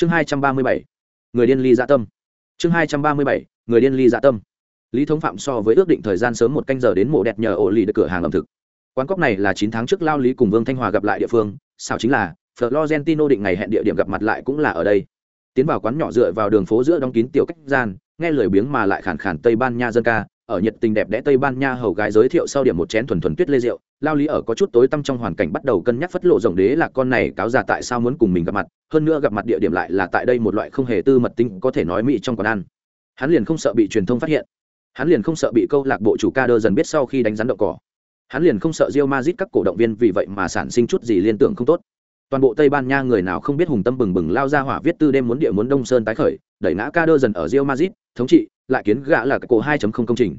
chương hai trăm ba mươi bảy, người điên ly dạ tâm. Chương hai trăm ba mươi bảy, người điên ly dạ tâm. Lý thống phạm so với ước định thời gian sớm một canh giờ đến mộ đẹp nhờ ổ lì được cửa hàng ẩm thực. Quán cóc này là chín tháng trước lao lý cùng vương thanh hòa gặp lại địa phương sao chính là, florentino định ngày hẹn địa điểm gặp mặt lại cũng là ở đây. Tiến vào quán nhỏ dựa vào đường phố giữa đóng kín tiểu cách gian, nghe lời biếng mà lại khản khàn tây ban nha dân ca ở nhiệt tình đẹp đẽ tây ban nha hầu gái giới thiệu sau điểm một chén thuần thuần tuyết lê rượu. Lao lý ở có chút tối tăm trong hoàn cảnh bắt đầu cân nhắc phất lộ rộng đế là con này cáo già tại sao muốn cùng mình gặp mặt, hơn nữa gặp mặt địa điểm lại là tại đây một loại không hề tư mật tính có thể nói mỹ trong quán ăn. Hắn liền không sợ bị truyền thông phát hiện. Hắn liền không sợ bị câu lạc bộ chủ ca đơ dần biết sau khi đánh rắn đậu cỏ. Hắn liền không sợ Real Madrid các cổ động viên vì vậy mà sản sinh chút gì liên tưởng không tốt. Toàn bộ tây ban nha người nào không biết hùng tâm bừng bừng lao ra hỏa viết tư đêm muốn địa muốn đông sơn tái khởi, đẩy ngã ca đơ dần ở Real Madrid, thống trị lại kiến gã là cái cổ 2.0 công trình.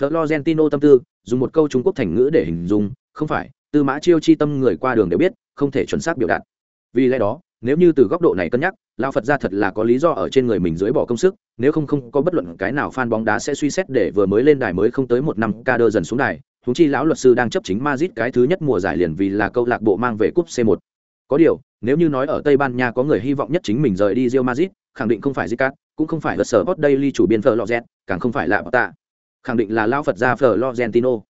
Florentino tâm tư, dùng một câu Trung Quốc thành ngữ để hình dung, không phải, tư mã chiêu chi tâm người qua đường đều biết, không thể chuẩn xác biểu đạt. Vì lẽ đó, nếu như từ góc độ này cân nhắc, lão phật gia thật là có lý do ở trên người mình dưới bỏ công sức, nếu không không có bất luận cái nào fan bóng đá sẽ suy xét để vừa mới lên đài mới không tới một năm ca đơ dần xuống đài, huống chi lão luật sư đang chấp chính Madrid cái thứ nhất mùa giải liền vì là câu lạc bộ mang về cúp C1 có điều, nếu như nói ở tây ban nha có người hy vọng nhất chính mình rời đi Real Madrid khẳng định không phải Zicat cũng không phải là sở Hot Daily chủ biên Florent càng không phải là Bata khẳng định là Lão phật gia Florentino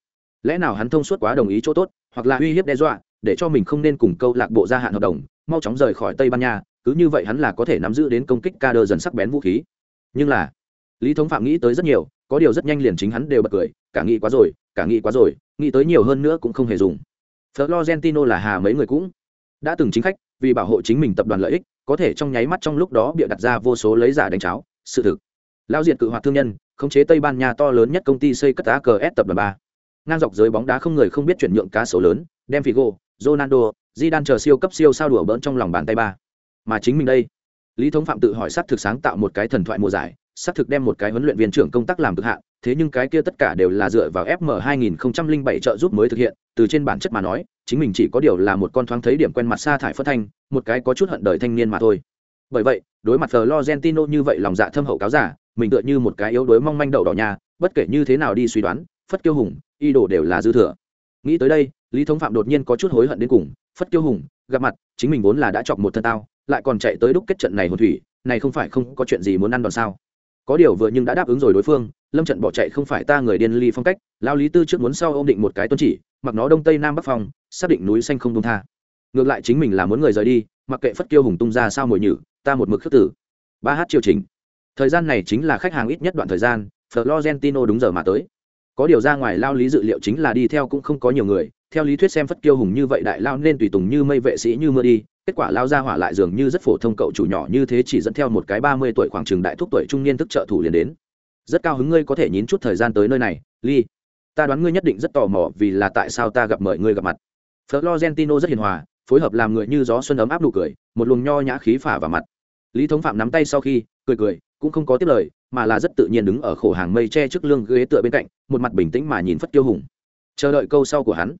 lẽ nào hắn thông suốt quá đồng ý chỗ tốt, hoặc là uy hiếp đe dọa, để cho mình không nên cùng câu lạc bộ gia hạn hợp đồng, mau chóng rời khỏi tây ban nha, cứ như vậy hắn là có thể nắm giữ đến công kích ca đơ dần sắc bén vũ khí. Nhưng là, lý thống phạm nghĩ tới rất nhiều, có điều rất nhanh liền chính hắn đều bật cười, cả nghĩ quá rồi, cả nghĩ quá rồi, nghĩ tới nhiều hơn nữa cũng không hề dùng. Florentino là hà mấy người cũng đã từng chính khách, vì bảo hộ chính mình tập đoàn lợi ích có thể trong nháy mắt trong lúc đó bịa đặt ra vô số lấy giả đánh cháo, sự thực. Lao diệt cự hoạt thương nhân, khống chế tây ban nha to lớn nhất công ty xây cất đá cờ s tập đoàn ba. Ngang dọc giới bóng đá không người không biết chuyển nhượng cá sấu lớn, đem figo, ronaldo di đan chờ siêu cấp siêu sao đùa bỡn trong lòng bàn tay ba. Mà chính mình đây. Lý thống phạm tự hỏi s á t thực sáng tạo một cái thần thoại mùa giải s á t thực đem một cái huấn luyện viên trưởng công tác làm cực hạn, thế nhưng cái kia tất cả đều là dựa vào fm 2007 trợ giúp mới thực hiện, từ trên bản chất mà nói, chính mình chỉ có điều là một con thoáng thấy điểm quen mặt xa thải phất thanh một cái có chút hận đời thanh niên mà thôi. Bởi vậy, đối mặt florentino như vậy lòng dạ thâm hậu cáo giả, mình tựa như một cái yếu đuối mong manh đậu đỏ nhà, bất kể như thế nào đi suy đoán, phất kiêu hùng y đồ đều là dư thừa. Nghĩ tới đây, lý thống phạm đột nhiên có chút hối hận đến cùng, phất kiêu hùng, gặp mặt, chính mình vốn là đã chọc một thân tao, lại còn chạy tới đúc kết trận này hồn thủy, này không phải không có chuyện gì muốn ăn đòn sao? Có điều vừa nhưng đã đáp ứng rồi đối phương, lâm trận bỏ chạy không phải ta người điên ly phong cách lao lý tư trước muốn sau ôm định một cái tuân chỉ, mặc nó đông tây nam bắc phòng xác định núi xanh không đông tha ngược lại chính mình là muốn người rời đi, mặc kệ phất kiêu hùng tung ra sao mồi nhử, ta một mực khước tử ba h triều chính thời gian này chính là khách hàng ít nhất đoạn thời gian, florentino đúng giờ mà tới. Có điều ra ngoài lao lý dự liệu chính là đi theo cũng không có nhiều người, theo lý thuyết xem phất kiêu hùng như vậy đại lao nên tùy tùng như mây vệ sĩ như mưa đi, kết quả lao ra hỏa lại dường như rất phổ thông cậu chủ nhỏ như thế chỉ dẫn theo một cái ba mươi tuổi khoảng trường đại thúc tuổi trung niên thức trợ thủ liền đến. Rất cao hứng ngươi có thể nhín chút thời gian tới nơi này ly ta đoán ngươi nhất định rất tò mò vì là tại sao ta gặp mời ngươi gặp mặt. Florentino rất hiền hòa phối hợp làm người như gió xuân ấm áp nụ cười, một luồng nho nhã khí phả vào mặt. Lý thống phạm nắm tay sau khi, cười cười, cũng không có tiếp lời, mà là rất tự nhiên đứng ở khổ hàng mây che trước lưng ghế tựa bên cạnh, một mặt bình tĩnh mà nhìn phất kiêu hùng. Chờ đợi câu sau của hắn.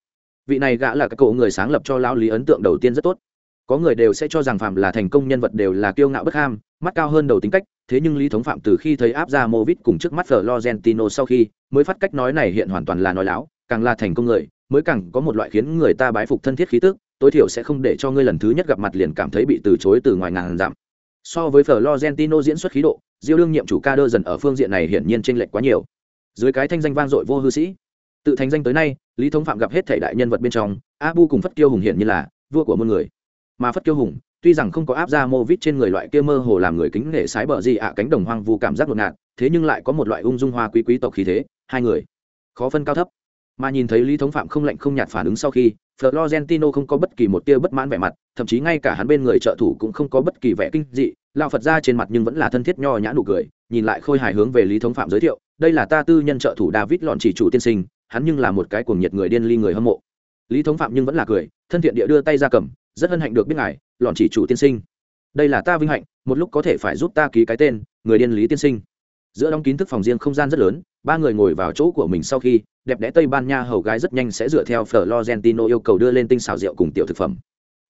Vị này gã là các cậu người sáng lập cho lão lý ấn tượng đầu tiên rất tốt. Có người đều sẽ cho rằng phạm là thành công nhân vật đều là kiêu ngạo bất ham, mắt cao hơn đầu tính cách, thế nhưng lý thống phạm từ khi thấy áp ra mô vít cùng trước mắt florentino sau khi, mới phát cách nói này hiện hoàn toàn là nói láo, càng là thành công người, mới càng có một loại khiến người ta bái phục thân thiết khí tức tối thiểu sẽ không để cho ngươi lần thứ nhất gặp mặt liền cảm thấy bị từ chối từ ngoài ngàn giảm so với florentino diễn xuất khí độ, diêu đương nhiệm chủ ca đơ dần ở phương diện này hiển nhiên t r ê n lệch quá nhiều. Dưới cái thanh danh vang dội vô hư sĩ, tự thành danh tới nay, lý thống phạm gặp hết thể đại nhân vật bên trong, abu cùng phất kiêu hùng hiển như là vua của muôn người. Mà phất kiêu hùng, tuy rằng không có áp ra mô vít trên người loại kia mơ hồ làm người kính nể sái bờ gì ạ cánh đồng hoang vu cảm giác ngột ngạt, thế nhưng lại có một loại ung dung hoa quý quý tộc khí thế, hai người khó phân cao thấp mà nhìn thấy lý thống phạm không lạnh không nhạt phản ứng sau khi, florentino không có bất kỳ một tia bất mãn vẻ mặt, thậm chí ngay cả hắn bên người trợ thủ cũng không có bất kỳ vẻ kinh dị. Lao phật ra trên mặt nhưng vẫn là thân thiết nho nhã nụ cười, nhìn lại khôi hài hướng về lý thống phạm giới thiệu, đây là ta tư nhân trợ thủ david lọn chỉ chủ tiên sinh, hắn nhưng là một cái cuồng nhiệt người điên ly người hâm mộ. Lý thống phạm nhưng vẫn là cười, thân thiện địa đưa tay ra cầm, rất hân hạnh được biết ngài lọn chỉ chủ tiên sinh. Đây là ta vinh hạnh, một lúc có thể phải giúp ta ký cái tên, người điên lý tiên sinh. Giữa đóng kín thức phòng riêng không gian rất lớn, ba người ngồi vào chỗ của mình sau khi đẹp đẽ tây ban nha hầu gái rất nhanh sẽ dựa theo florentino yêu cầu đưa lên tinh xào rượu cùng tiểu thực phẩm.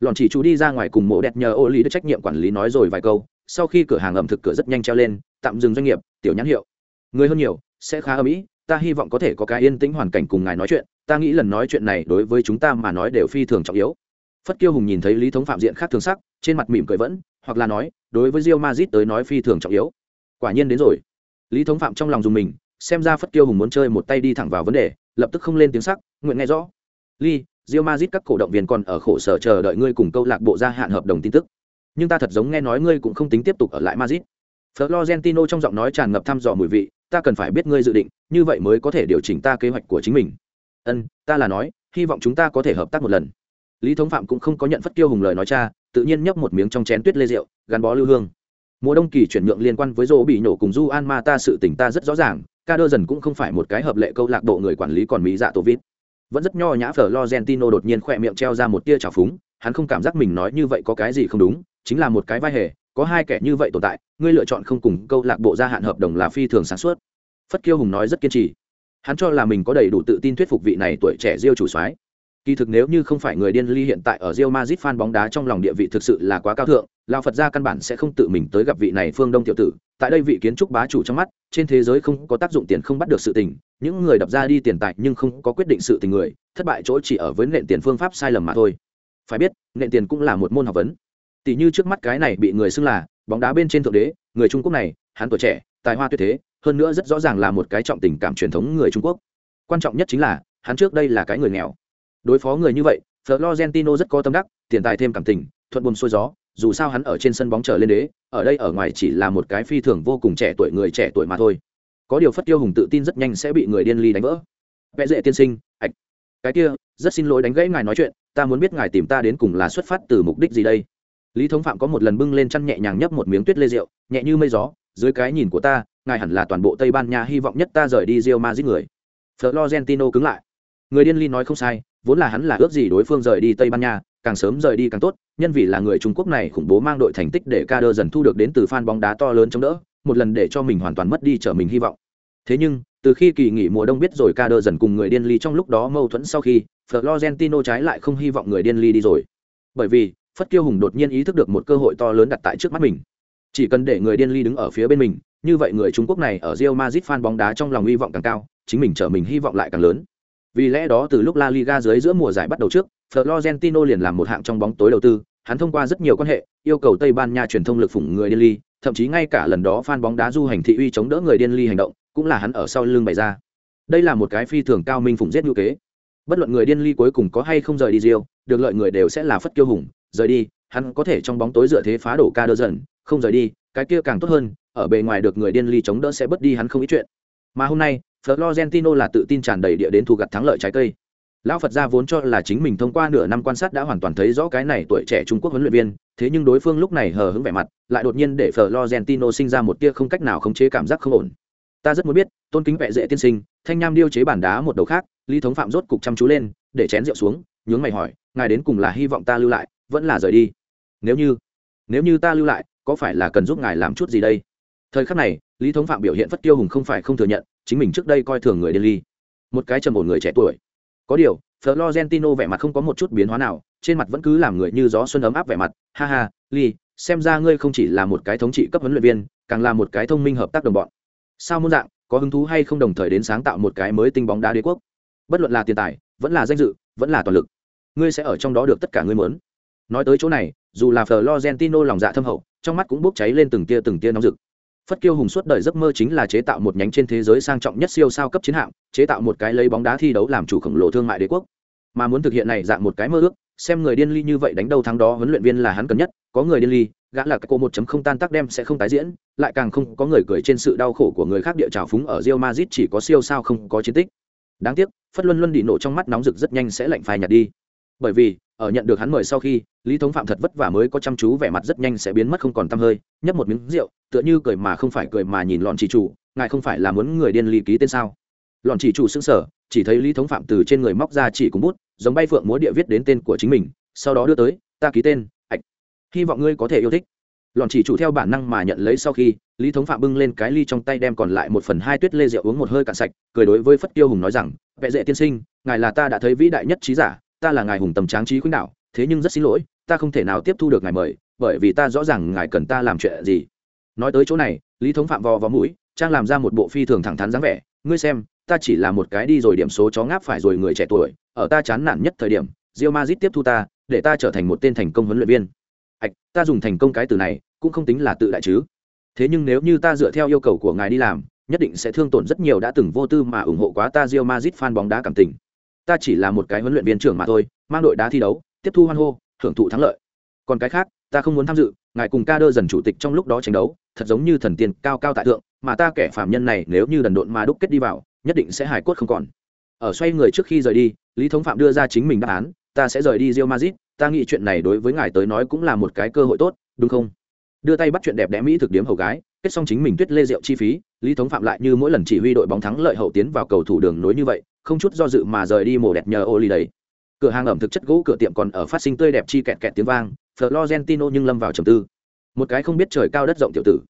Lòn chỉ chú đi ra ngoài cùng mộ đẹp nhờ ô lý đức trách nhiệm quản lý nói rồi vài câu, sau khi cửa hàng ẩm thực cửa rất nhanh treo lên, tạm dừng doanh nghiệp, tiểu nhãn hiệu. Người hơn nhiều, sẽ khá âm ý, ta hy vọng có thể có cái yên tĩnh hoàn cảnh cùng ngài nói chuyện, ta nghĩ lần nói chuyện này đối với chúng ta mà nói đều phi thường trọng yếu. Phất kiêu hùng nhìn thấy lý thống phạm diện khác thường sắc, trên mặt mỉm cười vẫn, hoặc là nói, đối với rio mazit tới nói phi thường trọng yếu. Quả nhiên đến rồi. Lý thống phạm trong lòng dùng mình xem ra phất kiêu hùng muốn chơi một tay đi thẳng vào vấn đề, lập tức không lên tiếng sắc, nguyện nghe rõ. Ly rio mazit các cổ động viên còn ở khổ sở chờ đợi ngươi cùng câu lạc bộ gia hạn hợp đồng tin tức. Nhưng ta thật giống nghe nói ngươi cũng không tính tiếp tục ở lại mazit florentino trong giọng nói tràn ngập thăm dò mùi vị, ta cần phải biết ngươi dự định, như vậy mới có thể điều chỉnh ta kế hoạch của chính mình. Ân, ta là nói, hy vọng chúng ta có thể hợp tác một lần. Lý thống phạm cũng không có nhận phất kiêu hùng lời nói cha, tự nhiên nhấp một miếng trong chén tuyết lê rượu, gắn bó lưu hương. Mùa đông kỳ chuyển nhượng liên quan với dỗ bị nổ cùng du an ma ta sự tỉnh ta rất rõ ràng ca đơ dần cũng không phải một cái hợp lệ câu lạc bộ người quản lý còn mỹ dạ tổ vít. Vẫn rất nho nhã phở lo gentino đột nhiên khỏe miệng treo ra một tia trào phúng, hắn không cảm giác mình nói như vậy có cái gì không đúng, chính là một cái vai hề, có hai kẻ như vậy tồn tại, ngươi lựa chọn không cùng câu lạc bộ gia hạn hợp đồng là phi thường sản xuất phất kiêu hùng nói rất kiên trì. Hắn cho là mình có đầy đủ tự tin thuyết phục vị này tuổi trẻ diêu chủ soái. Kỳ thực nếu như không phải người điên ly hiện tại ở Real Madrid fan bóng đá trong lòng địa vị thực sự là quá cao thượng lão phật gia căn bản sẽ không tự mình tới gặp vị này phương đông tiểu tử, tại đây vị kiến trúc bá chủ trong mắt, trên thế giới không có tác dụng tiền không bắt được sự tình, những người đập ra đi tiền tài nhưng không có quyết định sự tình người, thất bại chỗ chỉ ở với nện tiền phương pháp sai lầm mà thôi. Phải biết nện tiền cũng là một môn học vấn. Tỷ như trước mắt cái này bị người xưng là bóng đá bên trên thượng đế, người trung quốc này, hắn tuổi trẻ, tài hoa tuyệt thế, hơn nữa rất rõ ràng là một cái trọng tình cảm truyền thống người trung quốc. Quan trọng nhất chính là, hắn trước đây là cái người nghèo. Đối phó người như vậy, florentino rất có tâm đắc, tiền tài thêm cảm tình, thuận buồm xuôi gió dù sao hắn ở trên sân bóng trở lên đế, ở đây ở ngoài chỉ là một cái phi thường vô cùng trẻ tuổi người trẻ tuổi mà thôi. Có điều phất tiêu hùng tự tin rất nhanh sẽ bị người điên ly đánh vỡ. Vẽ dễ tiên sinh, ạch. Cái kia, rất xin lỗi đánh gãy ngài nói chuyện, ta muốn biết ngài tìm ta đến cùng là xuất phát từ mục đích gì đây? Lý thống phạm có một lần bưng lên chăn nhẹ nhàng nhấp một miếng tuyết lê rượu, nhẹ như mây gió, dưới cái nhìn của ta, ngài hẳn là toàn bộ tây ban nha hy vọng nhất ta rời đi rio mazit người. Florentino cứng lại. Người điên ly nói không sai vốn là hắn là ước gì đối phương rời đi tây ban nha, càng sớm rời đi càng tốt, nhân vì là người trung quốc này khủng bố mang đội thành tích để ca đơ dần thu được đến từ fan bóng đá to lớn chống đỡ, một lần để cho mình hoàn toàn mất đi trở mình hy vọng. Thế nhưng, từ khi kỳ nghỉ mùa đông biết rồi ca đơ dần cùng người điên ly trong lúc đó mâu thuẫn sau khi, florentino trái lại không hy vọng người điên ly đi rồi. Bởi vì, phất kiêu hùng đột nhiên ý thức được một cơ hội to lớn đặt tại trước mắt mình. Chỉ cần để người điên ly đứng ở phía bên mình, như vậy người trung quốc này ở rio mazit fan bóng đá trong lòng hy vọng càng cao, chính mình trở mình hy vọng lại càng lớn vì lẽ đó từ lúc La Liga dưới giữa mùa giải bắt đầu trước, Florentino liền làm một hạng trong bóng tối đầu tư, hắn thông qua rất nhiều quan hệ, yêu cầu Tây Ban Nha truyền thông lực phụng người Delhi, thậm chí ngay cả lần đó fan bóng đá du hành thị uy chống đỡ người Delhi hành động, cũng là hắn ở sau lưng bày ra. Đây là một cái phi thường cao minh phụng giết như kế. Bất luận người Delhi cuối cùng có hay không rời đi Rio, được lợi người đều sẽ là phất kiêu hùng, rời đi, hắn có thể trong bóng tối dựa thế phá đổ ca đơ dần, không rời đi, cái kia càng tốt hơn, ở bề ngoài được người điên ly chống đỡ sẽ bớt đi hắn không ý chuyện. Mà hôm nay, Florentino là tự tin tràn đầy địa đến thu gặt thắng lợi trái cây. Lão Phật gia vốn cho là chính mình thông qua nửa năm quan sát đã hoàn toàn thấy rõ cái này tuổi trẻ Trung Quốc huấn luyện viên, thế nhưng đối phương lúc này hờ hững vẻ mặt, lại đột nhiên để Florentino sinh ra một tia không cách nào khống chế cảm giác không ổn. Ta rất muốn biết, tôn kính vẻ dễ tiên sinh, thanh nham điêu chế bản đá một đầu khác, Lý thống phạm rốt cục chăm chú lên, để chén rượu xuống, nhướng mày hỏi, ngài đến cùng là hy vọng ta lưu lại, vẫn là rời đi? Nếu như, nếu như ta lưu lại, có phải là cần giúp ngài làm chút gì đây? Thời khắc này, Lý thống phạm biểu hiện phất tiêu hùng không phải không thừa nhận, chính mình trước đây coi thường người Delhi. Một cái trầm ổn người trẻ tuổi. Có điều, Florentino vẻ mặt không có một chút biến hóa nào, trên mặt vẫn cứ làm người như gió xuân ấm áp vẻ mặt, ha ha, Lee, xem ra ngươi không chỉ là một cái thống trị cấp huấn luyện viên, càng là một cái thông minh hợp tác đồng bọn. Sao muốn dạng, có hứng thú hay không đồng thời đến sáng tạo một cái mới tinh bóng đá đế quốc? Bất luận là tiền tài, vẫn là danh dự, vẫn là toàn lực, ngươi sẽ ở trong đó được tất cả ngươi muốn. Nói tới chỗ này, dù là Florentino lòng dạ thâm hậu, trong mắt cũng bốc cháy lên từng tia từng tia nóng rực phất kiêu hùng suốt đời giấc mơ chính là chế tạo một nhánh trên thế giới sang trọng nhất siêu sao cấp chiến hạm, chế tạo một cái lấy bóng đá thi đấu làm chủ khổng lồ thương mại đế quốc. Mà muốn thực hiện này dạng một cái mơ ước, xem người điên ly như vậy đánh đâu thắng đó huấn luyện viên là hắn cần nhất, có người điên ly, gã là cái cô một chấm không tan tác đem sẽ không tái diễn, lại càng không có người cười trên sự đau khổ của người khác địa trào phúng ở rio mazit chỉ có siêu sao không có chiến tích. Đáng tiếc, phất luân luân đi nổ trong mắt nóng rực rất nhanh sẽ lạnh phai nhạt đi. Bởi vì ở nhận được hắn mời sau khi, lý thống phạm thật vất vả mới có chăm chú, vẻ mặt rất nhanh sẽ biến mất không còn t hơi, nhấp một miếng rượu, tựa như cười mà không phải cười mà nhìn lọn chỉ chủ, ngài không phải là muốn người điên ly ký tên sao? Lọn chỉ chủ xứng sở chỉ thấy lý thống phạm từ trên người móc ra chỉ cùng bút, giống bay phượng múa địa viết đến tên của chính mình, sau đó đưa tới, ta ký tên, ạch. Hy vọng ngươi có thể yêu thích. Lọn chỉ chủ theo bản năng mà nhận lấy sau khi, lý thống phạm bưng lên cái ly trong tay đem còn lại một phần hai tuyết lê rượu uống một hơi cạn sạch, cười đối với phất tiêu hùng nói rằng, vệ dệ tiên sinh, ngài là ta đã thấy vĩ đại nhất trí giả ta là ngài hùng tầm tráng trí khuynh đạo thế nhưng rất xin lỗi, ta không thể nào tiếp thu được ngài mời, bởi vì ta rõ ràng ngài cần ta làm chuyện gì. Nói tới chỗ này, lý thống phạm vò vào mũi, trang làm ra một bộ phi thường thẳng thắn dáng vẻ, ngươi xem, ta chỉ là một cái đi rồi điểm số chó ngáp phải rồi người trẻ tuổi, ở ta chán nản nhất thời điểm rio mazit tiếp thu ta, để ta trở thành một tên thành công huấn luyện viên. Ạch ta dùng thành công cái từ này, cũng không tính là tự đại chứ. Thế nhưng nếu như ta dựa theo yêu cầu của ngài đi làm, nhất định sẽ thương tổn rất nhiều đã từng vô tư mà ủng hộ quá ta Real Madrid fan bóng đá cảm tình ta chỉ là một cái huấn luyện viên trưởng mà thôi, mang đội đá thi đấu, tiếp thu hoan hô hưởng thụ thắng lợi. Còn cái khác, ta không muốn tham dự, ngài cùng ca đơ dần chủ tịch trong lúc đó tranh đấu, thật giống như thần tiên cao cao tại thượng, mà ta kẻ phạm nhân này nếu như đần độn mà đúc kết đi vào, nhất định sẽ hài cốt không còn. Ở xoay người trước khi rời đi, lý thống phạm đưa ra chính mình đáp án, ta sẽ rời đi rio mazit ta nghĩ chuyện này đối với ngài tới nói cũng là một cái cơ hội tốt, đúng không? Đưa tay bắt chuyện đẹp đẽ mỹ thực điếm hầu gái, kết xong chính mình tuyết lê rượu chi phí, lý thống phạm lại như mỗi lần chỉ huy đội bóng thắng lợi hậu tiến vào cầu thủ đường nối như vậy không chút do dự mà rời đi mổ đẹp nhờ ô ly đấy cửa hàng ẩm thực chất gỗ cửa tiệm còn ở phát sinh tươi đẹp chi kẹt kẹt tiếng vang, florentino nhưng lâm vào trầm tư. Một cái không biết trời cao đất rộng tiểu tử.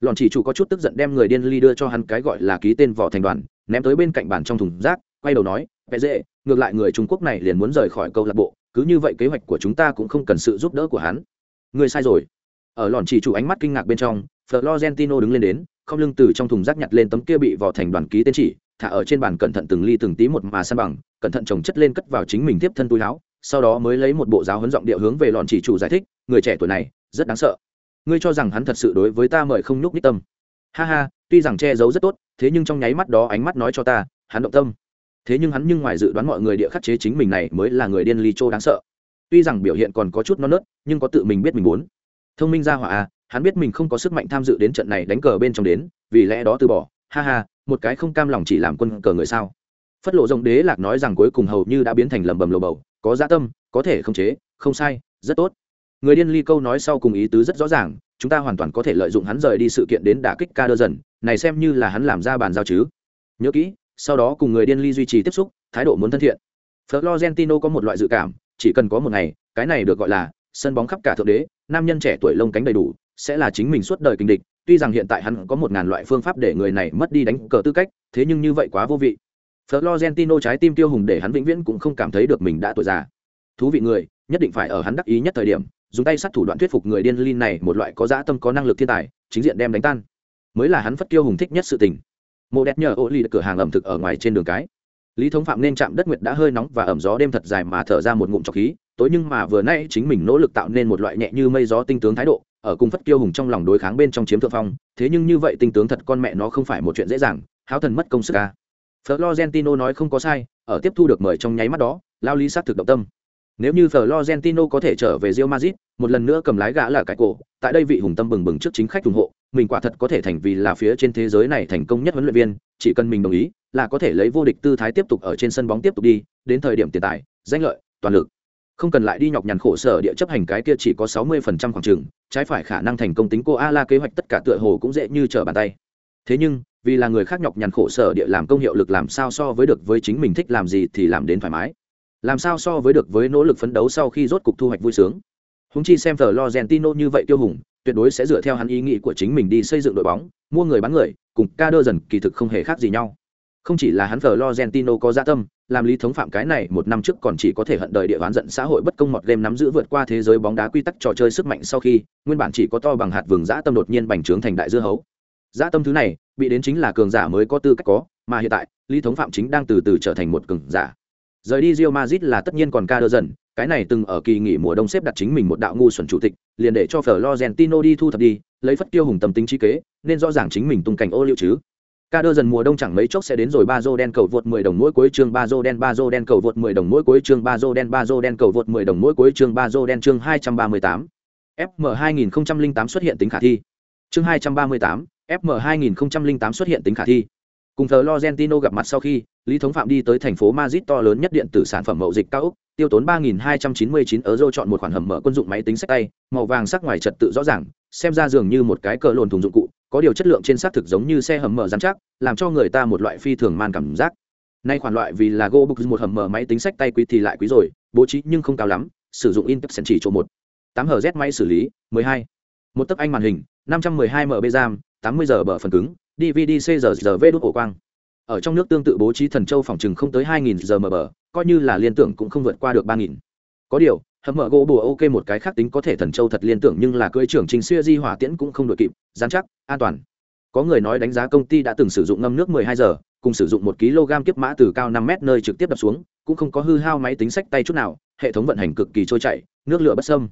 Lòn chỉ chủ có chút tức giận đem người điên ly đưa cho hắn cái gọi là ký tên vỏ thành đoàn, ném tới bên cạnh bàn trong thùng rác, quay đầu nói vẽ dễ ngược lại người trung quốc này liền muốn rời khỏi câu lạc bộ, cứ như vậy kế hoạch của chúng ta cũng không cần sự giúp đỡ của hắn. Người sai rồi. Ở lòn chỉ chủ ánh mắt kinh ngạc bên trong, florentino đứng lên đến, không lưng từ trong thùng rác nhặt lên tấm kia bị vỏ thành đoàn ký tên chỉ thả ở trên bàn cẩn thận từng ly từng tí một mà san bằng, cẩn thận trồng chất lên cất vào chính mình tiếp thân túi áo, sau đó mới lấy một bộ giáo huấn giọng điệu hướng về lọn chỉ chủ giải thích, người trẻ tuổi này, rất đáng sợ. Ngươi cho rằng hắn thật sự đối với ta mời không nhúc nhích tâm. Ha ha, tuy rằng che giấu rất tốt, thế nhưng trong nháy mắt đó ánh mắt nói cho ta, hắn động tâm. Thế nhưng hắn nhưng ngoài dự đoán mọi người địa khắc chế chính mình này mới là người điên ly châu đáng sợ. Tuy rằng biểu hiện còn có chút non nớt, nhưng có tự mình biết mình muốn. Thông minh ra hỏa à hắn biết mình không có sức mạnh tham dự đến trận này đánh cờ bên trong đến, vì lẽ đó từ bỏ. Ha ha một cái không cam lòng chỉ làm quân cờ người sao? Phất lộ rộng đế lạc nói rằng cuối cùng hầu như đã biến thành lầm bầm lồ bầu, có dã tâm, có thể không chế, không sai, rất tốt. Người điên ly câu nói sau cùng ý tứ rất rõ ràng, chúng ta hoàn toàn có thể lợi dụng hắn rời đi sự kiện đến đả kích ca đơ dần, này xem như là hắn làm ra bàn giao chứ. Nhớ kỹ, sau đó cùng người điên ly duy trì tiếp xúc, thái độ muốn thân thiện. Florentino có một loại dự cảm, chỉ cần có một ngày, cái này được gọi là sân bóng khắp cả thượng đế, nam nhân trẻ tuổi lông cánh đầy đủ sẽ là chính mình suốt đời kinh địch, tuy rằng hiện tại hắn có một ngàn loại phương pháp để người này mất đi đánh cờ tư cách, thế nhưng như vậy quá vô vị. Florentino trái tim tiêu hùng để hắn vĩnh viễn cũng không cảm thấy được mình đã tuổi già. Thú vị người, nhất định phải ở hắn đắc ý nhất thời điểm, dùng tay sát thủ đoạn thuyết phục người điên linh này một loại có dã tâm có năng lực thiên tài, chính diện đem đánh tan. Mới là hắn phất tiêu hùng thích nhất sự tình. Mộ đẹp nhờ ô ly cửa hàng ẩm thực ở ngoài trên đường cái. Lý thống phạm nên chạm đất nguyệt đã hơi nóng và ẩm gió đêm thật dài mà thở ra một ngụm trọc khí, tối nhưng mà vừa nay chính mình nỗ lực tạo nên một loại nhẹ như mây gió tinh tướng thái độ ở cùng phất kiêu hùng trong lòng đối kháng bên trong chiếm thượng phong thế nhưng như vậy tinh tướng thật con mẹ nó không phải một chuyện dễ dàng háo thần mất công sức ca florentino nói không có sai ở tiếp thu được mời trong nháy mắt đó lao lý sát thực động tâm nếu như Florentino có thể trở về Real Madrid, một lần nữa cầm lái gã là cái cổ, tại đây vị hùng tâm bừng bừng trước chính khách ủng hộ, mình quả thật có thể thành vì là phía trên thế giới này thành công nhất huấn luyện viên, chỉ cần mình đồng ý, là có thể lấy vô địch tư thái tiếp tục ở trên sân bóng tiếp tục đi, đến thời điểm tiền tài, danh lợi, toàn lực. Không cần lại đi nhọc nhằn khổ sở địa chấp hành cái kia chỉ có 60% khoảng chừng, trái phải khả năng thành công tính cô A La kế hoạch tất cả tựa hồ cũng dễ như trở bàn tay. Thế nhưng, vì là người khác nhọc nhằn khổ sở địa làm công hiệu lực làm sao so với được với chính mình thích làm gì thì làm đến thoải mái. Làm sao so với được với nỗ lực phấn đấu sau khi rốt cục thu hoạch vui sướng. Húng chi xem thờ lorentino như vậy tiêu hùng tuyệt đối sẽ dựa theo hắn ý nghĩ của chính mình đi xây dựng đội bóng mua người bán người cùng ca đơ dần kỳ thực không hề khác gì nhau không chỉ là hắn thờ lorentino có gia dạ tâm, làm lý thống phạm cái này một năm trước còn chỉ có thể hận đời địa ván giận xã hội bất công mọt game nắm giữ vượt qua thế giới bóng đá quy tắc trò chơi sức mạnh sau khi, nguyên bản chỉ có to bằng hạt vừng dã tâm đột nhiên bành trướng thành đại dưa hấu. Dã tâm thứ này, bị đến chính là cường giả mới có tư cách có, mà hiện tại, lý thống phạm chính đang từ từ trở thành một cường giả. Rời đi Real Madrid là tất nhiên còn ca đơ dần, cái này từng ở kỳ nghỉ mùa đông xếp đặt chính mình một đạo ngu xuẩn chủ tịch, liền để cho Florentino đi thu thập đi, lấy phất tiêu hùng tâm tính trí kế, nên rõ ràng chính mình tung cảnh ô liu chứ ca đơ dần mùa đông chẳng mấy chốc sẽ đến rồi ba rô đen cầu vượt 10 đồng mỗi cuối chương ba rô đen ba rô đen cầu vượt 10 đồng mỗi cuối chương ba rô đen ba rô đen cầu vượt 10 đồng mỗi cuối chương ba rô đen chương 238. FM 2008 xuất hiện tính khả thi. Chương 238, FM 2008 xuất hiện tính khả thi. Cùng Florentino gặp mặt sau khi, Lý Thống Phạm đi tới thành phố Madrid to lớn nhất điện tử sản phẩm mậu dịch cao ốc, tiêu tốn 3299 euro chọn một khoản hầm mở quân dụng máy tính sách tay, màu vàng sắc ngoài trật tự rõ ràng, xem ra dường như một cái cờ lồn thùng dụng cụ, có điều chất lượng trên xác thực giống như xe hầm mở rắn chắc, làm cho người ta một loại phi thường man cảm giác. Nay khoản loại vì là Go Book một hầm mở máy tính sách tay quý thì lại quý rồi, bố trí nhưng không cao lắm, sử dụng Intel chỉ chỗ một 8 Hz máy xử lý, 12. Một tấc anh màn hình, 512 MB RAM, 80 giờ bờ phần cứng, DVD CRV đốt ổ quang. Ở trong nước tương tự bố trí thần châu phòng trừng không tới 2000 giờ mờ bờ, coi như là liên tưởng cũng không vượt qua được 3000. Có điều, hầm mở gỗ bùa ok một cái khác tính có thể thần châu thật liên tưởng nhưng là cưỡi trưởng trình xuya di hỏa tiễn cũng không đội kịp, dán chắc, an toàn. Có người nói đánh giá công ty đã từng sử dụng ngâm nước 12 giờ, cùng sử dụng một kg kiếp mã từ cao 5 mét nơi trực tiếp đập xuống, cũng không có hư hao máy tính sách tay chút nào, hệ thống vận hành cực kỳ trôi chảy, nước lửa bất xâm.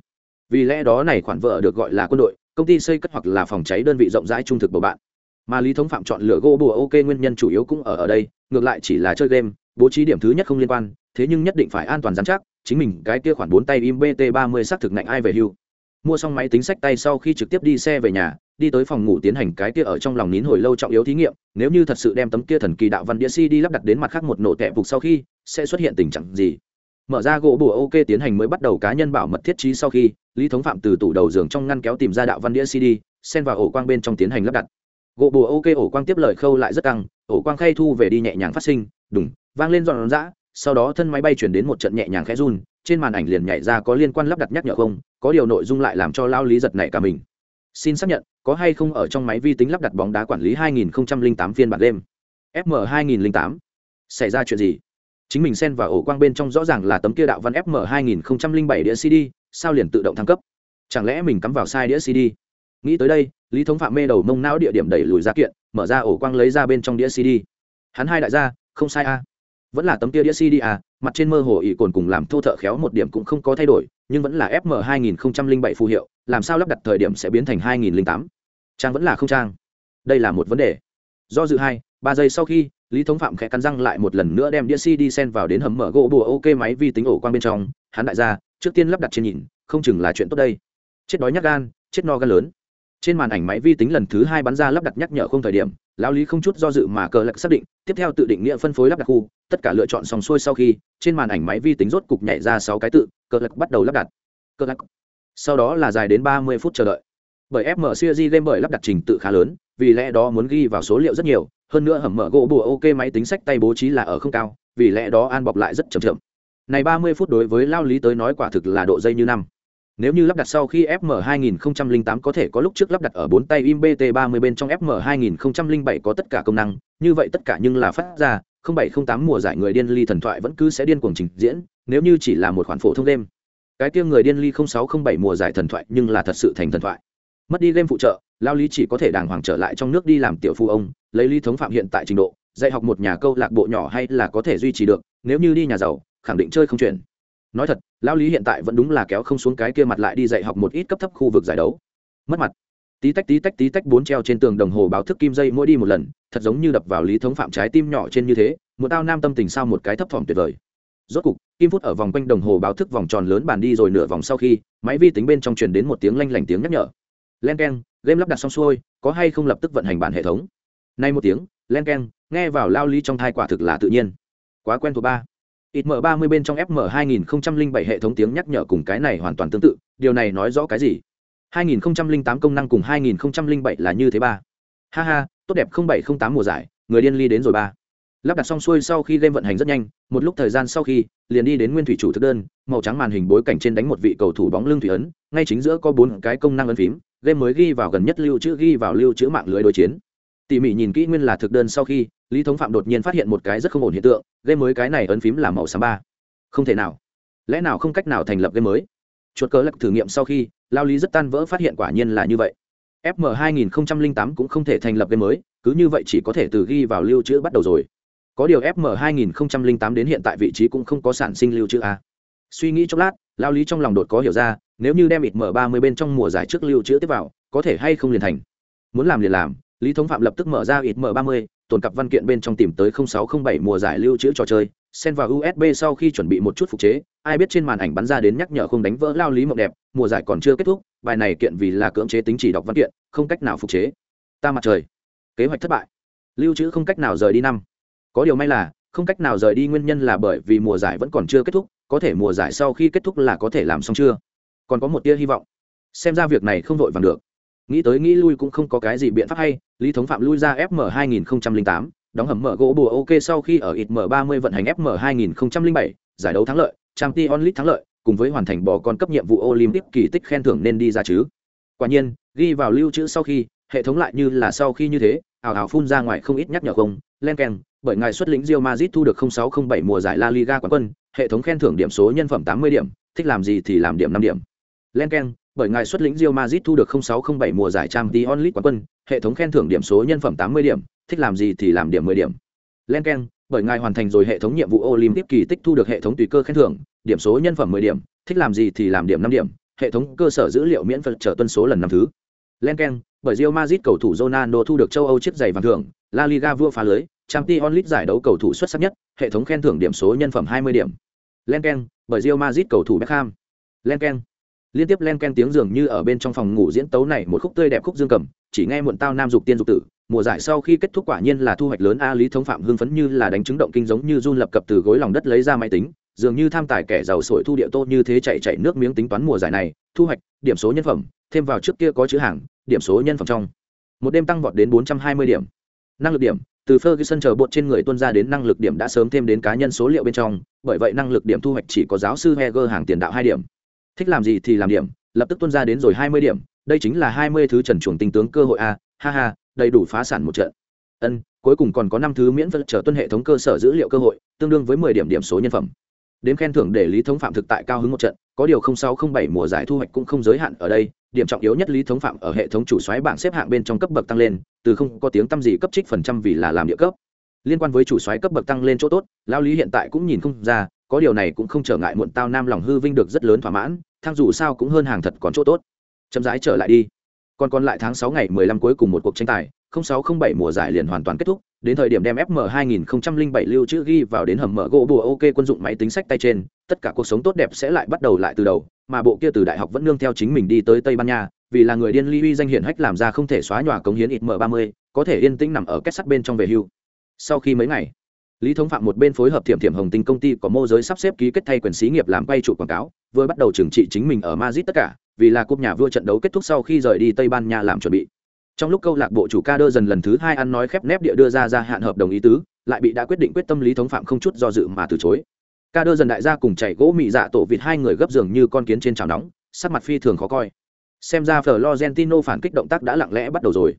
vì lẽ đó này khoản vợ được gọi là quân đội công ty xây cất hoặc là phòng cháy đơn vị rộng rãi trung thực bầu bạn mà lý thống phạm chọn lựa gỗ bùa ok nguyên nhân chủ yếu cũng ở ở đây ngược lại chỉ là chơi game bố trí điểm thứ nhất không liên quan, thế nhưng nhất định phải an toàn giám chắc, chính mình cái kia khoản bốn tay im bt ba mươi xác thực nạnh ai về hưu mua xong máy tính sách tay sau khi trực tiếp đi xe về nhà, đi tới phòng ngủ tiến hành cái kia ở trong lòng nín hồi lâu trọng yếu thí nghiệm, nếu như thật sự đem tấm kia thần kỳ đạo văn đĩa cd lắp đặt đến mặt khác một nổ tẹp phục sau khi, sẽ xuất hiện tình trạng gì mở ra gỗ bùa ok tiến hành mới bắt đầu cá nhân bảo mật thiết trí sau khi, lý thống phạm từ tủ đầu giường trong ngăn kéo tìm ra đạo văn đĩa cd xen vào ổ quang bên trong tiến hành lắp đặt gỗ bùa ok ổ quang tiếp lời khâu lại rất căng, ổ quang khay thu về đi nhẹ nhàng phát sinh đúng vang lên dọn dã sau đó thân máy bay chuyển đến một trận nhẹ nhàng khẽ run, trên màn ảnh liền nhảy ra có liên quan lắp đặt nhắc nhở không, có điều nội dung lại làm cho lao lý giật này cả mình. Xin xác nhận, có hay không ở trong máy vi tính lắp đặt bóng đá quản lý 2008 phiên bản đêm fm 2008 xảy ra chuyện gì? Chính mình xen vào ổ quang bên trong rõ ràng là tấm kia đạo văn fm 2007 đĩa cd sao liền tự động thăng cấp? Chẳng lẽ mình cắm vào sai đĩa cd nghĩ tới đây, lý thống phạm mê đầu mông não địa điểm đẩy lùi ra kiện, mở ra ổ quang lấy ra bên trong đĩa cd hắn hai đại gia, không sai a vẫn là tấm kia đĩa cd à mặt trên mơ hồ ỷ cồn cùng làm thô thợ khéo một điểm cũng không có thay đổi, nhưng vẫn là fm 2007 phù hiệu, làm sao lắp đặt thời điểm sẽ biến thành 2008 trang vẫn là không trang. Đây là một vấn đề. Do dự hai, ba giây sau khi, lý thống phạm khẽ cắn răng lại một lần nữa đem đĩa cd sen vào đến hầm mở gỗ bùa ok máy vi tính ổ quang bên trong. Hắn đại gia, trước tiên lắp đặt trên nhìn, không chừng là chuyện tốt đây. Chết đói nhắc gan, chết no gan lớn. Trên màn ảnh máy vi tính lần thứ hai bắn ra lắp đặt nhắc nhở không thời điểm lão lý không chút do dự mà cờ lạc xác định, tiếp theo tự định nghĩa phân phối lắp đặt khu, tất cả lựa chọn xong xuôi sau khi, trên màn ảnh máy vi tính rốt cục nhảy ra sáu cái tự, cờ lạc bắt đầu lắp đặt. Cờ lạc sau đó là dài đến ba mươi phút chờ đợi. Bởi fm series game bởi lắp đặt trình tự khá lớn, vì lẽ đó muốn ghi vào số liệu rất nhiều, hơn nữa hầm mở gỗ bùa ok máy tính sách tay bố trí là ở không cao, vì lẽ đó an bọc lại rất chậm chậm. Này ba mươi phút đối với lao lý tới nói quả thực là độ dây như năm nếu như lắp đặt sau khi FM 2008 có thể có lúc trước lắp đặt ở bốn tay im BT30 bên trong FM 2007 có tất cả công năng, như vậy tất cả nhưng là phát ra, 0708 mùa giải người điên ly thần thoại vẫn cứ sẽ điên cuồng trình diễn, nếu như chỉ là một khoản phổ thông game. Cái kia người điên ly 0607 mùa giải thần thoại nhưng là thật sự thành thần thoại. Mất đi game phụ trợ, lao lý chỉ có thể đàng hoàng trở lại trong nước đi làm tiểu phu ông, lấy ly thống phạm hiện tại trình độ, dạy học một nhà câu lạc bộ nhỏ hay là có thể duy trì được, nếu như đi nhà giàu, khẳng định chơi không chuyện nói thật lao lý hiện tại vẫn đúng là kéo không xuống cái kia mặt lại đi dạy học một ít cấp thấp khu vực giải đấu. Mất mặt. Tí tách tí tách tí tách bốn treo trên tường đồng hồ báo thức kim dây mỗi đi một lần, thật giống như đập vào lý thống phạm trái tim nhỏ trên như thế, một tao nam tâm tình sao một cái thấp thỏm tuyệt vời. Rốt cục, kim phút ở vòng quanh đồng hồ báo thức vòng tròn lớn bàn đi rồi nửa vòng sau khi, máy vi tính bên trong truyền đến một tiếng lanh lảnh tiếng nhắc nhở. Len k e n game lắp đặt xong xuôi, có hay không lập tức vận hành bản hệ thống? Nay một tiếng, len k e n nghe vào lao lý trong thai quả thực là tự nhiên. Quá quen thuộc ba ít mở 30 bên trong fm 2007 hệ thống tiếng nhắc nhở cùng cái này hoàn toàn tương tự, điều này nói rõ cái gì? 2008 công năng cùng 2007 là như thế ba. Ha ha, tốt đẹp 0708 mùa giải, người điên ly đến rồi ba. Lắp đặt xong xuôi sau khi game vận hành rất nhanh, một lúc thời gian sau khi, liền đi đến nguyên thủy chủ thực đơn, màu trắng màn hình bối cảnh trên đánh một vị cầu thủ bóng lưng thủy ấn, ngay chính giữa có bốn cái công năng ấn phím, game mới ghi vào gần nhất lưu trữ ghi vào lưu trữ mạng lưới đối chiến. Tỉ mỉ nhìn kỹ nguyên là thực đơn sau khi lý thống phạm đột nhiên phát hiện một cái rất không ổn hiện tượng, game mới cái này ấn phím là màu xám ba. Không thể nào. Lẽ nào không cách nào thành lập game mới? Chuột cờ lắc thử nghiệm sau khi, lao lý rất tan vỡ phát hiện quả nhiên là như vậy. Fm 2008 cũng không thể thành lập game mới, cứ như vậy chỉ có thể từ ghi vào lưu trữ bắt đầu rồi. Có điều fm 2008 đến hiện tại vị trí cũng không có sản sinh lưu trữ a. Suy nghĩ chốc lát, lao lý trong lòng đột có hiểu ra, nếu như đem ít m 30 bên trong mùa giải trước lưu trữ tiếp vào, có thể hay không liền thành. Muốn làm liền làm, lý thống phạm lập tức mở ra ít m 30 tồn cặp văn kiện bên trong tìm tới 0607 mùa giải lưu trữ trò chơi, xen vào usb sau khi chuẩn bị một chút phục chế, ai biết trên màn ảnh bắn ra đến nhắc nhở không đánh vỡ lao lý mộng đẹp, mùa giải còn chưa kết thúc, bài này kiện vì là cưỡng chế tính chỉ đọc văn kiện, không cách nào phục chế. Ta mặt trời. Kế hoạch thất bại. Lưu trữ không cách nào rời đi năm. Có điều may là, không cách nào rời đi nguyên nhân là bởi vì mùa giải vẫn còn chưa kết thúc, có thể mùa giải sau khi kết thúc là có thể làm xong chưa? Còn có một tia hy vọng. Xem ra việc này không vội vàng được nghĩ tới nghĩ lui cũng không có cái gì biện pháp hay lý thống phạm lui ra fm 2008 đóng hầm mở gỗ bùa ok sau khi ở ít m 30 vận hành fm 2007 giải đấu thắng lợi trang t onlit thắng lợi cùng với hoàn thành bỏ con cấp nhiệm vụ olympic kỳ tích khen thưởng nên đi ra chứ quả nhiên ghi vào lưu trữ sau khi hệ thống lại như là sau khi như thế ảo ảo phun ra ngoài không ít nhắc nhở không len keng bởi ngài xuất lĩnh Real Madrid thu được 0607 mùa giải La Liga quán quân, hệ thống khen thưởng điểm số nhân phẩm 80 điểm, thích làm gì thì làm điểm 5 điểm. Len keng, bởi ngài xuất lĩnh Real Madrid thu được 0607 mùa giải Champions League quán quân, hệ thống khen thưởng điểm số nhân phẩm 80 điểm, thích làm gì thì làm điểm 10 điểm. Lenken bởi ngài hoàn thành rồi hệ thống nhiệm vụ Olympic kỳ tích thu được hệ thống tùy cơ khen thưởng, điểm số nhân phẩm 10 điểm, thích làm gì thì làm điểm 5 điểm, hệ thống cơ sở dữ liệu miễn phật trở tuân số lần năm thứ. Lenken bởi Real Madrid cầu thủ Ronaldo thu được châu Âu chiếc giày vàng thưởng La Liga vua phá lưới Champions League giải đấu cầu thủ xuất sắc nhất hệ thống khen thưởng điểm số nhân phẩm 20 điểm. Lenken bởi Real Madrid cầu thủ Beckham. Lenken liên tiếp len ken tiếng dường như ở bên trong phòng ngủ diễn tấu này một khúc tươi đẹp khúc dương cầm chỉ nghe muộn tao nam dục tiên dục tử mùa giải sau khi kết thúc quả nhiên là thu hoạch lớn a lý thống phạm hưng phấn như là đánh trứng động kinh giống như run lập cập từ gối lòng đất lấy ra máy tính dường như tham tài kẻ giàu sổi thu địa tô như thế chạy chạy nước miếng tính toán mùa giải này thu hoạch điểm số nhân phẩm thêm vào trước kia có chữ hàng điểm số nhân phẩm trong một đêm tăng vọt đến 420 điểm năng lực điểm từ Ferguson chờ bột trên người tuân ra đến năng lực điểm đã sớm thêm đến cá nhân số liệu bên trong, bởi vậy năng lực điểm thu hoạch chỉ có giáo sư Heger hàng tiền đạo hai điểm. Thích làm gì thì làm điểm, lập tức tuân ra đến rồi 20 điểm, đây chính là 20 thứ trần chuồng tinh tướng cơ hội a, ha ha, đầy đủ phá sản một trận. Ân, cuối cùng còn có năm thứ miễn phí trở tuân hệ thống cơ sở dữ liệu cơ hội, tương đương với 10 điểm điểm số nhân phẩm. Đếm khen thưởng để Lý Thống Phạm thực tại cao hứng một trận, có điều 0607 mùa giải thu hoạch cũng không giới hạn ở đây, điểm trọng yếu nhất Lý Thống Phạm ở hệ thống chủ soái bảng xếp hạng bên trong cấp bậc tăng lên, từ không có tiếng tăm gì cấp trích phần trăm vì là làm địa cấp. Liên quan với chủ soái cấp bậc tăng lên chỗ tốt, lao Lý hiện tại cũng nhìn không ra, có điều này cũng không trở ngại muộn tao nam lòng hư vinh được rất lớn thỏa mãn, thang dù sao cũng hơn hàng thật còn chỗ tốt. Chậm rãi trở lại đi. Còn còn lại tháng sáu ngày 15 cuối cùng một cuộc tranh tài, 0607 mùa giải liền hoàn toàn kết thúc, đến thời điểm đem FM 2007 lưu trữ ghi vào đến hầm mở gỗ bùa ok quân dụng máy tính sách tay trên, tất cả cuộc sống tốt đẹp sẽ lại bắt đầu lại từ đầu, mà bộ kia từ đại học vẫn nương theo chính mình đi tới Tây Ban Nha, vì là người điên ly uy danh hiển hách làm ra không thể xóa nhòa cống hiến ít m 30 có thể yên tĩnh nằm ở kết sắt bên trong về hưu. Sau khi mấy ngày, Lý Thống Phạm một bên phối hợp Thiểm Thiểm Hồng Tinh công ty có mô giới sắp xếp ký kết thay quyền xí nghiệp làm quay trụ quảng cáo, vừa bắt đầu trừng trị chính mình ở Madrid tất cả, vì là cúp nhà vua trận đấu kết thúc sau khi rời đi Tây Ban Nha làm chuẩn bị. Trong lúc câu lạc bộ chủ ca đơ dần lần thứ hai ăn nói khép nép địa đưa ra gia hạn hợp đồng ý tứ lại bị đã quyết định quyết tâm lý thống phạm không chút do dự mà từ chối. Ca đơ dần đại gia cùng chạy gỗ mị dạ tổ vịt hai người gấp giường như con kiến trên chảo nóng sắc mặt phi thường khó coi. Xem ra florentino phản kích động tác đã lặng lẽ bắt đầu rồi.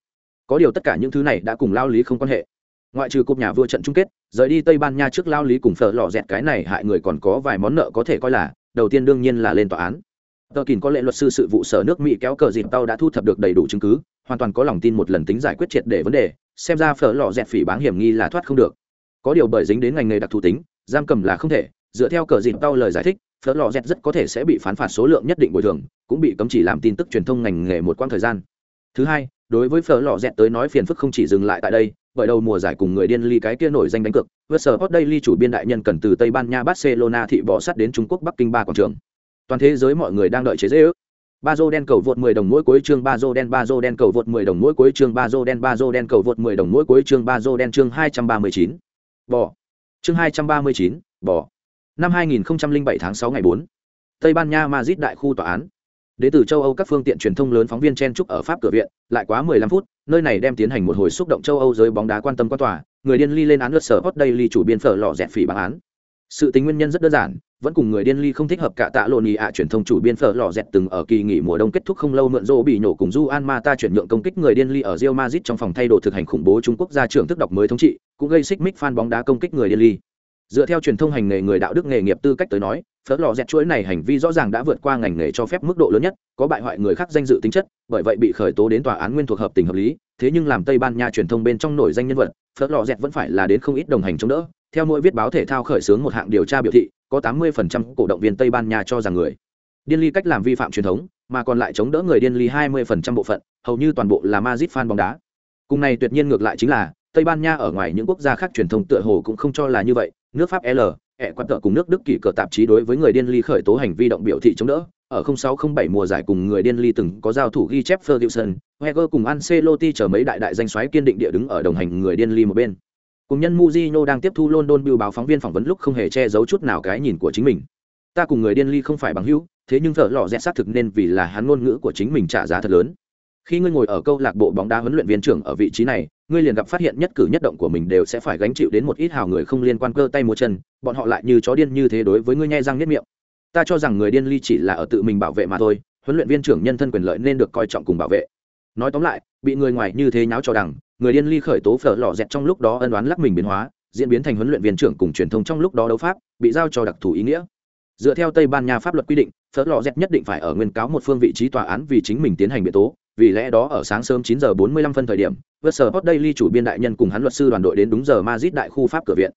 Có điều tất cả những thứ này đã cùng lao lý không quan hệ ngoại trừ cúp nhà vua trận chung kết, rời đi tây ban nha trước lao lý cùng phở lò dẹt cái này hại người còn có vài món nợ có thể coi là, đầu tiên đương nhiên là lên tòa án. Tờ kín có lệ luật sư sự vụ sở nước mỹ kéo cờ dịp tàu đã thu thập được đầy đủ chứng cứ, hoàn toàn có lòng tin một lần tính giải quyết triệt để vấn đề, xem ra phở lò dẹt phỉ báng hiểm nghi là thoát không được. Có điều bởi dính đến ngành nghề đặc thù tính, giam cầm là không thể, dựa theo cờ dịp tàu lời giải thích, phở lò dẹt rất có thể sẽ bị phán phạt số lượng nhất định bồi thường, cũng bị cấm chỉ làm tin tức truyền thông ngành nghề một quãng thời gian. Thứ hai, đối với phở lò dẹt tới nói phiền phức không chỉ dừng lại tại đây bởi đầu mùa giải cùng người điên ly cái kia nổi danh đánh cực vượt sở hot chủ biên đại nhân cần từ tây ban nha barcelona thị bỏ sắt đến trung quốc bắc kinh ba quảng trường toàn thế giới mọi người đang đợi chế dễ ước ba dô đen cầu vượt 10 đồng mỗi cuối chương ba dô đen ba dô đen cầu vượt 10 đồng mỗi cuối chương ba dô đen ba dô đen cầu vượt 10 đồng mỗi cuối chương ba dô đen chương 239. Bỏ. Chương 239, bỏ. Năm 2007 tháng 6 ngày 4. Tây Ban Nha Madrid đại khu tòa án. Đến từ châu Âu các phương tiện truyền thông lớn phóng viên chen trúc ở Pháp cửa viện, lại quá 15 phút, nơi này đem tiến hành một hồi xúc động châu Âu giới bóng đá quan tâm quan tòa, người điên ly lên án luật sở Hot Daily chủ biên phở lọ dẹt phỉ bản án. Sự tính nguyên nhân rất đơn giản, vẫn cùng người điên ly không thích hợp cả tạ lộn ý ạ truyền thông chủ biên phở lò dẹt từng ở kỳ nghỉ mùa đông kết thúc không lâu mượn rô bị nổ cùng du an ma ta chuyển nhượng công kích người điên ly ở rio mazit trong phòng thay đồ thực hành khủng bố trung quốc ra trưởng thức đọc mới thống trị cũng gây xích mích fan bóng đá công kích người điên ly dựa theo truyền thông hành nghề người đạo đức nghề nghiệp tư cách tới nói, phớt lò dẹt chuỗi này hành vi rõ ràng đã vượt qua ngành nghề cho phép mức độ lớn nhất, có bại hoại người khác danh dự tính chất, bởi vậy bị khởi tố đến tòa án nguyên thuộc hợp tình hợp lý. Thế nhưng làm tây ban nha truyền thông bên trong nổi danh nhân vật, phớt lò dẹt vẫn phải là đến không ít đồng hành chống đỡ. Theo mỗi viết báo thể thao khởi xướng một hạng điều tra biểu thị, có 80% cổ động viên tây ban nha cho rằng người điên ly cách làm vi phạm truyền thống, mà còn lại chống đỡ người điên ly 20% bộ phận, hầu như toàn bộ là Madrid fan bóng đá. Cùng này tuyệt nhiên ngược lại chính là, tây ban nha ở ngoài những quốc gia khác truyền thông tựa hồ cũng không cho là như vậy nước pháp l ẹ quan tợ cùng nước đức kỷ cờ tạp chí đối với người điên ly khởi tố hành vi động biểu thị chống đỡ ở 0607 mùa giải cùng người điên ly từng có giao thủ ghi chép Ferguson, Wenger cùng Ancelotti chờ mấy đại đại danh soái kiên định địa đứng ở đồng hành người điên ly một bên. Cùng nhân Mujino đang tiếp thu London Bill báo phóng viên phỏng vấn lúc không hề che giấu chút nào cái nhìn của chính mình. Ta cùng người điên ly không phải bằng hữu, thế nhưng thợ lọ dẹt xác thực nên vì là hắn ngôn ngữ của chính mình trả giá thật lớn. Khi ngươi ngồi ở câu lạc bộ bóng đá huấn luyện viên trưởng ở vị trí này, ngươi liền gặp phát hiện nhất cử nhất động của mình đều sẽ phải gánh chịu đến một ít hào người không liên quan cơ tay múa chân, bọn họ lại như chó điên như thế đối với ngươi nhai răng niết miệng. Ta cho rằng người điên ly chỉ là ở tự mình bảo vệ mà thôi, huấn luyện viên trưởng nhân thân quyền lợi nên được coi trọng cùng bảo vệ. Nói tóm lại, bị người ngoài như thế nháo cho đằng, người điên ly khởi tố phở lò dẹt trong lúc đó ân đoán lắc mình biến hóa diễn biến thành huấn luyện viên trưởng cùng truyền thông trong lúc đó đấu pháp bị giao cho đặc thù ý nghĩa dựa theo tây ban nha pháp luật quy định phở lò dẹt nhất định phải ở nguyên cáo một phương vị trí tòa án vì chính mình tiến hành biện tố vì lẽ đó ở sáng sớm 9 giờ 45 phân thời điểm vượt sở daily chủ biên đại nhân cùng hắn luật sư đoàn đội đến đúng giờ madrid đại khu pháp cửa viện.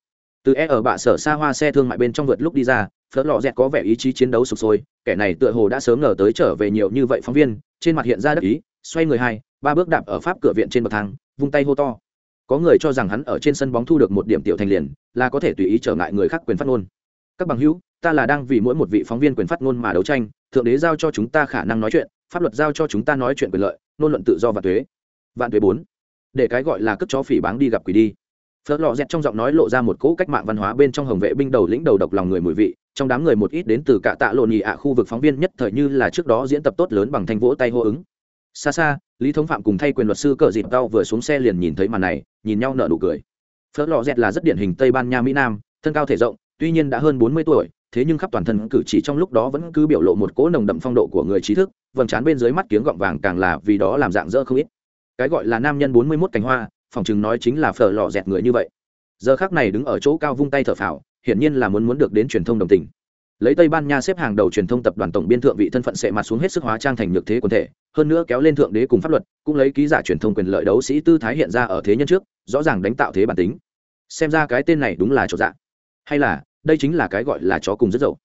Từ e ở bạ sở xa hoa xe thương mại bên trong vượt lúc đi ra phớt Lọ dẹt có vẻ ý chí chiến đấu sụp sôi, kẻ này tựa hồ đã sớm ngờ tới trở về nhiều như vậy phóng viên, trên mặt hiện ra đắc ý, xoay người hai, ba bước đạp ở pháp cửa viện trên bậc thang, vung tay hô to. Có người cho rằng hắn ở trên sân bóng thu được một điểm tiểu thành liền, là có thể tùy ý trở ngại người khác quyền phát ngôn. Các bằng hữu, ta là đang vì mỗi một vị phóng viên quyền phát ngôn mà đấu tranh, thượng đế giao cho chúng ta khả năng nói chuyện pháp luật giao cho chúng ta nói chuyện quyền lợi, nôn luận tự do và thuế. Vạn thuế bốn. Để cái gọi là cất chó phỉ báng đi gặp quỷ đi. Phớt lò dẹt trong giọng nói lộ ra một cỗ cách mạng văn hóa bên trong hồng vệ binh đầu lĩnh đầu độc lòng người mùi vị, trong đám người một ít đến từ cả tạ lộn nhị ạ khu vực phóng viên nhất thời như là trước đó diễn tập tốt lớn bằng thanh vỗ tay hô ứng. Xa xa, lý thống phạm cùng thay quyền luật sư cờ dịp đau vừa xuống xe liền nhìn thấy màn này, nhìn nhau nở nụ cười. Phớt lò dẹt là rất điển hình tây ban nha mỹ nam, thân cao thể rộng, tuy nhiên đã hơn bốn mươi tuổi, thế nhưng khắp toàn thân cử chỉ trong lúc đó vẫn cứ biểu lộ một cỗ nồng đậm phong độ của người trí thức vầng trán bên dưới mắt kiếng gọng vàng càng là vì đó làm dạng dỡ không ít. Cái gọi là nam nhân bốn mươi mốt cánh hoa, phòng chừng nói chính là phở lò dẹt người như vậy. Giờ khác này đứng ở chỗ cao vung tay thở phào, hiển nhiên là muốn muốn được đến truyền thông đồng tình. Lấy tây ban nha xếp hàng đầu truyền thông tập đoàn tổng biên thượng vị thân phận sệ mặt xuống hết sức hóa trang thành nhược thế quần thể, hơn nữa kéo lên thượng đế cùng pháp luật, cũng lấy ký giả truyền thông quyền lợi đấu sĩ tư thái hiện ra ở thế nhân trước, rõ ràng đánh tạo thế bản tính. Xem ra cái tên này đúng là chỗ dạ. Hay là, đây chính là cái gọi là chó cùng rất dậu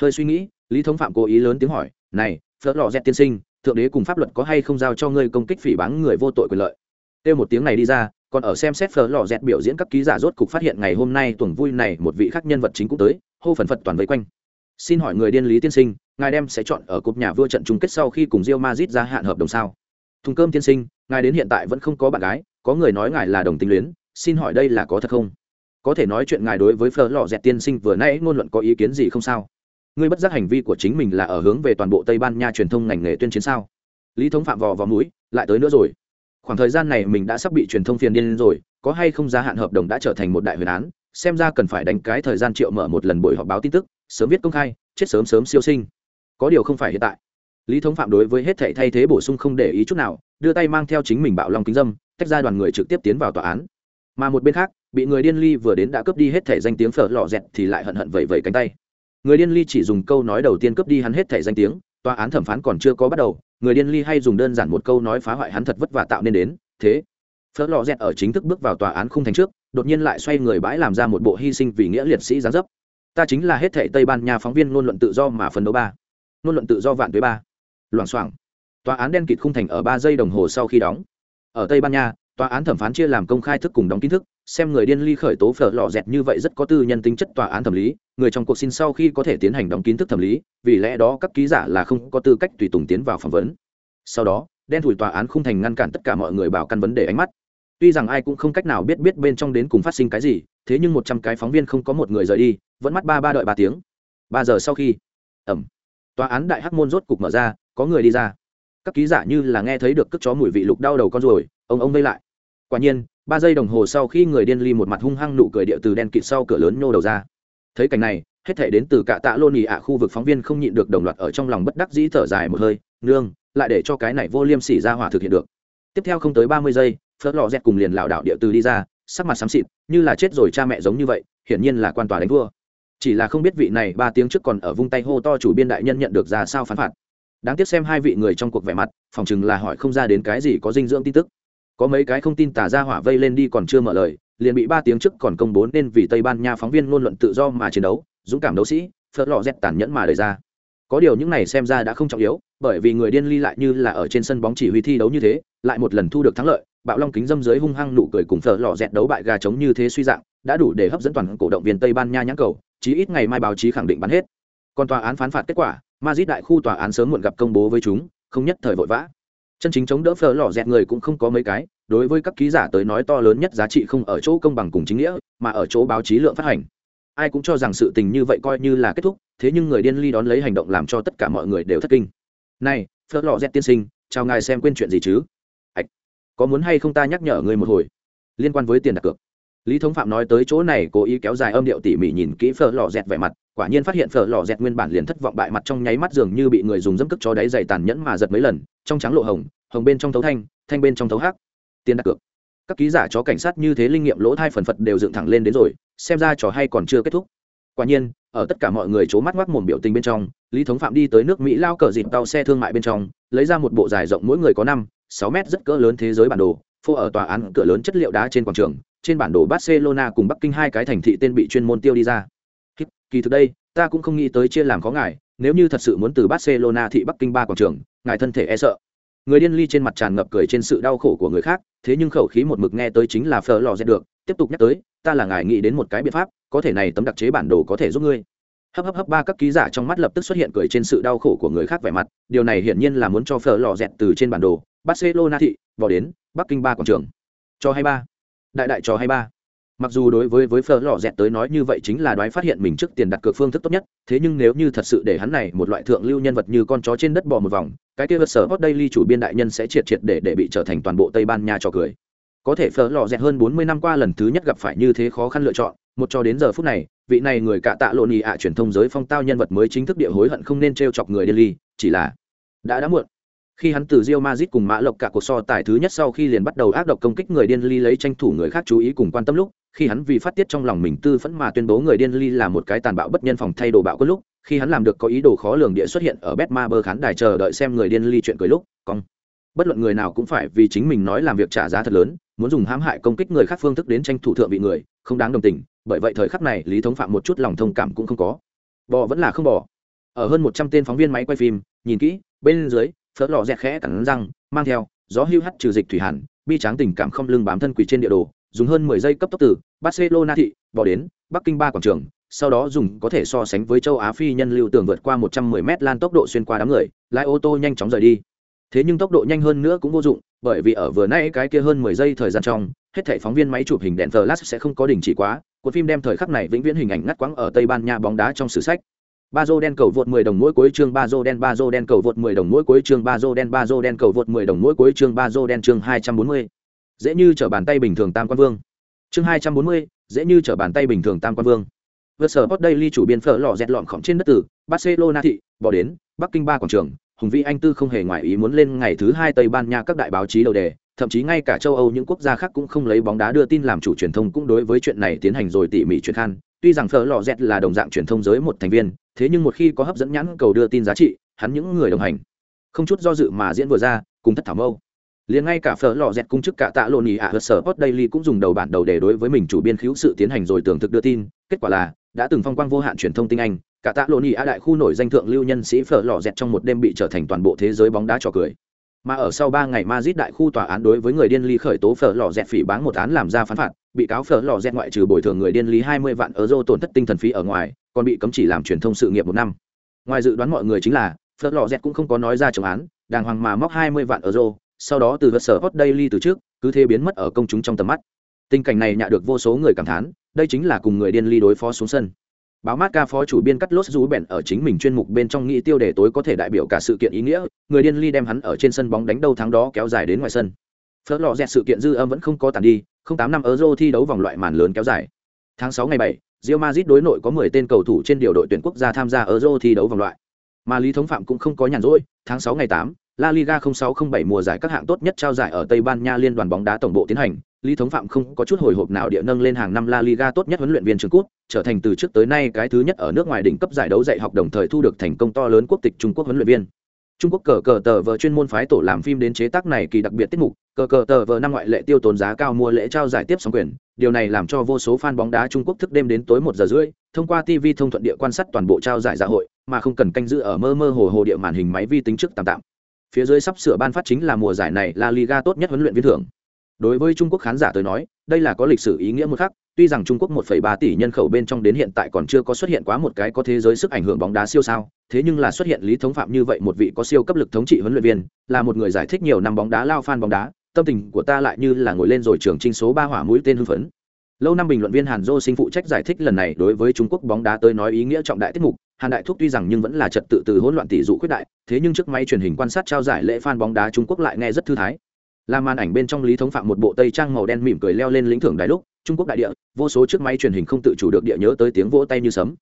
hơi suy nghĩ, lý thống phạm cố ý lớn tiếng hỏi, này phớt lò dẹt tiên sinh, thượng đế cùng pháp luật có hay không giao cho ngươi công kích phỉ báng người vô tội quyền lợi? Kêu một tiếng này đi ra, còn ở xem xét phở lò dẹt biểu diễn các ký giả rốt cục phát hiện ngày hôm nay tuần vui này một vị khác nhân vật chính cũng tới, hô phần phật toàn vây quanh. Xin hỏi người điên lý tiên sinh, ngài đem sẽ chọn ở cúp nhà vua trận chung kết sau khi cùng rio Madrid ra hạn hợp đồng sao? Thùng cơm tiên sinh, ngài đến hiện tại vẫn không có bạn gái, có người nói ngài là đồng tính luyến, xin hỏi đây là có thật không? Có thể nói chuyện ngài đối với phở lò dẹt tiên sinh vừa nãy ngôn luận có ý kiến gì không sao? Ngươi bất giác hành vi của chính mình là ở hướng về toàn bộ tây ban nha truyền thông ngành nghề tuyên chiến sao? Lý thống phạm vò vào mũi, lại tới nữa rồi. Khoảng thời gian này mình đã sắp bị truyền thông phiền điên rồi, có hay không gia hạn hợp đồng đã trở thành một đại huyền án, xem ra cần phải đánh cái thời gian triệu mở một lần buổi họp báo tin tức, sớm viết công khai, chết sớm sớm siêu sinh. Có điều không phải hiện tại. Lý thống phạm đối với hết thảy thay thế bổ sung không để ý chút nào, đưa tay mang theo chính mình bạo lòng kính dâm, tách ra đoàn người trực tiếp tiến vào tòa án. Mà một bên khác, bị người điên ly vừa đến đã cướp đi hết thẻ danh tiếng phở lò dẹt thì lại hận hận vẩy vẩy cánh tay người điên ly chỉ dùng câu nói đầu tiên cướp đi hắn hết thẻ danh tiếng, tòa án thẩm phán còn chưa có bắt đầu, người điên ly hay dùng đơn giản một câu nói phá hoại hắn thật vất vả tạo nên đến, thế. Phớt lò dẹt ở chính thức bước vào tòa án khung thành trước, đột nhiên lại xoay người bãi làm ra một bộ hy sinh vì nghĩa liệt sĩ gián dấp. Ta chính là hết thệ tây ban nha phóng viên ngôn luận tự do mà phấn đấu ba. Ngôn luận tự do vạn tuế ba. Loảng xoảng. Tòa án đen kịt khung thành ở ba giây đồng hồ sau khi đóng. Ở tây ban nha, tòa án thẩm phán chia làm công khai thức cùng đóng kiến thức xem người điên ly khởi tố phở lò dẹt như vậy rất có tư nhân tính chất tòa án thẩm lý, người trong cuộc xin sau khi có thể tiến hành đóng kiến thức thẩm lý, vì lẽ đó các ký giả là không có tư cách tùy tùng tiến vào phỏng vấn. Sau đó, đen thủi tòa án không thành ngăn cản tất cả mọi người bảo căn vấn đề ánh mắt. Tuy rằng ai cũng không cách nào biết biết bên trong đến cùng phát sinh cái gì, thế nhưng một trăm cái phóng viên không có một người rời đi, vẫn mắt ba ba đợi ba tiếng. Ba giờ sau khi, ẩm, tòa án đại hắc môn rốt cục mở ra, có người đi ra. Các ký giả như là nghe thấy được cất chó mùi vị lục đau đầu con rồi ông ông vây lại. Quả nhiên ba giây đồng hồ sau khi người điên ly một mặt hung hăng nụ cười điệu từ đen kịt sau cửa lớn nhô đầu ra. Thấy cảnh này, hết thể đến từ cả tạ lô nỉ ạ khu vực phóng viên không nhịn được đồng loạt ở trong lòng bất đắc dĩ thở dài một hơi, nương, lại để cho cái này vô liêm sỉ ra hỏa thực hiện được. Tiếp theo không tới ba mươi giây, phớt lò dẹt cùng liền lảo đảo điệu từ đi ra, sắc mặt xám xịt, như là chết rồi cha mẹ giống như vậy, hiển nhiên là quan tòa đánh thua. Chỉ là không biết vị này ba tiếng trước còn ở vung tay hô to chủ biên đại nhân nhận được ra sao phán phạt. Đáng tiếc xem hai vị người trong cuộc vẻ mặt, phòng chừng là hỏi không ra đến cái gì có dinh dưỡng tin tức có mấy cái không tin tả ra hỏa vây lên đi còn chưa mở lời, liền bị ba tiếng trước còn công bố nên vì tây ban nha phóng viên ngôn luận tự do mà chiến đấu, dũng cảm đấu sĩ phớt lọ dẹt tàn nhẫn mà đời ra. Có điều những này xem ra đã không trọng yếu, bởi vì người điên ly lại như là ở trên sân bóng chỉ huy thi đấu như thế, lại một lần thu được thắng lợi, bạo long kính dâm dưới hung hăng nụ cười cùng phở lò dẹt đấu bại gà trống như thế suy dạng, đã đủ để hấp dẫn toàn cổ động viên tây ban nha nhãn cầu, chí ít ngày mai báo chí khẳng định bắn hết. Còn tòa án phán phạt kết quả, Madrid đại khu tòa án sớm muộn gặp công bố với chúng, không nhất thời vội vã chân chính chống đỡ phở lò dẹt người cũng không có mấy cái, đối với các ký giả tới nói to lớn nhất giá trị không ở chỗ công bằng cùng chính nghĩa, mà ở chỗ báo chí lượng phát hành. Ai cũng cho rằng sự tình như vậy coi như là kết thúc, thế nhưng người điên ly đón lấy hành động làm cho tất cả mọi người đều thất kinh. Này phớt lò dẹt tiên sinh, chào ngài xem quên chuyện gì chứ? Ạch, có muốn hay không ta nhắc nhở người một hồi? Liên quan với tiền đặt cược. Lý thống phạm nói tới chỗ này, cố ý kéo dài âm điệu tỉ mỉ nhìn kỹ phở lò dẹt vẻ mặt quả nhiên phát hiện phở lò dẹt nguyên bản liền thất vọng bại mặt trong nháy mắt dường như bị người dùng dâm cước cho đáy dày tàn nhẫn mà giật mấy lần, trong trắng lộ hồng hồng bên trong thấu thanh thanh bên trong thấu hắc. Tiền đặt cược. Các ký giả chó cảnh sát như thế linh nghiệm lỗ thai phần phật đều dựng thẳng lên đến rồi, xem ra trò hay còn chưa kết thúc. Quả nhiên, ở tất cả mọi người c h ố mắt ngoác mồm biểu tình bên trong, lý thống phạm đi tới nước mỹ lao cờ dịp tàu xe thương mại bên trong, lấy ra một bộ dài rộng mỗi người có năm, sáu mét rất cỡ lớn thế giới bản đồ, phô ở tòa án cửa lớn chất liệu đá trên quảng trường, trên bản đồ barcelona cùng bắc kinh hai cái thành thị tên bị chuyên môn tiêu đi ra kỳ thực đây, ta cũng không nghĩ tới chia làm có ngài, nếu như thật sự muốn từ barcelona thị bắc kinh ba quảng trường, ngài thân thể e sợ. Người điên ly trên mặt tràn ngập cười trên sự đau khổ của người khác, thế nhưng khẩu khí một mực nghe tới chính là phở lò dẹt được. Tiếp tục nhắc tới, ta là ngài nghĩ đến một cái biện pháp, có thể này tấm đặc chế bản đồ có thể giúp ngươi. Hấp hấp hấp ba các ký giả trong mắt lập tức xuất hiện cười trên sự đau khổ của người khác vẻ mặt, điều này hiển nhiên là muốn cho phở lò dẹt từ trên bản đồ, barcelona thị vào đến bắc kinh ba quảng trường. Cho hai ba. Đại đại cho hai ba mặc dù đối với với phở lò dẹt tới nói như vậy chính là đoái phát hiện mình trước tiền đặt cược phương thức tốt nhất, thế nhưng nếu như thật sự để hắn này một loại thượng lưu nhân vật như con chó trên đất bò một vòng, cái kia vật sở hot daily chủ biên đại nhân sẽ triệt triệt để để bị trở thành toàn bộ tây ban nha cho cười. Có thể phở lò dẹt hơn bốn mươi năm qua lần thứ nhất gặp phải như thế khó khăn lựa chọn, một cho đến giờ phút này, vị này người cạ tạ lộn ì ạ truyền thông giới phong tao nhân vật mới chính thức địa hối hận không nên t chọc người delhi chỉ là đã đã muộn khi hắn từ Real Madrid cùng Mã Lộc cả cuộc so tài thứ nhất sau khi liền bắt đầu ác độc công kích người điên ly lấy tranh thủ người khác chú ý cùng quan tâm lúc, khi hắn vì phát tiết trong lòng mình tư phẫn mà tuyên bố người điên ly là một cái tàn bạo bất nhân phòng thay đồ bạo có lúc, khi hắn làm được có ý đồ khó lường địa xuất hiện ở Betmaber khán đài chờ đợi xem người điên ly chuyện cười lúc, cong. Bất luận người nào cũng phải vì chính mình nói làm việc trả giá thật lớn, muốn dùng hãm hại công kích người khác phương thức đến tranh thủ thượng vị người, không đáng đồng tình, bởi vậy thời khắc này Lý Thống Phạm một chút lòng thông cảm cũng không có. Bỏ vẫn là không bỏ. Ở hơn một trăm tên phóng viên máy quay phim, nhìn kỹ, bên dưới, phớt lò dẹt khẽ cắn răng, mang theo, gió hưu hắt trừ dịch thủy hàn, bi tráng tình cảm không lưng bám thân quỳ trên địa đồ, dùng hơn mười giây cấp tốc từ barcelona thị bỏ đến bắc kinh ba quảng trường, sau đó dùng có thể so sánh với châu á phi nhân lưu tường vượt qua một trăm mười m lan tốc độ xuyên qua đám người, lái ô tô nhanh chóng rời đi. Thế nhưng tốc độ nhanh hơn nữa cũng vô dụng, bởi vì ở vừa nay cái kia hơn mười giây thời gian trong, hết thảy phóng viên máy chụp hình đèn flash sẽ không có đình chỉ quá cuộc phim đem thời khắc này vĩnh viễn hình ảnh ngắt quãng ở tây ban nha bóng đá trong sử sách ba dô đen cầu vượt 10 đồng mỗi cuối chương ba dô đen ba dô đen cầu vượt 10 đồng mỗi cuối chương ba dô đen ba dô đen cầu vượt 10 đồng mỗi cuối chương ba dô đen chương 240. dễ như trở bàn tay bình thường tam quan vương. Chương 240, dễ như trở bàn tay bình thường tam quan vương. Vượt sở hot daily chủ biên phở lò dẹt lọn khổng trên đất tử barcelona thị bỏ đến bắc kinh ba quảng trường. Hùng vĩ anh tư không hề ngoại ý muốn lên ngày thứ hai tây ban nha các đại báo chí đầu đề thậm chí ngay cả châu âu những quốc gia khác cũng không lấy bóng đá đưa tin làm chủ truyền thông cũng đối với chuyện này tiến hành rồi tỉ mỉ chuyện khan. Tuy rằng phở lò dẹt là đồng dạng truyền thông giới một thành viên thế nhưng một khi có hấp dẫn nhãn cầu đưa tin giá trị hắn những người đồng hành không chút do dự mà diễn vừa ra cùng thất thảo mâu. Liền ngay cả phở lò dẹt cung chức cả tạ lộn ý ạ à, sở post daily cũng dùng đầu bản đầu để đối với mình chủ biên khiếu sự tiến hành rồi tưởng thực đưa tin kết quả là đã từng phong quang vô hạn truyền thông tinh anh cả tạ lộn ý ạ đại khu nổi danh thượng lưu nhân sĩ phở lò dẹt trong một đêm bị trở thành toàn bộ thế giới bóng đá trò cười. Mà ở sau ba ngày Madrid đại khu tòa án đối với người điên ly khởi tố phở lò dẹt phỉ báng một án làm ra phán phạt, bị cáo phở lò dẹt ngoại trừ bồi thường người điên ly 20 vạn euro tổn thất tinh thần phí ở ngoài, còn bị cấm chỉ làm truyền thông sự nghiệp một năm. Ngoài dự đoán mọi người chính là, phớt lò z cũng không có nói ra chống án, đàng hoàng mà móc 20 vạn euro, sau đó từ vật sở hot daily từ trước, cứ thế biến mất ở công chúng trong tầm mắt. Tình cảnh này nhạ được vô số người cảm thán, đây chính là cùng người điên ly đối phó xuống sân báo mát ca phó chủ biên cắt lốt rú bèn ở chính mình chuyên mục bên trong nghĩ tiêu đề tối có thể đại biểu cả sự kiện ý nghĩa người điên ly đem hắn ở trên sân bóng đánh đâu thắng đó kéo dài đến ngoài sân phớt lò dẹt sự kiện dư âm vẫn không có tàn đi không tám năm euro thi đấu vòng loại màn lớn kéo dài tháng sáu ngày bảy Real Madrid đối nội có 10 tên cầu thủ trên điều đội tuyển quốc gia tham gia Euro thi đấu vòng loại. Mà Lý Thống Phạm cũng không có nhàn rỗi, tháng 6 ngày 8, La Liga 0607 mùa giải các hạng tốt nhất trao giải ở Tây Ban Nha liên đoàn bóng đá tổng bộ tiến hành, Lý Thống Phạm không có chút hồi hộp nào địa nâng lên hàng năm La Liga tốt nhất huấn luyện viên trường quốc, trở thành từ trước tới nay cái thứ nhất ở nước ngoài đỉnh cấp giải đấu dạy học đồng thời thu được thành công to lớn quốc tịch Trung Quốc huấn luyện viên. Trung Quốc cờ cờ tờ vờ chuyên môn phái tổ làm phim đến chế tác này kỳ đặc biệt tiết mục, cờ cờ tờ vờ năm ngoại lệ tiêu tốn giá cao mua lễ trao giải tiếp sóng quyền, điều này làm cho vô số fan bóng đá Trung Quốc thức đêm đến tối một giờ rưỡi, thông qua TV thông thuận địa quan sát toàn bộ trao giải dạ hội, mà không cần canh giữ ở mơ mơ hồ hồ địa màn hình máy vi tính trước tạm tạm. Phía dưới sắp sửa ban phát chính là mùa giải này là Liga tốt nhất huấn luyện viên thưởng đối với trung quốc khán giả tới nói đây là có lịch sử ý nghĩa một khắc tuy rằng trung quốc 1,3 tỷ nhân khẩu bên trong đến hiện tại còn chưa có xuất hiện quá một cái có thế giới sức ảnh hưởng bóng đá siêu sao thế nhưng là xuất hiện lý thống phạm như vậy một vị có siêu cấp lực thống trị huấn luyện viên là một người giải thích nhiều năm bóng đá lao fan bóng đá tâm tình của ta lại như là ngồi lên rồi trường trinh số ba hỏa mũi tên hưng phấn. Lâu năm bình luận viên hàn dô sinh phụ trách giải thích lần này đối với trung quốc bóng đá tới nói ý nghĩa trọng đại tiết mục hàn đại thúc tuy rằng nhưng vẫn là trật tự từ hỗn loạn tỷ dụ khuyết đại thế nhưng trước máy truyền hình quan sát trao giải lễ fan bóng đá trung quốc lại nghe rất thư thái. Là màn ảnh bên trong lý thống phạm một bộ tây trang màu đen mỉm cười leo lên lĩnh thưởng đài lúc trung quốc đại địa vô số chiếc máy truyền hình không tự chủ được địa nhớ tới tiếng vỗ tay như sấm.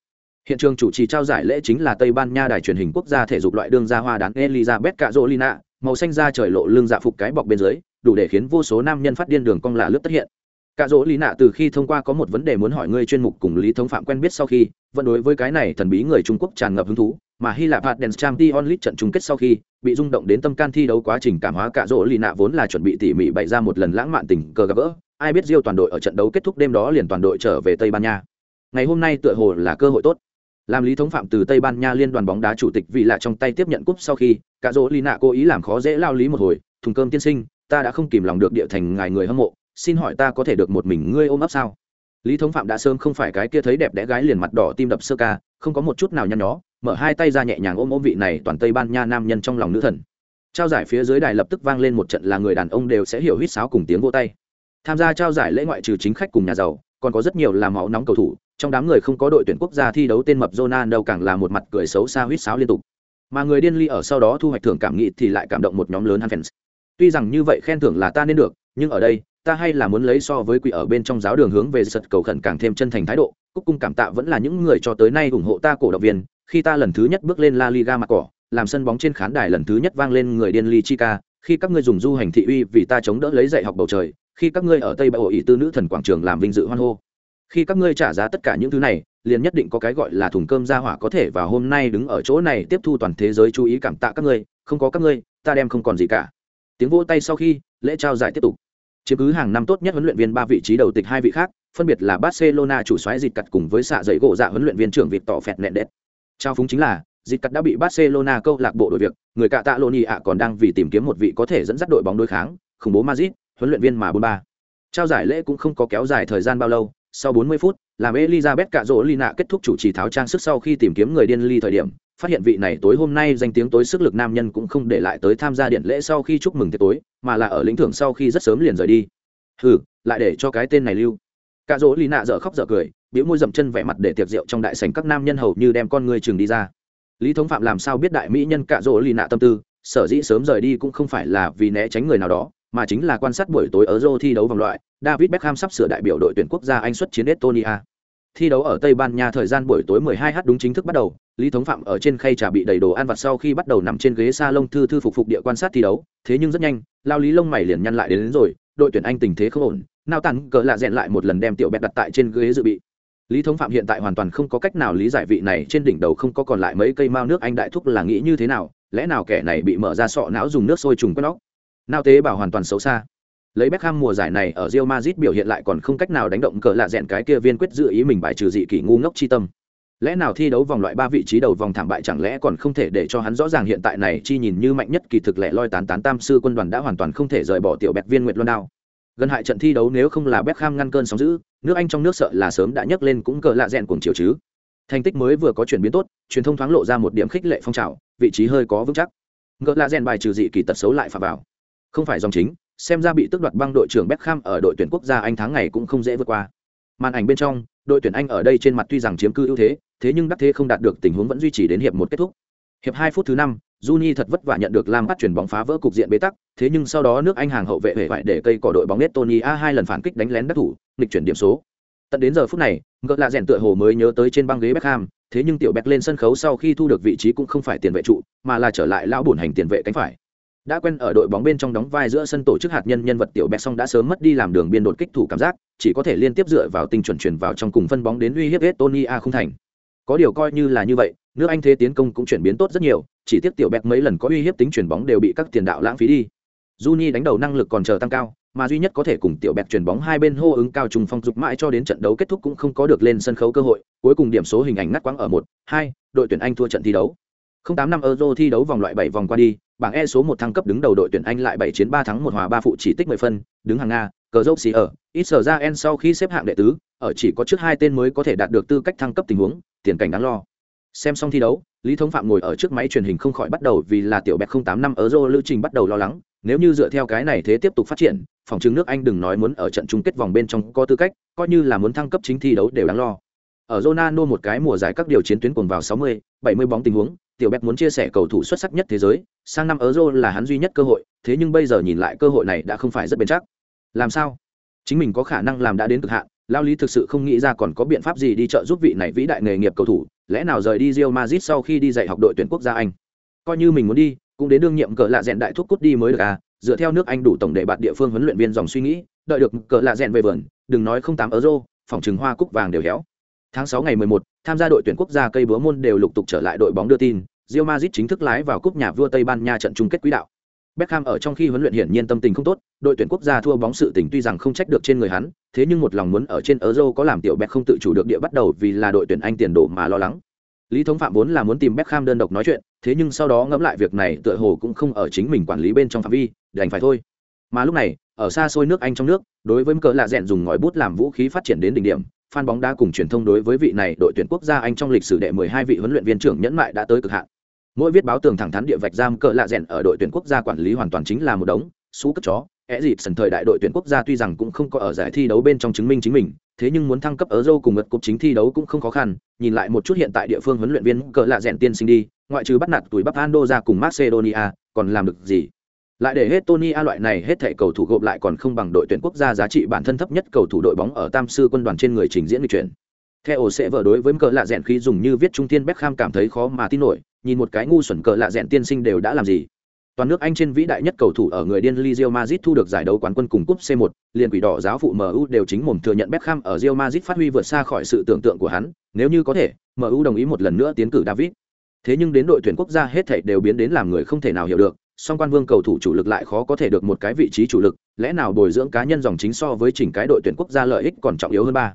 Hiện trường chủ trì trao giải lễ chính là tây ban nha đài truyền hình quốc gia thể dục loại đương gia hoa đán elizabeth cazolina màu xanh da trời lộ lưng dạ phục cái bọc bên dưới đủ để khiến vô số nam nhân phát điên đường cong là lướt tất hiện. Cả dỗ lý nạ từ khi thông qua có một vấn đề muốn hỏi ngươi chuyên mục cùng Lý Thống Phạm quen biết sau khi, vẫn đối với cái này thần bí người Trung Quốc tràn ngập hứng thú, mà Hy Lạp hạt đèn tram t onlit trận chung kết sau khi, bị rung động đến tâm can thi đấu quá trình cảm hóa cả dỗ lý nạ vốn là chuẩn bị tỉ mỉ bày ra một lần lãng mạn tình cờ gặp gỡ, ai biết Diêu toàn đội ở trận đấu kết thúc đêm đó liền toàn đội trở về Tây Ban Nha. ngày hôm nay tựa hồ là cơ hội tốt. Làm lý thống phạm từ tây ban nha liên đoàn bóng đá chủ tịch vì lạ trong tay tiếp nhận cúp sau khi, cả dỗ Lina nạ cố ý làm khó dễ lao lý một hồi, thùng cơm tiên sinh, ta đã không kìm lòng được địa thành ngài người hâm mộ, xin hỏi ta có thể được một mình ngươi ôm ấp sao? Lý thống phạm đã sớm không phải cái kia thấy đẹp đẽ gái liền mặt đỏ tim đập sơ ca, không có một chút nào nhăn nhó, mở hai tay ra nhẹ nhàng ôm ôm vị này toàn tây ban nha nam nhân trong lòng nữ thần. Trao giải phía dưới đài lập tức vang lên một trận là người đàn ông đều sẽ hiểu hít sáo cùng tiếng vỗ tay tham gia trao giải lễ ngoại trừ chính khách cùng nhà giàu, còn có rất nhiều là máu nóng cầu thủ, trong đám người không có đội tuyển quốc gia thi đấu tên mập đâu càng là một mặt cười xấu xa huýt sáo liên tục. Mà người điên ly ở sau đó thu hoạch thưởng cảm nghị thì lại cảm động một nhóm lớn hắn fans. Tuy rằng như vậy khen thưởng là ta nên được, nhưng ở đây, ta hay là muốn lấy so với quỷ ở bên trong giáo đường hướng về sật cầu khẩn càng thêm chân thành thái độ. Cúc cung cảm tạ vẫn là những người cho tới nay ủng hộ ta cổ động viên. Khi ta lần thứ nhất bước lên la liga mặt cỏ, làm sân bóng trên khán đài lần thứ nhất vang lên người điên ly chica khi các ngươi dùng du hành thị uy vì ta chống đỡ lấy dạy học bầu trời khi các ngươi ở tây bãi ổ ỉ tư nữ thần quảng trường làm vinh dự hoan hô. Khi các ngươi trả giá tất cả những thứ này, liền nhất định có cái gọi là thùng cơm ra hỏa có thể và hôm nay đứng ở chỗ này tiếp thu toàn thế giới chú ý cảm tạ các ngươi, không có các ngươi, ta đem không còn gì cả. Tiếng vỗ tay sau khi, lễ trao giải tiếp tục. Chiếm cứ hàng năm tốt nhất huấn luyện viên ba vị trí đầu tịch hai vị khác, phân biệt là barcelona chủ xoáy dịt cặt cùng với xạ dậy gỗ dạ huấn luyện viên trưởng vịt tỏ phẹt nẹn đét trao phúng chính là dịt cặt đã bị barcelona câu lạc bộ đội việc, người cạ tạ loni ạ còn đang vì tìm kiếm một vị có thể dẫn dắt đội bóng đối kháng, khủng bố madrid huấn luyện viên mà bốn ba. Trao giải lễ cũng không có kéo dài thời gian bao lâu, sau 40 phút, làm elizabeth cạ rỗ lina kết thúc chủ trì tháo trang sức sau khi tìm kiếm người điên ly thời điểm, phát hiện vị này tối hôm nay danh tiếng tối sức lực nam nhân cũng không để lại tới tham gia điện lễ sau khi chúc mừng tiệc tối, mà là ở lĩnh thưởng sau khi rất sớm liền rời đi. Hừ, lại để cho cái tên này lưu. Cạ rỗ lina dở khóc dở cười biểu môi dậm chân vẻ mặt để tiệc rượu trong đại sảnh các nam nhân hầu như đem con người trường đi ra. Lý thống phạm làm sao biết đại mỹ nhân cạ rỗ lina tâm tư, sở dĩ sớm rời đi cũng không phải là vì né tránh người nào đó mà chính là quan sát buổi tối ở Euro thi đấu vòng loại, David Beckham sắp sửa đại biểu đội tuyển quốc gia Anh xuất chiến Estonia. Thi đấu ở Tây Ban Nha thời gian buổi tối 12h đúng chính thức bắt đầu, Lý Thống Phạm ở trên khay trà bị đầy đồ ăn vặt sau khi bắt đầu nằm trên ghế salon thư thư phục phục địa quan sát thi đấu, thế nhưng rất nhanh, lao lý lông mày liền nhăn lại đến, đến rồi, đội tuyển Anh tình thế không ổn, nào tàn cỡ lạ rèn lại một lần đem tiểu bẹt đặt tại trên ghế dự bị. Lý Thống Phạm hiện tại hoàn toàn không có cách nào lý giải vị này trên đỉnh đầu không có còn lại mấy cây mao nước Anh đại thúc là nghĩ như thế nào, lẽ nào kẻ này bị mở ra sọ não dùng nước sôi trùng quét nóc nào tế bảo hoàn toàn xấu xa. Lấy Beckham mùa giải này ở Real Madrid biểu hiện lại còn không cách nào đánh động cờ lạ rèn cái kia viên quyết dự ý mình bài trừ dị kỷ ngu ngốc chi tâm. Lẽ nào thi đấu vòng loại ba vị trí đầu vòng thảm bại chẳng lẽ còn không thể để cho hắn rõ ràng hiện tại này chi nhìn như mạnh nhất kỳ thực lẻ loi tán tán tam sư quân đoàn đã hoàn toàn không thể rời bỏ tiểu bẹt viên nguyệt luân đao. Gần hại trận thi đấu nếu không là Beckham ngăn cơn sóng dữ, nước anh trong nước sợ là sớm đã nhấc lên cũng cờ lạ rèn cuồng chiều chứ. Thành tích mới vừa có chuyển biến tốt, truyền thông thoáng lộ ra một điểm khích lệ phong trào, vị trí hơi có vững chắc. Ngỡ lạ rèn bài trừ dị kỳ tật xấu lại phà vào không phải dòng chính xem ra bị tước đoạt băng đội trưởng Beckham ở đội tuyển quốc gia Anh tháng ngày cũng không dễ vượt qua. Màn ảnh bên trong, đội tuyển Anh ở đây trên mặt tuy rằng chiếm cư ưu thế, thế nhưng đắc thế không đạt được tình huống vẫn duy trì đến hiệp một kết thúc. Hiệp hai phút thứ năm, Juni thật vất vả nhận được Lam bắt chuyển bóng phá vỡ cục diện bế tắc, thế nhưng sau đó nước Anh hàng hậu vệ hề phải để cây cỏ đội bóng Estonia hai lần phản kích đánh lén đắc thủ, nghịch chuyển điểm số. Tận đến giờ phút này, ngỡ là rèn tựa hồ mới nhớ tới trên băng ghế Beckham, thế nhưng tiểu Beck lên sân khấu sau khi thu được vị trí cũng không phải tiền vệ trụ, mà là trở lại lão bổn hành tiền vệ cánh phải đã quen ở đội bóng bên trong đóng vai giữa sân tổ chức hạt nhân nhân vật tiểu bẹt xong đã sớm mất đi làm đường biên đột kích thủ cảm giác, chỉ có thể liên tiếp dựa vào tinh chuẩn chuyển vào trong cùng phân bóng đến uy hiếp Estonia không thành. Có điều coi như là như vậy, nước anh thế tiến công cũng chuyển biến tốt rất nhiều, chỉ tiếc tiểu bẹt mấy lần có uy hiếp tính chuyển bóng đều bị các tiền đạo lãng phí đi. Juni đánh đầu năng lực còn chờ tăng cao, mà duy nhất có thể cùng tiểu bẹt chuyển bóng hai bên hô ứng cao trùng phong dục mãi cho đến trận đấu kết thúc cũng không có được lên sân khấu cơ hội, cuối cùng điểm số hình ảnh ngắt quãng ở một, hai, đội tuyển anh thua trận thi đấu. Không tám năm euro thi đấu vòng loại bảy vòng qua đi bảng E số một thăng cấp đứng đầu đội tuyển Anh lại bảy chiến ba thắng một hòa ba phụ chỉ tích mười phân, đứng hàng Nga, cờ dốc xì ở, ít sở ra En sau khi xếp hạng đệ tứ, ở chỉ có trước hai tên mới có thể đạt được tư cách thăng cấp tình huống, tiền cảnh đáng lo. Xem xong thi đấu, Lý Thống Phạm ngồi ở trước máy truyền hình không khỏi bắt đầu vì là tiểu bẹt tám năm Euro lưu trình bắt đầu lo lắng, nếu như dựa theo cái này thế tiếp tục phát triển, phòng chứng nước Anh đừng nói muốn ở trận chung kết vòng bên trong có tư cách, coi như là muốn thăng cấp chính thi đấu đều đáng lo. Ở Ronaldo một cái mùa giải các điều chiến tuyến cuồng vào 60, 70 bóng tình huống, tiểu bẹt muốn chia sẻ cầu thủ xuất sắc nhất thế giới, sang năm euro là hắn duy nhất cơ hội, thế nhưng bây giờ nhìn lại cơ hội này đã không phải rất bền chắc. Làm sao? Chính mình có khả năng làm đã đến cực hạn, lao lý thực sự không nghĩ ra còn có biện pháp gì đi trợ giúp vị này vĩ đại nghề nghiệp cầu thủ, lẽ nào rời đi rio mazit sau khi đi dạy học đội tuyển quốc gia anh? Coi như mình muốn đi, cũng đến đương nhiệm cờ lạ rèn đại thuốc cút đi mới được à dựa theo nước anh đủ tổng đệ bạt địa phương huấn luyện viên dòng suy nghĩ, đợi được cờ lạ rèn về vườn, đừng nói không tám euro, phòng trừng hoa cúc vàng đều héo tháng sáu ngày mười một tham gia đội tuyển quốc gia cây búa môn đều lục tục trở lại đội bóng đưa tin Real Madrid chính thức lái vào cúp nhà vua Tây Ban Nha trận chung kết quý đạo. Beckham ở trong khi huấn luyện hiển nhiên tâm tình không tốt, đội tuyển quốc gia thua bóng sự tình tuy rằng không trách được trên người hắn, thế nhưng một lòng muốn ở trên Euro có làm tiểu Beck không tự chủ được địa bắt đầu vì là đội tuyển Anh tiền đồ mà lo lắng. Lý Thống Phạm vốn là muốn tìm Beckham đơn độc nói chuyện, thế nhưng sau đó ngẫm lại việc này tựa hồ cũng không ở chính mình quản lý bên trong phạm vi, đành phải thôi. Mà lúc này, ở xa xôi nước Anh trong nước, đối với cỡ lạ rèn dùng ngòi bút làm vũ khí phát triển đến đỉnh điểm, fan bóng đá cùng truyền thông đối với vị này đội tuyển quốc gia Anh trong lịch sử đệ 12 vị huấn luyện viên trưởng nhẫn mại đã tới cực hạn. Mỗi viết báo tường thẳng thắn địa vạch giam cờ lạ rèn ở đội tuyển quốc gia quản lý hoàn toàn chính là một đống sú cất chó. É dịp sần thời đại đội tuyển quốc gia tuy rằng cũng không có ở giải thi đấu bên trong chứng minh chính mình, thế nhưng muốn thăng cấp ở dâu cùng ngật cục chính thi đấu cũng không khó khăn, nhìn lại một chút hiện tại địa phương huấn luyện viên cờ lạ rèn tiên sinh đi, ngoại trừ bắt nạt tuổi Bắc Ando ra cùng Macedonia, còn làm được gì? Lại để hết Tony A loại này hết thảy cầu thủ gộp lại còn không bằng đội tuyển quốc gia giá trị bản thân thấp nhất cầu thủ đội bóng ở Tam sư quân đoàn trên người trình diễn lịch chuyển. Theo sẽ vợ đối với cờ lạ rèn khí dùng như viết trung tiên Beckham cảm thấy khó mà tin nổi, nhìn một cái ngu xuẩn cờ lạ rèn tiên sinh đều đã làm gì. Toàn nước Anh trên vĩ đại nhất cầu thủ ở người điên Real Madrid thu được giải đấu quán quân cùng cúp C1, liền quỷ đỏ giáo phụ MU đều chính mồm thừa nhận Beckham ở Real Madrid phát huy vượt xa khỏi sự tưởng tượng của hắn, nếu như có thể, MU đồng ý một lần nữa tiến cử David. Thế nhưng đến đội tuyển quốc gia hết thảy đều biến đến làm người không thể nào hiểu được, song quan vương cầu thủ chủ lực lại khó có thể được một cái vị trí chủ lực, lẽ nào bồi dưỡng cá nhân dòng chính so với chỉnh cái đội tuyển quốc gia lợi ích còn trọng yếu hơn ba.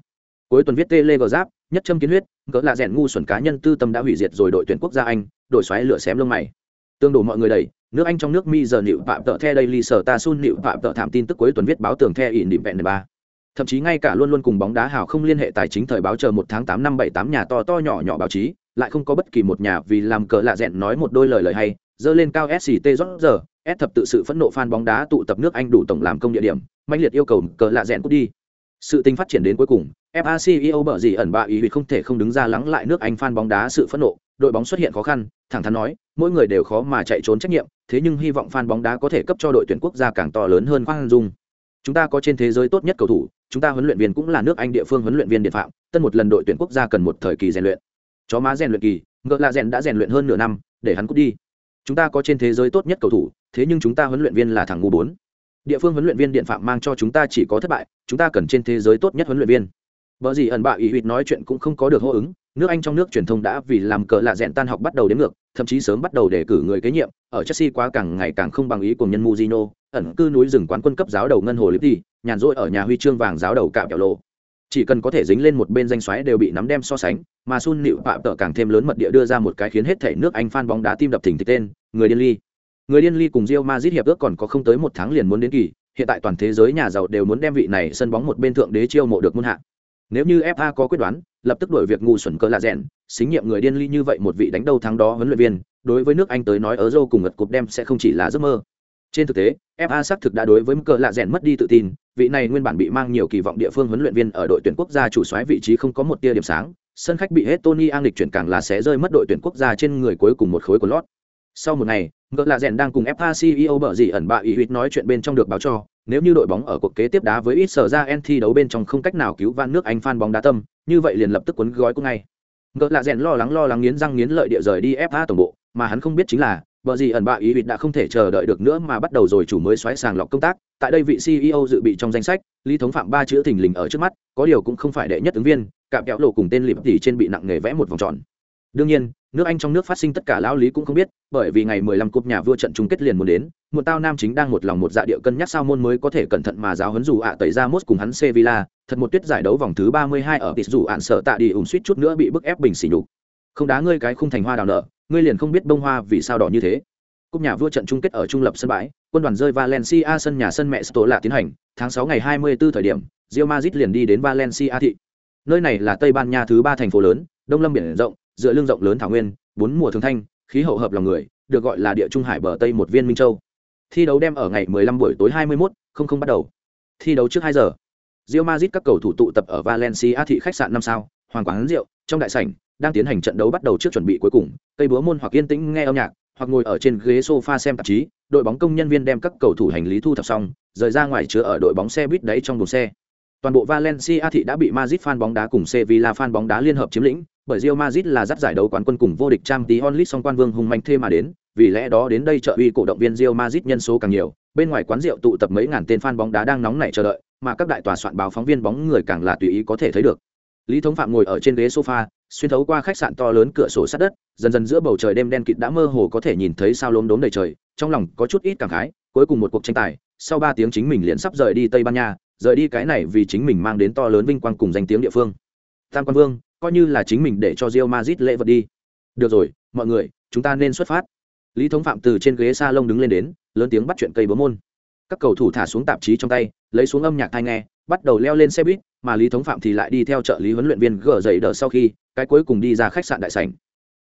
Cuối tuần viết tele gờ giáp, nhất châm kiến huyết, cỡ là rèn ngu xuẩn cá nhân tư tâm đã hủy diệt rồi đội tuyển quốc gia Anh, đội xoáy lửa xém lông mày. Tương đổ mọi người đầy, nước Anh trong nước mi giờ nịu phạm tợ the Daily Sở Ta Sun nịu phạm tợ thảm tin tức cuối tuần viết báo tường the ỉn nịu vẹn ba. Thậm chí ngay cả luôn luôn cùng bóng đá hào không liên hệ tài chính thời báo chờ một tháng tám năm bảy tám nhà to to nhỏ nhỏ báo chí, lại không có bất kỳ một nhà vì làm cờ lạ dẹn nói một đôi lời lời hay, dơ lên cao SCT rót giờ, S thập tự sự phẫn nộ fan bóng đá tụ tập nước Anh đủ tổng làm công địa điểm, mãnh liệt yêu cầu cờ lạ rèn cút đi. Sự tình phát triển đến cuối cùng, FA CEO bở gì ẩn bạ ý không thể không đứng ra lắng lại nước Anh fan bóng đá sự phẫn nộ, đội bóng xuất hiện khó khăn, thẳng thắn nói, mỗi người đều khó mà chạy trốn trách nhiệm, thế nhưng hy vọng fan bóng đá có thể cấp cho đội tuyển quốc gia càng to lớn hơn khoan dung. Chúng ta có trên thế giới tốt nhất cầu thủ, chúng ta huấn luyện viên cũng là nước Anh địa phương huấn luyện viên điện phạm, tân một lần đội tuyển quốc gia cần một thời kỳ rèn luyện. Chó má rèn luyện kỳ, ngựa là rèn đã rèn luyện hơn nửa năm, để hắn cút đi. Chúng ta có trên thế giới tốt nhất cầu thủ, thế nhưng chúng ta huấn luyện viên là thằng ngu bốn. Địa phương huấn luyện viên điện phạm mang cho chúng ta chỉ có thất bại, chúng ta cần trên thế giới tốt nhất huấn luyện viên. Bở gì ẩn bạ ý huyệt nói chuyện cũng không có được hô ứng, nước Anh trong nước truyền thông đã vì làm cờ lạ rèn tan học bắt đầu đến ngược, thậm chí sớm bắt đầu đề cử người kế nhiệm, ở Chelsea quá càng ngày càng không bằng ý của nhân Mujino, ẩn cư núi rừng quán quân cấp giáo đầu ngân hồ Lipti, nhàn rỗi ở nhà huy chương vàng giáo đầu cạo kẹo lộ. Chỉ cần có thể dính lên một bên danh xoáy đều bị nắm đem so sánh, mà Sun Nịu Phạm tợ càng thêm lớn mật địa đưa ra một cái khiến hết thể nước Anh fan bóng đá tim đập thình thịch tên, người điên ly. Người điên ly cùng Rio Madrid hiệp ước còn có không tới một tháng liền muốn đến kỳ, hiện tại toàn thế giới nhà giàu đều muốn đem vị này sân bóng một bên thượng đế chiêu mộ được muôn hạ nếu như fa có quyết đoán lập tức đổi việc ngu xuẩn cơ lạ rèn xính nhiệm người điên ly như vậy một vị đánh đầu thắng đó huấn luyện viên đối với nước anh tới nói ở dâu cùng ngật cục đem sẽ không chỉ là giấc mơ trên thực tế fa xác thực đã đối với cờ lạ rèn mất đi tự tin vị này nguyên bản bị mang nhiều kỳ vọng địa phương huấn luyện viên ở đội tuyển quốc gia chủ soái vị trí không có một tia điểm sáng, sân khách bị hết tony an lịch chuyển càng là sẽ rơi mất đội tuyển quốc gia trên người cuối cùng một khối của lót. Sau một ngày ngựa lạ rèn đang cùng fa ceo bở gì ẩn bạ ý huýt nói chuyện bên trong được báo cho, nếu như đội bóng ở cuộc kế tiếp đá với ít sở ra en thi đấu bên trong không cách nào cứu van nước anh phan bóng đá tâm, như vậy liền lập tức cuốn gói cũng ngay. Ngựa lạ rèn lo lắng lo lắng nghiến răng nghiến lợi địa rời đi fa tổng bộ, mà hắn không biết chính là bởi gì ẩn bạ ý vịt đã không thể chờ đợi được nữa mà bắt đầu rồi chủ mới xoáy sàng lọc công tác. Tại đây vị ceo dự bị trong danh sách, lý thống phạm ba chữ thình lình ở trước mắt, có điều cũng không phải đệ nhất ứng viên, cạm kéo lộ cùng tên lịp tỉ trên bị nặng nghề vẽ một vòng tròn. Đương nhiên, nước anh trong nước phát sinh tất cả lão lý cũng không biết, bởi vì ngày 15 cúp nhà vua trận chung kết liền muốn đến, một tao nam chính đang một lòng một dạ địa cân nhắc sao môn mới có thể cẩn thận mà giáo huấn dù ạ tẩy ra mốt cùng hắn Sevilla, thật một tuyết giải đấu vòng thứ 32 ở tịt dù ạn sợ tạ đi ủng suýt chút nữa bị bức ép bình xỉ nhục. Không đá ngươi cái khung thành hoa đào nở ngươi liền không biết bông hoa vì sao đỏ như thế. Cúp nhà vua trận chung kết ở trung lập sân bãi quân đoàn rơi Valencia sân nhà sân mẹ Stola tiến hành tháng 6 ngày 24 thời điểm Real Madrid liền đi đến Valencia thị. Nơi này là Tây Ban Nha thứ ba thành phố lớn đông lâm biển rộng dựa lưng rộng lớn thảo nguyên bốn mùa thường thanh khí hậu hợp lòng người được gọi là địa trung hải bờ tây một viên minh châu. Thi đấu đem ở ngày 15 buổi tối 21, không không bắt đầu. Thi đấu trước 2 giờ. Real Madrid các cầu thủ tụ tập ở Valencia thị khách sạn năm sao hoàng quán rượu trong đại sảnh đang tiến hành trận đấu bắt đầu trước chuẩn bị cuối cùng cây búa môn hoặc yên tĩnh nghe âm nhạc hoặc ngồi ở trên ghế sofa xem tạp chí đội bóng công nhân viên đem các cầu thủ hành lý thu thập xong rời ra ngoài chứa ở đội bóng xe buýt đấy trong đồn xe toàn bộ Valencia thị đã bị Madrid fan bóng đá cùng Sevilla fan bóng đá liên hợp chiếm lĩnh bởi Real Madrid là dắt giải đấu quán quân cùng vô địch Champions League song quan vương hùng mạnh thêm mà đến, vì lẽ đó đến đây trợ uy cổ động viên Real Madrid nhân số càng nhiều, bên ngoài quán rượu tụ tập mấy ngàn tên fan bóng đá đang nóng nảy chờ đợi, mà các đại tòa soạn báo phóng viên bóng người càng là tùy ý có thể thấy được. Lý Thống Phạm ngồi ở trên ghế sofa, xuyên thấu qua khách sạn to lớn cửa sổ sát đất, dần dần giữa bầu trời đêm đen kịt đã mơ hồ có thể nhìn thấy sao lốm đốm đầy trời, trong lòng có chút ít cảm khái cuối cùng một cuộc tranh tài sau ba tiếng chính mình liền sắp rời đi tây ban nha rời đi cái này vì chính mình mang đến to lớn vinh quang cùng danh tiếng địa phương. Tam quan vương coi như là chính mình để cho rio mazit lễ vật đi. Được rồi mọi người chúng ta nên xuất phát. Lý thống phạm từ trên ghế s a lông đứng lên đến lớn tiếng bắt chuyện cây bố môn. Các cầu thủ thả xuống tạp chí trong tay lấy xuống âm nhạc thai nghe bắt đầu leo lên xe buýt mà lý thống phạm thì lại đi theo trợ lý huấn luyện viên gờ dậy đờ sau khi cái cuối cùng đi ra khách sạn đại sảnh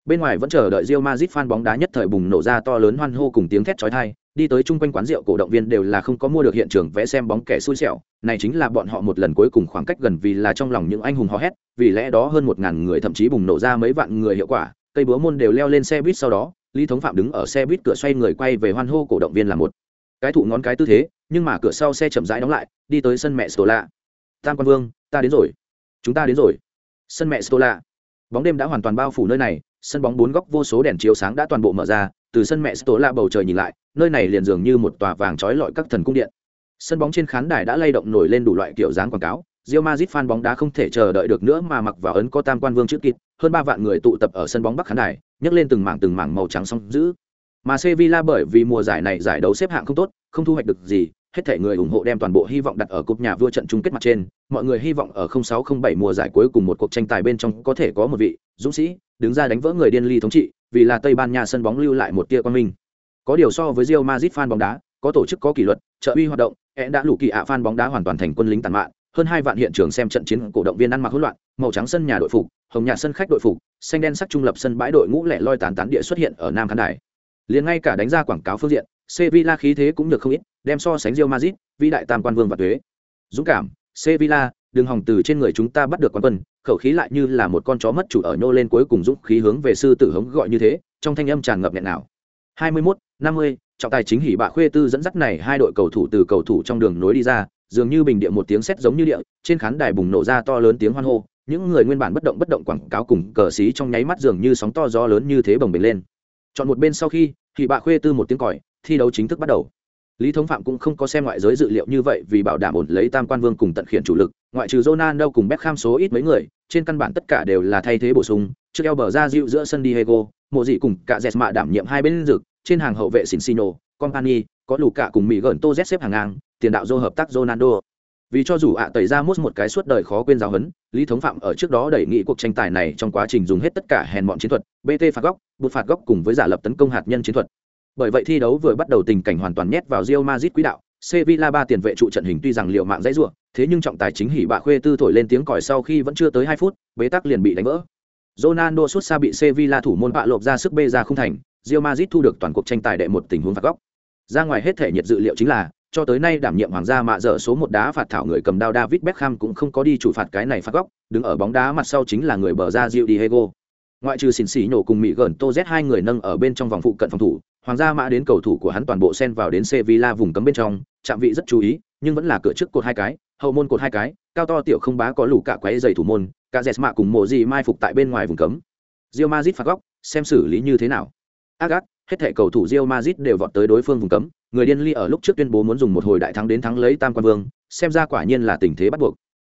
bên ngoài vẫn chờ đợi Real Madrid fan bóng đá nhất thời bùng nổ ra to lớn hoan hô cùng tiếng thét chói tai, đi tới chung quanh quán rượu cổ động viên đều là không có mua được hiện trường vẽ xem bóng kẻ xui xẻo, này chính là bọn họ một lần cuối cùng khoảng cách gần vì là trong lòng những anh hùng hò hét, vì lẽ đó hơn một ngàn người thậm chí bùng nổ ra mấy vạn người hiệu quả, cây búa môn đều leo lên xe buýt sau đó, Lý Thống Phạm đứng ở xe buýt cửa xoay người quay về hoan hô cổ động viên là một cái thụ ngón cái tư thế, nhưng mà cửa sau xe chậm rãi đóng lại, đi tới sân mẹ Stola. Tam Quan Vương, ta đến rồi. Chúng ta đến rồi. Sân mẹ Stola. Bóng đêm đã hoàn toàn bao phủ nơi này, sân bóng bốn góc vô số đèn chiếu sáng đã toàn bộ mở ra từ sân mẹ tổ la bầu trời nhìn lại nơi này liền dường như một tòa vàng trói lọi các thần cung điện sân bóng trên khán đài đã lay động nổi lên đủ loại kiểu dáng quảng cáo Real Madrid fan bóng đá không thể chờ đợi được nữa mà mặc vào ấn có tam quan vương trước kịt, hơn ba vạn người tụ tập ở sân bóng Bắc khán đài, nhấc lên từng mảng từng mảng màu trắng song giữ. Mà Sevilla bởi vì mùa giải này giải đấu xếp hạng không tốt, không thu hoạch được gì, hết thể người ủng hộ đem toàn bộ hy vọng đặt ở cúp nhà vua trận chung kết mặt trên, mọi người hy vọng ở 0607 mùa giải cuối cùng một cuộc tranh tài bên trong có thể có một vị dũng sĩ đứng ra đánh vỡ người điên ly thống trị, vì là Tây Ban Nha sân bóng lưu lại một tia quan minh. Có điều so với Real Madrid fan bóng đá, có tổ chức có kỷ luật, trợ uy hoạt động, én đã lũ kỳ ạ fan bóng đá hoàn toàn thành quân lính tàn mạn, hơn hai vạn hiện trường xem trận chiến cổ động viên ăn mặc hỗn loạn, màu trắng sân nhà đội phục, hồng nhà sân khách đội phục, xanh đen sắc trung lập sân bãi đội ngũ lẻ loi tán tán địa xuất hiện ở nam khán đài. Liền ngay cả đánh ra quảng cáo phương diện, Sevilla khí thế cũng được không ít, đem so sánh Real Madrid, vĩ đại tam quan vương và tuế. Dũng cảm, Sevilla, đường hòng từ trên người chúng ta bắt được quán quân, khẩu khí lại như là một con chó mất chủ ở nhô lên cuối cùng dũng khí hướng về sư tử hống gọi như thế, trong thanh âm tràn ngập nghẹn nào. 21, 50, trọng tài chính hỉ bạ khuê tư dẫn dắt này hai đội cầu thủ từ cầu thủ trong đường nối đi ra, dường như bình địa một tiếng sét giống như địa, trên khán đài bùng nổ ra to lớn tiếng hoan hô, những người nguyên bản bất động bất động quảng cáo cùng cờ xí trong nháy mắt dường như sóng to gió lớn như thế bồng bềnh lên. Chọn một bên sau khi, hỉ bạ khuê tư một tiếng còi, thi đấu chính thức bắt đầu lý thống phạm cũng không có xem ngoại giới dự liệu như vậy vì bảo đảm ổn lấy tam quan vương cùng tận khiển chủ lực ngoại trừ ronaldo cùng beckham số ít mấy người trên căn bản tất cả đều là thay thế bổ sung trước eo bờ ra dịu giữa sân diego mộ dị cùng cả dẹt mạ đảm nhiệm hai bên rực trên hàng hậu vệ Cincino, Company, có lù cả cùng Mỹ gần Tô Z xếp hàng ngang, tiền đạo Do hợp tác Ronaldo. Vì cho dù ạ tẩy ra mốt một cái suốt đời khó quên giáo huấn, Lý Thống Phạm ở trước đó đẩy nghị cuộc tranh tài này trong quá trình dùng hết tất cả hèn mọn chiến thuật, BT phạt góc, bút phạt góc cùng với giả lập tấn công hạt nhân chiến thuật, bởi vậy thi đấu vừa bắt đầu tình cảnh hoàn toàn nhét vào Real Madrid quỹ đạo, Sevilla ba tiền vệ trụ trận hình tuy rằng liệu mạng dãy rủa, thế nhưng trọng tài chính hỉ bạ khuê tư thổi lên tiếng còi sau khi vẫn chưa tới hai phút, bế tắc liền bị đánh vỡ. Ronaldo sút xa bị Sevilla thủ môn bạ lộp ra sức bê ra không thành, Real Madrid thu được toàn cuộc tranh tài đệ một tình huống phạt góc. Ra ngoài hết thể nhiệt dự liệu chính là, cho tới nay đảm nhiệm hoàng gia mạ dở số một đá phạt thảo người cầm đao David Beckham cũng không có đi chủ phạt cái này phạt góc, đứng ở bóng đá mặt sau chính là người bờ ra Gil Diego. Ngoại trừ xỉn xỉ nổ cùng Mỹ gần Tô Z hai người nâng ở bên trong vòng phụ cận phòng thủ, hoàng gia mã đến cầu thủ của hắn toàn bộ xen vào đến Sevilla vùng cấm bên trong, chạm vị rất chú ý, nhưng vẫn là cửa trước cột hai cái, hậu môn cột hai cái, cao to tiểu không bá có lũ cả quấy giày thủ môn, cả Jesma cùng mộ gì mai phục tại bên ngoài vùng cấm. Real Madrid phạt góc, xem xử lý như thế nào. Agat, hết thảy cầu thủ Real Madrid đều vọt tới đối phương vùng cấm, người điên ly ở lúc trước tuyên bố muốn dùng một hồi đại thắng đến thắng lấy tam quan vương, xem ra quả nhiên là tình thế bắt buộc.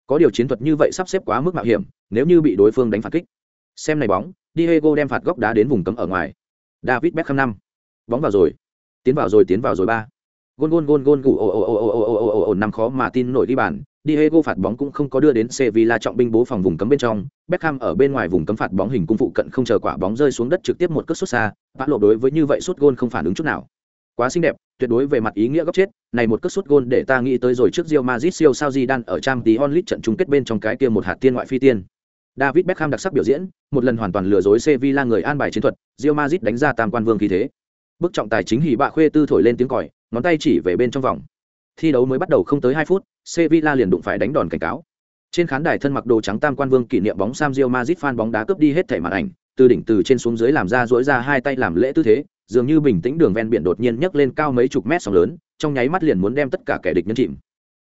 Có điều chiến thuật như vậy sắp xếp quá mức mạo hiểm, nếu như bị đối phương đánh phản kích. Xem này bóng, Diego đem phạt góc đá đến vùng cấm ở ngoài. David Beckham năm bóng vào rồi. Tiến vào rồi tiến vào rồi ba. Gôn gôn gôn gôn gù ồ ồ ồ ồ ồ ồ ồ ồ năm khó mà tin nổi đi bàn. Diego phạt bóng cũng không có đưa đến Sevilla trọng binh bố phòng vùng cấm bên trong, Beckham ở bên ngoài vùng cấm phạt bóng hình cung phụ cận không chờ quả bóng rơi xuống đất trực tiếp một cất sút xa, Bã lộ đối với như vậy sút gôn không phản ứng chút nào. Quá xinh đẹp, tuyệt đối về mặt ý nghĩa góc chết, này một cất sút gôn để ta nghĩ tới rồi trước Real Madrid siêu sao Zidane ở Champions League trận chung kết bên trong cái kia một hạt tiên ngoại phi tiên. David Beckham đặc sắc biểu diễn, một lần hoàn toàn lừa dối Sevilla người an bài chiến thuật, Real Madrid đánh ra tam quan vương khí thế bức trọng tài chính hỉ bạ khuê tư thổi lên tiếng còi, ngón tay chỉ về bên trong vòng. Thi đấu mới bắt đầu không tới hai phút, sevilla liền đụng phải đánh đòn cảnh cáo. Trên khán đài thân mặc đồ trắng tam quan vương kỷ niệm bóng sam rio mazit fan bóng đá cướp đi hết thẻ màn ảnh, từ đỉnh từ trên xuống dưới làm ra dỗi ra hai tay làm lễ tư thế, dường như bình tĩnh đường ven biển đột nhiên nhấc lên cao mấy chục mét sóng lớn, trong nháy mắt liền muốn đem tất cả kẻ địch nhân chìm.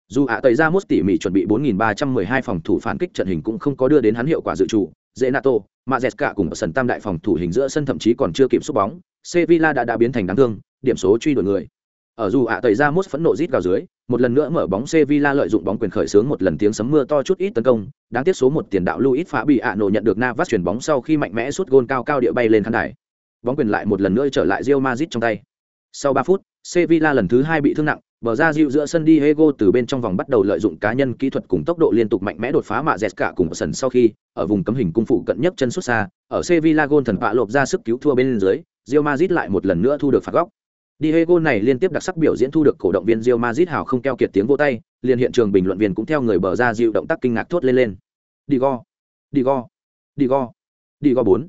Dù ạ tẩy ra mốt tỉ mỉ chuẩn bị 4.312 phòng thủ phản kích trận hình cũng không có đưa đến hắn hiệu quả dự trù dễ nato mà dẹt cả cùng sân tam đại phòng thủ hình giữa sân thậm chí còn chưa kịp xúc bóng sevilla đã đã biến thành đáng thương điểm số truy đuổi người. Ở dù ạ tẩy ra mốt phẫn nộ rít gào dưới một lần nữa mở bóng sevilla lợi dụng bóng quyền khởi xướng một lần tiếng sấm mưa to chút ít tấn công đáng tiếc số một tiền đạo luis phá bị ạ nổ nhận được navas chuyển bóng sau khi mạnh mẽ sút gôn cao cao địa bay lên khán đài. Bóng quyền lại một lần nữa trở lại Real Madrid trong tay. Sau ba phút, Sevilla lần thứ hai bị thương nặng, bờ ra dịu giữa sân Diego từ bên trong vòng bắt đầu lợi dụng cá nhân kỹ thuật cùng tốc độ liên tục mạnh mẽ đột phá mạ Jesca cùng sân sau khi ở vùng cấm hình cung phụ cận nhất chân xuất xa, ở Sevilla gôn thần phạ lộp ra sức cứu thua bên dưới, Real Madrid lại một lần nữa thu được phạt góc. Diego này liên tiếp đặc sắc biểu diễn thu được cổ động viên Real Madrid hào không keo kiệt tiếng vỗ tay, liền hiện trường bình luận viên cũng theo người bờ ra dịu động tác kinh ngạc thốt lên lên. Digo, Digo, Digo, Digo 4.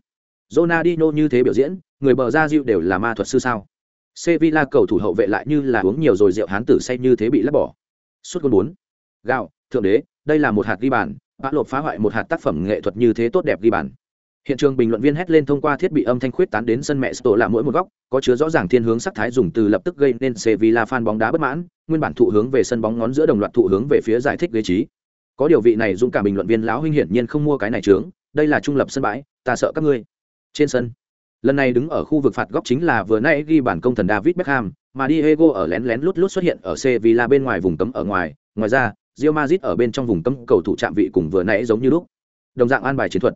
Ronaldinho như thế biểu diễn, người bờ ra dịu đều là ma thuật sư sao? Sevilla cầu thủ hậu vệ lại như là uống nhiều rồi rượu hán tử say như thế bị lắc bỏ. Suốt gol 4. Gạo, thượng đế, đây là một hạt ghi bàn, bã lột phá hoại một hạt tác phẩm nghệ thuật như thế tốt đẹp ghi bàn. Hiện trường bình luận viên hét lên thông qua thiết bị âm thanh khuyết tán đến sân mẹ Sto là mỗi một góc, có chứa rõ ràng thiên hướng sắc thái dùng từ lập tức gây nên Sevilla fan bóng đá bất mãn, nguyên bản thụ hướng về sân bóng ngón giữa đồng loạt thụ hướng về phía giải thích ghế trí. Có điều vị này dũng cả bình luận viên lão huynh hiển nhiên không mua cái này trướng, đây là trung lập sân bãi, ta sợ các ngươi. Trên sân, lần này đứng ở khu vực phạt góc chính là vừa nãy ghi bản công thần David Beckham, mà Diego ở lén lén lút lút xuất hiện ở Sevilla bên ngoài vùng cấm ở ngoài, ngoài ra, Real Madrid ở bên trong vùng cấm cầu thủ chạm vị cùng vừa nãy giống như lúc. Đồng dạng an bài chiến thuật.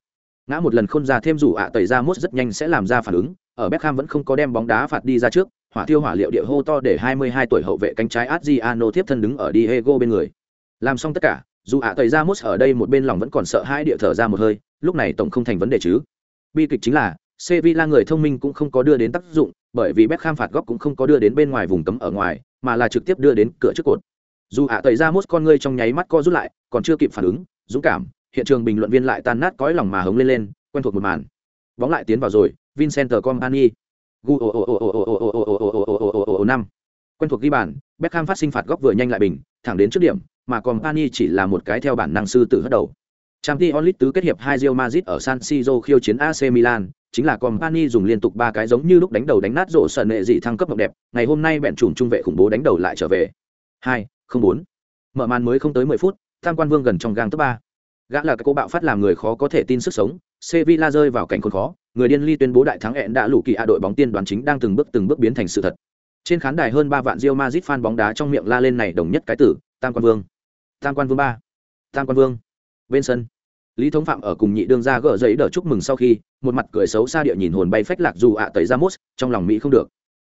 Ngã một lần khôn ra thêm rủ ạ tẩy ra mốt rất nhanh sẽ làm ra phản ứng. Ở Beckham vẫn không có đem bóng đá phạt đi ra trước. Hỏa thiêu hỏa liệu địa hô to để 22 tuổi hậu vệ cánh trái Adriano tiếp thân đứng ở Diego bên người. Làm xong tất cả dù ạ tẩy ra mốt ở đây một bên lòng vẫn còn sợ hai địa thở ra một hơi. Lúc này tổng không thành vấn đề chứ. Bi kịch chính là Sevilla người thông minh cũng không có đưa đến tác dụng bởi vì Beckham phạt góc cũng không có đưa đến bên ngoài vùng cấm ở ngoài mà là trực tiếp đưa đến cửa trước cột dù ạ tẩy ra mốt con ngươi trong nháy mắt co rút lại còn chưa kịp phản ứng dũng cảm hiện trường bình luận viên lại tan nát cõi lòng mà hống lên lên quen thuộc một màn bóng lại tiến vào rồi vincent company năm quen thuộc ghi bàn beckham phát sinh phạt góc vừa nhanh lại bình thẳng đến trước điểm mà company chỉ là một cái theo bản năng sư tử hất đầu Champions League tứ kết hiệp 2 Real Madrid ở San Siro khiêu chiến AC Milan, chính là Company dùng liên tục ba cái giống như lúc đánh đầu đánh nát rổ sợ nệ dị thăng cấp mộng đẹp, ngày hôm nay bẹn trùm trung vệ khủng bố đánh đầu lại trở về. Hai, không bốn. Mở màn mới không tới mười phút, Tam Quan Vương gần trong gang top ba. Gã là cái cô bạo phát làm người khó có thể tin sức sống, Sevilla rơi vào cảnh khốn khó, người điên ly tuyên bố đại thắng hẹn đã lũ kỳ a đội bóng tiên đoán chính đang từng bước từng bước biến thành sự thật. Trên khán đài hơn ba vạn Real Madrid fan bóng đá trong miệng la lên này đồng nhất cái tử, Tam Quan Vương. Tam Quan Vương ba. Tam Quan Vương. Bên sân, Lý Thống Phạm ở cùng nhị đương ra gỡ giấy đỡ chúc mừng sau khi, một mặt cười xấu xa địa nhìn hồn bay phách lạc dù ạ tẩy ra mốt, trong lòng Mỹ không được.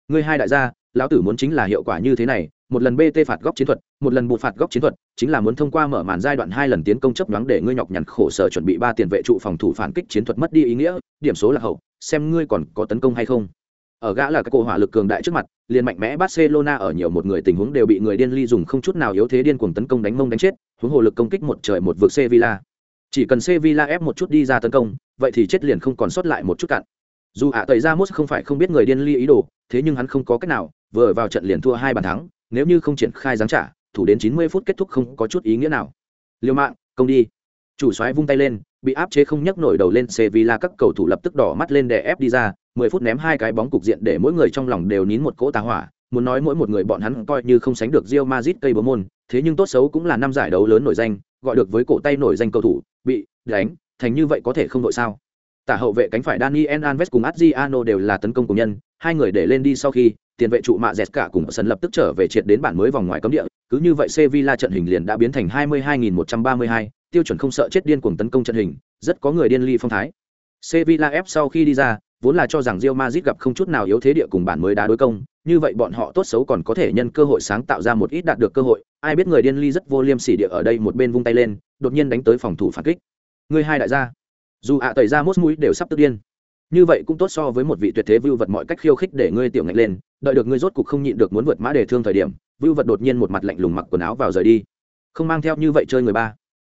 Người hai đại gia, lão tử muốn chính là hiệu quả như thế này, một lần bt phạt góc chiến thuật một lần bụt phạt góc chiến thuật chính là muốn thông qua mở màn giai đoạn hai lần tiến công chấp đoán để ngươi nhọc nhằn khổ sở chuẩn bị ba tiền vệ trụ phòng thủ phản kích chiến thuật mất đi ý nghĩa điểm số là hậu xem ngươi còn có tấn công hay không ở gã là các cổ hỏa lực cường đại trước mặt liền mạnh mẽ barcelona ở nhiều một người tình huống đều bị người điên ly dùng không chút nào yếu thế điên cuồng tấn công đánh mông đánh chết huống hồ lực công kích một trời một vực sevilla chỉ cần sevilla ép một chút đi ra tấn công vậy thì chết liền không còn sót lại một chút cạn. Dù ạ tẩy ra mốt không phải không biết người điên ly ý đồ thế nhưng hắn không có cách nào vừa vào trận liền thua hai bàn thắng nếu như không triển khai giáng trả thủ đến chín mươi phút kết thúc không có chút ý nghĩa nào. Liều mạng công đi. Chủ soái vung tay lên bị áp chế không nhấc nổi đầu lên sevilla các cầu thủ lập tức đỏ mắt lên để ép đi ra mười phút ném hai cái bóng cục diện để mỗi người trong lòng đều nín một cỗ tà hỏa muốn nói mỗi một người bọn hắn coi như không sánh được Real Madrid cây bóng môn, thế nhưng tốt xấu cũng là năm giải đấu lớn nổi danh, gọi được với cổ tay nổi danh cầu thủ, bị đánh, thành như vậy có thể không đội sao? Tả hậu vệ cánh phải Daniel Alves cùng Adriano đều là tấn công của nhân, hai người để lên đi sau khi, tiền vệ trụ mạ dẹt cả cùng sân lập tức trở về triệt đến bản mới vòng ngoài cấm địa, cứ như vậy Sevilla trận hình liền đã biến thành 22.132, tiêu chuẩn không sợ chết điên cuồng tấn công trận hình, rất có người điên ly phong thái. Sevilla ép sau khi đi ra, vốn là cho rằng Real Madrid gặp không chút nào yếu thế địa cùng bản mới đá đối công, như vậy bọn họ tốt xấu còn có thể nhân cơ hội sáng tạo ra một ít đạt được cơ hội, ai biết người điên ly rất vô liêm sỉ địa ở đây một bên vung tay lên, đột nhiên đánh tới phòng thủ phản kích. Người hai đại gia, dù ạ tẩy ra mốt mũi đều sắp tức điên. Như vậy cũng tốt so với một vị tuyệt thế vưu vật mọi cách khiêu khích để ngươi tiểu ngạch lên đợi được ngươi rốt cục không nhịn được muốn vượt mã để thương thời điểm vưu vật đột nhiên một mặt lạnh lùng mặc quần áo vào rời đi. Không mang theo như vậy chơi người ba.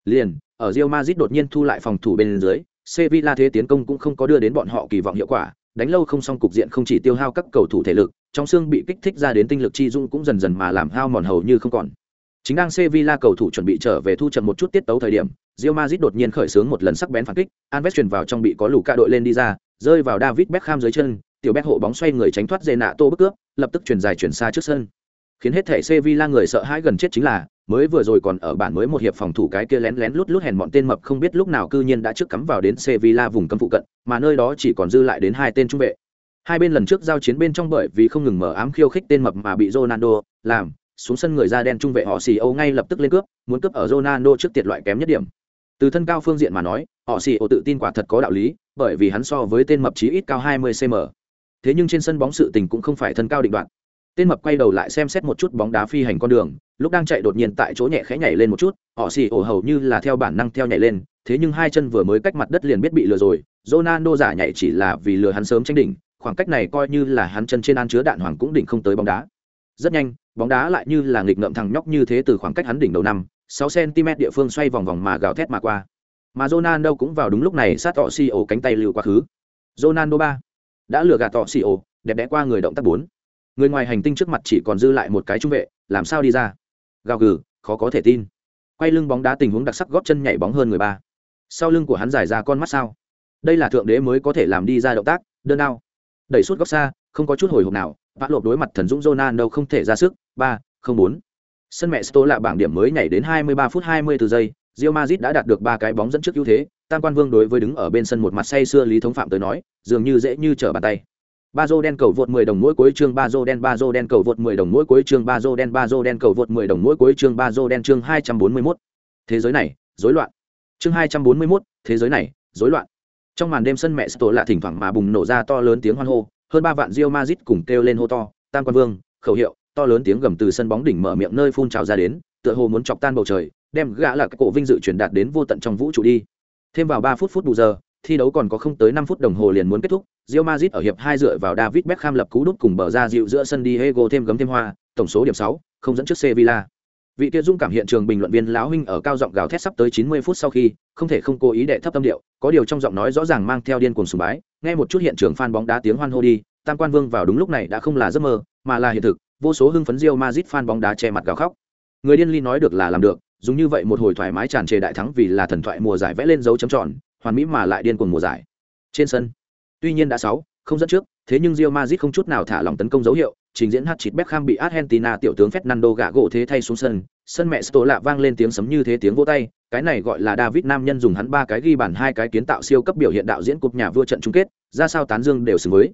Liền ở Real Madrid đột nhiên thu lại phòng thủ bên dưới sevilla thế tiến công cũng không có đưa đến bọn họ kỳ vọng hiệu quả đánh lâu không xong cục diện không chỉ tiêu hao các cầu thủ thể lực trong xương bị kích thích ra đến tinh lực chi dung cũng dần dần mà làm hao mòn hầu như không còn chính đang sevilla cầu thủ chuẩn bị trở về thu chậm một chút tiết tấu thời điểm Real Madrid đột nhiên khởi xướng một lần sắc bén phản kích, Alves truyền vào trong bị có lũ cả đội lên đi ra, rơi vào David Beckham dưới chân, tiểu Beck hộ bóng xoay người tránh thoát Renato bức cướp, lập tức chuyển dài chuyển xa trước sân. Khiến hết thể Sevilla người sợ hãi gần chết chính là, mới vừa rồi còn ở bản mới một hiệp phòng thủ cái kia lén lén lút lút hèn bọn tên mập không biết lúc nào cư nhiên đã trước cắm vào đến Sevilla vùng cấm phụ cận, mà nơi đó chỉ còn dư lại đến hai tên trung vệ. Hai bên lần trước giao chiến bên trong bởi vì không ngừng mở ám khiêu khích tên mập mà bị Ronaldo làm, xuống sân người da đen trung vệ họ xì Âu ngay lập tức lên cướp, muốn cướp ở Ronaldo trước tiệt loại kém nhất điểm. Từ thân cao phương diện mà nói họ xì ổ tự tin quả thật có đạo lý bởi vì hắn so với tên mập chí ít cao 20 cm thế nhưng trên sân bóng sự tình cũng không phải thân cao định đoạn tên mập quay đầu lại xem xét một chút bóng đá phi hành con đường lúc đang chạy đột nhiên tại chỗ nhẹ khẽ nhảy lên một chút, họ xì ổ hầu như là theo bản năng theo nhảy lên, thế nhưng hai chân vừa mới cách mặt đất liền biết bị lừa rồi, ronaldo giả nhảy chỉ là vì lừa hắn sớm tranh đỉnh, khoảng cách này coi như là hắn chân trên an chứa đạn hoàng cũng đỉnh không tới bóng đá. Rất nhanh, bóng đá lại như là nghịch ngợm thằng nhóc như thế từ khoảng cách hắn đỉnh đầu năm, sáu cm địa phương xoay vòng vòng mà gào thét mà qua. Mà Ronaldo cũng vào đúng lúc này sát họ xì ổ cánh tay lưu quá khứ. Ronaldo ba, đã lừa gạt họ xì ổ, đẹp đẽ qua người động tác bốn. Người ngoài hành tinh trước mặt chỉ còn dư lại một cái trung vệ, làm sao đi ra? Gào gừ, khó có thể tin. Quay lưng bóng đá tình huống đặc sắc góp chân nhảy bóng hơn người ba. Sau lưng của hắn giải ra con mắt sao? Đây là thượng đế mới có thể làm đi ra động tác, đơn đao đẩy suốt góc xa, không có chút hồi hộp nào, vã lộp đối mặt thần dũng Ronaldo không thể ra sức, ba, không bốn. Sân mẹ Sto là bảng điểm mới nhảy đến 23 phút 24 giây, Real Madrid đã đạt được ba cái bóng dẫn trước ưu thế, tam quan vương đối với đứng ở bên sân một mặt say xưa lý thống phạm tới nói, dường như dễ như trở bàn tay ba dô đen cầu vượt 10 đồng mỗi cuối chương ba dô đen ba dô đen cầu vượt 10 đồng mỗi cuối chương ba dô đen ba dô đen cầu vượt 10 đồng mỗi cuối chương ba dô đen chương 241. thế giới này rối loạn. Chương 241, thế giới này rối loạn. Trong màn đêm sân mẹ Sto lạ thỉnh thoảng mà bùng nổ ra to lớn tiếng hoan hô hơn ba vạn Real Madrid cùng kêu lên hô to tam quan vương khẩu hiệu to lớn tiếng gầm từ sân bóng đỉnh mở miệng nơi phun trào ra đến tựa hồ muốn chọc tan bầu trời đem gã là cổ vinh dự truyền đạt đến vô tận trong vũ trụ đi. Thêm vào ba phút phút bù giờ thi đấu còn có không tới năm phút đồng hồ liền muốn kết thúc Real Madrid ở hiệp hai dựa vào David Beckham lập cú đúp cùng bờ ra dịu giữa sân Diego thêm gấm thêm hoa, tổng số điểm sáu, không dẫn trước Sevilla. Vị kia dung cảm hiện trường bình luận viên lão huynh ở cao giọng gào thét sắp tới 90 phút sau khi, không thể không cố ý đệ thấp tâm điệu, có điều trong giọng nói rõ ràng mang theo điên cuồng sùng bái, nghe một chút hiện trường fan bóng đá tiếng hoan hô đi, tam quan vương vào đúng lúc này đã không là giấc mơ, mà là hiện thực, vô số hưng phấn Real Madrid fan bóng đá che mặt gào khóc. Người điên ly nói được là làm được, dùng như vậy một hồi thoải mái tràn trề đại thắng vì là thần thoại mùa giải vẽ lên dấu chấm tròn, hoàn mỹ mà lại điên cuồng mùa giải. Trên sân tuy nhiên đã sáu không dẫn trước thế nhưng Real Madrid không chút nào thả lòng tấn công dấu hiệu trình diễn hat-trick Beckham bị Argentina tiểu tướng Fernando gạ gỗ thế thay xuống sân sân mẹ Sto lạ vang lên tiếng sấm như thế tiếng vỗ tay cái này gọi là David nam nhân dùng hắn ba cái ghi bàn hai cái kiến tạo siêu cấp biểu hiện đạo diễn cúp nhà vua trận chung kết ra sao tán dương đều xứng với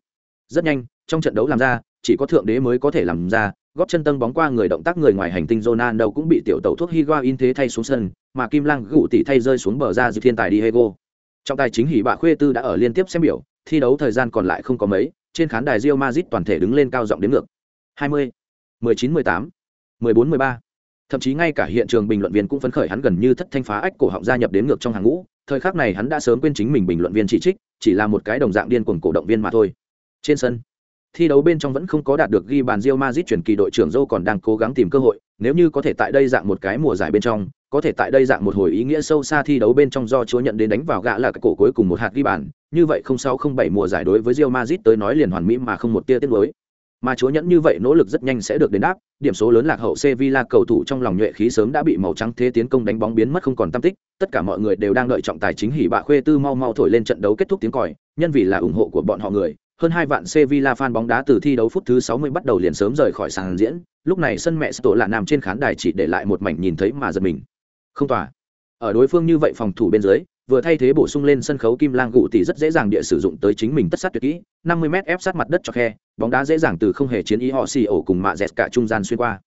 rất nhanh trong trận đấu làm ra chỉ có thượng đế mới có thể làm ra góp chân tân bóng qua người động tác người ngoài hành tinh Ronaldo cũng bị tiểu tàu thuốc Higuain thế thay xuống sân, mà Kim Lang gụ tỷ thay rơi xuống bờ ra dư thiên tài Diego. Trong tài chính hỉ bạ khuê tư đã ở liên tiếp xem biểu, thi đấu thời gian còn lại không có mấy, trên khán đài Real Madrid toàn thể đứng lên cao giọng đến ngược. 20, 19 18, 14 13. Thậm chí ngay cả hiện trường bình luận viên cũng phấn khởi hắn gần như thất thanh phá ách cổ họng gia nhập đến ngược trong hàng ngũ, thời khắc này hắn đã sớm quên chính mình bình luận viên chỉ trích, chỉ là một cái đồng dạng điên cuồng cổ động viên mà thôi. Trên sân, thi đấu bên trong vẫn không có đạt được ghi bàn Real Madrid chuyển kỳ đội trưởng Zhou còn đang cố gắng tìm cơ hội, nếu như có thể tại đây dạng một cái mùa giải bên trong, có thể tại đây dạng một hồi ý nghĩa sâu xa thi đấu bên trong do Chúa nhận đến đánh vào gã là cái cổ cuối cùng một hạt ghi bàn, như vậy không sáu không bảy mùa giải đối với Real Madrid tới nói liền hoàn mỹ mà không một tia tiếc nuối. Mà Chúa nhẫn như vậy nỗ lực rất nhanh sẽ được đền đáp, điểm số lớn lạc hậu Sevilla cầu thủ trong lòng nhuệ khí sớm đã bị màu trắng thế tiến công đánh bóng biến mất không còn tâm tích, tất cả mọi người đều đang đợi trọng tài chính hỉ bạ khuê tư mau mau thổi lên trận đấu kết thúc tiếng còi, nhân vì là ủng hộ của bọn họ người, hơn hai vạn Sevilla fan bóng đá từ thi đấu phút thứ 60 bắt đầu liền sớm rời khỏi sàn diễn, lúc này sân mẹ tổ là nằm trên khán đài chỉ để lại một mảnh nhìn thấy mà giật mình. Không tỏa. Ở đối phương như vậy phòng thủ bên dưới, vừa thay thế bổ sung lên sân khấu kim lang gụ thì rất dễ dàng địa sử dụng tới chính mình tất sát tuyệt kỹ, 50m ép sát mặt đất cho khe, bóng đá dễ dàng từ không hề chiến ý họ xì ổ cùng mạ dẹt cả trung gian xuyên qua.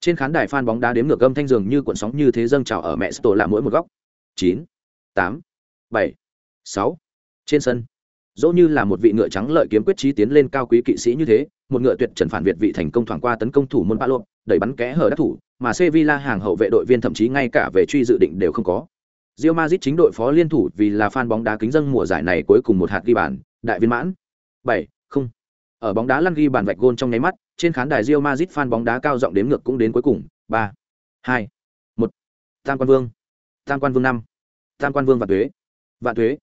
Trên khán đài fan bóng đá đếm ngược âm thanh dường như cuộn sóng như thế dâng trào ở mẹ Sto là mỗi một góc. 9 8 7 6 Trên sân dẫu như là một vị ngựa trắng lợi kiếm quyết trí tiến lên cao quý kỵ sĩ như thế một ngựa tuyệt trần phản việt vị thành công thoảng qua tấn công thủ môn ba lộp đẩy bắn kẽ hở đắc thủ mà sevilla hàng hậu vệ đội viên thậm chí ngay cả về truy dự định đều không có Real Madrid chính đội phó liên thủ vì là fan bóng đá kính dân mùa giải này cuối cùng một hạt ghi bàn, đại viên mãn. 7, không. Ở bóng đá lăn ghi bàn vạch gôn trong nháy mắt, trên khán đài Real Madrid fan bóng đá cao giọng đếm ngược cũng đến cuối cùng, 3, 2, 1. Tam quan vương. Tam quan vương năm. Tam quan vương và thuế. Vạn thuế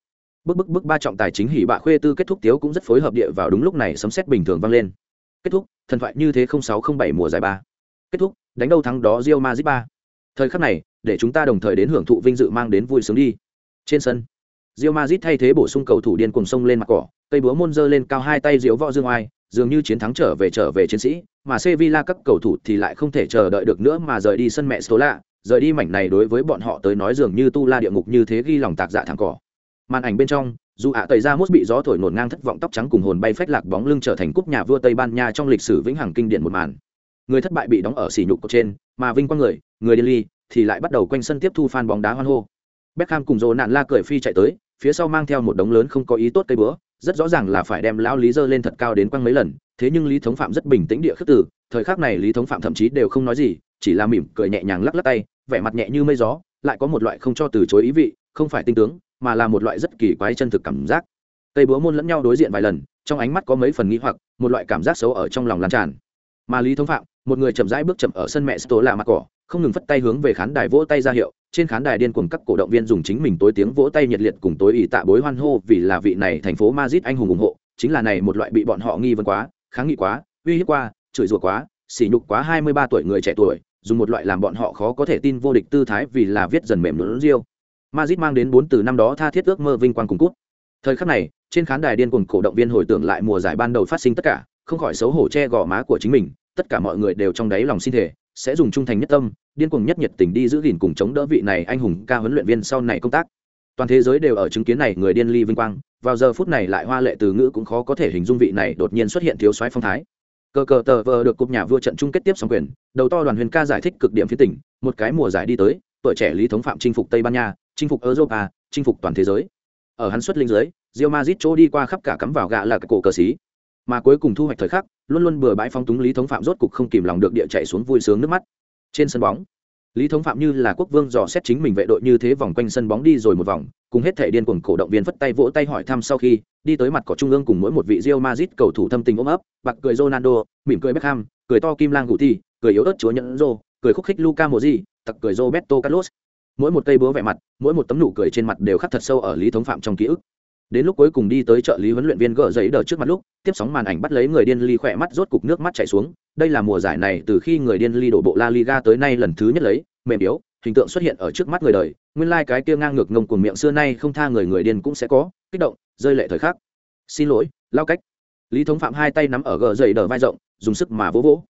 bức bức bức ba trọng tài chính hỉ bạ khuê tư kết thúc tiếu cũng rất phối hợp địa vào đúng lúc này sấm sét bình thường vang lên kết thúc thần thoại như thế sáu không bảy mùa giải ba kết thúc đánh đâu thắng đó Real Madrid ba thời khắc này để chúng ta đồng thời đến hưởng thụ vinh dự mang đến vui sướng đi. Trên sân rio mazit thay thế bổ sung cầu thủ điên cùng sông lên mặt cỏ, cây búa môn dơ lên cao hai tay diễu võ dương oai, dường như chiến thắng trở về trở về chiến sĩ, mà sevilla các cầu thủ thì lại không thể chờ đợi được nữa mà rời đi sân mẹ số lạ rời đi mảnh này đối với bọn họ tới nói dường như tu la địa ngục như thế ghi lòng tạc dạ thẳng cỏ. Màn ảnh bên trong, dù ạ tẩy ra mốt bị gió thổi nổn ngang thất vọng tóc trắng cùng hồn bay phách lạc bóng lưng trở thành cúp nhà vua tây ban nha trong lịch sử vĩnh hằng kinh điển một màn. Người thất bại bị đóng ở xỉ nhục cột trên, mà vinh quang người người điên ly thì lại bắt đầu quanh sân tiếp thu fan bóng đá hoan hô. Beckham cùng rồ nạn la cười phi chạy tới, phía sau mang theo một đống lớn không có ý tốt cây búa, rất rõ ràng là phải đem lão lý giơ lên thật cao đến quăng mấy lần, thế nhưng lý thống phạm rất bình tĩnh địa khước từ, thời khắc này lý thống phạm thậm chí đều không nói gì, chỉ là mỉm cười nhẹ nhàng lắc lắc tay, vẻ mặt nhẹ như mây gió, lại có một loại không cho từ chối ý vị, không phải tinh tướng, mà là một loại rất kỳ quái chân thực cảm giác. Cây búa môn lẫn nhau đối diện vài lần, trong ánh mắt có mấy phần nghi hoặc, một loại cảm giác xấu ở trong lòng lan tràn. Mà lý thống phạm, một người chậm rãi bước chậm ở sân mẹ sto là mặt cỏ không ngừng phất tay hướng về khán đài vỗ tay ra hiệu, trên khán đài điên cuồng các cổ động viên dùng chính mình tối tiếng vỗ tay nhiệt liệt cùng tối ỷ tạ bối hoan hô vì là vị này thành phố Madrid anh hùng ủng hộ, chính là này một loại bị bọn họ nghi vấn quá, kháng nghị quá, uy hiếp qua chửi rủa quá, sỉ nhục quá hai mươi ba tuổi người trẻ tuổi, dùng một loại làm bọn họ khó có thể tin vô địch tư thái vì là viết dần mềm lún riêu. Madrid mang đến bốn từ năm đó tha thiết ước mơ vinh quang cùng cút. Thời khắc này, trên khán đài điên cuồng cổ động viên hồi tưởng lại mùa giải ban đầu phát sinh tất cả, không khỏi xấu hổ che gò má của chính mình tất cả mọi người đều trong đáy lòng xin thể sẽ dùng trung thành nhất tâm, điên cuồng nhất nhiệt tình đi giữ gìn cùng chống đỡ vị này anh hùng ca huấn luyện viên sau này công tác. Toàn thế giới đều ở chứng kiến này, người điên ly vinh quang, vào giờ phút này lại hoa lệ từ ngữ cũng khó có thể hình dung vị này đột nhiên xuất hiện thiếu soái phong thái. Cờ cờ tờ vờ được cục nhà vua trận chung kết tiếp song quyền, đầu to đoàn huyền ca giải thích cực điểm phía tỉnh, một cái mùa giải đi tới, tuổi trẻ lý thống phạm chinh phục tây ban nha, chinh phục europa, chinh phục toàn thế giới. Ở hắn xuất linh giới rio mazit chỗ đi qua khắp cả cắm vào gạ là cái cổ cờ xí mà cuối cùng thu hoạch thời khắc, luôn luôn bừa bãi phong túng lý thống phạm rốt cục không kìm lòng được địa chạy xuống vui sướng nước mắt. Trên sân bóng, lý thống phạm như là quốc vương dò xét chính mình vệ đội như thế vòng quanh sân bóng đi rồi một vòng, cùng hết thể điên cuồng cổ động viên phất tay vỗ tay hỏi thăm sau khi, đi tới mặt cỏ trung ương cùng mỗi một vị Rio Madrid cầu thủ thâm tình ôm ấp, bạc cười Ronaldo, mỉm cười Beckham, cười to Kim Lang Guti, cười yếu ớt chúa nhẫn Rô, cười khúc khích Luca Modric, tặc cười Roberto Carlos. Mỗi một cây búa vẻ mặt, mỗi một tấm nụ cười trên mặt đều khắc thật sâu ở lý thống phạm trong ký ức đến lúc cuối cùng đi tới trợ lý huấn luyện viên gỡ giấy đờ trước mặt lúc tiếp sóng màn ảnh bắt lấy người điên ly khỏe mắt rốt cục nước mắt chảy xuống. Đây là mùa giải này từ khi người điên ly đổ bộ la liga tới nay lần thứ nhất lấy mềm yếu hình tượng xuất hiện ở trước mắt người đời. Nguyên lai、like、cái kia ngang ngược ngông cuồng miệng xưa nay không tha người người điên cũng sẽ có kích động rơi lệ thời khắc. Xin lỗi lao cách. Lý thống phạm hai tay nắm ở gờ dậy đờ vai rộng dùng sức mà vỗ vỗ.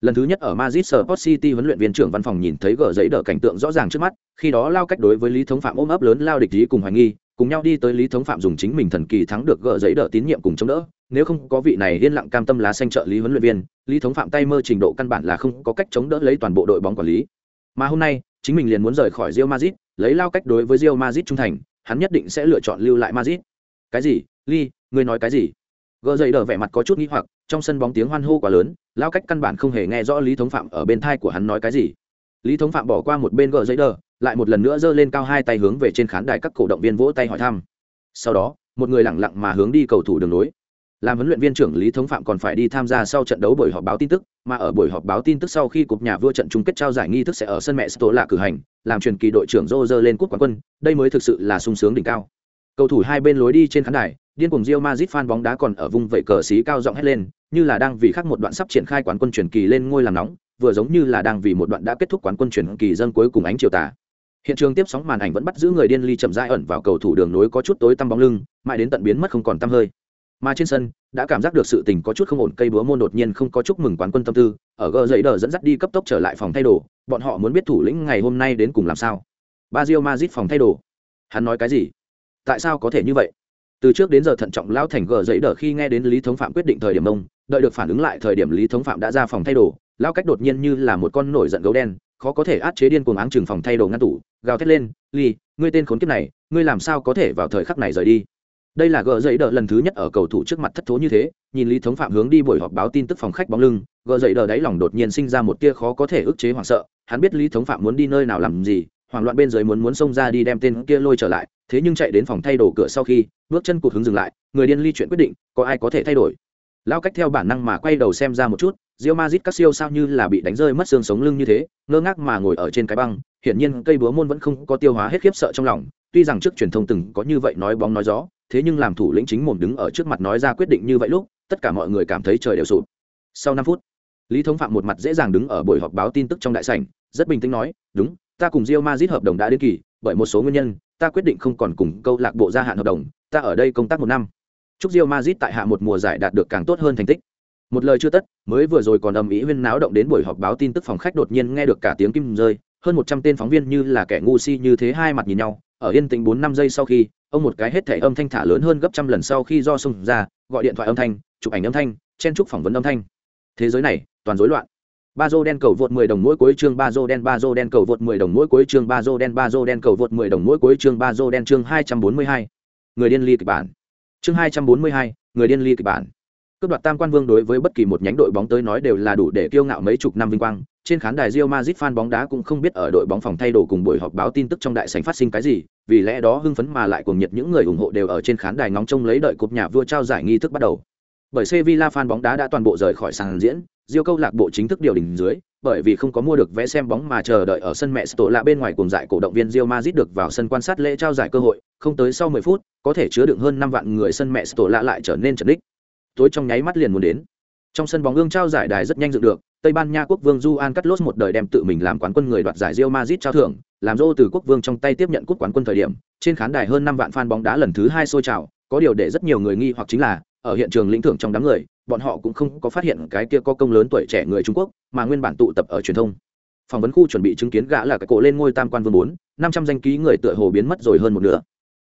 Lần thứ nhất ở Madrid Sport City huấn luyện viên trưởng văn phòng nhìn thấy gờ dậy đờ cảnh tượng rõ ràng trước mắt, khi đó lao cách đối với Lý Thống Phạm ôm ấp lớn lao địch ý cùng hoài nghi, cùng nhau đi tới Lý Thống Phạm dùng chính mình thần kỳ thắng được gỡ giấy đỡ tín nhiệm cùng chống đỡ, nếu không có vị này yên lặng cam tâm lá xanh trợ lý huấn luyện viên, Lý Thống Phạm tay mơ trình độ căn bản là không có cách chống đỡ lấy toàn bộ đội bóng quản lý. Mà hôm nay, chính mình liền muốn rời khỏi Real Madrid, lấy lao cách đối với Real Madrid trung thành, hắn nhất định sẽ lựa chọn lưu lại Madrid. Cái gì? Lee, ngươi nói cái gì? gỡ dậy đờ vẻ mặt có chút nghi hoặc, trong sân bóng tiếng hoan hô quá lớn, lao cách căn bản không hề nghe rõ Lý Thống Phạm ở bên thai của hắn nói cái gì. Lý Thống Phạm bỏ qua một bên gờ giấy đờ, lại một lần nữa giơ lên cao hai tay hướng về trên khán đài các cổ động viên vỗ tay hỏi thăm. Sau đó, một người lặng lặng mà hướng đi cầu thủ đường nối. Làm huấn luyện viên trưởng Lý Thống Phạm còn phải đi tham gia sau trận đấu buổi họp báo tin tức, mà ở buổi họp báo tin tức sau khi cục nhà vua trận chung kết trao giải nghi thức sẽ ở sân mẹ Sto là cử hành, làm truyền kỳ đội trưởng Rô lên cúp quán quân, đây mới thực sự là sung sướng đỉnh cao. Cầu thủ hai bên lối đi trên khán đài, điên cuồng rio mazit fan bóng đá còn ở vùng vẫy cờ xí cao giọng hét lên, như là đang vì khác một đoạn sắp triển khai quán quân truyền kỳ lên ngôi làm nóng, vừa giống như là đang vì một đoạn đã kết thúc quán quân truyền kỳ dân cuối cùng ánh chiều tà. Hiện trường tiếp sóng màn ảnh vẫn bắt giữ người điên ly chậm rãi ẩn vào cầu thủ đường nối có chút tối tăm bóng lưng, mãi đến tận biến mất không còn tăm hơi. Mà trên sân, đã cảm giác được sự tình có chút không ổn, cây búa môn đột nhiên không có chúc mừng quán quân tâm tư, ở gờ dậy đờ dẫn dắt đi cấp tốc trở lại phòng thay đồ, bọn họ muốn biết thủ lĩnh ngày hôm nay đến cùng làm sao. Bazio Madrid phòng thay đồ. Hắn nói cái gì? Tại sao có thể như vậy? từ trước đến giờ thận trọng lão thành gờ dậy đờ khi nghe đến lý thống phạm quyết định thời điểm ông đợi được phản ứng lại thời điểm lý thống phạm đã ra phòng thay đồ lao cách đột nhiên như là một con nổi giận gấu đen, khó có thể át chế điên cuồng áng trừng phòng thay đồ ngăn tủ, gào thét lên, ly, ngươi tên khốn kiếp này, ngươi làm sao có thể vào thời khắc này rời đi? Đây là gờ dậy đờ lần thứ nhất ở cầu thủ trước mặt thất thố như thế, nhìn lý thống phạm hướng đi buổi họp báo tin tức phòng khách bóng lưng, gờ dậy đờ đáy lòng đột nhiên sinh ra một tia khó có thể ức chế hoảng sợ, hắn biết lý thống phạm muốn đi nơi nào làm gì, hoảng loạn bên dưới muốn muốn xông ra đi đem tên kia lôi trở lại, thế nhưng chạy đến phòng thay đồ cửa sau khi, bước chân cụt hứng dừng lại, người điên ly chuyện quyết định, có ai có thể thay đổi? Lao cách theo bản năng mà quay đầu xem ra một chút Real Madrid các siêu sao như là bị đánh rơi mất xương sống lưng như thế, ngơ ngác mà ngồi ở trên cái băng, hiển nhiên cây búa môn vẫn không có tiêu hóa hết khiếp sợ trong lòng. Tuy rằng trước truyền thông từng có như vậy nói bóng nói gió, thế nhưng làm thủ lĩnh chính mồm đứng ở trước mặt nói ra quyết định như vậy lúc, tất cả mọi người cảm thấy trời đều sụp. Sau năm phút, lý thống phạm một mặt dễ dàng đứng ở buổi họp báo tin tức trong đại sảnh, rất bình tĩnh nói, đúng, ta cùng Real Madrid hợp đồng đã đến kỳ, bởi một số nguyên nhân, ta quyết định không còn cùng câu lạc bộ gia hạn hợp đồng, ta ở đây công tác một năm. Chúc Real Madrid tại hạ một mùa giải đạt được càng tốt hơn thành tích một lời chưa tất, mới vừa rồi còn ầm ĩ huyên náo động đến buổi họp báo tin tức phòng khách đột nhiên nghe được cả tiếng kim rơi, hơn một trăm tên phóng viên như là kẻ ngu si như thế hai mặt nhìn nhau, ở yên tĩnh bốn năm giây sau khi, ông một cái hết thẻ âm thanh thả lớn hơn gấp trăm lần sau khi do xông ra, gọi điện thoại âm thanh, chụp ảnh âm thanh, chen chúc phỏng vấn âm thanh. Thế giới này, toàn rối loạn. Ba dô đen cầu vượt 10 đồng mỗi cuối chương, ba dô đen, ba dô đen cầu vượt 10 đồng mỗi cuối chương, ba dô đen, ba dô đen cầu vượt 10 đồng mỗi cuối chương, ba dô đen chương 242. người điên ly kịch bản. Chương hai trăm bốn mươi hai, người điên ly kịch bản cướp đoạt tam quan vương đối với bất kỳ một nhánh đội bóng tới nói đều là đủ để kiêu ngạo mấy chục năm vinh quang trên khán đài Real Madrid fan bóng đá cũng không biết ở đội bóng phòng thay đồ cùng buổi họp báo tin tức trong đại sảnh phát sinh cái gì, vì lẽ đó hưng phấn mà lại cuồng nhiệt những người ủng hộ đều ở trên khán đài ngóng trông lấy đợi cúp nhà vua trao giải nghi thức bắt đầu. Bởi Sevilla fan bóng đá đã toàn bộ rời khỏi sàn diễn, Real câu lạc bộ chính thức điều đình dưới, bởi vì không có mua được vé xem bóng mà chờ đợi ở sân mẹ Sto lạ bên ngoài cùng giải cổ động viên Real Madrid được vào sân quan sát lễ trao giải cơ hội, không tới sau 10 phút, có thể chứa đựng hơn 5 vạn người sân mẹ Sto lại trở nên trật đích. Tối trong nháy mắt liền muốn đến. Trong sân bóng ương trao giải đài rất nhanh dựng được, Tây Ban Nha quốc vương Juan Carlos một đời đem tự mình làm quán quân người đoạt giải Real Madrid trao thưởng, làm rô từ quốc vương trong tay tiếp nhận cúp quán quân thời điểm, trên khán đài hơn 5 vạn fan bóng đá lần thứ hai sôi trào, có điều để rất nhiều người nghi hoặc chính là, ở hiện trường lĩnh thưởng trong đám người, bọn họ cũng không có phát hiện cái kia có công lớn tuổi trẻ người Trung Quốc, mà nguyên bản tụ tập ở truyền thông. Phỏng vấn khu chuẩn bị chứng kiến gã là cái cổ lên ngôi tam quan vương 4, 500 danh ký người tựa hồ biến mất rồi hơn một nửa.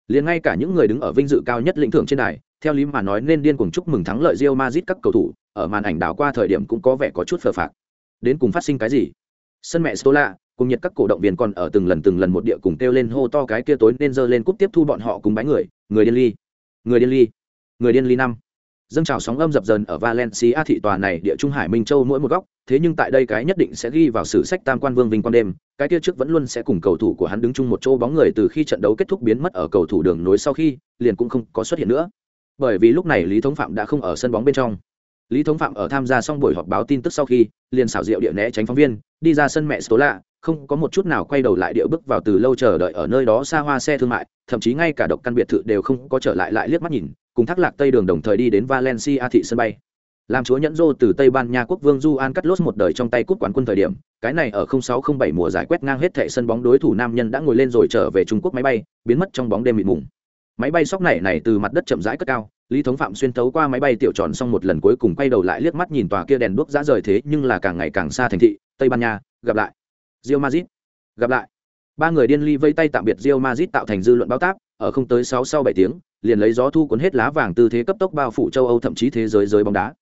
Liền ngay cả những người đứng ở vinh dự cao nhất lĩnh thưởng trên đài, theo lý mà nói nên điên cuồng chúc mừng thắng lợi Real Madrid các cầu thủ, ở màn ảnh đảo qua thời điểm cũng có vẻ có chút phờ phạc. Đến cùng phát sinh cái gì? Sân mẹ stola cùng nhiệt các cổ động viên còn ở từng lần từng lần một địa cùng kêu lên hô to cái kia tối nên dơ lên cúp tiếp thu bọn họ cùng bái người người điên ly. Người điên ly. Người điên ly năm. Dâng trào sóng âm dập dần ở valencia thị tòa này địa trung hải minh châu mỗi một góc thế nhưng tại đây cái nhất định sẽ ghi vào sử sách tam quan vương vinh quang đêm cái kia trước vẫn luôn sẽ cùng cầu thủ của hắn đứng chung một chỗ bóng người từ khi trận đấu kết thúc biến mất ở cầu thủ đường nối sau khi liền cũng không có xuất hiện nữa bởi vì lúc này lý thống phạm đã không ở sân bóng bên trong. Lý thống phạm ở tham gia xong buổi họp báo tin tức sau khi, liền xảo diệu địa né tránh phóng viên, đi ra sân mẹ số lạ không có một chút nào quay đầu lại địa bước vào từ lâu chờ đợi ở nơi đó xa hoa xe thương mại, thậm chí ngay cả độc căn biệt thự đều không có trở lại lại liếc mắt nhìn, cùng thác lạc tây đường đồng thời đi đến valencia thị sân bay. Làm chúa nhẫn rô từ tây ban nha quốc vương du an cắt lốt một đời trong tay cút quán quân thời điểm, cái này ở 0607 mùa giải quét ngang hết thệ sân bóng đối thủ nam nhân đã ngồi lên rồi trở về trung quốc máy bay, biến mất trong bóng đêm mịt mùng máy bay sóc này này từ mặt đất chậm rãi cất cao lý thống phạm xuyên tấu qua máy bay tiểu tròn xong một lần cuối cùng quay đầu lại liếc mắt nhìn tòa kia đèn đuốc dã rời thế nhưng là càng ngày càng xa thành thị tây ban nha gặp lại. Rio mazit gặp lại. Ba người điên ly vây tay tạm biệt rio mazit tạo thành dư luận báo táp ở không tới sáu sau bảy tiếng liền lấy gió thu cuốn hết lá vàng tư thế cấp tốc bao phủ châu âu thậm chí thế giới giới bóng đá.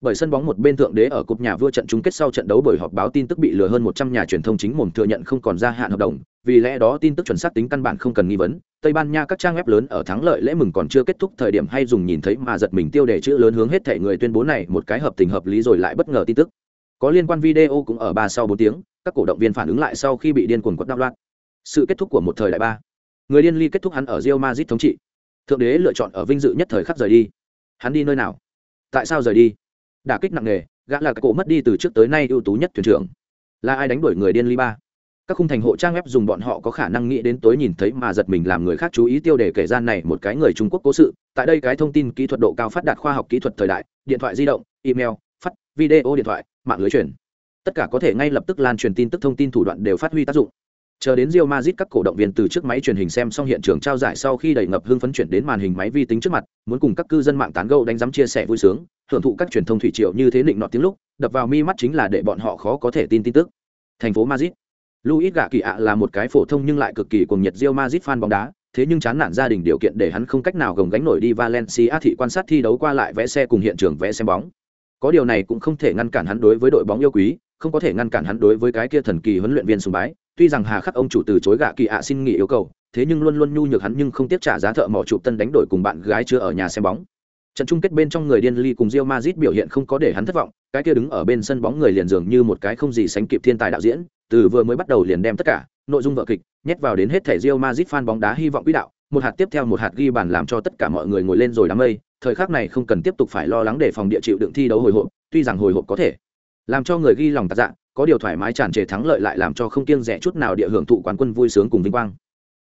Bởi sân bóng một bên thượng đế ở cục nhà vua trận chung kết sau trận đấu bởi họp báo tin tức bị lừa hơn một trăm nhà truyền thông chính mồm thừa nhận không còn gia hạn hợp đồng, vì lẽ đó tin tức chuẩn xác tính căn bản không cần nghi vấn. Tây Ban Nha các trang web lớn ở thắng lợi lễ mừng còn chưa kết thúc thời điểm hay dùng nhìn thấy mà giật mình tiêu đề chữ lớn hướng hết thể người tuyên bố này một cái hợp tình hợp lý rồi lại bất ngờ tin tức. Có liên quan video cũng ở ba sau bốn tiếng, các cổ động viên phản ứng lại sau khi bị điên cuồng quật đáp loạn. Sự kết thúc của một thời đại ba. Người điên ly kết thúc hắn ở Real Madrid thống trị. Thượng đế lựa chọn ở vinh dự nhất thời khắc rời đi. Hắn đi nơi nào? Tại sao rời đi? đả kích nặng nề gã là cái cổ mất đi từ trước tới nay ưu tú nhất thuyền trưởng là ai đánh đuổi người điên ly ba các khung thành hộ trang web dùng bọn họ có khả năng nghĩ đến tối nhìn thấy mà giật mình làm người khác chú ý tiêu đề kể gian này một cái người trung quốc cố sự tại đây cái thông tin kỹ thuật độ cao phát đạt khoa học kỹ thuật thời đại điện thoại di động email phát video điện thoại mạng lưới truyền tất cả có thể ngay lập tức lan truyền tin tức thông tin thủ đoạn đều phát huy tác dụng chờ đến Real Madrid các cổ động viên từ trước máy truyền hình xem xong hiện trường trao giải sau khi đẩy ngập hưng phấn chuyển đến màn hình máy vi tính trước mặt, muốn cùng các cư dân mạng tán gẫu đánh giám chia sẻ vui sướng, hưởng thụ các truyền thông thủy triều như thế định nọ tiếng lúc, đập vào mi mắt chính là để bọn họ khó có thể tin tin tức. Thành phố Madrid. Luis Gạ Kỳ ạ là một cái phổ thông nhưng lại cực kỳ cuồng nhiệt Real Madrid fan bóng đá, thế nhưng chán nản gia đình điều kiện để hắn không cách nào gồng gánh nổi đi Valencia thị quan sát thi đấu qua lại vẽ xe cùng hiện trường vẽ xem bóng. Có điều này cũng không thể ngăn cản hắn đối với đội bóng yêu quý, không có thể ngăn cản hắn đối với cái kia thần kỳ huấn luyện viên sùng bái, tuy rằng hà khắc ông chủ từ chối gạ kỳ ạ xin nghỉ yêu cầu thế nhưng luôn luôn nhu nhược hắn nhưng không tiếp trả giá thợ mỏ chụp tân đánh đổi cùng bạn gái chưa ở nhà xem bóng trận chung kết bên trong người điên ly cùng Real Madrid biểu hiện không có để hắn thất vọng cái kia đứng ở bên sân bóng người liền dường như một cái không gì sánh kịp thiên tài đạo diễn từ vừa mới bắt đầu liền đem tất cả nội dung vở kịch nhét vào đến hết thẻ Real Madrid fan bóng đá hy vọng quỹ đạo. Một hạt tiếp theo một hạt ghi bàn làm cho tất cả mọi người ngồi lên rồi đám mây. Thời khắc này không cần tiếp tục phải lo lắng để phòng địa chịu đựng thi đấu hồi hộp, tuy rằng hồi hộp có thể làm cho người ghi lòng tạc dạ có điều thoải mái tràn trề thắng lợi lại làm cho không kiêng rẻ chút nào địa hưởng thụ quán quân vui sướng cùng vinh quang.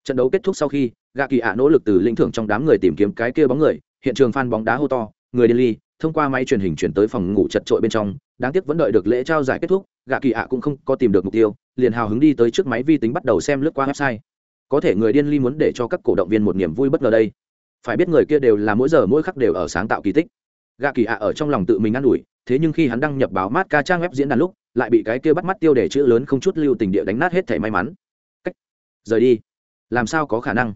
Trận đấu kết thúc sau khi, gạ kỳ ạ nỗ lực từ linh thưởng trong đám người tìm kiếm cái kia bóng người, hiện trường fan bóng đá hô to, người điên ly! Thông qua máy truyền hình chuyển tới phòng ngủ chật trội bên trong, đáng tiếc vẫn đợi được lễ trao giải kết thúc, gạ kỳ ạ cũng không có tìm được mục tiêu liền hào hứng đi tới trước máy vi tính bắt đầu xem lướt qua website. Có thể người điên ly muốn để cho các cổ động viên một niềm vui bất ngờ đây. Phải biết người kia đều là mỗi giờ mỗi khắc đều ở sáng tạo kỳ tích. Gạ kỳ ạ ở trong lòng tự mình ă n ủi, thế nhưng khi hắn đăng nhập báo mát ca trang web diễn đàn lúc, lại bị cái kia bắt mắt tiêu đề chữ lớn không chút lưu tình địa đánh nát hết thể may mắn. Cách. Rời đi. Làm sao có khả năng?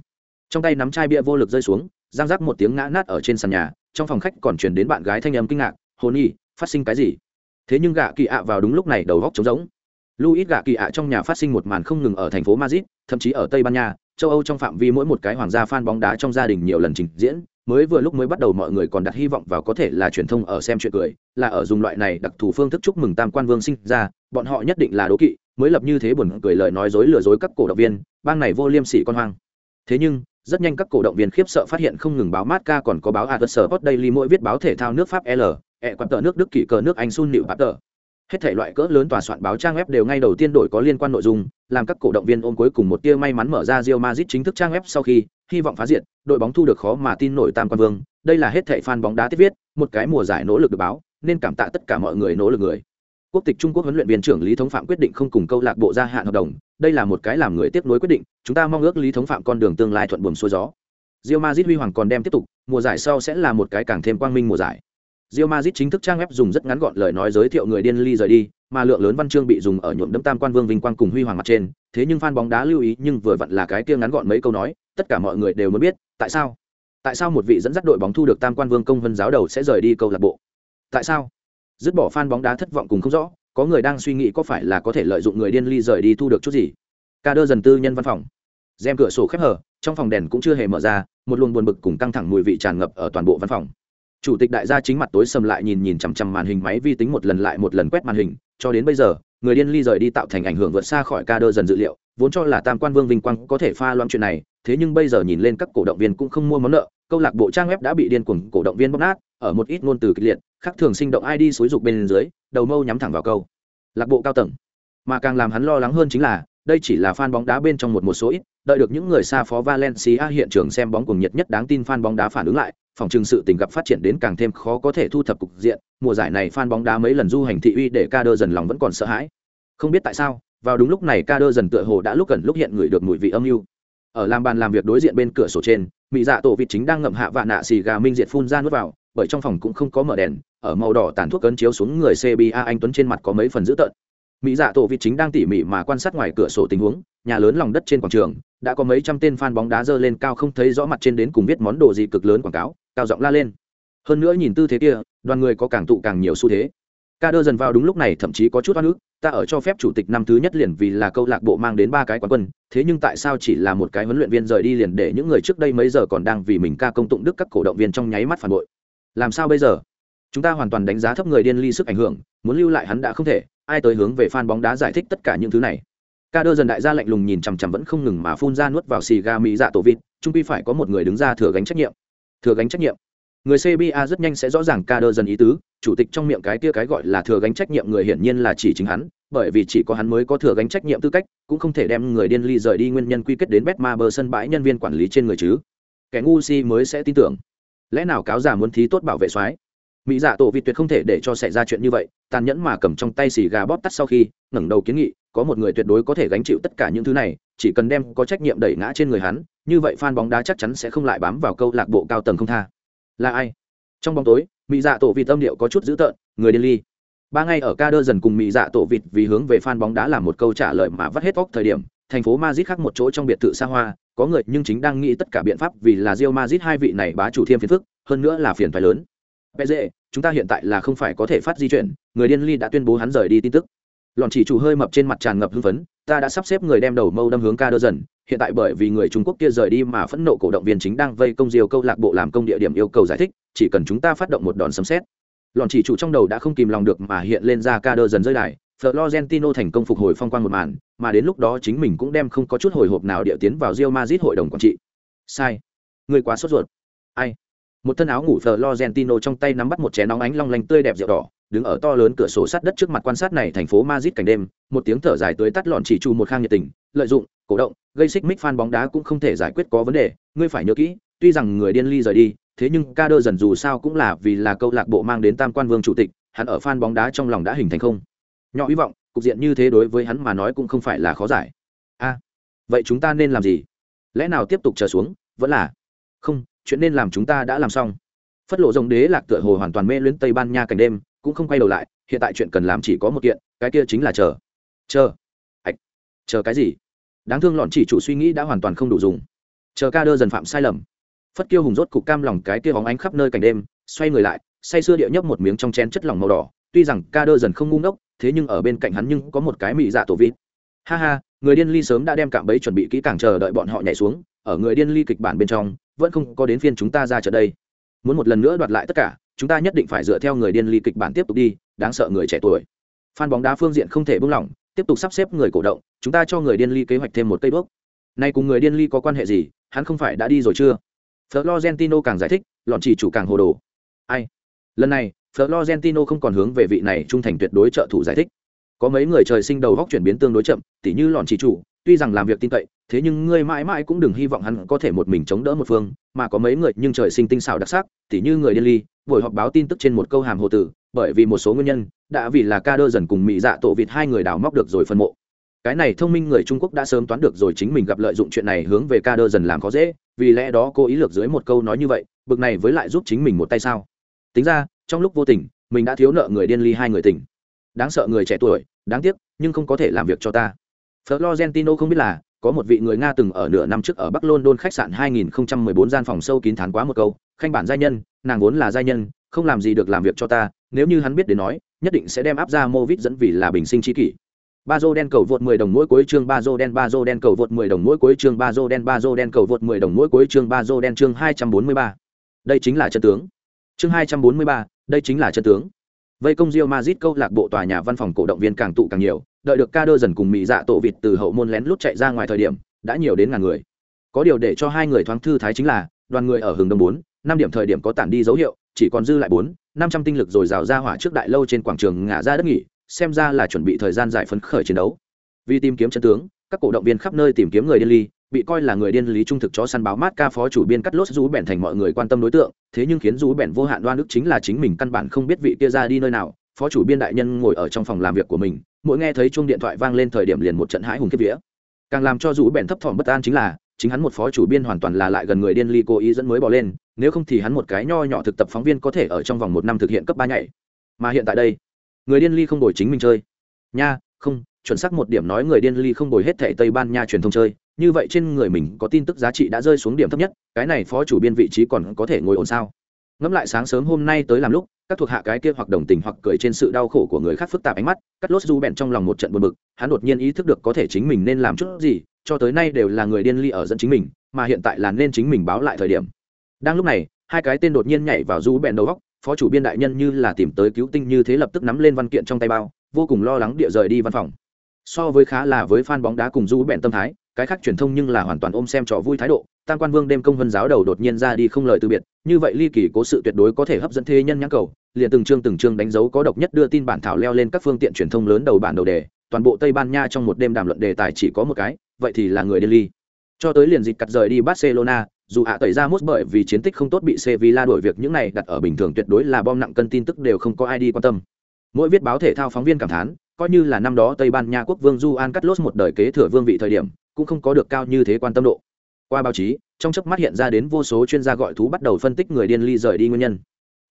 Trong tay nắm chai bia vô lực rơi xuống giang rắc một tiếng ngã nát ở trên sàn nhà, trong phòng khách còn chuyển đến bạn gái thanh âm kinh ngạc hồn nhi, phát sinh cái gì? Thế nhưng gạ kỳ ạ vào đúng lúc này đầu góc trống rỗng luis gạ kỳ ạ trong nhà phát sinh một màn không ngừng ở thành phố madrid thậm chí ở tây ban nha châu âu trong phạm vi mỗi một cái hoàng gia fan bóng đá trong gia đình nhiều lần trình diễn mới vừa lúc mới bắt đầu mọi người còn đặt hy vọng vào có thể là truyền thông ở xem chuyện cười là ở dùng loại này đặc thù phương thức chúc mừng tam quan vương sinh ra bọn họ nhất định là đố kỵ mới lập như thế buồn cười lời nói dối lừa dối các cổ động viên bang này vô liêm sỉ con hoang thế nhưng rất nhanh các cổ động viên khiếp sợ phát hiện không ngừng báo Marca còn có báo Atletico Daily mỗi viết báo thể thao nước Pháp L, e quan tờ nước Đức kỷ cờ nước Anh Sun Nịu Bạp tờ. Hết thể loại cỡ lớn tòa soạn báo trang web đều ngay đầu tiên đổi có liên quan nội dung, làm các cổ động viên ôm cuối cùng một tia may mắn mở ra Real Madrid chính thức trang web sau khi hy vọng phá diện, đội bóng thu được khó mà tin nổi tam quan vương, đây là hết thảy fan bóng đá tiết viết, một cái mùa giải nỗ lực được báo, nên cảm tạ tất cả mọi người nỗ lực người. Quốc tịch Trung Quốc huấn luyện viên trưởng Lý Thống Phạm quyết định không cùng câu lạc bộ gia hạn hợp đồng, đây là một cái làm người tiếp nối quyết định, chúng ta mong ước Lý Thống Phạm con đường tương lai thuận buồm xuôi gió. Real Madrid huy hoàng còn đem tiếp tục, mùa giải sau sẽ là một cái càng thêm quang minh mùa giải. Real Madrid chính thức trang web dùng rất ngắn gọn lời nói giới thiệu người điên ly rời đi, mà lượng lớn văn chương bị dùng ở nhuộm đẫm tam quan vương vinh quang cùng huy hoàng mặt trên, thế nhưng fan bóng đá lưu ý nhưng vừa vặn là cái kia ngắn gọn mấy câu nói, tất cả mọi người đều muốn biết, tại sao? Tại sao một vị dẫn dắt đội bóng thu được tam quan vương công vân giáo đầu sẽ rời đi câu lạc bộ? Tại sao? Dứt bỏ fan bóng đá thất vọng cùng không rõ, có người đang suy nghĩ có phải là có thể lợi dụng người điên ly rời đi thu được chút gì. Ca đơ dần tư nhân văn phòng. rèm cửa sổ khép hở, trong phòng đèn cũng chưa hề mở ra, một luồng buồn bực cùng căng thẳng mùi vị tràn ngập ở toàn bộ văn phòng chủ tịch đại gia chính mặt tối sầm lại nhìn nhìn chằm chằm màn hình máy vi tính một lần lại một lần quét màn hình cho đến bây giờ người điên ly rời đi tạo thành ảnh hưởng vượt xa khỏi ca đơ dần dự liệu vốn cho là tam quan vương vinh quang có thể pha loãng chuyện này thế nhưng bây giờ nhìn lên các cổ động viên cũng không mua món nợ câu lạc bộ trang web đã bị điên cuồng cổ động viên bóc nát ở một ít ngôn từ kịch liệt khác thường sinh động id xúi dục bên dưới đầu mâu nhắm thẳng vào câu. Lạc bộ cao tầng. Mà càng làm hắn lo lắng hơn chính là đây chỉ là fan bóng đá bên trong một một số ít đợi được những người xa phó Valencia hiện trường xem bóng cùng nhiệt nhất đáng tin fan bóng đá phản ứng lại, phòng trừng sự tình gặp phát triển đến càng thêm khó có thể thu thập cục diện, mùa giải này fan bóng đá mấy lần du hành thị uy để Kader dần lòng vẫn còn sợ hãi. Không biết tại sao, vào đúng lúc này Kader dần tựa hồ đã lúc gần lúc hiện người được mùi vị âm u. Ở làm bàn làm việc đối diện bên cửa sổ trên, mỹ dạ tổ vịt chính đang ngậm hạ vạn nạ xì gà minh diệt phun ra nuốt vào, bởi trong phòng cũng không có mở đèn, ở màu đỏ tàn thuốc cấn chiếu xuống người CBA anh Tuấn trên mặt có mấy phần dữ tợn. Mỹ dạ tổ vịt chính đang tỉ mỉ mà quan sát ngoài cửa sổ tình huống, nhà lớn lòng đất trên quảng trường, đã có mấy trăm tên fan bóng đá dơ lên cao không thấy rõ mặt trên đến cùng viết món đồ gì cực lớn quảng cáo, cao giọng la lên. Hơn nữa nhìn tư thế kia, đoàn người có càng tụ càng nhiều xu thế. Ca đơ dần vào đúng lúc này thậm chí có chút oan ức, ta ở cho phép chủ tịch năm thứ nhất liền vì là câu lạc bộ mang đến ba cái quán quân, thế nhưng tại sao chỉ là một cái huấn luyện viên rời đi liền để những người trước đây mấy giờ còn đang vì mình ca công tụng đức các cổ động viên trong nháy mắt phản bội? Làm sao bây giờ? Chúng ta hoàn toàn đánh giá thấp người điên ly sức ảnh hưởng, muốn lưu lại hắn đã không thể, ai tới hướng về fan bóng đá giải thích tất cả những thứ này? Ca đơ dần đại gia lạnh lùng nhìn chằm chằm vẫn không ngừng mà phun ra nuốt vào xì ga mỹ dạ tổ vịt trung quy phải có một người đứng ra thừa gánh trách nhiệm. Thừa gánh trách nhiệm. Người cba rất nhanh sẽ rõ ràng ca đơ dần ý tứ, chủ tịch trong miệng cái kia cái gọi là thừa gánh trách nhiệm người hiển nhiên là chỉ chính hắn, bởi vì chỉ có hắn mới có thừa gánh trách nhiệm tư cách, cũng không thể đem người điên ly rời đi nguyên nhân quy kết đến bet ma bờ sân bãi nhân viên quản lý trên người chứ. Kẻ ngu si mới sẽ tin tưởng. Lẽ nào cáo già muốn thí tốt bảo vệ soái? Mỹ dạ tổ vịt tuyệt không thể để cho xảy ra chuyện như vậy, tàn nhẫn mà cầm trong tay xì gà bóp tắt sau khi, ngẩng đầu kiến nghị, có một người tuyệt đối có thể gánh chịu tất cả những thứ này, chỉ cần đem có trách nhiệm đẩy ngã trên người hắn, như vậy fan bóng đá chắc chắn sẽ không lại bám vào câu lạc bộ cao tầng không tha. Là ai? Trong bóng tối, mỹ dạ tổ vịt tâm điệu có chút dữ tợn, người điên ly. Ba ngày ở ca đơ dần cùng mỹ dạ tổ vịt vì hướng về fan bóng đá làm một câu trả lời mà vắt hết vóc thời điểm, thành phố Madrid khác một chỗ trong biệt thự xa hoa, có người nhưng chính đang nghĩ tất cả biện pháp vì là Real Madrid hai vị này bá chủ thiêm phiền phức, hơn nữa là phiền phải lớn. Peze, chúng ta hiện tại là không phải có thể phát di chuyển, người điên ly đã tuyên bố hắn rời đi tin tức. Lọn chỉ chủ hơi mập trên mặt tràn ngập hưng phấn, ta đã sắp xếp người đem đầu mâu đâm hướng ca đơ dần, hiện tại bởi vì người Trung Quốc kia rời đi mà phẫn nộ cổ động viên chính đang vây công diều câu lạc bộ làm công địa điểm yêu cầu giải thích, chỉ cần chúng ta phát động một đòn sấm xét. Lọn chỉ chủ trong đầu đã không kìm lòng được mà hiện lên ra ca đơ dần rơi đài, Florentino thành công phục hồi phong quang một màn, mà đến lúc đó chính mình cũng đem không có chút hồi hộp nào địa tiến vào Real Madrid hội đồng quản trị. Sai, người quá sốt ruột. Ai? Một thân áo ngủ Florentino trong tay nắm bắt một chén nóng ánh long lanh tươi đẹp rượu đỏ, đứng ở to lớn cửa sổ sắt đất trước mặt quan sát này thành phố Madrid cảnh đêm, một tiếng thở dài tới tắt lọn chỉ chu một khang nhiệt tình, lợi dụng, cổ động, gây xích mích fan bóng đá cũng không thể giải quyết có vấn đề, ngươi phải nhớ kỹ, tuy rằng người điên ly rời đi, thế nhưng ca đơ dần dù sao cũng là vì là câu lạc bộ mang đến tam quan vương chủ tịch, hắn ở fan bóng đá trong lòng đã hình thành không. Nhỏ hy vọng, cục diện như thế đối với hắn mà nói cũng không phải là khó giải. A, vậy chúng ta nên làm gì? Lẽ nào tiếp tục chờ xuống, vẫn là? Không chuyện nên làm chúng ta đã làm xong. Phất lộ rồng đế lạc tựa hồ hoàn toàn mê luyến tây ban nha cảnh đêm, cũng không quay đầu lại, hiện tại chuyện cần làm chỉ có một kiện, cái kia chính là chờ. Chờ. Ạch chờ cái gì? Đáng thương lọn chỉ chủ suy nghĩ đã hoàn toàn không đủ dùng. Chờ ca đơ dần phạm sai lầm. Phất kiêu hùng rốt cục cam lòng cái kia bóng ánh khắp nơi cảnh đêm, xoay người lại, say sưa địa nhấp một miếng trong chén chất lỏng màu đỏ. Tuy rằng ca đơ dần không ngu ngốc, thế nhưng ở bên cạnh hắn nhưng có một cái mị dạ tổ vịt. Ha ha, người điên ly sớm đã đem cạm bẫy chuẩn bị kỹ càng chờ đợi bọn họ nhảy xuống, ở người điên ly kịch bản bên trong vẫn không có đến phiên chúng ta ra trận đây. Muốn một lần nữa đoạt lại tất cả, chúng ta nhất định phải dựa theo người điên ly kịch bản tiếp tục đi, đáng sợ người trẻ tuổi. Phan bóng đá phương diện không thể buông lỏng, tiếp tục sắp xếp người cổ động, chúng ta cho người điên ly kế hoạch thêm một cây bước. Nay cùng người điên ly có quan hệ gì, hắn không phải đã đi rồi chưa? Florentino càng giải thích, lọn chỉ chủ càng hồ đồ. Ai? Lần này, florentino không còn hướng về vị này trung thành tuyệt đối trợ thủ giải thích. Có mấy người trời sinh đầu góc chuyển biến tương đối chậm, tỉ như lọn chỉ chủ tuy rằng làm việc tin cậy, thế nhưng ngươi mãi mãi cũng đừng hy vọng hắn có thể một mình chống đỡ một phương, mà có mấy người nhưng trời sinh tinh xảo đặc sắc, tỉ như người điên ly, buổi họp báo tin tức trên một câu hàm hồ tử, bởi vì một số nguyên nhân, đã vì là ca đơ dần cùng mỹ dạ tổ vịt hai người đào móc được rồi phân mộ. Cái này thông minh người trung quốc đã sớm toán được rồi chính mình gặp lợi dụng chuyện này hướng về ca đơ dần làm khó dễ, vì lẽ đó cô ý lược dưới một câu nói như vậy, bực này với lại giúp chính mình một tay sao? Tính ra, trong lúc vô tình, mình đã thiếu nợ người điên ly hai người tỉnh đáng sợ người trẻ tuổi, đáng tiếc, nhưng không có thể làm việc cho ta florentino không biết là có một vị người nga từng ở nửa năm trước ở bắc london khách sạn 2014 gian phòng sâu kín thán quá một câu khanh bản giai nhân nàng vốn là giai nhân không làm gì được làm việc cho ta nếu như hắn biết đến nói nhất định sẽ đem áp ra Movit dẫn vì là bình sinh trí kỷ. Bazo đen cầu vượt 10 đồng mỗi cuối chương Bazo đen Bazo đen cầu vượt 10 đồng mỗi cuối chương Bazo đen Bazo đen cầu vượt 10 đồng mỗi cuối chương Bazo đen chương 243. đây chính là chân tướng. Chương 243, đây chính là chân tướng vây công Real Madrid câu lạc bộ tòa nhà văn phòng cổ động viên càng tụ càng nhiều, đợi được ca đơ dần cùng mỹ dạ tổ vịt từ hậu môn lén lút chạy ra ngoài thời điểm, đã nhiều đến ngàn người. Có điều để cho hai người thoáng thư thái chính là, đoàn người ở hướng đông bốn, năm điểm thời điểm có tản đi dấu hiệu, chỉ còn dư lại bốn, năm trăm tinh lực rồi rào ra hỏa trước đại lâu trên quảng trường ngã ra đất nghỉ, xem ra là chuẩn bị thời gian giải phấn khởi chiến đấu. Vì tìm kiếm chân tướng, các cổ động viên khắp nơi tìm kiếm người điên ly bị coi là người điên lý trung thực cho săn báo mát ca phó chủ biên cắt lốt rú bèn thành mọi người quan tâm đối tượng, thế nhưng khiến rú bèn vô hạn đoan ức chính là chính mình căn bản không biết vị kia ra đi nơi nào, phó chủ biên đại nhân ngồi ở trong phòng làm việc của mình, mỗi nghe thấy chuông điện thoại vang lên thời điểm liền một trận hãi hùng kiếp vía. Càng làm cho rú bèn thấp thỏm bất an chính là, chính hắn một phó chủ biên hoàn toàn là lại gần người điên ly cố ý dẫn mới bỏ lên, nếu không thì hắn một cái nho nhỏ thực tập phóng viên có thể ở trong vòng một năm thực hiện cấp ba nhảy. Mà hiện tại đây, người điên ly không đổi chính mình chơi. Nha, không chuẩn xác một điểm nói người điên ly không bồi hết thệ tây ban nha truyền thông chơi. Như vậy trên người mình có tin tức giá trị đã rơi xuống điểm thấp nhất, cái này phó chủ biên vị trí còn có thể ngồi ổn sao? Ngẫm lại sáng sớm hôm nay tới làm lúc, các thuộc hạ cái kia hoặc đồng tình hoặc cười trên sự đau khổ của người khác phức tạp ánh mắt, cắt lốt du bẹn trong lòng một trận buồn bực, hắn đột nhiên ý thức được có thể chính mình nên làm chút gì, cho tới nay đều là người điên ly ở dẫn chính mình, mà hiện tại là nên chính mình báo lại thời điểm. Đang lúc này, hai cái tên đột nhiên nhảy vào du bẹn đầu góc, phó chủ biên đại nhân như là tìm tới cứu tinh như thế lập tức nắm lên văn kiện trong tay bao, vô cùng lo lắng địa rời đi văn phòng so với khá là với fan bóng đá cùng du bẹn tâm thái, cái khác truyền thông nhưng là hoàn toàn ôm xem trò vui thái độ. Tam quan vương đêm công vân giáo đầu đột nhiên ra đi không lời từ biệt, như vậy ly kỳ cố sự tuyệt đối có thể hấp dẫn thế nhân nhãn cầu. Liền từng chương từng chương đánh dấu có độc nhất đưa tin bản thảo leo lên các phương tiện truyền thông lớn đầu bản đầu đề, toàn bộ tây ban nha trong một đêm đàm luận đề tài chỉ có một cái, vậy thì là người delhi cho tới liền dịch cắt rời đi barcelona, dù hạ tẩy ra mốt bởi vì chiến tích không tốt bị sevilla đổi việc những này đặt ở bình thường tuyệt đối là bom nặng cân tin tức đều không có ai đi quan tâm. Mỗi viết báo thể thao phóng viên cảm thán coi như là năm đó tây ban nha quốc vương Juan Carlos một đời kế thừa vương vị thời điểm, cũng không có được cao như thế quan tâm độ. Qua báo chí, trong chớp mắt hiện ra đến vô số chuyên gia gọi thú bắt đầu phân tích người điên ly rời đi nguyên nhân.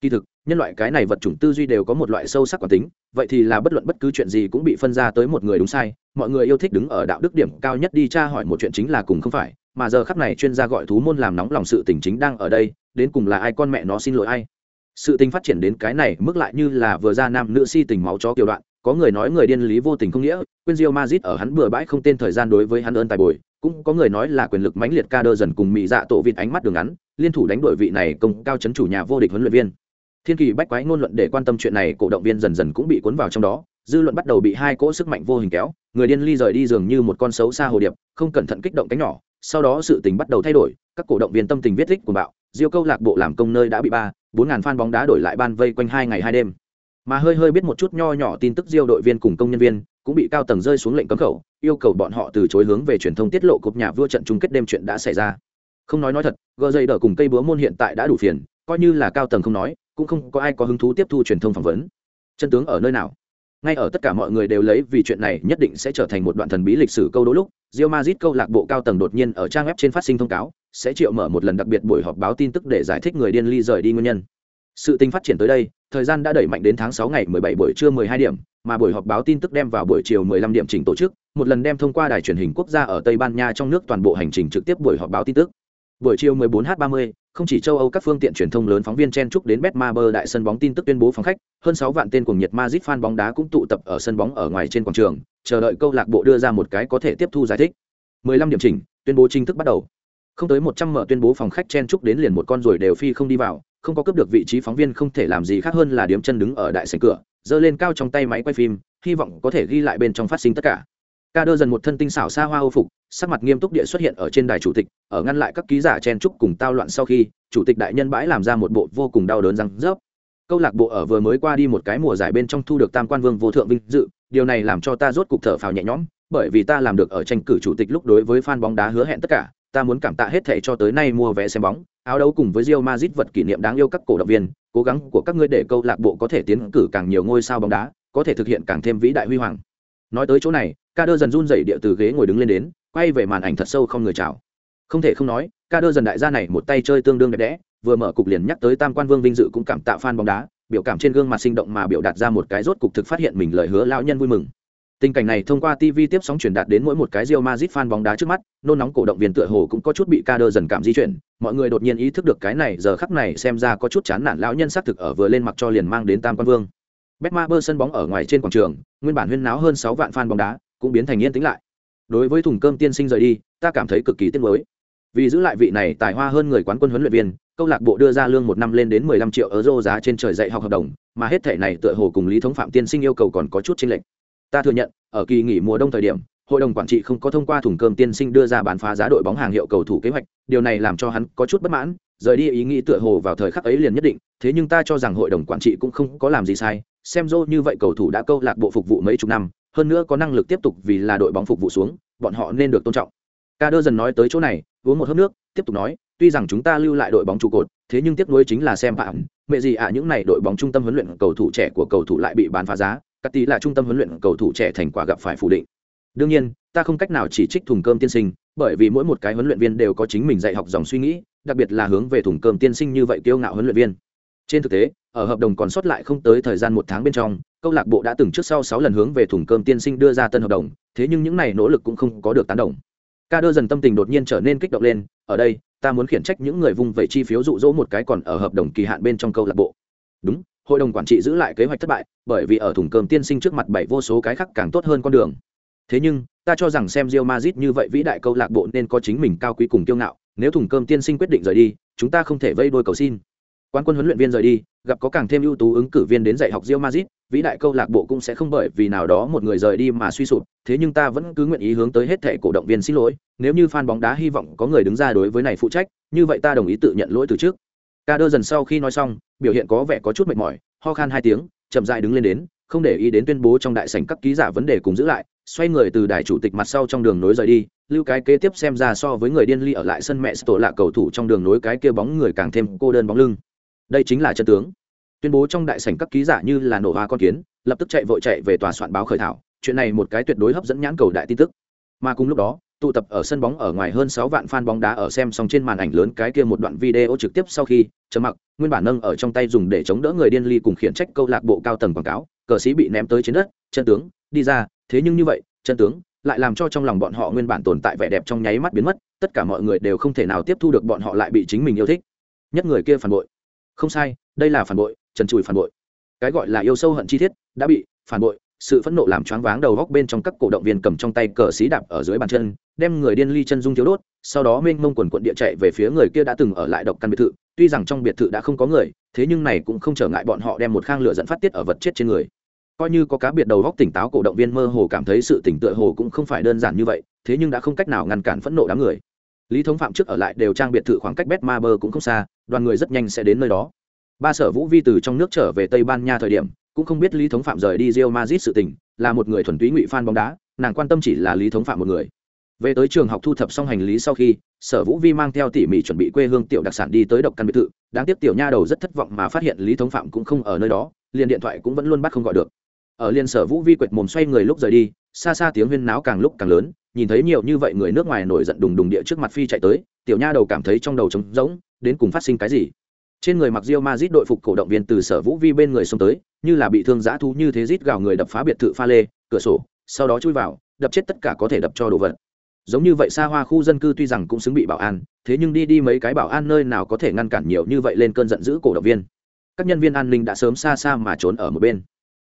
Kỳ thực, nhân loại cái này vật chủng tư duy đều có một loại sâu sắc quán tính, vậy thì là bất luận bất cứ chuyện gì cũng bị phân ra tới một người đúng sai, mọi người yêu thích đứng ở đạo đức điểm cao nhất đi tra hỏi một chuyện chính là cùng không phải, mà giờ khắc này chuyên gia gọi thú môn làm nóng lòng sự tình chính đang ở đây, đến cùng là ai con mẹ nó xin lỗi ai. Sự tình phát triển đến cái này, mức lại như là vừa ra nam nữ si tình máu chó kiều đoạn có người nói người điên lý vô tình không nghĩa, quên rio mazit ở hắn bừa bãi không tên thời gian đối với hắn ơn tài bồi, cũng có người nói là quyền lực mãnh liệt ca đơ dần cùng mỹ dạ tổ vịt ánh mắt đường ngắn, liên thủ đánh đội vị này công cao chấn chủ nhà vô địch huấn luyện viên. Thiên kỳ bách quái ngôn luận để quan tâm chuyện này, cổ động viên dần dần cũng bị cuốn vào trong đó, dư luận bắt đầu bị hai cỗ sức mạnh vô hình kéo, người điên ly rời đi dường như một con xấu xa hồ điệp, không cẩn thận kích động cánh nhỏ, sau đó sự tình bắt đầu thay đổi, các cổ động viên tâm tình viết thích của bạo diêu câu lạc bộ làm công nơi đã bị ba, bốn ngàn fan bóng đá đổi lại ban vây quanh hai ngày hai đêm mà hơi hơi biết một chút nho nhỏ tin tức diêu đội viên cùng công nhân viên cũng bị cao tầng rơi xuống lệnh cấm khẩu, yêu cầu bọn họ từ chối hướng về truyền thông tiết lộ cục nhà vua trận chung kết đêm chuyện đã xảy ra. Không nói nói thật, gờ dây đỡ cùng cây búa môn hiện tại đã đủ phiền, coi như là cao tầng không nói, cũng không có ai có hứng thú tiếp thu truyền thông phỏng vấn. Chân tướng ở nơi nào? Ngay ở tất cả mọi người đều lấy vì chuyện này nhất định sẽ trở thành một đoạn thần bí lịch sử câu đố lúc rio mazit câu lạc bộ cao tầng đột nhiên ở trang web trên phát sinh thông cáo, sẽ triệu mở một lần đặc biệt buổi họp báo tin tức để giải thích người điên ly rời đi nguyên nhân sự tình phát triển tới đây thời gian đã đẩy mạnh đến tháng sáu ngày 17 buổi trưa 12 điểm mà buổi họp báo tin tức đem vào buổi chiều 15 điểm chỉnh tổ chức một lần đem thông qua đài truyền hình quốc gia ở tây ban nha trong nước toàn bộ hành trình trực tiếp buổi họp báo tin tức buổi chiều 14h30 không chỉ châu Âu các phương tiện truyền thông lớn phóng viên chen chúc đến Betmaber đại sân bóng tin tức tuyên bố phóng khách, hơn 6 vạn tên cuồng nhiệt Madrid fan bóng đá cũng tụ tập ở sân bóng ở ngoài trên quảng trường, chờ đợi câu lạc bộ đưa ra một cái có thể tiếp thu giải thích. 15 điểm chỉnh, tuyên bố chính thức bắt đầu. không tới một trăm mở tuyên bố phòng khách chen chúc đến liền một con rồi đều phi không đi vào không có cướp được vị trí phóng viên không thể làm gì khác hơn là điếm chân đứng ở đại sảnh cửa, giơ lên cao trong tay máy quay phim, hy vọng có thể ghi lại bên trong phát sinh tất cả. Ca đơ dần một thân tinh xảo xa hoa ô phục, sắc mặt nghiêm túc địa xuất hiện ở trên đài chủ tịch, ở ngăn lại các ký giả chen trúc cùng tao loạn sau khi, chủ tịch đại nhân bãi làm ra một bộ vô cùng đau đớn răng rớp. Câu lạc bộ ở vừa mới qua đi một cái mùa giải bên trong thu được tam quan vương vô thượng vinh dự, điều này làm cho ta rốt cục thở phào nhẹ nhõm, bởi vì ta làm được ở tranh cử chủ tịch lúc đối với fan bóng đá hứa hẹn tất cả ta muốn cảm tạ hết thảy cho tới nay mua vé xem bóng, áo đấu cùng với Real Madrid vật kỷ niệm đáng yêu các cổ động viên, cố gắng của các ngươi để câu lạc bộ có thể tiến cử càng nhiều ngôi sao bóng đá, có thể thực hiện càng thêm vĩ đại huy hoàng. Nói tới chỗ này ca đơ dần run rẩy địa từ ghế ngồi đứng lên đến, quay về màn ảnh thật sâu không người chào. Không thể không nói ca đơ dần đại gia này một tay chơi tương đương đẹp đẽ, vừa mở cục liền nhắc tới tam quan vương vinh dự cũng cảm tạ fan bóng đá, biểu cảm trên gương mặt sinh động mà biểu đạt ra một cái rốt cục thực phát hiện mình lời hứa lão nhân vui mừng tình cảnh này thông qua tv tiếp sóng truyền đạt đến mỗi một cái Real Madrid fan bóng đá trước mắt nôn nóng cổ động viên tựa hồ cũng có chút bị ca đơ dần cảm di chuyển mọi người đột nhiên ý thức được cái này giờ khắc này xem ra có chút chán nản lão nhân xác thực ở vừa lên mặc cho liền mang đến tam quan vương Betma bơ sân bóng ở ngoài trên quảng trường, nguyên bản huyên náo hơn sáu vạn fan bóng đá, cũng biến thành yên tĩnh lại. Đối với thùng cơm tiên sinh rời đi, ta cảm thấy cực kỳ tiếc nuối. Vì giữ lại vị này tài hoa hơn người quán quân huấn luyện viên, câu lạc bộ đưa ra lương một năm lên đến 15 triệu euro giá trên trời dạy học hợp đồng, mà hết thể này tựa hồ cùng lý thống phạm tiên sinh yêu cầu còn có chút chênh lệch. Ta thừa nhận, ở kỳ nghỉ mùa đông thời điểm, hội đồng quản trị không có thông qua thùng cơm tiên sinh đưa ra bán phá giá đội bóng hàng hiệu cầu thủ kế hoạch, điều này làm cho hắn có chút bất mãn, rời đi ý nghĩ tựa hồ vào thời khắc ấy liền nhất định, thế nhưng ta cho rằng hội đồng quản trị cũng không có làm gì sai, xem dô như vậy cầu thủ đã câu lạc bộ phục vụ mấy chục năm hơn nữa có năng lực tiếp tục vì là đội bóng phục vụ xuống bọn họ nên được tôn trọng. Ca đơ dần nói tới chỗ này uống một hớp nước tiếp tục nói tuy rằng chúng ta lưu lại đội bóng trụ cột thế nhưng tiếp nối chính là xem bạn mẹ gì ạ những này đội bóng trung tâm huấn luyện cầu thủ trẻ của cầu thủ lại bị bán phá giá cắt tí là trung tâm huấn luyện cầu thủ trẻ thành quả gặp phải phủ định. Đương nhiên, ta không cách nào chỉ trích thùng cơm tiên sinh, bởi vì mỗi một cái huấn luyện viên đều có chính mình dạy học dòng suy nghĩ, đặc biệt là hướng về thùng cơm tiên sinh như vậy kiêu ngạo huấn luyện viên. Trên thực tế, ở hợp đồng còn sót lại không tới thời gian một tháng bên trong, câu lạc bộ đã từng trước sau sáu lần hướng về thùng cơm tiên sinh đưa ra tân hợp đồng, thế nhưng những này nỗ lực cũng không có được tán đồng. Ca đơ dần tâm tình đột nhiên trở nên kích động lên, ở đây, ta muốn khiển trách những người vung vẩy chi phiếu dụ dỗ một cái còn ở hợp đồng kỳ hạn bên trong câu lạc bộ. Đúng hội đồng quản trị giữ lại kế hoạch thất bại bởi vì ở thùng cơm tiên sinh trước mặt bảy vô số cái khác càng tốt hơn con đường. Thế nhưng ta cho rằng xem Real Madrid như vậy vĩ đại câu lạc bộ nên có chính mình cao quý cùng kiêu ngạo. Nếu thùng cơm tiên sinh quyết định rời đi chúng ta không thể vây đôi cầu xin. Quan quân huấn luyện viên rời đi, gặp có càng thêm ưu tú ứng cử viên đến dạy học Real Madrid, vĩ đại câu lạc bộ cũng sẽ không bởi vì nào đó một người rời đi mà suy sụp, thế nhưng ta vẫn cứ nguyện ý hướng tới hết thẻ cổ động viên xin lỗi, nếu như fan bóng đá hy vọng có người đứng ra đối với này phụ trách, như vậy ta đồng ý tự nhận lỗi từ trước. Ca đơ dần sau khi nói xong, biểu hiện có vẻ có chút mệt mỏi, ho khan hai tiếng, chậm rãi đứng lên đến, không để ý đến tuyên bố trong đại sảnh các ký giả vấn đề cùng giữ lại, xoay người từ đài chủ tịch mặt sau trong đường nối rời đi, lưu cái kế tiếp xem ra so với người điên ly ở lại sân mẹ tổ lạ cầu thủ trong đường nối cái kia bóng người càng thêm cô đơn bóng lưng. Đây chính là chân tướng. Tuyên bố trong đại sảnh các ký giả như là nổ hoa con kiến lập tức chạy vội chạy về tòa soạn báo khởi thảo chuyện này một cái tuyệt đối hấp dẫn nhãn cầu đại tin tức. Mà cùng lúc đó tụ tập ở sân bóng ở ngoài hơn sáu vạn fan bóng đá ở xem xong trên màn ảnh lớn cái kia một đoạn video trực tiếp sau khi chấm mặc, nguyên bản nâng ở trong tay dùng để chống đỡ người điên ly cùng khiển trách câu lạc bộ cao tầng quảng cáo, cờ sĩ bị ném tới trên đất, chân tướng, đi ra, thế nhưng như vậy, chân tướng, lại làm cho trong lòng bọn họ nguyên bản tồn tại vẻ đẹp trong nháy mắt biến mất, tất cả mọi người đều không thể nào tiếp thu được bọn họ lại bị chính mình yêu thích. Nhất người kia phản bội. Không sai, đây là phản bội, trần trùi phản bội. Cái gọi là yêu sâu hận chi thiết đã bị phản bội sự phẫn nộ làm choáng váng đầu góc bên trong các cổ động viên cầm trong tay cờ xí đạp ở dưới bàn chân, đem người điên ly chân dung thiếu đốt, sau đó mênh mông quần quận địa chạy về phía người kia đã từng ở lại độc căn biệt thự. Tuy rằng trong biệt thự đã không có người, thế nhưng này cũng không trở ngại bọn họ đem một khang lửa dẫn phát tiết ở vật chết trên người. Coi như có cá biệt đầu góc tỉnh táo, cổ động viên mơ hồ cảm thấy sự tỉnh tựa hồ cũng không phải đơn giản như vậy, thế nhưng đã không cách nào ngăn cản phẫn nộ đám người. Lý thống phạm trước ở lại đều trang biệt thự khoảng cách bet ma bơ cũng không xa, đoàn người rất nhanh sẽ đến nơi đó ba sở vũ vi từ trong nước trở về tây ban nha thời điểm, cũng không biết lý thống phạm rời đi rio mazit sự tình, là một người thuần túy ngụy fan bóng đá, nàng quan tâm chỉ là lý thống phạm một người. Về tới trường học thu thập xong hành lý sau khi, sở vũ vi mang theo tỉ mỉ chuẩn bị quê hương tiểu đặc sản đi tới độc căn biệt thự, đáng tiếc tiểu nha đầu rất thất vọng mà phát hiện lý thống phạm cũng không ở nơi đó, liền điện thoại cũng vẫn luôn bắt không gọi được. Ở liên sở vũ vi quệt mồm xoay người lúc rời đi, xa xa tiếng huyên náo càng lúc càng lớn, nhìn thấy nhiều như vậy người nước ngoài nổi giận đùng đùng địa trước mặt phi chạy tới, tiểu nha đầu cảm thấy trong đầu trống rỗng, đến cùng phát sinh cái gì? Trên người mặc diêu ma rít đội phục cổ động viên từ sở vũ vi bên người xông tới, như là bị thương giã thú như thế rít gào người đập phá biệt thự pha lê, cửa sổ, sau đó chui vào, đập chết tất cả có thể đập cho đồ vật. Giống như vậy xa hoa khu dân cư tuy rằng cũng xứng bị bảo an, thế nhưng đi đi mấy cái bảo an nơi nào có thể ngăn cản nhiều như vậy lên cơn giận dữ cổ động viên. Các nhân viên an ninh đã sớm xa xa mà trốn ở một bên.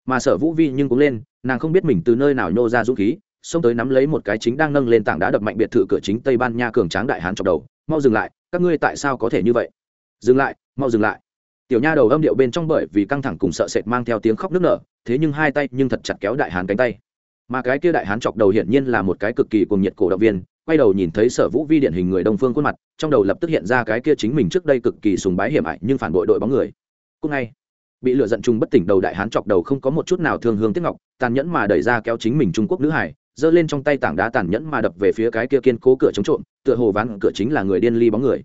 Mà sở vũ vi nhưng cũng lên, nàng không biết mình từ nơi nào nhô ra dũng khí, xông tới nắm lấy một cái chính đang nâng lên tảng đá đập mạnh biệt thự cửa chính tây ban nha cường tráng đại hán chọc đầu, mau dừng lại, các ngươi tại sao có thể như vậy? Dừng lại, mau dừng lại. Tiểu nha đầu âm điệu bên trong bởi vì căng thẳng cùng sợ sệt mang theo tiếng khóc nức nở, thế nhưng hai tay nhưng thật chặt kéo đại hán cánh tay. Mà cái kia đại hán chọc đầu hiển nhiên là một cái cực kỳ cuồng nhiệt cổ động viên, quay đầu nhìn thấy sở vũ vi điển hình người đông phương khuôn mặt, trong đầu lập tức hiện ra cái kia chính mình trước đây cực kỳ sùng bái hiểm hại nhưng phản bội đội bóng người. Cũng ngay, bị lửa giận chung bất tỉnh đầu đại hán chọc đầu không có một chút nào thương hương tiếc ngọc, tàn nhẫn mà đẩy ra kéo chính mình trung quốc nữ hải, giơ lên trong tay tảng đá tàn nhẫn mà đập về phía cái kia kiên cố cửa chống trộm, tựa hồ ván cửa chính là người điên ly bóng người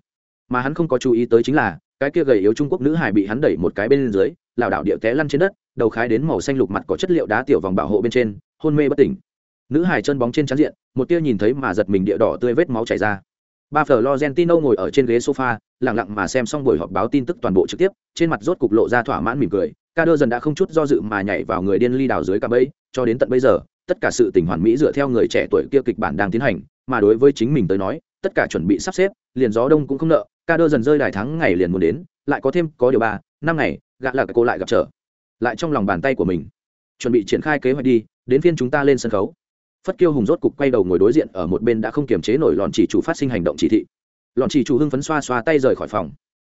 mà hắn không có chú ý tới chính là, cái kia gầy yếu trung quốc nữ hải bị hắn đẩy một cái bên dưới, lảo đảo địa té lăn trên đất, đầu khái đến màu xanh lục mặt có chất liệu đá tiểu vòng bảo hộ bên trên, hôn mê bất tỉnh. Nữ hải chân bóng trên trán diện, một tia nhìn thấy mà giật mình địa đỏ tươi vết máu chảy ra. Ba phở lorentino ngồi ở trên ghế sofa, lặng lặng mà xem xong buổi họp báo tin tức toàn bộ trực tiếp, trên mặt rốt cục lộ ra thỏa mãn mỉm cười. Ca đơ dần đã không chút do dự mà nhảy vào người điên ly đào dưới cả bẫy, cho đến tận bây giờ, tất cả sự tình hoàn mỹ dựa theo người trẻ tuổi kia kịch bản đang tiến hành, mà đối với chính mình tới nói tất cả chuẩn bị sắp xếp liền gió đông cũng không nợ ca đơ dần rơi đài thắng ngày liền muốn đến lại có thêm có điều ba năm ngày gã là cô lại gặp trở. Lại trong lòng bàn tay của mình chuẩn bị triển khai kế hoạch đi đến phiên chúng ta lên sân khấu. Phất kiêu hùng rốt cục quay đầu ngồi đối diện ở một bên đã không kiềm chế nổi lọn chỉ chủ phát sinh hành động chỉ thị. Lọn chỉ chủ hưng phấn xoa xoa tay rời khỏi phòng.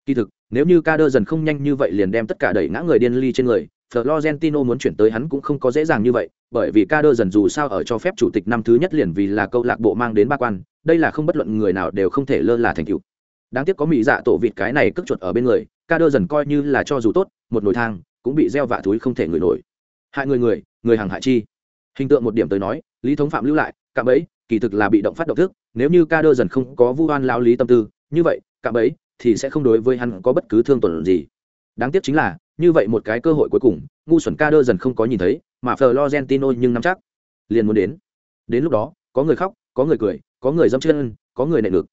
Kỳ thực nếu như ca đơ dần không nhanh như vậy liền đem tất cả đẩy ngã người điên ly trên người Florentino muốn chuyển tới hắn cũng không có dễ dàng như vậy, bởi vì ca đơ dần dù sao ở cho phép chủ tịch năm thứ nhất liền vì là câu lạc bộ mang đến ba quan, đây là không bất luận người nào đều không thể lơ là thành tựu. Đáng tiếc có mỹ dạ tổ vịt cái này cất chuột ở bên người, ca đơ dần coi như là cho dù tốt, một nồi thang cũng bị gieo vạ túi không thể người nổi. Hại người người, người hàng hại chi. Hình tượng một điểm tới nói, lý thống phạm lưu lại, cạm ấy kỳ thực là bị động phát động thức, nếu như ca đơ dần không có vu oan lao lý tâm tư, như vậy, cạm ấy thì sẽ không đối với hắn có bất cứ thương tổn gì. Đáng tiếc chính là, như vậy một cái cơ hội cuối cùng ngu xuẩn ca đơ dần không có nhìn thấy mà florentino nhưng nắm chắc liền muốn đến đến lúc đó có người khóc có người cười có người dâm chân có người nệ ngực.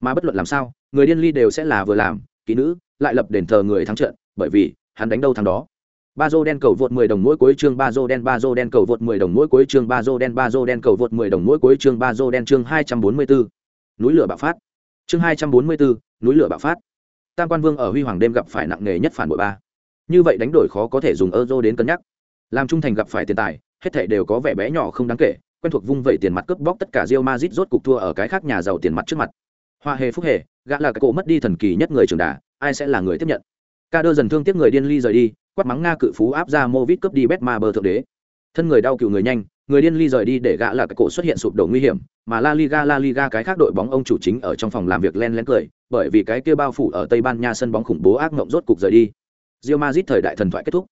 Mà bất luận làm sao người điên ly đều sẽ là vừa làm kỹ nữ lại lập đền thờ người thắng trận bởi vì hắn đánh đâu thắng đó. Ba dô đen cầu vượt 10 đồng mỗi cuối chương ba dô đen ba dô đen cầu vượt 10 đồng mỗi cuối chương ba dô đen ba dô đen cầu vượt 10 đồng mỗi cuối chương ba dô đen chương 244. núi lửa bạo phát. Chương 244, núi lửa bạo phát. Tam quan vương ở huy hoàng đêm gặp phải nặng nề nhất phản bội ba. Như vậy đánh đổi khó có thể dùng euro đến cân nhắc. Làm trung thành gặp phải tiền tài hết thảy đều có vẻ bé nhỏ không đáng kể quen thuộc vung vẩy tiền mặt cướp bóc tất cả Real Madrid rốt cục thua ở cái khác nhà giàu tiền mặt trước mặt. Hoa hề phúc hề, gã là cái cổ mất đi thần kỳ nhất người trưởng đà, ai sẽ là người tiếp nhận? Ca đơ dần thương tiếc người điên ly rời đi, quát mắng nga cự phú áp ra movit cướp đi Betma bờ thượng đế. Thân người đau cừu người nhanh, người điên ly rời đi để gã là cái cổ xuất hiện sụp đổ nguy hiểm, mà La Liga La Liga cái khác đội bóng ông chủ chính ở trong phòng làm việc len lén cười, bởi vì cái kia bao phủ ở Tây Ban Nha sân bóng khủng bố ác mộng rốt cục rời đi. Real Madrid thời đại thần thoại kết thúc.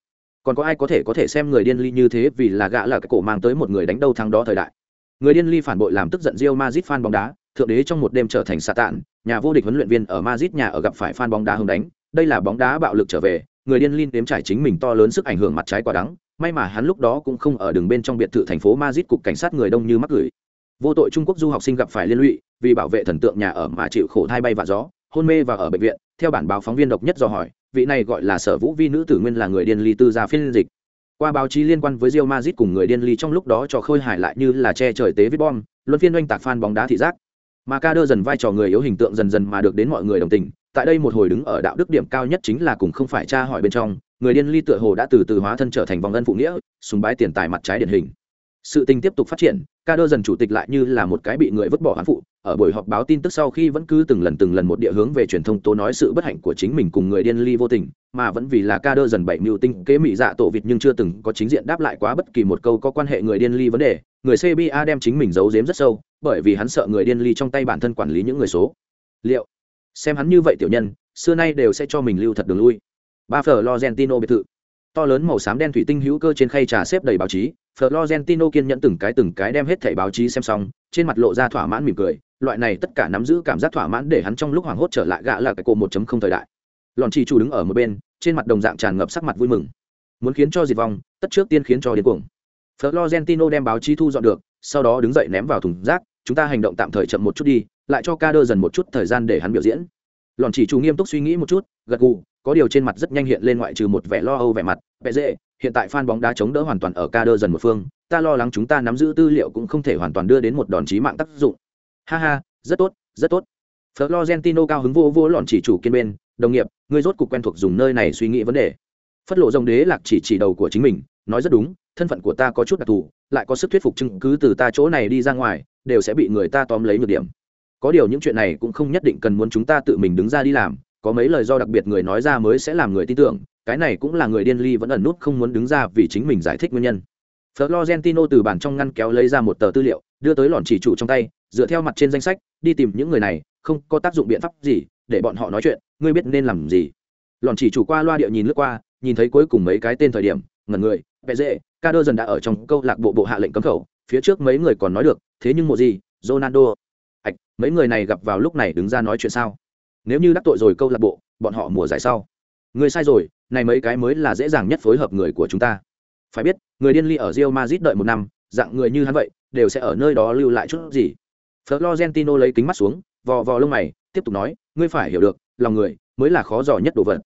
Còn có ai có thể có thể xem người điên ly như thế vì là gã là cái cổ mang tới một người đánh đầu thắng đó thời đại. Người điên ly phản bội làm tức giận rio Madrid fan bóng đá, thượng đế trong một đêm trở thành Satan, nhà vô địch huấn luyện viên ở Madrid nhà ở gặp phải fan bóng đá hưng đánh, đây là bóng đá bạo lực trở về, người điên ly đếm trải chính mình to lớn sức ảnh hưởng mặt trái quả đắng, may mà hắn lúc đó cũng không ở đường bên trong biệt thự thành phố Madrid cục cảnh sát người đông như mắc gửi. Vô tội Trung Quốc du học sinh gặp phải liên lụy, vì bảo vệ thần tượng nhà ở mà chịu khổ thai bay và gió, hôn mê và ở bệnh viện, theo bản báo phóng viên độc nhất do hỏi, vị này gọi là sở vũ vi nữ tử nguyên là người điên ly tư gia phiên dịch. Qua báo chí liên quan với Real Madrid cùng người điên ly trong lúc đó trò khôi hài lại như là che trời tế với bom luân phiên oanh tạc fan bóng đá thị giác. Mà ca đơ dần vai trò người yếu hình tượng dần dần mà được đến mọi người đồng tình tại đây một hồi đứng ở đạo đức điểm cao nhất chính là cùng không phải tra hỏi bên trong người điên ly tựa hồ đã từ từ hóa thân trở thành vòng ân phụ nghĩa súng bái tiền tài mặt trái điển hình. Sự tình tiếp tục phát triển ca đơ dần chủ tịch lại như là một cái bị người vứt bỏ hán phụ ở buổi họp báo tin tức sau khi vẫn cứ từng lần từng lần một địa hướng về truyền thông tố nói sự bất hạnh của chính mình cùng người điên ly vô tình, mà vẫn vì là ca đơ dần bảy mưu tinh kế mỹ dạ tổ vịt nhưng chưa từng có chính diện đáp lại quá bất kỳ một câu có quan hệ người điên ly vấn đề. Người cba đem chính mình giấu giếm rất sâu, bởi vì hắn sợ người điên ly trong tay bản thân quản lý những người số. Liệu, xem hắn như vậy tiểu nhân, xưa nay đều sẽ cho mình lưu thật đường lui. Ba phở lorentino biệt thự. To lớn màu xám đen thủy tinh hữu cơ trên khay trà xếp đầy báo chí. Florentino kiên nhẫn từng cái từng cái đem hết thẻ báo chí xem xong, trên mặt lộ ra thỏa mãn mỉm cười loại này tất cả nắm giữ cảm giác thỏa mãn để hắn trong lúc hoảng hốt trở lại gã là cái cổ một chấm không thời đại. Lòn chỉ chủ đứng ở một bên, trên mặt đồng dạng tràn ngập sắc mặt vui mừng. Muốn khiến cho diệt vong, tất trước tiên khiến cho điên cuồng. Florentino đem báo chí thu dọn được, sau đó đứng dậy ném vào thùng rác, chúng ta hành động tạm thời chậm một chút đi, lại cho ca đơ dần một chút thời gian để hắn biểu diễn. Lòn chỉ chủ nghiêm túc suy nghĩ một chút, gật gù, có điều trên mặt rất nhanh hiện lên ngoại trừ một vẻ lo âu vẻ mặt, vẻ dễ, hiện tại fan bóng đá chống đỡ hoàn toàn ở ca đơ dần một phương, ta lo lắng chúng ta nắm giữ tư liệu cũng không thể hoàn toàn đưa đến một đòn chí mạng tác dụng ha ha, rất tốt rất tốt. Florentino cao hứng vô vô lọn chỉ chủ kiên bên, đồng nghiệp, ngươi rốt cuộc quen thuộc dùng nơi này suy nghĩ vấn đề. Phất lộ rồng đế lạc chỉ chỉ đầu của chính mình, nói rất đúng, thân phận của ta có chút đặc thù, lại có sức thuyết phục chứng cứ từ ta chỗ này đi ra ngoài, đều sẽ bị người ta tóm lấy nhược điểm. Có điều những chuyện này cũng không nhất định cần muốn chúng ta tự mình đứng ra đi làm, có mấy lời do đặc biệt người nói ra mới sẽ làm người tin tưởng, cái này cũng là người điên ly vẫn ẩn nút không muốn đứng ra vì chính mình giải thích nguyên nhân. Florentino từ bản trong ngăn kéo lấy ra một tờ tư liệu, đưa tới lọn chỉ chủ trong tay dựa theo mặt trên danh sách, đi tìm những người này, không có tác dụng biện pháp gì, để bọn họ nói chuyện, ngươi biết nên làm gì. Lòn chỉ chủ qua loa địa nhìn lướt qua, nhìn thấy cuối cùng mấy cái tên thời điểm, ngẩn người vẽ dễ, ca đơ dần đã ở trong câu lạc bộ bộ hạ lệnh cấm khẩu, phía trước mấy người còn nói được, thế nhưng một gì, ronaldo. Ạch, mấy người này gặp vào lúc này đứng ra nói chuyện sao? Nếu như đắc tội rồi câu lạc bộ, bọn họ mùa giải sau. Người sai rồi, này mấy cái mới là dễ dàng nhất phối hợp người của chúng ta. Phải biết, người điên ly ở rio mazit đợi một năm, dạng người như hắn vậy, đều sẽ ở nơi đó lưu lại chút gì florentino lấy kính mắt xuống, vò vò lông mày, tiếp tục nói, ngươi phải hiểu được, lòng người mới là khó dò nhất đồ vật.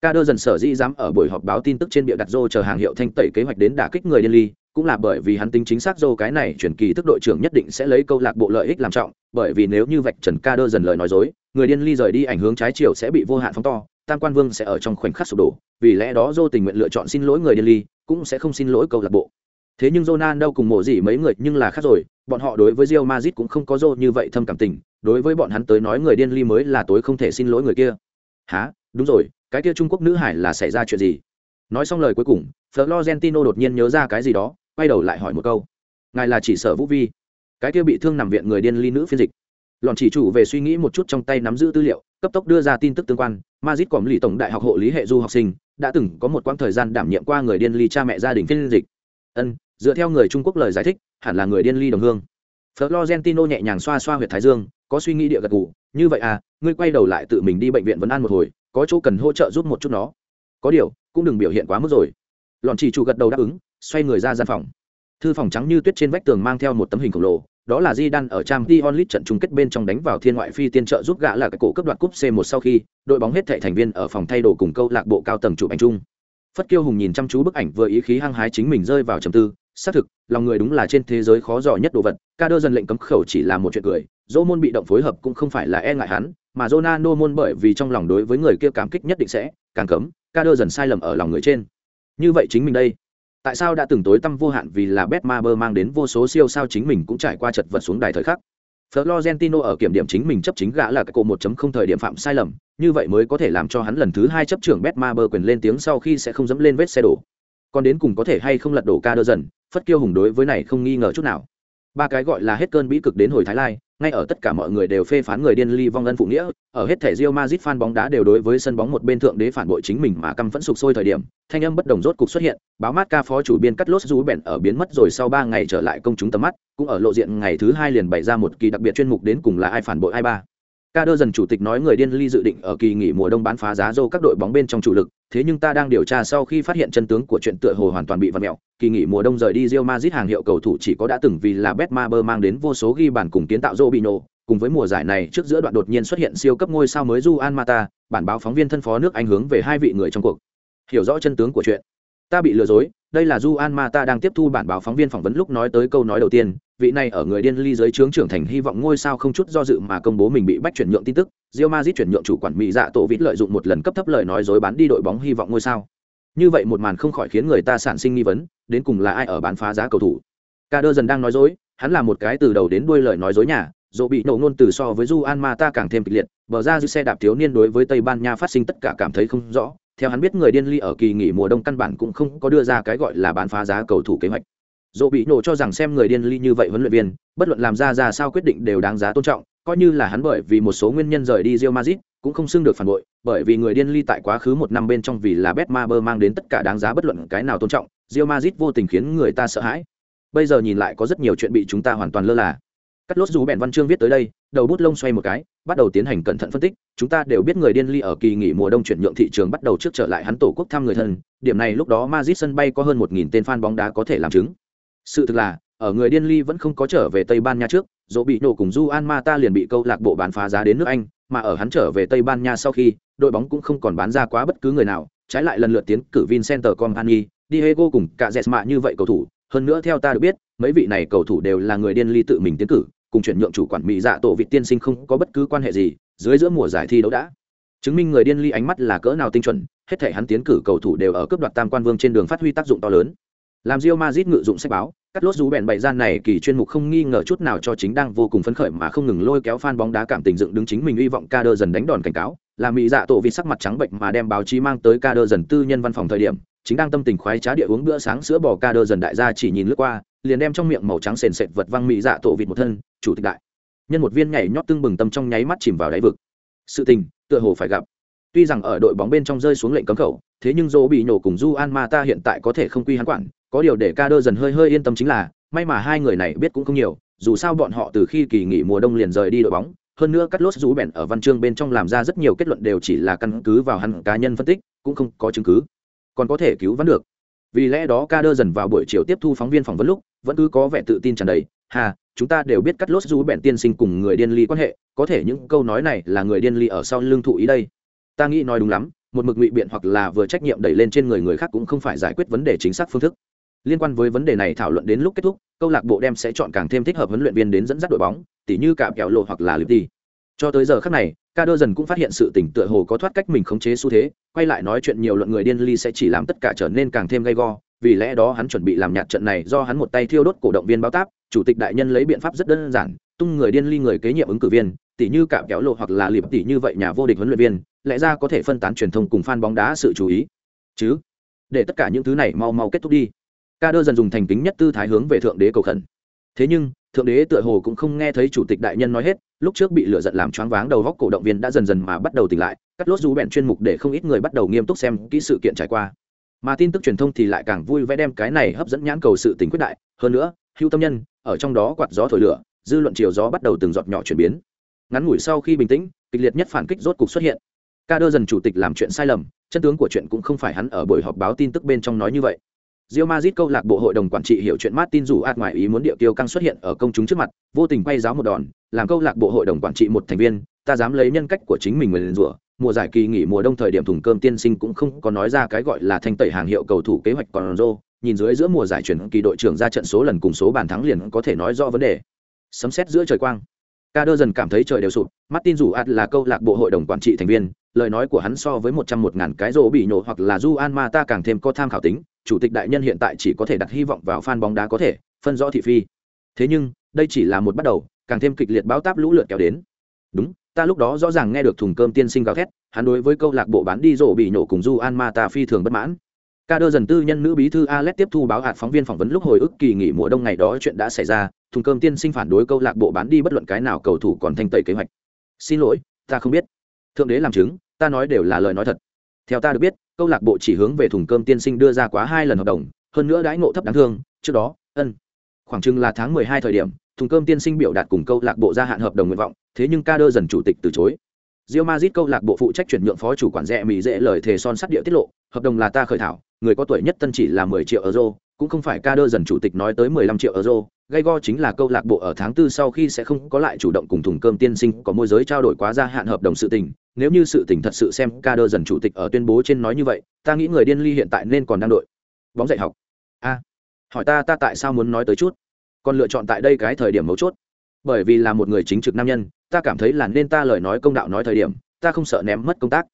Ca dần sở dĩ dám ở buổi họp báo tin tức trên bịa đặt dô chờ hàng hiệu thanh tẩy kế hoạch đến đả kích người điên ly, cũng là bởi vì hắn tính chính xác dô cái này chuyển kỳ thức đội trưởng nhất định sẽ lấy câu lạc bộ lợi ích làm trọng, bởi vì nếu như vạch trần ca dần lời nói dối, người điên ly rời đi ảnh hướng trái chiều sẽ bị vô hạn phóng to, tam quan vương sẽ ở trong khoảnh khắc sụp đổ, vì lẽ đó dô tình nguyện lựa chọn xin lỗi người điên ly, cũng sẽ không xin lỗi câu lạc bộ thế nhưng Jonan đâu cùng mộ gì mấy người nhưng là khác rồi, bọn họ đối với Real Madrid cũng không có dô như vậy thâm cảm tình, đối với bọn hắn tới nói người điên ly mới là tối không thể xin lỗi người kia. Hả? Đúng rồi, cái kia trung quốc nữ hải là xảy ra chuyện gì? Nói xong lời cuối cùng, florentino đột nhiên nhớ ra cái gì đó, quay đầu lại hỏi một câu. Ngài là chỉ sở vũ vi? Cái kia bị thương nằm viện người điên ly nữ phiên dịch. Lọn chỉ chủ về suy nghĩ một chút trong tay nắm giữ tư liệu, cấp tốc đưa ra tin tức tương quan. Madrid còm lì tổng đại học hộ lý hệ du học sinh, đã từng có một quãng thời gian đảm nhiệm qua người điên ly cha mẹ gia đình phiên dịch. Ân dựa theo người trung quốc lời giải thích, hẳn là người điên ly đồng hương. Florentino nhẹ nhàng xoa xoa huyệt thái dương, có suy nghĩ địa gật gù, như vậy à ngươi quay đầu lại tự mình đi bệnh viện vấn an một hồi, có chỗ cần hỗ trợ giúp một chút nó. Có điều, cũng đừng biểu hiện quá mức rồi. Lọn chỉ chủ gật đầu đáp ứng, xoay người ra gian phòng. Thư phòng trắng như tuyết trên vách tường mang theo một tấm hình khổng lồ, đó là di đan ở trang t onlit trận chung kết bên trong đánh vào thiên ngoại phi tiên trợ giúp gã là cái cổ cấp đoạt cúp c 1 sau khi, đội bóng hết thệ thành viên ở phòng thay đồ cùng câu lạc bộ cao tầng chụp ảnh chung. Phất kiêu hùng nhìn chăm chú bức ảnh vừa ý khí hăng hái chính mình rơi vào trầm tư xác thực lòng người đúng là trên thế giới khó giỏi nhất đồ vật ca đơ dần lệnh cấm khẩu chỉ là một chuyện cười dỗ môn bị động phối hợp cũng không phải là e ngại hắn mà Ronaldo môn bởi vì trong lòng đối với người kia cảm kích nhất định sẽ càng cấm, ca đơ dần sai lầm ở lòng người trên. Như vậy chính mình đây, tại sao đã từng tối tâm vô hạn vì là Betmaber mang đến vô số siêu sao chính mình cũng trải qua chật vật xuống đài thời khắc. Florentino ở kiểm điểm chính mình chấp chính gã là cái cổ 1.0 thời điểm phạm sai lầm, như vậy mới có thể làm cho hắn lần thứ hai chấp trưởng Betmaber quyền lên tiếng sau khi sẽ không dẫm lên vết xe đổ. Còn đến cùng có thể hay không lật đổ ca đơ dần, phất kiêu hùng đối với này không nghi ngờ chút nào. Ba cái gọi là hết cơn bĩ cực đến hồi Thái Lai, ngay ở tất cả mọi người đều phê phán người điên ly vong ân phụ nghĩa, ở hết thể Rio Madrid fan bóng đá đều đối với sân bóng một bên thượng đế phản bội chính mình mà căm phẫn sục sôi thời điểm, thanh âm bất đồng rốt cục xuất hiện, báo mát ca phó chủ biên cắt lốt rú bèn ở biến mất rồi sau ba ngày trở lại công chúng tầm mắt, cũng ở lộ diện ngày thứ hai liền bày ra một kỳ đặc biệt chuyên mục đến cùng là ai phản bội ai ba. Ca đơ dần chủ tịch nói người điên ly dự định ở kỳ nghỉ mùa đông bán phá giá dâu các đội bóng bên trong chủ lực, thế nhưng ta đang điều tra sau khi phát hiện chân tướng của chuyện tựa hồ hoàn toàn bị vặn mẹo, kỳ nghỉ mùa đông rời đi Real Madrid hàng hiệu cầu thủ chỉ có đã từng vì là Betmaber mang đến vô số ghi bàn cùng kiến tạo Robinho, cùng với mùa giải này trước giữa đoạn đột nhiên xuất hiện siêu cấp ngôi sao mới Juan Mata, bản báo phóng viên thân phó nước Anh hướng về hai vị người trong cuộc. Hiểu rõ chân tướng của chuyện. Ta bị lừa dối, đây là Juan Mata đang tiếp thu bản báo phóng viên phỏng vấn lúc nói tới câu nói đầu tiên, vị này ở người điên ly dưới trướng trưởng thành hy vọng ngôi sao không chút do dự mà công bố mình bị bách chuyển nhượng tin tức, Real Madrid chuyển nhượng chủ quản Mỹ Dạ Tổ Vít lợi dụng một lần cấp thấp lời nói dối bán đi đội bóng hy vọng ngôi sao. Như vậy một màn không khỏi khiến người ta sản sinh nghi vấn, đến cùng là ai ở bán phá giá cầu thủ. Kader dần đang nói dối, hắn là một cái từ đầu đến đuôi lời nói dối nhà, dù bị nổ ngôn từ so với du an ma ta càng thêm kịch liệt bờ ra giữ xe đạp thiếu niên đối với tây ban nha phát sinh tất cả cảm thấy không rõ theo hắn biết người điên ly ở kỳ nghỉ mùa đông căn bản cũng không có đưa ra cái gọi là bán phá giá cầu thủ kế hoạch dỗ bị nổ cho rằng xem người điên ly như vậy huấn luyện viên, bất luận làm ra ra sao quyết định đều đáng giá tôn trọng, coi như là hắn bởi vì một số nguyên nhân rời đi rio mazit cũng không xưng được phản bội, bởi vì người điên ly tại quá khứ một năm bên trong vì là bet ma bơ mang đến tất cả đáng giá bất luận cái nào tôn trọng rio mazit vô tình khiến người ta sợ hãi. Bây giờ nhìn lại có rất nhiều chuyện bị chúng ta hoàn toàn lơ là. Cắt lốt dù bèn văn chương viết tới đây, đầu bút lông xoay một cái, bắt đầu tiến hành cẩn thận phân tích, chúng ta đều biết người điên ly ở kỳ nghỉ mùa đông chuyển nhượng thị trường bắt đầu trước trở lại hắn tổ quốc thăm người thân, điểm này lúc đó mazit sân bay có hơn một nghìn tên fan bóng đá có thể làm chứng sự thực là, ở người điên ly vẫn không có trở về tây ban nha trước, dỗ bị nổ cùng du an mata liền bị câu lạc bộ bán phá giá đến nước anh, mà ở hắn trở về tây ban nha sau khi, đội bóng cũng không còn bán ra quá bất cứ người nào, trái lại lần lượt tiến cử vincenter company, diego cùng cả jesma như vậy cầu thủ. Hơn nữa theo ta được biết, mấy vị này cầu thủ đều là người điên ly tự mình tiến cử, cùng chuyển nhượng chủ quản mỹ dạ tổ vị tiên sinh không có bất cứ quan hệ gì, dưới giữa mùa giải thi đấu đã chứng minh người điên ly ánh mắt là cỡ nào tinh chuẩn, hết thể hắn tiến cử cầu thủ đều ở cấp đoạt tam quan vương trên đường phát huy tác dụng to lớn làm rio mazit ngự dụng sách báo cắt lốt rú bèn bày gian này kỳ chuyên mục không nghi ngờ chút nào cho chính đang vô cùng phấn khởi mà không ngừng lôi kéo fan bóng đá cảm tình dựng đứng chính mình hy vọng ca đơ dần đánh đòn cảnh cáo làm mỹ dạ tổ vì sắc mặt trắng bệnh mà đem báo chí mang tới ca đơ dần tư nhân văn phòng thời điểm, chính đang tâm tình khoái trá địa uống bữa sáng sữa bò ca đơ dần đại gia chỉ nhìn lướt qua, liền đem trong miệng màu trắng sền sệt vật văng mỹ dạ tổ vịt một thân, chủ tịch đại. Nhân một viên nhảy nhót tương bừng tâm trong nháy mắt chìm vào đáy vực. Sự tình, tựa hồ phải gặp. Tuy rằng ở đội bóng bên trong rơi xuống lệnh cấm khẩu, thế nhưng dỗ bị nhổ cùng du an ma ta hiện tại có thể không quy hắn quản có điều để ca đơ dần hơi hơi yên tâm chính là, may mà hai người này biết cũng không nhiều, dù sao bọn họ từ khi kỳ nghỉ mùa đông liền rời đi đội bóng, hơn nữa cắt lốt rú bèn ở văn chương bên trong làm ra rất nhiều kết luận đều chỉ là căn cứ vào hắn cá nhân phân tích, cũng không có chứng cứ. Còn có thể cứu vãn được. Vì lẽ đó ca đơ dần vào buổi chiều tiếp thu phóng viên phỏng vấn lúc, vẫn cứ có vẻ tự tin tràn đầy hà chúng ta đều biết cắt lốt rú bèn tiên sinh cùng người điên ly quan hệ, có thể những câu nói này là người điên ly ở sau lưng thụ ý đây. Ta nghĩ nói đúng lắm, một mực ngụy biện hoặc là vừa trách nhiệm đẩy lên trên người người khác cũng không phải giải quyết vấn đề chính xác phương thức liên quan với vấn đề này thảo luận đến lúc kết thúc, câu lạc bộ đem sẽ chọn càng thêm thích hợp huấn luyện viên đến dẫn dắt đội bóng, tỉ như cạm kẹo lộ hoặc là lip đi cho tới giờ khác này ca đơ dần cũng phát hiện sự tỉnh tựa hồ có thoát cách mình khống chế xu thế, quay lại nói chuyện nhiều luận người điên ly sẽ chỉ làm tất cả trở nên càng thêm gay go, vì lẽ đó hắn chuẩn bị làm nhạt trận này do hắn một tay thiêu đốt cổ động viên báo táp, chủ tịch đại nhân lấy biện pháp rất đơn giản, tung người điên ly người kế nhiệm ứng cử viên tỷ như cạm kéo lộ hoặc là lịp tỷ như vậy nhà vô địch huấn luyện viên, lẽ ra có thể phân tán truyền thông cùng fan bóng đá sự chú ý. Chứ, để tất cả những thứ này mau mau kết thúc đi ca đơ dần dùng thành kính nhất tư thái hướng về thượng đế cầu khẩn. Thế nhưng, thượng đế tựa hồ cũng không nghe thấy chủ tịch đại nhân nói hết, lúc trước bị lửa giận làm choáng váng đầu góc cổ động viên đã dần dần mà bắt đầu tỉnh lại, cắt lốt rú bẹn chuyên mục để không ít người bắt đầu nghiêm túc xem kỹ sự kiện trải qua. Mà tin tức truyền thông thì lại càng vui vẻ đem cái này hấp dẫn nhãn cầu sự tình quyết đại. Hơn nữa, hưu tâm nhân, ở trong đó quạt gió thổi lửa, dư luận chiều gió bắt đầu từng giọt nhỏ chuyển biến. Ngắn ngủi sau khi bình tĩnh, kịch liệt nhất phản kích rốt cục xuất hiện. Ca đơ dần chủ tịch làm chuyện sai lầm, chân tướng của chuyện cũng không phải hắn ở buổi họp báo tin tức bên trong nói như vậy. Real Madrid câu lạc bộ hội đồng quản trị hiểu chuyện Martin rủ ạt ngoài ý muốn điệu tiêu căng xuất hiện ở công chúng trước mặt, vô tình quay giáo một đòn, làm câu lạc bộ hội đồng quản trị một thành viên, ta dám lấy nhân cách của chính mình lên rủa, mùa giải kỳ nghỉ mùa đông thời điểm thùng cơm tiên sinh cũng không có nói ra cái gọi là thanh tẩy hàng hiệu cầu thủ kế hoạch còn rô, nhìn dưới giữa mùa giải chuyển kỳ đội trưởng ra trận số lần cùng số bàn thắng liền có thể nói rõ vấn đề. Sấm sét giữa trời quang. Ca đơ dần cảm thấy trời đều sụp, Martin rủ ạt là câu lạc bộ hội đồng quản trị thành viên, lời nói của hắn so với một trăm một ngàn cái rổ bị nhổ hoặc là Juan Mata càng thêm có tham khảo tính, chủ tịch đại nhân hiện tại chỉ có thể đặt hy vọng vào fan bóng đá có thể phân rõ thị phi. Thế nhưng, đây chỉ là một bắt đầu, càng thêm kịch liệt báo táp lũ lượt kéo đến. Đúng, ta lúc đó rõ ràng nghe được thùng cơm tiên sinh gào thét, hắn đối với câu lạc bộ bán đi rổ bị nhổ cùng Juan Mata phi thường bất mãn. Ca đơ dần tư nhân nữ bí thư Alex tiếp thu báo hạt phóng viên phỏng vấn lúc hồi ức kỳ nghỉ mùa đông ngày đó chuyện đã xảy ra, thùng cơm tiên sinh phản đối câu lạc bộ bán đi bất luận cái nào cầu thủ còn thanh tẩy kế hoạch. Xin lỗi, ta không biết. Thượng đế làm chứng, ta nói đều là lời nói thật theo ta được biết câu lạc bộ chỉ hướng về thùng cơm tiên sinh đưa ra quá hai lần hợp đồng hơn nữa đãi ngộ thấp đáng thương trước đó ân khoảng chừng là tháng mười hai thời điểm thùng cơm tiên sinh biểu đạt cùng câu lạc bộ gia hạn hợp đồng nguyện vọng thế nhưng ca đơ dần chủ tịch từ chối. Rio mazit câu lạc bộ phụ trách chuyển nhượng phó chủ quản rẻ mỹ dễ lời thề son sắt địa tiết lộ, hợp đồng là ta khởi thảo, người có tuổi nhất tân chỉ là 10 triệu euro, cũng không phải ca đơ dần chủ tịch nói tới 15 triệu euro, gây go chính là câu lạc bộ ở tháng tư sau khi sẽ không có lại chủ động cùng thùng cơm tiên sinh có môi giới trao đổi quá gia hạn hợp đồng sự tình, nếu như sự tình thật sự xem ca đơ dần chủ tịch ở tuyên bố trên nói như vậy, ta nghĩ người điên ly hiện tại nên còn đang đội. Bóng dạy học. A, hỏi ta ta tại sao muốn nói tới chút, còn lựa chọn tại đây cái thời điểm mấu chốt, bởi vì là một người chính trực nam nhân, ta cảm thấy là nên ta lời nói công đạo nói thời điểm, ta không sợ ném mất công tác.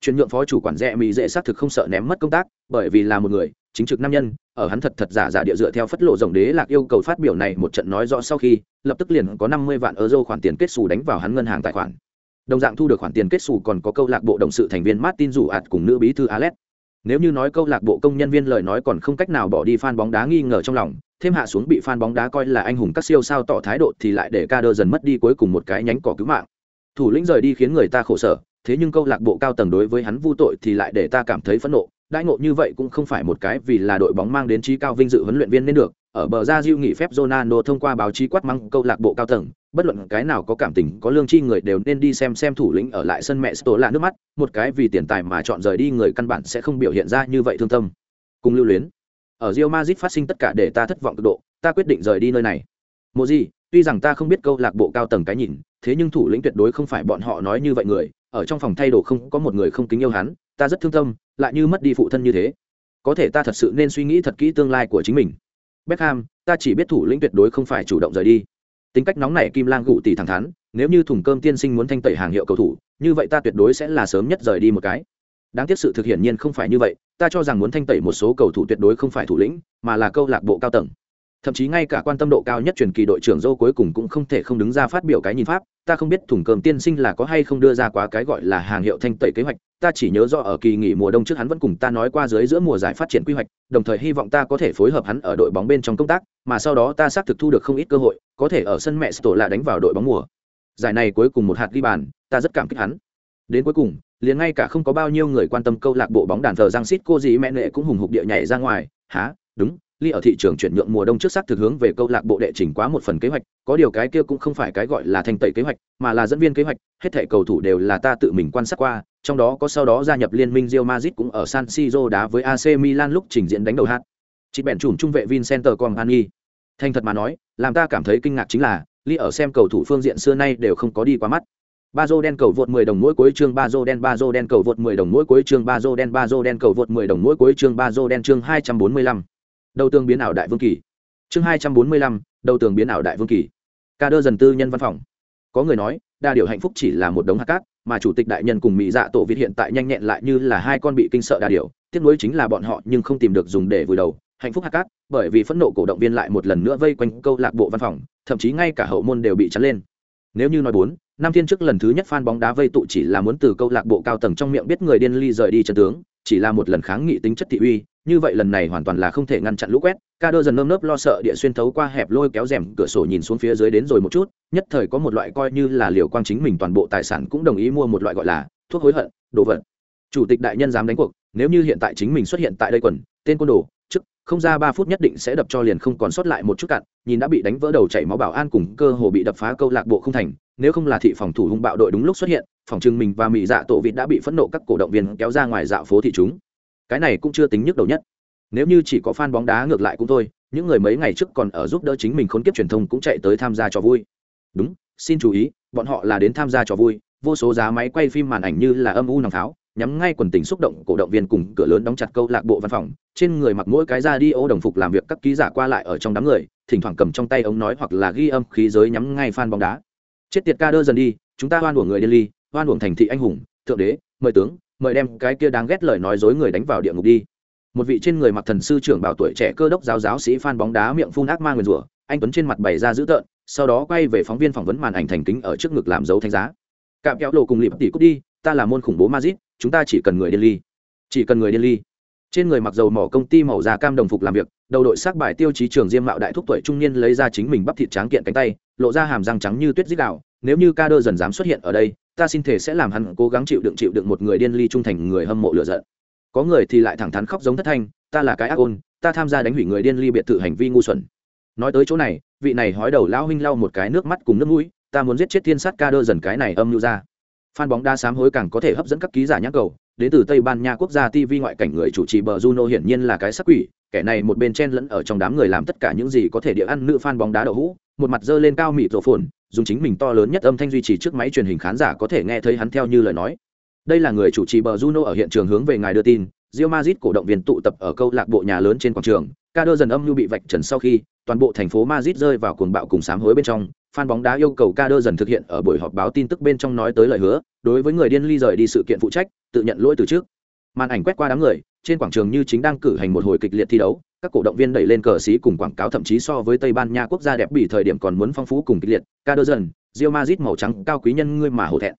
Chuyển nhượng phó chủ quản rẽ mỹ dễ xác thực không sợ ném mất công tác bởi vì là một người chính trực nam nhân ở hắn thật thật giả giả địa dựa theo phất lộ rồng đế lạc yêu cầu phát biểu này một trận nói rõ sau khi, lập tức liền có năm mươi vạn euro khoản tiền kết xù đánh vào hắn ngân hàng tài khoản. Đồng dạng thu được khoản tiền kết xù còn có câu lạc bộ đồng sự thành viên martin rủ ạt cùng nữ bí thư alex. Nếu như nói câu lạc bộ công nhân viên lời nói còn không cách nào bỏ đi fan bóng đá nghi ngờ trong lòng, thêm hạ xuống bị fan bóng đá coi là anh hùng các siêu sao tỏ thái độ thì lại để ca đơ dần mất đi cuối cùng một cái nhánh cỏ cứu mạng. Thủ lĩnh rời đi khiến người ta khổ sở, thế nhưng câu lạc bộ cao tầng đối với hắn vu tội thì lại để ta cảm thấy phẫn nộ đãi ngộ như vậy cũng không phải một cái vì là đội bóng mang đến trí cao vinh dự huấn luyện viên nên được, ở bờ ra diêu nghỉ phép Ronaldo thông qua báo chí quát mắng câu lạc bộ cao tầng, bất luận cái nào có cảm tình, có lương tri người đều nên đi xem xem thủ lĩnh ở lại sân mẹ Sto là nước mắt, một cái vì tiền tài mà chọn rời đi người căn bản sẽ không biểu hiện ra như vậy thương tâm. Cùng lưu luyến. Ở Real Madrid phát sinh tất cả để ta thất vọng cực độ, ta quyết định rời đi nơi này. Mộ gì tuy rằng ta không biết câu lạc bộ cao tầng cái nhìn, thế nhưng thủ lĩnh tuyệt đối không phải bọn họ nói như vậy người, ở trong phòng thay đồ không có một người không kính yêu hắn, ta rất thương tâm lại như mất đi phụ thân như thế. Có thể ta thật sự nên suy nghĩ thật kỹ tương lai của chính mình. Beckham, ta chỉ biết thủ lĩnh tuyệt đối không phải chủ động rời đi. Tính cách nóng nảy kim lang gụ tỷ thẳng thắn nếu như thùng cơm tiên sinh muốn thanh tẩy hàng hiệu cầu thủ như vậy ta tuyệt đối sẽ là sớm nhất rời đi một cái. Đáng tiếc sự thực hiển nhiên không phải như vậy ta cho rằng muốn thanh tẩy một số cầu thủ tuyệt đối không phải thủ lĩnh mà là câu lạc bộ cao tầng thậm chí ngay cả quan tâm độ cao nhất truyền kỳ đội trưởng dâu cuối cùng cũng không thể không đứng ra phát biểu cái nhìn pháp, ta không biết thủng cơm tiên sinh là có hay không đưa ra quá cái gọi là hàng hiệu thanh tẩy kế hoạch, ta chỉ nhớ rõ ở kỳ nghỉ mùa đông trước hắn vẫn cùng ta nói qua dưới giữa mùa giải phát triển quy hoạch, đồng thời hy vọng ta có thể phối hợp hắn ở đội bóng bên trong công tác, mà sau đó ta xác thực thu được không ít cơ hội, có thể ở sân mẹ tổ là đánh vào đội bóng mùa. Giải này cuối cùng một hạt ghi bàn, ta rất cảm kích hắn. Đến cuối cùng, liền ngay cả không có bao nhiêu người quan tâm câu lạc bộ bóng đàn thờ giang xít, cô gì mẹ nệ cũng hùng hục địa nhảy ra ngoài há đúng ly ở thị trường chuyển nhượng mùa đông trước sắc thực hướng về câu lạc bộ đệ chỉnh quá một phần kế hoạch, có điều cái kia cũng không phải cái gọi là thanh tẩy kế hoạch, mà là dẫn viên kế hoạch, hết thể cầu thủ đều là ta tự mình quan sát qua, trong đó có sau đó gia nhập liên minh Real Madrid cũng ở San Siro đá với AC Milan lúc trình diễn đánh đầu hát chỉ bèn chùm trung vệ Vincenter Company thành thật mà nói, làm ta cảm thấy kinh ngạc chính là, ly ở xem cầu thủ phương diện xưa nay đều không có đi qua mắt. Ba dô đen cầu vượt 10 đồng mỗi cuối chương ba dô đen ba dô đen cầu vượt 10 đồng mỗi cuối chương ba dô đen ba dô đen cầu vượt 10 đồng mỗi cuối chương ba dô đen chương 245 đầu tường biến ảo đại vương kỳ. Chương hai trăm bốn mươi lăm, đầu tường biến ảo đại vương kỳ. Ca đơ dần tư nhân văn phòng. Có người nói, đa điều hạnh phúc chỉ là một đống hạt cát, mà chủ tịch đại nhân cùng mỹ dạ tổ việt hiện tại nhanh nhẹn lại như là hai con bị kinh sợ đa điều, tiếc nuối chính là bọn họ nhưng không tìm được dùng để vùi đầu. Hạnh phúc hạt cát, bởi vì phẫn nộ cổ động viên lại một lần nữa vây quanh câu lạc bộ văn phòng, thậm chí ngay cả hậu môn đều bị chắn lên. Nếu như nói bốn, năm thiên trước lần thứ nhất fan bóng đá vây tụ chỉ là muốn từ câu lạc bộ cao tầng trong miệng biết người điên ly rời đi trần tướng, chỉ là một lần kháng nghị tính chất thị uy như vậy lần này hoàn toàn là không thể ngăn chặn lũ quét, ca đơ dần nơm nớp lo sợ địa xuyên thấu qua hẹp lôi kéo rèm cửa sổ nhìn xuống phía dưới đến rồi một chút, nhất thời có một loại coi như là liều quang chính mình toàn bộ tài sản cũng đồng ý mua một loại gọi là thuốc hối hận, đồ vật. Chủ tịch đại nhân dám đánh cuộc, nếu như hiện tại chính mình xuất hiện tại đây quần, tên côn đồ, chức, không ra ba phút nhất định sẽ đập cho liền không còn sót lại một chút cạn nhìn đã bị đánh vỡ đầu chảy máu bảo an cùng cơ hồ bị đập phá câu lạc bộ không thành, nếu không là thị phòng thủ hung bạo đội đúng lúc xuất hiện, phòng trưng mình và mỹ dạ tổ vịt đã bị phẫn nộ các cổ động viên kéo ra ngoài dạo phố thị chúng cái này cũng chưa tính nhức đầu nhất. Nếu như chỉ có fan bóng đá ngược lại cũng thôi, những người mấy ngày trước còn ở giúp đỡ chính mình khốn kiếp truyền thông cũng chạy tới tham gia trò vui. Đúng, xin chú ý, bọn họ là đến tham gia trò vui, vô số giá máy quay phim màn ảnh như là âm u nòng pháo, nhắm ngay quần tình xúc động, cổ động viên cùng cửa lớn đóng chặt câu lạc bộ văn phòng, trên người mặc mỗi cái ra đi ô đồng phục làm việc các ký giả qua lại ở trong đám người, thỉnh thoảng cầm trong tay ống nói hoặc là ghi âm khí giới nhắm ngay fan bóng đá. Chết tiệt ca đơ dần đi, chúng ta hoan của người điên ly, hoan uổng thành thị anh hùng, thượng đế, mời tướng mời đem cái kia đáng ghét lời nói dối người đánh vào địa ngục đi. Một vị trên người mặc thần sư trưởng bảo tuổi trẻ cơ đốc giáo giáo sĩ phan bóng đá miệng phun ác ma nguyền rủa, anh tuấn trên mặt bày ra dữ tợn, sau đó quay về phóng viên phỏng vấn màn ảnh thành kính ở trước ngực làm dấu thánh giá. Cạm kéo lộ cùng lịp tỷ cút đi, ta là môn khủng bố mazit chúng ta chỉ cần người điên ly. Chỉ cần người điên ly. Trên người mặc dầu mỏ công ty màu da cam đồng phục làm việc, đầu đội xác bài tiêu chí trường diêm mạo đại thúc tuổi trung niên lấy ra chính mình bắp thịt tráng kiện cánh tay, lộ ra hàm răng trắng như tuyết dích đạo, nếu như ca đơ dần dám xuất hiện ở đây ta xin thể sẽ làm hắn cố gắng chịu đựng chịu đựng một người điên ly trung thành, người hâm mộ lựa giận. Có người thì lại thẳng thắn khóc giống thất thanh, ta là cái ác ôn, ta tham gia đánh hủy người điên ly biệt thự hành vi ngu xuẩn. Nói tới chỗ này, vị này hói đầu lão huynh lau một cái nước mắt cùng nước mũi, ta muốn giết chết thiên sát ca đơ dần cái này âm mưu ra. Phan bóng đa sám hối càng có thể hấp dẫn các ký giả nhãn cầu, đến từ tây ban nha quốc gia tv ngoại cảnh người chủ trì bờ juno hiển nhiên là cái sắc quỷ, kẻ này một bên chen lẫn ở trong đám người làm tất cả những gì có thể địa ăn nữ phan bóng đá đậu hũ, một mặt dơ lên cao mịt rổ phồn dùng chính mình to lớn nhất âm thanh duy trì trước máy truyền hình khán giả có thể nghe thấy hắn theo như lời nói đây là người chủ trì bờ juno ở hiện trường hướng về ngài đưa tin Real Madrid cổ động viên tụ tập ở câu lạc bộ nhà lớn trên quảng trường, ca đơ dần âm lưu bị vạch trần sau khi, toàn bộ thành phố Madrid rơi vào cuồng bạo cùng sám hối bên trong, fan bóng đá yêu cầu ca đơ dần thực hiện ở buổi họp báo tin tức bên trong nói tới lời hứa, đối với người điên ly rời đi sự kiện phụ trách, tự nhận lỗi từ trước. Màn ảnh quét qua đám người, trên quảng trường như chính đang cử hành một hồi kịch liệt thi đấu, các cổ động viên đẩy lên cờ xí cùng quảng cáo thậm chí so với Tây Ban Nha quốc gia đẹp bị thời điểm còn muốn phong phú cùng kịch liệt, ca đơ dần, Real Madrid màu trắng cao quý nhân ngươi mà hổ thẹn.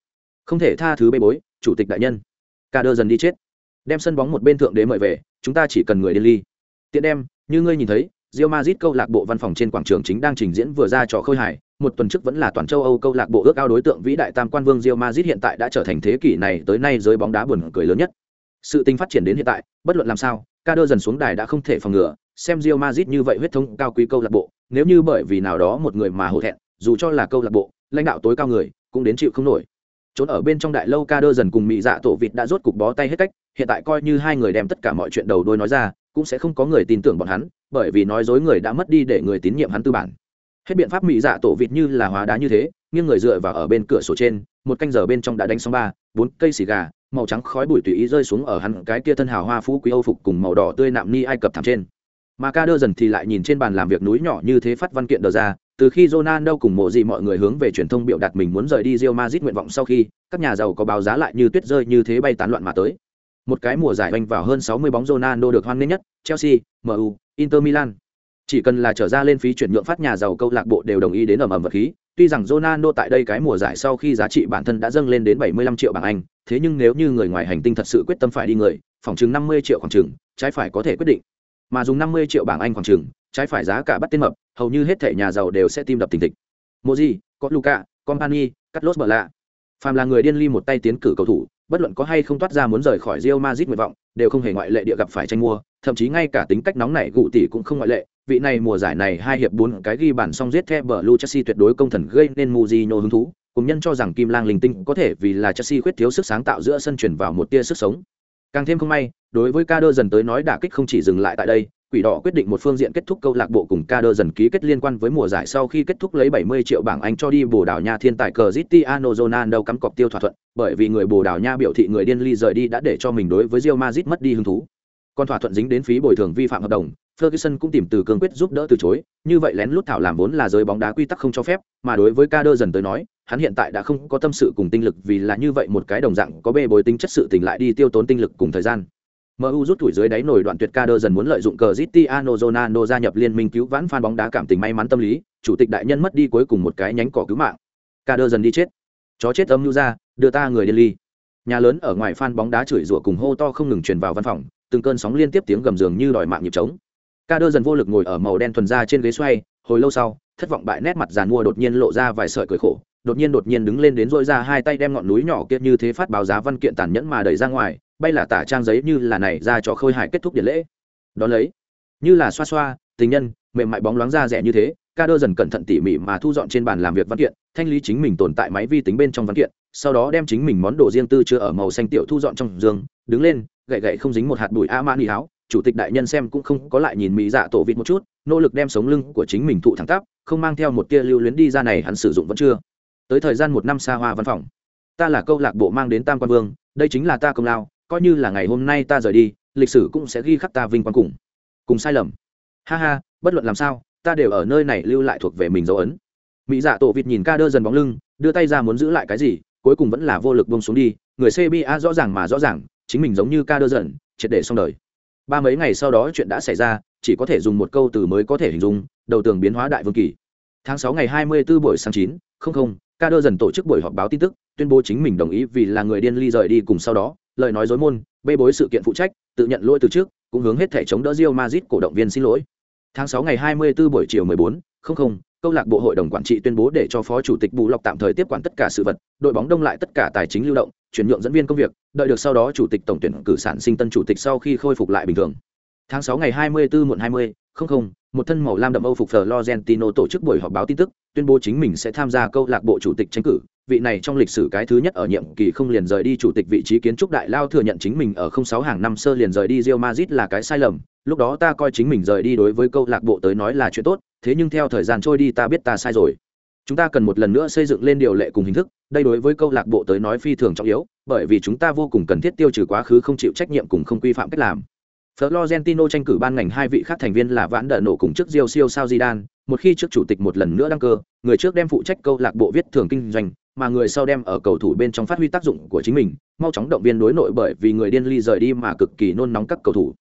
Không thể tha thứ bê bối, chủ tịch đại nhân. Ca đơ dần đi chết đem sân bóng một bên thượng đế mời về chúng ta chỉ cần người điên ly tiện đem như ngươi nhìn thấy Real Madrid câu lạc bộ văn phòng trên quảng trường chính đang trình diễn vừa ra trò khơi hài một tuần trước vẫn là toàn châu Âu câu lạc bộ ước ao đối tượng vĩ đại tam quan vương Real Madrid hiện tại đã trở thành thế kỷ này tới nay giới bóng đá buồn cười lớn nhất sự tình phát triển đến hiện tại bất luận làm sao ca đơ dần xuống đài đã không thể phòng ngừa, xem Rio Madrid như vậy huyết thống cao quý câu lạc bộ, nếu như bởi vì nào đó một người mà hổ thẹn, dù cho là câu lạc bộ, lãnh đạo tối cao người, cũng đến chịu không nổi. Trốn ở bên trong đại lâu ca đơ dần cùng mỹ dạ tổ vịt đã rốt cục bó tay hết cách, hiện tại coi như hai người đem tất cả mọi chuyện đầu đôi nói ra, cũng sẽ không có người tin tưởng bọn hắn, bởi vì nói dối người đã mất đi để người tín nhiệm hắn tư bản. Hết biện pháp mỹ dạ tổ vịt như là hóa đá như thế, nghiêng người dựa vào ở bên cửa sổ trên, một canh giờ bên trong đã đánh xong ba, bốn cây xì gà màu trắng khói bụi tùy ý rơi xuống ở hắn cái kia thân hào hoa phú quý âu phục cùng màu đỏ tươi nạm ni ai cập thảm trên mà ca đơ dần thì lại nhìn trên bàn làm việc núi nhỏ như thế phát văn kiện đờ ra từ khi Ronaldo cùng mộ gì mọi người hướng về truyền thông biểu đạt mình muốn rời đi Real Madrid nguyện vọng sau khi, các nhà giàu có báo giá lại như tuyết rơi như thế bay tán loạn mà tới. Một cái mùa giải oanh vào hơn 60 bóng Ronaldo được hoan nghênh nhất, Chelsea, MU, Inter Milan. Chỉ cần là trở ra lên phí chuyển nhượng phát nhà giàu câu lạc bộ đều đồng ý đến ầm ầm vật khí, tuy rằng Ronaldo tại đây cái mùa giải sau khi giá trị bản thân đã dâng lên đến 75 triệu bảng Anh, thế nhưng nếu như người ngoài hành tinh thật sự quyết tâm phải đi người, phòng chừng 50 triệu khoảng chừng, trái phải có thể quyết định. Mà dùng 50 triệu bảng Anh khoảng chừng, trái phải giá cả bắt tên mập, hầu như hết thể nhà giàu đều sẽ tim đập tình thịch. Moji, có Luca, Company, Carlos Bala. Phàm là người điên ly một tay tiến cử cầu thủ, bất luận có hay không toát ra muốn rời khỏi Real Madrid nguyện vọng, đều không hề ngoại lệ địa gặp phải tranh mua, thậm chí ngay cả tính cách nóng này gụ tỷ cũng không ngoại lệ. Vị này mùa giải này hai hiệp bốn cái ghi bàn xong giết theo Blue Chelsea tuyệt đối công thần gây nên Mourinho hứng thú, cùng nhân cho rằng Kim Lang linh tinh có thể vì là Chelsea khuyết thiếu sức sáng tạo giữa sân chuyển vào một tia sức sống. Càng thêm không may, đối với Kader dần tới nói đả kích không chỉ dừng lại tại đây, Quỷ đỏ quyết định một phương diện kết thúc câu lạc bộ cùng Kader dần ký kết liên quan với mùa giải sau khi kết thúc lấy 70 triệu bảng Anh cho đi Bồ Đào Nha thiên tài Cristiano Ronaldo cắm cọc tiêu thỏa thuận, bởi vì người Bồ Đào Nha biểu thị người điên ly rời đi đã để cho mình đối với Real Madrid mất đi hứng thú. Còn thỏa thuận dính đến phí bồi thường vi phạm hợp đồng, Ferguson cũng tìm từ cương quyết giúp đỡ từ chối, như vậy lén lút thảo làm vốn là giới bóng đá quy tắc không cho phép, mà đối với Kader dần tới nói, hắn hiện tại đã không có tâm sự cùng tinh lực vì là như vậy một cái đồng dạng có bê bối tính chất sự tình lại đi tiêu tốn tinh lực cùng thời gian. MU rút tuổi dưới đáy nổi đoạn tuyệt Kader dần muốn lợi dụng cờ Cristiano Ronaldo gia nhập liên minh cứu vãn fan bóng đá cảm tình may mắn tâm lý, chủ tịch đại nhân mất đi cuối cùng một cái nhánh cỏ cứu mạng. Kader dần đi chết. Chó chết âm nhu ra, đưa ta người điên ly. Nhà lớn ở ngoài fan bóng đá chửi rủa cùng hô to không ngừng truyền vào văn phòng, từng cơn sóng liên tiếp tiếng gầm giường như đòi mạng nhịp trống. Kader dần vô lực ngồi ở màu đen thuần da trên ghế xoay, hồi lâu sau, thất vọng bại nét mặt giàn mua đột nhiên lộ ra vài sợi cười khổ, đột nhiên đột nhiên đứng lên đến rỗi ra hai tay đem ngọn núi nhỏ kia như thế phát báo giá văn kiện tàn nhẫn mà đẩy ra ngoài, bay là tả trang giấy như là này ra cho khôi hài kết thúc điện lễ. Đó lấy, như là xoa xoa, tình nhân, mềm mại bóng loáng ra rẻ như thế, ca đơ dần cẩn thận tỉ mỉ mà thu dọn trên bàn làm việc văn kiện, thanh lý chính mình tồn tại máy vi tính bên trong văn kiện, sau đó đem chính mình món đồ riêng tư chưa ở màu xanh tiểu thu dọn trong giường, đứng lên, gậy gậy không dính một hạt bụi a man đi áo. Chủ tịch đại nhân xem cũng không có lại nhìn mỹ dạ tổ vịt một chút, nỗ lực đem sống lưng của chính mình thụ thẳng tắp, không mang theo một tia lưu luyến đi ra này hắn sử dụng vẫn chưa. Tới thời gian một năm xa hoa văn phòng. Ta là câu lạc bộ mang đến tam quan vương, đây chính là ta công lao coi như là ngày hôm nay ta rời đi, lịch sử cũng sẽ ghi khắc ta vinh quang cùng cùng sai lầm. Ha ha, bất luận làm sao, ta đều ở nơi này lưu lại thuộc về mình dấu ấn. Mỹ dạ tổ vịt nhìn ca đơ dần bóng lưng, đưa tay ra muốn giữ lại cái gì, cuối cùng vẫn là vô lực bông xuống đi. Người cba rõ ràng mà rõ ràng, chính mình giống như ca đơ dần, triệt để xong đời. Ba mấy ngày sau đó chuyện đã xảy ra, chỉ có thể dùng một câu từ mới có thể hình dung, đầu tường biến hóa đại vương kỳ. Tháng sáu ngày hai mươi 24 buổi sáng chín, không không, ca đơ dần tổ chức buổi họp báo tin tức, tuyên bố chính mình đồng ý vì là người điên ly rời đi cùng sau đó lời nói dối môn, bê bối sự kiện phụ trách, tự nhận lỗi từ trước, cũng hướng hết thể chống đỡ Real Madrid cổ động viên xin lỗi. Tháng 6 ngày 24 buổi chiều 14 00 câu lạc bộ hội đồng quản trị tuyên bố để cho phó chủ tịch bù lọc tạm thời tiếp quản tất cả sự vật, đội bóng đông lại tất cả tài chính lưu động, chuyển nhượng dẫn viên công việc, đợi được sau đó chủ tịch tổng tuyển cử sản sinh tân chủ tịch sau khi khôi phục lại bình thường. Tháng 6 ngày 24 muộn 20 00 một thân màu lam đậm âu phục Florentino tổ chức buổi họp báo tin tức, tuyên bố chính mình sẽ tham gia câu lạc bộ chủ tịch tranh cử vị này trong lịch sử cái thứ nhất ở nhiệm kỳ không liền rời đi chủ tịch vị trí kiến trúc đại lao thừa nhận chính mình ở 06 hàng năm sơ liền rời đi Real Madrid là cái sai lầm, lúc đó ta coi chính mình rời đi đối với câu lạc bộ tới nói là chuyện tốt, thế nhưng theo thời gian trôi đi ta biết ta sai rồi. Chúng ta cần một lần nữa xây dựng lên điều lệ cùng hình thức, đây đối với câu lạc bộ tới nói phi thường trọng yếu, bởi vì chúng ta vô cùng cần thiết tiêu trừ quá khứ không chịu trách nhiệm cùng không quy phạm cách làm. Florentino tranh cử ban ngành hai vị khác thành viên là Vãn Đở nổ cùng trước Rio siêu sao Zidane, một khi trước chủ tịch một lần nữa đăng cơ, người trước đem phụ trách câu lạc bộ viết thường kinh doanh, mà người sau đem ở cầu thủ bên trong phát huy tác dụng của chính mình, mau chóng động viên đối nội bởi vì người điên ly rời đi mà cực kỳ nôn nóng các cầu thủ.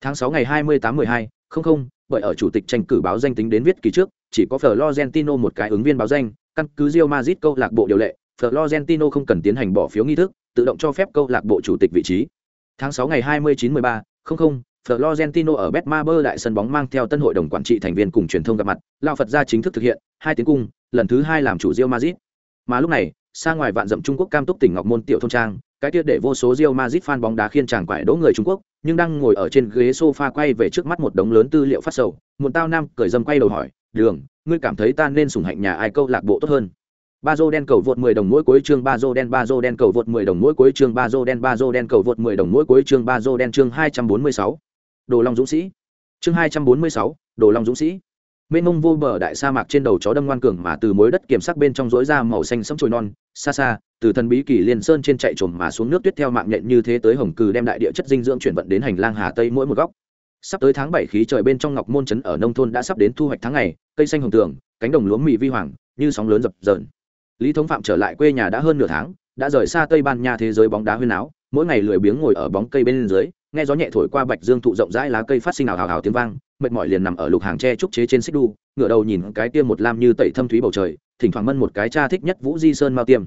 Tháng 6 ngày 28 12, không không, bởi ở chủ tịch tranh cử báo danh tính đến viết kỳ trước, chỉ có Florentino một cái ứng viên báo danh, căn cứ Real Madrid câu lạc bộ điều lệ, Florentino không cần tiến hành bỏ phiếu nghi thức, tự động cho phép câu lạc bộ chủ tịch vị trí. Tháng 6 ngày 29 13, không không, Florentino ở Betmaber đại sân bóng mang theo tân hội đồng quản trị thành viên cùng truyền thông gặp mặt, lao Phật gia chính thức thực hiện hai tiếng cung, lần thứ hai làm chủ Real Madrid. Mà lúc này, xa ngoài vạn dặm Trung Quốc cam túc tỉnh Ngọc Môn tiểu thôn trang, cái tiết để vô số Real Madrid fan bóng đá khiên chàng quải đỗ người Trung Quốc, nhưng đang ngồi ở trên ghế sofa quay về trước mắt một đống lớn tư liệu phát sầu, muộn tao nam cởi dâm quay đầu hỏi, "Đường, ngươi cảm thấy ta nên sủng hạnh nhà ai câu lạc bộ tốt hơn?" ba dô đen cầu vượt 10 đồng mỗi cuối chương ba dô đen ba dô đen cầu vượt 10 đồng mỗi cuối chương ba dô đen ba dô đen cầu vượt 10 đồng mỗi cuối chương ba dô đen chương 246 đồ long dũng sĩ. Chương hai trăm bốn mươi sáu đồ long dũng sĩ mênh mông vô bờ đại sa mạc trên đầu chó đâm ngoan cường mà từ mối đất kiểm sắc bên trong rỗi ra màu xanh sẫm trồi non, xa xa, từ thần bí kỳ liên sơn trên chạy trồm mà xuống nước tuyết theo mạng nhện như thế tới hồng cừ đem đại địa chất dinh dưỡng chuyển vận đến hành lang hà tây mỗi một góc. Sắp tới tháng bảy khí trời bên trong ngọc môn trấn ở nông thôn đã sắp đến thu hoạch tháng ngày, cây xanh hồng tường, cánh đồng lúa mì vi hoàng, như sóng lớn dập dờn. Lý thống phạm trở lại quê nhà đã hơn nửa tháng, đã rời xa tây ban nha thế giới bóng đá huyên áo mỗi ngày lười biếng ngồi ở bóng cây bên dưới, nghe gió nhẹ thổi qua bạch dương thụ rộng rãi lá cây phát sinh ảo hào hào tiếng vang, mệt mỏi liền nằm ở lục hàng tre trúc chế trên xích đu, ngửa đầu nhìn cái tiêm một lam như tẩy thâm thúy bầu trời, thỉnh thoảng mân một cái cha thích nhất vũ di sơn mao tiêm.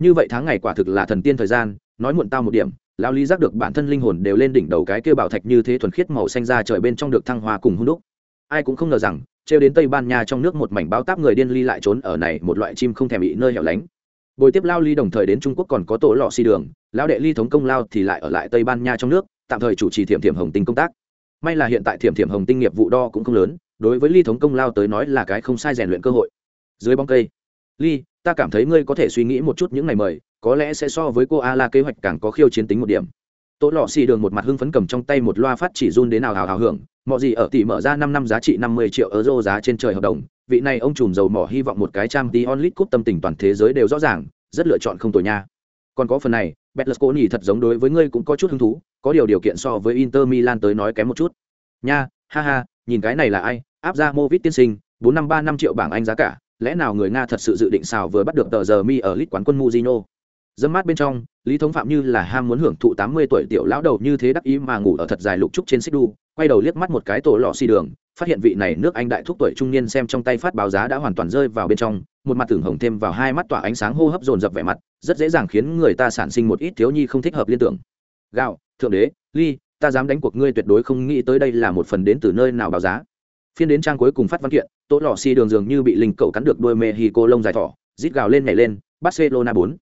Như vậy tháng ngày quả thực là thần tiên thời gian, nói muộn tao một điểm lao lý giác được bản thân linh hồn đều lên đỉnh đầu cái kia bảo thạch như thế thuần khiết màu xanh ra trời bên trong được thăng hoa cùng hung đúc. Ai cũng không ngờ rằng, trêu đến tây ban nha trong nước một mảnh báo táp người điên ly lại trốn ở này một loại chim không thèm bị nơi hẻo lánh bồi tiếp lao ly đồng thời đến trung quốc còn có tổ lọ xi đường lao đệ ly thống công lao thì lại ở lại tây ban nha trong nước, tạm thời chủ trì thiểm thiểm hồng tinh công tác. May là hiện tại thiểm thiểm hồng tinh nghiệp vụ đo cũng không lớn, đối với ly thống công lao tới nói là cái không sai rèn luyện cơ hội. Dưới bóng cây, ly, ta cảm thấy ngươi có thể suy nghĩ một chút những ngày mời, có lẽ sẽ so với cô a la kế hoạch càng có khiêu chiến tính một điểm. Tố lọ xì đường một mặt hưng phấn cầm trong tay một loa phát chỉ run đến nào hào hào hưởng mọi gì ở tỷ mở ra năm năm giá trị năm mươi triệu euro giá trên trời hợp đồng, vị này ông trùm dầu mỏ hy vọng một cái trang tí onlit cúp tâm tình toàn thế giới đều rõ ràng, rất lựa chọn không tồi nha. Còn có phần này Betlesconi thật giống đối với ngươi cũng có chút hứng thú, có điều điều kiện so với Inter Milan tới nói kém một chút. Nha, ha ha, nhìn cái này là ai? Áp ra Movit tiên sinh, bốn năm ba năm triệu bảng Anh giá cả, lẽ nào người Nga thật sự dự định xào vừa bắt được tờ giờ mi ở lít quán quân Mujino dâm mát bên trong lý thống phạm như là ham muốn hưởng thụ tám mươi tuổi tiểu lão đầu như thế đắc ý mà ngủ ở thật dài lục trúc trên xích đu, quay đầu liếc mắt một cái tổ lọ xi đường, phát hiện vị này nước anh đại thúc tuổi trung niên xem trong tay phát báo giá đã hoàn toàn rơi vào bên trong, một mặt tưởng hồng thêm vào hai mắt tỏa ánh sáng hô hấp dồn dập vẻ mặt, rất dễ dàng khiến người ta sản sinh một ít thiếu nhi không thích hợp liên tưởng. Gạo, thượng đế, ly, ta dám đánh cuộc ngươi tuyệt đối không nghĩ tới đây là một phần đến từ nơi nào báo giá. Phiên đến trang cuối cùng phát văn kiện, tổ lọ xi đường dường như bị linh cậu cắn được đôi mê hì cô lông dài thỏ, rít gào lên nhảy lên, barcelona bốn.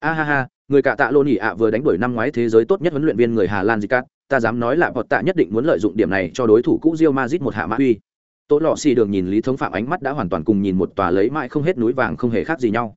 A ha ha người cả tạ lô nỉ ạ vừa đánh đuổi năm ngoái thế giới tốt nhất huấn luyện viên người hà lan zicat ta dám nói là vọt tạ nhất định muốn lợi dụng điểm này cho đối thủ cũ rio mazit một hạ mã uy. Tô lọ xì đường nhìn lý thống phạm ánh mắt đã hoàn toàn cùng nhìn một tòa lấy mãi không hết núi vàng không hề khác gì nhau.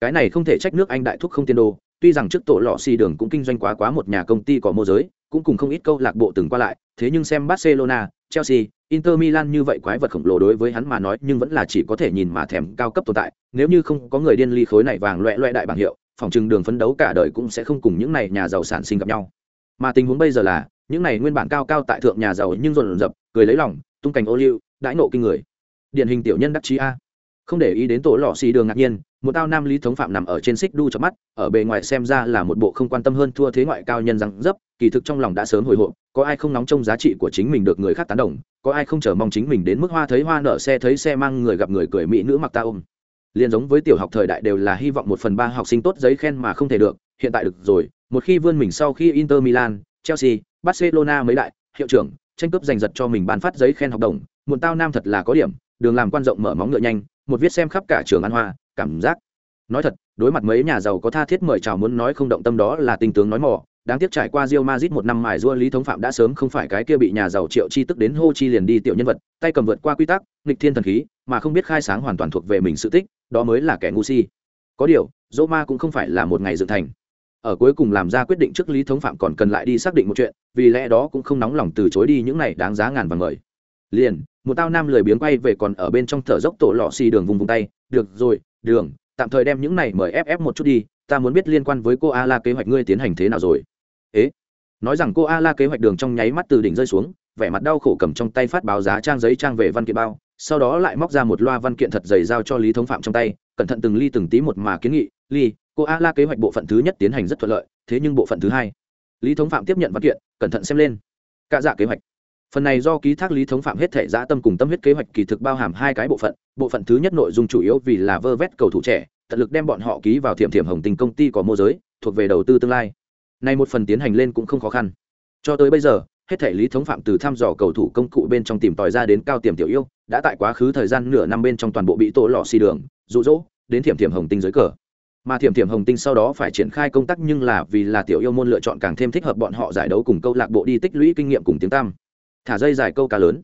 Cái này không thể trách nước anh đại thúc không tiên đô tuy rằng trước tổ lọ xì đường cũng kinh doanh quá quá một nhà công ty có mô giới, cũng cùng không ít câu lạc bộ từng qua lại, thế nhưng xem barcelona, chelsea, inter milan như vậy quái vật khổng lồ đối với hắn mà nói nhưng vẫn là chỉ có thể nhìn mà thèm cao cấp tồn tại, nếu như không có người điên ly khối này vàng loẹ loẹ đại bảng hiệu phòng trừng đường phấn đấu cả đời cũng sẽ không cùng những này nhà giàu sản sinh gặp nhau. Mà tình huống bây giờ là, những này nguyên bản cao cao tại thượng nhà giàu nhưng dồn dập cười lấy lòng, tung cảnh ô liu, đãi nộ kinh người. Điển hình tiểu nhân đắc chí a. Không để ý đến tổ lọ xì đường ngạc nhiên, một tao nam lý thống phạm nằm ở trên xích đu chớp mắt, ở bề ngoài xem ra là một bộ không quan tâm hơn thua thế ngoại cao nhân răng dấp, kỳ thực trong lòng đã sớm hồi hộp, có ai không nóng trong giá trị của chính mình được người khác tán đồng, có ai không chờ mong chính mình đến mức hoa thấy hoa nở, xe thấy xe mang người gặp người cười mỹ nữ mặc ta ôm liền giống với tiểu học thời đại đều là hy vọng một phần ba học sinh tốt giấy khen mà không thể được, hiện tại được rồi, một khi vươn mình sau khi inter milan, chelsea, barcelona mấy đại hiệu trưởng, tranh cướp giành giật cho mình bán phát giấy khen học đồng, muộn tao nam thật là có điểm, đường làm quan rộng mở móng ngựa nhanh, một viết xem khắp cả trường ăn hoa, cảm giác. Nói thật, đối mặt mấy nhà giàu có tha thiết mời chào muốn nói không động tâm đó là tinh tướng nói mỏ đáng tiếc trải qua Real Madrid một năm mài rua lý thống phạm đã sớm không phải cái kia bị nhà giàu triệu chi tức đến hô chi liền đi tiểu nhân vật, tay cầm vượt qua quy tắc, nghịch thiên thần khí, mà không biết khai sáng hoàn toàn thuộc về mình sự tích đó mới là kẻ ngu si. Có điều Roma cũng không phải là một ngày dựng thành. Ở cuối cùng làm ra quyết định trước lý thống phạm còn cần lại đi xác định một chuyện, vì lẽ đó cũng không nóng lòng từ chối đi những này đáng giá ngàn vàng mời. Liền, một tao nam lười biếng quay về còn ở bên trong thở dốc tổ lọ xì đường vùng vùng tay, được rồi, đường, tạm thời đem những này mời ép ép một chút đi, ta muốn biết liên quan với cô a la kế hoạch ngươi tiến hành thế nào rồi. Ế? Nói rằng cô a la kế hoạch đường trong nháy mắt từ đỉnh rơi xuống, vẻ mặt đau khổ cầm trong tay phát báo giá trang giấy trang về văn kiện bao sau đó lại móc ra một loa văn kiện thật dày giao cho lý thống phạm trong tay, cẩn thận từng ly từng tí một mà kiến nghị ly cô a la kế hoạch bộ phận thứ nhất tiến hành rất thuận lợi, thế nhưng bộ phận thứ hai? Lý thống phạm tiếp nhận văn kiện, cẩn thận xem lên. Cả dạ kế hoạch. Phần này do ký thác lý thống phạm hết thể giã tâm cùng tâm huyết kế hoạch kỳ thực bao hàm hai cái bộ phận bộ phận thứ nhất nội dung chủ yếu vì là vơ vét cầu thủ trẻ, tận lực đem bọn họ ký vào thiểm thiểm hồng tình công ty có môi giới, thuộc về đầu tư tương lai. Nay một phần tiến hành lên cũng không khó khăn. Cho tới bây giờ hết thể lý thống phạm từ thăm dò cầu thủ công cụ bên trong tìm tòi ra đến cao tiềm tiểu yêu, đã tại quá khứ thời gian nửa năm bên trong toàn bộ bị tổ lò xì đường, rụ rỗ, đến thiểm thiểm hồng tinh dưới cờ. Mà thiểm thiểm hồng tinh sau đó phải triển khai công tác nhưng là vì là tiểu yêu môn lựa chọn càng thêm thích hợp bọn họ giải đấu cùng câu lạc bộ đi tích lũy kinh nghiệm cùng tiếng tam thả dây giải câu cá lớn.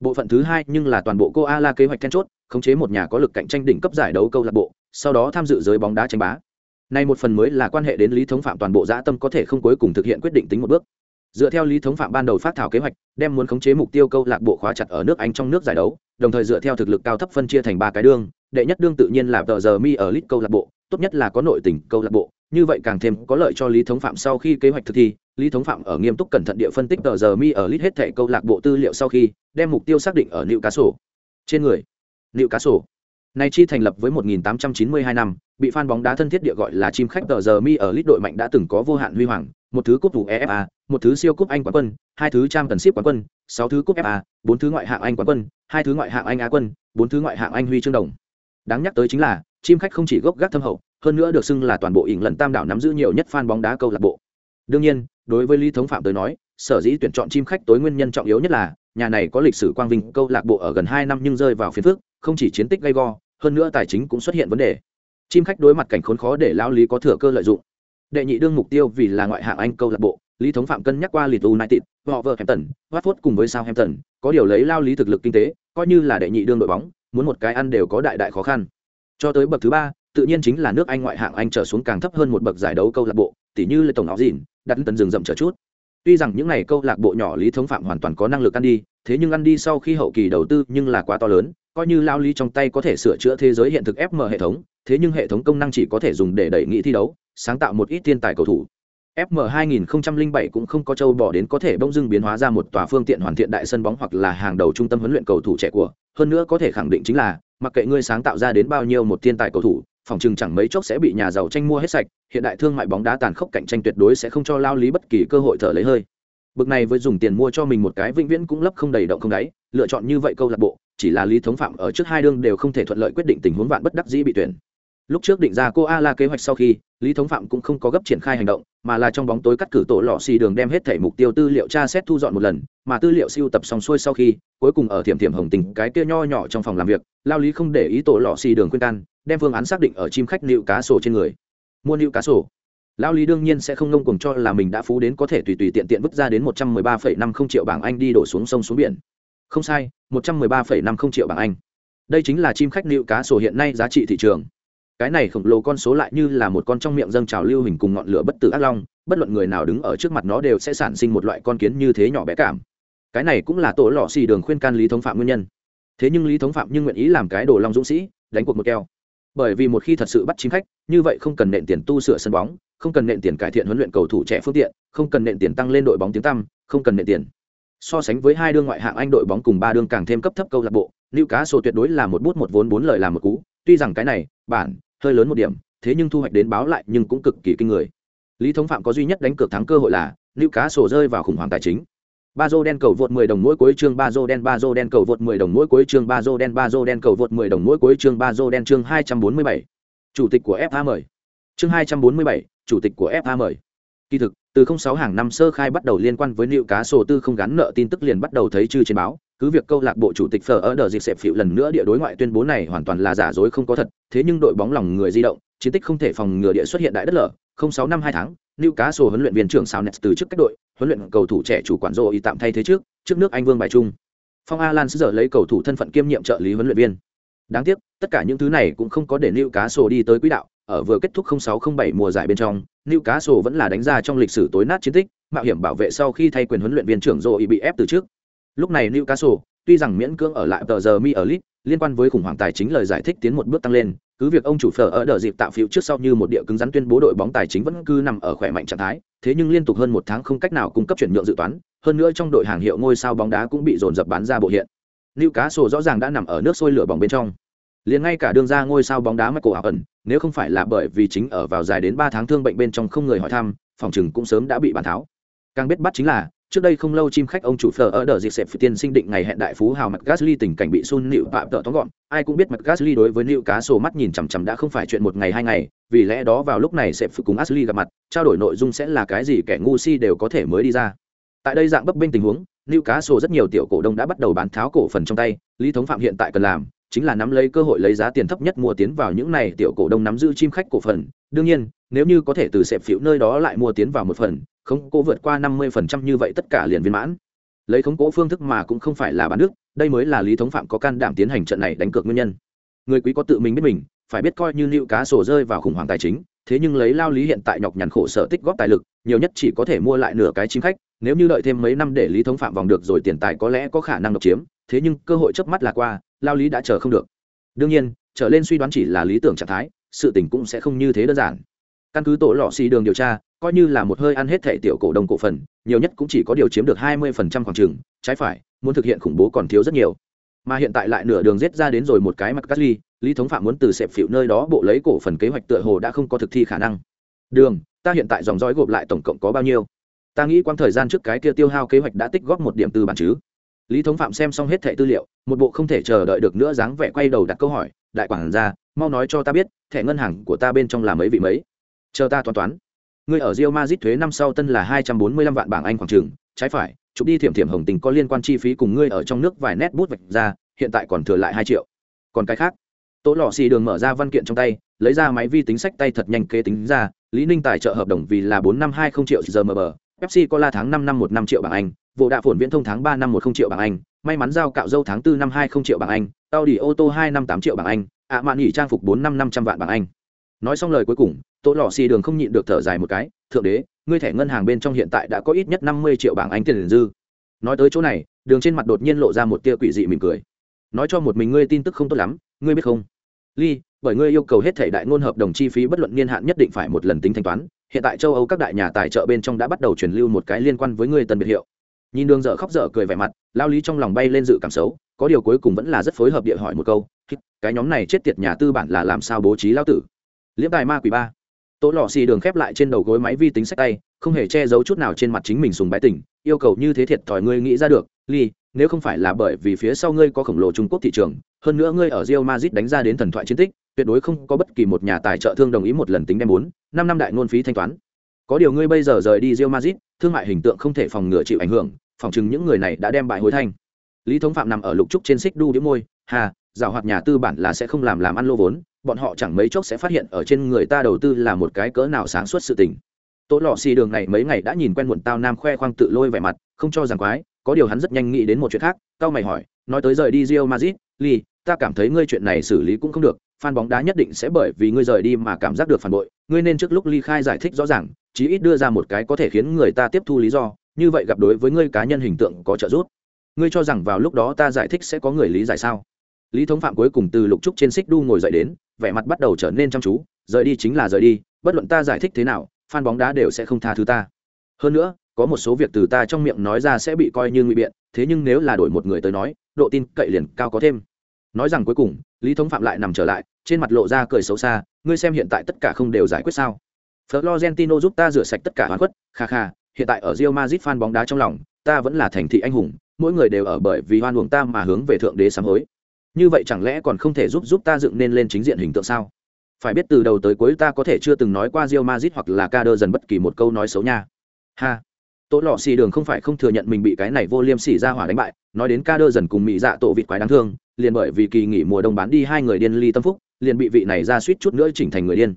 Bộ phận thứ hai nhưng là toàn bộ cô a la kế hoạch then chốt, khống chế một nhà có lực cạnh tranh đỉnh cấp giải đấu câu lạc bộ, sau đó tham dự giới bóng đá tranh bá. Nay một phần mới là quan hệ đến lý thống phạm toàn bộ dã tâm có thể không cuối cùng thực hiện quyết định tính một bước dựa theo lý thống phạm ban đầu phát thảo kế hoạch, đem muốn khống chế mục tiêu câu lạc bộ khóa chặt ở nước anh trong nước giải đấu, đồng thời dựa theo thực lực cao thấp phân chia thành ba cái đương đệ nhất đương tự nhiên là tờ giờ mi ở lit câu lạc bộ, tốt nhất là có nội tình câu lạc bộ, như vậy càng thêm có lợi cho lý thống phạm sau khi kế hoạch thực thi, lý thống phạm ở nghiêm túc cẩn thận địa phân tích tờ giờ mi ở lit hết thẻ câu lạc bộ tư liệu sau khi đem mục tiêu xác định ở nịu cá sổ trên người nịu cá sổ này chi thành lập với 1892 năm, bị fan bóng đá thân thiết địa gọi là chim khách tờ giờ mi ở lít đội mạnh đã từng có vô hạn huy hoàng một thứ cúp uefa một thứ siêu cúp anh quán quân, hai thứ trang tần ship quán quân, sáu thứ cúp fa bốn thứ ngoại hạng anh quán quân, hai thứ ngoại hạng anh á quân, bốn thứ ngoại hạng anh huy chương đồng. Đáng nhắc tới chính là, chim khách không chỉ gốc gác thâm hậu, hơn nữa được xưng là toàn bộ ỉng lần tam đảo nắm giữ nhiều nhất fan bóng đá câu lạc bộ. Đương nhiên, đối với lý thống phạm tới nói, sở dĩ tuyển chọn chim khách tối nguyên nhân trọng yếu nhất là, nhà này có lịch sử quang vinh câu lạc bộ ở gần hai năm nhưng rơi vào phiền phức, không chỉ chiến tích gay go, hơn nữa tài chính cũng xuất hiện vấn đề. Chim khách đối mặt cảnh khốn khó để Lão lý có thừa cơ lợi dụng đệ nhị đương mục tiêu vì là ngoại hạng anh câu lạc bộ lý thống phạm cân nhắc qua Leeds United, hampton Watford cùng với sao hampton có điều lấy lao lý thực lực kinh tế, coi như là đệ nhị đương đội bóng, muốn một cái ăn đều có đại đại khó khăn. Cho tới bậc thứ ba, tự nhiên chính là nước Anh ngoại hạng Anh trở xuống càng thấp hơn một bậc giải đấu câu lạc bộ, tỷ như là tổng áo dìn đặt tấn rừng rậm trở chút. Tuy rằng những này câu lạc bộ nhỏ lý thống phạm hoàn toàn có năng lực ăn đi, thế nhưng ăn đi sau khi hậu kỳ đầu tư nhưng là quá to lớn, coi như lao lý trong tay có thể sửa chữa thế giới hiện thực FM hệ thống, thế nhưng hệ thống công năng chỉ có thể dùng để đẩy nghị thi đấu, sáng tạo một ít thiên tài cầu thủ. FM 2007 cũng không có châu bỏ đến có thể bỗng dưng biến hóa ra một tòa phương tiện hoàn thiện đại sân bóng hoặc là hàng đầu trung tâm huấn luyện cầu thủ trẻ của, hơn nữa có thể khẳng định chính là, mặc kệ ngươi sáng tạo ra đến bao nhiêu một thiên tài cầu thủ, phòng chừng chẳng mấy chốc sẽ bị nhà giàu tranh mua hết sạch, hiện đại thương mại bóng đá tàn khốc cạnh tranh tuyệt đối sẽ không cho lao lý bất kỳ cơ hội thở lấy hơi. Bực này với dùng tiền mua cho mình một cái vĩnh viễn cũng lấp không đầy động không đáy, lựa chọn như vậy câu lạc bộ, chỉ là lý thống phạm ở trước hai đương đều không thể thuận lợi quyết định tình huống vạn bất đắc dĩ bị tuyển lúc trước định ra cô a la kế hoạch sau khi, lý thống phạm cũng không có gấp triển khai hành động, mà là trong bóng tối cắt cử tổ lọ xì đường đem hết thể mục tiêu tư liệu tra xét thu dọn một lần, mà tư liệu siêu tập xong xuôi sau khi, cuối cùng ở thiểm thiểm hồng tình, cái kia nho nhỏ trong phòng làm việc, lao lý không để ý tổ lọ xì đường khuyên can, đem phương án xác định ở chim khách nịu cá sổ trên người. Mua nịu cá sổ. Lao lý đương nhiên sẽ không ngông cùng cho là mình đã phú đến có thể tùy tùy tiện tiện vứt ra đến một trăm mười ba phẩy năm không triệu bảng anh đi đổ xuống sông xuống biển. Không sai, một trăm mười ba phẩy năm không triệu bảng anh. Đây chính là chim khách nịu cá sổ hiện nay giá trị thị trường cái này khổng lồ con số lại như là một con trong miệng dâng trào lưu hình cùng ngọn lửa bất tử ác long, bất luận người nào đứng ở trước mặt nó đều sẽ sản sinh một loại con kiến như thế nhỏ bé cảm. Cái này cũng là tổ lọ xì đường khuyên can lý thống phạm nguyên nhân. Thế nhưng lý thống phạm nhưng nguyện ý làm cái đồ long dũng sĩ, đánh cuộc một keo. Bởi vì một khi thật sự bắt chính khách, như vậy không cần nện tiền tu sửa sân bóng, không cần nện tiền cải thiện huấn luyện cầu thủ trẻ phương tiện, không cần nện tiền tăng lên đội bóng tiếng tăm, không cần nện tiền. So sánh với hai đương ngoại hạng anh đội bóng cùng ba đương càng thêm cấp thấp câu lạc bộ nữ cá sổ tuyệt đối là một bút một vốn bốn lời làm một cú. Tuy rằng cái này, bản hơi lớn một điểm thế nhưng thu hoạch đến báo lại nhưng cũng cực kỳ kinh người. Lý thống phạm có duy nhất đánh cược thắng cơ hội là lưu cá sổ rơi vào khủng hoảng tài chính. Ba dô đen cầu vượt 10 đồng mỗi cuối chương ba dô đen ba dô đen cầu vượt 10 đồng mỗi cuối chương ba dô đen ba dô đen cầu vượt 10 đồng mỗi cuối chương ba dô đen chương 247. chủ tịch của FA mời. Chương 247, chủ tịch của FA mời. Kỳ thực từ 06 hàng năm sơ khai bắt đầu liên quan với liệu cá sổ tư không gắn nợ tin tức liền bắt đầu thấy chư trên báo cứ việc câu lạc bộ chủ tịch phở ở đờ dịp xẹp phịu lần nữa địa đối ngoại tuyên bố này hoàn toàn là giả dối không có thật thế nhưng đội bóng lòng người di động chiến tích không thể phòng ngừa địa xuất hiện đại đất lở. Không sáu năm hai tháng lưu cá sổ huấn luyện viên trưởng sao nets từ chức cách đội huấn luyện cầu thủ trẻ chủ quản rô y tạm thay thế trước trước nước anh vương bài trung phong alan giờ lấy cầu thủ thân phận kiêm nhiệm trợ lý huấn luyện viên. Đáng tiếc tất cả những thứ này cũng không có để lưu cá sổ đi tới quỹ đạo ở vừa kết thúc 0607 mùa giải bên trong, Newcastle vẫn là đánh ra trong lịch sử tối nát chiến tích, mạo hiểm bảo vệ sau khi thay quyền huấn luyện viên trưởng Joe bị ép từ trước. Lúc này Newcastle, tuy rằng miễn cưỡng ở lại tờ giờ mi ở Leeds, liên quan với khủng hoảng tài chính lời giải thích tiến một bước tăng lên, cứ việc ông chủ phở ở đợt dịp tạo phiếu trước sau như một địa cứng rắn tuyên bố đội bóng tài chính vẫn cứ nằm ở khỏe mạnh trạng thái, thế nhưng liên tục hơn một tháng không cách nào cung cấp chuyển nhượng dự toán, hơn nữa trong đội hàng hiệu ngôi sao bóng đá cũng bị dồn dập bán ra bộ hiện. Newcastle rõ ràng đã nằm ở nước sôi lửa bỏng bên trong liền ngay cả đường ra ngôi sao bóng đá Michael ẩn nếu không phải là bởi vì chính ở vào dài đến ba tháng thương bệnh bên trong không người hỏi thăm phòng trừng cũng sớm đã bị bàn tháo càng biết bắt chính là trước đây không lâu chim khách ông chủ phở ở đờ dịp xẹp tiên sinh định ngày hẹn đại phú hào mặt gasly tình cảnh bị sun nịu phạm tợ tóm gọn. Ai cũng biết mặt gasly đối với nịu cá sổ mắt nhìn chằm chằm đã không phải chuyện một ngày hai ngày, vì lẽ đó vào lúc này sẽ cùng ashley gặp mặt, trao đổi nội dung sẽ là cái gì kẻ ngu si đều có thể mới đi ra. Tại đây dạng bấp bênh tình huống nịu cá sổ rất nhiều tiểu cổ đông đã bắt đầu bán tháo cổ phần trong tay. Lý thống phạm hiện tại cần làm chính là nắm lấy cơ hội lấy giá tiền thấp nhất mua tiến vào những này tiểu cổ đông nắm giữ chim khách cổ phần. Đương nhiên, nếu như có thể từ xẹp phiếu nơi đó lại mua tiến vào một phần không cố vượt qua năm mươi phần trăm như vậy tất cả liền viên mãn. Lấy khống cố phương thức mà cũng không phải là bán nước, đây mới là lý thống phạm có can đảm tiến hành trận này đánh cược nguyên nhân. Người quý có tự mình biết mình, phải biết coi như lưu cá sổ rơi vào khủng hoảng tài chính, thế nhưng lấy lao lý hiện tại nhọc nhằn khổ sở tích góp tài lực, nhiều nhất chỉ có thể mua lại nửa cái chính khách, nếu như đợi thêm mấy năm để lý thống phạm vòng được rồi tiền tài có lẽ có khả năng độc chiếm, thế nhưng cơ hội chớp mắt là qua, lao lý đã chờ không được. Đương nhiên, trở lên suy đoán chỉ là lý tưởng trạng thái, sự tình cũng sẽ không như thế đơn giản. Căn cứ tổ lọ xì đường điều tra coi như là một hơi ăn hết thẻ tiểu cổ đông cổ phần, nhiều nhất cũng chỉ có điều chiếm được hai mươi phần trăm khoảng trừng trái phải, muốn thực hiện khủng bố còn thiếu rất nhiều. Mà hiện tại lại nửa đường rết ra đến rồi một cái mặt cắt ly lý thống phạm muốn từ xẹp phịu nơi đó bộ lấy cổ phần kế hoạch tựa hồ đã không có thực thi khả năng. Đường, ta hiện tại dòng dõi gộp lại tổng cộng có bao nhiêu? Ta nghĩ quãng thời gian trước cái kia tiêu hao kế hoạch đã tích góp một điểm từ bản chứ. Lý thống phạm xem xong hết thẻ tư liệu, một bộ không thể chờ đợi được nữa dáng vẻ quay đầu đặt câu hỏi, đại quản gia, mau nói cho ta biết, thẻ ngân hàng của ta bên trong là mấy vị mấy? Chờ ta toán toán ngươi ở Real Madrid thuế năm sau tân là hai trăm bốn mươi lăm vạn bảng anh khoảng trường trái phải, chụp đi thiểm thiểm hồng tình có liên quan chi phí cùng ngươi ở trong nước vài nét bút vạch ra, hiện tại còn thừa lại hai triệu. Còn cái khác tố Lọ xì đường mở ra văn kiện trong tay, lấy ra máy vi tính sách tay thật nhanh kế tính ra, lý ninh tài trợ hợp đồng vì là bốn năm hai không triệu giờ bờ pepsi cola tháng năm năm một năm triệu bảng anh vụ đạ phồn viễn thông tháng ba năm một không triệu bảng anh, may mắn giao cạo dâu tháng 4 năm hai không triệu bảng anh tao ô tô hai năm tám triệu bảng anh, ạ mạn nghỉ trang phục bốn năm năm trăm vạn bảng anh nói xong lời cuối cùng, tô lò xì đường không nhịn được thở dài một cái, thượng đế, ngươi thẻ ngân hàng bên trong hiện tại đã có ít nhất năm mươi triệu bảng anh tiền dư. Nói tới chỗ này, đường trên mặt đột nhiên lộ ra một tia quỷ dị mỉm cười. Nói cho một mình ngươi tin tức không tốt lắm, ngươi biết không? Ly, bởi ngươi yêu cầu hết thể đại ngôn hợp đồng chi phí bất luận niên hạn nhất định phải một lần tính thanh toán, hiện tại châu âu các đại nhà tài trợ bên trong đã bắt đầu truyền lưu một cái liên quan với ngươi tân biệt hiệu. Nhìn đường dở khóc dở cười vẻ mặt, lao lý trong lòng bay lên dự cảm xấu, có điều cuối cùng vẫn là rất phối hợp địa hỏi một câu, cái nhóm này chết tiệt nhà tư bản là làm sao bố trí lao tử? Liễm tài ma quỷ ba. Tố lò xì đường khép lại trên đầu gối máy vi tính sách tay, không hề che giấu chút nào trên mặt chính mình sùng bái tỉnh yêu cầu như thế thiệt thòi ngươi nghĩ ra được, ly, nếu không phải là bởi vì phía sau ngươi có khổng lồ trung quốc thị trường, hơn nữa ngươi ở rio mazit đánh ra đến thần thoại chiến tích, tuyệt đối không có bất kỳ một nhà tài trợ thương đồng ý một lần tính đem bốn, năm năm đại ngôn phí thanh toán. Có điều ngươi bây giờ rời đi rio mazit thương mại hình tượng không thể phòng ngừa chịu ảnh hưởng, phòng chừng những người này đã đem bại hối thanh lý thống phạm nằm ở lục trúc trên xích đu đĩu môi, hà giảo hoạt nhà tư bản là sẽ không làm làm ăn lô vốn, bọn họ chẳng mấy chốc sẽ phát hiện ở trên người ta đầu tư là một cái cỡ nào sáng suốt sự tình. Tố lọ xì đường này mấy ngày đã nhìn quen muộn tao nam khoe khoang tự lôi vẻ mặt, không cho rằng quái, có điều hắn rất nhanh nghĩ đến một chuyện khác tao mày hỏi, nói tới rời đi rio mazit ly ta cảm thấy ngươi chuyện này xử lý cũng không được, fan bóng đá nhất định sẽ bởi vì ngươi rời đi mà cảm giác được phản bội, ngươi nên trước lúc ly khai giải thích rõ ràng, chí ít đưa ra một cái có thể khiến người ta tiếp thu lý do, như vậy gặp đối với ngươi cá nhân hình tượng có trợ giúp. Ngươi cho rằng vào lúc đó ta giải thích sẽ có người lý giải sao? Lý thống phạm cuối cùng từ lục trúc trên xích đu ngồi dậy đến, vẻ mặt bắt đầu trở nên chăm chú, rời đi chính là rời đi, bất luận ta giải thích thế nào, fan bóng đá đều sẽ không tha thứ ta. Hơn nữa, có một số việc từ ta trong miệng nói ra sẽ bị coi như ngụy biện, thế nhưng nếu là đổi một người tới nói, độ tin cậy liền cao có thêm. Nói rằng cuối cùng, lý thống phạm lại nằm trở lại, trên mặt lộ ra cười xấu xa, ngươi xem hiện tại tất cả không đều giải quyết sao? Florentino giúp ta rửa sạch tất cả hoàn khuất, kha kha, hiện tại ở rio mazit fan bóng đá trong lòng, ta vẫn là thành thị anh hùng, mỗi người đều ở bởi vì hoan uổng ta mà hướng về thượng đế sám hối như vậy chẳng lẽ còn không thể giúp giúp ta dựng nên lên chính diện hình tượng sao? Phải biết từ đầu tới cuối ta có thể chưa từng nói qua rio mazit hoặc là ca đơ dần bất kỳ một câu nói xấu nha. Ha. Tố lọ xì đường không phải không thừa nhận mình bị cái này vô liêm sỉ ra hỏa đánh bại, nói đến ca đơ dần cùng mỹ dạ tổ vịt quái đáng thương, liền bởi vì kỳ nghỉ mùa đông bán đi hai người điên ly tâm phúc, liền bị vị này ra suýt chút nữa chỉnh thành người điên.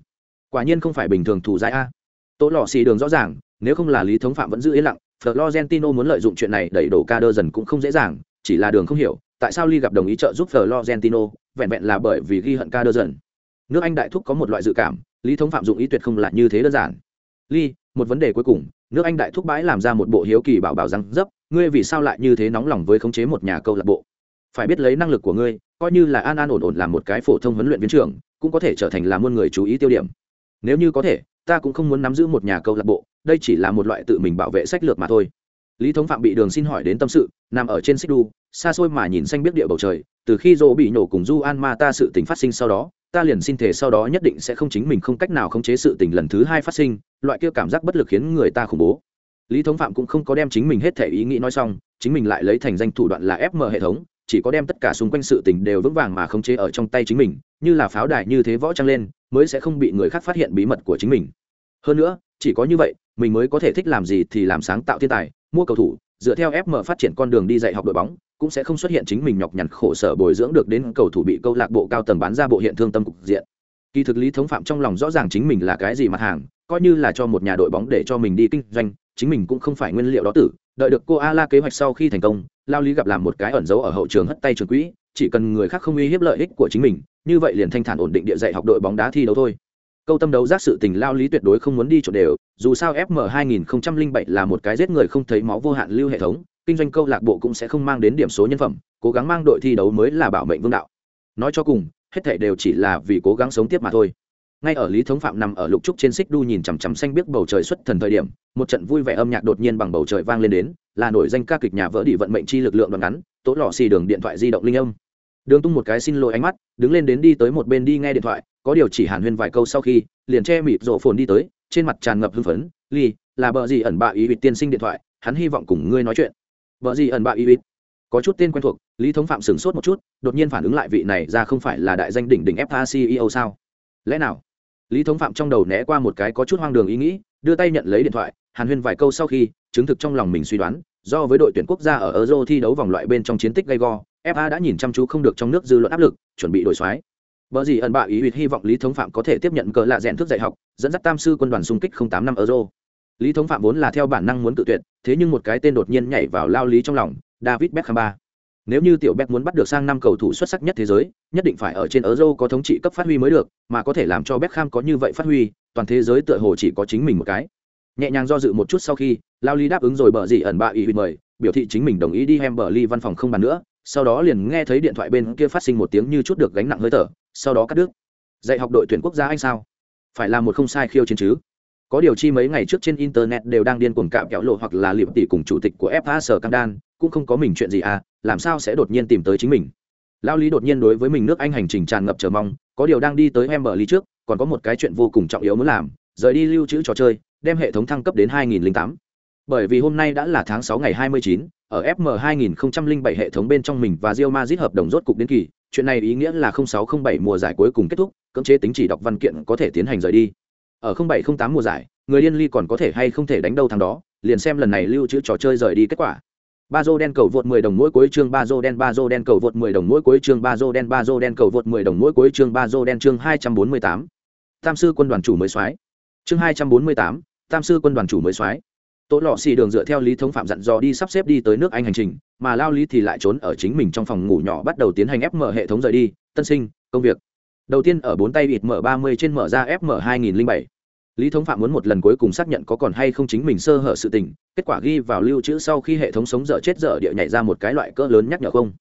Quả nhiên không phải bình thường thủ giải a. Tố lọ xì đường rõ ràng, nếu không là lý thống phạm vẫn giữ yên lặng, florentino muốn lợi dụng chuyện này đẩy đổ ca đơ dần cũng không dễ dàng, chỉ là đường không hiểu tại sao Lee gặp đồng ý trợ giúp florentino vẹn vẹn là bởi vì ghi hận ca dần. Nước anh đại thúc có một loại dự cảm lý thống phạm dụng ý tuyệt không là như thế đơn giản. Lee, một vấn đề cuối cùng nước anh đại thúc bãi làm ra một bộ hiếu kỳ bảo bảo rằng, dấp ngươi vì sao lại như thế nóng lòng với khống chế một nhà câu lạc bộ? Phải biết lấy năng lực của ngươi coi như là an an ổn ổn làm một cái phổ thông huấn luyện viên trưởng cũng có thể trở thành là muôn người chú ý tiêu điểm. Nếu như có thể ta cũng không muốn nắm giữ một nhà câu lạc bộ đây chỉ là một loại tự mình bảo vệ sách lược mà thôi. Lý thống phạm bị đường xin hỏi đến tâm sự nằm ở trên xích đu xa xôi mà nhìn xanh biết địa bầu trời, từ khi dỗ bị nổ cùng du an ma ta sự tình phát sinh sau đó, ta liền xin thể sau đó nhất định sẽ không chính mình không cách nào khống chế sự tình lần thứ hai phát sinh, loại kia cảm giác bất lực khiến người ta khủng bố. Lý thống phạm cũng không có đem chính mình hết thể ý nghĩ nói xong, chính mình lại lấy thành danh thủ đoạn là ép mở hệ thống, chỉ có đem tất cả xung quanh sự tình đều vững vàng mà khống chế ở trong tay chính mình, như là pháo đài như thế võ trang lên, mới sẽ không bị người khác phát hiện bí mật của chính mình. Hơn nữa, chỉ có như vậy, mình mới có thể thích làm gì thì làm sáng tạo thiên tài, mua cầu thủ dựa theo FM phát triển con đường đi dạy học đội bóng, cũng sẽ không xuất hiện chính mình nhọc nhằn khổ sở bồi dưỡng được đến cầu thủ bị câu lạc bộ cao tầng bán ra bộ hiện thương tâm cục diện. Kỳ thực lý thống phạm trong lòng rõ ràng chính mình là cái gì mặt hàng, coi như là cho một nhà đội bóng để cho mình đi kinh doanh, chính mình cũng không phải nguyên liệu đó tử. Đợi được cô a la kế hoạch sau khi thành công, lao lý gặp làm một cái ẩn dấu ở hậu trường hất tay trường quỹ, chỉ cần người khác không uy hiếp lợi ích của chính mình, như vậy liền thanh thản ổn định địa dạy học đội bóng đá thi đấu thôi câu tâm đấu giác sự tình lao lý tuyệt đối không muốn đi trộn đều, dù sao fm 2007 là một cái giết người không thấy máu vô hạn lưu hệ thống, kinh doanh câu lạc bộ cũng sẽ không mang đến điểm số nhân phẩm, cố gắng mang đội thi đấu mới là bảo mệnh vương đạo. Nói cho cùng, hết thảy đều chỉ là vì cố gắng sống tiếp mà thôi. Ngay ở lý thống phạm nằm ở lục trúc trên xích đu nhìn chằm chằm xanh biết bầu trời xuất thần thời điểm, một trận vui vẻ âm nhạc đột nhiên bằng bầu trời vang lên đến, là nổi danh ca kịch nhà vỡ đi vận mệnh chi lực lượng đoạn ngắn, tố lò xì đường điện thoại di động linh âm. Đường tung một cái xin lỗi ánh mắt, đứng lên đến đi tới một bên đi nghe điện thoại có điều chỉ hàn huyên vài câu sau khi, liền che mịt rộ phồn đi tới, trên mặt tràn ngập hưng phấn. Ly, là bờ gì ẩn bạ ý vịt tiên sinh điện thoại, hắn hy vọng cùng ngươi nói chuyện. Bờ gì ẩn bạ ý vịt? Có chút tên quen thuộc, lý thống phạm sửng sốt một chút, đột nhiên phản ứng lại vị này ra không phải là đại danh đỉnh đỉnh fa ceo sao? Lẽ nào? Lý thống phạm trong đầu né qua một cái có chút hoang đường ý nghĩ, đưa tay nhận lấy điện thoại, hàn huyên vài câu sau khi, chứng thực trong lòng mình suy đoán, do với đội tuyển quốc gia ở euro thi đấu vòng loại bên trong chiến tích gay go fa đã nhìn chăm chú không được trong nước dư luận áp lực, chuẩn bị đổi xoái Bở gì ẩn bạ ý uýt hy vọng Lý Thống Phạm có thể tiếp nhận cờ lạ rèn thức dạy học, dẫn dắt Tam sư quân đoàn xung kích 08 năm euro. Lý Thống Phạm vốn là theo bản năng muốn tự tuyệt, thế nhưng một cái tên đột nhiên nhảy vào lao lý trong lòng, David Beckham ba. Nếu như tiểu Beck muốn bắt được sang năm cầu thủ xuất sắc nhất thế giới, nhất định phải ở trên euro có thống trị cấp phát huy mới được, mà có thể làm cho Beckham có như vậy phát huy, toàn thế giới tựa hồ chỉ có chính mình một cái. Nhẹ nhàng do dự một chút sau khi, lao lý đáp ứng rồi bở gì ẩn bạ ý uýt mời, biểu thị chính mình đồng ý đi Hemberley văn phòng không bàn nữa, sau đó liền nghe thấy điện thoại bên kia phát sinh một tiếng như chút được gánh nặng hơi thở sau đó cắt đứt. Dạy học đội tuyển quốc gia anh sao? Phải là một không sai khiêu chiến chứ? Có điều chi mấy ngày trước trên internet đều đang điên cuồng cạm kéo lộ hoặc là liệm tỷ cùng chủ tịch của fa sở cam đan cũng không có mình chuyện gì à làm sao sẽ đột nhiên tìm tới chính mình? Lao lý đột nhiên đối với mình nước anh hành trình tràn ngập chờ mong có điều đang đi tới em bờ lý trước còn có một cái chuyện vô cùng trọng yếu muốn làm rời đi lưu trữ trò chơi đem hệ thống thăng cấp đến 2008. bởi vì hôm nay đã là tháng 6 ngày 29, ở FM 2007 hệ thống bên trong mình và Real Madrid hợp đồng rốt cục đến kỳ, chuyện này ý nghĩa là 0607 mùa giải cuối cùng kết thúc, cưỡng chế tính chỉ đọc văn kiện có thể tiến hành rời đi. Ở 0708 mùa giải, người liên ly còn có thể hay không thể đánh đâu thằng đó, liền xem lần này lưu trữ trò chơi rời đi kết quả. Bazo đen cầu vượt 10 đồng mỗi cuối chương Bazo đen Bazo đen cầu vượt 10 đồng mỗi cuối chương Bazo đen Bazo đen cầu vượt 10 đồng mỗi cuối chương Bazo đen chương 248. Tam sư quân đoàn chủ mới soái. Chương 248, Tam sư quân đoàn chủ mới soái tố lò xì đường dựa theo lý thống phạm dặn dò đi sắp xếp đi tới nước anh hành trình, mà lao lý thì lại trốn ở chính mình trong phòng ngủ nhỏ bắt đầu tiến hành ép mở hệ thống rời đi. Tân sinh, công việc. Đầu tiên ở bốn tay ịt mở ba mươi trên mở ra fm hai nghìn bảy. Lý thống phạm muốn một lần cuối cùng xác nhận có còn hay không chính mình sơ hở sự tình, kết quả ghi vào lưu trữ sau khi hệ thống sống dở chết dở địa nhảy ra một cái loại cỡ lớn nhắc nhở không.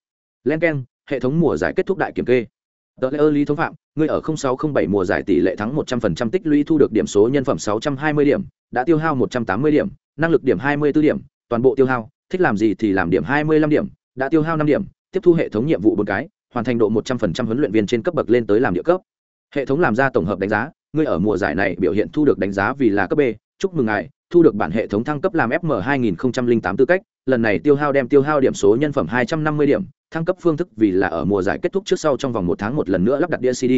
Len k e n hệ thống mùa giải kết thúc đại kiểm kê. Tờ lễ ơ, lý thống phạm, ngươi ở 0607 mùa giải tỷ lệ thắng 100% tích lũy thu được điểm số nhân phẩm 620 điểm, đã tiêu hao 180 điểm năng lực điểm 24 điểm, toàn bộ tiêu hao, thích làm gì thì làm điểm 25 điểm, đã tiêu hao 5 điểm, tiếp thu hệ thống nhiệm vụ bốn cái, hoàn thành độ 100% huấn luyện viên trên cấp bậc lên tới làm địa cấp. Hệ thống làm ra tổng hợp đánh giá, ngươi ở mùa giải này biểu hiện thu được đánh giá vì là cấp b, chúc mừng ngài, thu được bản hệ thống thăng cấp làm fm 2008 tư cách, lần này tiêu hao đem tiêu hao điểm số nhân phẩm 250 điểm, thăng cấp phương thức vì là ở mùa giải kết thúc trước sau trong vòng một tháng một lần nữa lắp đặt đĩa cd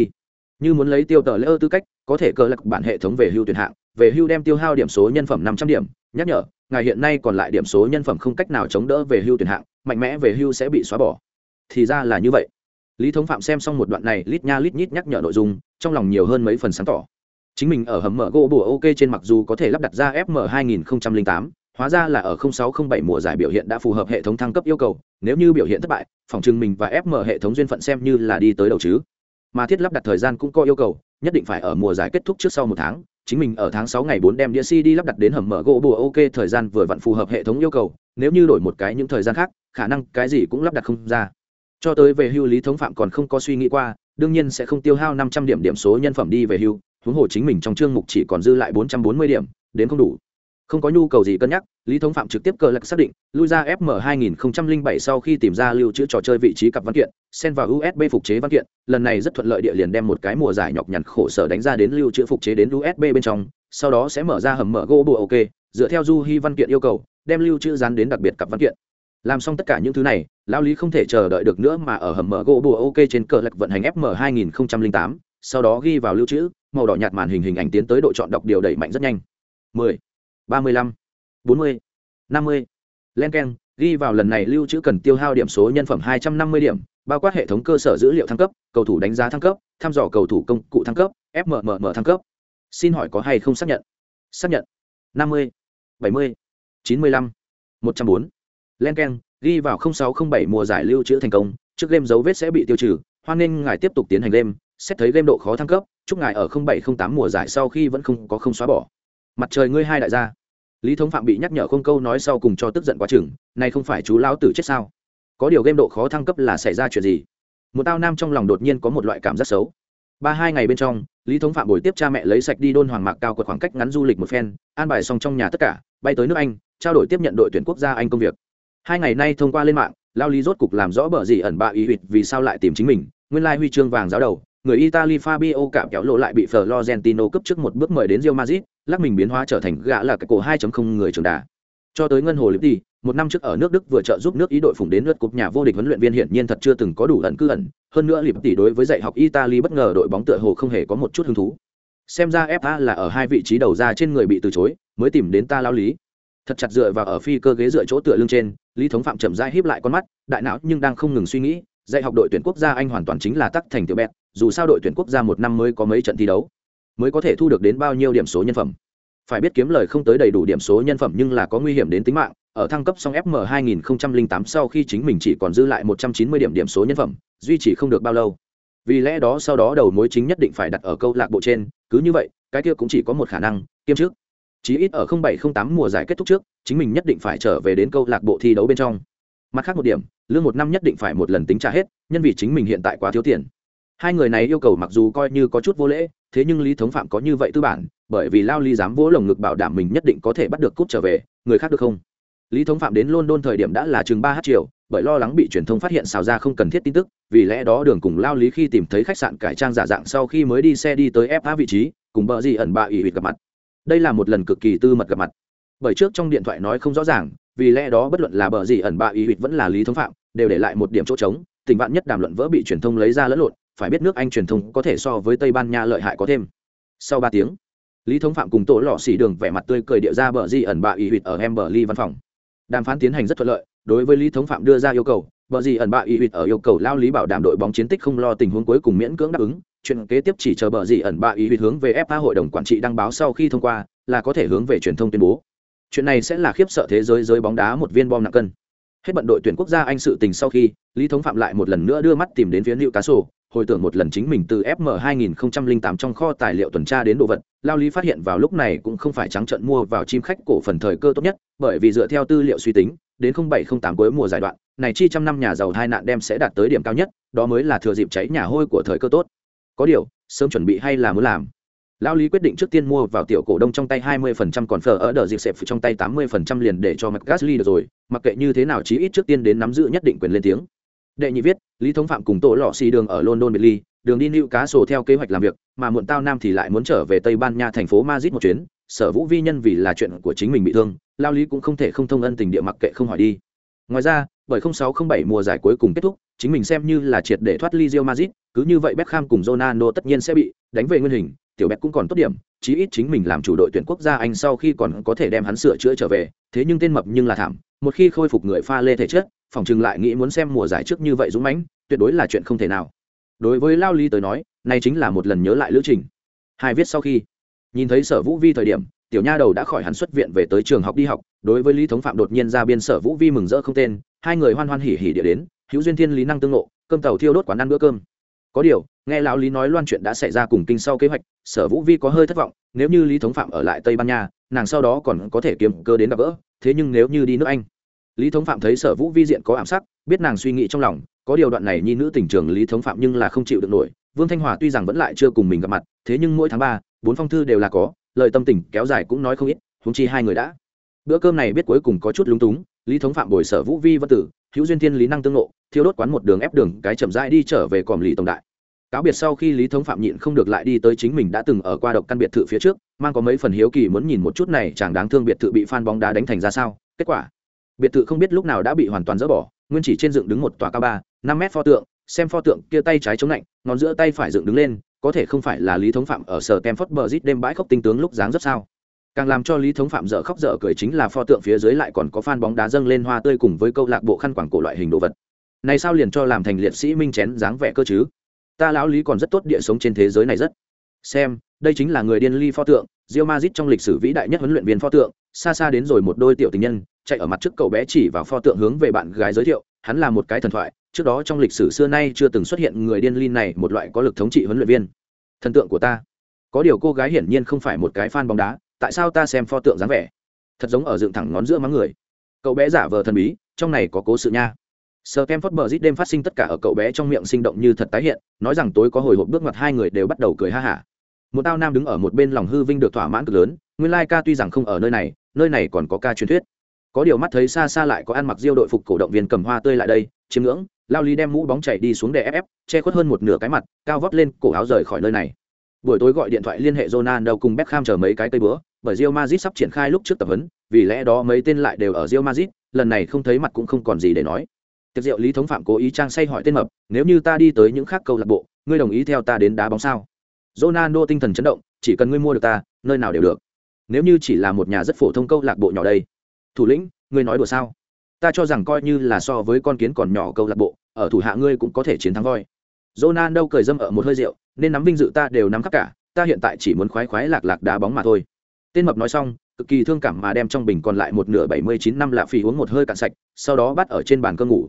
như muốn lấy tiêu tờ lễ ơ tư cách, có thể cờ lạc bản hệ thống về hưu tuyển hạng, về hưu đem tiêu hao điểm số nhân phẩm 500 điểm. Nhắc nhở, ngài hiện nay còn lại điểm số nhân phẩm không cách nào chống đỡ về hưu tuyển hạng, mạnh mẽ về hưu sẽ bị xóa bỏ. Thì ra là như vậy. Lý thống phạm xem xong một đoạn này, lít nha lít nhít nhắc nhở nội dung, trong lòng nhiều hơn mấy phần sáng tỏ. Chính mình ở hầm mở gỗ bùa ok trên mặc dù có thể lắp đặt ra fm 2008 hóa ra là ở 0607 mùa giải biểu hiện đã phù hợp hệ thống thăng cấp yêu cầu, nếu như biểu hiện thất bại, phòng trừng mình và fm hệ thống duyên phận xem như là đi tới đầu chứ mà thiết lắp đặt thời gian cũng có yêu cầu, nhất định phải ở mùa giải kết thúc trước sau một tháng. Chính mình ở tháng sáu ngày bốn đem đĩa CD lắp đặt đến hầm mở gỗ bùa ok, thời gian vừa vặn phù hợp hệ thống yêu cầu, nếu như đổi một cái những thời gian khác, khả năng cái gì cũng lắp đặt không ra. Cho tới về hưu lý thống phạm còn không có suy nghĩ qua, đương nhiên sẽ không tiêu hao 500 điểm điểm số nhân phẩm đi về hưu, huống hồ chính mình trong chương mục chỉ còn dư lại 440 điểm, đến không đủ không có nhu cầu gì cân nhắc, lý thống phạm trực tiếp cờ lạc xác định, lui ra fm 2007 sau khi tìm ra lưu trữ trò chơi vị trí cặp văn kiện, xen vào usb phục chế văn kiện, lần này rất thuận lợi địa liền đem một cái mùa giải nhọc nhằn khổ sở đánh ra đến lưu trữ phục chế đến usb bên trong, sau đó sẽ mở ra hầm mở gỗ bộ ok, dựa theo du hy văn kiện yêu cầu, đem lưu trữ dán đến đặc biệt cặp văn kiện. Làm xong tất cả những thứ này lao lý không thể chờ đợi được nữa mà ở hầm mở gỗ bộ ok trên cờ lạc vận hành fm 2008 sau đó ghi vào lưu trữ, màu đỏ nhạt màn hình hình ảnh tiến tới độ chọn đọc điều đẩy mạnh rất nhanh. 10 ba mươi lăm, bốn mươi, năm mươi. Len k e n ghi vào lần này lưu trữ cần tiêu hao điểm số nhân phẩm hai trăm năm mươi điểm, bao quát hệ thống cơ sở dữ liệu thăng cấp, cầu thủ đánh giá thăng cấp, thăm dò cầu thủ công cụ thăng cấp fmmm thăng cấp. Xin hỏi có hay không xác nhận? Xác nhận. năm mươi, bảy mươi, chín mươi lăm, một trăm bốn. Len k e n ghi vào sáu không bảy mùa giải lưu trữ thành công, trước game dấu vết sẽ bị tiêu trừ, hoan nghênh ngài tiếp tục tiến hành game, xét thấy game độ khó thăng cấp, chúc ngài ở bảy không tám mùa giải sau khi vẫn không có không xóa bỏ. Mặt trời ngươi hai đại gia lý thống phạm bị nhắc nhở không câu nói sau cùng cho tức giận quá chừng, này không phải chú lão tử chết sao? Có điều game độ khó thăng cấp là xảy ra chuyện gì? Một tao nam trong lòng đột nhiên có một loại cảm giác xấu. Ba hai ngày bên trong, lý thống phạm buổi tiếp cha mẹ lấy sạch đi đôn hoàng mạc cao quật khoảng cách ngắn du lịch một phen, an bài xong trong nhà tất cả, bay tới nước anh, trao đổi tiếp nhận đội tuyển quốc gia anh công việc. Hai ngày nay thông qua lên mạng, lao lý rốt cục làm rõ bờ gì ẩn bạ ý huyệt vì sao lại tìm chính mình, nguyên lai huy chương vàng giáo đầu, người italy fabio cạm kéo lộ lại bị florentino cấp trước một bước mời đến rio madrid lắc mình biến hóa trở thành gã là cái cổ 2.0 người trưởng đà. Cho tới ngân hồ liệp đi, một năm trước ở nước đức vừa trợ giúp nước ý đội phủng đến lượt cúp nhà vô địch huấn luyện viên hiển nhiên thật chưa từng có đủ ẩn cư ẩn. Hơn nữa liệp tỷ đối với dạy học italy bất ngờ đội bóng tựa hồ không hề có một chút hứng thú. Xem ra fa là ở hai vị trí đầu ra trên người bị từ chối, mới tìm đến ta lao lý. Thật chặt dựa vào ở phi cơ ghế dựa chỗ tựa lưng trên, lý thống phạm chậm rãi híp lại con mắt, đại não nhưng đang không ngừng suy nghĩ, dạy học đội tuyển quốc gia anh hoàn toàn chính là tắc thành tiểu bẹt, dù sao đội tuyển quốc gia một năm mới có mấy trận thi đấu mới có thể thu được đến bao nhiêu điểm số nhân phẩm. Phải biết kiếm lời không tới đầy đủ điểm số nhân phẩm nhưng là có nguy hiểm đến tính mạng. Ở thăng cấp xong fm 2008 sau khi chính mình chỉ còn dư lại 190 điểm điểm số nhân phẩm, duy trì không được bao lâu. Vì lẽ đó sau đó đầu mối chính nhất định phải đặt ở câu lạc bộ trên, cứ như vậy, cái kia cũng chỉ có một khả năng kiêm trước. Chí ít ở 0708 mùa giải kết thúc trước, chính mình nhất định phải trở về đến câu lạc bộ thi đấu bên trong. Mặt khác một điểm, lương một năm nhất định phải một lần tính trả hết, nhân vì chính mình hiện tại quá thiếu tiền. Hai người này yêu cầu mặc dù coi như có chút vô lễ thế nhưng lý thống phạm có như vậy tư bản, bởi vì lao Lý dám vỗ lồng ngực bảo đảm mình nhất định có thể bắt được cúp trở về, người khác được không? Lý thống phạm đến london thời điểm đã là chừng ba h triệu bởi lo lắng bị truyền thông phát hiện xào ra không cần thiết tin tức, vì lẽ đó đường cùng lao lý khi tìm thấy khách sạn cải trang giả dạng sau khi mới đi xe đi tới fa vị trí, cùng bờ gì ẩn bạ ỉ hụt gặp mặt. Đây là một lần cực kỳ tư mật gặp mặt. Bởi trước trong điện thoại nói không rõ ràng, vì lẽ đó bất luận là bờ gì ẩn bạ ỉ hụt vẫn là lý thống phạm, đều để lại một điểm chỗ trống tình vạn nhất đàm luận vỡ bị truyền thông lấy ra lẫn lộn, phải biết nước anh truyền thông có thể so với tây ban nha lợi hại có thêm. Sau ba tiếng, lý thống phạm cùng tổ lọ xỉ đường vẻ mặt tươi cười địa ra bờ di ẩn bạ ỉ huỵt ở em bờ ly văn phòng. Đàm phán tiến hành rất thuận lợi, đối với lý thống phạm đưa ra yêu cầu, bờ di ẩn bạ ỉ huỵt ở yêu cầu lao lý bảo đảm đội bóng chiến tích không lo tình huống cuối cùng miễn cưỡng đáp ứng. Chuyện kế tiếp chỉ chờ bờ di ẩn bạ ỉ huỵt hướng về fa hội đồng quản trị đăng báo sau khi thông qua, là có thể hướng về truyền thông tuyên bố. Chuyện này sẽ là khiếp sợ thế giới giới bóng đá một viên bom nặng cân hết bận đội tuyển quốc gia anh sự tình sau khi, lý thống phạm lại một lần nữa đưa mắt tìm đến phía nữ cá sổ hồi tưởng một lần chính mình từ fm 2008 trong kho tài liệu tuần tra đến đồ vật, lao lý phát hiện vào lúc này cũng không phải trắng trận mua vào chim khách cổ phần thời cơ tốt nhất, bởi vì dựa theo tư liệu suy tính, đến 0708 cuối mùa giải đoạn, này chi trăm năm nhà giàu hai nạn đem sẽ đạt tới điểm cao nhất, đó mới là thừa dịp cháy nhà hôi của thời cơ tốt. Có điều, sớm chuẩn bị hay là muốn làm? Lao lý quyết định trước tiên mua vào tiểu cổ đông trong tay 20% còn phở ở đờ dịp xẹp trong tay 80% liền để cho mặt gasly được rồi. Mặc kệ như thế nào chí ít trước tiên đến nắm giữ nhất định quyền lên tiếng. Đệ nhị viết, lý thống phạm cùng tổ lọ xì đường ở london biệt ly, đường đi nữ cá sổ theo kế hoạch làm việc, mà muộn tao nam thì lại muốn trở về tây ban nha thành phố madrid một chuyến. Sở vũ vi nhân vì là chuyện của chính mình bị thương lao lý cũng không thể không thông ân tình địa mặc kệ không hỏi đi. Ngoài ra, bởi 0607 mùa giải cuối cùng kết thúc, chính mình xem như là triệt để thoát ly Real Madrid, cứ như vậy Beckham cùng Ronaldo tất nhiên sẽ bị đánh về nguyên hình tiểu bẹt cũng còn tốt điểm, chí ít chính mình làm chủ đội tuyển quốc gia anh sau khi còn có thể đem hắn sửa chữa trở về, thế nhưng tên mập nhưng là thảm, một khi khôi phục người pha lê thể chất, phòng chừng lại nghĩ muốn xem mùa giải trước như vậy dũng mãnh, tuyệt đối là chuyện không thể nào. Đối với lao ly tới nói nay chính là một lần nhớ lại lữ trình. Hai viết sau khi, nhìn thấy sở vũ vi thời điểm, tiểu nha đầu đã khỏi hắn xuất viện về tới trường học đi học, đối với lý thống phạm đột nhiên ra biên sở vũ vi mừng rỡ không tên, hai người hoan hoan hỉ hỉ địa đến, hữu duyên thiên lý năng tương ngộ, cơm tàu thiêu đốt quán ăn bữa cơm. Có điều nghe lão lý nói loan chuyện đã xảy ra cùng kinh sau kế hoạch, sở vũ vi có hơi thất vọng, nếu như lý thống phạm ở lại tây ban nha, nàng sau đó còn có thể kiếm cơ đến gặp gỡ, thế nhưng nếu như đi nước anh, lý thống phạm thấy sở vũ vi diện có ảm sắc, biết nàng suy nghĩ trong lòng, có điều đoạn này nhi nữ tình trường lý thống phạm nhưng là không chịu được nổi, vương thanh hòa tuy rằng vẫn lại chưa cùng mình gặp mặt, thế nhưng mỗi tháng ba, bốn phong thư đều là có, lời tâm tình kéo dài cũng nói không ít húng chi hai người đã. Bữa cơm này biết cuối cùng có chút lúng túng, lý thống phạm bồi sở vũ vi vân tử, hữu duyên thiên lý năng tương lộ thiếu đốt quán một đường ép đường cái chậm rãi đi trở về còm lì tổng đại cáo biệt sau khi lý thống phạm nhịn không được lại đi tới chính mình đã từng ở qua độc căn biệt thự phía trước, mang có mấy phần hiếu kỳ muốn nhìn một chút này chàng đáng thương biệt thự bị phan bóng đá đánh thành ra sao. Kết quả, biệt thự không biết lúc nào đã bị hoàn toàn dỡ bỏ, nguyên chỉ trên dựng đứng một tòa cao ba, năm mét pho tượng, xem pho tượng kia tay trái chống lạnh, ngón giữa tay phải dựng đứng lên, có thể không phải là lý thống phạm ở sở kem phất bờ rít đêm bãi khóc tinh tướng lúc dáng rất sao. Càng làm cho lý thống phạm dở khóc dở cười chính là pho tượng phía dưới lại còn có phan bóng đá dâng lên hoa tươi cùng với câu lạc bộ khăn quảng cổ loại hình đồ vật. Này sao liền cho làm thành liệt sĩ minh chén dáng vẻ cơ chứ? Ta lão lý còn rất tốt địa sống trên thế giới này rất. Xem, đây chính là người điên ly pho tượng rio mazit trong lịch sử vĩ đại nhất huấn luyện viên pho tượng. Xa xa đến rồi một đôi tiểu tình nhân, chạy ở mặt trước cậu bé chỉ vào pho tượng hướng về bạn gái giới thiệu, hắn là một cái thần thoại, trước đó trong lịch sử xưa nay chưa từng xuất hiện người điên ly này một loại có lực thống trị huấn luyện viên. Thần tượng của ta. Có điều cô gái hiển nhiên không phải một cái fan bóng đá, tại sao ta xem pho tượng dáng vẻ? Thật giống ở dựng thẳng ngón giữa mắng người. Cậu bé giả vờ thần bí, trong này có cố sự nha. Sir Kem Phất Bờ đêm phát sinh tất cả ở cậu bé trong miệng sinh động như thật tái hiện, nói rằng tối có hồi hộp bước ngoặt hai người đều bắt đầu cười ha hả. Một tao nam đứng ở một bên lòng hư vinh được thỏa mãn cực lớn, nguyên lai ca tuy rằng không ở nơi này, nơi này còn có ca truyền thuyết. Có điều mắt thấy xa xa lại có ăn mặc diêu đội phục cổ động viên cầm hoa tươi lại đây, chiếm ngưỡng, Lao Lý đem mũ bóng chảy đi xuống để ép ép, che khuất hơn một nửa cái mặt, cao vấp lên, cổ áo rời khỏi nơi này. Buổi tối gọi điện thoại liên hệ Ronaldo cùng Beckham chờ mấy cái cây bữa, bởi Real Madrid sắp triển khai lúc trước tập huấn, vì lẽ đó mấy tên lại đều ở Real Madrid, lần này không thấy mặt cũng không còn gì để nói. Tiệc rượu Lý Thống Phạm cố ý trang say hỏi tên mập, nếu như ta đi tới những khác câu lạc bộ, ngươi đồng ý theo ta đến đá bóng sao? Ronaldo tinh thần chấn động, chỉ cần ngươi mua được ta, nơi nào đều được. Nếu như chỉ là một nhà rất phổ thông câu lạc bộ nhỏ đây. Thủ lĩnh, ngươi nói đùa sao? Ta cho rằng coi như là so với con kiến còn nhỏ câu lạc bộ, ở thủ hạ ngươi cũng có thể chiến thắng voi. Ronaldo cười dâm ở một hơi rượu, nên nắm vinh dự ta đều nắm khắp cả, ta hiện tại chỉ muốn khoái khoái lạc lạc đá bóng mà thôi. Tên mập nói xong, cực kỳ thương cảm mà đem trong bình còn lại một nửa bảy mươi chín năm lạ phì uống một hơi cạn sạch, sau đó bắt ở trên bàn cơ ngủ.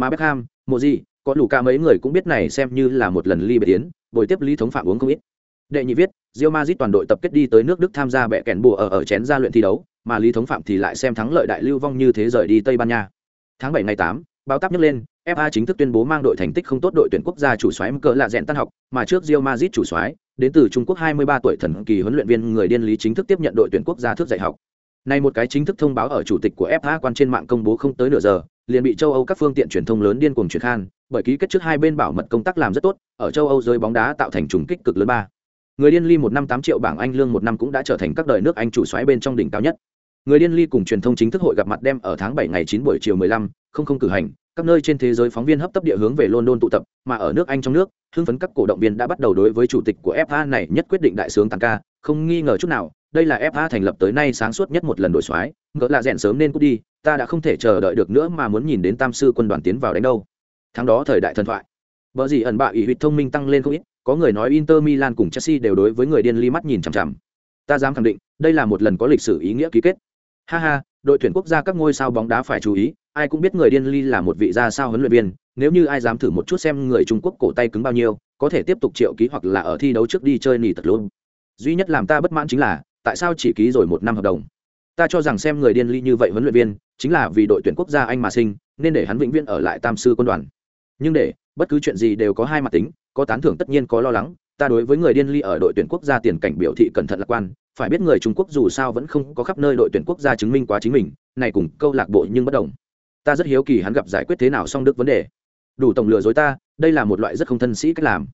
Mà Beckham, mùa gì, có lũ ca mấy người cũng biết này xem như là một lần ly biệt tiến, buổi tiếp lý thống phạm uống không ít. Đệ nhị viết, Real Madrid toàn đội tập kết đi tới nước Đức tham gia bẻ kèn bùa ở ở chén gia luyện thi đấu, mà Lý Thống Phạm thì lại xem thắng lợi đại lưu vong như thế rời đi Tây Ban Nha. Tháng bảy ngày tám, báo táp nhấc lên, FA chính thức tuyên bố mang đội thành tích không tốt đội tuyển quốc gia chủ soái cỡ là rèn tan học, mà trước Real Madrid chủ soái, đến từ Trung Quốc 23 tuổi thần kỳ huấn luyện viên người điên lý chính thức tiếp nhận đội tuyển quốc gia thước dạy học. Này một cái chính thức thông báo ở chủ tịch của FA quan trên mạng công bố không tới nửa giờ, liền bị châu Âu các phương tiện truyền thông lớn điên cuồng truyền khan, bởi ký kết trước hai bên bảo mật công tác làm rất tốt, ở châu Âu giới bóng đá tạo thành trùng kích cực lớn ba. Người điên ly một năm tám triệu bảng Anh lương một năm cũng đã trở thành các đời nước Anh chủ soái bên trong đỉnh cao nhất. Người điên ly cùng truyền thông chính thức hội gặp mặt đem ở tháng 7 ngày 9 buổi chiều 15, không không cử hành, các nơi trên thế giới phóng viên hấp tấp địa hướng về London tụ tập, mà ở nước Anh trong nước, hưng phấn các cổ động viên đã bắt đầu đối với chủ tịch của FA này nhất quyết định đại sướng tăng ca, không nghi ngờ chút nào, đây là FA thành lập tới nay sáng suốt nhất một lần đổi soái ngỡ là rèn sớm nên cút đi, ta đã không thể chờ đợi được nữa mà muốn nhìn đến Tam sư quân đoàn tiến vào đánh đâu. Tháng đó thời đại thần thoại. vợ gì ẩn bạ ủy huyết thông minh tăng lên không ít, có người nói Inter Milan cùng Chelsea đều đối với người điên ly mắt nhìn chằm chằm. Ta dám khẳng định, đây là một lần có lịch sử ý nghĩa ký kết. Ha ha, đội tuyển quốc gia các ngôi sao bóng đá phải chú ý, ai cũng biết người điên ly là một vị gia sao huấn luyện viên, nếu như ai dám thử một chút xem người Trung Quốc cổ tay cứng bao nhiêu, có thể tiếp tục triệu ký hoặc là ở thi đấu trước đi chơi nỉ tật luôn. Duy nhất làm ta bất mãn chính là, tại sao chỉ ký rồi một năm hợp đồng? Ta cho rằng xem người điên ly như vậy huấn luyện viên, chính là vì đội tuyển quốc gia Anh mà sinh, nên để hắn vĩnh viễn ở lại Tam sư quân đoàn. Nhưng để, bất cứ chuyện gì đều có hai mặt tính, có tán thưởng tất nhiên có lo lắng, ta đối với người điên ly ở đội tuyển quốc gia tiền cảnh biểu thị cẩn thận lạc quan, phải biết người Trung Quốc dù sao vẫn không có khắp nơi đội tuyển quốc gia chứng minh quá chính mình, này cùng câu lạc bộ nhưng bất đồng. Ta rất hiếu kỳ hắn gặp giải quyết thế nào xong đức vấn đề. Đủ tổng lừa dối ta, đây là một loại rất không thân sĩ cách làm.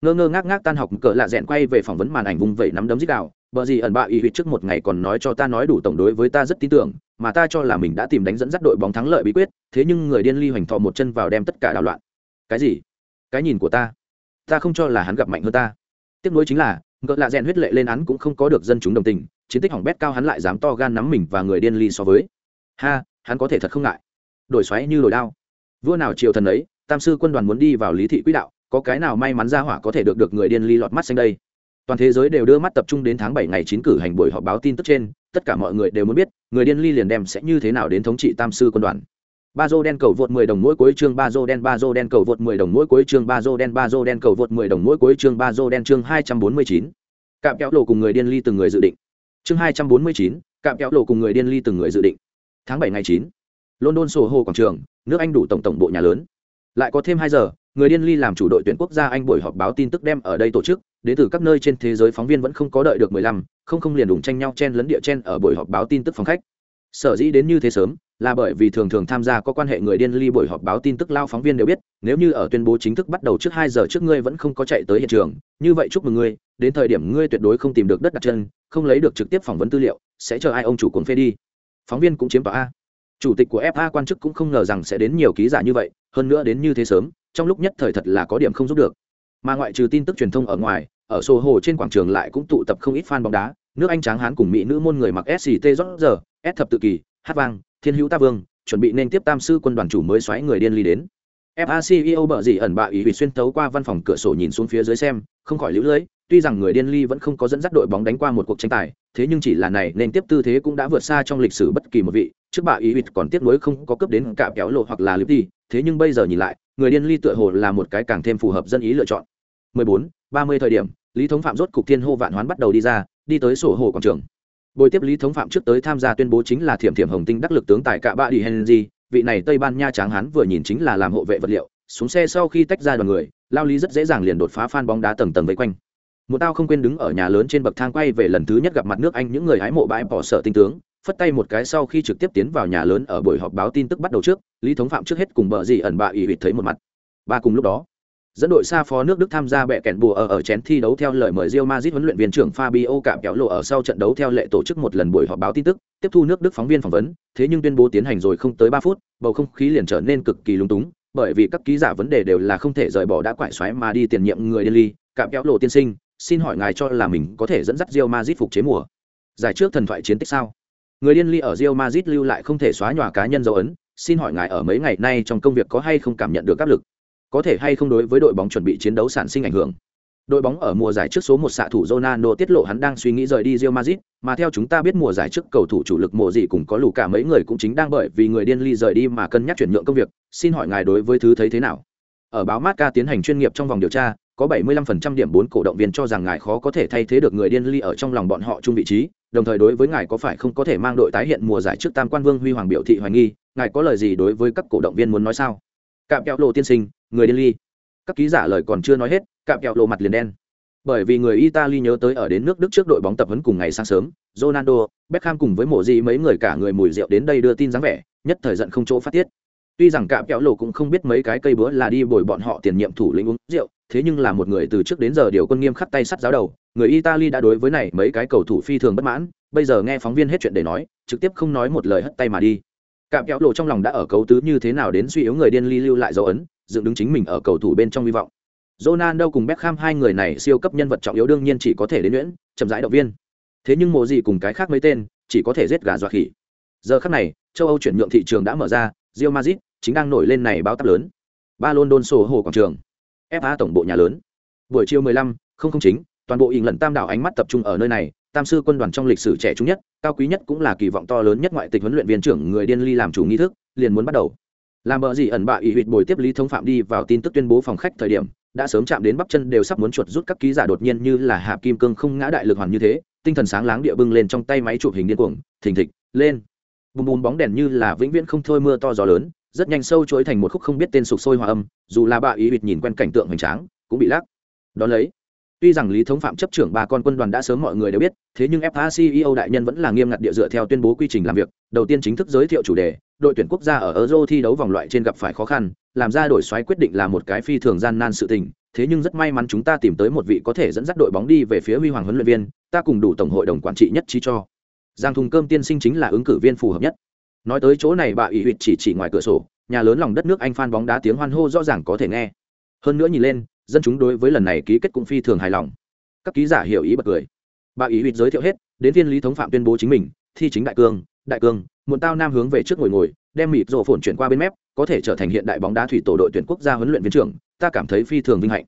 Ngơ ngơ ngác ngác tan học cỡ lạ dẹn quay về phỏng vấn màn ảnh vùng vẫy nắm đấm dít đạo, bờ gì ẩn bạ y huyết trước một ngày còn nói cho ta nói đủ tổng đối với ta rất tin tưởng, mà ta cho là mình đã tìm đánh dẫn dắt đội bóng thắng lợi bí quyết, thế nhưng người điên ly hoành thọ một chân vào đem tất cả đảo loạn. Cái gì? Cái nhìn của ta? Ta không cho là hắn gặp mạnh hơn ta. Tiếp nối chính là, ngỡ lạ rèn huyết lệ lên án cũng không có được dân chúng đồng tình chiến tích hỏng bét cao hắn lại dám to gan nắm mình và người điên ly so với ha hắn có thể thật không ngại đổi xoáy như đổi đao vua nào triều thần ấy tam sư quân đoàn muốn đi vào lý thị quỹ đạo có cái nào may mắn ra hỏa có thể được được người điên ly lọt mắt xanh đây toàn thế giới đều đưa mắt tập trung đến tháng bảy ngày chín cử hành buổi họp báo tin tức trên tất cả mọi người đều muốn biết người điên ly liền đem sẽ như thế nào đến thống trị tam sư quân đoàn ba dô đen cầu vượt 10 đồng mỗi cuối chương ba dô đen ba dô đen cầu vượt 10 đồng mỗi cuối chương ba dô đen ba dô đen cầu vượt 10 đồng mỗi cuối chương ba dô đen chương 249. cạm kéo lộ cùng người điên ly từng người dự định chương 249, cạm kéo lộ cùng người điên ly từng người dự định tháng 7 ngày 9. london sổ hồ quảng trường nước anh đủ tổng tổng bộ nhà lớn lại có thêm 2 giờ người điên ly làm chủ đội tuyển quốc gia anh buổi họp báo tin tức đem ở đây tổ chức đến từ các nơi trên thế giới phóng viên vẫn không có đợi được 15, không không liền đụng tranh nhau chen lấn địa chen ở buổi họp báo tin tức phòng khách. Sở dĩ đến như thế sớm là bởi vì thường thường tham gia có quan hệ người điên ly buổi họp báo tin tức lao phóng viên đều biết nếu như ở tuyên bố chính thức bắt đầu trước hai giờ trước ngươi vẫn không có chạy tới hiện trường như vậy chúc mừng ngươi đến thời điểm ngươi tuyệt đối không tìm được đất đặt chân không lấy được trực tiếp phỏng vấn tư liệu sẽ chờ ai ông chủ cuốn phê đi. Phóng viên cũng chiếm tòa a. Chủ tịch của fa quan chức cũng không ngờ rằng sẽ đến nhiều ký giả như vậy hơn nữa đến như thế sớm trong lúc nhất thời thật là có điểm không giúp được. Mà ngoại trừ tin tức truyền thông ở ngoài ở sổ hồ trên quảng trường lại cũng tụ tập không ít fan bóng đá nước anh tráng hán cùng mỹ nữ môn người mặc sct rót giờ s thập tự kỳ hát vang thiên hữu ta vương chuẩn bị nên tiếp tam sư quân đoàn chủ mới xoáy người điên ly đến. FACEO bợ gì ẩn bạ ý vì xuyên tấu qua văn phòng cửa sổ nhìn xuống phía dưới xem, không khỏi lưu lưới, tuy rằng người điên ly vẫn không có dẫn dắt đội bóng đánh qua một cuộc tranh tài, thế nhưng chỉ là này nên tiếp tư thế cũng đã vượt xa trong lịch sử bất kỳ một vị, trước bạ ý còn tiếp nối không có cướp đến cả kéo lộ hoặc là đi, thế nhưng bây giờ nhìn lại, người điên ly tựa hồ là một cái càng thêm phù hợp dân ý lựa chọn. 14, 30 thời điểm, Lý Thống Phạm rốt cục thiên hô vạn hoán bắt đầu đi ra, đi tới sổ hồ quảng trường bồi tiếp lý thống phạm trước tới tham gia tuyên bố chính là thiểm thiểm hồng tinh đắc lực tướng tại cạ bạ đi henry vị này tây ban nha tráng hán vừa nhìn chính là làm hộ vệ vật liệu xuống xe sau khi tách ra đoàn người lao lý rất dễ dàng liền đột phá phan bóng đá tầng tầng vây quanh một tao không quên đứng ở nhà lớn trên bậc thang quay về lần thứ nhất gặp mặt nước anh những người hái mộ bãi bỏ sợ tinh tướng phất tay một cái sau khi trực tiếp tiến vào nhà lớn ở buổi họp báo tin tức bắt đầu trước lý thống phạm trước hết cùng bờ gì ẩn bạ ỉ hụt thấy một mặt ba cùng lúc đó dẫn đội xa phó nước Đức tham gia bệ kẹn bùa ở ở chén thi đấu theo lời mời Real Madrid huấn luyện viên trưởng Fabio cạm kéo lộ ở sau trận đấu theo lệ tổ chức một lần buổi họp báo tin tức, tiếp thu nước Đức phóng viên phỏng vấn, thế nhưng tuyên bố tiến hành rồi không tới ba phút, bầu không khí liền trở nên cực kỳ lung túng, bởi vì các ký giả vấn đề đều là không thể rời bỏ đã quải xoáy mà đi tiền nhiệm người Delhi, cạm kéo lộ tiên sinh, xin hỏi ngài cho là mình có thể dẫn dắt Real Madrid phục chế mùa giải trước thần thoại chiến tích sao? Người điên ly ở Real Madrid lưu lại không thể xóa nhòa cá nhân dấu ấn, xin hỏi ngài ở mấy ngày nay trong công việc có hay không cảm nhận được áp lực? Có thể hay không đối với đội bóng chuẩn bị chiến đấu sản sinh ảnh hưởng? Đội bóng ở mùa giải trước số một xạ thủ Ronaldo tiết lộ hắn đang suy nghĩ rời đi Real Madrid, mà theo chúng ta biết mùa giải trước cầu thủ chủ lực mùa gì cũng có lù cả mấy người cũng chính đang bởi vì người điên ly rời đi mà cân nhắc chuyển nhượng công việc, xin hỏi ngài đối với thứ thấy thế nào? Ở báo Marca tiến hành chuyên nghiệp trong vòng điều tra, có 75% điểm 4 cổ động viên cho rằng ngài khó có thể thay thế được người điên ly ở trong lòng bọn họ chung vị trí, đồng thời đối với ngài có phải không có thể mang đội tái hiện mùa giải trước Tam Quan Vương Huy Hoàng biểu thị hoài nghi, ngài có lời gì đối với các cổ động viên muốn nói sao? Cạm kẹo lộ tiên sinh, người điên ly. Các ký giả lời còn chưa nói hết, cạm kẹo lộ mặt liền đen. Bởi vì người Italy nhớ tới ở đến nước Đức trước đội bóng tập huấn cùng ngày sáng sớm, Ronaldo, Beckham cùng với mổ gì mấy người cả người mùi rượu đến đây đưa tin dáng vẻ, nhất thời giận không chỗ phát tiết tuy rằng cạm kẹo lộ cũng không biết mấy cái cây bữa là đi bồi bọn họ tiền nhiệm thủ lĩnh uống rượu thế nhưng là một người từ trước đến giờ điều quân nghiêm khắc tay sắt giáo đầu người italy đã đối với này mấy cái cầu thủ phi thường bất mãn bây giờ nghe phóng viên hết chuyện để nói trực tiếp không nói một lời hất tay mà đi. Cạm kéo lộ trong lòng đã ở cấu tứ như thế nào đến suy yếu người điên ly lưu lại dấu ấn dựng đứng chính mình ở cầu thủ bên trong hy vọng. Ronaldo cùng Beckham hai người này siêu cấp nhân vật trọng yếu đương nhiên chỉ có thể đến nhuyễn, chậm rãi động viên. Thế nhưng mồ gì cùng cái khác mấy tên, chỉ có thể giết gà dọa khỉ. Giờ khắc này, châu Âu chuyển nhượng thị trường đã mở ra, Real Madrid, chính đang nổi lên này báo táp lớn. Ba london sổ hồ quảng trường. Fa tổng bộ nhà lớn. Buổi chiều 15, không không chính toàn bộ ỉn lần tam đảo ánh mắt tập trung ở nơi này, tam sư quân đoàn trong lịch sử trẻ trung nhất, cao quý nhất cũng là kỳ vọng to lớn nhất ngoại tịch huấn luyện viên trưởng người điên ly làm chủ nghi thức, liền muốn bắt đầu. Làm bờ gì ẩn bạ ỉ huyệt bồi tiếp lý thống phạm đi vào tin tức tuyên bố phòng khách thời điểm, đã sớm chạm đến bắp chân đều sắp muốn chuột rút các ký giả đột nhiên như là hạ kim cương không ngã đại lực hoàn như thế, tinh thần sáng láng địa bưng lên trong tay máy chụp hình điên cuồng, thình thịch, lên. Bùm bùm bóng đèn như là vĩnh viễn không thôi mưa to gió lớn, rất nhanh sâu chuỗi thành một khúc không biết tên sục sôi hòa âm, dù là bạ ý huyệt nhìn quen cảnh tượng hoành tráng, cũng bị lắc. Đón lấy tuy rằng lý thống phạm chấp trưởng ba con quân đoàn đã sớm mọi người đều biết, thế nhưng fa ceo đại nhân vẫn là nghiêm ngặt địa dựa theo tuyên bố quy trình làm việc, đầu tiên chính thức giới thiệu chủ đề, đội tuyển quốc gia ở euro thi đấu vòng loại trên gặp phải khó khăn, làm ra đổi xoáy quyết định là một cái phi thường gian nan sự tình, thế nhưng rất may mắn chúng ta tìm tới một vị có thể dẫn dắt đội bóng đi về phía huy hoàng huấn luyện viên, ta cùng đủ tổng hội đồng quản trị nhất trí cho. Giang thùng cơm tiên sinh chính là ứng cử viên phù hợp nhất. Nói tới chỗ này bà ủy huyệt chỉ chỉ ngoài cửa sổ, nhà lớn lòng đất nước anh phan bóng đá tiếng hoan hô rõ ràng có thể nghe. Hơn nữa nhìn lên dân chúng đối với lần này ký kết cũng phi thường hài lòng. Các ký giả hiểu ý bật cười. Bà ý huyệt giới thiệu hết, đến viên lý thống phạm tuyên bố chính mình, thi chính đại cương đại cương, muộn tao nam hướng về trước ngồi ngồi, đem mịp rổ phồn chuyển qua bên mép, có thể trở thành hiện đại bóng đá thủy tổ đội tuyển quốc gia huấn luyện viên trưởng, ta cảm thấy phi thường vinh hạnh.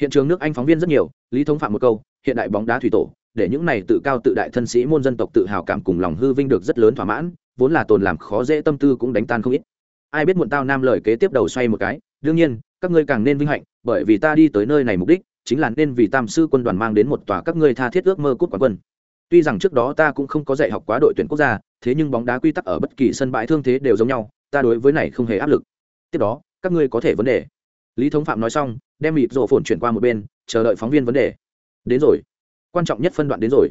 Hiện trường nước anh phóng viên rất nhiều, lý thống phạm một câu, hiện đại bóng đá thủy tổ, để những này tự cao tự đại thân sĩ môn dân tộc tự hào cảm cùng lòng hư vinh được rất lớn thỏa mãn, vốn là tồn làm khó dễ tâm tư cũng đánh tan không ít. Ai biết muộn tao nam lời kế tiếp đầu xoay một cái, đương nhiên các ngươi càng nên vinh hạnh, bởi vì ta đi tới nơi này mục đích chính là nên vì tam sư quân đoàn mang đến một tòa các ngươi tha thiết ước mơ cút quán quân. Tuy rằng trước đó ta cũng không có dạy học quá đội tuyển quốc gia, thế nhưng bóng đá quy tắc ở bất kỳ sân bãi thương thế đều giống nhau, ta đối với này không hề áp lực. Tiếp đó, các ngươi có thể vấn đề. Lý thống phạm nói xong, đem mịp rộ phồn chuyển qua một bên, chờ đợi phóng viên vấn đề. Đến rồi. Quan trọng nhất phân đoạn đến rồi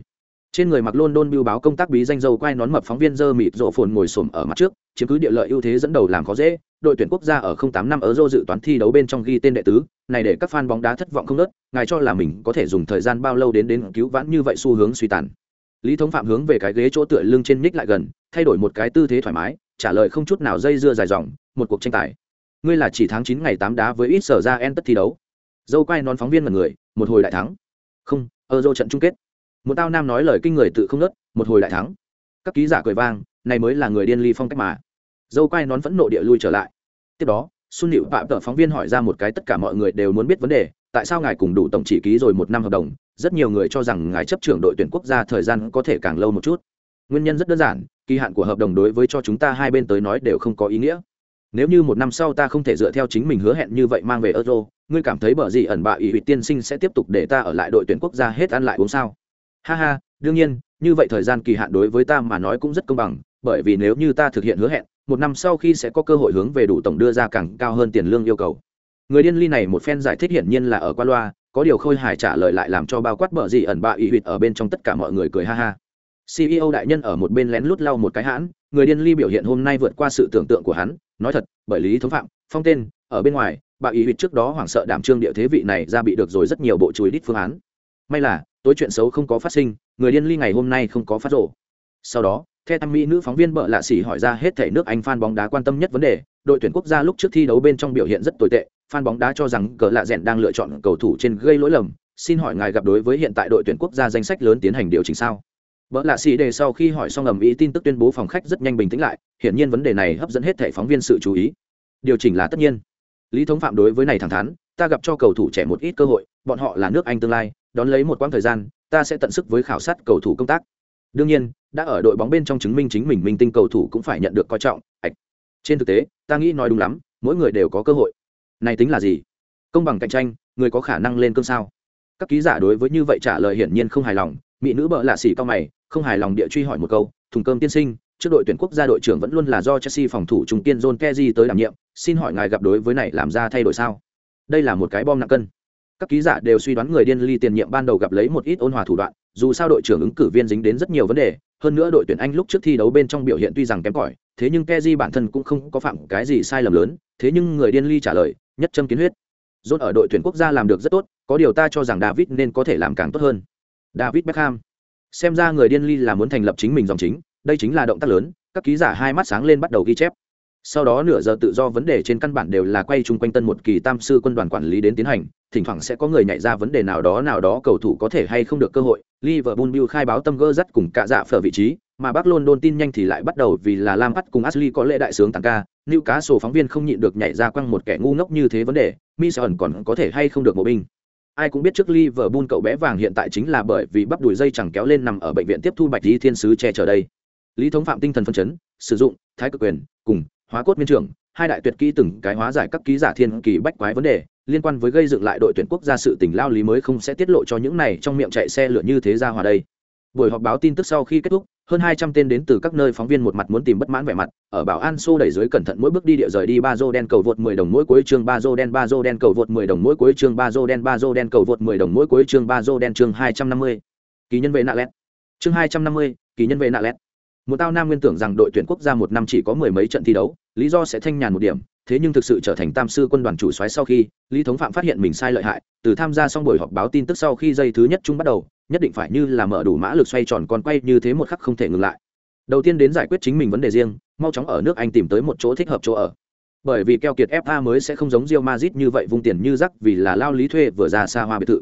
trên người mặc london biêu báo công tác bí danh dâu quay nón mập phóng viên dơ mịt rộ phồn ngồi xổm ở mặt trước, chiếm cứ địa lợi ưu thế dẫn đầu làm khó dễ. Đội tuyển quốc gia ở 08 năm ở dô dự toán thi đấu bên trong ghi tên đệ tứ. Này để các fan bóng đá thất vọng không nớt, ngài cho là mình có thể dùng thời gian bao lâu đến đến cứu vãn như vậy xu hướng suy tàn. Lý thống phạm hướng về cái ghế chỗ tựa lưng trên ních lại gần, thay đổi một cái tư thế thoải mái, trả lời không chút nào dây dưa dài dòng, một cuộc tranh tài. Ngươi là chỉ tháng 9 ngày 8 đá với ít sở ra en tất thi đấu. Dâu quay nón phóng viên mật người, một hồi đại thắng. Không ở dô trận chung kết một tao nam nói lời kinh người tự không nớt, một hồi lại thắng. Các ký giả cười vang, này mới là người điên ly phong cách mà. Dâu quay nón vẫn nộ địa lui trở lại. Tiếp đó xuân nịu phạm tờ phóng viên hỏi ra một cái tất cả mọi người đều muốn biết vấn đề, tại sao ngài cùng đủ tổng chỉ ký rồi một năm hợp đồng, rất nhiều người cho rằng ngài chấp trưởng đội tuyển quốc gia thời gian có thể càng lâu một chút. Nguyên nhân rất đơn giản, kỳ hạn của hợp đồng đối với cho chúng ta hai bên tới nói đều không có ý nghĩa. Nếu như một năm sau ta không thể dựa theo chính mình hứa hẹn như vậy mang về euro, ngươi cảm thấy bởi gì ẩn bạ ủy tiên sinh sẽ tiếp tục để ta ở lại đội tuyển quốc gia hết ăn lại uống sao? Ha ha, đương nhiên, như vậy thời gian kỳ hạn đối với ta mà nói cũng rất công bằng, bởi vì nếu như ta thực hiện hứa hẹn, một năm sau khi sẽ có cơ hội hướng về đủ tổng đưa ra càng cao hơn tiền lương yêu cầu. Người điên ly này một phen giải thích hiển nhiên là ở qua loa, có điều khôi hài trả lời lại làm cho bao quát bờ gì ẩn bạ ý huyệt ở bên trong tất cả mọi người cười ha ha. Ceo đại nhân ở một bên lén lút lau một cái hãn, người điên ly biểu hiện hôm nay vượt qua sự tưởng tượng của hắn, nói thật, bởi lý thống phạm, phong tên, ở bên ngoài bà ý huyệt trước đó hoảng sợ đảm trương địa thế vị này ra bị được rồi rất nhiều bộ chuối đít phương án. May là tối chuyện xấu không có phát sinh người điên ly ngày hôm nay không có phát rộ sau đó theo tham mỹ nữ phóng viên bợ lạ xỉ hỏi ra hết thể nước anh fan bóng đá quan tâm nhất vấn đề đội tuyển quốc gia lúc trước thi đấu bên trong biểu hiện rất tồi tệ fan bóng đá cho rằng cờ lạ rẽn đang lựa chọn cầu thủ trên gây lỗi lầm xin hỏi ngài gặp đối với hiện tại đội tuyển quốc gia danh sách lớn tiến hành điều chỉnh sao Bỡ lạ xì đề sau khi hỏi xong ầm ý tin tức tuyên bố phòng khách rất nhanh bình tĩnh lại, hiển nhiên vấn đề này hấp dẫn hết thể phóng viên sự chú ý. Điều chỉnh là tất nhiên. Lý Thống Phạm đối với này thẳng thắn, ta gặp cho cầu thủ trẻ một ít cơ hội, bọn họ là nước Anh tương lai, đón lấy một quãng thời gian, ta sẽ tận sức với khảo sát cầu thủ công tác. Đương nhiên, đã ở đội bóng bên trong chứng minh chính mình minh tinh cầu thủ cũng phải nhận được coi trọng. Ảch. Trên thực tế, ta nghĩ nói đúng lắm, mỗi người đều có cơ hội. Này tính là gì? Công bằng cạnh tranh, người có khả năng lên cơn sao? Các ký giả đối với như vậy trả lời hiển nhiên không hài lòng, mỹ nữ bợ lạ xỉ cao mày, không hài lòng địa truy hỏi một câu thùng cơm tiên sinh trước đội tuyển quốc gia đội trưởng vẫn luôn là do chelsea phòng thủ trung tiên john keji tới đảm nhiệm xin hỏi ngài gặp đối với này làm ra thay đổi sao đây là một cái bom nặng cân các ký giả đều suy đoán người điên ly tiền nhiệm ban đầu gặp lấy một ít ôn hòa thủ đoạn, dù sao đội trưởng ứng cử viên dính đến rất nhiều vấn đề, hơn nữa đội tuyển anh lúc trước thi đấu bên trong biểu hiện tuy rằng kém cỏi, thế nhưng keji bản thân cũng không có phạm cái gì sai lầm lớn, thế nhưng người điên ly trả lời, nhất châm kiến huyết. John ở đội tuyển quốc gia làm được rất tốt, có điều ta cho rằng david nên có thể làm càng tốt hơn. David beckham. Xem ra người điên ly là muốn thành lập chính mình dòng chính, đây chính là động tác lớn, các ký giả hai mắt sáng lên bắt đầu ghi chép sau đó nửa giờ tự do vấn đề trên căn bản đều là quay chung quanh tân một kỳ tam sư quân đoàn quản lý đến tiến hành thỉnh thoảng sẽ có người nhảy ra vấn đề nào đó nào đó cầu thủ có thể hay không được cơ hội. Liverpool bill khai báo tâm gơ dắt cùng cả dạ phở vị trí mà bác london tin nhanh thì lại bắt đầu vì là lam bắt cùng ashley có lễ đại sướng tàng ca. Nữ cá sổ phóng viên không nhịn được nhảy ra quăng một kẻ ngu ngốc như thế vấn đề mi sợ ẩn còn có thể hay không được mộ binh? Ai cũng biết trước Liverpool cậu bé vàng hiện tại chính là bởi vì bắp đùi dây chẳng kéo lên nằm ở bệnh viện tiếp thu bạch lý thiên sứ che chở đây. Lý thống phạm tinh thần phân chấn, sử dụng thái cực quyền, cùng hóa cốt miên trưởng, hai đại tuyệt kỹ từng cái hóa giải các ký giả thiên kỳ bách quái vấn đề, liên quan với gây dựng lại đội tuyển quốc gia sự tình lao lý mới không sẽ tiết lộ cho những này trong miệng chạy xe lửa như thế ra hòa đây. Buổi họp báo tin tức sau khi kết thúc, hơn hai trăm tên đến từ các nơi phóng viên một mặt muốn tìm bất mãn vẻ mặt, ở bảo an xô đẩy dưới cẩn thận mỗi bước đi địa rời đi ba đen cầu vượt 10 đồng mỗi cuối chương ba đen ba đen cầu vượt 10 đồng mỗi cuối chương ba đen ba đen cầu vượt 10 đồng mỗi cuối chương ba đen chương 250. Kỳ nhân về nạ lẹt. Chương 250, kỳ nhân về nạ lẹt. Một tao nam nguyên tưởng rằng đội tuyển quốc gia một năm chỉ có mười mấy trận thi đấu, lý do sẽ thanh nhàn một điểm, thế nhưng thực sự trở thành tam sư quân đoàn chủ soái sau khi, Lý Thống Phạm phát hiện mình sai lợi hại, từ tham gia xong buổi họp báo tin tức sau khi dây thứ nhất chung bắt đầu, nhất định phải như là mở đủ mã lực xoay tròn con quay như thế một khắc không thể ngừng lại. Đầu tiên đến giải quyết chính mình vấn đề riêng mau chóng ở nước anh tìm tới một chỗ thích hợp chỗ ở. Bởi vì keo kiệt fa mới sẽ không giống rio mazit như vậy vung tiền như rắc vì là lao lý thuê vừa ra xa hoa biệt thự.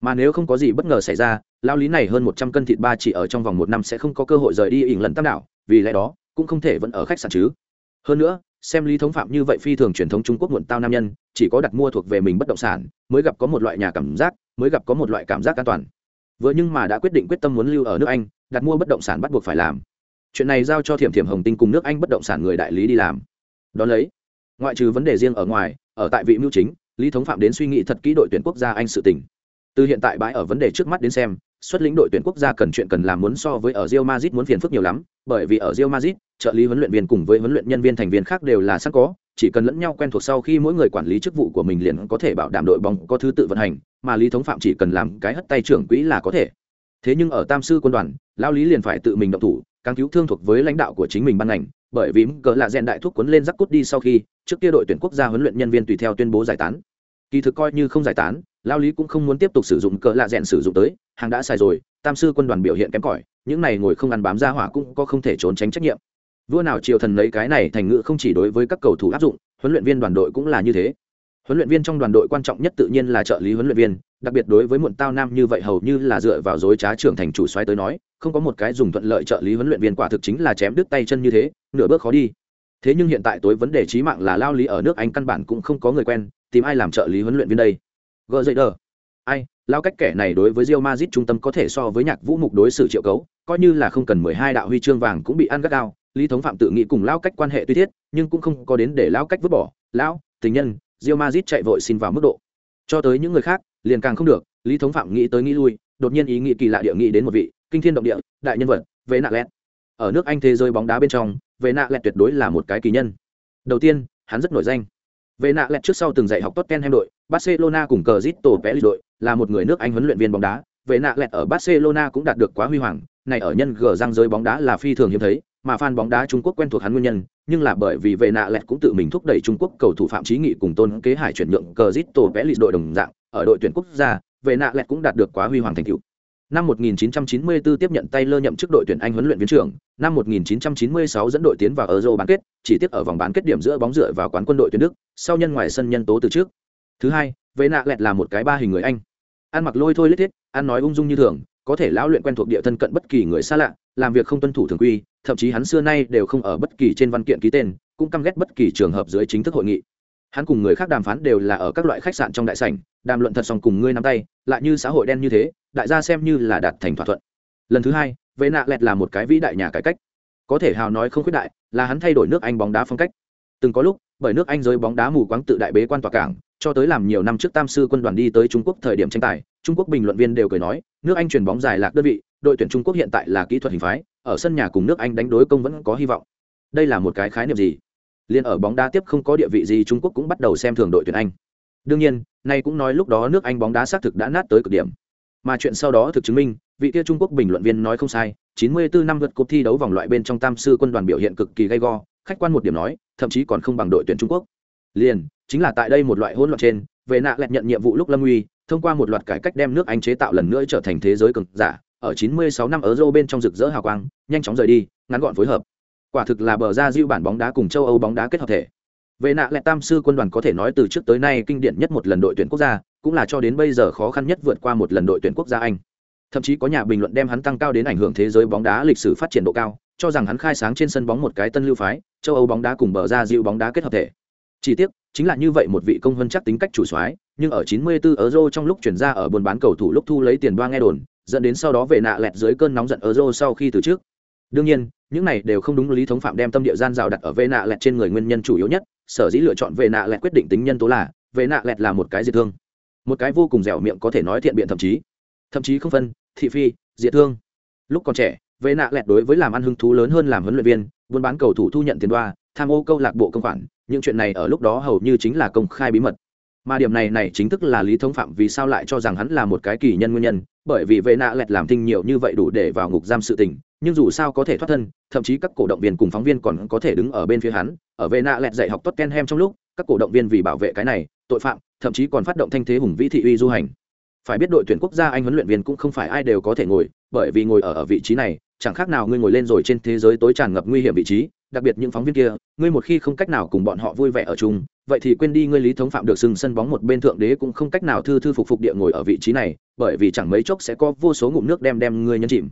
Mà nếu không có gì bất ngờ xảy ra lao lý này hơn một trăm cân thịt ba chỉ ở trong vòng một năm sẽ không có cơ hội rời đi ỉng lần tam đảo vì lẽ đó cũng không thể vẫn ở khách sạn chứ hơn nữa xem lý thống phạm như vậy phi thường truyền thống trung quốc muộn tao nam nhân chỉ có đặt mua thuộc về mình bất động sản mới gặp có một loại nhà cảm giác mới gặp có một loại cảm giác an toàn. Vừa nhưng mà đã quyết định quyết tâm muốn lưu ở nước anh đặt mua bất động sản bắt buộc phải làm. Chuyện này giao cho thiểm thiểm hồng tinh cùng nước anh bất động sản người đại lý đi làm. Đón lấy ngoại trừ vấn đề riêng ở ngoài ở tại vị mưu chính lý thống phạm đến suy nghĩ thật kỹ đội tuyển quốc gia anh sự tình. Từ hiện tại bãi ở vấn đề trước mắt đến xem xuất lĩnh đội tuyển quốc gia cần chuyện cần làm muốn so với ở Real Madrid muốn phiền phức nhiều lắm, bởi vì ở Real Madrid, trợ lý huấn luyện viên cùng với huấn luyện nhân viên thành viên khác đều là sẵn có, chỉ cần lẫn nhau quen thuộc sau khi mỗi người quản lý chức vụ của mình liền có thể bảo đảm đội bóng có thứ tự vận hành, mà Lý Thống Phạm chỉ cần làm cái hất tay trưởng quỹ là có thể. Thế nhưng ở Tam sư quân đoàn, lão Lý liền phải tự mình động thủ, càng cứu thương thuộc với lãnh đạo của chính mình ban ngành, bởi vì cỡ là rèn đại thuốc cuốn lên rắc cút đi sau khi, trước kia đội tuyển quốc gia huấn luyện nhân viên tùy theo tuyên bố giải tán. Kỳ thực coi như không giải tán, lao lý cũng không muốn tiếp tục sử dụng cỡ lạ rèn sử dụng tới hàng đã xài rồi tam sư quân đoàn biểu hiện kém cỏi những này ngồi không ăn bám ra hỏa cũng có không thể trốn tránh trách nhiệm vua nào triều thần lấy cái này thành ngữ không chỉ đối với các cầu thủ áp dụng, huấn luyện viên đoàn đội cũng là như thế. Huấn luyện viên trong đoàn đội quan trọng nhất tự nhiên là trợ lý huấn luyện viên, đặc biệt đối với muộn tao nam như vậy hầu như là dựa vào dối trá trưởng thành chủ xoáy tới nói, không có một cái dùng thuận lợi trợ lý huấn luyện viên quả thực chính là chém đứt tay chân như thế, nửa bước khó đi. Thế nhưng hiện tại tối vấn đề trí mạng là lao lý ở nước anh căn bản cũng không có người quen, tìm ai làm trợ lý huấn luyện viên đây? Gờ dậy đờ ai, lao cách kẻ này đối với rio mazit trung tâm có thể so với nhạc vũ mục đối xử triệu cấu, coi như là không cần mười hai đạo huy chương vàng cũng bị ăn gắt gao lý thống phạm tự nghĩ cùng lao cách quan hệ tuy thiết nhưng cũng không có đến để lao cách vứt bỏ. Lão tình nhân rio mazit chạy vội xin vào mức độ. Cho tới những người khác liền càng không được. Lý thống phạm nghĩ tới nghĩ lui đột nhiên ý nghĩ kỳ lạ địa nghĩ đến một vị kinh thiên động địa đại nhân vật vệ nạ lẹt. Ở nước anh thế giới bóng đá bên trong vệ nạ lẹt tuyệt đối là một cái kỳ nhân. Đầu tiên hắn rất nổi danh. Vệ nạ lẹt trước sau từng dạy học Tottenham đội, Barcelona cùng cờ Zito Pelli đội, là một người nước Anh huấn luyện viên bóng đá. vệ nạ lẹt ở Barcelona cũng đạt được quá huy hoàng, này ở nhân gờ răng giới bóng đá là phi thường hiếm thấy, mà fan bóng đá Trung Quốc quen thuộc hắn nguyên nhân, nhưng là bởi vì vệ nạ lẹt cũng tự mình thúc đẩy Trung Quốc cầu thủ Phạm Chí Nghị cùng Tôn Kế Hải chuyển nhượng cờ Zito Pelis đội đồng dạng, ở đội tuyển quốc gia, vệ nạ lẹt cũng đạt được quá huy hoàng thành tựu. Năm 1994 tiếp nhận tay lơ nhậm chức đội tuyển Anh huấn luyện viên trưởng, năm 1996 dẫn đội tiến vào Euro bán kết, chỉ tiếc ở vòng bán kết điểm giữa bóng dựa vào quán quân đội tuyển Đức, sau nhân ngoài sân nhân tố từ trước. Thứ hai, vệ nạ lẹt là một cái ba hình người Anh. Ăn mặc lôi thôi lết thiết, ăn nói ung dung như thường, có thể lão luyện quen thuộc địa thân cận bất kỳ người xa lạ, làm việc không tuân thủ thường quy, thậm chí hắn xưa nay đều không ở bất kỳ trên văn kiện ký tên, cũng căm ghét bất kỳ trường hợp dưới chính thức hội nghị. Hắn cùng người khác đàm phán đều là ở các loại khách sạn trong đại sảnh, đàm luận thật xong cùng ngươi nắm tay, lại như xã hội đen như thế, đại gia xem như là đạt thành thỏa thuận. Lần thứ hai, vệ nạ lẹt là một cái vĩ đại nhà cải cách. Có thể hào nói không khuyết đại, là hắn thay đổi nước anh bóng đá phong cách. Từng có lúc, bởi nước anh giới bóng đá mù quáng tự đại bế quan tòa cảng, cho tới làm nhiều năm trước tam sư quân đoàn đi tới trung quốc thời điểm tranh tài, trung quốc bình luận viên đều cười nói, nước anh chuyển bóng dài lạc đơn vị đội tuyển trung quốc hiện tại là kỹ thuật hình phái, ở sân nhà cùng nước anh đánh đối công vẫn có hy vọng. Đây là một cái khái niệm gì? Liên ở bóng đá tiếp không có địa vị gì trung quốc cũng bắt đầu xem thường đội tuyển anh. Đương nhiên, nay cũng nói lúc đó nước anh bóng đá xác thực đã nát tới cực điểm. Mà chuyện sau đó thực chứng minh, vị kia trung quốc bình luận viên nói không sai 94 năm vượt cuộc thi đấu vòng loại bên trong tam sư quân đoàn biểu hiện cực kỳ gay go, khách quan một điểm nói, thậm chí còn không bằng đội tuyển trung quốc. Liền, chính là tại đây một loại hỗn loạn trên về nạ lẹt nhận nhiệm vụ lúc lâm uy, thông qua một loạt cải cách đem nước anh chế tạo lần nữa trở thành thế giới cường giả ở 96 năm ở Euro bên trong rực rỡ hào quang, nhanh chóng rời đi, ngắn gọn phối hợp. Quả thực là bờ ra giũ bản bóng đá cùng châu Âu bóng đá kết hợp thể. Về nạ lệ tam sư quân đoàn có thể nói từ trước tới nay kinh điển nhất một lần đội tuyển quốc gia, cũng là cho đến bây giờ khó khăn nhất vượt qua một lần đội tuyển quốc gia Anh. Thậm chí có nhà bình luận đem hắn tăng cao đến ảnh hưởng thế giới bóng đá lịch sử phát triển độ cao, cho rằng hắn khai sáng trên sân bóng một cái tân lưu phái, châu Âu bóng đá cùng bờ ra diêu bóng đá kết hợp thể. Chỉ tiếc, chính là như vậy một vị công hơn chắc tính cách chủ soái, nhưng ở 94 Euro trong lúc chuyển ra ở buôn bán cầu thủ lúc thu lấy tiền đoa nghe đồn, dẫn đến sau đó về nạ lẹt dưới cơn nóng giận euro sau khi từ trước. Đương nhiên, những này đều không đúng lý thống phạm đem tâm địa gian rào đặt ở vệ nạ lẹt trên người nguyên nhân chủ yếu nhất, sở dĩ lựa chọn vệ nạ lẹt quyết định tính nhân tố là vệ nạ lẹt là một cái diệt thương. Một cái vô cùng dẻo miệng có thể nói thiện biện thậm chí. Thậm chí không phân, thị phi, diệt thương. Lúc còn trẻ vệ nạ lẹt đối với làm ăn hứng thú lớn hơn làm huấn luyện viên, buôn bán cầu thủ thu nhận tiền đoa, tham ô câu lạc bộ công khoản, những chuyện này ở lúc đó hầu như chính là công khai bí mật mà điểm này này chính thức là lý thống phạm vì sao lại cho rằng hắn là một cái kỳ nhân nguyên nhân bởi vì vệ nạ lẹt làm thinh nhiều như vậy đủ để vào ngục giam sự tình nhưng dù sao có thể thoát thân thậm chí các cổ động viên cùng phóng viên còn có thể đứng ở bên phía hắn. Ở vệ nạ lẹt dạy học tottenham trong lúc các cổ động viên vì bảo vệ cái này tội phạm thậm chí còn phát động thanh thế hùng vĩ thị uy du hành. Phải biết đội tuyển quốc gia anh huấn luyện viên cũng không phải ai đều có thể ngồi bởi vì ngồi ở, ở vị trí này chẳng khác nào ngươi ngồi lên rồi trên thế giới tối tràn ngập nguy hiểm vị trí đặc biệt những phóng viên kia, ngươi một khi không cách nào cùng bọn họ vui vẻ ở chung, vậy thì quên đi ngươi lý thống phạm được sừng sân bóng một bên thượng đế cũng không cách nào thư thư phục phục địa ngồi ở vị trí này, bởi vì chẳng mấy chốc sẽ có vô số ngụm nước đem đem ngươi nhân chìm.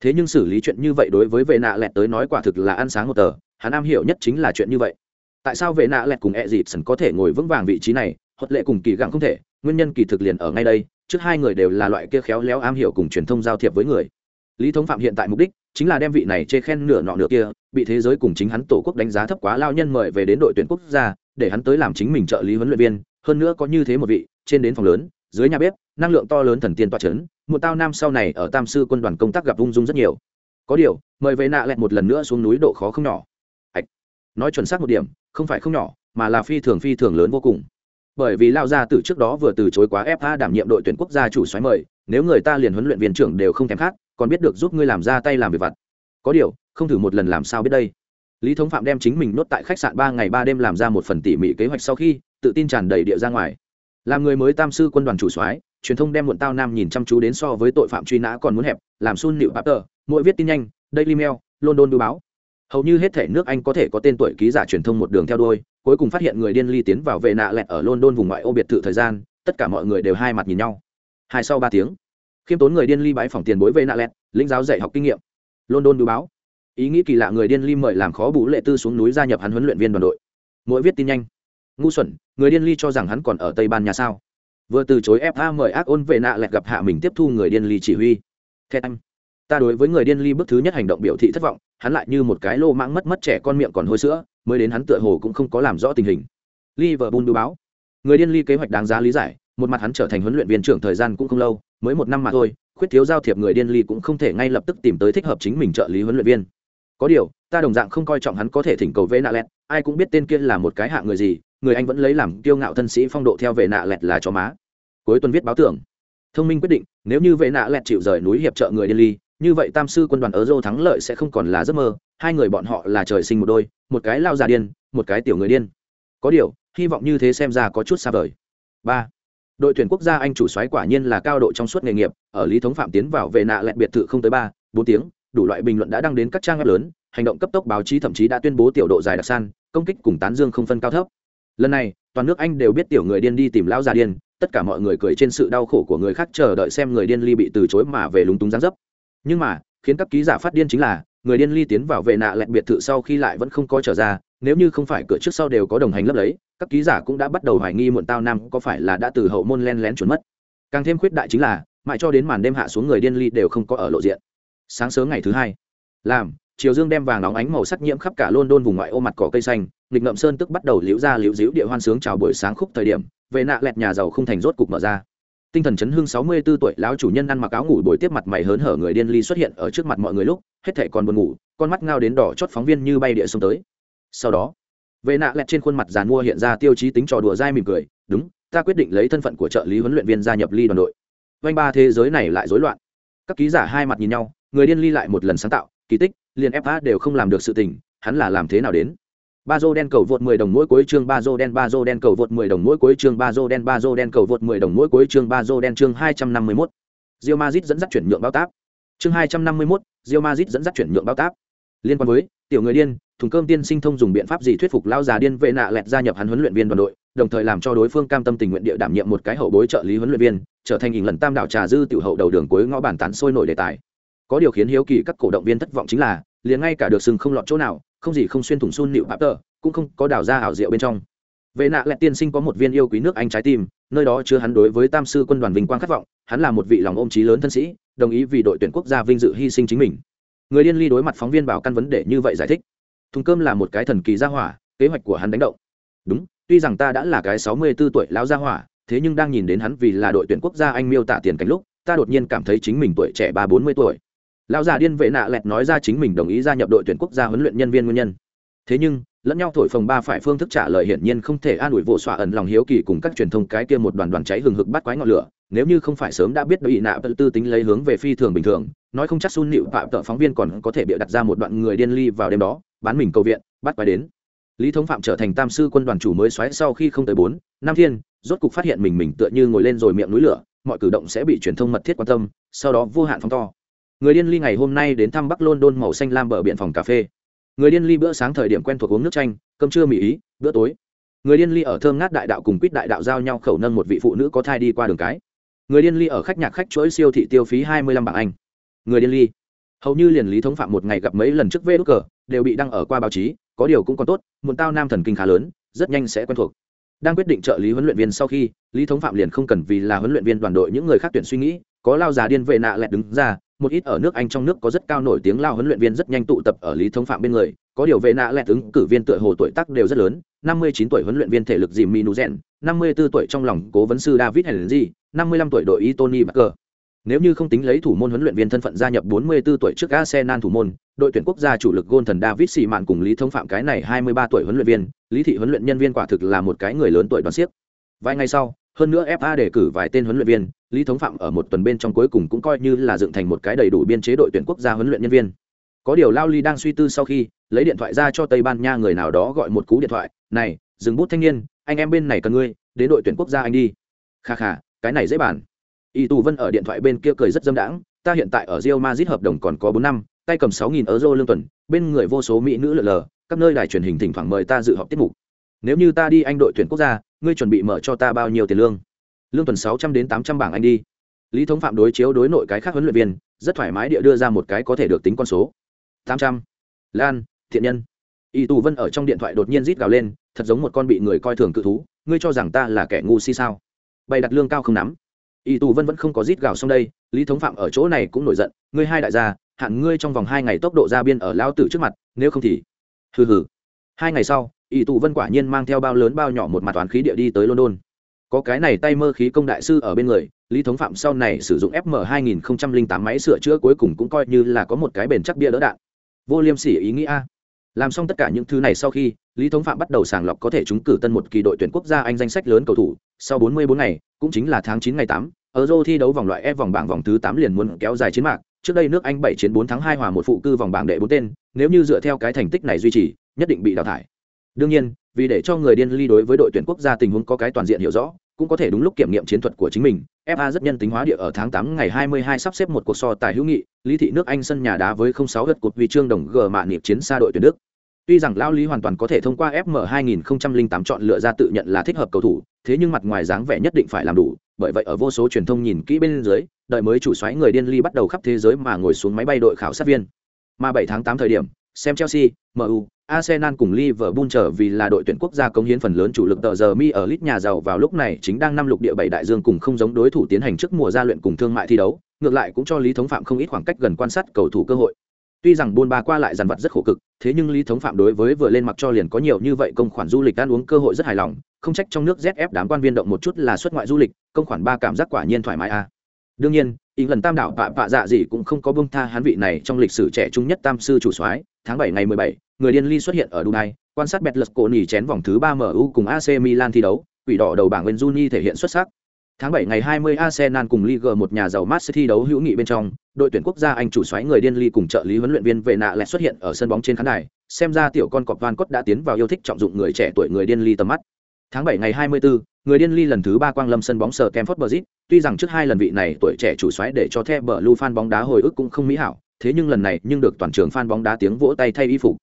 Thế nhưng xử lý chuyện như vậy đối với vệ nạ lẹt tới nói quả thực là ăn sáng một tờ, hắn am hiểu nhất chính là chuyện như vậy. Tại sao vệ nạ lẹt cùng e dịp sần có thể ngồi vững vàng vị trí này hoặc lệ cùng kỳ gặng không thể, nguyên nhân kỳ thực liền ở ngay đây, trước hai người đều là loại kia khéo léo am hiểu cùng truyền thông giao thiệp với người. Lý thống phạm hiện tại mục đích chính là đem vị này chê khen nửa nọ nửa kia, bị thế giới cùng chính hắn tổ quốc đánh giá thấp quá lao nhân mời về đến đội tuyển quốc gia, để hắn tới làm chính mình trợ lý huấn luyện viên. Hơn nữa có như thế một vị, trên đến phòng lớn, dưới nhà bếp, năng lượng to lớn thần tiên toa chấn, một tao nam sau này ở tam sư quân đoàn công tác gặp ung dung rất nhiều. Có điều, mời về nạ lẹt một lần nữa xuống núi độ khó không nhỏ. Ạch. Nói chuẩn xác một điểm, không phải không nhỏ, mà là phi thường phi thường lớn vô cùng. Bởi vì lao ra từ trước đó vừa từ chối quá fa đảm nhiệm đội tuyển quốc gia chủ xoáy mời, nếu người ta liền huấn luyện viên trưởng đều không thèm khác còn biết được giúp ngươi làm ra tay làm việc vặt. Có điều, không thử một lần làm sao biết đây? Lý thống phạm đem chính mình nốt tại khách sạn ba ngày ba đêm làm ra một phần tỉ mỉ kế hoạch sau khi, tự tin tràn đầy địa ra ngoài. Làm người mới tam sư quân đoàn chủ soái, truyền thông đem muộn tao nam nhìn chăm chú đến so với tội phạm truy nã còn muốn hẹp, làm sun nịu papter mỗi viết tin nhanh, daily mail, london đưa báo. Hầu như hết thể nước anh có thể có tên tuổi ký giả truyền thông một đường theo đuôi, cuối cùng phát hiện người điên ly tiến vào vệ nạ lẹt ở london vùng ngoại ô biệt thự thời gian, tất cả mọi người đều hai mặt nhìn nhau. Hai sau ba tiếng khiêm tốn người điên ly bãi phòng tiền bối về nạ lẹt lĩnh giáo dạy học kinh nghiệm. London đưa báo. Ý nghĩ kỳ lạ người điên ly mời làm khó bú lệ tư xuống núi gia nhập hắn huấn luyện viên đoàn đội. Mỗi viết tin nhanh. Ngu xuẩn, người điên ly cho rằng hắn còn ở tây ban nha sao? Vừa từ chối fa mời ác ôn về nạ lẹt gặp hạ mình tiếp thu người điên ly chỉ huy. Thét anh. Ta đối với người điên ly bước thứ nhất hành động biểu thị thất vọng, hắn lại như một cái lô mãng mất mất trẻ con miệng còn hôi sữa, mới đến hắn tựa hồ cũng không có làm rõ tình hình. Liverpool đưa báo. Người điên ly kế hoạch đáng giá lý giải một mặt hắn trở thành huấn luyện viên trưởng thời gian cũng không lâu, mới một năm mà thôi, khuyết thiếu giao thiệp người điên ly cũng không thể ngay lập tức tìm tới thích hợp chính mình trợ lý huấn luyện viên. Có điều, ta đồng dạng không coi trọng hắn có thể thỉnh cầu vệ nạ lẹt, ai cũng biết tên kia là một cái hạ người gì, người anh vẫn lấy làm kiêu ngạo thân sĩ phong độ theo vệ nạ lẹt là cho má. Cuối tuần viết báo tưởng. Thông minh quyết định, nếu như vệ nạ lẹt chịu rời núi hiệp trợ người điên ly, như vậy tam sư quân đoàn ở euro thắng lợi sẽ không còn là giấc mơ, hai người bọn họ là trời sinh một đôi, một cái lao già điên, một cái tiểu người điên. Có điều, hy vọng như thế xem ra có chút xa vời. Ba đội tuyển quốc gia anh chủ xoáy quả nhiên là cao độ trong suốt nghề nghiệp, ở lý thống phạm tiến vào về nạ lẹn biệt thự không tới ba, bốn tiếng, đủ loại bình luận đã đăng đến các trang web lớn, hành động cấp tốc báo chí thậm chí đã tuyên bố tiểu độ dài đặc san, công kích cùng tán dương không phân cao thấp. Lần này, toàn nước anh đều biết tiểu người điên đi tìm lão già điên, tất cả mọi người cười trên sự đau khổ của người khác chờ đợi xem người điên ly bị từ chối mà về lúng túng gián dấp. Nhưng mà, khiến các ký giả phát điên chính là, người điên ly tiến vào vệ nạ lẹn biệt thự sau khi lại vẫn không có trở ra nếu như không phải cửa trước sau đều có đồng hành lấp lấy, các ký giả cũng đã bắt đầu hoài nghi muộn tao nam có phải là đã từ hậu môn len lén trốn mất. Càng thêm khuyết đại chính là, mãi cho đến màn đêm hạ xuống người điên ly đều không có ở lộ diện. Sáng sớm ngày thứ hai, làm chiều dương đem vàng nóng ánh màu sắc nhiễm khắp cả london vùng ngoại ô mặt cỏ cây xanh lịch ngậm sơn tức bắt đầu liễu ra liễu diễu địa hoan sướng chào buổi sáng khúc thời điểm, về nạ lẹt nhà giàu không thành rốt cục mở ra. Tinh thần chấn hưng sáu mươi 64 tuổi lão chủ nhân ăn mặc áo ngủ buổi tiếp mặt mày hớn hở người điên ly xuất hiện ở trước mặt mọi người lúc, hết thảy còn buồn ngủ, con mắt ngao đến đỏ chót phóng viên như bay địa xuống tới sau đó vệ nạ lẹt trên khuôn mặt giàn mua hiện ra tiêu chí tính trò đùa dai mỉm cười đúng ta quyết định lấy thân phận của trợ lý huấn luyện viên gia nhập ly đoàn đội vanh ba thế giới này lại rối loạn các ký giả hai mặt nhìn nhau người điên ly lại một lần sáng tạo kỳ tích liền fa đều không làm được sự tình hắn là làm thế nào đến ba dô đen cầu vượt 10 đồng mỗi cuối chương ba dô đen ba dô đen cầu vượt 10 đồng mỗi cuối chương ba dô đen ba dô đen cầu vượt 10 đồng mỗi cuối chương ba dô đen chương 251. Real Madrid dẫn dắt chuyển nhượng báo táp. Chương 251, Real Madrid dẫn dắt chuyển nhượng báo táp. Liên quan với tiểu người điên, thùng cơm tiên sinh thông dùng biện pháp gì thuyết phục lao già điên vệ nạ lẹt gia nhập hắn huấn luyện viên đoàn đội, đồng thời làm cho đối phương cam tâm tình nguyện địa đảm nhiệm một cái hậu bối trợ lý huấn luyện viên, trở thành hình lần tam đảo trà dư tiểu hậu đầu đường cuối ngõ bản tán sôi nổi đề tài. Có điều khiến hiếu kỳ các cổ động viên thất vọng chính là, liền ngay cả được sừng không lọt chỗ nào, không gì không xuyên thủng xun nịu bạp tờ, cũng không có đào ra ảo diệu bên trong vệ nạ lẹt tiên sinh có một viên yêu quý nước anh trái tim nơi đó chứa hắn đối với tam sư quân đoàn vinh quang khát vọng hắn là một vị lòng ôm trí lớn thân sĩ đồng ý vì đội tuyển quốc gia vinh dự hy sinh chính mình người điên ly đối mặt phóng viên bảo căn vấn đề như vậy giải thích. Thùng cơm là một cái thần kỳ gia hỏa, kế hoạch của hắn đánh động. Đúng, tuy rằng ta đã là cái sáu mươi 64 tuổi lão gia hỏa, thế nhưng đang nhìn đến hắn vì là đội tuyển quốc gia anh miêu tả tiền cảnh lúc, ta đột nhiên cảm thấy chính mình tuổi trẻ ba bốn mươi tuổi. Lão già điên vệ nạ lẹt nói ra chính mình đồng ý gia nhập đội tuyển quốc gia huấn luyện nhân viên nguyên nhân. Thế nhưng, lẫn nhau thổi phồng ba phải phương thức trả lời hiển nhiên không thể an ủi vụ xoa ẩn lòng hiếu kỳ cùng các truyền thông cái kia một đoàn đoàn cháy hừng hực bắt quái ngọn lửa, nếu như không phải sớm đã biết đội nạ tư tính lấy hướng về phi thường bình thường nói không chắc sun nịu phạm tợ phóng viên còn có thể bịa đặt ra một đoạn người điên ly vào đêm đó, bán mình cầu viện, bắt quái đến. Lý thống phạm trở thành tam sư quân đoàn chủ mới xoáy sau khi không tới bốn Nam thiên, rốt cục phát hiện mình mình tựa như ngồi lên rồi miệng núi lửa, mọi cử động sẽ bị truyền thông mật thiết quan tâm, sau đó vô hạn phóng to. Người điên ly ngày hôm nay đến thăm bắc london màu xanh lam bờ biển phòng cà phê. Người điên ly bữa sáng thời điểm quen thuộc uống nước chanh, cơm trưa mỹ ý, bữa tối. Người điên ly ở thơm ngát đại đạo cùng quýt đại đạo giao nhau khẩu nâng một vị phụ nữ có thai đi qua đường cái. Người điên ly ở khách nhạc khách chuỗi siêu thị tiêu phí hai mươi lăm bảng anh người điên ly. Hầu như liền lý thống phạm một ngày gặp mấy lần trước vê đốt cờ, đều bị đăng ở qua báo chí, có điều cũng còn tốt Muộn tao nam thần kinh khá lớn, rất nhanh sẽ quen thuộc. Đang quyết định trợ lý huấn luyện viên sau khi, lý thống phạm liền không cần vì là huấn luyện viên đoàn đội những người khác tuyển suy nghĩ, có lao già điên vệ nạ lẹt đứng ra, một ít ở nước anh trong nước có rất cao nổi tiếng lao huấn luyện viên rất nhanh tụ tập ở lý thống phạm bên người, có điều vệ nạ lẹt ứng cử viên tựa hồ tuổi tác đều rất lớn, năm mươi chín tuổi huấn luyện viên thể lực dìm minu rèn năm mươi bốn tuổi trong lòng cố vấn sư david henry, năm mươi lăm tuổi đội y tony barker nếu như không tính lấy thủ môn huấn luyện viên thân phận gia nhập 44 tuổi trước Arsenal thủ môn, đội tuyển quốc gia chủ lực gôn thần David Sĩ Mạn cùng Lý Thông Phạm cái này 23 tuổi huấn luyện viên, Lý thị huấn luyện nhân viên quả thực là một cái người lớn tuổi đoàn xiếc. Vài ngày sau, hơn nữa FA đề cử vài tên huấn luyện viên, Lý Thống Phạm ở một tuần bên trong cuối cùng cũng coi như là dựng thành một cái đầy đủ biên chế đội tuyển quốc gia huấn luyện nhân viên. Có điều Lao Ly đang suy tư sau khi, lấy điện thoại ra cho Tây Ban Nha người nào đó gọi một cú điện thoại, "Này, dừng bút thanh niên, anh em bên này cần ngươi, đến đội tuyển quốc gia anh đi." Kha kha, cái này dễ bàn. Y Tù Vân ở điện thoại bên kia cười rất dâm đãng, "Ta hiện tại ở Real Madrid hợp đồng còn có bốn năm, tay cầm sáu nghìn euro lương tuần, bên người vô số mỹ nữ lờ lờ, các nơi đài truyền hình thỉnh thoảng mời ta dự họp tiết mục. Nếu như ta đi anh đội tuyển quốc gia, ngươi chuẩn bị mở cho ta bao nhiêu tiền lương?" lương tuần sáu trăm đến tám trăm bảng anh đi. Lý thống phạm đối chiếu đối nội cái khác huấn luyện viên rất thoải mái địa đưa ra một cái có thể được tính con số. Tám trăm. Lan thiện nhân. Y tù vân ở trong điện thoại đột nhiên rít gào lên thật giống một con bị người coi thường cự thú ngươi cho rằng ta là kẻ ngu si sao? Bày đặt lương cao không nắm y tù vân vẫn không có rít gào xong đây, lý thống phạm ở chỗ này cũng nổi giận, ngươi hai đại gia, hạn ngươi trong vòng hai ngày tốc độ ra biên ở lao tử trước mặt, nếu không thì hừ hừ. Hai ngày sau, y tù vân quả nhiên mang theo bao lớn bao nhỏ một mặt toán khí địa đi tới london. Có cái này tay mơ khí công đại sư ở bên người, lý thống phạm sau này sử dụng fm 2008 máy sửa chữa cuối cùng cũng coi như là có một cái bền chắc bia đỡ đạn. Vô liêm sỉ ý nghĩa. Làm xong tất cả những thứ này sau khi, lý thống phạm bắt đầu sàng lọc có thể trúng cử tân một kỳ đội tuyển quốc gia anh danh sách lớn cầu thủ. Sau 44 ngày cũng chính là tháng 9 ngày 8 Euro thi đấu vòng loại F vòng bảng vòng thứ 8 liền muốn kéo dài chiến mạc, trước đây nước Anh 7 chiến 4 thắng 2 hòa một phụ cư vòng bảng đệ 4 tên, nếu như dựa theo cái thành tích này duy trì, nhất định bị đào thải. Đương nhiên, vì để cho người điên ly đối với đội tuyển quốc gia tình huống có cái toàn diện hiểu rõ, cũng có thể đúng lúc kiểm nghiệm chiến thuật của chính mình. FA rất nhân tính hóa địa ở tháng 8 ngày 22 sắp xếp một cuộc so tài hữu nghị, Lý thị nước Anh sân nhà đá với 06 gật cột vì chương đồng G mạ nghiệp chiến xa đội tuyển Đức. Tuy rằng Lao Lý hoàn toàn có thể thông qua FM 2008 chọn lựa ra tự nhận là thích hợp cầu thủ, thế nhưng mặt ngoài dáng vẻ nhất định phải làm đủ, bởi vậy ở vô số truyền thông nhìn kỹ bên dưới, đợi mới chủ xoáy người điên ly bắt đầu khắp thế giới mà ngồi xuống máy bay đội khảo sát viên. Mà 7 tháng 8 thời điểm, xem Chelsea, MU, Arsenal cùng Liverpool trở vì là đội tuyển quốc gia cống hiến phần lớn chủ lực tờ giờ mi ở lít nhà giàu vào lúc này chính đang năm lục địa bảy đại dương cùng không giống đối thủ tiến hành trước mùa gia luyện cùng thương mại thi đấu, ngược lại cũng cho Lý Thống Phạm không ít khoảng cách gần quan sát cầu thủ cơ hội. Tuy rằng buôn ba qua lại dàn vật rất khổ cực, thế nhưng Lý Thống Phạm đối với vừa lên mặc cho liền có nhiều như vậy công khoản du lịch ăn uống cơ hội rất hài lòng, không trách trong nước ZF đám quan viên động một chút là xuất ngoại du lịch, công khoản ba cảm giác quả nhiên thoải mái a. À. Đương nhiên, ý lần tam đảo bạ bạ dạ gì cũng không có bông tha hán vị này trong lịch sử trẻ trung nhất tam sư chủ soái, tháng 7 ngày 17, người điên ly xuất hiện ở Dubai, quan sát bẹt lật cổ nỉ chén vòng thứ 3 MU cùng AC Milan thi đấu, quỷ đỏ đầu bảng Benzuni thể hiện xuất sắc. Tháng 7 ngày 20 Arsenal cùng Ligue một nhà giàu Manchester thi đấu hữu nghị bên trong, đội tuyển quốc gia Anh chủ soái người điên ly cùng trợ lý huấn luyện viên về nạ lẹt xuất hiện ở sân bóng trên khán đài, xem ra tiểu con cọp Van Cott đã tiến vào yêu thích trọng dụng người trẻ tuổi người điên ly tầm mắt. Tháng 7 ngày 24, người điên ly lần thứ 3 quang lâm sân bóng sở Kemford Bridge, tuy rằng trước hai lần vị này tuổi trẻ chủ soái để cho The Blue fan bóng đá hồi ức cũng không mỹ hảo, thế nhưng lần này nhưng được toàn trường fan bóng đá tiếng vỗ tay thay y phục.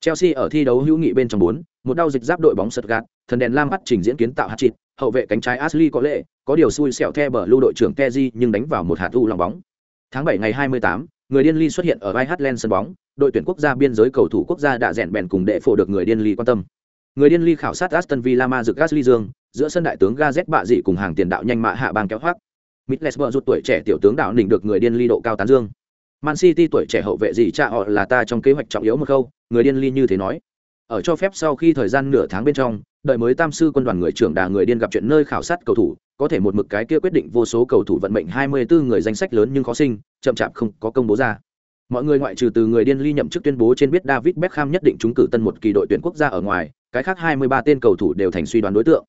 Chelsea ở thi đấu hữu nghị bên trong 4, một đau dịch giáp đội bóng Stuttgart, thần đèn lam bắt trình diễn kiến tạo hạt chít, hậu vệ cánh trái Ashley có lệ, có điều xui xẻo The lưu đội trưởng Kezi nhưng đánh vào một hạt u lòng bóng. Tháng 7 ngày 28, người điên ly xuất hiện ở Iceland sân bóng, đội tuyển quốc gia biên giới cầu thủ quốc gia đã rèn bèn cùng đệ phổ được người điên ly quan tâm. Người điên ly khảo sát Aston Villa ma dược Gasly Dương, giữa sân đại tướng Gazet bạ dị cùng hàng tiền đạo nhanh mạ hạ bang kéo hoác. Middlesbrough rút tuổi trẻ tiểu tướng đạo đỉnh được người điên ly độ cao tán dương. Man City tuổi trẻ hậu vệ gì cha họ là ta trong kế hoạch trọng yếu một câu, người điên ly như thế nói. Ở cho phép sau khi thời gian nửa tháng bên trong, đợi mới tam sư quân đoàn người trưởng đà người điên gặp chuyện nơi khảo sát cầu thủ, có thể một mực cái kia quyết định vô số cầu thủ vận mệnh 24 người danh sách lớn nhưng khó sinh, chậm chạp không có công bố ra. Mọi người ngoại trừ từ người điên ly nhậm chức tuyên bố trên biết David Beckham nhất định trúng cử tân một kỳ đội tuyển quốc gia ở ngoài, cái khác 23 tên cầu thủ đều thành suy đoán đối tượng.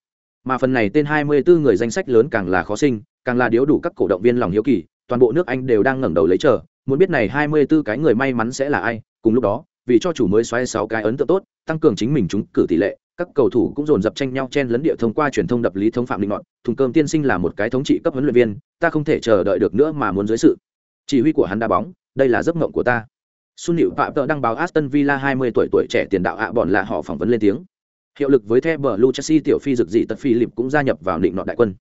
Mà phần này tên 24 người danh sách lớn càng là khó sinh, càng là điếu đủ các cổ động viên lòng hiếu kỳ, toàn bộ nước Anh đều đang ngẩng đầu lấy chờ, muốn biết này 24 cái người may mắn sẽ là ai. Cùng lúc đó, vì cho chủ mới xoay 6 cái ấn tượng tốt, tăng cường chính mình trúng cử tỷ lệ, các cầu thủ cũng dồn dập tranh nhau chen lấn địa thông qua truyền thông đập lý thông phạm định ngọn, thùng cơm tiên sinh là một cái thống trị cấp huấn luyện viên, ta không thể chờ đợi được nữa mà muốn dưới sự chỉ huy của hắn đá bóng, đây là giấc mộng của ta. Sun Liễu Phạm Tợ đăng báo Aston Villa 20 tuổi tuổi trẻ tiền đạo ạ bọn là họ phỏng vấn lên tiếng. Hiệu lực với The Blue Chelsea tiểu phi dực dị tật phi lịp cũng gia nhập vào định nọ đại quân.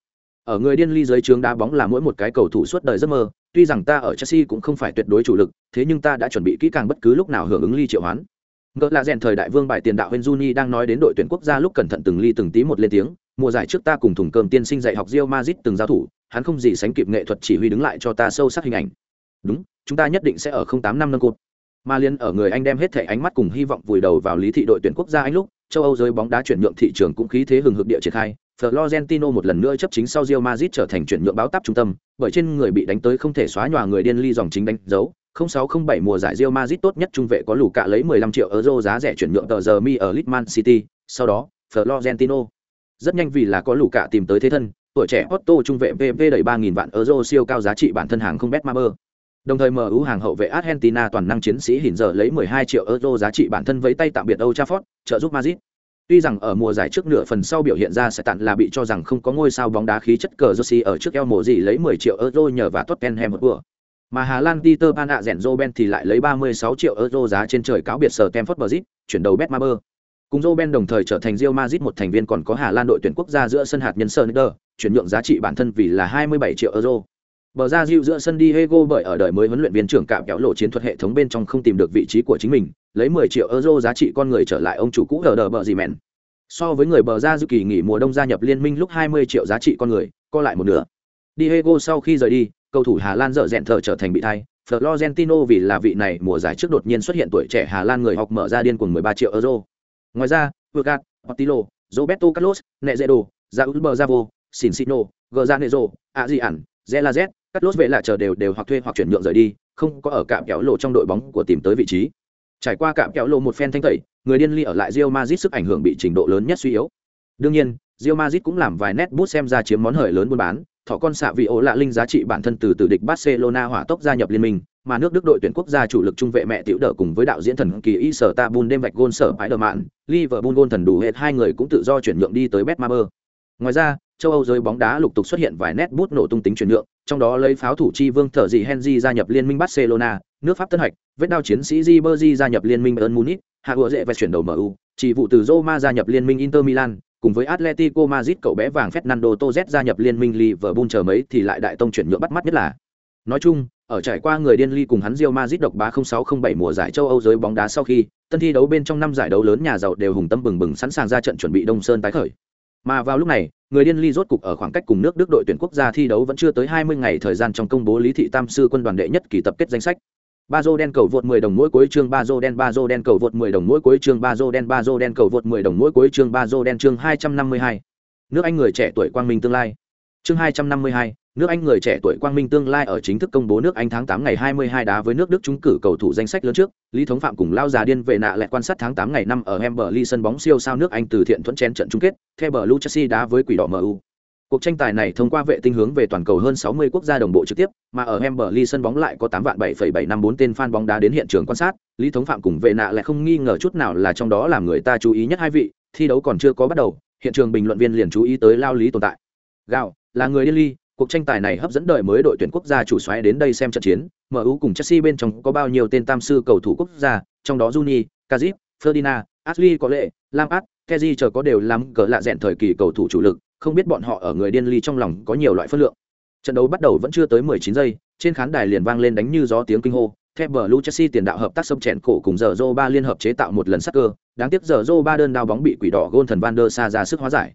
Ở người điên ly dưới trướng đá bóng là mỗi một cái cầu thủ suốt đời giấc mơ, tuy rằng ta ở Chelsea cũng không phải tuyệt đối chủ lực, thế nhưng ta đã chuẩn bị kỹ càng bất cứ lúc nào hưởng ứng ly triệu hoán. Ngỡ là rèn thời đại vương bài tiền đạo Juni đang nói đến đội tuyển quốc gia lúc cẩn thận từng ly từng tí một lên tiếng, mùa giải trước ta cùng thùng cơm tiên sinh dạy học Real Madrid từng giao thủ, hắn không gì sánh kịp nghệ thuật chỉ huy đứng lại cho ta sâu sắc hình ảnh. Đúng, chúng ta nhất định sẽ ở 08 năm nâng cột. Mà liên ở người Anh đem hết thể ánh mắt cùng hy vọng vùi đầu vào lý thị đội tuyển quốc gia Anh lúc, châu Âu giới bóng đá chuyển nhượng thị trường cũng khí thế hừng hực địa triển khai. Florentino một lần nữa chấp chính sau Real Madrid trở thành chuyển nhượng báo táp trung tâm, bởi trên người bị đánh tới không thể xóa nhòa người điên ly dòng chính đánh dấu. 0607 mùa giải Real Madrid tốt nhất trung vệ có lù cả lấy 15 triệu euro giá rẻ chuyển nhượng tờ giờ mi ở Litman City, sau đó, Florentino rất nhanh vì là có lù cả tìm tới thế thân, tuổi trẻ Otto trung vệ PP đẩy 3000 vạn euro siêu cao giá trị bản thân hàng không Betmaber. Đồng thời MU hàng hậu vệ Argentina toàn năng chiến sĩ hiện giờ lấy 12 triệu euro giá trị bản thân với tay tạm biệt Old Trafford, trợ giúp Madrid. Tuy rằng ở mùa giải trước nửa phần sau biểu hiện ra sẽ tặn là bị cho rằng không có ngôi sao bóng đá khí chất cờ Jersey ở trước eo mộ gì lấy 10 triệu euro nhờ và Tottenham một vừa. Mà Hà Lan Peter Pan ạ rèn Roben thì lại lấy 36 triệu euro giá trên trời cáo biệt sở Stamford Bridge, chuyển đầu Betmaber. Cùng Roben đồng thời trở thành Real Madrid một thành viên còn có Hà Lan đội tuyển quốc gia giữa sân hạt nhân Sonder, chuyển nhượng giá trị bản thân vì là 27 triệu euro. Bờ ra Diệu giữa sân Diego bởi ở đời mới huấn luyện viên trưởng cạm kéo lộ chiến thuật hệ thống bên trong không tìm được vị trí của chính mình, lấy 10 triệu euro giá trị con người trở lại ông chủ cũ ở đờ bờ gì mẹn. So với người bờ ra Diệu kỳ nghỉ mùa đông gia nhập liên minh lúc 20 triệu giá trị con người, co lại một nửa. Diego sau khi rời đi, cầu thủ Hà Lan dở dẹn thở trở thành bị thay. Florentino vì là vị này mùa giải trước đột nhiên xuất hiện tuổi trẻ Hà Lan người học mở ra điên cuồng 13 triệu euro. Ngoài ra, Vugat, Otilo, Roberto Carlos, Nezedo, Raúl Berzavo, Sinsino, Gazanero, Adrian, Zelazet, Carlos về vệ lại chờ đều đều hoặc thuê hoặc chuyển nhượng rời đi không có ở cạm kéo lộ trong đội bóng của tìm tới vị trí trải qua cạm kéo lộ một phen thanh tẩy người điên ly ở lại Real Madrid sức ảnh hưởng bị trình độ lớn nhất suy yếu đương nhiên Real Madrid cũng làm vài nét bút xem ra chiếm món hời lớn buôn bán thọ con xạ vị ổ lạ linh giá trị bản thân từ từ địch barcelona hỏa tốc gia nhập liên minh, mà nước đức đội tuyển quốc gia chủ lực trung vệ mẹ tiểu đỡ cùng với đạo diễn thần kỳ y sở ta bun đêm vạch gôn sở bãi đờ mạn liverpool gôn thần đủ hết hai người cũng tự do chuyển nhượng đi tới betmaber. Ngoài ra, châu âu giới bóng đá lục tục xuất hiện vài nét bút nổ tung tính chuyển nhượng, trong đó lấy pháo thủ chi vương thợ dị henry gia nhập liên minh barcelona, nước pháp tân hạch, vết đao chiến sĩ Ribery gia nhập liên minh bern munich, hạ gỡ dễ và chuyển đầu mu chỉ vụ từ roma gia nhập liên minh inter milan cùng với Atletico Madrid cậu bé vàng Fernando Torres gia nhập liên minh Liverpool chờ mấy thì lại đại tông chuyển nhượng bắt mắt nhất là. Nói chung, ở trải qua người điên ly cùng hắn Real Madrid độc bá 0607 mùa giải châu Âu giới bóng đá sau khi, tân thi đấu bên trong năm giải đấu lớn nhà giàu đều hùng tâm bừng bừng sẵn sàng ra trận chuẩn bị Đông Sơn tái khởi. Mà vào lúc này, người điên ly rốt cục ở khoảng cách cùng nước Đức đội tuyển quốc gia thi đấu vẫn chưa tới 20 ngày thời gian trong công bố Lý Thị Tam sư quân đoàn đệ nhất kỳ tập kết danh sách. Ba đen cầu vượt 10 đồng mỗi cuối chương ba đen ba đen cầu vượt 10 đồng mỗi cuối chương ba đen ba đen cầu vượt 10 đồng mỗi cuối chương ba đen chương 252. Nước Anh người trẻ tuổi quang minh tương lai. Chương 252, nước Anh người trẻ tuổi quang minh tương lai ở chính thức công bố nước Anh tháng 8 ngày 22 đá với nước Đức trúng cử cầu thủ danh sách lớn trước, Lý Thống Phạm cùng lao già điên về nạ lại quan sát tháng 8 ngày 5 ở Wembley sân bóng siêu sao nước Anh từ thiện thuận chén trận chung kết, theo bờ Chelsea đá với quỷ đỏ MU. Cuộc tranh tài này thông qua vệ tinh hướng về toàn cầu hơn 60 quốc gia đồng bộ trực tiếp, mà ở Wembley sân bóng lại có 8 vạn 7,754 tên fan bóng đá đến hiện trường quan sát, Lý Thống Phạm cùng vệ nạ lại không nghi ngờ chút nào là trong đó làm người ta chú ý nhất hai vị, thi đấu còn chưa có bắt đầu, hiện trường bình luận viên liền chú ý tới lao lý tồn tại. Gạo, là người điên ly, cuộc tranh tài này hấp dẫn đời mới đội tuyển quốc gia chủ xoáy đến đây xem trận chiến, MU cùng Chelsea bên trong có bao nhiêu tên tam sư cầu thủ quốc gia, trong đó Juni, Kazip, Ferdinand, Ashley có lệ, Lampard, Kessié chờ có đều làm cỡ lạ dẹn thời kỳ cầu thủ chủ lực, không biết bọn họ ở người điên ly trong lòng có nhiều loại phân lượng. Trận đấu bắt đầu vẫn chưa tới 19 giây, trên khán đài liền vang lên đánh như gió tiếng kinh hô. thép bờ Chelsea tiền đạo hợp tác sông chèn cổ cùng giờ ba liên hợp chế tạo một lần sắc cơ, đáng tiếc giờ ba đơn đao bóng bị quỷ đỏ gôn thần Van der Sa ra sức hóa giải.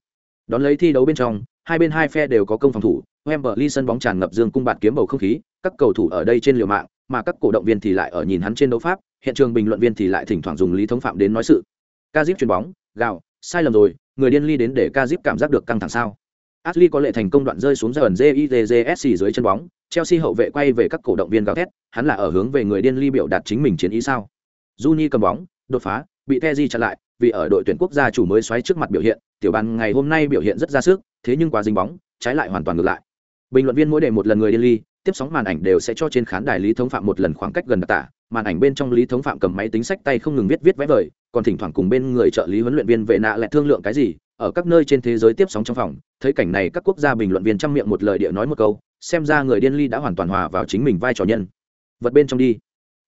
Đón lấy thi đấu bên trong, hai bên hai phe đều có công phòng thủ, Wembley sân bóng tràn ngập dương cung bạt kiếm bầu không khí, các cầu thủ ở đây trên liều mạng, mà các cổ động viên thì lại ở nhìn hắn trên đấu pháp, hiện trường bình luận viên thì lại thỉnh thoảng dùng lý thống phạm đến nói sự. Kazip chuyền bóng, gào, sai lầm rồi, người điên ly đến để ca dip cảm giác được căng thẳng sao? Ashley có lệ thành công đoạn rơi xuống dần ẩn JITJSC dưới chân bóng, Chelsea hậu vệ quay về các cổ động viên gào thét, hắn là ở hướng về người điên ly biểu đạt chính mình chiến ý sao? Juni cầm bóng, đột phá, bị Teji chặn lại, vì ở đội tuyển quốc gia chủ mới xoáy trước mặt biểu hiện, tiểu ban ngày hôm nay biểu hiện rất ra sức, thế nhưng quá dính bóng, trái lại hoàn toàn ngược lại bình luận viên mỗi đề một lần người điên ly tiếp sóng màn ảnh đều sẽ cho trên khán đài lý thống phạm một lần khoảng cách gần đặc tả màn ảnh bên trong lý thống phạm cầm máy tính sách tay không ngừng viết viết vẽ vời còn thỉnh thoảng cùng bên người trợ lý huấn luyện viên vệ nạ lại thương lượng cái gì ở các nơi trên thế giới tiếp sóng trong phòng thấy cảnh này các quốc gia bình luận viên chăm miệng một lời địa nói một câu xem ra người điên ly đã hoàn toàn hòa vào chính mình vai trò nhân. Vật bên trong đi.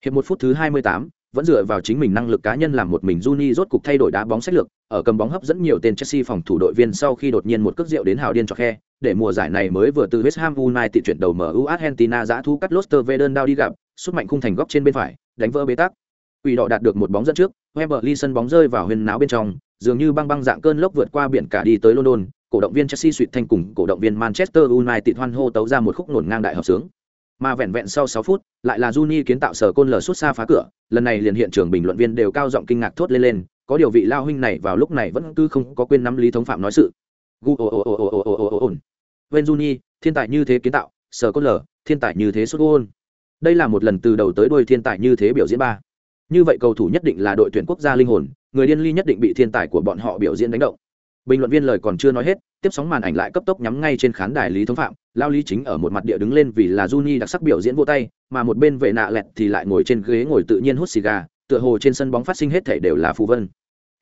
Hiệp một phút thứ hai mươi tám vẫn dựa vào chính mình năng lực cá nhân làm một mình Juni rốt cục thay đổi đá bóng sách lược, ở cầm bóng hấp dẫn nhiều tên Chelsea phòng thủ đội viên sau khi đột nhiên một cước rượu đến hào điên cho khe, để mùa giải này mới vừa từ West Ham United chuyển đầu MU Argentina giã thu cắt Loster đơn đao đi gặp, sút mạnh khung thành góc trên bên phải, đánh vỡ bế tắc. Quỷ đỏ đạt được một bóng dẫn trước, Weberly sân bóng rơi vào huyền náo bên trong, dường như băng băng dạng cơn lốc vượt qua biển cả đi tới London, cổ động viên Chelsea suýt thanh cùng cổ động viên Manchester United hoan hô tấu ra một khúc nổn ngang đại hợp sướng mà vẹn vẹn sau 6 phút, lại là Juni kiến tạo sở côn lở suốt xa phá cửa, lần này liền hiện trường bình luận viên đều cao giọng kinh ngạc thốt lên lên, có điều vị lao huynh này vào lúc này vẫn cứ không có quên nắm lý thống phạm nói sự. Ven Juni, thiên tài như thế kiến tạo, sở côn lở, thiên tài như thế sút gôn. Đây là một lần từ đầu tới đuôi thiên tài như thế biểu diễn ba. Như vậy cầu thủ nhất định là đội tuyển quốc gia linh hồn, người điên ly nhất định bị thiên tài của bọn họ biểu diễn đánh động bình luận viên lời còn chưa nói hết tiếp sóng màn ảnh lại cấp tốc nhắm ngay trên khán đài lý thống phạm lao lý chính ở một mặt địa đứng lên vì là juni đặc sắc biểu diễn vô tay mà một bên vệ nạ lẹt thì lại ngồi trên ghế ngồi tự nhiên hút xì gà tựa hồ trên sân bóng phát sinh hết thể đều là phù vân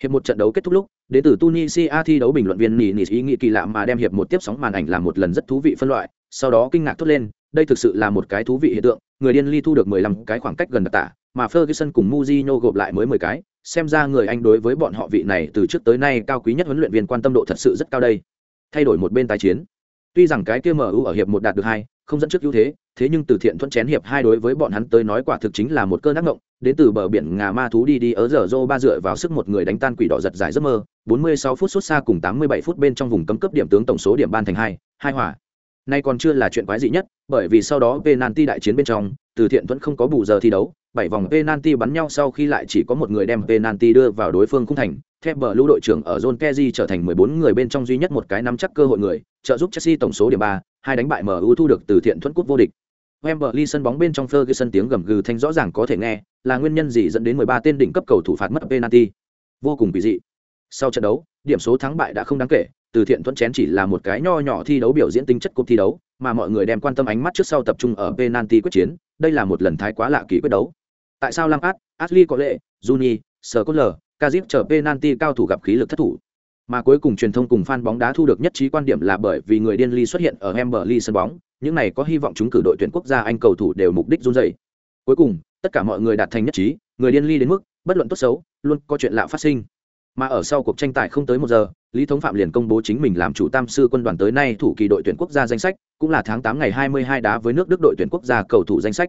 hiệp một trận đấu kết thúc lúc đến từ tunisia thi đấu bình luận viên nỉ nỉ ý nghĩ kỳ lạ mà đem hiệp một tiếp sóng màn ảnh làm một lần rất thú vị phân loại sau đó kinh ngạc thốt lên, đây thực sự là một cái thú vị hiện tượng, người điên ly thu được 15 cái khoảng cách gần đặc tả, mà Ferguson cùng Mujino gộp lại mới 10 cái, xem ra người anh đối với bọn họ vị này từ trước tới nay cao quý nhất huấn luyện viên quan tâm độ thật sự rất cao đây. Thay đổi một bên tái chiến. Tuy rằng cái kia mu ở hiệp một đạt được hai, không dẫn trước ưu thế thế nhưng từ thiện thuận chén hiệp hai đối với bọn hắn tới nói quả thực chính là một cơn ác ngộng đến từ bờ biển ngà ma thú đi đi ở giờ rô ba dựa vào sức một người đánh tan quỷ đỏ giật giải giấc mơ 46 phút xuất xa cùng 87 phút bên trong vùng cấm cấp điểm tướng tổng số điểm ban thành hai hai hỏa nay còn chưa là chuyện quái dị nhất bởi vì sau đó penalty đại chiến bên trong từ thiện vẫn không có bù giờ thi đấu bảy vòng penalty bắn nhau sau khi lại chỉ có một người đem penalty đưa vào đối phương khung thành. Thép lưu đội trưởng ở John Kezi trở thành 14 người bên trong duy nhất một cái nắm chắc cơ hội người, trợ giúp Chelsea tổng số điểm 3, hai đánh bại MU thu được từ thiện thuẫn cúp vô địch. Wembley sân bóng bên trong Ferguson tiếng gầm gừ thanh rõ ràng có thể nghe, là nguyên nhân gì dẫn đến 13 tên đỉnh cấp cầu thủ phạt mất penalty. Vô cùng kỳ dị. Sau trận đấu, điểm số thắng bại đã không đáng kể, từ thiện thuận chén chỉ là một cái nho nhỏ thi đấu biểu diễn tính chất cuộc thi đấu, mà mọi người đem quan tâm ánh mắt trước sau tập trung ở penalty quyết chiến, đây là một lần thái quá lạ kỳ quyết đấu. Tại sao Lampard, Ashley có lệ, Juni, Skrtel, Kazip chở penalty cao thủ gặp khí lực thất thủ. Mà cuối cùng truyền thông cùng fan bóng đá thu được nhất trí quan điểm là bởi vì người điên ly xuất hiện ở Wembley sân bóng, những này có hy vọng chúng cử đội tuyển quốc gia Anh cầu thủ đều mục đích run rẩy. Cuối cùng, tất cả mọi người đạt thành nhất trí, người điên ly đến mức bất luận tốt xấu, luôn có chuyện lạ phát sinh. Mà ở sau cuộc tranh tài không tới một giờ, Lý Thống Phạm liền công bố chính mình làm chủ tam sư quân đoàn tới nay thủ kỳ đội tuyển quốc gia danh sách, cũng là tháng 8 ngày 22 đá với nước Đức đội tuyển quốc gia cầu thủ danh sách.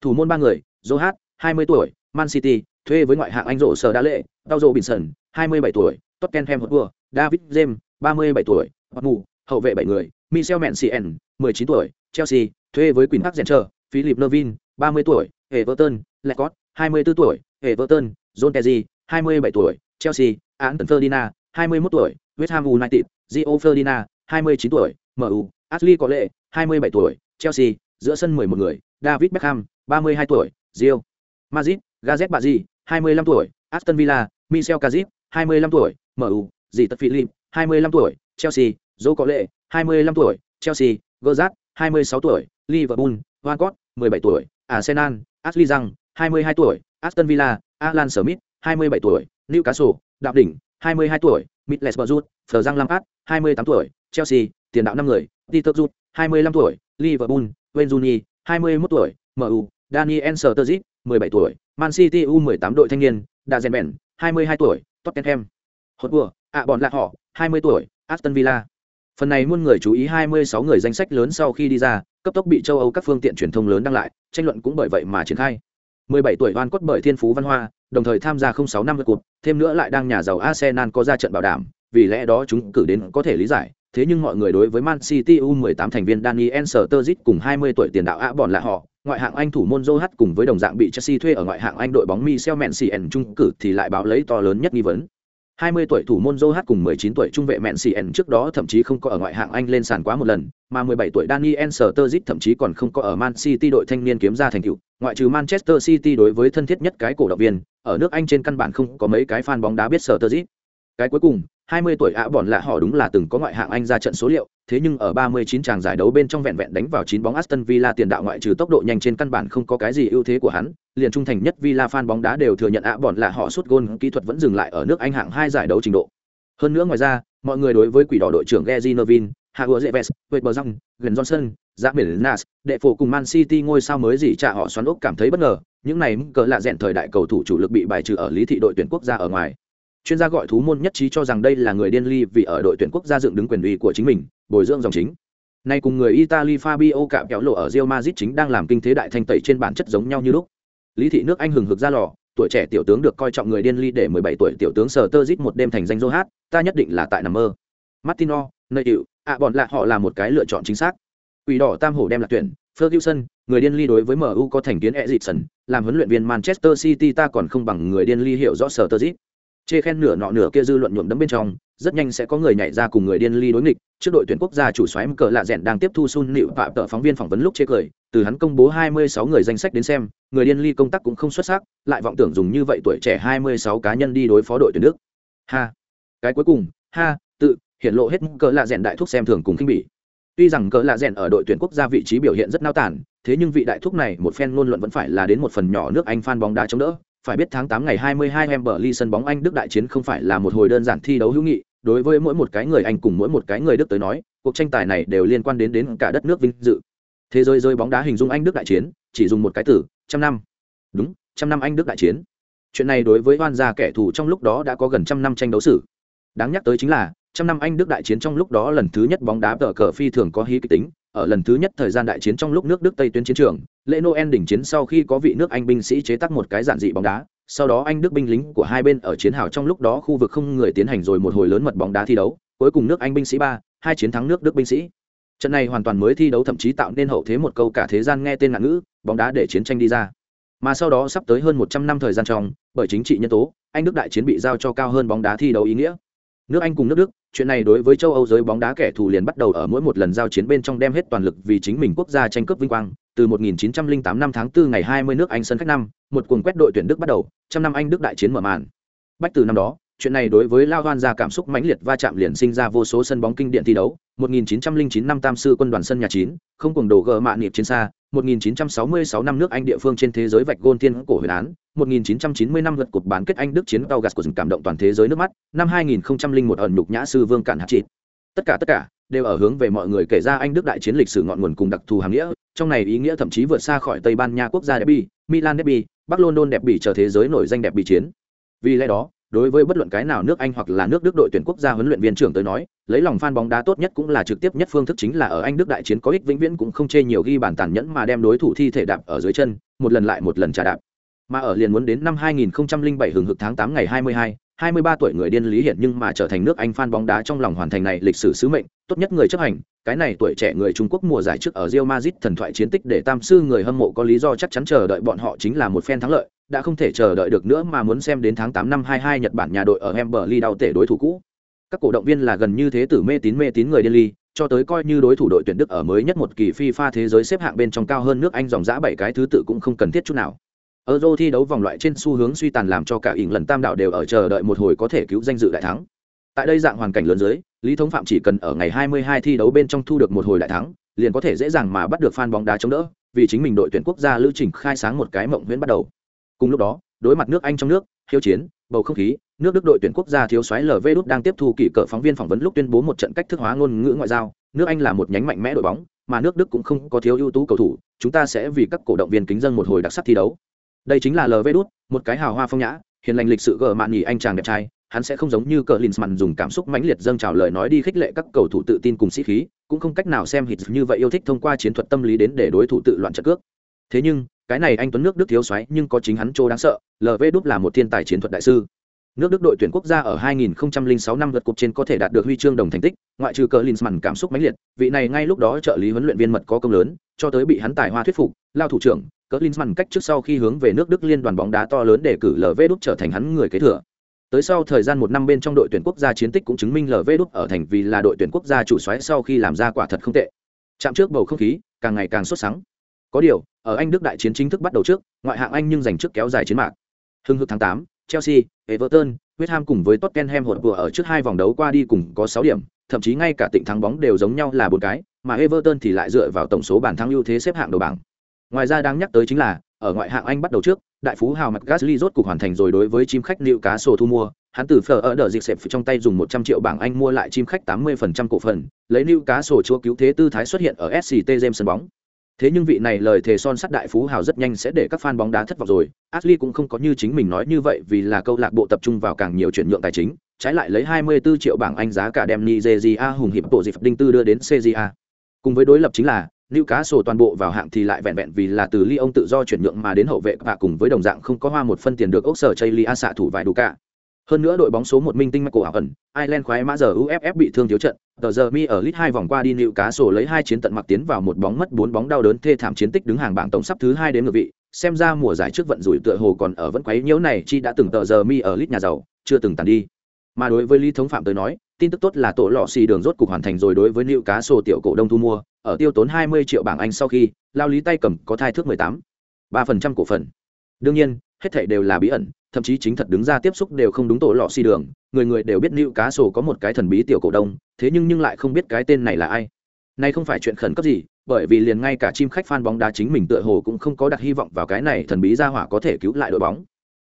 Thủ môn ba người, Johat, 20 tuổi, Man City, thuê với ngoại hạng Anh rộ sở đã lệ, Tao Dô Binson, 27 tuổi, Tottenham Hotspur, David James, 37 tuổi, Mù, hậu vệ bảy người, Michel Mensien, 19 tuổi, Chelsea, thuê với Queen Park Rangers, Philip Nervin, 30 tuổi, Everton, Lecott, 24 tuổi, Everton, John Terry, 27 tuổi, Chelsea, Anton Ferdinand, 21 tuổi, West Ham United, Gio Ferdinand, 29 tuổi, MU, Ashley có lệ, 27 tuổi, Chelsea, giữa sân 11 người, David Beckham, 32 tuổi, Rio, Madrid, Gazet Bazi, 25 tuổi, Aston Villa, Michel Cazip, 25 tuổi, MU, Dì Tật Philip, 25 tuổi, Chelsea, Joe có lệ, 25 tuổi, Chelsea, Gerrard, 26 tuổi, Liverpool, Van Gogh, 17 tuổi, Arsenal, Ashley Young, 22 tuổi, Aston Villa, Alan Smith, 27 tuổi, Newcastle, Đạp Đỉnh, 22 tuổi, Middlesbrough, Phờ Giang Lampard, 28 tuổi, Chelsea, tiền đạo 5 người, Peter Jut, 25 tuổi, Liverpool, Wayne Rooney, 21 tuổi, MU, Daniel Sturridge, 17 tuổi, Man City U18 đội thanh niên, Dazenben, 22 tuổi, Tottenham. Hotspur, ạ à bọn lạc họ, 20 tuổi, Aston Villa. Phần này muôn người chú ý 26 người danh sách lớn sau khi đi ra, cấp tốc bị châu Âu các phương tiện truyền thông lớn đăng lại, tranh luận cũng bởi vậy mà triển khai. 17 tuổi oan cốt bởi thiên phú văn hoa, đồng thời tham gia 06 năm cuộc, thêm nữa lại đang nhà giàu Arsenal có ra trận bảo đảm, vì lẽ đó chúng cử đến có thể lý giải. Thế nhưng mọi người đối với Man City U18 thành viên Daniel Sturridge cùng 20 tuổi tiền đạo ạ bọn là họ, ngoại hạng Anh thủ môn Joe cùng với đồng dạng bị Chelsea thuê ở ngoại hạng Anh đội bóng Michel Mensien trung cử thì lại báo lấy to lớn nhất nghi vấn. 20 tuổi thủ môn Joe cùng 19 tuổi trung vệ Mensien trước đó thậm chí không có ở ngoại hạng Anh lên sàn quá một lần, mà 17 tuổi Daniel Sturridge thậm chí còn không có ở Man City đội thanh niên kiếm ra thành tựu, ngoại trừ Manchester City đối với thân thiết nhất cái cổ động viên, ở nước Anh trên căn bản không có mấy cái fan bóng đá biết Sturridge. Cái cuối cùng, 20 tuổi ạ bọn lạ họ đúng là từng có ngoại hạng Anh ra trận số liệu, thế nhưng ở 39 tràng giải đấu bên trong vẹn vẹn đánh vào 9 bóng Aston Villa tiền đạo ngoại trừ tốc độ nhanh trên căn bản không có cái gì ưu thế của hắn, liền trung thành nhất Villa fan bóng đá đều thừa nhận ạ bọn lạ họ sút gôn kỹ thuật vẫn dừng lại ở nước Anh hạng 2 giải đấu trình độ. Hơn nữa ngoài ra, mọi người đối với quỷ đỏ đội trưởng Gary Neville, Howard Zeves, Weber Gần Johnson, Jack Milnas, đệ phổ cùng Man City ngôi sao mới gì trả họ xoắn ốc cảm thấy bất ngờ, những này cỡ lạ rèn thời đại cầu thủ chủ lực bị bài trừ ở lý thị đội tuyển quốc gia ở ngoài chuyên gia gọi thú môn nhất trí cho rằng đây là người điên ly vì ở đội tuyển quốc gia dựng đứng quyền uy của chính mình bồi dưỡng dòng chính. Nay cùng người italy fabio cạm kéo lộ ở rio mazit chính đang làm kinh thế đại thanh tẩy trên bản chất giống nhau như lúc. Lý thị nước anh hừng hực ra lò tuổi trẻ tiểu tướng được coi trọng người điên ly để 17 tuổi tiểu tướng sờ tơ một đêm thành danh dô hát ta nhất định là tại nằm mơ. Martino nơi hiệu ạ bọn lạ họ là một cái lựa chọn chính xác. Quỷ đỏ tam hổ đem là tuyển Ferguson, người điên ly đối với MU có thành kiến Edison, làm huấn luyện viên Manchester City ta còn không bằng người điên ly hiểu rõ sở tơ chê khen nửa nọ nửa kia dư luận nhuộm đấm bên trong, rất nhanh sẽ có người nhảy ra cùng người điên ly đối nghịch. Trước đội tuyển quốc gia chủ xoáy cờ lạ rẽn đang tiếp thu sun nịu phạm tợ phóng viên phỏng vấn lúc chê cười, từ hắn công bố 26 người danh sách đến xem, người điên ly công tác cũng không xuất sắc, lại vọng tưởng dùng như vậy tuổi trẻ 26 cá nhân đi đối phó đội tuyển nước ha. Cái cuối cùng, ha, tự, hiện lộ hết cờ lạ rẽn đại thúc xem thường cùng khinh bỉ. Tuy rằng cờ lạ rẽn ở đội tuyển quốc gia vị trí biểu hiện rất nao tản, thế nhưng vị đại thúc này một phen ngôn luận vẫn phải là đến một phần nhỏ nước anh fan bóng đá chống đỡ phải biết tháng 8 ngày 22 em bờ ly sân bóng Anh Đức đại chiến không phải là một hồi đơn giản thi đấu hữu nghị, đối với mỗi một cái người Anh cùng mỗi một cái người Đức tới nói, cuộc tranh tài này đều liên quan đến đến cả đất nước vinh dự. Thế giới rơi bóng đá hình dung Anh Đức đại chiến, chỉ dùng một cái từ, trăm năm. Đúng, trăm năm Anh Đức đại chiến. Chuyện này đối với oan gia kẻ thù trong lúc đó đã có gần trăm năm tranh đấu sử. Đáng nhắc tới chính là, trăm năm Anh Đức đại chiến trong lúc đó lần thứ nhất bóng đá tờ cờ phi thường có hí kịch tính, ở lần thứ nhất thời gian đại chiến trong lúc nước Đức Tây tuyến chiến trường, lễ Noel đỉnh chiến sau khi có vị nước Anh binh sĩ chế tác một cái giản dị bóng đá, sau đó Anh Đức binh lính của hai bên ở chiến hào trong lúc đó khu vực không người tiến hành rồi một hồi lớn mật bóng đá thi đấu, cuối cùng nước Anh binh sĩ ba, hai chiến thắng nước Đức binh sĩ. Trận này hoàn toàn mới thi đấu thậm chí tạo nên hậu thế một câu cả thế gian nghe tên ngạn ngữ, bóng đá để chiến tranh đi ra. Mà sau đó sắp tới hơn 100 năm thời gian trong, bởi chính trị nhân tố, Anh Đức đại chiến bị giao cho cao hơn bóng đá thi đấu ý nghĩa. Nước Anh cùng nước Đức, chuyện này đối với châu Âu giới bóng đá kẻ thù liền bắt đầu ở mỗi một lần giao chiến bên trong đem hết toàn lực vì chính mình quốc gia tranh cướp vinh quang. Từ 1908 năm tháng 4 ngày 20 nước Anh sân khách năm, một cuồng quét đội tuyển Đức bắt đầu, trăm năm Anh Đức đại chiến mở màn. Bách từ năm đó, chuyện này đối với lao hoan ra cảm xúc mãnh liệt va chạm liền sinh ra vô số sân bóng kinh điện thi đấu. 1909 năm tam sư quân đoàn sân nhà 9, không cùng đồ gờ mạ niệm chiến xa. 1966 năm nước anh địa phương trên thế giới vạch gôn thiên cổ huyền án. 1990 năm lượt cuộc bán kết anh đức chiến tàu gạt của rừng cảm động toàn thế giới nước mắt. Năm 2001 ẩn nhục nhã sư vương cản hạt trị tất cả tất cả đều ở hướng về mọi người kể ra anh đức đại chiến lịch sử ngọn nguồn cùng đặc thù hàm nghĩa. Trong này ý nghĩa thậm chí vượt xa khỏi tây ban nha quốc gia đẹp bi milan derby bắc london đẹp bị chờ thế giới nổi danh đẹp bị chiến. Vì lẽ đó đối với bất luận cái nào nước anh hoặc là nước đức đội tuyển quốc gia huấn luyện viên trưởng tới nói lấy lòng fan bóng đá tốt nhất cũng là trực tiếp nhất phương thức chính là ở anh đức đại chiến có ích vĩnh viễn cũng không chê nhiều ghi bàn tàn nhẫn mà đem đối thủ thi thể đạp ở dưới chân một lần lại một lần trả đạp. Mà ở liền muốn đến năm 2007 hưởng hực tháng 8 ngày 22, 23 tuổi người điên lý hiện nhưng mà trở thành nước Anh fan bóng đá trong lòng hoàn thành này lịch sử sứ mệnh, tốt nhất người chấp hành, cái này tuổi trẻ người Trung Quốc mùa giải trước ở Real Madrid thần thoại chiến tích để tam sư người hâm mộ có lý do chắc chắn chờ đợi bọn họ chính là một phen thắng lợi, đã không thể chờ đợi được nữa mà muốn xem đến tháng 8 năm 22 Nhật Bản nhà đội ở Emberley đau tể đối thủ cũ. Các cổ động viên là gần như thế tử mê tín mê tín người điên ly, cho tới coi như đối thủ đội tuyển Đức ở mới nhất một kỳ FIFA thế giới xếp hạng bên trong cao hơn nước Anh dòng dã bảy cái thứ tự cũng không cần thiết chút nào. Euro thi đấu vòng loại trên xu hướng suy tàn làm cho cả ỉn lần tam đảo đều ở chờ đợi một hồi có thể cứu danh dự đại thắng. Tại đây dạng hoàn cảnh lớn dưới, Lý Thống Phạm chỉ cần ở ngày 22 thi đấu bên trong thu được một hồi đại thắng, liền có thể dễ dàng mà bắt được fan bóng đá chống đỡ, vì chính mình đội tuyển quốc gia lưu trình khai sáng một cái mộng huyễn bắt đầu. Cùng lúc đó, đối mặt nước Anh trong nước, hiếu chiến, bầu không khí, nước Đức đội tuyển quốc gia thiếu soái LV Đút đang tiếp thu kỳ cỡ phóng viên phỏng vấn lúc tuyên bố một trận cách thức hóa ngôn ngữ ngoại giao, nước Anh là một nhánh mạnh mẽ đội bóng, mà nước Đức cũng không có thiếu ưu tú cầu thủ, chúng ta sẽ vì các cổ động viên kính dân một hồi đặc sắc thi đấu đây chính là lv đút, một cái hào hoa phong nhã, hiền lành lịch sự gờ mạn nhỉ anh chàng đẹp trai, hắn sẽ không giống như cờ linsman dùng cảm xúc mãnh liệt dâng trào lời nói đi khích lệ các cầu thủ tự tin cùng sĩ khí, cũng không cách nào xem hít như vậy yêu thích thông qua chiến thuật tâm lý đến để đối thủ tự loạn trận cước. Thế nhưng, cái này anh tuấn nước đức thiếu xoáy nhưng có chính hắn chỗ đáng sợ lv đút là một thiên tài chiến thuật đại sư nước đức đội tuyển quốc gia ở 2006 năm vượt cục trên có thể đạt được huy chương đồng thành tích ngoại trừ cờ linsman cảm xúc mãnh liệt vị này ngay lúc đó trợ lý huấn luyện viên mật có công lớn cho tới bị hắn tài hoa thuyết phục lao thủ trưởng cỡ Linsman cách trước sau khi hướng về nước Đức liên đoàn bóng đá to lớn để cử LV Đúc trở thành hắn người kế thừa. Tới sau thời gian một năm bên trong đội tuyển quốc gia chiến tích cũng chứng minh LV Đúc ở thành vì là đội tuyển quốc gia chủ soái sau khi làm ra quả thật không tệ. Chạm trước bầu không khí, càng ngày càng xuất sáng. Có điều, ở Anh Đức đại chiến chính thức bắt đầu trước, ngoại hạng Anh nhưng giành trước kéo dài chiến mạc. Hưng hực tháng 8, Chelsea, Everton, West Ham cùng với Tottenham hụt vừa ở trước hai vòng đấu qua đi cùng có 6 điểm, thậm chí ngay cả tịnh thắng bóng đều giống nhau là bốn cái, mà Everton thì lại dựa vào tổng số bàn thắng ưu thế xếp hạng đầu bảng. Ngoài ra đáng nhắc tới chính là, ở ngoại hạng Anh bắt đầu trước, đại phú hào mặt Gasly rốt cục hoàn thành rồi đối với chim khách liệu cá sổ thu mua, hắn từ phở ở đợt dịch xẹp trong tay dùng 100 triệu bảng Anh mua lại chim khách 80% cổ phần, lấy lưu cá sổ chúa cứu thế tư thái xuất hiện ở SCT James sân bóng. Thế nhưng vị này lời thề son sắt đại phú hào rất nhanh sẽ để các fan bóng đá thất vọng rồi, Ashley cũng không có như chính mình nói như vậy vì là câu lạc bộ tập trung vào càng nhiều chuyển nhượng tài chính, trái lại lấy 24 triệu bảng Anh giá cả đem Nigeria hùng hiệp bộ dịp đinh tư đưa đến CJA. Cùng với đối lập chính là Lưu cá sổ toàn bộ vào hạng thì lại vẹn vẹn vì là từ ly ông tự do chuyển nhượng mà đến hậu vệ và cùng với đồng dạng không có hoa một phân tiền được ốc sở chây xạ thủ vài đủ cả. Hơn nữa đội bóng số một minh tinh Michael ảo ẩn, Ireland khoái mã giờ UFF bị thương thiếu trận, tờ giờ mi ở lit hai vòng qua đi nịu cá sổ lấy hai chiến tận mặc tiến vào một bóng mất bốn bóng đau đớn thê thảm chiến tích đứng hàng bảng tổng sắp thứ hai đến ngược vị, xem ra mùa giải trước vận rủi tựa hồ còn ở vẫn quấy nhiễu này chi đã từng tờ giờ mi ở lit nhà giàu, chưa từng tàn đi. Mà đối với Lý Thống Phạm tới nói, tin tức tốt là tổ lọ xì đường rốt cục hoàn thành rồi đối với nịu cá sổ tiểu cổ đông thu mua, ở tiêu tốn 20 triệu bảng Anh sau khi, lao lý tay cầm có thai thước 18, 3% cổ phần. Đương nhiên, hết thảy đều là bí ẩn, thậm chí chính thật đứng ra tiếp xúc đều không đúng tổ lọ xì đường, người người đều biết Lưu Cá Sổ có một cái thần bí tiểu cổ đông, thế nhưng nhưng lại không biết cái tên này là ai. Này không phải chuyện khẩn cấp gì, bởi vì liền ngay cả chim khách fan bóng đá chính mình tựa hồ cũng không có đặt hy vọng vào cái này thần bí gia hỏa có thể cứu lại đội bóng.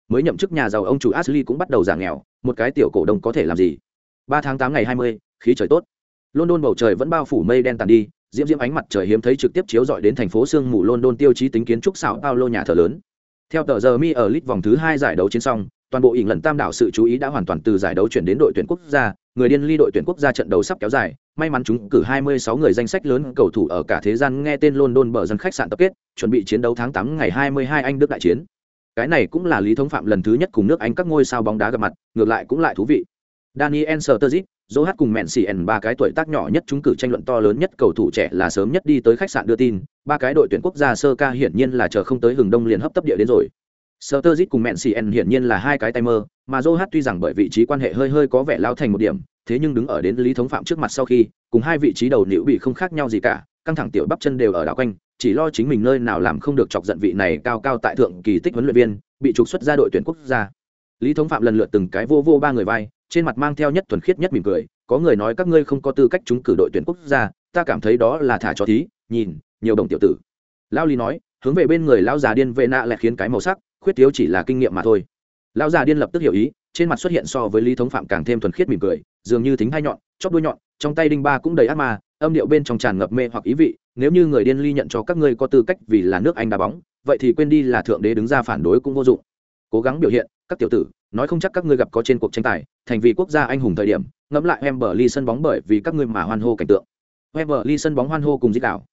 Mới nhậm chức nhà giàu ông chủ Ashley cũng bắt đầu giảm nghèo, một cái tiểu cổ đông có thể làm gì? 3 tháng 8 ngày 20, khí trời tốt. London bầu trời vẫn bao phủ mây đen tàn đi, diễm diễm ánh mặt trời hiếm thấy trực tiếp chiếu rọi đến thành phố sương mù london tiêu chí tính kiến trúc xảo paulo nhà thờ lớn theo tờ giờ mi ở lit vòng thứ hai giải đấu chiến xong toàn bộ ỉn lần tam đảo sự chú ý đã hoàn toàn từ giải đấu chuyển đến đội tuyển quốc gia, người điên ly đội tuyển quốc gia trận đấu sắp kéo dài, may mắn chúng cử 26 người danh sách lớn cầu thủ ở cả thế gian nghe tên london bờ dân khách sạn tập kết, chuẩn bị chiến đấu tháng 8 ngày 22 anh đức đại chiến. Cái này cũng là lý thống phạm lần thứ nhất cùng nước anh các ngôi sao bóng đá gặp mặt, ngược lại cũng lại thú vị. Daniel sturridge dỗ hát cùng mẹn xì ẩn ba cái tuổi tác nhỏ nhất chúng cử tranh luận to lớn nhất cầu thủ trẻ là sớm nhất đi tới khách sạn đưa tin, ba cái đội tuyển quốc gia sơ ca hiển nhiên là chờ không tới hừng đông liền hấp tấp địa đến rồi sơ tơ Dít cùng mẹn xì hiển nhiên là hai cái tay mơ, mà dỗ hát tuy rằng bởi vị trí quan hệ hơi hơi có vẻ lao thành một điểm, thế nhưng đứng ở đến lý thống phạm trước mặt sau khi, cùng hai vị trí đầu nữu bị không khác nhau gì cả, căng thẳng tiểu bắp chân đều ở đảo quanh, chỉ lo chính mình nơi nào làm không được chọc giận vị này cao cao tại thượng kỳ tích huấn luyện viên, bị trục xuất ra đội tuyển quốc gia. Lý thống phạm lần lượt từng cái vô vô ba người vai, trên mặt mang theo nhất thuần khiết nhất mỉm cười, có người nói các ngươi không có tư cách trúng cử đội tuyển quốc gia, ta cảm thấy đó là thả cho thí, nhìn, nhiều đồng tiểu tử. Lao lý nói, hướng về bên người lao già điên vệ nạ lại khiến cái màu sắc khuyết thiếu chỉ là kinh nghiệm mà thôi. Lão già điên lập tức hiểu ý, trên mặt xuất hiện so với lý thống phạm càng thêm thuần khiết mỉm cười, dường như thính hai nhọn, chóp đuôi nhọn, trong tay đinh ba cũng đầy ác ma, âm điệu bên trong tràn ngập mê hoặc ý vị, nếu như người điên ly nhận cho các ngươi có tư cách vì là nước anh đá bóng, vậy thì quên đi là thượng đế đứng ra phản đối cũng vô dụng. Cố gắng biểu hiện, các tiểu tử, nói không chắc các ngươi gặp có trên cuộc tranh tài, thành vì quốc gia anh hùng thời điểm, ngẫm lại em bờ ly sân bóng bởi vì các ngươi mà hoan hô cảnh tượng. Em bờ ly sân bóng hoan hô cùng dĩ đảo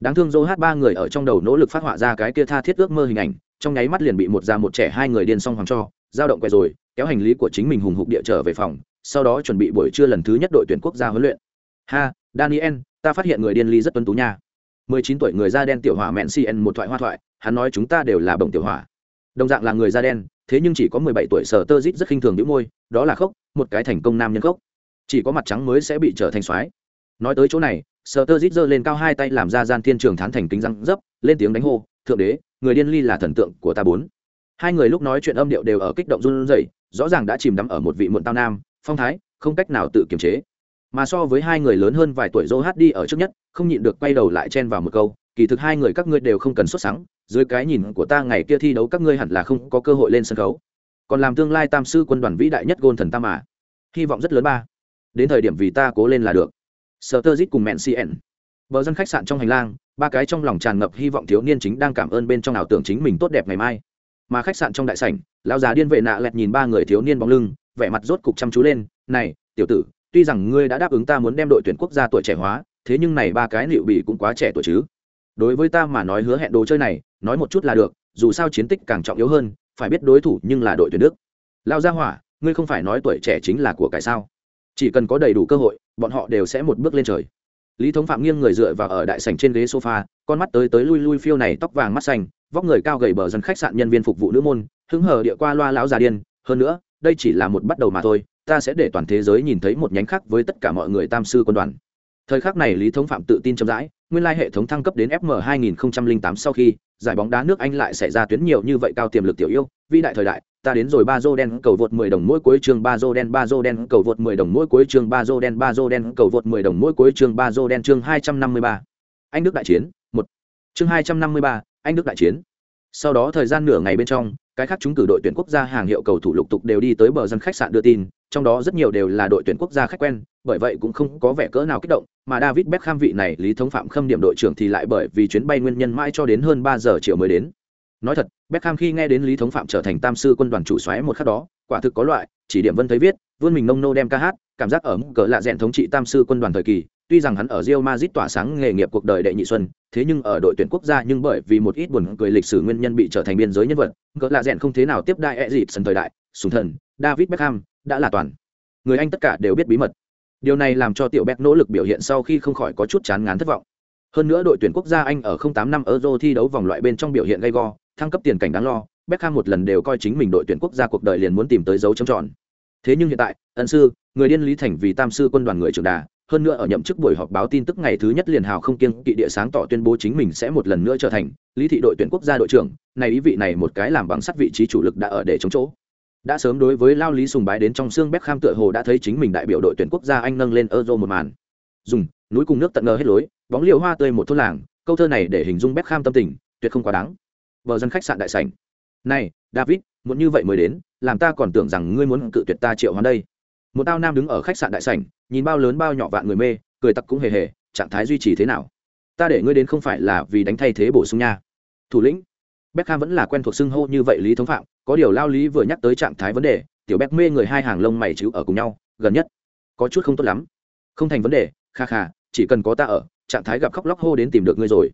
đáng thương dô hát ba người ở trong đầu nỗ lực phát họa ra cái kia tha thiết ước mơ hình ảnh trong nháy mắt liền bị một già một trẻ hai người điên xong hoàng cho, dao động quay rồi, kéo hành lý của chính mình hùng hục địa trở về phòng, sau đó chuẩn bị buổi trưa lần thứ nhất đội tuyển quốc gia huấn luyện. Ha, daniel, ta phát hiện người điên ly rất tuân tú nha. Mười chín tuổi người da đen tiểu hỏa mẹn cn một thoại hoa thoại, hắn nói chúng ta đều là bồng tiểu hỏa. Đồng dạng là người da đen, thế nhưng chỉ có mười bảy tuổi sở tơ dít rất khinh thường đĩu môi, đó là khốc, một cái thành công nam nhân khốc. Chỉ có mặt trắng mới sẽ bị trở thành soái. Nói tới chỗ này sở tơ dít giơ lên cao hai tay làm ra gian thiên trường thán thành kính răng dấp, lên tiếng đánh hô thượng đế, người điên ly là thần tượng của ta bốn. Hai người lúc nói chuyện âm điệu đều ở kích động run rẩy, rõ ràng đã chìm đắm ở một vị muộn tao nam, phong thái, không cách nào tự kiềm chế. Mà so với hai người lớn hơn vài tuổi dô hát đi ở trước nhất, không nhịn được quay đầu lại chen vào một câu, kỳ thực hai người các ngươi đều không cần xuất sáng dưới cái nhìn của ta ngày kia thi đấu các ngươi hẳn là không có cơ hội lên sân khấu. Còn làm tương lai tam sư quân đoàn vĩ đại nhất gôn thần tam à hy vọng rất lớn ba. Đến thời điểm vì ta cố lên là được. Sờ tơ dít cùng mẹn cn bờ dân khách sạn trong hành lang, ba cái trong lòng tràn ngập hy vọng thiếu niên chính đang cảm ơn bên trong ảo tưởng chính mình tốt đẹp ngày mai. Mà khách sạn trong đại sảnh, lão già điên vệ nạ lẹt nhìn ba người thiếu niên bóng lưng, vẻ mặt rốt cục chăm chú lên, này, tiểu tử, tuy rằng ngươi đã đáp ứng ta muốn đem đội tuyển quốc gia tuổi trẻ hóa, thế nhưng này ba cái liệu bị cũng quá trẻ tuổi chứ. Đối với ta mà nói hứa hẹn đồ chơi này, nói một chút là được, dù sao chiến tích càng trọng yếu hơn, phải biết đối thủ nhưng là đội tuyển đức. Lao gia hỏa, ngươi không phải nói tuổi trẻ chính là của cái sao? Chỉ cần có đầy đủ cơ hội, bọn họ đều sẽ một bước lên trời lý thống phạm nghiêng người dựa vào ở đại sảnh trên ghế sofa, con mắt tới tới lui lui phiêu này tóc vàng mắt xanh, vóc người cao gầy bờ dân khách sạn nhân viên phục vụ nữ môn, hứng hờ địa qua loa lão già điên. Hơn nữa, đây chỉ là một bắt đầu mà thôi, ta sẽ để toàn thế giới nhìn thấy một nhánh khác với tất cả mọi người tam sư quân đoàn. Thời khắc này lý thống phạm tự tin chậm rãi, nguyên lai hệ thống thăng cấp đến fm 2008 sau khi, giải bóng đá nước anh lại xảy ra tuyến nhiều như vậy cao tiềm lực tiểu yêu, vĩ đại thời đại ta đến rồi ba dô đen cầu vượt 10 đồng mỗi cuối chương ba dô đen ba dô đen cầu vượt 10 đồng mỗi cuối chương ba dô đen ba dô đen cầu vượt 10 đồng mỗi cuối chương ba dô đen chương 253. anh đức đại chiến một. Chương 253, anh đức đại chiến. Sau đó thời gian nửa ngày bên trong cái khác chúng cử đội tuyển quốc gia hàng hiệu cầu thủ lục tục đều đi tới bờ dân khách sạn đưa tin trong đó rất nhiều đều là đội tuyển quốc gia khách quen bởi vậy cũng không có vẻ cỡ nào kích động mà david beckham vị này lý thống phạm khâm điểm đội trưởng thì lại bởi vì chuyến bay nguyên nhân mãi cho đến hơn ba giờ chiều mới đến nói thật beckham khi nghe đến lý thống phạm trở thành tam sư quân đoàn chủ xoáy một khắc đó quả thực có loại chỉ điểm vân thấy viết vươn mình nông nô đem ca hát cảm giác ở mức cỡ lạ rẽn thống trị tam sư quân đoàn thời kỳ tuy rằng hắn ở Real Madrid tỏa sáng nghề nghiệp cuộc đời đệ nhị xuân, thế nhưng ở đội tuyển quốc gia nhưng bởi vì một ít buồn cười lịch sử nguyên nhân bị trở thành biên giới nhân vật, cỡ lạ rèn không thế nào tiếp đại ẹ dịp sân thời đại, sùng thần, David Beckham đã là toàn. Người Anh tất cả đều biết bí mật. Điều này làm cho tiểu Beck nỗ lực biểu hiện sau khi không khỏi có chút chán ngán thất vọng. Hơn nữa đội tuyển quốc gia Anh ở 08 năm Euro thi đấu vòng loại bên trong biểu hiện gay go, thăng cấp tiền cảnh đáng lo, Beckham một lần đều coi chính mình đội tuyển quốc gia cuộc đời liền muốn tìm tới dấu chấm tròn. Thế nhưng hiện tại, ân sư, người điên lý thành vì tam sư quân đoàn người trưởng đà, hơn nữa ở nhậm chức buổi họp báo tin tức ngày thứ nhất liền hào không kiêng kỵ địa sáng tỏ tuyên bố chính mình sẽ một lần nữa trở thành lý thị đội tuyển quốc gia đội trưởng. Này ý vị này một cái làm bằng sắt vị trí chủ lực đã ở để chống chỗ. Đã sớm đối với lao lý sùng bái đến trong xương Beckham tựa hồ đã thấy chính mình đại biểu đội tuyển quốc gia anh nâng lên euro một màn. Dùng núi cùng nước tận ngờ hết lối bóng liều hoa tươi một thôn làng câu thơ này để hình dung Beckham tâm tình tuyệt không quá đáng bờ dân khách sạn đại sảnh. Này, david muốn như vậy mới đến, làm ta còn tưởng rằng ngươi muốn cự tuyệt ta triệu hoán đây. Một tao nam đứng ở khách sạn đại sảnh, nhìn bao lớn bao nhỏ vạn người mê, cười tặc cũng hề hề, trạng thái duy trì thế nào? Ta để ngươi đến không phải là vì đánh thay thế bổ sung nha. Thủ lĩnh, Beckham vẫn là quen thuộc xưng hô như vậy lý thống phạm, có điều lao lý vừa nhắc tới trạng thái vấn đề, tiểu Beck mê người hai hàng lông mày chữ ở cùng nhau, gần nhất, có chút không tốt lắm. Không thành vấn đề, kha kha, chỉ cần có ta ở, trạng thái gặp khóc lóc hô đến tìm được ngươi rồi.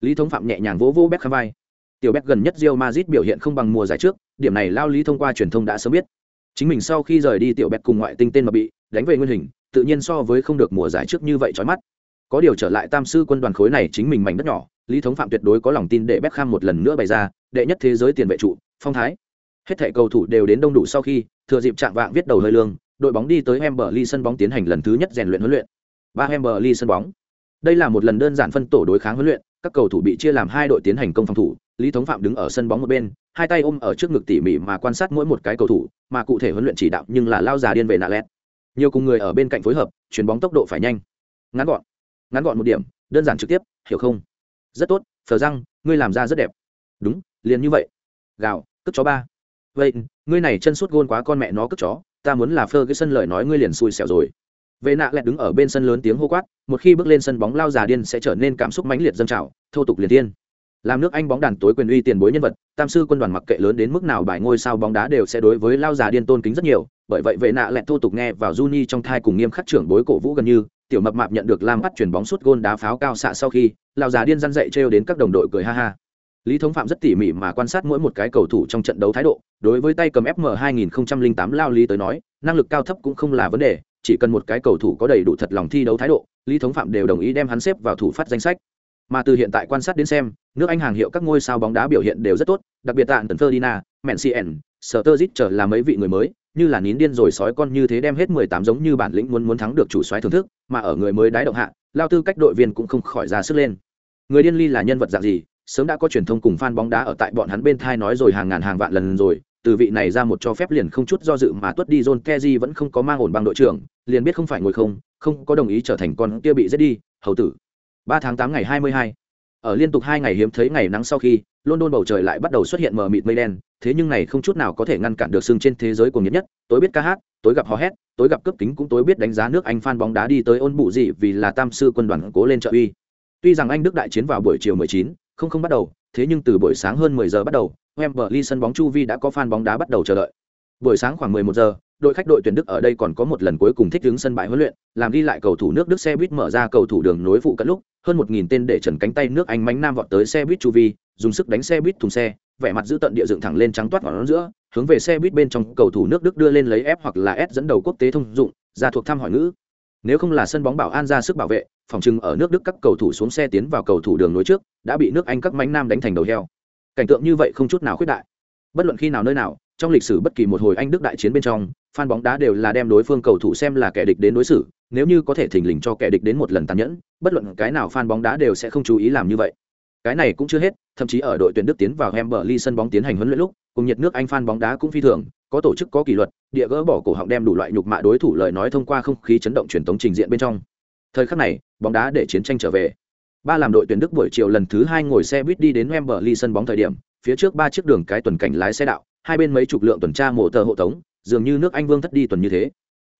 Lý thống phạm nhẹ nhàng vỗ vỗ Beckham vai tiểu Beck gần nhất Real Madrid biểu hiện không bằng mùa giải trước, điểm này lao lý thông qua truyền thông đã sớm biết. Chính mình sau khi rời đi tiểu Beck cùng ngoại tinh tên mà bị đánh về nguyên hình, tự nhiên so với không được mùa giải trước như vậy chói mắt. Có điều trở lại tam sư quân đoàn khối này chính mình mảnh đất nhỏ, lý thống phạm tuyệt đối có lòng tin để Beckham một lần nữa bày ra đệ nhất thế giới tiền vệ trụ, phong thái. Hết thảy cầu thủ đều đến đông đủ sau khi, thừa dịp trạng vạng viết đầu hơi lương, đội bóng đi tới Hemberley sân bóng tiến hành lần thứ nhất rèn luyện huấn luyện. Ba Hemberley sân bóng. Đây là một lần đơn giản phân tổ đối kháng huấn luyện, các cầu thủ bị chia làm hai đội tiến hành công phòng thủ lý thống phạm đứng ở sân bóng một bên hai tay ôm ở trước ngực tỉ mỉ mà quan sát mỗi một cái cầu thủ mà cụ thể huấn luyện chỉ đạo nhưng là lao già điên về nạ lẹt. Nhiều cùng người ở bên cạnh phối hợp chuyền bóng tốc độ phải nhanh. Ngắn gọn. Ngắn gọn một điểm đơn giản trực tiếp hiểu không? Rất tốt phờ răng ngươi làm ra rất đẹp. Đúng liền như vậy. Gào, cất chó ba. Vậy ngươi này chân suốt gôn quá con mẹ nó cất chó ta muốn là phơ cái sân lời nói ngươi liền xui xẻo rồi. Vệ nạ lẹt đứng ở bên sân lớn tiếng hô quát một khi bước lên sân bóng lao già điên sẽ trở nên cảm xúc mãnh liệt dâng trào thô tục liền tiên làm nước anh bóng đàn tối quyền uy tiền bối nhân vật, tam sư quân đoàn mặc kệ lớn đến mức nào bài ngôi sao bóng đá đều sẽ đối với lao già điên tôn kính rất nhiều, bởi vậy vệ nạ lẹt thô tục nghe vào Juni trong thai cùng nghiêm khắc trưởng bối cổ vũ gần như, tiểu mập mạp nhận được lam bắt chuyển bóng suốt gôn đá pháo cao xạ sau khi, lao già điên răn dậy trêu đến các đồng đội cười ha ha. Lý thống phạm rất tỉ mỉ mà quan sát mỗi một cái cầu thủ trong trận đấu thái độ, đối với tay cầm fm 2008 lao lý tới nói, năng lực cao thấp cũng không là vấn đề, chỉ cần một cái cầu thủ có đầy đủ thật lòng thi đấu thái độ, lý thống phạm đều đồng ý đem hắn xếp vào thủ phát danh sách. Mà từ hiện tại quan sát đến xem nước anh hàng hiệu các ngôi sao bóng đá biểu hiện đều rất tốt đặc biệt tạng tần ferdinand mencien sở tơ zit trở là mấy vị người mới như là nín điên rồi sói con như thế đem hết mười tám giống như bản lĩnh muốn muốn thắng được chủ soái thưởng thức mà ở người mới đái động hạ lao tư cách đội viên cũng không khỏi ra sức lên người điên ly là nhân vật dạng gì sớm đã có truyền thông cùng fan bóng đá ở tại bọn hắn bên thai nói rồi hàng ngàn hàng vạn lần rồi từ vị này ra một cho phép liền không chút do dự mà tuất đi John Kezi vẫn không có mang ổn bằng đội trưởng, liền biết không phải ngồi không, không có đồng ý trở thành con kia bị giết đi, hầu tử. 3 tháng 8 ngày 22. Ở liên tục hai ngày hiếm thấy ngày nắng sau khi, London bầu trời lại bắt đầu xuất hiện mờ mịt mây đen, thế nhưng này không chút nào có thể ngăn cản được sương trên thế giới cùng nhất nhất, tối biết ca hát, tối gặp hò hét, tối gặp cấp kính cũng tối biết đánh giá nước Anh fan bóng đá đi tới ôn bụ gì vì là tam sư quân đoàn cố lên trợ uy. Tuy rằng Anh Đức đại chiến vào buổi chiều 19, không không bắt đầu, thế nhưng từ buổi sáng hơn 10 giờ bắt đầu, Wembley sân bóng chu vi đã có fan bóng đá bắt đầu chờ đợi. Buổi sáng khoảng 11 giờ, đội khách đội tuyển Đức ở đây còn có một lần cuối cùng thích ứng sân bãi huấn luyện, làm đi lại cầu thủ nước Đức xe buýt mở ra cầu thủ đường nối phụ cận lúc, hơn 1000 tên để trần cánh tay nước Anh mánh nam vọt tới xe buýt chu vi, dùng sức đánh xe buýt thùng xe, vẻ mặt giữ tận địa dựng thẳng lên trắng toát ngọn giữa, hướng về xe buýt bên trong cầu thủ nước Đức đưa lên lấy F hoặc là S dẫn đầu quốc tế thông dụng, ra thuộc thăm hỏi ngữ. Nếu không là sân bóng bảo an ra sức bảo vệ, phòng trưng ở nước Đức các cầu thủ xuống xe tiến vào cầu thủ đường nối trước, đã bị nước Anh các mánh nam đánh thành đầu heo cảnh tượng như vậy không chút nào khuyết đại bất luận khi nào nơi nào trong lịch sử bất kỳ một hồi anh đức đại chiến bên trong fan bóng đá đều là đem đối phương cầu thủ xem là kẻ địch đến đối xử, nếu như có thể thình lình cho kẻ địch đến một lần tàn nhẫn, bất luận cái nào fan bóng đá đều sẽ không chú ý làm như vậy. Cái này cũng chưa hết, thậm chí ở đội tuyển đức tiến vào Hemberley sân bóng tiến hành huấn luyện lúc, cùng nhiệt nước anh fan bóng đá cũng phi thường, có tổ chức có kỷ luật, địa gỡ bỏ cổ họng đem đủ loại nhục mạ đối thủ lời nói thông qua không khí chấn động truyền thống trình diện bên trong. Thời khắc này, bóng đá để chiến tranh trở về. Ba làm đội tuyển đức buổi chiều lần thứ hai ngồi xe buýt đi đến Wembley sân bóng thời điểm, phía trước ba chiếc đường cái tuần cảnh lái xe đạo, hai bên mấy chục lượng tuần tra mổ tờ hộ tống dường như nước anh vương thất đi tuần như thế.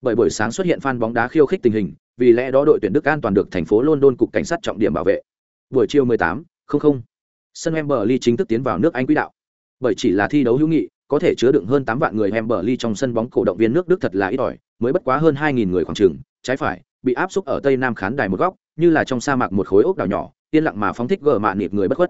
Bởi buổi sáng xuất hiện fan bóng đá khiêu khích tình hình vì lẽ đó đội tuyển đức an toàn được thành phố london cục cảnh sát trọng điểm bảo vệ. Buổi chiều 18, không sân Wembley chính thức tiến vào nước anh quỹ đạo. Bởi chỉ là thi đấu hữu nghị có thể chứa đựng hơn 8 vạn người Wembley trong sân bóng cổ động viên nước Đức thật là ít ỏi, mới bất quá hơn 2000 người khoảng chừng, trái phải, bị áp xúc ở tây nam khán đài một góc, như là trong sa mạc một khối ốc đảo nhỏ, yên lặng mà phóng thích gờ mạn nịp người bất khuất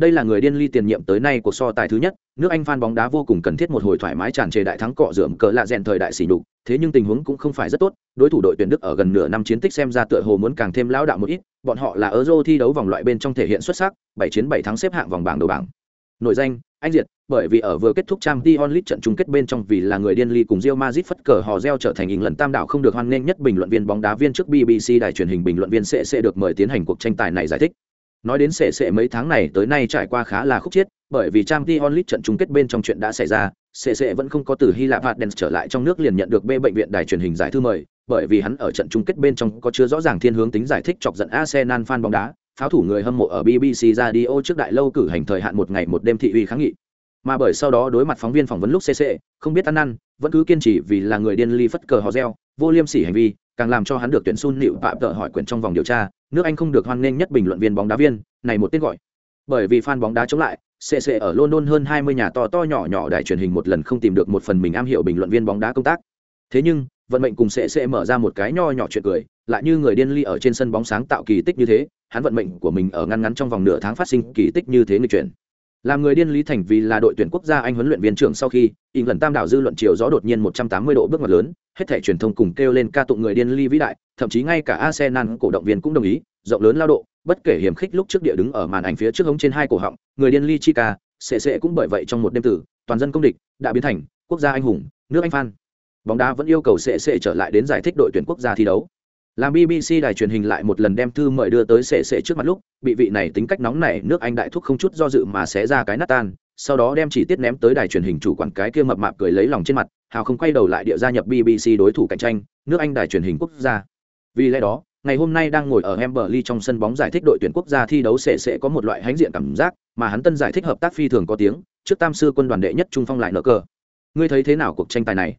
đây là người điên ly tiền nhiệm tới nay của so tài thứ nhất, nước anh phan bóng đá vô cùng cần thiết một hồi thoải mái tràn trề đại thắng cọ dưỡng cỡ lạ rèn thời đại xỉ nhục, thế nhưng tình huống cũng không phải rất tốt, đối thủ đội tuyển đức ở gần nửa năm chiến tích xem ra tựa hồ muốn càng thêm lão đạo một ít, bọn họ là euro thi đấu vòng loại bên trong thể hiện xuất sắc, bảy chiến bảy thắng xếp hạng vòng bảng đầu bảng. Nội danh, anh diệt, bởi vì ở vừa kết thúc trang Dion Lit trận chung kết bên trong vì là người điên ly cùng Real Madrid phất cờ họ reo trở thành hình lần tam đảo không được hoan nghênh nhất bình luận viên bóng đá viên trước BBC đài truyền hình bình luận viên sẽ sẽ được mời tiến hành cuộc tranh tài này giải thích nói đến sệ sệ mấy tháng này tới nay trải qua khá là khúc chiết, bởi vì trang t onlit trận chung kết bên trong chuyện đã xảy ra sệ sệ vẫn không có từ hy lạp hạt đen trở lại trong nước liền nhận được b bệnh viện đài truyền hình giải thư mời, bởi vì hắn ở trận chung kết bên trong có chứa rõ ràng thiên hướng tính giải thích chọc giận arsenal fan bóng đá, pháo thủ người hâm mộ ở bbc radio trước đại lâu cử hành thời hạn một ngày một đêm thị uy kháng nghị. Mà bởi sau đó đối mặt phóng viên phỏng vấn lúc cc không biết ăn năn, vẫn cứ kiên trì vì là người điên ly phất cờ hò reo, vô liêm sỉ hành vi càng làm cho hắn được tuyển sun nịu phạm tợ hỏi quyển trong vòng điều tra, nước anh không được hoan nghênh nhất bình luận viên bóng đá viên, này một tên gọi. Bởi vì fan bóng đá chống lại cc ở london hơn 20 nhà to to nhỏ nhỏ đài truyền hình một lần không tìm được một phần mình am hiểu bình luận viên bóng đá công tác. Thế nhưng, vận mệnh cùng cc mở ra một cái nho nhỏ chuyện cười, lại như người điên ly ở trên sân bóng sáng tạo kỳ tích như thế, hắn vận mệnh của mình ở ngăn ngắn trong vòng nửa tháng phát sinh kỳ tích như thế người chuyển làm người điên lý thành vì là đội tuyển quốc gia anh huấn luyện viên trưởng sau khi in lần tam đảo dư luận chiều gió đột nhiên 180 độ bước ngoặt lớn, hết thể truyền thông cùng kêu lên ca tụng người điên ly vĩ đại, thậm chí ngay cả arsenal cổ động viên cũng đồng ý, rộng lớn lao độ, bất kể hiểm khích lúc trước địa đứng ở màn ảnh phía trước hống trên hai cổ họng, người điên ly chi ca sẽ sẽ cũng bởi vậy trong một đêm tử, toàn dân công địch, đã biến thành quốc gia anh hùng, nước anh phan bóng đá vẫn yêu cầu sẽ sẽ trở lại đến giải thích đội tuyển quốc gia thi đấu làm bbc đài truyền hình lại một lần đem thư mời đưa tới sệ sệ trước mặt lúc bị vị này tính cách nóng này nước anh đại thúc không chút do dự mà sẽ ra cái nát tan sau đó đem chỉ tiết ném tới đài truyền hình chủ quản cái kia mập mạp cười lấy lòng trên mặt hào không quay đầu lại địa gia nhập bbc đối thủ cạnh tranh nước anh đài truyền hình quốc gia vì lẽ đó ngày hôm nay đang ngồi ở Hemberley trong sân bóng giải thích đội tuyển quốc gia thi đấu sẽ sẽ có một loại hãnh diện cảm giác, mà hắn tân giải thích hợp tác phi thường có tiếng, trước tam sư quân đoàn đệ nhất trung phong lại nợ cờ. Ngươi thấy thế nào cuộc tranh tài này?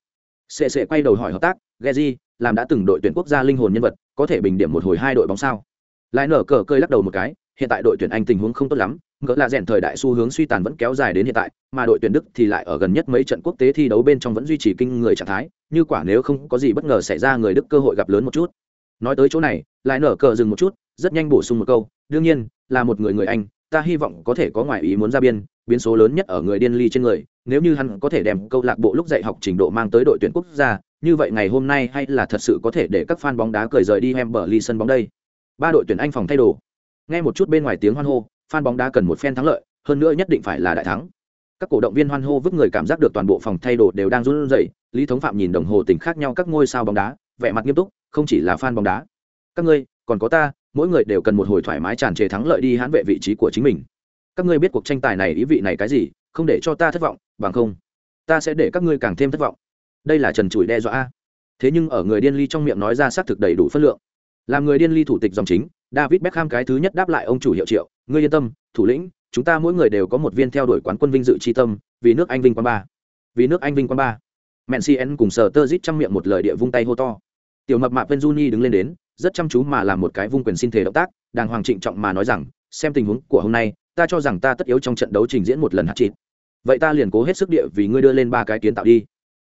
Sẽ sẽ quay đầu hỏi hợp tác, Geji, làm đã từng đội tuyển quốc gia linh hồn nhân vật, có thể bình điểm một hồi hai đội bóng sao? Lại nở cờ cơi lắc đầu một cái, hiện tại đội tuyển Anh tình huống không tốt lắm, ngỡ là rèn thời đại xu hướng suy tàn vẫn kéo dài đến hiện tại, mà đội tuyển Đức thì lại ở gần nhất mấy trận quốc tế thi đấu bên trong vẫn duy trì kinh người trạng thái, như quả nếu không có gì bất ngờ xảy ra người Đức cơ hội gặp lớn một chút nói tới chỗ này lại nở cờ dừng một chút rất nhanh bổ sung một câu đương nhiên là một người người anh ta hy vọng có thể có ngoại ý muốn ra biên, biến số lớn nhất ở người điên ly trên người, nếu như hắn có thể đem câu lạc bộ lúc dạy học trình độ mang tới đội tuyển quốc gia, như vậy ngày hôm nay hay là thật sự có thể để các fan bóng đá cởi rời đi em bờ ly sân bóng đây. Ba đội tuyển anh phòng thay đồ. Nghe một chút bên ngoài tiếng hoan hô, fan bóng đá cần một phen thắng lợi, hơn nữa nhất định phải là đại thắng. Các cổ động viên hoan hô vứt người cảm giác được toàn bộ phòng thay đồ đều đang run rẩy, lý thống phạm nhìn đồng hồ tỉnh khác nhau các ngôi sao bóng đá, vẻ mặt nghiêm túc, không chỉ là fan bóng đá. Các ngươi, còn có ta mỗi người đều cần một hồi thoải mái tràn trề thắng lợi đi hãn vệ vị trí của chính mình. Các ngươi biết cuộc tranh tài này ý vị này cái gì, không để cho ta thất vọng, bằng không, ta sẽ để các ngươi càng thêm thất vọng. Đây là trần trụi đe dọa thế nhưng ở người điên ly trong miệng nói ra xác thực đầy đủ phân lượng. Làm người điên ly thủ tịch dòng chính, david beckham cái thứ nhất đáp lại ông chủ hiệu triệu, ngươi yên tâm, thủ lĩnh, chúng ta mỗi người đều có một viên theo đuổi quán quân vinh dự tri tâm, vì nước anh vinh quán ba. Vì nước anh vinh quán ba. Mẹn cn cùng sờ tơ rít trong miệng một lời địa vung tay hô to. Tiểu mập mạp Juni đứng lên đến rất chăm chú mà làm một cái vung quyền xin thể động tác, đàng hoàng trịnh trọng mà nói rằng, xem tình huống của hôm nay, ta cho rằng ta tất yếu trong trận đấu trình diễn một lần hát chịt vậy ta liền cố hết sức địa vì ngươi đưa lên ba cái kiến tạo đi.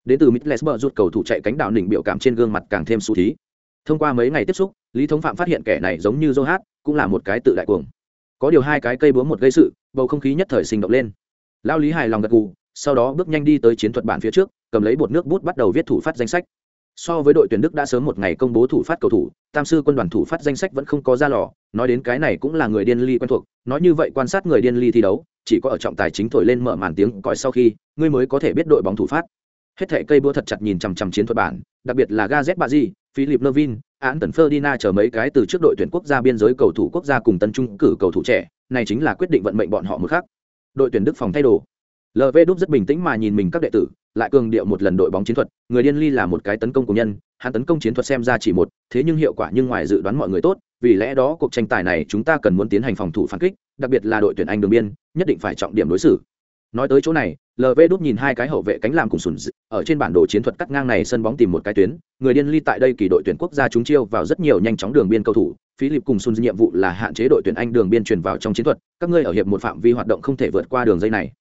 Đến từ Mitlesber rút cầu thủ chạy cánh đạo đỉnh biểu cảm trên gương mặt càng thêm xu thí. Thông qua mấy ngày tiếp xúc, lý thống phạm phát hiện kẻ này giống như dô hát cũng là một cái tự đại cuồng. Có điều hai cái cây búa một gây sự, bầu không khí nhất thời sinh động lên. Lao lý hài lòng gật gù, sau đó bước nhanh đi tới chiến thuật bản phía trước, cầm lấy bột nước bút bắt đầu viết thủ phát danh sách so với đội tuyển đức đã sớm một ngày công bố thủ phát cầu thủ, tam sư quân đoàn thủ phát danh sách vẫn không có ra lò. Nói đến cái này cũng là người điên ly quen thuộc. Nói như vậy quan sát người điên ly thi đấu, chỉ có ở trọng tài chính thổi lên mở màn tiếng còi sau khi, ngươi mới có thể biết đội bóng thủ phát. Hết thệ cây búa thật chặt nhìn chằm chằm chiến thuật bản, đặc biệt là gazet bazi philip levin án tần ferdina chờ mấy cái từ trước đội tuyển quốc gia biên giới cầu thủ quốc gia cùng tân trung cử cầu thủ trẻ, này chính là quyết định vận mệnh bọn họ một khác đội tuyển đức phòng thay đồ. Lv đúc rất bình tĩnh mà nhìn mình các đệ tử lại cường điệu một lần đội bóng chiến thuật, người điên ly là một cái tấn công của nhân, hắn tấn công chiến thuật xem ra chỉ một, thế nhưng hiệu quả nhưng ngoài dự đoán mọi người tốt, vì lẽ đó cuộc tranh tài này chúng ta cần muốn tiến hành phòng thủ phản kích, đặc biệt là đội tuyển anh đường biên, nhất định phải trọng điểm đối xử. Nói tới chỗ này lv Đút nhìn hai cái hậu vệ cánh làm cùng sùn ở trên bản đồ chiến thuật cắt ngang này sân bóng tìm một cái tuyến, người điên ly tại đây kỳ đội tuyển quốc gia chúng chiêu vào rất nhiều nhanh chóng đường biên cầu thủ, philip cùng sùn nhiệm vụ là hạn chế đội tuyển anh đường biên truyền vào trong chiến thuật, các ngươi ở hiệp một phạm vi hoạt động không thể vượt qua đường dây này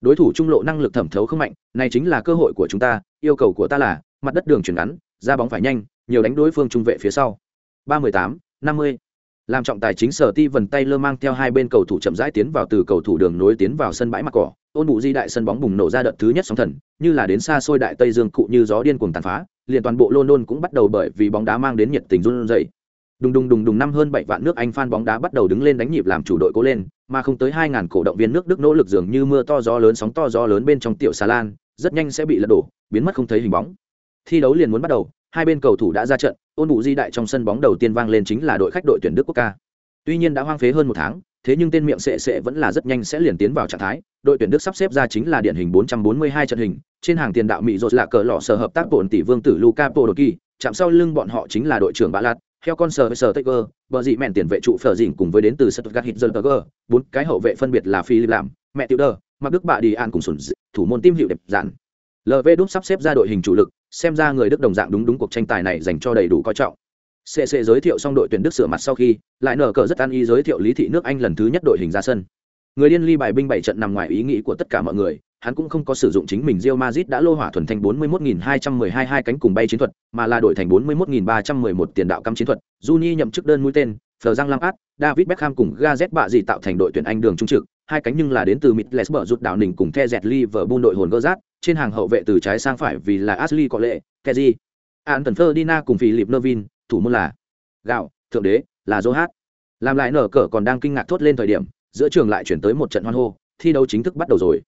đối thủ trung lộ năng lực thẩm thấu không mạnh, này chính là cơ hội của chúng ta, yêu cầu của ta là, mặt đất đường chuyển ngắn, ra bóng phải nhanh, nhiều đánh đối phương trung vệ phía sau. Ba mươi tám, năm mươi. Làm trọng tài chính sở ti vần tay lơ mang theo hai bên cầu thủ chậm rãi tiến vào từ cầu thủ đường nối tiến vào sân bãi mặt cỏ. Ôn bụ di đại sân bóng bùng nổ ra đợt thứ nhất sóng thần, như là đến xa xôi đại tây dương cụ như gió điên cuồng tàn phá, liền toàn bộ london cũng bắt đầu bởi vì bóng đá mang đến nhiệt tình run rẩy. Đùng đùng đùng đùng năm hơn bảy vạn nước anh phan bóng đá bắt đầu đứng lên đánh nhịp làm chủ đội cố lên mà không tới hai ngàn cổ động viên nước đức nỗ lực dường như mưa to gió lớn sóng to gió lớn bên trong tiểu xà lan, rất nhanh sẽ bị lật đổ, biến mất không thấy hình bóng. Thi đấu liền muốn bắt đầu, hai bên cầu thủ đã ra trận, ôn bụ di đại trong sân bóng đầu tiên vang lên chính là đội khách đội tuyển đức quốc ca. Tuy nhiên đã hoang phế hơn một tháng, thế nhưng tên miệng sệ sệ vẫn là rất nhanh sẽ liền tiến vào trạng thái. Đội tuyển đức sắp xếp ra chính là điển hình 442 trận hình, trên hàng tiền đạo mỹ rột là cờ lọ sở hợp tác bổn tỷ vương tử Luka podolski, chạm sau lưng bọn họ chính là đội trưởng bạ lạt theo con sờ với sờ Tiger, bờ dị mẹn tiền vệ trụ phở dỉnh cùng với đến từ Stuttgart Hitzenberger, bốn cái hậu vệ phân biệt là Philip làm, mẹ Tiểu Đơ, Mặc Đức Bạ Đi An cùng Sùn, thủ môn tim hiệu đẹp dạn. LV đúc sắp xếp ra đội hình chủ lực, xem ra người Đức đồng dạng đúng đúng cuộc tranh tài này dành cho đầy đủ coi trọng. CC giới thiệu xong đội tuyển Đức sửa mặt sau khi, lại nở cờ rất an y giới thiệu lý thị nước Anh lần thứ nhất đội hình ra sân. Người điên ly bài binh bảy trận nằm ngoài ý nghĩ của tất cả mọi người, hắn cũng không có sử dụng chính mình Real Madrid đã lô hỏa thuần thành 41212 hai cánh cùng bay chiến thuật, mà là đổi thành 41311 tiền đạo cắm chiến thuật. Juni nhậm chức đơn mũi tên, Fleur Giang Lampard, David Beckham cùng Gazet bạ gì tạo thành đội tuyển Anh đường trung trực, hai cánh nhưng là đến từ Middlesbrough rút đảo đỉnh cùng The Jet Liverpool đội hồn Gerrard, trên hàng hậu vệ từ trái sang phải vì là Ashley Cole, Kezi, Anton Ferdinand cùng Philip Nervin, thủ môn là Gạo, thượng đế, là Zohat. Làm lại nở cờ còn đang kinh ngạc thốt lên thời điểm, giữa trường lại chuyển tới một trận hoan hô, thi đấu chính thức bắt đầu rồi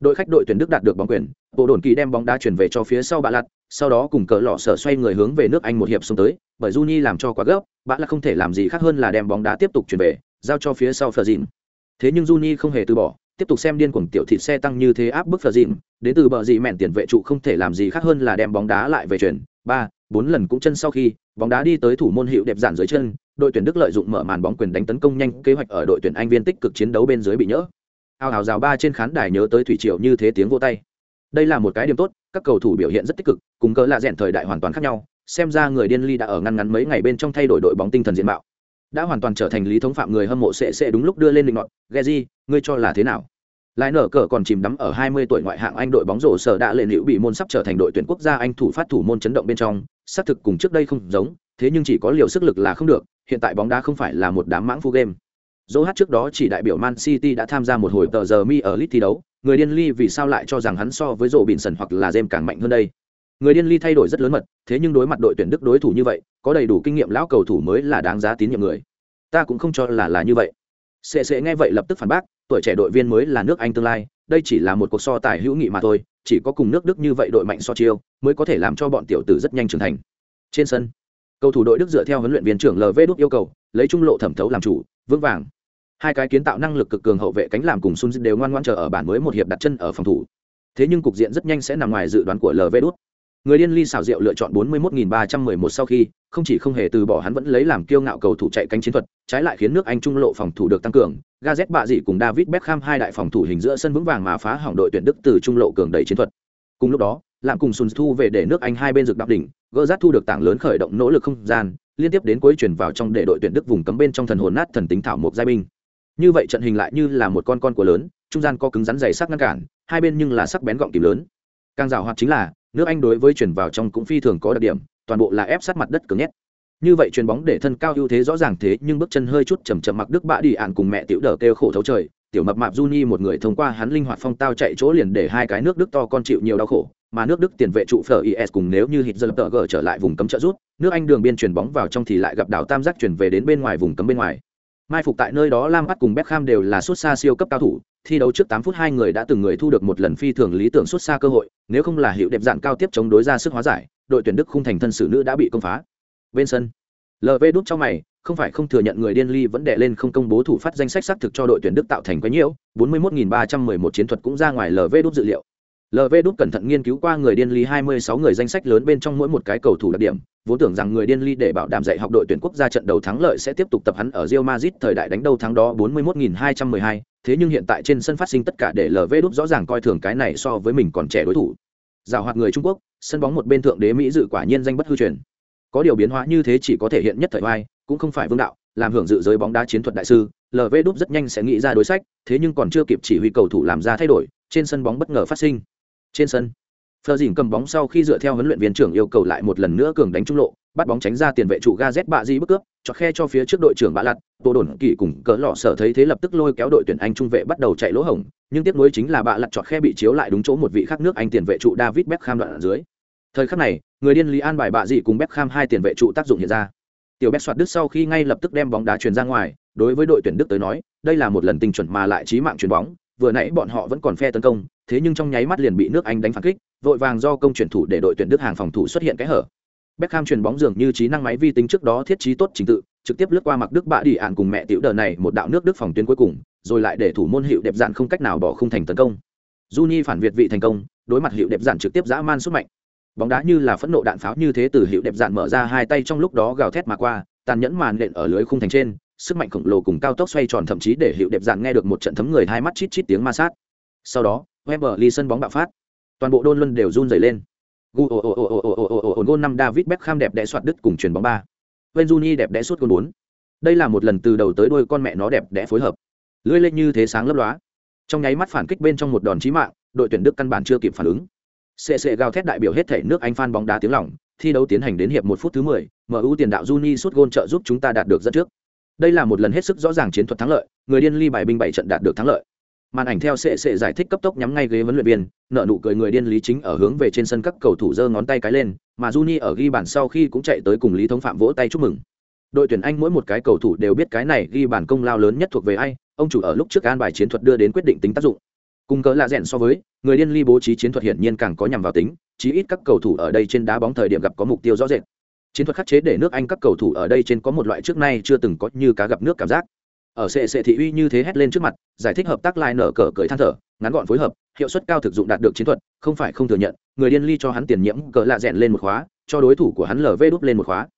đội khách đội tuyển đức đạt được bóng quyền, bộ đồn kỳ đem bóng đá chuyển về cho phía sau bạ lặt, sau đó cùng cờ lọ sở xoay người hướng về nước anh một hiệp xuống tới, bởi juni làm cho quá gấp, bạ lặt không thể làm gì khác hơn là đem bóng đá tiếp tục chuyển về, giao cho phía sau phờ dìn thế nhưng juni không hề từ bỏ, tiếp tục xem điên cuồng tiểu thịt xe tăng như thế áp bức phờ dìn đến từ bờ dị mẹn tiền vệ trụ không thể làm gì khác hơn là đem bóng đá lại về chuyển. Ba, bốn lần cũng chân sau khi, bóng đá đi tới thủ môn hiệu đẹp giản dưới chân, đội tuyển đức lợi dụng mở màn bóng quyền đánh tấn công nhanh kế hoạch ở đội tuyển anh viên tích cực chiến đấu bên dưới bị nhỡ ao ào rào ba trên khán đài nhớ tới thủy triều như thế tiếng vô tay. Đây là một cái điểm tốt các cầu thủ biểu hiện rất tích cực cùng cỡ là rèn thời đại hoàn toàn khác nhau xem ra người điên ly đã ở ngăn ngắn mấy ngày bên trong thay đổi đội bóng tinh thần diện mạo. Đã hoàn toàn trở thành lý thống phạm người hâm mộ sẽ sẽ đúng lúc đưa lên định ngọn. Geji, ngươi cho là thế nào? Lại nở cờ còn chìm đắm ở 20 tuổi ngoại hạng Anh đội bóng rổ sở đã lệ liễu bị môn sắp trở thành đội tuyển quốc gia Anh thủ phát thủ môn chấn động bên trong, xác thực cùng trước đây không giống, thế nhưng chỉ có liều sức lực là không được, hiện tại bóng đá không phải là một đám mãng phu game. Dỗ hát trước đó chỉ đại biểu Man City đã tham gia một hồi tờ giờ mi ở League thi đấu, người điên ly vì sao lại cho rằng hắn so với rổ bỉn sần hoặc là James càng mạnh hơn đây. Người điên ly thay đổi rất lớn mật, thế nhưng đối mặt đội tuyển Đức đối thủ như vậy, có đầy đủ kinh nghiệm lão cầu thủ mới là đáng giá tín nhiệm người. Ta cũng không cho là là như vậy. Sẽ sẽ nghe vậy lập tức phản bác, tuổi trẻ đội viên mới là nước Anh tương lai, đây chỉ là một cuộc so tài hữu nghị mà thôi, chỉ có cùng nước Đức như vậy đội mạnh so chiêu, mới có thể làm cho bọn tiểu tử rất nhanh trưởng thành. Trên sân, cầu thủ đội Đức dựa theo huấn luyện viên trưởng LV Đúc yêu cầu, lấy trung lộ thẩm thấu làm chủ, vững vàng. Hai cái kiến tạo năng lực cực cường hậu vệ cánh làm cùng Sun đều ngoan ngoãn chờ ở bản mới một hiệp đặt chân ở phòng thủ. Thế nhưng cục diện rất nhanh sẽ nằm ngoài dự đoán của LV Đút. Người điên ly xảo diệu lựa chọn 41.311 sau khi, không chỉ không hề từ bỏ hắn vẫn lấy làm kiêu ngạo cầu thủ chạy cánh chiến thuật, trái lại khiến nước Anh trung lộ phòng thủ được tăng cường. Gazet bạ dị cùng David Beckham hai đại phòng thủ hình giữa sân vững vàng mà phá hỏng đội tuyển Đức từ trung lộ cường đẩy chiến thuật. Cùng lúc đó, làm cùng Sun thu về để nước Anh hai bên rực đạp đỉnh, gỡ rát thu được tảng lớn khởi động nỗ lực không gian, liên tiếp đến cuối chuyển vào trong để đội tuyển Đức vùng cấm bên trong thần hồn nát thần tính thảo một giai binh. Như vậy trận hình lại như là một con con của lớn, trung gian có cứng rắn dày sắc ngăn cản, hai bên nhưng là sắc bén gọng kìm lớn. Càng rào hoạt chính là, nước Anh đối với chuyển vào trong cũng phi thường có đặc điểm, toàn bộ là ép sát mặt đất cứng nhét như vậy chuyền bóng để thân cao ưu thế rõ ràng thế nhưng bước chân hơi chút chầm chậm mặc đức bạ đi ạn cùng mẹ tiểu đờ kêu khổ thấu trời tiểu mập mạp Juni một người thông qua hắn linh hoạt phong tao chạy chỗ liền để hai cái nước Đức to con chịu nhiều đau khổ, mà nước Đức tiền vệ trụ phở IS cùng nếu như hít giờ trở lại vùng cấm trợ rút, nước Anh đường biên chuyển bóng vào trong thì lại gặp đảo tam giác chuyển về đến bên ngoài vùng cấm bên ngoài. Mai phục tại nơi đó Lam bắt cùng Beckham đều là xuất xa siêu cấp cao thủ, thi đấu trước tám phút hai người đã từng người thu được một lần phi thường lý tưởng xuất xa cơ hội, nếu không là hiệu đẹp dạng cao tiếp chống đối ra sức hóa giải, đội tuyển Đức khung thành thân sử nữ đã bị công phá. Bên sân, lv đút trong mày không phải không thừa nhận người điên ly vẫn đệ lên không công bố thủ phát danh sách xác thực cho đội tuyển đức tạo thành quá nhiễu 41.311 chiến thuật cũng ra ngoài lv đút dự liệu lv đút cẩn thận nghiên cứu qua người điên ly 26 người danh sách lớn bên trong mỗi một cái cầu thủ đặc điểm vốn tưởng rằng người điên ly để bảo đảm dạy học đội tuyển quốc gia trận đầu thắng lợi sẽ tiếp tục tập hắn ở Real Madrid thời đại đánh đầu thắng đó 41.212, thế nhưng hiện tại trên sân phát sinh tất cả để lv đút rõ ràng coi thường cái này so với mình còn trẻ đối thủ. Giảo hoạt người trung quốc sân bóng một bên thượng đế mỹ dự quả nhiên danh bất hư truyền. Có điều biến hóa như thế chỉ có thể hiện nhất thời oai cũng không phải vương đạo làm hưởng dự giới bóng đá chiến thuật đại sư lv đúc rất nhanh sẽ nghĩ ra đối sách thế nhưng còn chưa kịp chỉ huy cầu thủ làm ra thay đổi trên sân bóng bất ngờ phát sinh. Trên sân Phờ dìn cầm bóng sau khi dựa theo huấn luyện viên trưởng yêu cầu lại một lần nữa cường đánh trung lộ, bắt bóng tránh ra tiền vệ trụ Gazet bạ di bức cướp, cho khe cho phía trước đội trưởng bạ lặt, Tô Đồn Kỳ cùng cỡ lọ sở thấy thế lập tức lôi kéo đội tuyển Anh trung vệ bắt đầu chạy lỗ hổng, nhưng tiếc nối chính là bạ lặt chọt khe bị chiếu lại đúng chỗ một vị khác nước Anh tiền vệ trụ David Beckham đoạn ở dưới. Thời khắc này, người điên lý an bài bạ dị cùng Beckham hai tiền vệ trụ tác dụng hiện ra. Tiểu Beck soạt Đức sau khi ngay lập tức đem bóng đá truyền ra ngoài, đối với đội tuyển Đức tới nói, đây là một lần tinh chuẩn mà lại chí mạng chuyền bóng, vừa nãy bọn họ vẫn còn phe tấn công, thế nhưng trong nháy mắt liền bị nước Anh đánh phản kích, vội vàng do công chuyển thủ để đội tuyển Đức hàng phòng thủ xuất hiện kẽ hở. Beckham chuyền bóng dường như trí năng máy vi tính trước đó thiết trí tốt trình tự, trực tiếp lướt qua mặc Đức bạ đi ạn cùng mẹ tiểu đờ này một đạo nước Đức phòng tuyến cuối cùng, rồi lại để thủ môn hiệu đẹp dạn không cách nào bỏ khung thành tấn công. Juni phản việt vị thành công, đối mặt hiệu đẹp dạn trực tiếp dã man xuất mạnh bóng đá như là phẫn nộ đạn pháo như thế từ hiệu đẹp dạn mở ra hai tay trong lúc đó gào thét mà qua tàn nhẫn màn lện ở lưới khung thành trên sức mạnh khổng lồ cùng cao tốc xoay tròn thậm chí để hiệu đẹp dạn nghe được một trận thấm người hai mắt chít chít tiếng ma sát. Sau đó Weber ly sân bóng bạo phát. Toàn bộ đôn luân đều run rẩy lên. Gôn năm David Beckham đẹp đẽ soạt đứt cùng chuyền bóng ba. Benzuni đẹp đẽ suốt gôn bốn. Đây là một lần từ đầu tới đuôi con mẹ nó đẹp đẽ phối hợp. Lưỡi lên như thế sáng lấp lóa. Trong nháy mắt phản kích bên trong một đòn chí mạng đội tuyển đức căn bản chưa kịp phản ứng. Sệ sệ gào thét đại biểu hết thể nước Anh phan bóng đá tiếng lòng, thi đấu tiến hành đến hiệp một phút thứ 10, MU tiền đạo Juni suốt gôn trợ giúp chúng ta đạt được dẫn trước. Đây là một lần hết sức rõ ràng chiến thuật thắng lợi, người điên ly bài binh bảy trận đạt được thắng lợi. Màn ảnh theo sệ sệ giải thích cấp tốc nhắm ngay ghế huấn luyện viên, nợ nụ cười người điên lý chính ở hướng về trên sân các cầu thủ giơ ngón tay cái lên, mà Juni ở ghi bàn sau khi cũng chạy tới cùng Lý Thống Phạm vỗ tay chúc mừng. Đội tuyển Anh mỗi một cái cầu thủ đều biết cái này ghi bàn công lao lớn nhất thuộc về ai, ông chủ ở lúc trước an bài chiến thuật đưa đến quyết định tính tác dụng cùng cỡ lạ rẽn so với người điên ly bố trí chiến thuật hiển nhiên càng có nhằm vào tính chí ít các cầu thủ ở đây trên đá bóng thời điểm gặp có mục tiêu rõ rệt chiến thuật khắc chế để nước anh các cầu thủ ở đây trên có một loại trước nay chưa từng có như cá gặp nước cảm giác. Ở sệ sệ thị uy như thế hét lên trước mặt, giải thích hợp tác lai nở cờ cởi than thở, ngắn gọn phối hợp, hiệu suất cao thực dụng đạt được chiến thuật, không phải không thừa nhận, người điên ly cho hắn tiền nhiễm cờ lạ rẽn lên một khóa, cho đối thủ của hắn lv đúp lên một khóa.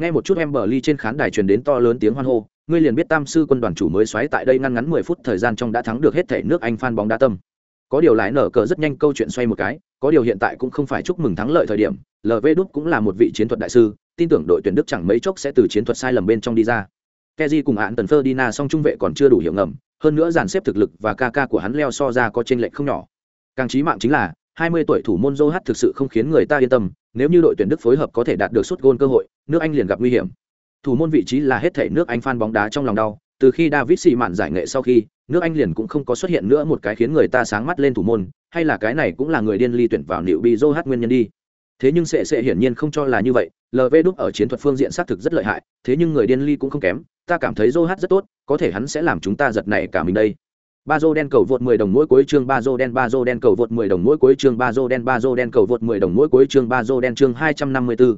Nghe một chút em bờ ly trên khán đài truyền đến to lớn tiếng hoan hô, ngươi liền biết tam sư quân đoàn chủ mới xoáy tại đây ngăn ngắn mười phút thời gian trong đã thắng được hết thể nước anh phan bóng đá tâm. Có điều lại nở cờ rất nhanh câu chuyện xoay một cái, có điều hiện tại cũng không phải chúc mừng thắng lợi thời điểm lv đúc cũng là một vị chiến thuật đại sư tin tưởng đội tuyển đức chẳng mấy chốc sẽ từ chiến thuật sai lầm bên trong đi ra keji cùng án tần ferdinand song trung vệ còn chưa đủ hiểu ngầm hơn nữa dàn xếp thực lực và ca ca của hắn leo so ra có chênh lệch không nhỏ càng chí mạng chính là 20 tuổi thủ môn Joe thực sự không khiến người ta yên tâm, nếu như đội tuyển Đức phối hợp có thể đạt được suất gôn cơ hội, nước Anh liền gặp nguy hiểm. Thủ môn vị trí là hết thảy nước Anh fan bóng đá trong lòng đau, từ khi David xì mạn giải nghệ sau khi, nước Anh liền cũng không có xuất hiện nữa một cái khiến người ta sáng mắt lên thủ môn, hay là cái này cũng là người điên ly tuyển vào liệu bị Joe nguyên nhân đi. Thế nhưng sẽ sẽ hiển nhiên không cho là như vậy, LV đúc ở chiến thuật phương diện xác thực rất lợi hại, thế nhưng người điên ly cũng không kém, ta cảm thấy Joe rất tốt, có thể hắn sẽ làm chúng ta giật này cả mình đây ba dô đen cầu vượt 10 đồng mỗi cuối chương ba dô đen ba dô đen cầu vượt 10 đồng mỗi cuối chương ba dô đen ba dô đen cầu vượt 10 đồng mỗi cuối chương ba dô đen chương 254.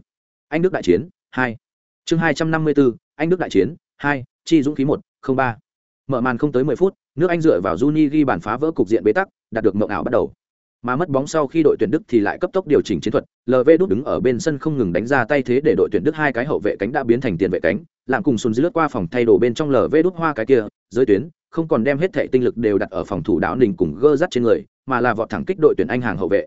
Anh Đức đại chiến 2. Chương 254, Anh Đức đại chiến 2, chi dũng khí 1, 03. Mở màn không tới 10 phút, nước Anh dựa vào Juni ghi bàn phá vỡ cục diện bế tắc, đạt được mộng ảo bắt đầu. Mà mất bóng sau khi đội tuyển Đức thì lại cấp tốc điều chỉnh chiến thuật, LV đút đứng ở bên sân không ngừng đánh ra tay thế để đội tuyển Đức hai cái hậu vệ cánh đã biến thành tiền vệ cánh, làm cùng xuân lướt qua phòng thay đồ bên trong LV đút hoa cái kia, dưới tuyến, không còn đem hết thể tinh lực đều đặt ở phòng thủ đảo ninh cùng gơ dắt trên người mà là vọt thẳng kích đội tuyển anh hàng hậu vệ.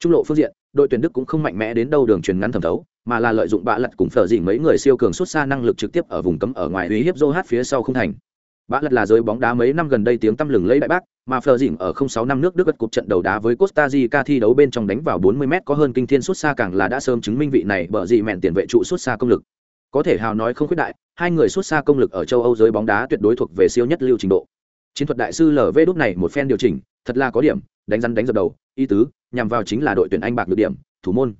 Trung lộ phương diện đội tuyển đức cũng không mạnh mẽ đến đâu đường truyền ngắn thẩm thấu mà là lợi dụng bạ lật cùng phở dỉ mấy người siêu cường xuất xa năng lực trực tiếp ở vùng cấm ở ngoài uy hiếp Zohat hát phía sau không thành. Bã lật là giới bóng đá mấy năm gần đây tiếng tăm lừng lấy đại bác, mà Fleur dỉnh ở 06 năm nước đức gật cục trận đầu đá với costa rica thi đấu bên trong đánh vào 40 m có hơn kinh thiên suốt xa càng là đã sớm chứng minh vị này bở gì mẹn tiền vệ trụ suốt xa công lực. Có thể hào nói không khuyết đại, hai người suốt xa công lực ở châu âu giới bóng đá tuyệt đối thuộc về siêu nhất lưu trình độ. Chiến thuật đại sư lv đúc này một phen điều chỉnh, thật là có điểm, đánh rắn đánh dập đầu y tứ, nhằm vào chính là đội tuyển anh bạc được điểm, thủ môn.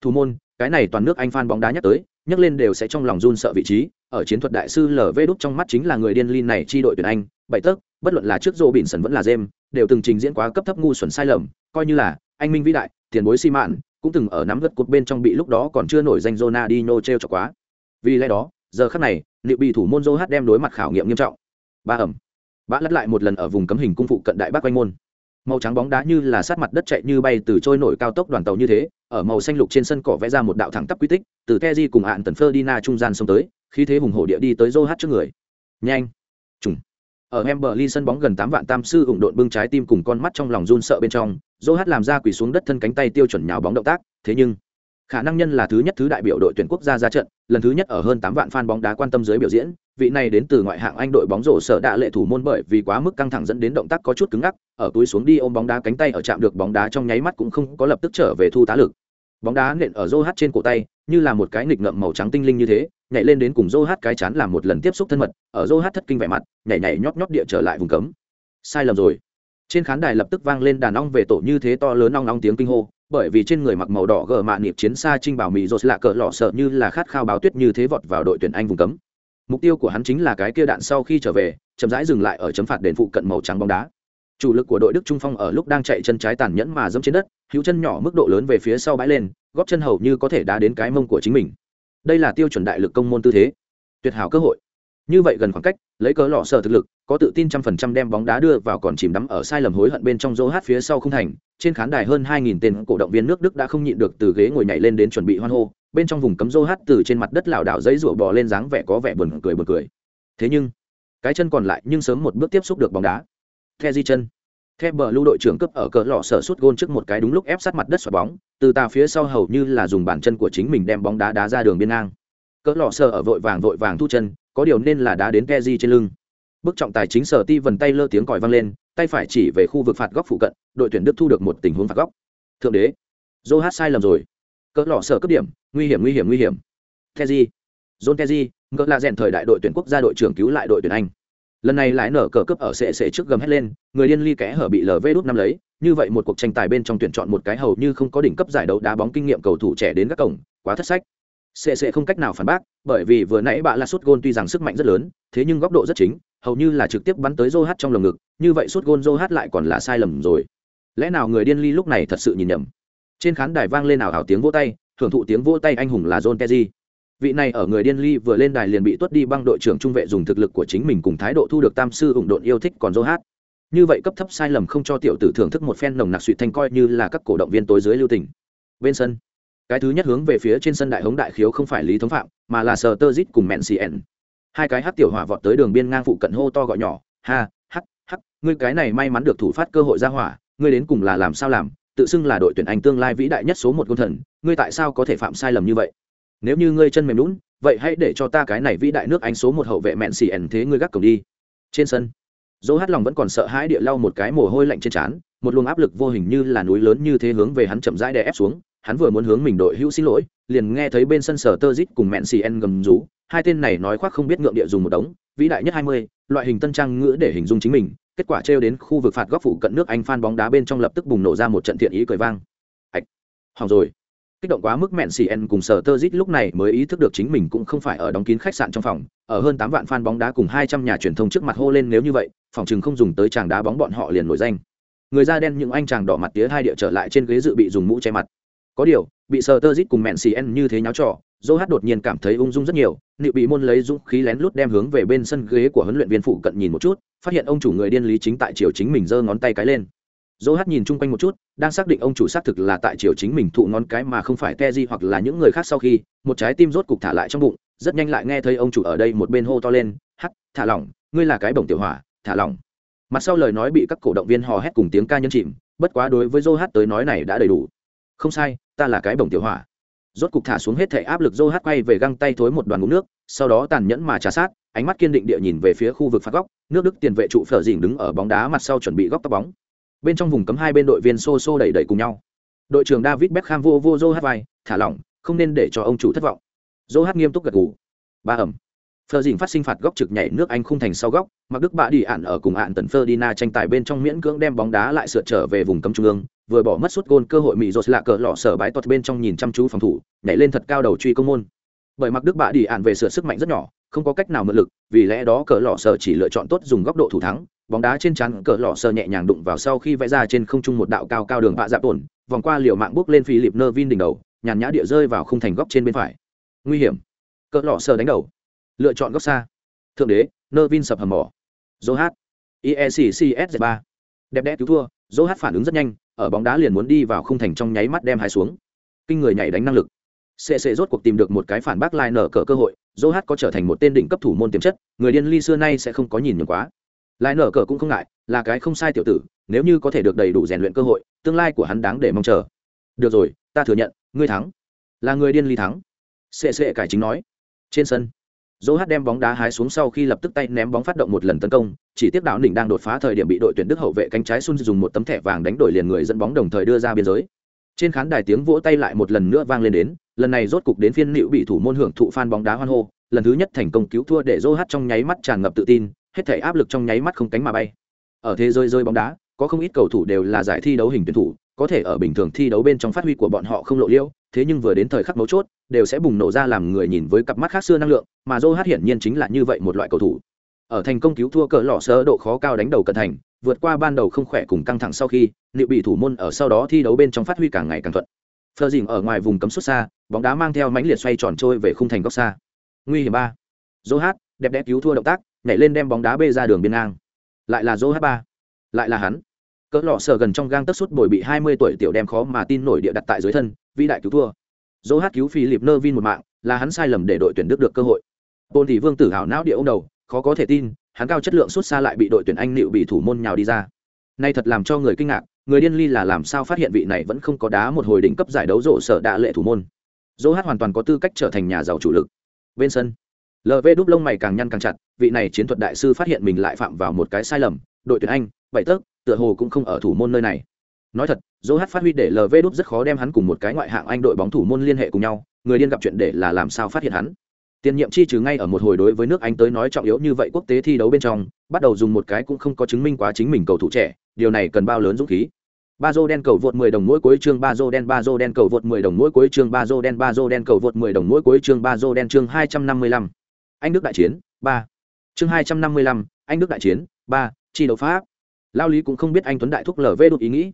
Thủ môn, cái này toàn nước anh fan bóng đá nhắc tới, nhắc lên đều sẽ trong lòng run sợ vị trí ở chiến thuật đại sư lv đúc trong mắt chính là người điên lin này chi đội tuyển anh, bảy tấc, bất luận là trước dô bỉn sần vẫn là jem đều từng trình diễn quá cấp thấp ngu xuẩn sai lầm, coi như là anh minh vĩ đại, tiền bối xi mạn, cũng từng ở nắm gật cột bên trong bị lúc đó còn chưa nổi danh Ronaldinho treo cho quá. Vì lẽ đó, giờ khắc này, liệu bị thủ môn Joe đem đối mặt khảo nghiệm nghiêm trọng. Ba ẩm. Bã lật lại một lần ở vùng cấm hình cung phụ cận đại bác quanh môn. Màu trắng bóng đá như là sát mặt đất chạy như bay từ trôi nổi cao tốc đoàn tàu như thế, ở màu xanh lục trên sân cỏ vẽ ra một đạo thẳng tắp quy tích, từ Kezi cùng hạn tần ferdina trung gian xông tới khi thế hùng hổ địa đi tới dô hát trước người. Nhanh. Trùng. Ở Emberley sân bóng gần tám vạn tam sư ủng độn bưng trái tim cùng con mắt trong lòng run sợ bên trong, Zohat làm ra quỳ xuống đất thân cánh tay tiêu chuẩn nhào bóng động tác, thế nhưng khả năng nhân là thứ nhất thứ đại biểu đội tuyển quốc gia ra trận lần thứ nhất ở hơn tám vạn fan bóng đá quan tâm dưới biểu diễn vị này đến từ ngoại hạng anh đội bóng rổ sở đạ lệ thủ môn bởi vì quá mức căng thẳng dẫn đến động tác có chút cứng ngắc ở túi xuống đi ôm bóng đá cánh tay ở chạm được bóng đá trong nháy mắt cũng không có lập tức trở về thu tá lực. Bóng đá nện ở rô hát trên cổ tay như là một cái nghịch ngợm màu trắng tinh linh như thế nhảy lên đến cùng rô hát cái chán làm một lần tiếp xúc thân mật, ở rô hát thất kinh vẻ mặt, nhảy nhảy nhót nhót địa trở lại vùng cấm. Sai lầm rồi. Trên khán đài lập tức vang lên đàn ong về tổ như thế to lớn ong ong tiếng kinh hô, bởi vì trên người mặc màu đỏ gờ mạ niệm chiến xa trinh bảo mỹ rột lạ cỡ lọ sợ như là khát khao báo tuyết như thế vọt vào đội tuyển anh vùng cấm. Mục tiêu của hắn chính là cái kia đạn sau khi trở về, chậm rãi dừng lại ở chấm phạt đền phụ cận màu trắng bóng đá. Chủ lực của đội đức trung phong ở lúc đang chạy chân trái tàn nhẫn mà dẫm trên đất, hữu chân nhỏ mức độ lớn về phía sau bãi lên, góp chân hầu như có thể đá đến cái mông của chính mình đây là tiêu chuẩn đại lực công môn tư thế. Tuyệt hảo cơ hội. Như vậy gần khoảng cách, lấy cớ lọ sợ thực lực, có tự tin trăm phần trăm đem bóng đá đưa vào còn chìm đắm ở sai lầm hối hận bên trong dỗ hát phía sau không thành, trên khán đài hơn hai nghìn tên cổ động viên nước đức đã không nhịn được từ ghế ngồi nhảy lên đến chuẩn bị hoan hô, bên trong vùng cấm dỗ hát từ trên mặt đất lảo đảo giấy rụa bò lên dáng vẻ có vẻ buồn cười buồn cười. Thế nhưng, cái chân còn lại nhưng sớm một bước tiếp xúc được bóng đá. The di chân. Theo bờ lưu đội trưởng cấp ở cỡ lọ sở suốt gôn trước một cái đúng lúc ép sát mặt đất xoạt bóng từ tà phía sau hầu như là dùng bàn chân của chính mình đem bóng đá đá ra đường biên ngang cỡ lọ sở ở vội vàng vội vàng thu chân có điều nên là đá đến Keji trên lưng. Bước trọng tài chính sở ti vần tay lơ tiếng còi vang lên, tay phải chỉ về khu vực phạt góc phụ cận, đội tuyển Đức thu được một tình huống phạt góc. Thượng đế, Joe sai lầm rồi. Cỡ lọ sở cấp điểm, nguy hiểm nguy hiểm nguy hiểm. Keji, John Keji, ngỡ là rèn thời đại đội tuyển quốc gia đội trưởng cứu lại đội tuyển Anh. Lần này lại nở cờ cướp ở sệ sệ trước gầm hết lên, người điên ly kẽ hở bị LV đút năm lấy, như vậy một cuộc tranh tài bên trong tuyển chọn một cái hầu như không có đỉnh cấp giải đấu đá bóng kinh nghiệm cầu thủ trẻ đến các cổng, quá thất sách. Sẽ sẽ không cách nào phản bác bởi vì vừa nãy bạn là sút gôn tuy rằng sức mạnh rất lớn thế nhưng góc độ rất chính hầu như là trực tiếp bắn tới Joe trong lồng ngực như vậy sút gôn Joe lại còn là sai lầm rồi. Lẽ nào người điên ly lúc này thật sự nhìn nhầm? Trên khán đài vang lên ảo hào tiếng vỗ tay thưởng thụ tiếng vỗ tay anh hùng là john kerry vị này ở người điên ly vừa lên đài liền bị tuất đi băng đội trưởng trung vệ dùng thực lực của chính mình cùng thái độ thu được tam sư ủng độn yêu thích còn dô hát. Như vậy cấp thấp sai lầm không cho tiểu tử thưởng thức một phen nồng nặc suy thanh coi như là các cổ động viên tối dưới lưu tình. Bên sân, cái thứ nhất hướng về phía trên sân đại hống đại khiếu không phải lý thống phạm, mà là sờ tơ dít cùng mẹn cn hai cái hát tiểu hỏa vọt tới đường biên ngang phụ cận hô to gọi nhỏ, ha hắc hắc ngươi cái này may mắn được thủ phát cơ hội ra hỏa, ngươi đến cùng là làm sao làm, tự xưng là đội tuyển anh tương lai vĩ đại nhất số một quân thần, ngươi tại sao có thể phạm sai lầm như vậy? Nếu như ngươi chân mềm lún, vậy hãy để cho ta cái này vĩ đại nước anh số một hậu vệ mẹn xì ẩn thế ngươi gác cổng đi. Trên sân, dỗ hát lòng vẫn còn sợ hãi địa lau một cái mồ hôi lạnh trên trán, một luồng áp lực vô hình như là núi lớn như thế hướng về hắn chậm rãi đè ép xuống, hắn vừa muốn hướng mình đội hữu xin lỗi, liền nghe thấy bên sân sở tơ dít cùng mẹn xì en gầm rú, hai tên này nói khoác không biết ngượng địa dùng một đống, vĩ đại nhất hai mươi, loại hình tân trang ngữ để hình dung chính mình, kết quả trêu đến khu vực phạt góc phụ cận nước anh phan bóng đá bên trong lập tức bùng nổ ra một trận thiện ý cười vang. Hạch, hỏng rồi kích động quá mức mẹn xì en cùng sở tơ dít lúc này mới ý thức được chính mình cũng không phải ở đóng kín khách sạn trong phòng, ở hơn tám vạn fan bóng đá cùng hai trăm nhà truyền thông trước mặt hô lên nếu như vậy, phòng chừng không dùng tới chàng đá bóng bọn họ liền nổi danh. Người da đen những anh chàng đỏ mặt tía hai địa trở lại trên ghế dự bị dùng mũ che mặt. Có điều, bị sở tơ dít cùng mẹn xì en như thế nháo trò dô hát đột nhiên cảm thấy ung dung rất nhiều nịu bị môn lấy dũng khí lén lút đem hướng về bên sân ghế của huấn luyện viên phụ cận nhìn một chút, phát hiện ông chủ người điên lý chính tại chiều chính mình giơ ngón tay cái lên dô hát nhìn chung quanh một chút, đang xác định ông chủ xác thực là tại chiều chính mình thụ ngón cái mà không phải te di hoặc là những người khác sau khi, một trái tim rốt cục thả lại trong bụng, rất nhanh lại nghe thấy ông chủ ở đây một bên hô to lên hắt thả lỏng, ngươi là cái bổng tiểu hỏa, thả lỏng. Mặt sau lời nói bị các cổ động viên hò hét cùng tiếng ca nhân chìm, bất quá đối với dô hát tới nói này đã đầy đủ. Không sai, ta là cái bổng tiểu hỏa. Rốt cục thả xuống hết thể áp lực dô hát quay về găng tay thối một đoàn ngũ nước, sau đó tàn nhẫn mà trả sát, ánh mắt kiên định địa nhìn về phía khu vực phạt góc, nước đức tiền vệ trụ phở dình đứng ở bóng đá mặt sau chuẩn bị góc tóc bóng bên trong vùng cấm hai bên đội viên xô xô đẩy đẩy cùng nhau. Đội trưởng david beckham vô vô joe hát vai thả lỏng không nên để cho ông chủ thất vọng. Joe hát nghiêm túc gật gù. Ba ẩm. Phờ dình phát sinh phạt góc trực nhảy nước Anh khung thành sau góc, mặc Đức bạ đi ạn ở cùng ạn tần Ferdinand tranh tài bên trong miễn cưỡng đem bóng đá lại sượt trở về vùng cấm trung ương, vừa bỏ mất suốt gôn cơ hội mỹ rột lạ cờ lọ sở bãi tuột bên trong nhìn chăm chú phòng thủ, nhảy lên thật cao đầu truy công môn. Bởi mặc Đức bạ đi ạn về sửa sức mạnh rất nhỏ, không có cách nào mượn lực, vì lẽ đó cờ lọ sở chỉ lựa chọn tốt dùng góc độ thủ thắng, bóng đá trên chắn cờ lọ sờ nhẹ nhàng đụng vào sau khi vẽ ra trên không trung một đạo cao cao đường bạ dạ tổn, vòng qua liều mạng bước lên Philip Nervin đỉnh đầu, nhàn nhã địa rơi vào khung thành góc trên bên phải. Nguy hiểm. Cờ lọ sờ đánh đầu. Lựa chọn góc xa. Thượng đế nơ vin sập hầm mỏ. Dô hát ieccs ba. Đẹp đẽ cứu thua. Dô hát phản ứng rất nhanh ở bóng đá liền muốn đi vào khung thành trong nháy mắt đem hai xuống. Kinh người nhảy đánh năng lực. Cc rốt cuộc tìm được một cái phản bác lại nở cỡ cơ hội dô hát có trở thành một tên đỉnh cấp thủ môn tiềm chất người điên ly xưa nay sẽ không có nhìn nhầm quá lại nở cỡ cũng không ngại, là cái không sai tiểu tử, nếu như có thể được đầy đủ rèn luyện cơ hội, tương lai của hắn đáng để mong chờ. Được rồi, ta thừa nhận, ngươi thắng. Là người điên ly thắng. Cc cải chính nói. Trên sân, dỗ hát đem bóng đá hái xuống sau khi lập tức tay ném bóng phát động một lần tấn công, chỉ tiếp đạo đỉnh đang đột phá thời điểm bị đội tuyển đức hậu vệ cánh trái xuân dùng một tấm thẻ vàng đánh đổi liền người dẫn bóng đồng thời đưa ra biên giới. Trên khán đài tiếng vỗ tay lại một lần nữa vang lên đến, lần này rốt cục đến phiên nịu bị thủ môn hưởng thụ phan bóng đá hoan hô, lần thứ nhất thành công cứu thua để dỗ hát trong nháy mắt tràn ngập tự tin hết thể áp lực trong nháy mắt không cánh mà bay. Ở thế giới rơi bóng đá, có không ít cầu thủ đều là giải thi đấu hình tuyển thủ, có thể ở bình thường thi đấu bên trong phát huy của bọn họ không lộ liễu, thế nhưng vừa đến thời khắc mấu chốt, đều sẽ bùng nổ ra làm người nhìn với cặp mắt khác xưa năng lượng, mà Joe hát hiển nhiên chính là như vậy một loại cầu thủ. Ở thành công cứu thua cỡ lọ sơ độ khó cao đánh đầu cận thành, vượt qua ban đầu không khỏe cùng căng thẳng sau khi, liệu bị thủ môn ở sau đó thi đấu bên trong phát huy càng ngày càng thuận. Phờ dình ở ngoài vùng cấm xuất xa, bóng đá mang theo mãnh liệt xoay tròn trôi về khung thành góc xa. Nguy hiểm ba. Dô hát đẹp đẽ cứu thua động tác, nhảy lên đem bóng đá bê ra đường biên ngang. Lại là Joe hát ba lại là hắn. Cỡ lọ sờ gần trong gang tất suốt bồi bị hai mươi tuổi tiểu đem khó mà tin nổi địa đặt tại dưới thân, vĩ đại cứu thua. Joe hát cứu philip nơ vin một mạng, là hắn sai lầm để đội tuyển đức được cơ hội. Bồn thì vương tử hảo não địa ông đầu, khó có thể tin, hắn cao chất lượng xuất xa lại bị đội tuyển anh liệu bị thủ môn nhào đi ra. Nay thật làm cho người kinh ngạc, người điên ly là làm sao phát hiện vị này vẫn không có đá một hồi đỉnh cấp giải đấu rộ sở đạ lệ thủ môn. Dỗ hát hoàn toàn có tư cách trở thành nhà giàu chủ lực. Bên sân lv đúc lông mày càng nhăn càng chặt, vị này chiến thuật đại sư phát hiện mình lại phạm vào một cái sai lầm, đội tuyển anh vậy tớp tựa hồ cũng không ở thủ môn nơi này. Nói thật dỗ hát phát huy để lv đúc rất khó đem hắn cùng một cái ngoại hạng anh đội bóng thủ môn liên hệ cùng nhau, người điên gặp chuyện để là làm sao phát hiện hắn. Tiền nhiệm chi trừ ngay ở một hồi đối với nước anh tới nói trọng yếu như vậy quốc tế thi đấu bên trong, bắt đầu dùng một cái cũng không có chứng minh quá chính mình cầu thủ trẻ, điều này cần bao lớn dũng khí. Ba dô đen cầu vượt 10 đồng mỗi cuối chương, ba dô đen, ba dô đen cầu vượt 10 đồng mỗi cuối chương, ba dô đen, ba dô đen cầu vượt 10 đồng mỗi cuối chương, ba dô đen chương 255 anh đức đại chiến ba. Chương 255, anh đức đại chiến ba chi đấu pháp. Lao lý cũng không biết anh tuấn đại thúc lv đột ý nghĩ.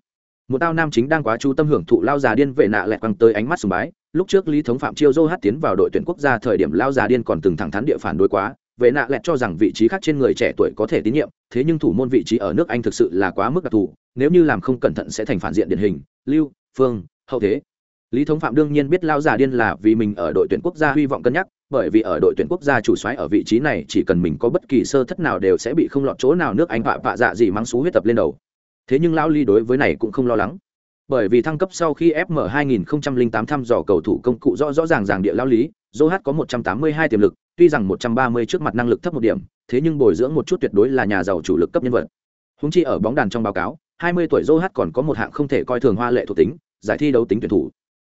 Một tao nam chính đang quá chú tâm hưởng thụ lao già điên vệ nạ lẹt quăng tới ánh mắt sùng bái. Lúc trước lý thống phạm chiêu dô hát tiến vào đội tuyển quốc gia thời điểm lao già điên còn từng thẳng thắn địa phản đối quá. Vệ nạ lẹt cho rằng vị trí khác trên người trẻ tuổi có thể tín nhiệm thế nhưng thủ môn vị trí ở nước anh thực sự là quá mức đặc thù nếu như làm không cẩn thận sẽ thành phản diện điển hình. Lưu phương hậu thế. Lý thống phạm đương nhiên biết lao già điên là vì mình ở đội tuyển quốc gia hy vọng cân nhắc bởi vì ở đội tuyển quốc gia chủ soái ở vị trí này, chỉ cần mình có bất kỳ sơ thất nào đều sẽ bị không lọt chỗ nào nước anh vạ vạ dạ gì mang xú huyết tập lên đầu. Thế nhưng lão ly đối với này cũng không lo lắng. Bởi vì thăng cấp sau khi fm 2008 thăm dò cầu thủ công cụ rõ rõ ràng ràng địa lao lý joh có 182 tiềm lực, tuy rằng 130 trước mặt năng lực thấp một điểm, thế nhưng bồi dưỡng một chút tuyệt đối là nhà giàu chủ lực cấp nhân vật. Húng chi ở bóng đàn trong báo cáo 20 tuổi joh còn có một hạng không thể coi thường hoa lệ thuộc tính, giải thi đấu tính tuyển thủ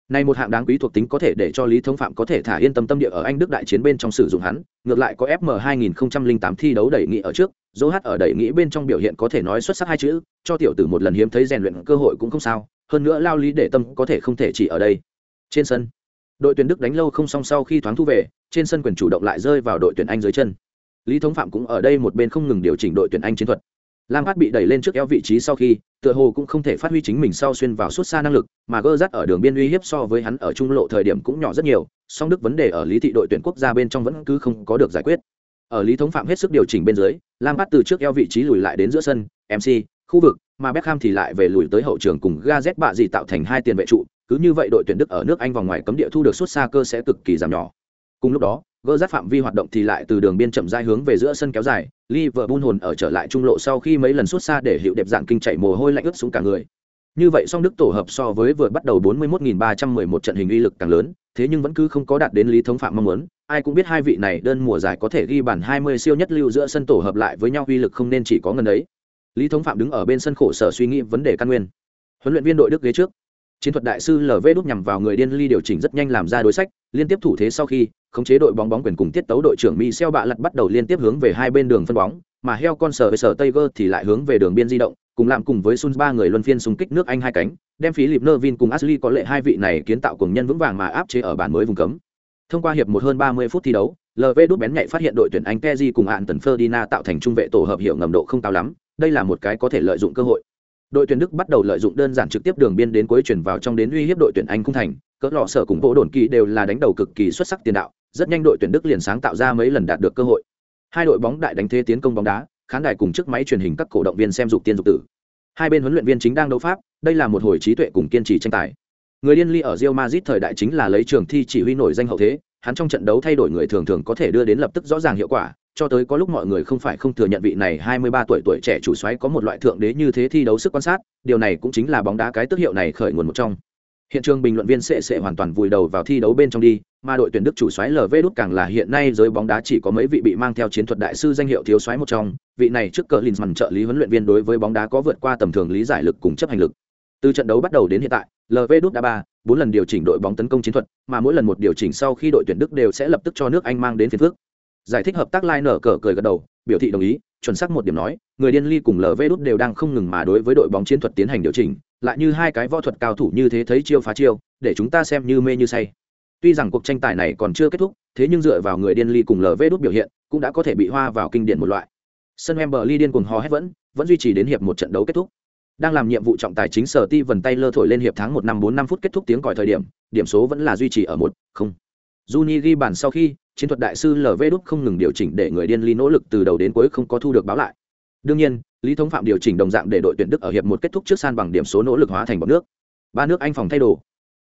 này một hạng đáng quý thuộc tính có thể để cho Lý Thống Phạm có thể thả yên tâm tâm địa ở Anh Đức đại chiến bên trong sử dụng hắn, ngược lại có FM 2008 thi đấu đẩy nghị ở trước, Dỗ Hát ở đẩy nghị bên trong biểu hiện có thể nói xuất sắc hai chữ, cho tiểu tử một lần hiếm thấy rèn luyện cơ hội cũng không sao, hơn nữa lao lý để tâm có thể không thể chỉ ở đây. Trên sân, đội tuyển Đức đánh lâu không xong sau khi thoáng thu về, trên sân quyền chủ động lại rơi vào đội tuyển Anh dưới chân. Lý Thống Phạm cũng ở đây một bên không ngừng điều chỉnh đội tuyển Anh chiến thuật. Lam Phát bị đẩy lên trước eo vị trí sau khi, tựa hồ cũng không thể phát huy chính mình sau xuyên vào suốt xa năng lực, mà gơ rắt ở đường biên uy hiếp so với hắn ở trung lộ thời điểm cũng nhỏ rất nhiều, song đức vấn đề ở lý thị đội tuyển quốc gia bên trong vẫn cứ không có được giải quyết. Ở lý thống phạm hết sức điều chỉnh bên dưới, Lam Phát từ trước eo vị trí lùi lại đến giữa sân, MC, khu vực, mà Beckham thì lại về lùi tới hậu trường cùng Gazet bạ gì tạo thành hai tiền vệ trụ, cứ như vậy đội tuyển Đức ở nước Anh vòng ngoài cấm địa thu được suốt xa cơ sẽ cực kỳ giảm nhỏ. Cùng lúc đó, gỡ rát phạm vi hoạt động thì lại từ đường biên chậm rãi hướng về giữa sân kéo dài, Liverpool hồn ở trở lại trung lộ sau khi mấy lần xuất xa để hiệu đẹp dạng kinh chạy mồ hôi lạnh ướt xuống cả người. Như vậy song đức tổ hợp so với vừa bắt đầu 41.311 trận hình uy lực càng lớn, thế nhưng vẫn cứ không có đạt đến lý thống phạm mong muốn. Ai cũng biết hai vị này đơn mùa giải có thể ghi bản 20 siêu nhất lưu giữa sân tổ hợp lại với nhau uy lực không nên chỉ có ngần ấy. Lý thống phạm đứng ở bên sân khổ sở suy nghĩ vấn đề căn nguyên. Huấn luyện viên đội đức ghế trước. Chiến thuật đại sư lv đúc nhằm vào người điên ly điều chỉnh rất nhanh làm ra đối sách, liên tiếp thủ thế sau khi khống chế đội bóng bóng quyền cùng tiết tấu đội trưởng Michel bạ lật bắt đầu liên tiếp hướng về hai bên đường phân bóng, mà heo con sở với sở Tiger thì lại hướng về đường biên di động, cùng làm cùng với Sun ba người luân phiên xung kích nước Anh hai cánh, đem phí Philip Nervin cùng Ashley có lệ hai vị này kiến tạo cùng nhân vững vàng mà áp chế ở bản mới vùng cấm. Thông qua hiệp một hơn 30 phút thi đấu, LV đút bén nhạy phát hiện đội tuyển Anh Kezi cùng hạn Tần Ferdinand tạo thành trung vệ tổ hợp hiệu ngầm độ không cao lắm, đây là một cái có thể lợi dụng cơ hội. Đội tuyển Đức bắt đầu lợi dụng đơn giản trực tiếp đường biên đến cuối chuyển vào trong đến uy hiếp đội tuyển Anh cung thành, cỡ lọ sở cùng bộ đồn kỳ đều là đánh đầu cực kỳ xuất sắc tiền đạo, rất nhanh đội tuyển Đức liền sáng tạo ra mấy lần đạt được cơ hội. Hai đội bóng đại đánh thế tiến công bóng đá, khán đài cùng chiếc máy truyền hình các cổ động viên xem dục tiên dục tử. Hai bên huấn luyện viên chính đang đấu pháp, đây là một hồi trí tuệ cùng kiên trì tranh tài. Người điên ly ở Real Madrid thời đại chính là lấy trường thi chỉ huy nổi danh hậu thế, hắn trong trận đấu thay đổi người thường thường có thể đưa đến lập tức rõ ràng hiệu quả, cho tới có lúc mọi người không phải không thừa nhận vị này 23 tuổi tuổi trẻ chủ soái có một loại thượng đế như thế thi đấu sức quan sát, điều này cũng chính là bóng đá cái tước hiệu này khởi nguồn một trong. Hiện trường bình luận viên sẽ sẽ hoàn toàn vùi đầu vào thi đấu bên trong đi, mà đội tuyển Đức chủ soái LV đút càng là hiện nay giới bóng đá chỉ có mấy vị bị mang theo chiến thuật đại sư danh hiệu thiếu soái một trong, vị này trước cờ Linsman trợ lý huấn luyện viên đối với bóng đá có vượt qua tầm thường lý giải lực cùng chấp hành lực. Từ trận đấu bắt đầu đến hiện tại, LV đút đã ba, bốn lần điều chỉnh đội bóng tấn công chiến thuật, mà mỗi lần một điều chỉnh sau khi đội tuyển Đức đều sẽ lập tức cho nước Anh mang đến phiền phức. Giải thích hợp tác Lai nở cờ cười gật đầu, biểu thị đồng ý, chuẩn xác một điểm nói, người điên ly cùng LV đút đều đang không ngừng mà đối với đội bóng chiến thuật tiến hành điều chỉnh, lại như hai cái võ thuật cao thủ như thế thấy chiêu phá chiêu, để chúng ta xem như mê như say. Tuy rằng cuộc tranh tài này còn chưa kết thúc, thế nhưng dựa vào người điên ly cùng LV đốt biểu hiện, cũng đã có thể bị hoa vào kinh điển một loại. Sân em bờ ly điên cuồng hò hét vẫn, vẫn duy trì đến hiệp một trận đấu kết thúc. Đang làm nhiệm vụ trọng tài chính sở ti vần tay lơ thổi lên hiệp tháng một năm bốn năm phút kết thúc tiếng còi thời điểm, điểm số vẫn là duy trì ở một không. Juni ghi bàn sau khi, chiến thuật đại sư LV đúc không ngừng điều chỉnh để người điên ly nỗ lực từ đầu đến cuối không có thu được báo lại. Đương nhiên, Lý Thống Phạm điều chỉnh đồng dạng để đội tuyển Đức ở hiệp một kết thúc trước san bằng điểm số nỗ lực hóa thành bọn nước. Ba nước Anh phòng thay đồ.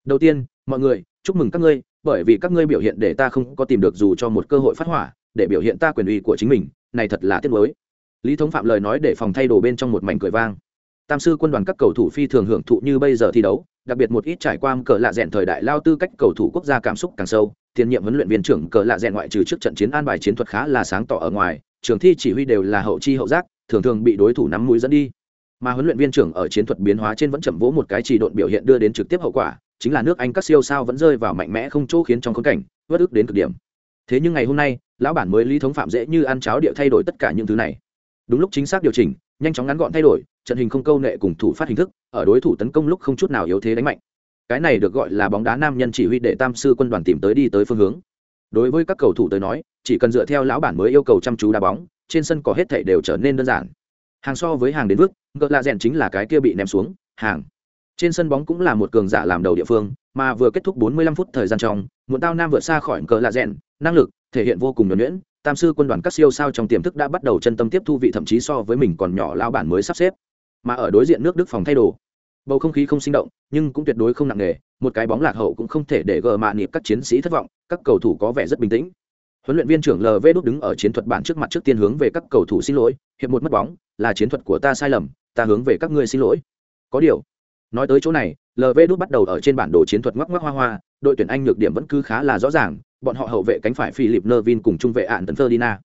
Đầu tiên, mọi người, chúc mừng các ngươi, bởi vì các ngươi biểu hiện để ta không có tìm được dù cho một cơ hội phát hỏa, để biểu hiện ta quyền uy của chính mình, này thật là tiếc nuối. Lý Thống Phạm lời nói để phòng thay đồ bên trong một mảnh cười vang. Tam sư quân đoàn các cầu thủ phi thường hưởng thụ như bây giờ thi đấu, đặc biệt một ít trải qua cờ lạ rèn thời đại lao tư cách cầu thủ quốc gia cảm xúc càng sâu, tiền nhiệm huấn luyện viên trưởng cờ lạ rèn ngoại trừ trước trận chiến an bài chiến thuật khá là sáng tỏ ở ngoài, trường thi chỉ huy đều là hậu chi hậu giác, thường thường bị đối thủ nắm mũi dẫn đi. Mà huấn luyện viên trưởng ở chiến thuật biến hóa trên vẫn chậm vỗ một cái chỉ độn biểu hiện đưa đến trực tiếp hậu quả, chính là nước Anh các siêu sao vẫn rơi vào mạnh mẽ không chỗ khiến trong khốn cảnh, vất ức đến cực điểm. Thế nhưng ngày hôm nay, lão bản mới lý thống phạm dễ như ăn cháo địa thay đổi tất cả những thứ này. Đúng lúc chính xác điều chỉnh, nhanh chóng ngắn gọn thay đổi, trận hình không câu nệ cùng thủ phát hình thức, ở đối thủ tấn công lúc không chút nào yếu thế đánh mạnh cái này được gọi là bóng đá nam nhân chỉ huy để tam sư quân đoàn tìm tới đi tới phương hướng đối với các cầu thủ tới nói chỉ cần dựa theo lão bản mới yêu cầu chăm chú đá bóng trên sân có hết thảy đều trở nên đơn giản. Hàng so với hàng đến vước gợ lạ rèn chính là cái kia bị ném xuống, hàng. Trên sân bóng cũng là một cường giả làm đầu địa phương, mà vừa kết thúc 45 phút thời gian trong, muộn tao nam vượt xa khỏi cờ lạ rèn, năng lực, thể hiện vô cùng nhuẩn nhuyễn, tam sư quân đoàn các siêu sao trong tiềm thức đã bắt đầu chân tâm tiếp thu vị thậm chí so với mình còn nhỏ lao bản mới sắp xếp. Mà ở đối diện nước đức phòng thay đồ, bầu không khí không sinh động, nhưng cũng tuyệt đối không nặng nề, một cái bóng lạc hậu cũng không thể để gờ mạ nghiệp các chiến sĩ thất vọng, các cầu thủ có vẻ rất bình tĩnh huấn luyện viên trưởng lv đốt đứng ở chiến thuật bản trước mặt trước tiên hướng về các cầu thủ xin lỗi, hiệp một mất bóng, là chiến thuật của ta sai lầm, ta hướng về các ngươi xin lỗi. Có điều, nói tới chỗ này lv đốt bắt đầu ở trên bản đồ chiến thuật ngoắc ngoắc hoa hoa, đội tuyển anh nhược điểm vẫn cứ khá là rõ ràng, bọn họ hậu vệ cánh phải philip nervin cùng trung vệ ạn tấn ferdinand.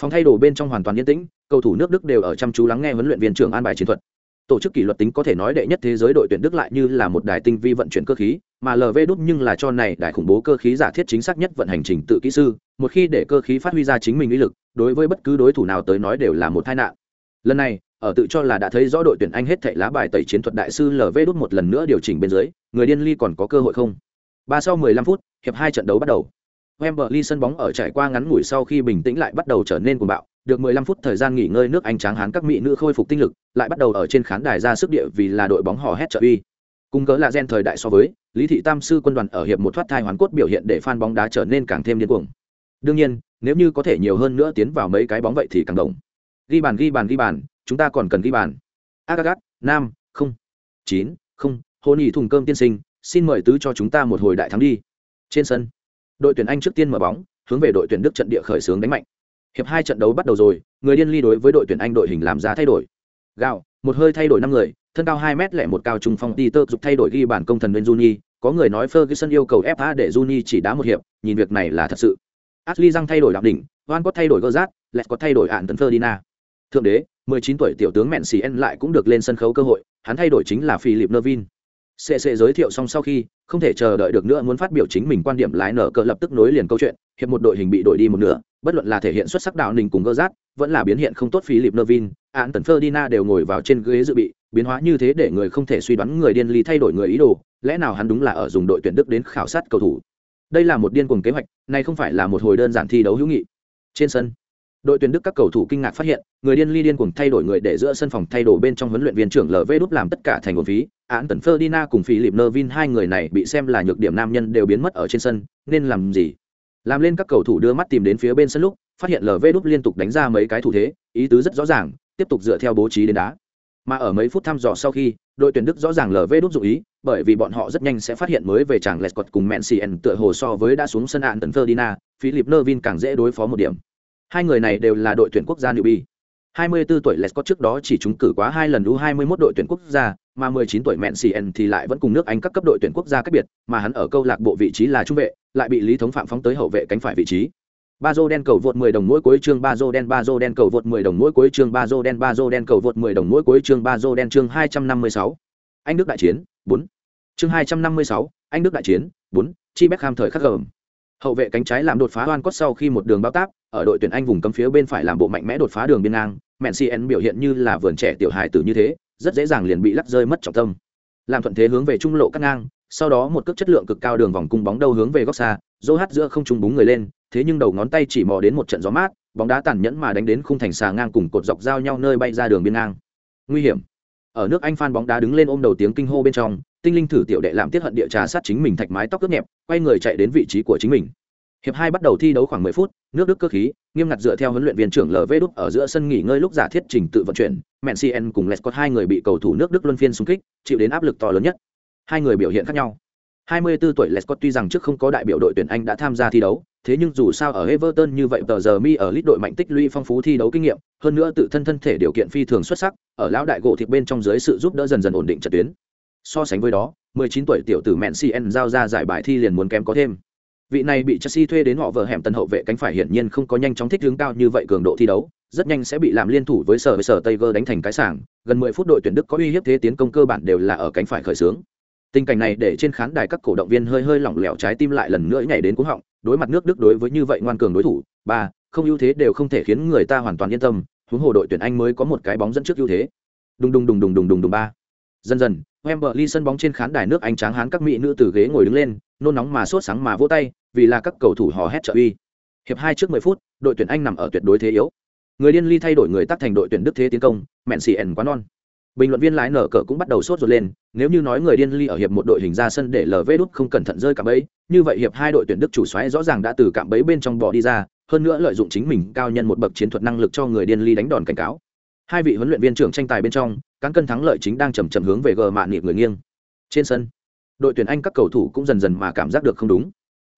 Phòng thay đồ bên trong hoàn toàn yên tĩnh, cầu thủ nước đức đều ở chăm chú lắng nghe huấn luyện viên trưởng an bài chiến thuật. Tổ chức kỷ luật tính có thể nói đệ nhất thế giới đội tuyển đức lại như là một đài tinh vi vận chuyển cơ khí mà lv đúc nhưng là cho này đại khủng bố cơ khí giả thiết chính xác nhất vận hành trình tự kỹ sư một khi để cơ khí phát huy ra chính mình uy lực đối với bất cứ đối thủ nào tới nói đều là một tai nạn. Lần này ở tự cho là đã thấy rõ đội tuyển anh hết thảy lá bài tẩy chiến thuật đại sư lv đúc một lần nữa điều chỉnh bên dưới người điên ly còn có cơ hội không? Ba sau 15 phút hiệp hai trận đấu bắt đầu. Wembley sân bóng ở trải qua ngắn ngủi sau khi bình tĩnh lại bắt đầu trở nên cuồng bạo, được 15 phút thời gian nghỉ ngơi nước Anh tráng hán các mỹ nữ khôi phục tinh lực, lại bắt đầu ở trên khán đài ra sức địa vì là đội bóng hò hét trợ uy. Cùng cỡ là gen thời đại so với, Lý Thị Tam sư quân đoàn ở hiệp một thoát thai hoàn cốt biểu hiện để fan bóng đá trở nên càng thêm điên cuồng. Đương nhiên, nếu như có thể nhiều hơn nữa tiến vào mấy cái bóng vậy thì càng đồng. Ghi bàn ghi bàn ghi bàn, chúng ta còn cần ghi bàn. Agagat, Nam, không, chín, không, hôn nhị thùng cơm tiên sinh, xin mời tứ cho chúng ta một hồi đại thắng đi. Trên sân, đội tuyển Anh trước tiên mở bóng, hướng về đội tuyển Đức trận địa khởi xướng đánh mạnh. Hiệp hai trận đấu bắt đầu rồi, người điên ly đối với đội tuyển Anh đội hình làm ra thay đổi. Gạo, một hơi thay đổi năm người, thân cao hai mét lẻ một cao trung phong Peter dục thay đổi ghi bản công thần bên Juni, có người nói Ferguson yêu cầu FA để Juni chỉ đá một hiệp, nhìn việc này là thật sự. Ashley Răng thay đổi lập đỉnh, Van có thay đổi Gerrard, Lets có thay đổi ạn tấn Ferdinand. Thượng đế, 19 tuổi tiểu tướng Mensien lại cũng được lên sân khấu cơ hội, hắn thay đổi chính là Philip Nervin. CC giới thiệu xong sau khi, không thể chờ đợi được nữa muốn phát biểu chính mình quan điểm lái nở cờ lập tức nối liền câu chuyện, hiệp một đội hình bị đổi đi một nửa, bất luận là thể hiện xuất sắc đạo ninh cùng Gerrard, vẫn là biến hiện không tốt Philip Nervin, án Tấn Ferdinand đều ngồi vào trên ghế dự bị, biến hóa như thế để người không thể suy đoán người điên ly thay đổi người ý đồ, lẽ nào hắn đúng là ở dùng đội tuyển Đức đến khảo sát cầu thủ. Đây là một điên cuồng kế hoạch, này không phải là một hồi đơn giản thi đấu hữu nghị. Trên sân, đội tuyển đức các cầu thủ kinh ngạc phát hiện người điên ly điên cùng thay đổi người để giữa sân phòng thay đổi bên trong huấn luyện viên trưởng lv đút làm tất cả thành nguồn phí án tần ferdina cùng philip nervin hai người này bị xem là nhược điểm nam nhân đều biến mất ở trên sân nên làm gì làm lên các cầu thủ đưa mắt tìm đến phía bên sân lúc phát hiện lv đút liên tục đánh ra mấy cái thủ thế ý tứ rất rõ ràng tiếp tục dựa theo bố trí đến đá mà ở mấy phút thăm dò sau khi đội tuyển đức rõ ràng lv đút dụ ý bởi vì bọn họ rất nhanh sẽ phát hiện mới về chàng lescott cùng mencien tựa hồ so với đã xuống sân án tần ferdina philip nervin càng dễ đối phó một điểm Hai người này đều là đội tuyển quốc gia Newbie. 24 tuổi Lescott trước đó chỉ trúng cử quá hai lần U21 đội tuyển quốc gia, mà 19 tuổi Mencien thì lại vẫn cùng nước Anh các cấp đội tuyển quốc gia cách biệt, mà hắn ở câu lạc bộ vị trí là trung vệ, lại bị Lý Thống Phạm phóng tới hậu vệ cánh phải vị trí. Bazo đen cầu vượt 10 đồng mỗi cuối chương Bazo đen Bazo đen cầu vượt 10 đồng mỗi cuối chương Bazo đen Bazo đen cầu vượt 10 đồng mỗi cuối chương Bazo đen chương 256. Anh Đức đại chiến, 4. Chương 256, Anh Đức đại chiến, 4. Chi Beckham thời khắc gầm. Hậu vệ cánh trái làm đột phá oan cốt sau khi một đường bao táp, ở đội tuyển Anh vùng cấm phía bên phải làm bộ mạnh mẽ đột phá đường biên ngang, Mensien biểu hiện như là vườn trẻ tiểu hài tử như thế, rất dễ dàng liền bị lắc rơi mất trọng tâm. Làm thuận thế hướng về trung lộ cắt ngang, sau đó một cước chất lượng cực cao đường vòng cung bóng đâu hướng về góc xa, Dô hát giữa không trung búng người lên, thế nhưng đầu ngón tay chỉ mò đến một trận gió mát, bóng đá tàn nhẫn mà đánh đến khung thành xà ngang cùng cột dọc giao nhau nơi bay ra đường biên ngang. Nguy hiểm. Ở nước Anh phan bóng đá đứng lên ôm đầu tiếng kinh hô bên trong, tinh linh thử tiểu đệ làm tiết hận địa trà sát chính mình thạch mái tóc cướp nhẹp, quay người chạy đến vị trí của chính mình. Hiệp hai bắt đầu thi đấu khoảng 10 phút, nước Đức cơ khí, nghiêm ngặt dựa theo huấn luyện viên trưởng LV Đúc ở giữa sân nghỉ ngơi lúc giả thiết trình tự vận chuyển, Mensien cùng Lescott hai người bị cầu thủ nước Đức luân phiên xung kích, chịu đến áp lực to lớn nhất. Hai người biểu hiện khác nhau. 24 tuổi Lescott tuy rằng trước không có đại biểu đội tuyển Anh đã tham gia thi đấu, thế nhưng dù sao ở Everton như vậy tờ giờ mi ở lít đội mạnh tích lũy phong phú thi đấu kinh nghiệm, hơn nữa tự thân thân thể điều kiện phi thường xuất sắc, ở lão đại gỗ thịt bên trong dưới sự giúp đỡ dần dần ổn định trận tuyến. So sánh với đó, 19 tuổi tiểu tử Mensien giao ra giải bài thi liền muốn kém có thêm vị này bị Chelsea thuê đến họ vợ hẻm tân hậu vệ cánh phải hiển nhiên không có nhanh chóng thích ứng cao như vậy cường độ thi đấu, rất nhanh sẽ bị làm liên thủ với sở với sở Tiger đánh thành cái sảng, gần 10 phút đội tuyển Đức có uy hiếp thế tiến công cơ bản đều là ở cánh phải khởi sướng. Tình cảnh này để trên khán đài các cổ động viên hơi hơi lỏng lẻo trái tim lại lần nữa nhảy đến cúng họng, đối mặt nước Đức đối với như vậy ngoan cường đối thủ, ba, không ưu thế đều không thể khiến người ta hoàn toàn yên tâm, huống hồ đội tuyển Anh mới có một cái bóng dẫn trước ưu thế. Đùng đùng đùng đùng đùng đùng đùng ba. Dần dần, Wembley sân bóng trên khán đài nước Anh tráng hán các mỹ nữ từ ghế ngồi đứng lên, nôn nóng mà sốt sáng mà vỗ tay, vì là các cầu thủ hò hét trợ uy. Hiệp hai trước 10 phút, đội tuyển Anh nằm ở tuyệt đối thế yếu. Người điên ly thay đổi người tác thành đội tuyển Đức thế tiến công, mẹn xì ẩn quá non. Bình luận viên lái nở cờ cũng bắt đầu sốt ruột lên, nếu như nói người điên ly ở hiệp một đội hình ra sân để LV đút không cẩn thận rơi cả bẫy, như vậy hiệp hai đội tuyển Đức chủ xoáy rõ ràng đã từ cạm bẫy bên trong bỏ đi ra, hơn nữa lợi dụng chính mình cao nhân một bậc chiến thuật năng lực cho người điên ly đánh đòn cảnh cáo. Hai vị huấn luyện viên trưởng tranh tài bên trong, cán cân thắng lợi chính đang chầm chậm hướng về gờ mạn nịp người nghiêng. Trên sân, đội tuyển Anh các cầu thủ cũng dần dần mà cảm giác được không đúng.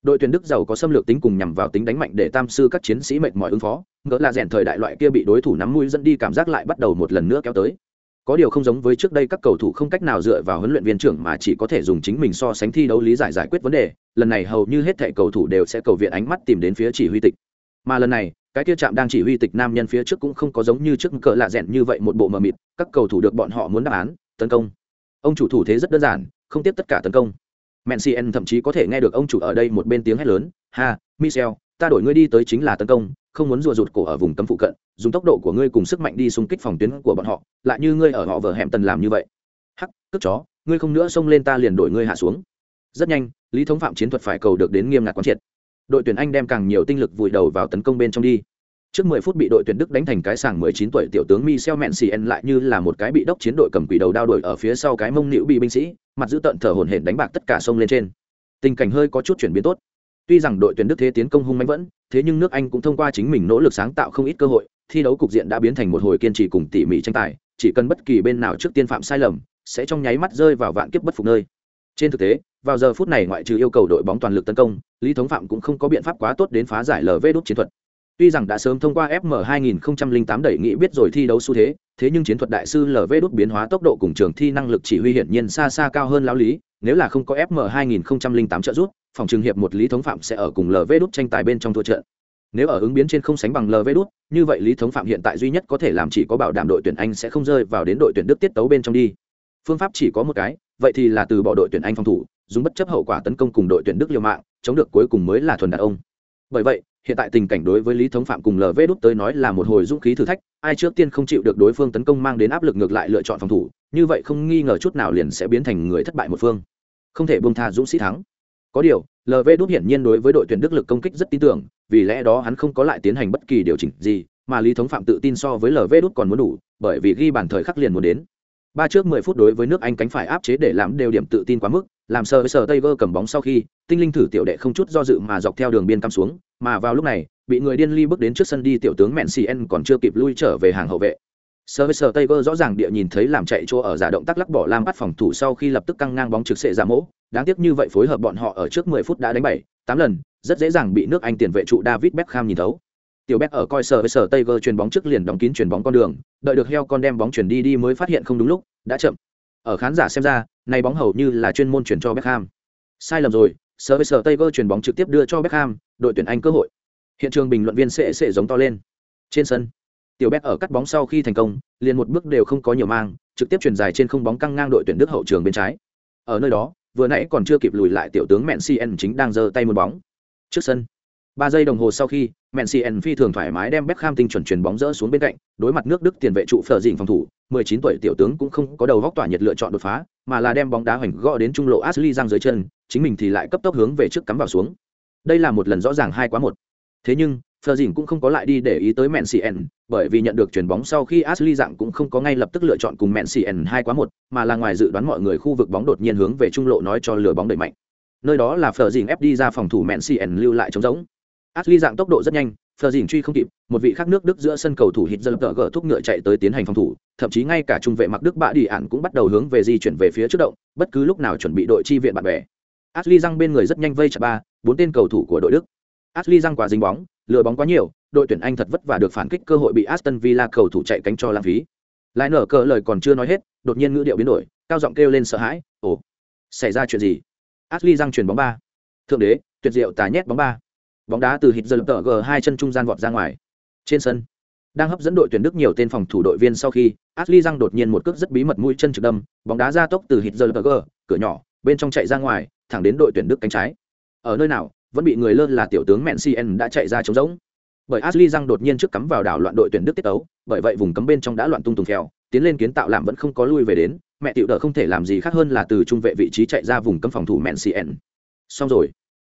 Đội tuyển Đức giàu có xâm lược tính cùng nhằm vào tính đánh mạnh để tam sư các chiến sĩ mệt mỏi ứng phó, ngỡ là rèn thời đại loại kia bị đối thủ nắm mũi dẫn đi cảm giác lại bắt đầu một lần nữa kéo tới có điều không giống với trước đây các cầu thủ không cách nào dựa vào huấn luyện viên trưởng mà chỉ có thể dùng chính mình so sánh thi đấu lý giải giải quyết vấn đề. Lần này hầu như hết thẻ cầu thủ đều sẽ cầu viện ánh mắt tìm đến phía chỉ huy tịch. Mà lần này, cái kia chạm đang chỉ huy tịch nam nhân phía trước cũng không có giống như trước cỡ lạ rẽn như vậy một bộ mờ mịt, các cầu thủ được bọn họ muốn đáp án, tấn công. Ông chủ thủ thế rất đơn giản, không tiếp tất cả tấn công. Mencien thậm chí có thể nghe được ông chủ ở đây một bên tiếng hét lớn, ha, michel, ta đổi ngươi đi tới chính là tấn công không muốn rùa rụt cổ ở vùng cấm phụ cận, dùng tốc độ của ngươi cùng sức mạnh đi xung kích phòng tuyến của bọn họ, lại như ngươi ở họ vợ hẻm tần làm như vậy. Hắc cướp chó, ngươi không nữa xông lên ta liền đổi ngươi hạ xuống. Rất nhanh, lý thống phạm chiến thuật phải cầu được đến nghiêm ngặt quán triệt. Đội tuyển anh đem càng nhiều tinh lực vùi đầu vào tấn công bên trong đi. Trước 10 phút bị đội tuyển đức đánh thành cái sàng 19 tuổi tiểu tướng michel mencien lại như là một cái bị đốc chiến đội cầm quỷ đầu đao đuổi ở phía sau cái mông nịu bị binh sĩ, mặt giữ tận thở hổn hển đánh bạc tất cả sông lên trên. Tình cảnh hơi có chút chuyển biến tốt. Tuy rằng đội tuyển Đức thế tiến công hung mãnh vẫn, thế nhưng nước Anh cũng thông qua chính mình nỗ lực sáng tạo không ít cơ hội, thi đấu cục diện đã biến thành một hồi kiên trì cùng tỉ mỉ tranh tài, chỉ cần bất kỳ bên nào trước tiên phạm sai lầm, sẽ trong nháy mắt rơi vào vạn kiếp bất phục nơi. Trên thực tế, vào giờ phút này ngoại trừ yêu cầu đội bóng toàn lực tấn công, Lý Thống Phạm cũng không có biện pháp quá tốt đến phá giải LV đút chiến thuật. Tuy rằng đã sớm thông qua FM 2008 đẩy nghĩ biết rồi thi đấu xu thế, thế nhưng chiến thuật đại sư LV đốt biến hóa tốc độ cùng trường thi năng lực chỉ huy hiển nhiên xa xa cao hơn lão lý, nếu là không có FM 2008 trợ giúp, phòng trường hiệp một lý thống phạm sẽ ở cùng lv đốt tranh tài bên trong thua trận. Nếu ở ứng biến trên không sánh bằng lv đốt, như vậy lý thống phạm hiện tại duy nhất có thể làm chỉ có bảo đảm đội tuyển anh sẽ không rơi vào đến đội tuyển đức tiết tấu bên trong đi. Phương pháp chỉ có một cái vậy thì là từ bỏ đội tuyển anh phòng thủ dùng bất chấp hậu quả tấn công cùng đội tuyển đức liều mạng chống được cuối cùng mới là thuần đàn ông. Bởi vậy hiện tại tình cảnh đối với lý thống phạm cùng lv đút tới nói là một hồi dũng khí thử thách, ai trước tiên không chịu được đối phương tấn công mang đến áp lực ngược lại lựa chọn phòng thủ, như vậy không nghi ngờ chút nào liền sẽ biến thành người thất bại một phương. Không thể buông tha dũng sĩ thắng. Có điều lv đút hiển nhiên đối với đội tuyển đức lực công kích rất tin tưởng, vì lẽ đó hắn không có lại tiến hành bất kỳ điều chỉnh gì, mà lý thống phạm tự tin so với lv đút còn muốn đủ, bởi vì ghi bàn thời khắc liền muốn đến. Ba trước mười phút đối với nước anh cánh phải áp chế để làm đều điểm tự tin quá mức làm sờ với sờ tay vơ cầm bóng sau khi tinh linh thử tiểu đệ không chút do dự mà dọc theo đường biên cắm xuống mà vào lúc này bị người điên ly bước đến trước sân đi tiểu tướng mẹn cn còn chưa kịp lui trở về hàng hậu vệ sờ với sờ tay vơ rõ ràng địa nhìn thấy làm chạy chỗ ở giả động tác lắc bỏ lam bắt phòng thủ sau khi lập tức căng ngang bóng trực sệ ra mỗ đáng tiếc như vậy phối hợp bọn họ ở trước 10 phút đã đánh 7, 8 lần, rất dễ dàng bị nước Anh tiền vệ trụ David Beckham nhìn thấu. Tiểu Beck ở coi sờ với tay vơ chuyền bóng trước liền đóng kín chuyền bóng con đường, đợi được heo con đem bóng chuyển đi đi mới phát hiện không đúng lúc, đã chậm. Ở khán giả xem ra, này bóng hầu như là chuyên môn chuyển cho Beckham. Sai lầm rồi, sở với sở Tiger chuyển bóng trực tiếp đưa cho Beckham, đội tuyển Anh cơ hội. Hiện trường bình luận viên sẽ sẽ giống to lên. Trên sân, Tiểu Beck ở cắt bóng sau khi thành công, liền một bước đều không có nhiều mang, trực tiếp chuyển dài trên không bóng căng ngang đội tuyển Đức hậu trường bên trái. Ở nơi đó, vừa nãy còn chưa kịp lùi lại tiểu tướng Mencien chính đang giơ tay một bóng. Trước sân, ba giây đồng hồ sau khi Mencien phi thường thoải mái đem Beckham tinh chuẩn chuyền bóng rỡ xuống bên cạnh, đối mặt nước Đức tiền vệ trụ phở dịnh phòng thủ, 19 tuổi tiểu tướng cũng không có đầu góc tỏa nhiệt lựa chọn đột phá, mà là đem bóng đá hoành gõ đến trung lộ Ashley giang dưới chân, chính mình thì lại cấp tốc hướng về trước cắm vào xuống. Đây là một lần rõ ràng hai quá một. Thế nhưng, Phở dìn cũng không có lại đi để ý tới Mencien, bởi vì nhận được chuyền bóng sau khi Ashley dạng cũng không có ngay lập tức lựa chọn cùng Mencien hai quá một, mà là ngoài dự đoán mọi người khu vực bóng đột nhiên hướng về trung lộ nói cho lừa bóng đẩy mạnh. Nơi đó là Phở dìn ép đi ra phòng thủ Mencien lưu lại trống rỗng. Ashley dạng tốc độ rất nhanh, Fleur dình truy không kịp, một vị khác nước Đức giữa sân cầu thủ hít dân gỡ thúc ngựa chạy tới tiến hành phòng thủ, thậm chí ngay cả trung vệ mặc Đức bạ đi ản cũng bắt đầu hướng về di chuyển về phía trước động, bất cứ lúc nào chuẩn bị đội chi viện bạn bè. Ashley răng bên người rất nhanh vây chặt ba, bốn tên cầu thủ của đội Đức. Ashley răng quả dính bóng, lừa bóng quá nhiều, đội tuyển Anh thật vất vả được phản kích cơ hội bị Aston Villa cầu thủ chạy cánh cho lãng phí. Lại nở cờ lời còn chưa nói hết, đột nhiên ngữ điệu biến đổi, cao giọng kêu lên sợ hãi, "Ồ, xảy ra chuyện gì?" Ashley răng chuyển bóng ba. Thượng đế, tuyệt diệu tà nhét bóng ba. Bóng đá từ hít giờ tờ g hai chân trung gian vọt ra ngoài. Trên sân, đang hấp dẫn đội tuyển Đức nhiều tên phòng thủ đội viên sau khi, Ashley răng đột nhiên một cước rất bí mật mũi chân trực đâm, bóng đá ra tốc từ hít giờ tờ g, cửa nhỏ, bên trong chạy ra ngoài, thẳng đến đội tuyển Đức cánh trái. Ở nơi nào, vẫn bị người lơ là tiểu tướng Mencien đã chạy ra chống rỗng. Bởi Ashley răng đột nhiên trước cắm vào đảo loạn đội tuyển Đức tiết tấu, bởi vậy vùng cấm bên trong đã loạn tung tùng phèo, tiến lên kiến tạo làm vẫn không có lui về đến, mẹ tiểu đỡ không thể làm gì khác hơn là từ trung vệ vị trí chạy ra vùng cấm phòng thủ mẹn cn xong rồi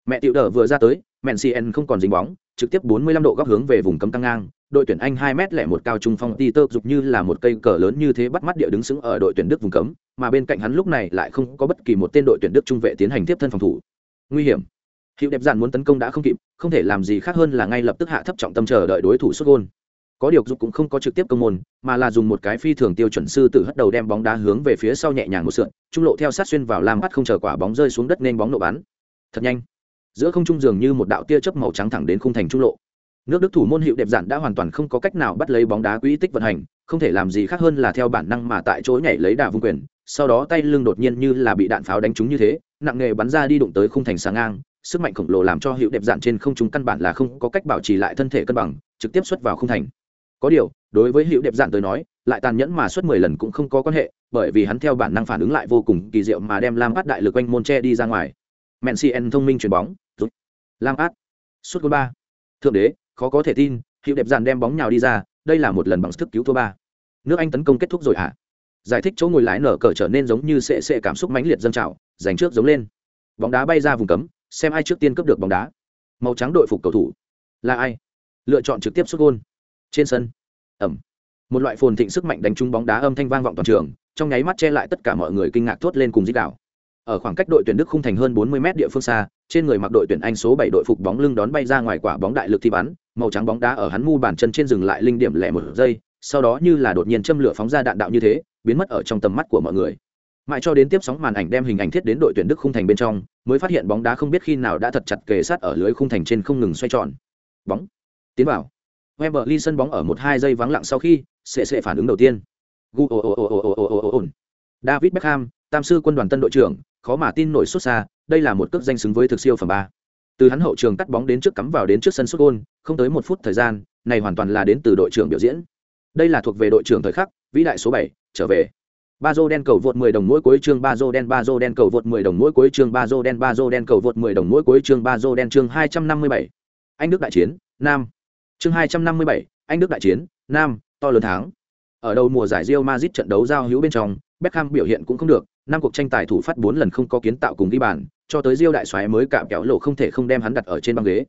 mẹ tiểu đỡ vừa ra tới Mencien không còn dính bóng trực tiếp 45 độ góc hướng về vùng cấm căng ngang. Đội tuyển anh 2 mét lẻ một cao trung phong ti dục như là một cây cờ lớn như thế bắt mắt địa đứng sững ở đội tuyển đức vùng cấm mà bên cạnh hắn lúc này lại không có bất kỳ một tên đội tuyển đức trung vệ tiến hành tiếp thân phòng thủ. Nguy hiểm. Hiệu đẹp giản muốn tấn công đã không kịp không thể làm gì khác hơn là ngay lập tức hạ thấp trọng tâm chờ đợi đối thủ xuất gôn. Có điều dục cũng không có trực tiếp công môn mà là dùng một cái phi thường tiêu chuẩn sư tử hất đầu đem bóng đá hướng về phía sau nhẹ nhàng một sượt, trung lộ theo sát xuyên vào làm bắt không chờ quả bóng rơi xuống đất nên bóng nổ bắn. Thật nhanh giữa không trung dường như một đạo tia chớp màu trắng thẳng đến khung thành trung lộ. Nước đức thủ môn hiệu đẹp giản đã hoàn toàn không có cách nào bắt lấy bóng đá quỹ tích vận hành, không thể làm gì khác hơn là theo bản năng mà tại chỗ nhảy lấy đà vung quyền, sau đó tay lưng đột nhiên như là bị đạn pháo đánh trúng như thế, nặng nghề bắn ra đi đụng tới khung thành sáng ngang, sức mạnh khổng lồ làm cho hiệu đẹp giản trên không trung căn bản là không có cách bảo trì lại thân thể cân bằng, trực tiếp xuất vào khung thành. Có điều, đối với hiệu đẹp giản tới nói, lại tàn nhẫn mà suốt mười lần cũng không có quan hệ, bởi vì hắn theo bản năng phản ứng lại vô cùng kỳ diệu mà đem lam bắt đại lực quanh môn che đi ra ngoài. Mencien thông minh chuyền bóng lam át. Suốt gôn ba. Thượng đế, khó có thể tin hiệu đẹp dàn đem bóng nhào đi ra, đây là một lần bằng sức cứu thua ba. Nước anh tấn công kết thúc rồi hả? À? giải thích chỗ ngồi lái nở cờ trở nên giống như sệ sệ cảm xúc mãnh liệt dâng trào, giành trước giống lên. Bóng đá bay ra vùng cấm, xem ai trước tiên cướp được bóng đá. Màu trắng đội phục cầu thủ. Là ai? Lựa chọn trực tiếp xuất gôn. Trên sân. Ẩm. Một loại phồn thịnh sức mạnh đánh trúng bóng đá âm thanh vang vọng toàn trường, trong nháy mắt che lại tất cả mọi người kinh ngạc thốt lên cùng dích đảo ở khoảng cách đội tuyển đức khung thành hơn 40 mét địa phương xa, trên người mặc đội tuyển anh số 7 đội phục bóng lưng đón bay ra ngoài quả bóng đại lực thi bắn, màu trắng bóng đá ở hắn mu bàn chân trên dừng lại linh điểm lẻ một giây, sau đó như là đột nhiên châm lửa phóng ra đạn đạo như thế, biến mất ở trong tầm mắt của mọi người. Mãi cho đến tiếp sóng màn ảnh đem hình ảnh thiết đến đội tuyển đức khung thành bên trong, mới phát hiện bóng đá không biết khi nào đã thật chặt kề sát ở lưới khung thành trên không ngừng xoay tròn. Bóng. Tiến vào. Weberly sân bóng ở một hai giây vắng lặng sau khi sẽ sẽ phản ứng đầu tiên. David Beckham tam sư quân đoàn tân đội trưởng khó mà tin nổi xuất xa đây là một cước danh xứng với thực siêu phẩm ba. Từ hắn hậu trường cắt bóng đến trước cắm vào đến trước sân xuất gôn không tới một phút thời gian này hoàn toàn là đến từ đội trưởng biểu diễn. Đây là thuộc về đội trưởng thời khắc vĩ đại số bảy trở về. Ba dô đen cầu vượt 10 đồng mỗi cuối chương ba dô đen ba dô đen cầu vượt 10 đồng mỗi cuối chương ba dô đen ba dô đen cầu vượt 10 đồng mỗi cuối chương ba dô đen chương 257. anh đức đại chiến nam. Chương 257, anh đức đại chiến nam to lớn tháng. Ở đầu mùa giải Real Madrid trận đấu giao hữu bên trong Beckham biểu hiện cũng không được năm cuộc tranh tài thủ phát 4 lần không có kiến tạo cùng ghi bàn cho tới diêu đại xoáy mới cạm kéo lộ không thể không đem hắn đặt ở trên băng ghế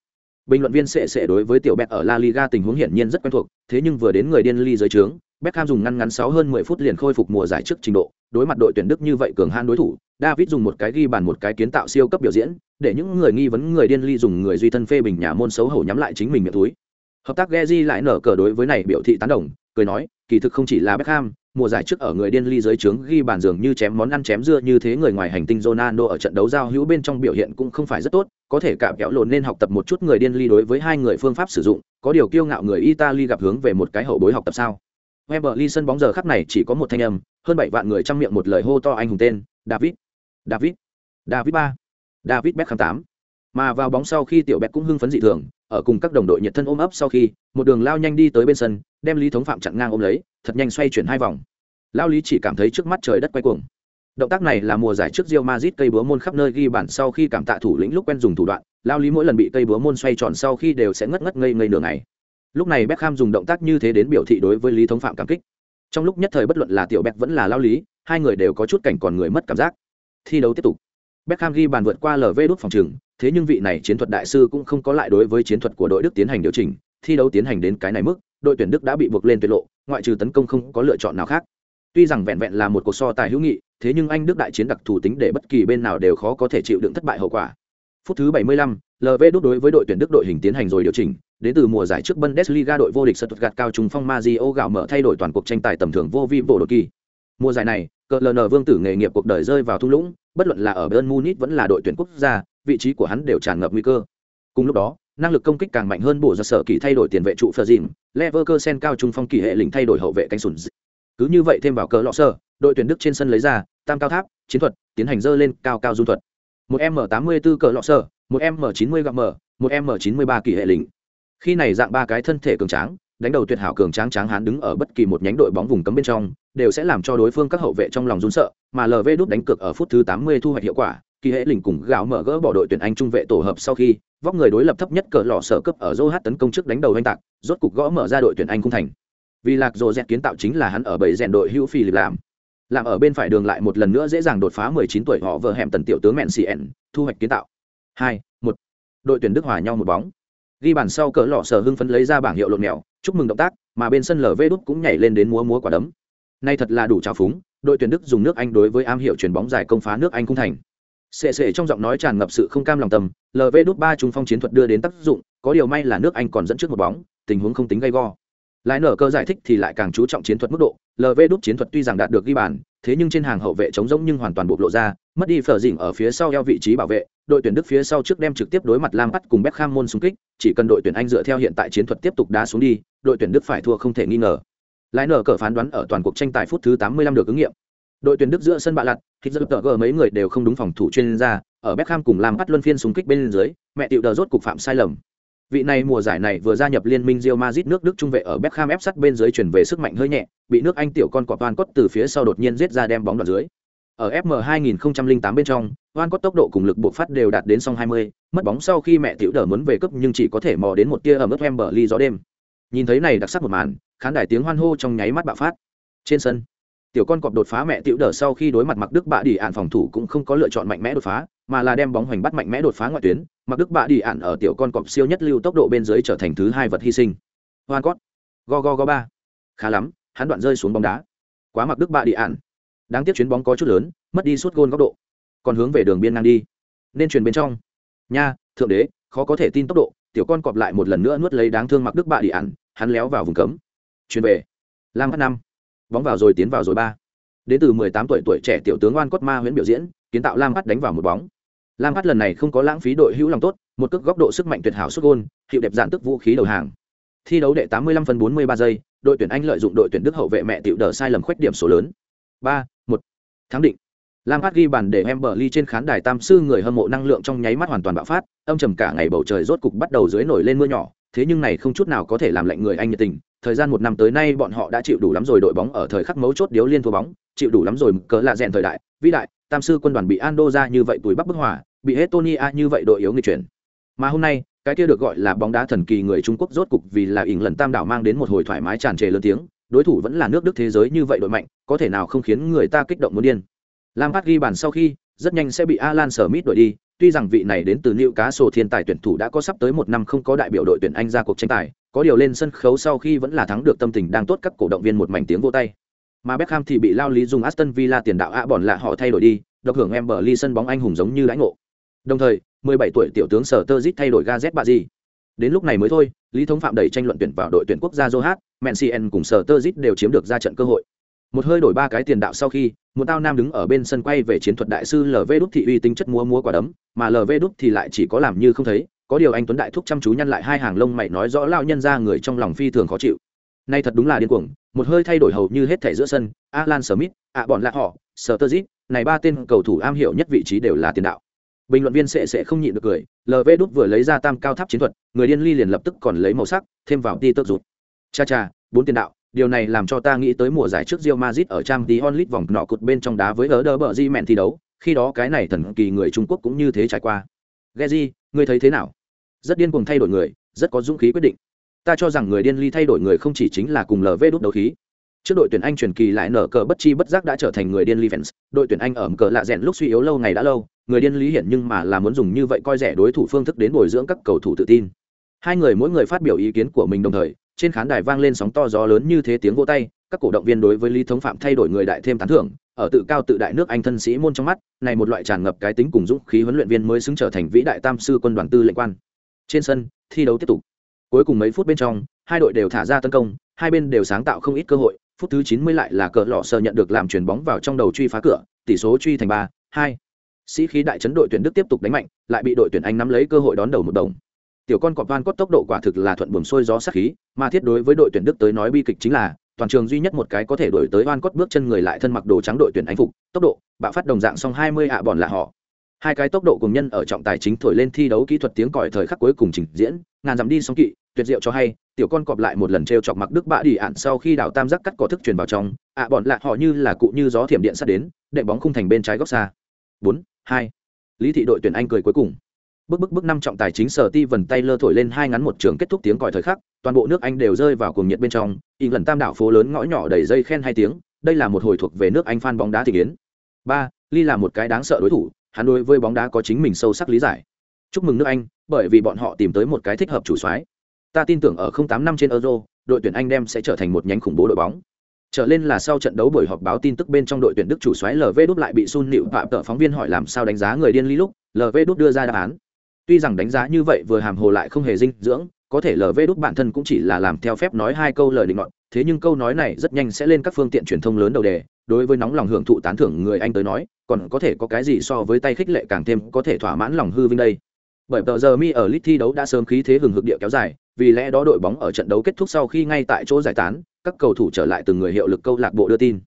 bình luận viên sẽ sẽ đối với tiểu bẹt ở La Liga tình huống hiển nhiên rất quen thuộc thế nhưng vừa đến người điên ly dưới trướng Beckham dùng ngăn ngắn 6 hơn 10 phút liền khôi phục mùa giải trước trình độ, đối mặt đội tuyển Đức như vậy cường han đối thủ, David dùng một cái ghi bàn một cái kiến tạo siêu cấp biểu diễn, để những người nghi vấn người điên ly dùng người duy thân phê bình nhà môn xấu hổ nhắm lại chính mình miệng túi. Hợp tác Geji lại nở cờ đối với này biểu thị tán đồng, cười nói, kỳ thực không chỉ là Beckham, mùa giải trước ở người điên ly dưới trướng ghi bàn dường như chém món ăn chém dưa như thế người ngoài hành tinh Ronaldo ở trận đấu giao hữu bên trong biểu hiện cũng không phải rất tốt, có thể cạm kéo lộn nên học tập một chút người điên ly đối với hai người phương pháp sử dụng, có điều kiêu ngạo người Italy gặp hướng về một cái hậu bối học tập sao? Weberly sân bóng giờ khắc này chỉ có một thanh âm, hơn bảy vạn người trong miệng một lời hô to anh hùng tên, David, David, David ba, David Beckham tám. Mà vào bóng sau khi tiểu Beck cũng hưng phấn dị thường, ở cùng các đồng đội nhiệt thân ôm ấp sau khi, một đường lao nhanh đi tới bên sân, đem Lý Thống Phạm chặn ngang ôm lấy, thật nhanh xoay chuyển hai vòng. Lao Lý chỉ cảm thấy trước mắt trời đất quay cuồng. Động tác này là mùa giải trước Real Madrid cây búa môn khắp nơi ghi bản sau khi cảm tạ thủ lĩnh lúc quen dùng thủ đoạn, Lao Lý mỗi lần bị cây búa môn xoay tròn sau khi đều sẽ ngất ngất ngây ngây nửa ngày. Lúc này Beckham dùng động tác như thế đến biểu thị đối với lý thống phạm cảm kích. Trong lúc nhất thời bất luận là tiểu Beck vẫn là lao lý hai người đều có chút cảnh còn người mất cảm giác. Thi đấu tiếp tục. Beckham ghi bàn vượt qua LV đốt phòng trường thế nhưng vị này chiến thuật đại sư cũng không có lại đối với chiến thuật của đội Đức tiến hành điều chỉnh thi đấu tiến hành đến cái này mức đội tuyển Đức đã bị buộc lên tuyệt lộ ngoại trừ tấn công không có lựa chọn nào khác tuy rằng vẹn vẹn là một cuộc so tài hữu nghị thế nhưng anh Đức đại chiến đặc thù tính để bất kỳ bên nào đều khó có thể chịu đựng thất bại hậu quả phút thứ 75, LV đút đối với đội tuyển Đức đội hình tiến hành rồi điều chỉnh, đến từ mùa giải trước Bundesliga đội vô địch Stuttgart cao trung phong Mario gạo mở thay đổi toàn cuộc tranh tài tầm thường vô vi vô đột kỳ. Mùa giải này, CLN Vương tử nghề nghiệp cuộc đời rơi vào thung lũng, bất luận là ở bern Munich vẫn là đội tuyển quốc gia, vị trí của hắn đều tràn ngập nguy cơ. Cùng lúc đó, năng lực công kích càng mạnh hơn bộ ra sở kỳ thay đổi tiền vệ trụ Ferrin, Leverkusen cao trung phong kỳ hệ lĩnh thay đổi hậu vệ cánh sùn. Cứ như vậy thêm vào cờ lọ sơ, đội tuyển Đức trên sân lấy ra tam cao tháp, chiến thuật, tiến hành dơ lên cao cao dung thuật. Một M84 cờ lọ sơ, một m 90 gặp m một m 93 kỳ hệ lĩnh khi này dạng ba cái thân thể cường tráng đánh đầu tuyệt hảo cường tráng tráng hán đứng ở bất kỳ một nhánh đội bóng vùng cấm bên trong đều sẽ làm cho đối phương các hậu vệ trong lòng run sợ mà lv đút đánh cược ở phút thứ 80 thu hoạch hiệu quả kỳ hệ lình cùng gạo mở gỡ bỏ đội tuyển anh trung vệ tổ hợp sau khi, vóc người đối lập thấp nhất cờ lọ sở cấp ở dô hát tấn công trước đánh đầu oanh tạc, rốt cục gõ mở ra đội tuyển anh cung thành. Vì lạc rồ dẹt kiến tạo chính là hắn ở bảy rèn đội hữu phi làm. Làm ở bên phải đường lại một lần nữa dễ dàng đột phá 19 tuổi họ vợ hẻm tần tiểu tướng mẹn cn thu hoạch kiến tạo. Hai, một. Đội tuyển đức hòa nhau một bóng. Ghi bàn sau cỡ lọ sở hưng phấn lấy ra bảng hiệu lộn mèo, chúc mừng động tác, mà bên sân lv đúc cũng nhảy lên đến múa múa quả đấm. Nay thật là đủ trào phúng, đội tuyển đức dùng nước anh đối với am hiệu chuyền bóng dài công phá nước anh không thành sệ sệ trong giọng nói tràn ngập sự không cam lòng tầm lv đút ba trung phong chiến thuật đưa đến tác dụng, có điều may là nước anh còn dẫn trước một bóng, tình huống không tính gay go. Lại nở cơ giải thích thì lại càng chú trọng chiến thuật mức độ lv đút chiến thuật tuy rằng đạt được ghi bàn, thế nhưng trên hàng hậu vệ chống rỗng nhưng hoàn toàn bộc lộ ra, mất đi phở dỉnh ở phía sau eo vị trí bảo vệ, đội tuyển đức phía sau trước đem trực tiếp đối mặt lam bắt cùng beckham môn xung kích, chỉ cần đội tuyển anh dựa theo hiện tại chiến thuật tiếp tục đá xuống đi, đội tuyển đức phải thua không thể nghi ngờ. Lại nở cờ phán đoán ở toàn cuộc tranh tài phút thứ 85 được ứng nghiệm đội tuyển đức giữa sân bạ lặt thịt giật tờ gờ mấy người đều không đúng phòng thủ chuyên gia ở beckham cùng làm bắt luân phiên súng kích bên dưới mẹ tiệu đờ rốt cục phạm sai lầm vị này mùa giải này vừa gia nhập liên minh Real Madrid nước Đức trung vệ ở Beckham ép sắt bên dưới chuyển về sức mạnh hơi nhẹ, bị nước Anh tiểu con quả van cốt từ phía sau đột nhiên giết ra đem bóng đoạn dưới. Ở FM 2008 bên trong, Van cốt tốc độ cùng lực buộc phát đều đạt đến song 20, mất bóng sau khi mẹ tiệu đờ muốn về cấp nhưng chỉ có thể mò đến một tia ở mức em berly gió đêm. Nhìn thấy này đặc sắc một màn, khán đài tiếng hoan hô trong nháy mắt bạo phát. Trên sân, tiểu con cọp đột phá mẹ tiểu đờ sau khi đối mặt mặc đức bạ đi ạn phòng thủ cũng không có lựa chọn mạnh mẽ đột phá, mà là đem bóng hoành bắt mạnh mẽ đột phá ngoại tuyến. Mặc đức bạ đi ạn ở tiểu con cọp siêu nhất lưu tốc độ bên dưới trở thành thứ hai vật hy sinh. Hoan cót. Go go go ba. Khá lắm, hắn đoạn rơi xuống bóng đá. Quá mặc đức bạ đi ạn đáng tiếc chuyến bóng có chút lớn, mất đi suốt gôn góc độ. Còn hướng về đường biên ngang đi. Nên truyền bên trong. Nha, thượng đế, khó có thể tin tốc độ. Tiểu con cọp lại một lần nữa nuốt lấy đáng thương mặc đức bạ đi ạn hắn léo vào vùng cấm. Truyền về. Lam phát năm bóng vào rồi tiến vào rồi ba. Đến từ 18 tuổi tuổi trẻ tiểu tướng oan cốt ma huyễn biểu diễn, kiến tạo lam phát đánh vào một bóng. Lam phát lần này không có lãng phí đội hữu lòng tốt, một cước góc độ sức mạnh tuyệt hảo xuất gôn, hiệu đẹp dạn tức vũ khí đầu hàng. Thi đấu đệ 85 phân 43 giây, đội tuyển anh lợi dụng đội tuyển đức hậu vệ mẹ tiểu đờ sai lầm khuếch điểm số lớn. Ba, một. Thắng định. Lam phát ghi bàn để em bờ ly trên khán đài tam sư người hâm mộ năng lượng trong nháy mắt hoàn toàn bạo phát, âm trầm cả ngày bầu trời rốt cục bắt đầu dưới nổi lên mưa nhỏ, thế nhưng này không chút nào có thể làm lạnh người anh nhiệt tình thời gian một năm tới nay bọn họ đã chịu đủ lắm rồi đội bóng ở thời khắc mấu chốt điếu liên thua bóng chịu đủ lắm rồi cỡ lạ rèn thời đại vĩ đại tam sư quân đoàn bị ando ra như vậy tuổi bắc bức hỏa bị Estonia như vậy đội yếu nghịch chuyển. Mà hôm nay cái kia được gọi là bóng đá thần kỳ người trung quốc rốt cục vì là ỉng lần tam đảo mang đến một hồi thoải mái tràn trề lớn tiếng đối thủ vẫn là nước đức thế giới như vậy đội mạnh có thể nào không khiến người ta kích động muốn điên. Lam phát ghi bàn sau khi rất nhanh sẽ bị alan smith đội đi tuy rằng vị này đến từ New Cá Sổ thiên tài tuyển thủ đã có sắp tới một năm không có đại biểu đội tuyển Anh ra cuộc tranh tài, có điều lên sân khấu sau khi vẫn là thắng được tâm tình đang tốt các cổ động viên một mảnh tiếng vô tay. Mà Beckham thì bị lao lý dùng Aston Villa tiền đạo ạ bọn lạ họ thay đổi đi, độc hưởng em bờ ly sân bóng anh hùng giống như lãnh ngộ. Đồng thời, 17 tuổi tiểu tướng Sở Tơ thay đổi Gazet gì Đến lúc này mới thôi, Lý Thống Phạm đẩy tranh luận tuyển vào đội tuyển quốc gia Johat, Mencien cùng Sở Tơ đều chiếm được ra trận cơ hội một hơi đổi ba cái tiền đạo sau khi một tao nam đứng ở bên sân quay về chiến thuật đại sư lv đúc thị uy tính chất múa múa quả đấm mà lv đúc thì lại chỉ có làm như không thấy có điều anh tuấn đại thúc chăm chú nhăn lại hai hàng lông mày nói rõ lao nhân ra người trong lòng phi thường khó chịu nay thật đúng là điên cuồng một hơi thay đổi hầu như hết thẻ giữa sân alan smith ạ bọn lạ họ sờ tơ zit này ba tên cầu thủ am hiểu nhất vị trí đều là tiền đạo bình luận viên sẽ sẽ không nhịn được cười lv đúc vừa lấy ra tam cao tháp chiến thuật người điên ly liền lập tức còn lấy màu sắc thêm vào ti tớt rụt cha cha bốn tiền đạo điều này làm cho ta nghĩ tới mùa giải trước Real Madrid ở trang tí onlit vòng nọ cột bên trong đá với ở đỡ bờ di mẹn thi đấu, khi đó cái này thần kỳ người Trung Quốc cũng như thế trải qua. Geji, ngươi thấy thế nào? Rất điên cuồng thay đổi người, rất có dũng khí quyết định. Ta cho rằng người điên ly thay đổi người không chỉ chính là cùng LV đốt đấu khí. Trước đội tuyển Anh truyền kỳ lại nở cờ bất chi bất giác đã trở thành người điên ly fans, đội tuyển Anh ở cờ lạ rèn lúc suy yếu lâu ngày đã lâu, người điên lý hiển nhưng mà là muốn dùng như vậy coi rẻ đối thủ phương thức đến bồi dưỡng các cầu thủ tự tin. Hai người mỗi người phát biểu ý kiến của mình đồng thời, trên khán đài vang lên sóng to gió lớn như thế tiếng vô tay các cổ động viên đối với lý thống phạm thay đổi người đại thêm tán thưởng ở tự cao tự đại nước anh thân sĩ môn trong mắt này một loại tràn ngập cái tính cùng dũng khí huấn luyện viên mới xứng trở thành vĩ đại tam sư quân đoàn tư lệnh quan trên sân, thi đấu tiếp tục. Cuối cùng mấy phút bên trong, hai đội đều thả ra tấn công, hai bên đều sáng tạo không ít cơ hội, phút thứ chín mươi lại là cờ lọ sờ nhận được làm chuyền bóng vào trong đầu truy phá cửa, tỷ số truy thành ba, hai. Sĩ khí đại chấn đội tuyển đức tiếp tục đánh mạnh, lại bị đội tuyển anh nắm lấy cơ hội đón đầu một đồng. Tiểu con cọp van cốt tốc độ quả thực là thuận buồm xuôi gió sát khí, mà thiết đối với đội tuyển đức tới nói bi kịch chính là, toàn trường duy nhất một cái có thể đổi tới van cốt bước chân người lại thân mặc đồ trắng đội tuyển anh phục, tốc độ, bạo phát đồng dạng song hai mươi ạ bọn là họ hai cái tốc độ cùng nhân ở trọng tài chính thổi lên thi đấu kỹ thuật tiếng còi thời khắc cuối cùng trình diễn ngàn dặm đi song kỵ tuyệt diệu cho hay tiểu con cọp lại một lần t chọc mặc đức bạ đi ạn sau khi đảo tam giác cắt cỏ thức truyền vào trong ạ bọn lạ họ như là cụ như gió thiểm điện sắt đến đệm bóng khung thành bên trái góc xa. Bốn hai lý thị đội tuyển anh cười cuối cùng. Bước bước bước năm trọng tài chính sở ti vần tay lơ thổi lên hai ngắn một trường kết thúc tiếng còi thời khắc, toàn bộ nước Anh đều rơi vào cuồng nhiệt bên trong, ỉn lần tam đảo phố lớn ngõ nhỏ đầy dây khen hai tiếng, đây là một hồi thuộc về nước anh phan bóng đá thị kiến. Ba ly là một cái đáng sợ đối thủ hắn đối với bóng đá có chính mình sâu sắc lý giải. Chúc mừng nước anh, bởi vì bọn họ tìm tới một cái thích hợp chủ soái. Ta tin tưởng ở 08 năm trên euro, đội tuyển anh đem sẽ trở thành một nhánh khủng bố đội bóng. Trở lên là sau trận đấu buổi họp báo tin tức bên trong đội tuyển đức chủ soái lv đút lại bị sun nịu phạm tợ phóng viên hỏi làm sao đánh giá người điên lý lúc lv đút đưa ra đáp án. Tuy rằng đánh giá như vậy vừa hàm hồ lại không hề dinh dưỡng, có thể lv đút bản thân cũng chỉ là làm theo phép nói hai câu lời định luận, thế nhưng câu nói này rất nhanh sẽ lên các phương tiện truyền thông lớn đầu đề, đối với nóng lòng hưởng thụ tán thưởng người anh tới nói còn có thể có cái gì so với tay khích lệ càng thêm có thể thỏa mãn lòng hư vinh đây? Bởi tờ giờ mi ở lit thi đấu đã sớm khí thế hừng hực địa kéo dài vì lẽ đó đội bóng ở trận đấu kết thúc sau khi ngay tại chỗ giải tán các cầu thủ trở lại từng người hiệu lực câu lạc bộ đưa tin.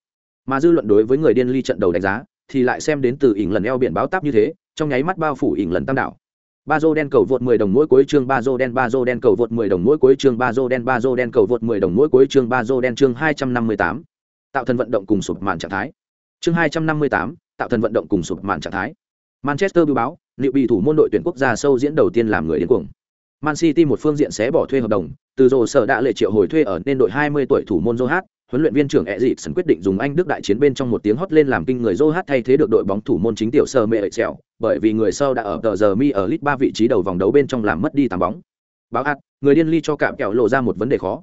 Mà dư luận đối với người điên ly trận đầu đánh giá thì lại xem đến từ ỉng lần eo biển báo táp như thế trong nháy mắt bao phủ ỉng lần tam đảo. Ba dô đen cầu vượt 10 đồng mỗi cuối chương ba dô đen ba dô đen cầu vượt 10 đồng mỗi cuối chương ba dô đen ba dô đen cầu vượt 10 đồng mỗi cuối chương ba dô đen chương 258. tạo thần vận động cùng sụp màn trạng thái. Chương 258, tạo thần vận động cùng sụp màn trạng thái manchester bưu báo liệu bị thủ môn đội tuyển quốc gia sâu diễn đầu tiên làm người đến cuồng Man City một phương diện sẽ bỏ thuê hợp đồng, từ rồ sở đã lệ triệu hồi thuê ở nên đội 20 tuổi thủ môn Johat, huấn luyện viên trưởng Eriksen quyết định dùng Anh Đức đại chiến bên trong một tiếng hót lên làm kinh người Johat thay thế được đội bóng thủ môn chính tiểu sơ mẹ Excel, bởi vì người sau đã ở tờ giờ mi ở lit 3 vị trí đầu vòng đấu bên trong làm mất đi tám bóng. Báo hạt, người điên ly cho cạm kẹo lộ ra một vấn đề khó.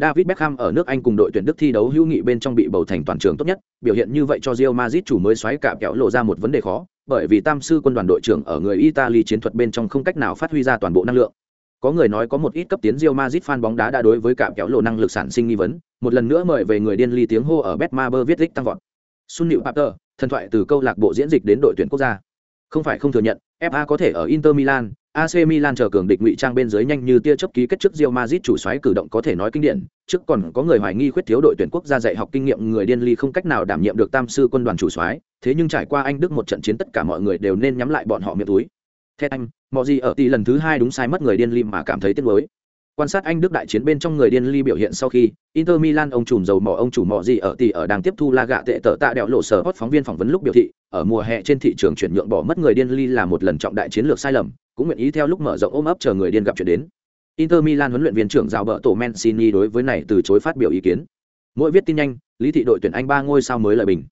David Beckham ở nước Anh cùng đội tuyển Đức thi đấu hữu nghị bên trong bị bầu thành toàn trường tốt nhất, biểu hiện như vậy cho Real Madrid chủ mới xoáy cả kẹo lộ ra một vấn đề khó, bởi vì tam sư quân đoàn đội trưởng ở người Italy chiến thuật bên trong không cách nào phát huy ra toàn bộ năng lượng. Có người nói có một ít cấp tiến Real Madrid fan bóng đá đã đối với cạm kéo lộ năng lực sản sinh nghi vấn, một lần nữa mời về người điên ly tiếng hô ở Betmaber viết lịch tăng vọt. Sun Liu Papter, thần thoại từ câu lạc bộ diễn dịch đến đội tuyển quốc gia. Không phải không thừa nhận, FA có thể ở Inter Milan, AC Milan chờ cường địch ngụy trang bên dưới nhanh như tia chớp ký kết trước Real Madrid chủ soái cử động có thể nói kinh điển, trước còn có người hoài nghi khuyết thiếu đội tuyển quốc gia dạy học kinh nghiệm người điên ly không cách nào đảm nhiệm được tam sư quân đoàn chủ soái, thế nhưng trải qua Anh Đức một trận chiến tất cả mọi người đều nên nhắm lại bọn họ miệng túi. Thế anh, mọi gì ở tỷ lần thứ hai đúng sai mất người điên ly mà cảm thấy tiếc nuối. Quan sát Anh Đức đại chiến bên trong người điên ly biểu hiện sau khi, Inter Milan ông trùm dầu mỏ ông chủ mỏ gì ở tỷ ở đang tiếp thu la gạ tệ tở tạ đẹo lộ sở hot phóng viên phỏng vấn lúc biểu thị, ở mùa hè trên thị trường chuyển nhượng bỏ mất người điên ly là một lần trọng đại chiến lược sai lầm, cũng nguyện ý theo lúc mở rộng ôm ấp chờ người điên gặp chuyện đến. Inter Milan huấn luyện viên trưởng giao bợ tổ Mancini đối với này từ chối phát biểu ý kiến. Mỗi viết tin nhanh, lý thị đội tuyển Anh ba ngôi sao mới lời bình.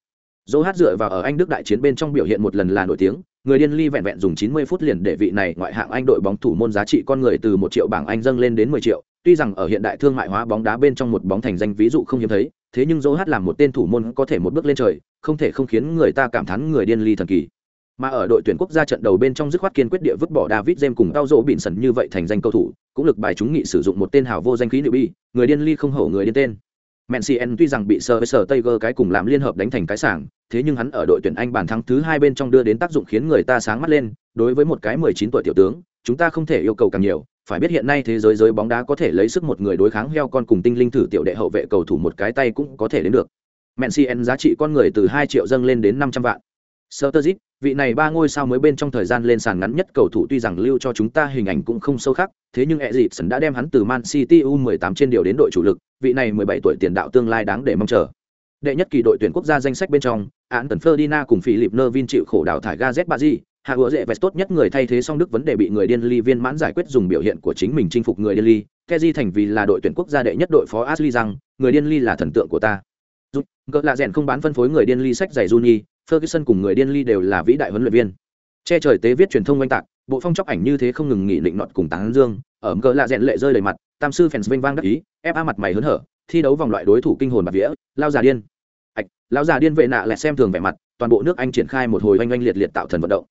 Dô hát dựa vào ở Anh Đức đại chiến bên trong biểu hiện một lần là nổi tiếng, người điên ly vẹn vẹn dùng 90 phút liền để vị này ngoại hạng Anh đội bóng thủ môn giá trị con người từ 1 triệu bảng Anh dâng lên đến 10 triệu, tuy rằng ở hiện đại thương mại hóa bóng đá bên trong một bóng thành danh ví dụ không hiếm thấy, thế nhưng Dô hát làm một tên thủ môn có thể một bước lên trời, không thể không khiến người ta cảm thán người điên ly thần kỳ. Mà ở đội tuyển quốc gia trận đầu bên trong dứt khoát kiên quyết địa vứt bỏ David James cùng Tao Dỗ Bịn Sần như vậy thành danh cầu thủ, cũng lực bài chúng nghị sử dụng một tên hào vô danh khí nữ bi, người điên ly không hổ người điên tên. Mencien tuy rằng bị sờ với sờ Tiger cái cùng làm liên hợp đánh thành cái sảng, thế nhưng hắn ở đội tuyển Anh bàn thắng thứ hai bên trong đưa đến tác dụng khiến người ta sáng mắt lên, đối với một cái 19 tuổi tiểu tướng, chúng ta không thể yêu cầu càng nhiều, phải biết hiện nay thế giới giới bóng đá có thể lấy sức một người đối kháng heo con cùng tinh linh thử tiểu đệ hậu vệ cầu thủ một cái tay cũng có thể đến được. Mencien giá trị con người từ 2 triệu dâng lên đến 500 vạn. Sturridge, vị này ba ngôi sao mới bên trong thời gian lên sàn ngắn nhất cầu thủ tuy rằng lưu cho chúng ta hình ảnh cũng không sâu khác, thế nhưng Eriksen đã đem hắn từ Man City U18 trên điều đến đội chủ lực, vị này 17 tuổi tiền đạo tương lai đáng để mong chờ. Đệ nhất kỳ đội tuyển quốc gia danh sách bên trong, án tần Ferdinand cùng Philip Nervin chịu khổ đào thải Gazet Bazi, hạ gỡ dễ vest tốt nhất người thay thế song đức vấn đề bị người điên ly viên mãn giải quyết dùng biểu hiện của chính mình chinh phục người điên ly keji thành vì là đội tuyển quốc gia đệ nhất đội phó ashley rằng người điên ly là thần tượng của ta Rút, gỡ lạ rèn không bán phân phối người điên ly sách giày Juni, Ferguson cùng người điên ly đều là vĩ đại huấn luyện viên. Che trời tế viết truyền thông oanh tạc, bộ phong chóc ảnh như thế không ngừng nghỉ định nọt cùng tán dương, ở gỡ lạ rèn lệ rơi đầy mặt, tam sư fans vinh vang đắc ý, FA mặt mày hớn hở, thi đấu vòng loại đối thủ kinh hồn bạt vía, lao già điên. Ảch, lao già điên vệ nạ lại xem thường vẻ mặt, toàn bộ nước Anh triển khai một hồi oanh oanh liệt liệt tạo thần vận động.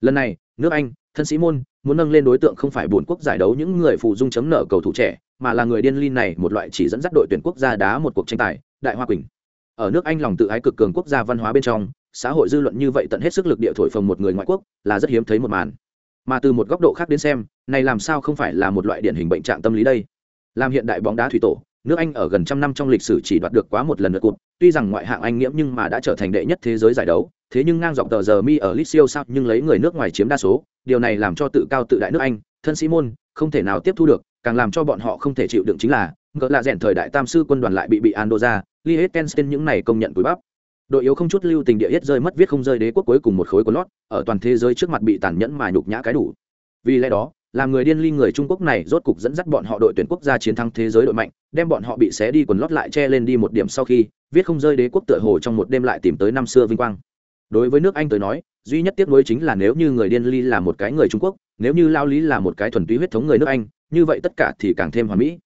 Lần này, nước Anh, thân sĩ môn, muốn nâng lên đối tượng không phải buồn quốc giải đấu những người phụ dung chấm nợ cầu thủ trẻ, mà là người điên ly này một loại chỉ dẫn dắt đội tuyển quốc gia đá một cuộc tranh tài, Đại Hoa Quỳnh ở nước anh lòng tự ái cực cường quốc gia văn hóa bên trong xã hội dư luận như vậy tận hết sức lực địa thổi phồng một người ngoại quốc là rất hiếm thấy một màn. Mà từ một góc độ khác đến xem này làm sao không phải là một loại điển hình bệnh trạng tâm lý đây? Làm hiện đại bóng đá thủy tổ nước anh ở gần trăm năm trong lịch sử chỉ đoạt được quá một lần lượt cuộc tuy rằng ngoại hạng anh nghiễm nhưng mà đã trở thành đệ nhất thế giới giải đấu thế nhưng ngang dọc tờ giờ mi ở lit siêu sao nhưng lấy người nước ngoài chiếm đa số. Điều này làm cho tự cao tự đại nước anh thân sĩ môn không thể nào tiếp thu được càng làm cho bọn họ không thể chịu đựng chính là ngỡ là rèn thời đại tam sư quân đoàn lại bị bị Andorra, Liechtenstein những này công nhận túi bắp. Đội yếu không chút lưu tình địa yết rơi mất viết không rơi đế quốc cuối cùng một khối của lót, ở toàn thế giới trước mặt bị tàn nhẫn mà nhục nhã cái đủ. Vì lẽ đó, làm người điên ly người trung quốc này rốt cục dẫn dắt bọn họ đội tuyển quốc gia chiến thắng thế giới đội mạnh đem bọn họ bị xé đi quần lót lại che lên đi một điểm sau khi viết không rơi đế quốc tựa hồ trong một đêm lại tìm tới năm xưa vinh quang đối với nước anh tới nói duy nhất tiếc nuối chính là nếu như người điên ly là một cái người trung quốc nếu như lao lý là một cái thuần túy huyết thống người nước anh như vậy tất cả thì càng thêm hoàn mỹ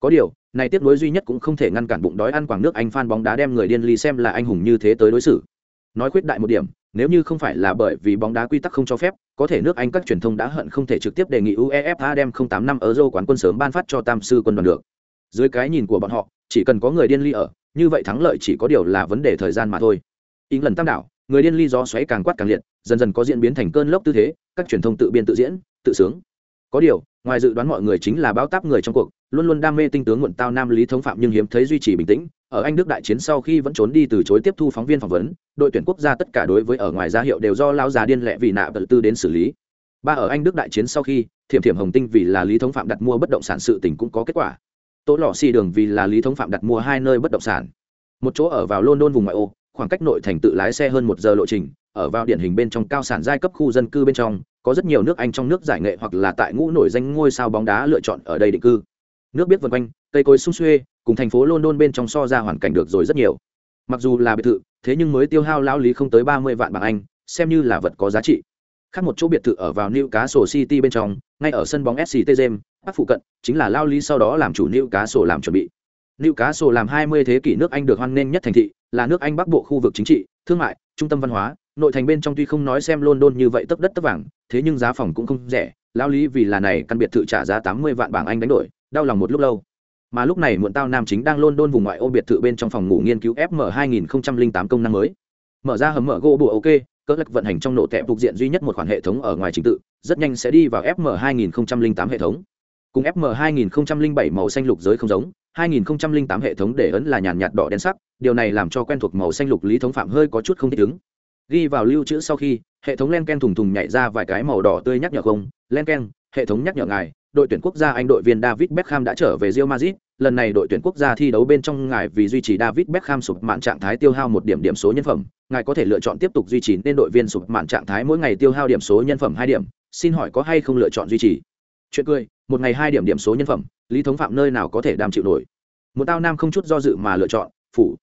có điều này tiếp nối duy nhất cũng không thể ngăn cản bụng đói ăn quảng nước anh phan bóng đá đem người điên ly xem là anh hùng như thế tới đối xử. Nói khuyết đại một điểm, nếu như không phải là bởi vì bóng đá quy tắc không cho phép, có thể nước anh các truyền thông đã hận không thể trực tiếp đề nghị uefa đem 08 năm euro quán quân sớm ban phát cho tam sư quân đoàn được. Dưới cái nhìn của bọn họ, chỉ cần có người điên ly ở, như vậy thắng lợi chỉ có điều là vấn đề thời gian mà thôi. Ý lần tam đảo, người điên ly gió xoáy càng quát càng liệt, dần dần có diễn biến thành cơn lốc tư thế, các truyền thông tự biên tự diễn, tự sướng. Có điều, ngoài dự đoán mọi người chính là báo táp người trong cuộc luôn luôn đam mê tinh tướng nguồn tao nam lý thống phạm nhưng hiếm thấy duy trì bình tĩnh, ở anh đức đại chiến sau khi vẫn trốn đi từ chối tiếp thu phóng viên phỏng vấn, đội tuyển quốc gia tất cả đối với ở ngoài gia hiệu đều do lao già điên lẹ vì nạ vật tư đến xử lý. Ba ở anh đức đại chiến sau khi, thiểm thiểm hồng tinh vì là lý thống phạm đặt mua bất động sản sự tỉnh cũng có kết quả. Tố lò xì đường vì là lý thống phạm đặt mua hai nơi bất động sản. Một chỗ ở vào london vùng ngoại ô, khoảng cách nội thành tự lái xe hơn một giờ lộ trình, ở vào điển hình bên trong cao sản giai cấp khu dân cư bên trong, có rất nhiều nước anh trong nước giải nghệ hoặc là tại ngũ nổi danh ngôi sao bóng đá lựa chọn ở đây định cư nước biết vân quanh cây cối sung xuê cùng thành phố london bên trong so ra hoàn cảnh được rồi rất nhiều. Mặc dù là biệt thự thế nhưng mới tiêu hao lao lý không tới ba mươi vạn bảng anh xem như là vật có giá trị. Khác một chỗ biệt thự ở vào New Cá Sổ City bên trong, ngay ở sân bóng SCT James, bắc phụ cận, chính là Lao Lý sau đó làm chủ New Cá Sổ làm chuẩn bị. New Cá Sổ làm 20 thế kỷ nước Anh được hoan nghênh nhất thành thị, là nước Anh bắc bộ khu vực chính trị, thương mại, trung tâm văn hóa, nội thành bên trong tuy không nói xem London như vậy tấp đất tấp vàng, thế nhưng giá phòng cũng không rẻ, Lao Lý vì là này căn biệt thự trả giá 80 vạn bảng Anh đánh đổi, đau lòng một lúc lâu. Mà lúc này muộn tao nam chính đang london vùng ngoại ô biệt thự bên trong phòng ngủ nghiên cứu fm 2008 công năng mới. Mở ra hầm mở gỗ bùa ok, cỡ lắc vận hành trong nổ tẹp thuộc diện duy nhất một khoản hệ thống ở ngoài trình tự, rất nhanh sẽ đi vào fm 2008 hệ thống. Cùng fm 2007 màu xanh lục giới không giống 2008 hệ thống để ấn là nhàn nhạt đỏ đen sắc, điều này làm cho quen thuộc màu xanh lục lý thống phạm hơi có chút không thích ứng. Ghi vào lưu trữ sau khi, hệ thống len ken thùng thùng nhảy ra vài cái màu đỏ tươi nhắc nhở không, len ken, hệ thống nhắc nhở ngài đội tuyển quốc gia Anh đội viên David Beckham đã trở về Real Madrid, lần này đội tuyển quốc gia thi đấu bên trong ngài vì duy trì David Beckham sụp mạn trạng thái tiêu hao một điểm điểm số nhân phẩm, ngài có thể lựa chọn tiếp tục duy trì nên đội viên sụp mạn trạng thái mỗi ngày tiêu hao điểm số nhân phẩm hai điểm, xin hỏi có hay không lựa chọn duy trì? Chuyện cười, một ngày hai điểm điểm số nhân phẩm, Lý Thống Phạm nơi nào có thể đảm chịu nổi. Một tao nam không chút do dự mà lựa chọn, phủ.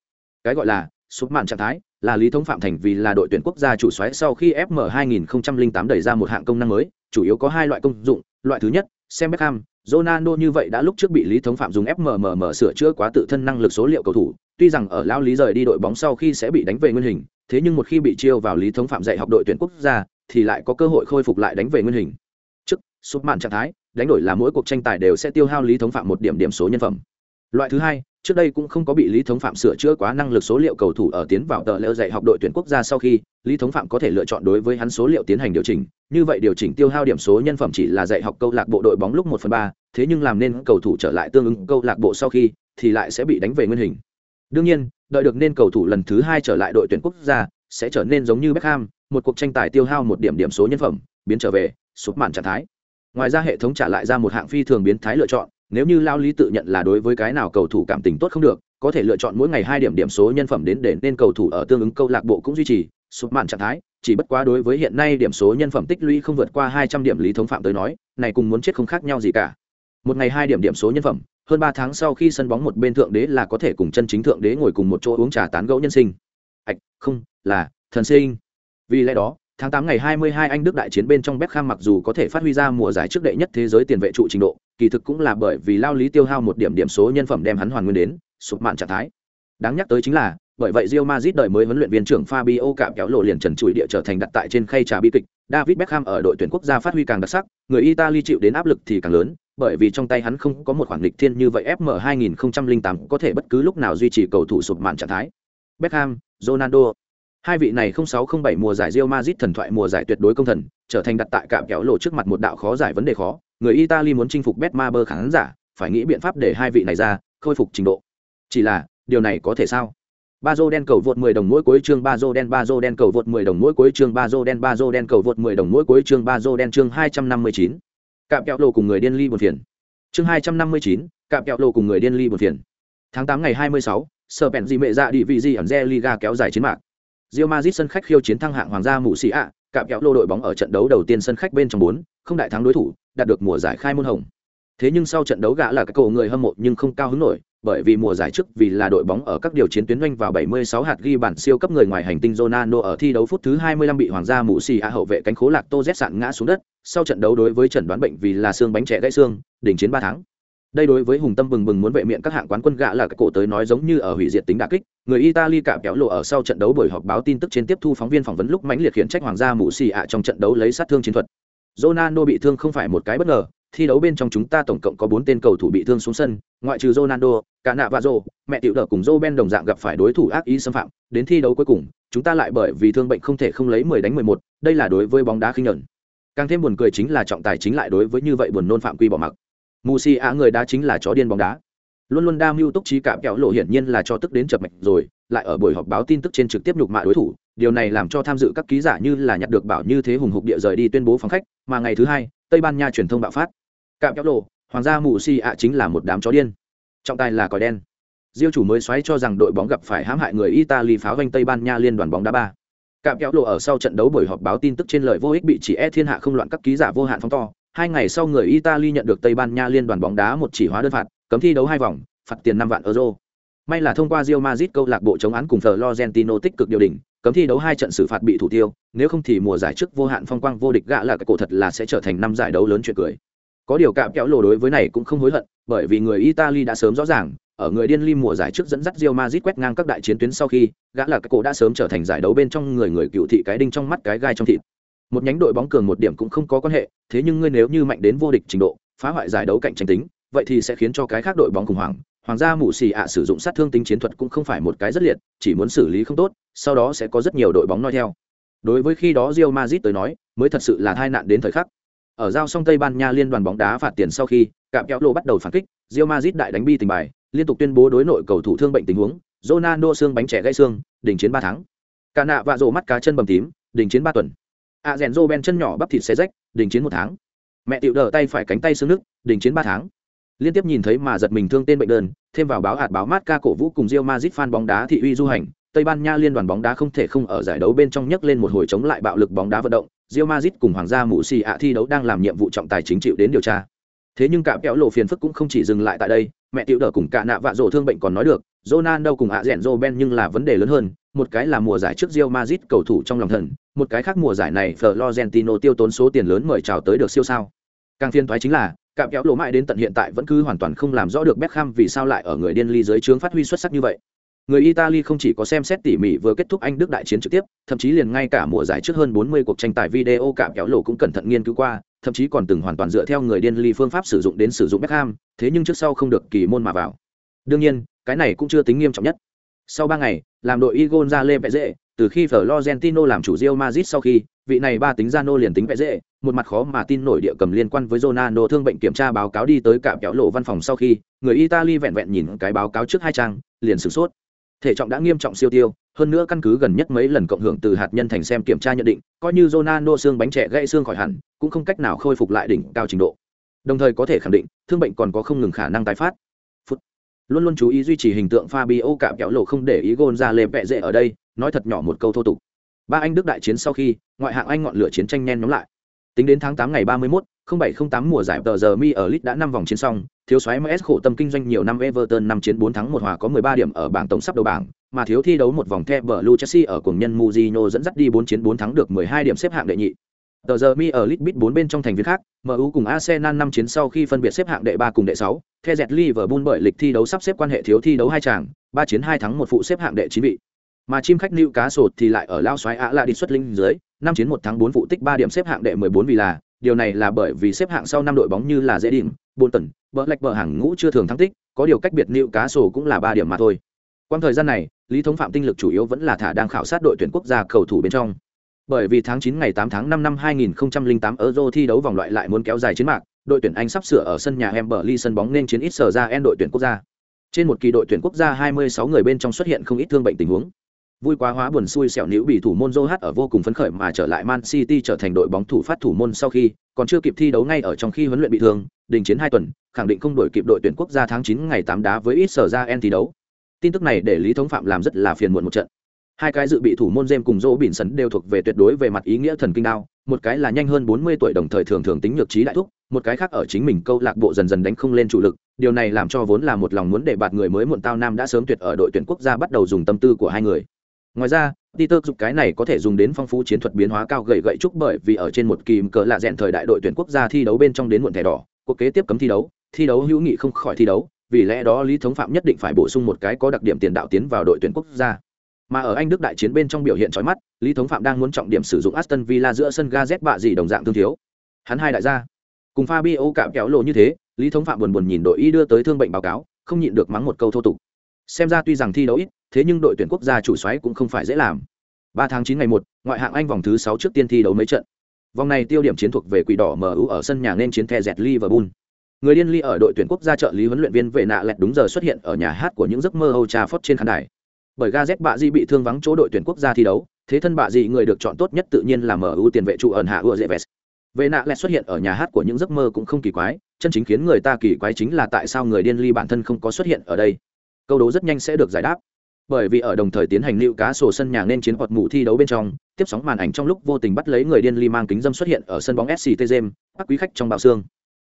Cái gọi là sụp mạn trạng thái, là Lý Thống Phạm thành vì là đội tuyển quốc gia chủ soái sau khi FM 2008 đẩy ra một hạng công năng mới, chủ yếu có hai loại công dụng, loại thứ nhất, xem Beckham, Ronaldo như vậy đã lúc trước bị Lý Thống Phạm dùng FMMM sửa chữa quá tự thân năng lực số liệu cầu thủ, tuy rằng ở lao lý rời đi đội bóng sau khi sẽ bị đánh về nguyên hình, thế nhưng một khi bị chiêu vào Lý Thống Phạm dạy học đội tuyển quốc gia, thì lại có cơ hội khôi phục lại đánh về nguyên hình. Trước, sụp mạn trạng thái, đánh đổi là mỗi cuộc tranh tài đều sẽ tiêu hao Lý Thống Phạm một điểm điểm số nhân phẩm. Loại thứ hai, trước đây cũng không có bị lý thống phạm sửa chữa quá năng lực số liệu cầu thủ ở tiến vào tờ lễ dạy học đội tuyển quốc gia sau khi lý thống phạm có thể lựa chọn đối với hắn số liệu tiến hành điều chỉnh như vậy điều chỉnh tiêu hao điểm số nhân phẩm chỉ là dạy học câu lạc bộ đội bóng lúc một phần ba thế nhưng làm nên cầu thủ trở lại tương ứng câu lạc bộ sau khi thì lại sẽ bị đánh về nguyên hình. Đương nhiên đợi được nên cầu thủ lần thứ hai trở lại đội tuyển quốc gia sẽ trở nên giống như Beckham, một cuộc tranh tài tiêu hao một điểm điểm số nhân phẩm biến trở về sụp màn trạng thái. Ngoài ra hệ thống trả lại ra một hạng phi thường biến thái lựa chọn nếu như lao lý tự nhận là đối với cái nào cầu thủ cảm tình tốt không được có thể lựa chọn mỗi ngày hai điểm điểm số nhân phẩm đến để nên cầu thủ ở tương ứng câu lạc bộ cũng duy trì sụp màn trạng thái chỉ bất quá đối với hiện nay điểm số nhân phẩm tích lũy không vượt qua hai trăm điểm lý thống phạm tới nói này cùng muốn chết không khác nhau gì cả. Một ngày hai điểm điểm số nhân phẩm hơn ba tháng sau khi sân bóng một bên thượng đế là có thể cùng chân chính thượng đế ngồi cùng một chỗ uống trà tán gẫu nhân sinh. Ạch không là thần sinh. Vì lẽ đó tháng 8 ngày 22 Anh Đức đại chiến bên trong Beckham mặc dù có thể phát huy ra mùa giải trước đệ nhất thế giới tiền vệ trụ trình độ, kỳ thực cũng là bởi vì lao lý tiêu hao một điểm điểm số nhân phẩm đem hắn hoàn nguyên đến, sụp mạn trạng thái. Đáng nhắc tới chính là, bởi vậy Real Madrid đợi mới huấn luyện viên trưởng Fabio cạm kéo lộ liền trần trụi địa trở thành đặt tại trên khay trà bi kịch. David Beckham ở đội tuyển quốc gia phát huy càng đặc sắc, người Italy chịu đến áp lực thì càng lớn, bởi vì trong tay hắn không có một khoản lịch thiên như vậy FM 2008 có thể bất cứ lúc nào duy trì cầu thủ sụp mạn trạng thái. Beckham, Ronaldo, Hai vị này 0607 mùa giải Real Madrid thần thoại mùa giải tuyệt đối công thần, trở thành đặt tại cạm kéo lộ trước mặt một đạo khó giải vấn đề khó, người Italy muốn chinh phục Betmaber khán giả, phải nghĩ biện pháp để hai vị này ra, khôi phục trình độ. Chỉ là, điều này có thể sao? Ba dô đen cầu vượt 10 đồng mỗi cuối chương ba dô đen ba dô đen cầu vượt 10 đồng mỗi cuối chương ba dô đen ba dô đen cầu vượt 10 đồng mỗi cuối chương ba dô đen chương 259. Cạm kẹo lô cùng người điên ly buồn phiền. Chương 259, cạm kẹo lô cùng người điên ly buồn phiền. Tháng 8 ngày 26, Sở Bèn gì mẹ dạ đi vị gì ẩn Liga kéo dài chiến mạc. Real Madrid sân khách khiêu chiến thăng hạng Hoàng gia Mụ Sĩ ạ, cạm kéo lô đội bóng ở trận đấu đầu tiên sân khách bên trong 4, không đại thắng đối thủ đạt được mùa giải khai môn hồng thế nhưng sau trận đấu gã là cái cổ người hâm mộ nhưng không cao hứng nổi bởi vì mùa giải trước vì là đội bóng ở các điều chiến tuyến doanh vào 76 hạt ghi bản siêu cấp người ngoài hành tinh Ronaldo ở thi đấu phút thứ 25 bị hoàng gia mũ xì a hậu vệ cánh khố lạc Tô Z sạn ngã xuống đất, sau trận đấu đối với trần đoán bệnh vì là xương bánh trẻ gãy xương, đỉnh chiến 3 tháng. Đây đối với hùng tâm bừng bừng muốn vệ miệng các hạng quán quân gạ là cái cổ tới nói giống như ở hủy diệt tính đả kích, người Italy cả kéo lộ ở sau trận đấu buổi họp báo tin tức trên tiếp thu phóng viên phỏng vấn lúc mãnh liệt khiển trách hoàng gia mũ xì a trong trận đấu lấy sát thương chiến thuật. Ronaldo bị thương không phải một cái bất ngờ, thi đấu bên trong chúng ta tổng cộng có bốn tên cầu thủ bị thương xuống sân, ngoại trừ Ronaldo, cả nạ và Rô, mẹ tiểu đỡ cùng Rô Ben đồng dạng gặp phải đối thủ ác ý xâm phạm, đến thi đấu cuối cùng, chúng ta lại bởi vì thương bệnh không thể không lấy 10 đánh 11, đây là đối với bóng đá khinh nhẫn. Càng thêm buồn cười chính là trọng tài chính lại đối với như vậy buồn nôn phạm quy bỏ mặc. Musi á người đá chính là chó điên bóng đá. Luôn luôn đam mưu túc trí cả kẹo lộ hiển nhiên là cho tức đến chập mạch rồi, lại ở buổi họp báo tin tức trên trực tiếp nhục mạ đối thủ, điều này làm cho tham dự các ký giả như là nhặt được bảo như thế hùng hục địa rời đi tuyên bố phóng khách, mà ngày thứ hai, Tây Ban Nha truyền thông bạo phát. Cạm kéo lộ, hoàng gia mù si ạ chính là một đám chó điên. Trọng tài là còi đen. Diêu chủ mới xoáy cho rằng đội bóng gặp phải hãm hại người italy pháo doanh tây ban nha liên đoàn bóng đá ba. Cạm kéo lộ ở sau trận đấu buổi họp báo tin tức trên lời vô ích bị chỉ e thiên hạ không loạn các ký giả vô hạn phóng to. Hai ngày sau người italy nhận được tây ban nha liên đoàn bóng đá một chỉ hóa đơn phạt, cấm thi đấu hai vòng, phạt tiền năm vạn euro. May là thông qua rio Madrid câu lạc bộ chống án cùng Florentino tích cực điều đình cấm thi đấu hai trận xử phạt bị thủ tiêu, nếu không thì mùa giải trước vô hạn phong quang vô địch gạ là cái cổ thật là sẽ trở thành năm giải đấu lớn chuyện cười. Có điều cạm kéo lộ đối với này cũng không hối hận, bởi vì người italy đã sớm rõ ràng, ở người điên lim mùa giải trước dẫn dắt Real Madrid quét ngang các đại chiến tuyến sau khi, gã là cái cổ đã sớm trở thành giải đấu bên trong người người cựu thị cái đinh trong mắt cái gai trong thịt. Một nhánh đội bóng cường một điểm cũng không có quan hệ, thế nhưng ngươi nếu như mạnh đến vô địch trình độ, phá hoại giải đấu cạnh tranh tính, vậy thì sẽ khiến cho cái khác đội bóng khủng hoảng hoàng gia mụ xì ạ sử dụng sát thương tính chiến thuật cũng không phải một cái rất liệt chỉ muốn xử lý không tốt sau đó sẽ có rất nhiều đội bóng nói theo đối với khi đó Real Madrid tới nói mới thật sự là tai nạn đến thời khắc ở giao song Tây Ban Nha liên đoàn bóng đá phạt tiền sau khi, cạm kéo lộ bắt đầu phản kích, Real Madrid đại đánh bi tình bài, liên tục tuyên bố đối nội cầu thủ thương bệnh tình huống, Ronaldo xương bánh trẻ gãy xương, đình chiến ba tháng. Cả nạ và rồ mắt cá chân bầm tím, đình chiến ba tuần. A rèn rô ben chân nhỏ bắp thịt xé rách, đình chiến một tháng. Mẹ tiểu đỡ tay phải cánh tay xương nước, đình chiến ba tháng. Liên tiếp nhìn thấy mà giật mình thương tên bệnh đơn, thêm vào báo hạt báo mát ca cổ vũ cùng Real Madrid fan bóng đá thị uy du hành, Tây Ban Nha liên đoàn bóng đá không thể không ở giải đấu bên trong nhấc lên một hồi chống lại bạo lực bóng đá vận động, Real Madrid cùng Hoàng gia Mũ Xì ạ thi đấu đang làm nhiệm vụ trọng tài chính chịu đến điều tra. Thế nhưng cả kéo lộ phiền phức cũng không chỉ dừng lại tại đây, mẹ tiểu đỡ cùng cả nạ vạ rổ thương bệnh còn nói được, Ronaldo cùng ạ rèn Ben nhưng là vấn đề lớn hơn, một cái là mùa giải trước Real Madrid cầu thủ trong lòng thần, một cái khác mùa giải này Florentino tiêu tốn số tiền lớn mời chào tới được siêu sao. Càng phiền toái chính là, cạm kéo lộ mãi đến tận hiện tại vẫn cứ hoàn toàn không làm rõ được Beckham vì sao lại ở người điên ly dưới trướng phát huy xuất sắc như vậy. Người Italy không chỉ có xem xét tỉ mỉ vừa kết thúc Anh Đức đại chiến trực tiếp, thậm chí liền ngay cả mùa giải trước hơn 40 cuộc tranh tài video cạm kéo lộ cũng cẩn thận nghiên cứu qua, thậm chí còn từng hoàn toàn dựa theo người điên ly phương pháp sử dụng đến sử dụng Beckham, thế nhưng trước sau không được kỳ môn mà vào. Đương nhiên, cái này cũng chưa tính nghiêm trọng nhất. Sau 3 ngày, làm đội Igon ra lê dễ, từ khi Florentino làm chủ Real Madrid sau khi, vị này ba tính Zano liền tính vẻ dễ, một mặt khó mà tin nổi địa cầm liên quan với Ronaldo thương bệnh kiểm tra báo cáo đi tới cả kéo lộ văn phòng sau khi, người Italy vẹn vẹn nhìn cái báo cáo trước hai trang, liền sử sốt. Thể trọng đã nghiêm trọng siêu tiêu hơn nữa căn cứ gần nhất mấy lần cộng hưởng từ hạt nhân thành xem kiểm tra nhận định coi như Ronaldo xương bánh trẻ gãy xương khỏi hẳn cũng không cách nào khôi phục lại đỉnh cao trình độ. Đồng thời có thể khẳng định thương bệnh còn có không ngừng khả năng tái phát luôn luôn chú ý duy trì hình tượng Fabio cạm kéo lộ không để ý gôn ra lề vẹ dễ ở đây nói thật nhỏ một câu thô tục. Ba anh đức đại chiến sau khi ngoại hạng anh ngọn lửa chiến tranh nhen nhóm lại. Tính đến tháng 8 ngày 31, 0708 mùa giải tờ giờ mi ở Leeds đã 5 vòng chiến xong thiếu soái ms khổ tâm kinh doanh nhiều năm everton 5 chiến 4 thắng 1 hòa có 13 điểm ở bảng tổng sắp đầu bảng mà thiếu thi đấu một vòng the blue chelsea ở cùng nhân muzino dẫn dắt đi 4 chiến 4 thắng được 12 điểm xếp hạng đệ nhị tờ giờ mi ở lit bốn bên trong thành viên khác mu cùng arsenal năm chiến sau khi phân biệt xếp hạng đệ ba cùng đệ sáu the dẹt liverpool bởi lịch thi đấu sắp xếp quan hệ thiếu thi đấu hai chàng ba chiến hai thắng một phụ xếp hạng đệ chín vị mà chim khách lưu Cá Sột thì lại ở lao xoáy ạ là đi xuất linh dưới, năm chiến một thắng bốn phụ tích ba điểm xếp hạng đệ 14 vì là, điều này là bởi vì xếp hạng sau năm đội bóng như là dễ điểm, buồn tần, bờ lạch bờ hàng ngũ chưa thường thắng tích, có điều cách biệt lưu Cá Sổ cũng là ba điểm mà thôi. Quang thời gian này, Lý Thống Phạm tinh lực chủ yếu vẫn là thả đang khảo sát đội tuyển quốc gia cầu thủ bên trong. Bởi vì tháng 9 ngày 8 tháng 5 năm 2008 Euro thi đấu vòng loại lại muốn kéo dài chiến mạc, đội tuyển Anh sắp sửa ở sân nhà Emberley sân bóng nên chiến ít sở ra en đội tuyển quốc gia. Trên một kỳ đội tuyển quốc gia 26 người bên trong xuất hiện không ít thương bệnh tình huống vui quá hóa buồn xui xẻo nữ bị thủ môn Joe ở vô cùng phấn khởi mà trở lại Man City trở thành đội bóng thủ phát thủ môn sau khi còn chưa kịp thi đấu ngay ở trong khi huấn luyện bị thương, đình chiến hai tuần, khẳng định không đổi kịp đội tuyển quốc gia tháng 9 ngày 8 đá với ít sở ra en thi đấu. Tin tức này để Lý Thống Phạm làm rất là phiền muộn một trận hai cái dự bị thủ môn James cùng Joe Bỉn sấn đều thuộc về tuyệt đối về mặt ý nghĩa thần kinh đao, một cái là nhanh hơn 40 tuổi đồng thời thường thường tính nhược trí đại thúc, một cái khác ở chính mình câu lạc bộ dần dần đánh không lên chủ lực, điều này làm cho vốn là một lòng muốn để bạt người mới muộn tao nam đã sớm tuyệt ở đội tuyển quốc gia bắt đầu dùng tâm tư của hai người. Ngoài ra, Peter dục cái này có thể dùng đến phong phú chiến thuật biến hóa cao gậy gậy trúc bởi vì ở trên một kìm cờ lạ rèn thời đại đội tuyển quốc gia thi đấu bên trong đến muộn thẻ đỏ, cuộc kế tiếp cấm thi đấu, thi đấu hữu nghị không khỏi thi đấu, vì lẽ đó Lý Thống Phạm nhất định phải bổ sung một cái có đặc điểm tiền đạo tiến vào đội tuyển quốc gia. Mà ở Anh Đức đại chiến bên trong biểu hiện chói mắt, Lý Thống Phạm đang muốn trọng điểm sử dụng Aston Villa giữa sân Gazet bạ gì đồng dạng tương thiếu. Hắn hai đại gia, cùng Fabio cạm kéo lộ như thế, Lý Thống Phạm buồn buồn nhìn đội y đưa tới thương bệnh báo cáo, không nhịn được mắng một câu thô tục. Xem ra tuy rằng thi đấu ít, thế nhưng đội tuyển quốc gia chủ soái cũng không phải dễ làm. 3 tháng 9 ngày 1, ngoại hạng Anh vòng thứ 6 trước tiên thi đấu mấy trận. Vòng này tiêu điểm chiến thuộc về Quỷ Đỏ MU ở sân nhà nên chiến The Jet Liverpool. Người điên ly ở đội tuyển quốc gia trợ lý huấn luyện viên vệ nạ lẹt đúng giờ xuất hiện ở nhà hát của những giấc mơ Old Trafford trên khán đài. Bởi Gazet bạ di bị thương vắng chỗ đội tuyển quốc gia thi đấu, thế thân bạ di người được chọn tốt nhất tự nhiên là MU tiền vệ trụ ẩn hạ Uezeves. Vệ nạ lẹt xuất hiện ở nhà hát của những giấc mơ cũng không kỳ quái, chân chính khiến người ta kỳ quái chính là tại sao người điên ly bản thân không có xuất hiện ở đây. Câu đố rất nhanh sẽ được giải đáp bởi vì ở đồng thời tiến hành lưu cá sổ sân nhà nên chiến hoạt mù thi đấu bên trong tiếp sóng màn ảnh trong lúc vô tình bắt lấy người điên ly mang kính dâm xuất hiện ở sân bóng sct james các quý khách trong bạo xương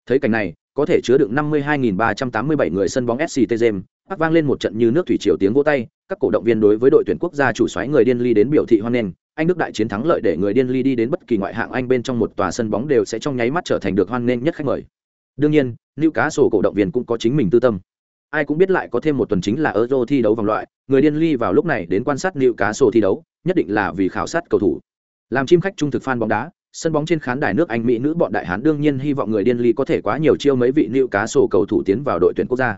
thấy cảnh này có thể chứa đựng 52.387 người sân bóng sct james bắt vang lên một trận như nước thủy triều tiếng vỗ tay các cổ động viên đối với đội tuyển quốc gia chủ xoáy người điên ly đến biểu thị hoan nghênh anh đức đại chiến thắng lợi để người điên ly đi đến bất kỳ ngoại hạng anh bên trong một tòa sân bóng đều sẽ trong nháy mắt trở thành được hoan nghênh nhất khách mời đương nhiên nữ cá sổ cổ động viên cũng có chính mình tư tâm ai cũng biết lại có thêm một tuần chính là Euro thi đấu vòng loại, người điên ly vào lúc này đến quan sát liệu cá sổ thi đấu, nhất định là vì khảo sát cầu thủ. Làm chim khách trung thực fan bóng đá, sân bóng trên khán đài nước Anh Mỹ nữ bọn đại hán đương nhiên hy vọng người điên ly có thể quá nhiều chiêu mấy vị liệu cá sổ cầu thủ tiến vào đội tuyển quốc gia.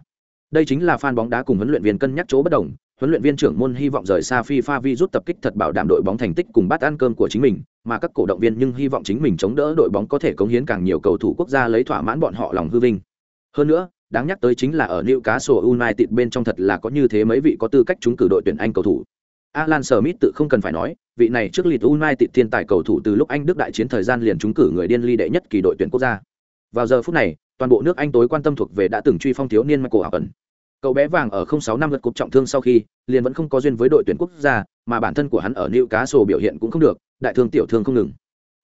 Đây chính là fan bóng đá cùng huấn luyện viên cân nhắc chỗ bất đồng, huấn luyện viên trưởng môn hy vọng rời xa FIFA vi rút tập kích thật bảo đảm đội bóng thành tích cùng bát ăn cơm của chính mình, mà các cổ động viên nhưng hy vọng chính mình chống đỡ đội bóng có thể cống hiến càng nhiều cầu thủ quốc gia lấy thỏa mãn bọn họ lòng hư vinh. Hơn nữa, đáng nhắc tới chính là ở Newcastle United bên trong thật là có như thế mấy vị có tư cách trúng cử đội tuyển Anh cầu thủ. Alan Smith tự không cần phải nói, vị này trước Leeds United thiên tài cầu thủ từ lúc Anh Đức đại chiến thời gian liền trúng cử người điên ly đệ nhất kỳ đội tuyển quốc gia. Vào giờ phút này, toàn bộ nước Anh tối quan tâm thuộc về đã từng truy phong thiếu niên Michael Owen. Cậu bé vàng ở 06 năm lượt cục trọng thương sau khi, liền vẫn không có duyên với đội tuyển quốc gia, mà bản thân của hắn ở Newcastle biểu hiện cũng không được, đại thương tiểu thương không ngừng.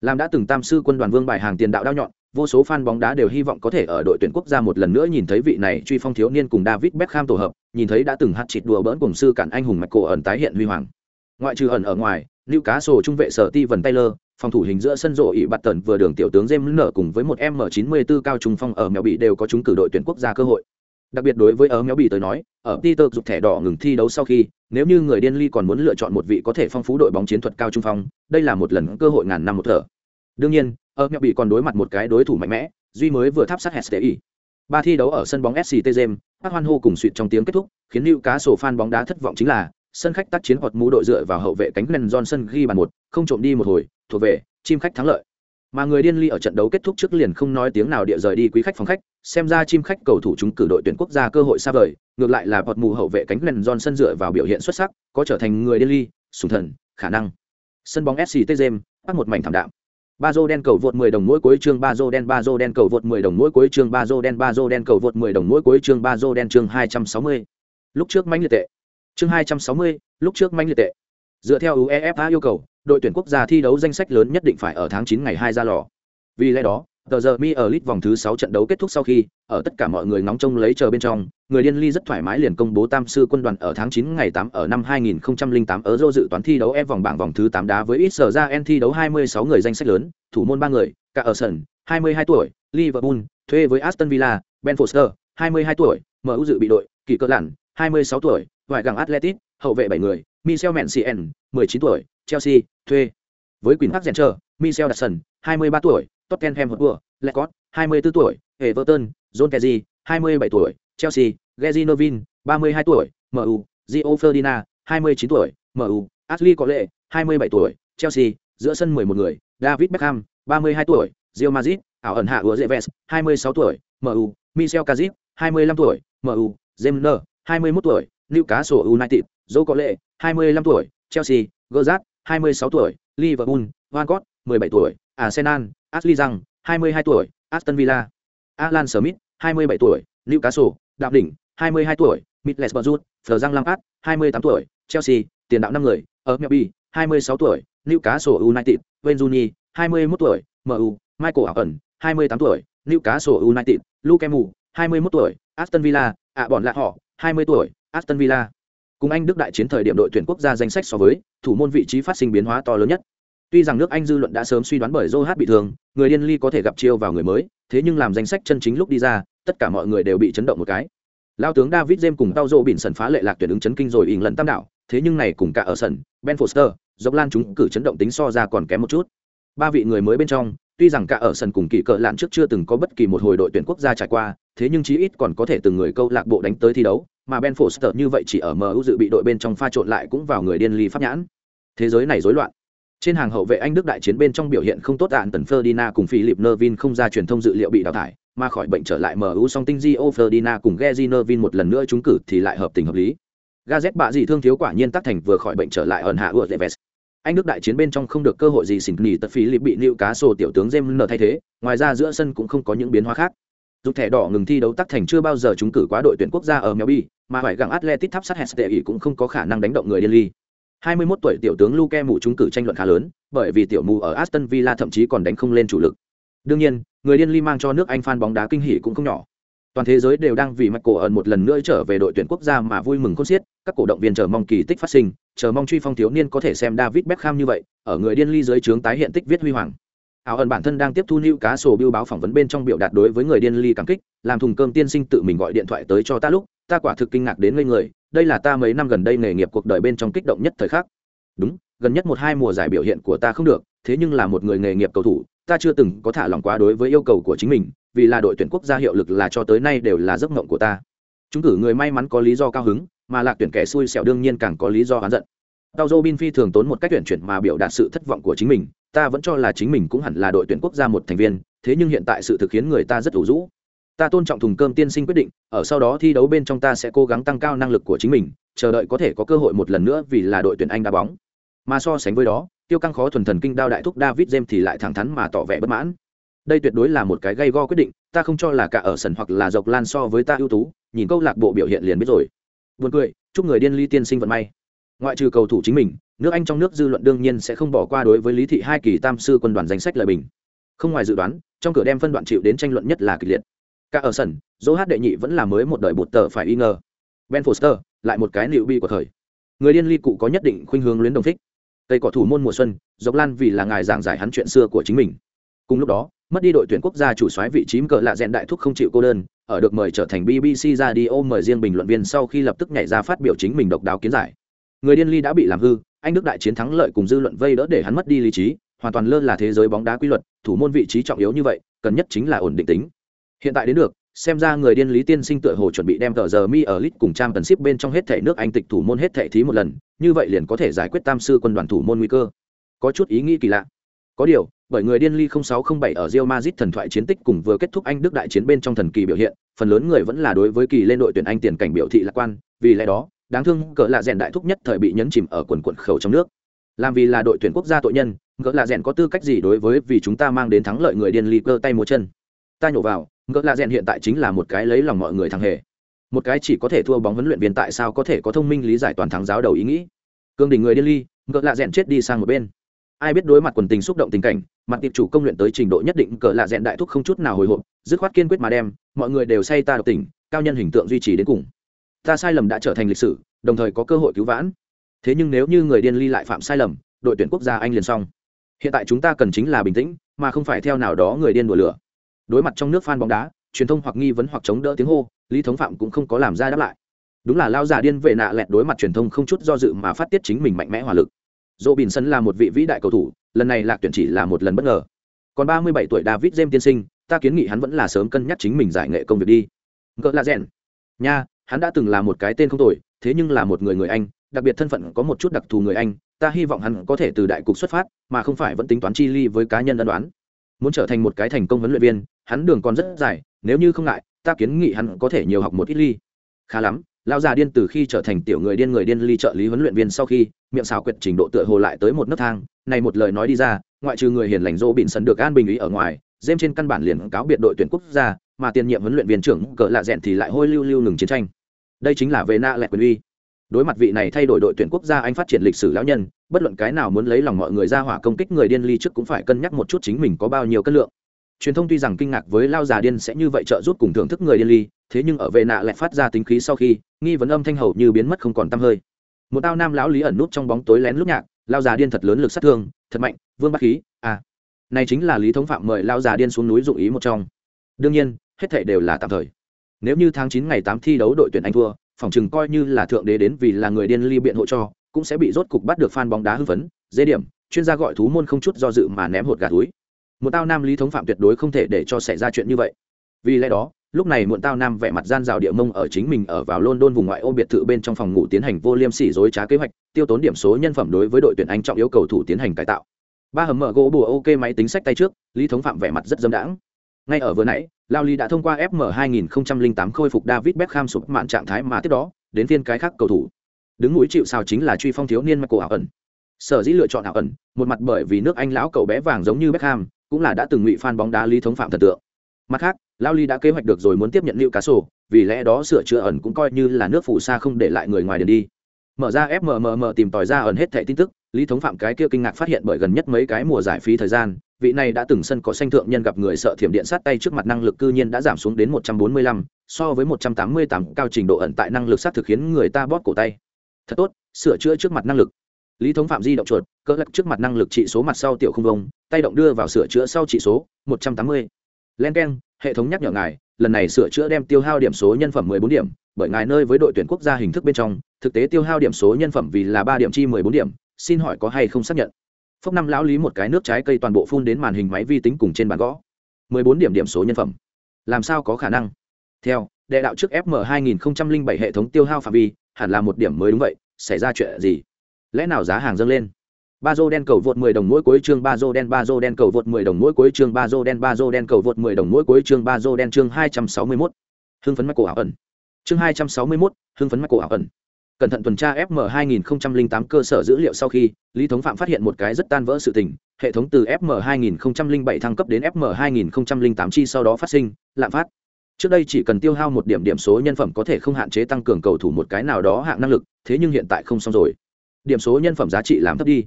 Làm đã từng tam sư quân đoàn vương bài hàng tiền đạo đao nhọn, vô số fan bóng đá đều hy vọng có thể ở đội tuyển quốc gia một lần nữa nhìn thấy vị này truy phong thiếu niên cùng David Beckham tổ hợp, nhìn thấy đã từng hạt chịt đùa bỡn cùng sư cản anh hùng Michael ẩn tái hiện huy hoàng. Ngoại trừ ẩn ở ngoài, Newcastle trung vệ sở Steven Taylor, phòng thủ hình giữa sân rộ ỉ bạt tần vừa đường tiểu tướng James nở cùng với một M94 cao trung phong ở mèo bị đều có chúng cử đội tuyển quốc gia cơ hội. Đặc biệt đối với ở méo bị tới nói, ở Peter dục thẻ đỏ ngừng thi đấu sau khi, nếu như người điên ly còn muốn lựa chọn một vị có thể phong phú đội bóng chiến thuật cao trung phong, đây là một lần cơ hội ngàn năm một thở. Đương nhiên, ở méo bị còn đối mặt một cái đối thủ mạnh mẽ duy mới vừa tháp sát hsti ba thi đấu ở sân bóng sct james các hoan hô cùng suỵt trong tiếng kết thúc khiến lưu cá sổ fan bóng đá thất vọng chính là sân khách tác chiến hoặc mũ đội dựa vào hậu vệ cánh len johnson ghi bàn một không trộm đi một hồi thuộc về chim khách thắng lợi mà người điên ly ở trận đấu kết thúc trước liền không nói tiếng nào địa rời đi quý khách phòng khách xem ra chim khách cầu thủ chúng cử đội tuyển quốc gia cơ hội xa vời ngược lại là bọt mù hậu vệ cánh lần giòn johnson dựa vào biểu hiện xuất sắc có trở thành người điên ly sùng thần khả năng. Sân bóng sct jem bắt một mảnh thảm đạm. Ba dô đen cầu vượt 10 đồng mỗi cuối chương ba dô đen ba dô đen cầu vượt 10 đồng mỗi cuối chương ba dô đen ba dô đen cầu vượt 10 đồng mỗi cuối chương ba dô đen chương 260. lúc trước mãnh liệt tệ. Chương 260, lúc trước mãnh liệt tệ. Dựa theo uefa yêu cầu đội tuyển quốc gia thi đấu danh sách lớn nhất định phải ở tháng 9 ngày 2 ra lò. Vì lẽ đó tờ giờ mi ở lit vòng thứ 6 trận đấu kết thúc sau khi ở tất cả mọi người ngóng trông lấy chờ bên trong người điên ly rất thoải mái liền công bố tam sư quân đoàn ở tháng 9 ngày 8 ở năm 2008 ở Euro dự toán thi đấu f vòng bảng vòng thứ 8 đá với ít sở ra en thi đấu 26 người danh sách lớn, thủ môn 3 người, cả ở sân, 22 tuổi, Liverpool, thuê với Aston Villa, Ben Foster, 22 tuổi, MU dự bị đội, kỳ cơ lặn, 26 tuổi, ngoại gặng Atletic, hậu vệ 7 người, Michel Mencien, 19 tuổi, Chelsea, thuê. Với Queen Park chờ Michel Datson, 23 tuổi, Tottenham Hotspur, Lecott, 24 tuổi, Everton, John kezi 27 tuổi, Chelsea, Gezi Novin, 32 tuổi, MU, Gio Ferdinand, 29 tuổi, MU, Ashley Cole, 27 tuổi, Chelsea, giữa sân 11 người, David Beckham, 32 tuổi, Real Madrid, ảo ẩn hạ Ueves, 26 tuổi, MU, Michel Cazip, 25 tuổi, MU, Zemner, 21 tuổi, Newcastle United, Joe Cole, 25 tuổi, Chelsea, Gerrard, 26 tuổi, Liverpool, Van Gogh, 17 tuổi, Arsenal, Ashley Young, 22 tuổi, Aston Villa, Alan Smith, 27 tuổi, Newcastle, Đạp Đỉnh, 22 tuổi, Middlesbrough, Fleur Giang Lampard, 28 tuổi, Chelsea, tiền đạo năm người, ở Melby, 26 tuổi, Newcastle United, Wayne Rooney, 21 tuổi, MU, Michael Owen, 28 tuổi, Newcastle United, Luke Mù, 21 tuổi, Aston Villa, ạ bọn lạ họ, 20 tuổi, Aston Villa. Cùng Anh Đức đại chiến thời điểm đội tuyển quốc gia danh sách so với, thủ môn vị trí phát sinh biến hóa to lớn nhất. Tuy rằng nước Anh dư luận đã sớm suy đoán bởi Joh bị thương, người điên ly có thể gặp chiêu vào người mới, thế nhưng làm danh sách chân chính lúc đi ra, tất cả mọi người đều bị chấn động một cái. Lao tướng David James cùng Tao Dô bỉn sần phá lệ lạc tuyển ứng chấn kinh rồi ỉn lần tam đảo, thế nhưng này cùng cả ở sân, Ben Foster, dốc lan chúng cử chấn động tính so ra còn kém một chút. Ba vị người mới bên trong, tuy rằng cả ở sân cùng kỳ cỡ lạn trước chưa từng có bất kỳ một hồi đội tuyển quốc gia trải qua, thế nhưng chí ít còn có thể từng người câu lạc bộ đánh tới thi đấu, mà Ben Foster như vậy chỉ ở MU dự bị đội bên trong pha trộn lại cũng vào người điên ly pháp nhãn. Thế giới này rối loạn. Trên hàng hậu vệ Anh Đức đại chiến bên trong biểu hiện không tốt dạn tần Ferdinand cùng Philip Nervin không ra truyền thông dự liệu bị đào thải, mà khỏi bệnh trở lại MU song tinh Gio Ferdinand cùng Gezi Nervin một lần nữa trúng cử thì lại hợp tình hợp lý. Gazet bạ gì thương thiếu quả nhiên tác thành vừa khỏi bệnh trở lại ẩn hạ Urleves. Anh Đức đại chiến bên trong không được cơ hội gì xỉn nhì tật phí lịp bị nịu cá sô tiểu tướng James thay thế, ngoài ra giữa sân cũng không có những biến hóa khác. Dù thẻ đỏ ngừng thi đấu tác thành chưa bao giờ chúng cử quá đội tuyển quốc gia ở Melbourne, mà phải gặng Atletic tháp sát Heste cũng không có khả năng đánh động người điên ly. 21 tuổi tiểu tướng Luke mù chúng cử tranh luận khá lớn, bởi vì tiểu mù ở Aston Villa thậm chí còn đánh không lên chủ lực. Đương nhiên, người điên ly mang cho nước Anh fan bóng đá kinh hỉ cũng không nhỏ. Toàn thế giới đều đang vì Michael ẩn một lần nữa trở về đội tuyển quốc gia mà vui mừng khôn xiết, các cổ động viên chờ mong kỳ tích phát sinh, chờ mong truy phong thiếu niên có thể xem David Beckham như vậy, ở người điên ly dưới trướng tái hiện tích viết huy hoàng. Áo ẩn bản thân đang tiếp thu nữ cá sổ biêu báo phỏng vấn bên trong biểu đạt đối với người điên ly cảm kích, làm thùng cơm tiên sinh tự mình gọi điện thoại tới cho ta lúc, ta quả thực kinh ngạc đến ngây người, đây là ta mấy năm gần đây nghề nghiệp cuộc đời bên trong kích động nhất thời khắc. Đúng, gần nhất một hai mùa giải biểu hiện của ta không được, thế nhưng là một người nghề nghiệp cầu thủ, ta chưa từng có thả lòng quá đối với yêu cầu của chính mình, vì là đội tuyển quốc gia hiệu lực là cho tới nay đều là giấc mộng của ta. Chúng cử người may mắn có lý do cao hứng, mà lạc tuyển kẻ xui xẻo đương nhiên càng có lý do oán giận. Tao Robin phi thường tốn một cách tuyển chuyển mà biểu đạt sự thất vọng của chính mình, ta vẫn cho là chính mình cũng hẳn là đội tuyển quốc gia một thành viên, thế nhưng hiện tại sự thực khiến người ta rất ủ rũ. Ta tôn trọng thùng cơm tiên sinh quyết định, ở sau đó thi đấu bên trong ta sẽ cố gắng tăng cao năng lực của chính mình, chờ đợi có thể có cơ hội một lần nữa vì là đội tuyển Anh đá bóng. Mà so sánh với đó, tiêu căng khó thuần thần kinh đao đại thúc David James thì lại thẳng thắn mà tỏ vẻ bất mãn. Đây tuyệt đối là một cái gây go quyết định, ta không cho là cả ở sân hoặc là dọc lan so với ta ưu tú, nhìn câu lạc bộ biểu hiện liền biết rồi. Buồn cười, chúc người điên ly tiên sinh vận may. Ngoại trừ cầu thủ chính mình, nước Anh trong nước dư luận đương nhiên sẽ không bỏ qua đối với Lý thị hai kỳ tam sư quân đoàn danh sách lời bình. Không ngoài dự đoán, trong cửa đem phân đoạn chịu đến tranh luận nhất là kịch liệt. Cả ở sân, dỗ hát đệ nhị vẫn là mới một đời bột tờ phải y ngờ. Ben Foster, lại một cái liệu bi của thời. Người điên ly cụ có nhất định khuynh hướng luyến đồng thích tây cỏ thủ môn mùa xuân dọc lan vì là ngài giảng giải hắn chuyện xưa của chính mình cùng lúc đó mất đi đội tuyển quốc gia chủ soái vị trí cờ lạ rèn đại thúc không chịu cô đơn ở được mời trở thành bbc ra đi mời riêng bình luận viên sau khi lập tức nhảy ra phát biểu chính mình độc đáo kiến giải người điên ly đã bị làm hư anh đức đại chiến thắng lợi cùng dư luận vây đỡ để hắn mất đi lý trí hoàn toàn lơ là thế giới bóng đá quy luật thủ môn vị trí trọng yếu như vậy cần nhất chính là ổn định tính. Hiện tại đến được xem ra người điên lý tiên sinh tựa hồ chuẩn bị đem tờ giờ mi ở lit cùng trang tần ship bên trong hết thể nước anh tịch thủ môn hết thể thí một lần như vậy liền có thể giải quyết tam sư quân đoàn thủ môn nguy cơ. Có chút ý nghĩ kỳ lạ. Có điều bởi người điên ly 0607 ở Real Madrid thần thoại chiến tích cùng vừa kết thúc Anh Đức đại chiến bên trong thần kỳ biểu hiện, phần lớn người vẫn là đối với kỳ lên đội tuyển Anh tiền cảnh biểu thị lạc quan, vì lẽ đó, đáng thương cỡ lạ rèn đại thúc nhất thời bị nhấn chìm ở quần quận khẩu trong nước. Làm vì là đội tuyển quốc gia tội nhân, cỡ lạ rèn có tư cách gì đối với vì chúng ta mang đến thắng lợi người điên ly cơ tay múa chân. Ta nhổ vào, cỡ lạ rèn hiện tại chính là một cái lấy lòng mọi người thằng hề. Một cái chỉ có thể thua bóng huấn luyện viên tại sao có thể có thông minh lý giải toàn thắng giáo đầu ý nghĩ cương đỉnh người điên ly ngỡ lạ rèn chết đi sang một bên ai biết đối mặt quần tình xúc động tình cảnh mặt tiệp chủ công luyện tới trình độ nhất định cỡ lạ rèn đại thúc không chút nào hồi hộp dứt khoát kiên quyết mà đem mọi người đều say ta độc tỉnh cao nhân hình tượng duy trì đến cùng ta sai lầm đã trở thành lịch sử, đồng thời có cơ hội cứu vãn. Thế nhưng nếu như người điên ly lại phạm sai lầm, đội tuyển quốc gia anh liền xong. Hiện tại chúng ta cần chính là bình tĩnh, mà không phải theo nào đó người điên đùa lửa. Đối mặt trong nước fan bóng đá, truyền thông hoặc nghi vấn hoặc chống đỡ tiếng hô, lý thống phạm cũng không có làm ra đáp lại. Đúng là lao già điên vệ nạ lẹt đối mặt truyền thông không chút do dự mà phát tiết chính mình mạnh mẽ hỏa lực. Dỗ bình sân là một vị vĩ đại cầu thủ, lần này lạc tuyển chỉ là một lần bất ngờ. Còn ba mươi bảy tuổi david james tiên sinh, ta kiến nghị hắn vẫn là sớm cân nhắc chính mình giải nghệ công việc đi. Ngỡ là rèn. Nha hắn đã từng là một cái tên không tồi, thế nhưng là một người người anh, đặc biệt thân phận có một chút đặc thù người anh, ta hy vọng hắn có thể từ đại cục xuất phát, mà không phải vẫn tính toán chi ly với cá nhân ân đoán muốn trở thành một cái thành công huấn luyện viên, hắn đường còn rất dài, nếu như không ngại, ta kiến nghị hắn có thể nhiều học một ít ly. Khá lắm, lão già điên từ khi trở thành tiểu người điên người điên ly trợ lý huấn luyện viên sau khi, miệng xào quyệt trình độ tựa hồ lại tới một nấc thang, này một lời nói đi ra, ngoại trừ người hiền lành dô bịn sấn được an bình ý ở ngoài dêm trên căn bản liền cáo biệt đội tuyển quốc gia, mà tiền nhiệm huấn luyện viên trưởng cỡ lạ rẽn thì lại hôi lưu lưu ngừng chiến tranh đây chính là về nạ lẹt quyền uy. Đối mặt vị này thay đổi đội tuyển quốc gia anh phát triển lịch sử lão nhân, bất luận cái nào muốn lấy lòng mọi người ra hỏa công kích người điên ly trước cũng phải cân nhắc một chút chính mình có bao nhiêu cân lượng. Truyền thông tuy rằng kinh ngạc với lao già điên sẽ như vậy trợ giúp cùng thưởng thức người điên ly, thế nhưng ở về nạ lại phát ra tính khí sau khi, nghi vấn âm thanh hầu như biến mất không còn tăm hơi. Một tao nam lão lý ẩn nút trong bóng tối lén lúc nhạc, lao già điên thật lớn lực sát thương, thật mạnh, vương Bắc khí à. Này chính là lý thống phạm mời lao già điên xuống núi dụng ý một trong. Đương nhiên, hết thảy đều là tạm thời nếu như tháng chín ngày tám thi đấu đội tuyển anh thua phòng chừng coi như là thượng đế đến vì là người điên ly biện hộ cho cũng sẽ bị rốt cục bắt được fan bóng đá hư vấn, dễ điểm chuyên gia gọi thú môn không chút do dự mà ném hột gà túi. Một tao nam lý thống phạm tuyệt đối không thể để cho xảy ra chuyện như vậy. Vì lẽ đó lúc này muộn tao nam vẻ mặt gian rào địa mông ở chính mình ở vào london vùng ngoại ô biệt thự bên trong phòng ngủ tiến hành vô liêm sỉ dối trá kế hoạch tiêu tốn điểm số nhân phẩm đối với đội tuyển anh trọng yếu cầu thủ tiến hành cải tạo. Ba hầm mở gỗ bùa ok máy tính sách tay trước lý thống phạm vẻ mặt rất dâm đãng ngay ở vừa nãy, lao lý đã thông qua fm 2008 khôi phục david beckham sụp mạn trạng thái mà tiếp đó, đến phiên cái khác cầu thủ. Đứng mũi chịu sao chính là truy phong thiếu niên michael ảo ẩn sở dĩ lựa chọn ảo ẩn một mặt bởi vì nước anh lão cậu bé vàng giống như beckham, cũng là đã từng ngụy fan bóng đá lý thống phạm thần tượng. Mặt khác, lao ly đã kế hoạch được rồi muốn tiếp nhận liệu cá sổ vì lẽ đó sửa chữa ẩn cũng coi như là nước phù sa không để lại người ngoài đường đi. Mở ra fmmm tìm tòi ra ẩn hết thẻ tin tức lý thống phạm cái kia kinh ngạc phát hiện bởi gần nhất mấy cái mùa giải phí thời gian vị này đã từng sân có xanh thượng nhân gặp người sợ thiểm điện sát tay trước mặt năng lực cư nhiên đã giảm xuống đến 145, so với 188 cao trình độ ẩn tại năng lực sát thực khiến người ta bóp cổ tay. Thật tốt, sửa chữa trước mặt năng lực. Lý thống phạm di động chuột, cỡ lực trước mặt năng lực trị số mặt sau tiểu không vông, tay động đưa vào sửa chữa sau trị số 180. Len keng, hệ thống nhắc nhở ngài, lần này sửa chữa đem tiêu hao điểm số nhân phẩm 14 điểm, bởi ngài nơi với đội tuyển quốc gia hình thức bên trong, thực tế tiêu hao điểm số nhân phẩm vì là 3 điểm chi 14 điểm, xin hỏi có hay không xác nhận? Phốc năm lão lý một cái nước trái cây toàn bộ phun đến màn hình máy vi tính cùng trên bàn gõ. Mười bốn điểm điểm số nhân phẩm. Làm sao có khả năng? Theo đệ đạo trước fm hai nghìn bảy hệ thống tiêu hao phạm vi hẳn là một điểm mới đúng vậy xảy ra chuyện gì? Lẽ nào giá hàng dâng lên? Ba dô đen cầu vượt 10 đồng mỗi cuối chương ba dô đen ba dô đen cầu vượt 10 đồng mỗi cuối chương ba dô đen ba dô đen cầu vượt 10 đồng mỗi cuối chương ba dô đen chương 261. hưng phấn mắt cổ ảo ẩn. Chương 261, hưng phấn mắt cổ ảo ẩn cẩn thận tuần tra fm 2008 cơ sở dữ liệu sau khi, lý thống phạm phát hiện một cái rất tan vỡ sự tình, hệ thống từ fm 2007 thăng cấp đến fm 2008 chi sau đó phát sinh, lạm phát. Trước đây chỉ cần tiêu hao một điểm điểm số nhân phẩm có thể không hạn chế tăng cường cầu thủ một cái nào đó hạng năng lực, thế nhưng hiện tại không xong rồi. Điểm số nhân phẩm giá trị làm thấp đi.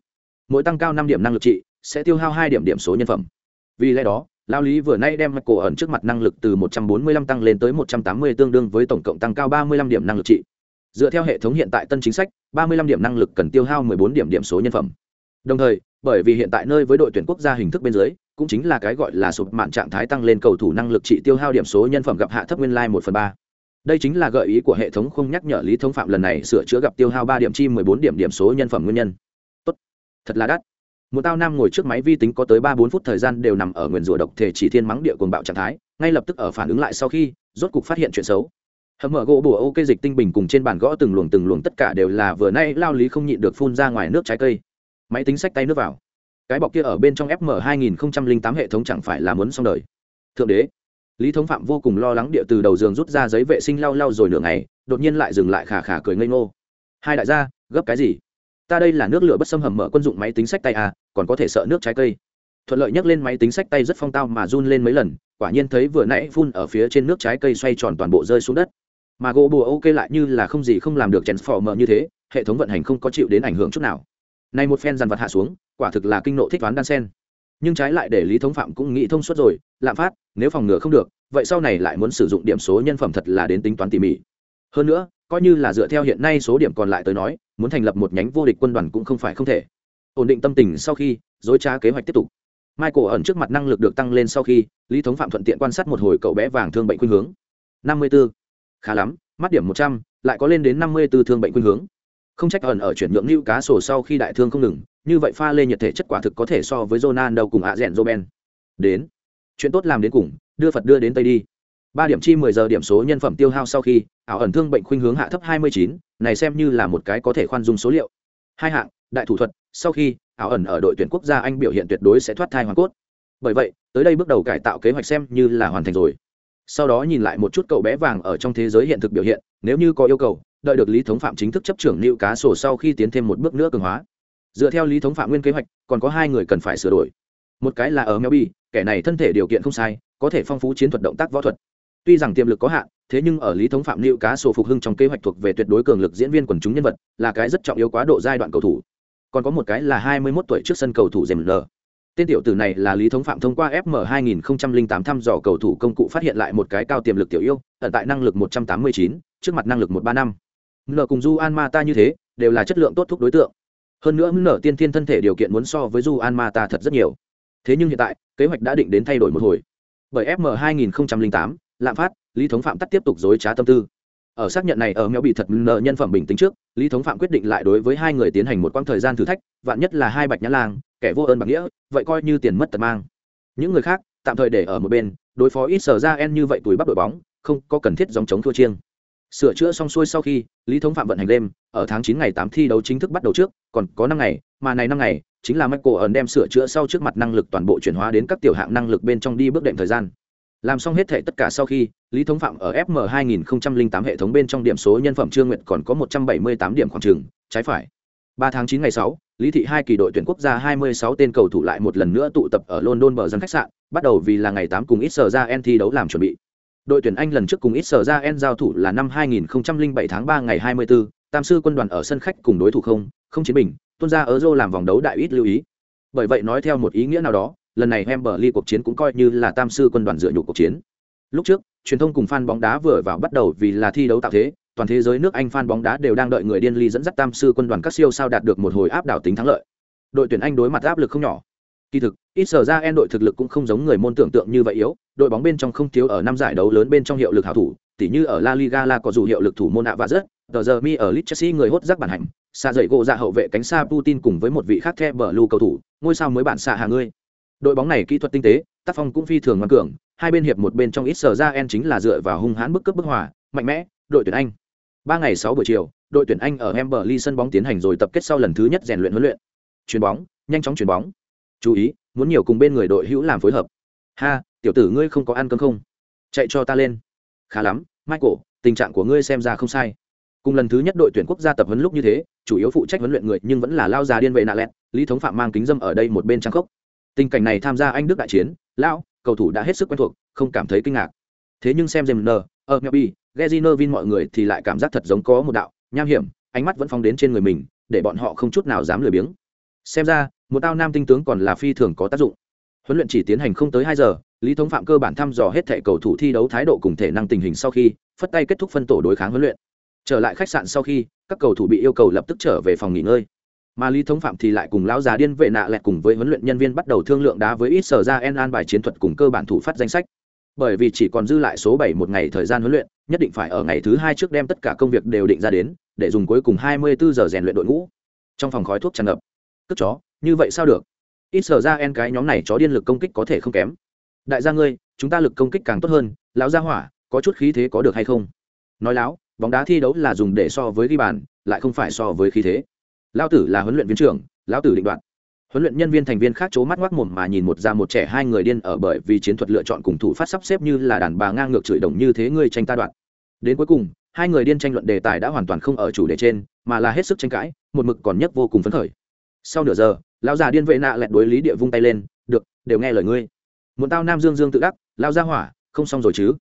Mỗi tăng cao năm điểm năng lực trị, sẽ tiêu hao hai điểm điểm số nhân phẩm. Vì lẽ đó, lao lý vừa nay đem cổ ẩn trước mặt năng lực từ 145 tăng lên tới 180 tương đương với tổng cộng tăng cao 35 điểm năng lực trị dựa theo hệ thống hiện tại tân chính sách 35 điểm năng lực cần tiêu hao 14 điểm điểm số nhân phẩm. Đồng thời, bởi vì hiện tại nơi với đội tuyển quốc gia hình thức bên dưới, cũng chính là cái gọi là sụp mạng trạng thái tăng lên cầu thủ năng lực trị tiêu hao điểm số nhân phẩm gặp hạ thấp nguyên lai like 1 phần 3. đây chính là gợi ý của hệ thống không nhắc nhở lý Thông phạm lần này sửa chữa gặp tiêu hao 3 điểm chi 14 điểm điểm số nhân phẩm nguyên nhân. Tốt. Thật là đắt. Một tao nam ngồi trước máy vi tính có tới ba bốn phút thời gian đều nằm ở nguyền rủa độc thể chỉ thiên mắng địa cuồng bạo trạng thái, ngay lập tức ở phản ứng lại sau khi, rốt cục phát hiện chuyện xấu hầm mở gỗ bùa ok dịch tinh bình cùng trên bàn gõ từng luồng từng luồng tất cả đều là vừa nay lao lý không nhịn được phun ra ngoài nước trái cây. Máy tính sách tay nước vào. Cái bọc kia ở bên trong fm 2008 hệ thống chẳng phải là muốn xong đời. Thượng đế, lý thống phạm vô cùng lo lắng địa từ đầu giường rút ra giấy vệ sinh lau lau rồi nửa ngày, đột nhiên lại dừng lại khả khả cười ngây ngô. Hai đại gia, gấp cái gì? Ta đây là nước lửa bất xâm hầm mở quân dụng máy tính sách tay à còn có thể sợ nước trái cây. Thuận lợi nhắc lên máy tính sách tay rất phong tao mà run lên mấy lần, quả nhiên thấy vừa nãy phun ở phía trên nước trái cây xoay tròn toàn bộ rơi xuống đất mà gỗ bùa ok lại như là không gì không làm được chèn phò mờ như thế, hệ thống vận hành không có chịu đến ảnh hưởng chút nào. Này một phen dàn vật hạ xuống, quả thực là kinh nộ thích toán đan sen. Nhưng trái lại để lý thống phạm cũng nghĩ thông suốt rồi, lạm phát, nếu phòng ngừa không được, vậy sau này lại muốn sử dụng điểm số nhân phẩm thật là đến tính toán tỉ mỉ. Hơn nữa, coi như là dựa theo hiện nay số điểm còn lại tới nói, muốn thành lập một nhánh vô địch quân đoàn cũng không phải không thể. Ổn định tâm tình sau khi, dối trá kế hoạch tiếp tục. Michael ẩn trước mặt năng lực được tăng lên sau khi, lý thống phạm thuận tiện quan sát một hồi cậu bé vàng thương bệnh khuynh hướng. Năm mươi 54 khá lắm, mắt điểm một trăm, lại có lên đến năm mươi b thương bệnh khuynh hướng. Không trách ẩn ở chuyển nhượng lưu cá sổ sau khi đại thương không ngừng, như vậy pha lê nhiệt thể chất quả thực có thể so với jonan đâu cùng ạ rẽn joben đến. Chuyện tốt làm đến cùng, đưa phật đưa đến tây đi. Ba điểm chi mười giờ điểm số nhân phẩm tiêu hao sau khi, ảo ẩn thương bệnh khuynh hướng hạ thấp hai mươi chín, này xem như là một cái có thể khoan dung số liệu. Hai hạng, đại thủ thuật, sau khi, ảo ẩn ở đội tuyển quốc gia anh biểu hiện tuyệt đối sẽ thoát thai hoàn cốt. Bởi vậy, tới đây bước đầu cải tạo kế hoạch xem như là hoàn thành rồi sau đó nhìn lại một chút cậu bé vàng ở trong thế giới hiện thực biểu hiện, nếu như có yêu cầu, đợi được lý thống phạm chính thức chấp trưởng lưu cá sổ sau khi tiến thêm một bước nữa cường hóa. Dựa theo lý thống phạm nguyên kế hoạch, còn có hai người cần phải sửa đổi. Một cái là ở melby, kẻ này thân thể điều kiện không sai, có thể phong phú chiến thuật động tác võ thuật. Tuy rằng tiềm lực có hạn, thế nhưng ở lý thống phạm lưu cá sổ phục hưng trong kế hoạch thuộc về tuyệt đối cường lực diễn viên quần chúng nhân vật, là cái rất trọng yếu quá độ giai đoạn cầu thủ. Còn có một cái là 21 tuổi trước sân cầu thủ dèm lờ tên tiểu tử này là lý thống phạm thông qua fm 2008 thăm dò cầu thủ công cụ phát hiện lại một cái cao tiềm lực tiểu yêu ẩn tại năng lực 189, trước mặt năng lực 135. nở cùng du an mata như thế đều là chất lượng tốt thúc đối tượng. Hơn nữa nở tiên thiên thân thể điều kiện muốn so với du an mata thật rất nhiều. Thế nhưng hiện tại kế hoạch đã định đến thay đổi một hồi. Bởi fm 2008, lạm phát lý thống phạm tắt tiếp tục dối trá tâm tư. Ở xác nhận này ở mèo bị thật nợ nhân phẩm bình tĩnh trước lý thống phạm quyết định lại đối với hai người tiến hành một quãng thời gian thử thách vạn nhất là hai bạch nhã lang kẻ vô ơn bạc nghĩa, vậy coi như tiền mất tật mang. Những người khác, tạm thời để ở một bên, đối phó ít sở ra en như vậy tuổi bắt đội bóng, không có cần thiết dòng chống thua chiêng. Sửa chữa xong xuôi sau khi, lý thống phạm vận hành đêm, ở tháng chín ngày tám thi đấu chính thức bắt đầu trước, còn có năm ngày, mà này năm ngày, chính là michael ẩn đem sửa chữa sau trước mặt năng lực toàn bộ chuyển hóa đến các tiểu hạng năng lực bên trong đi bước đệm thời gian. Làm xong hết thể tất cả sau khi, lý thống phạm ở fm 2008 hệ thống bên trong điểm số nhân phẩm trương nguyện còn có 178 điểm khoảng trường, trái phải. 3 tháng 9 ngày 6, lý thị hai kỳ đội tuyển quốc gia 26 tên cầu thủ lại một lần nữa tụ tập ở london bờ dân khách sạn bắt đầu vì là ngày 8 cùng ít sở ra en thi đấu làm chuẩn bị đội tuyển anh lần trước cùng ít sở ra en giao thủ là năm 2007 tháng 3 ngày 24, tam sư quân đoàn ở sân khách cùng đối thủ không không chiến bình tuân ra euro làm vòng đấu đại ít lưu ý bởi vậy nói theo một ý nghĩa nào đó lần này Wembley cuộc chiến cũng coi như là tam sư quân đoàn dựa nhục cuộc chiến. Lúc trước, truyền thông cùng fan bóng đá vừa vào bắt đầu vì là thi đấu tạo thế, toàn thế giới nước Anh fan bóng đá đều đang đợi người điên ly dẫn dắt tam sư quân đoàn các siêu sao đạt được một hồi áp đảo tính thắng lợi. Đội tuyển Anh đối mặt áp lực không nhỏ. Kỳ thực, ít sở ra en đội thực lực cũng không giống người môn tưởng tượng như vậy yếu, đội bóng bên trong không thiếu ở năm giải đấu lớn bên trong hiệu lực hảo thủ, tỉ như ở La Liga là có dù hiệu lực thủ môn ạ và rất, tờ giờ mi ở Leicester người hốt rác bản hành, xa dậy gỗ ra hậu vệ cánh xa Putin cùng với một vị khác the bờ lưu cầu thủ, ngôi sao mới bản xạ hàng ngươi đội bóng này kỹ thuật tinh tế tác phong cũng phi thường ngoan cường hai bên hiệp một bên trong ít sở ra en chính là dựa vào hung hãn bức cướp bức hòa mạnh mẽ đội tuyển anh. Ba ngày sáu buổi chiều, đội tuyển anh ở Emberley sân bóng tiến hành rồi tập kết sau lần thứ nhất rèn luyện huấn luyện. Chuyền bóng, nhanh chóng chuyền bóng. Chú ý, muốn nhiều cùng bên người đội hữu làm phối hợp. Ha, tiểu tử ngươi không có ăn cơm không? Chạy cho ta lên. Khá lắm, michael, tình trạng của ngươi xem ra không sai. Cùng lần thứ nhất đội tuyển quốc gia tập huấn lúc như thế, chủ yếu phụ trách huấn luyện người nhưng vẫn là lao già điên vệ nạ lẹt, lý thống phạm mang kính dâm ở đây một bên trang khốc. Tình cảnh này tham gia anh đức đại chiến, lão, cầu thủ đã hết sức quen thuộc, không cảm thấy kinh ngạc. Thế nhưng xem jem n, ở melby vin mọi người thì lại cảm giác thật giống có một đạo nham hiểm, ánh mắt vẫn phóng đến trên người mình, để bọn họ không chút nào dám lười biếng. Xem ra, một tao nam tinh tướng còn là phi thường có tác dụng. Huấn luyện chỉ tiến hành không tới hai giờ, lý thống phạm cơ bản thăm dò hết thể cầu thủ thi đấu thái độ cùng thể năng tình hình sau khi, phất tay kết thúc phân tổ đối kháng huấn luyện. Trở lại khách sạn sau khi, các cầu thủ bị yêu cầu lập tức trở về phòng nghỉ ngơi. Mà lý thống phạm thì lại cùng lão già điên vệ nạ lẹt cùng với huấn luyện nhân viên bắt đầu thương lượng đá với ít sở ra en an bài chiến thuật cùng cơ bản thủ phát danh sách bởi vì chỉ còn dư lại số bảy một ngày thời gian huấn luyện, nhất định phải ở ngày thứ hai trước đem tất cả công việc đều định ra đến, để dùng cuối cùng hai mươi bốn giờ rèn luyện đội ngũ. Trong phòng khói thuốc tràn ngập. Cất chó, như vậy sao được? Ít sở ra en cái nhóm này chó điên lực công kích có thể không kém. Đại gia ngươi, chúng ta lực công kích càng tốt hơn, lão gia hỏa, có chút khí thế có được hay không? Nói láo, bóng đá thi đấu là dùng để so với ghi bàn, lại không phải so với khí thế. Lao tử là huấn luyện viên trưởng, lão tử định đoạt huấn luyện nhân viên thành viên khác c h ố mắt ngoác mồm mà nhìn một ra một trẻ hai người điên ở bởi vì chiến thuật lựa chọn cùng thủ phát sắp xếp như là đàn bà ngang ngược chửi đồng như thế ngươi tranh ta đoạn đến cuối cùng, hai người điên tranh luận đề tài đã hoàn toàn không ở chủ đề trên, mà là hết sức tranh cãi, một mực còn nhất vô cùng phấn khởi. Sau nửa giờ, lão già điên vệ nạ lẹt đối lý địa vung tay lên, được, đều nghe lời ngươi. Muốn tao nam dương dương tự đắc lao ra hỏa, không xong rồi chứ?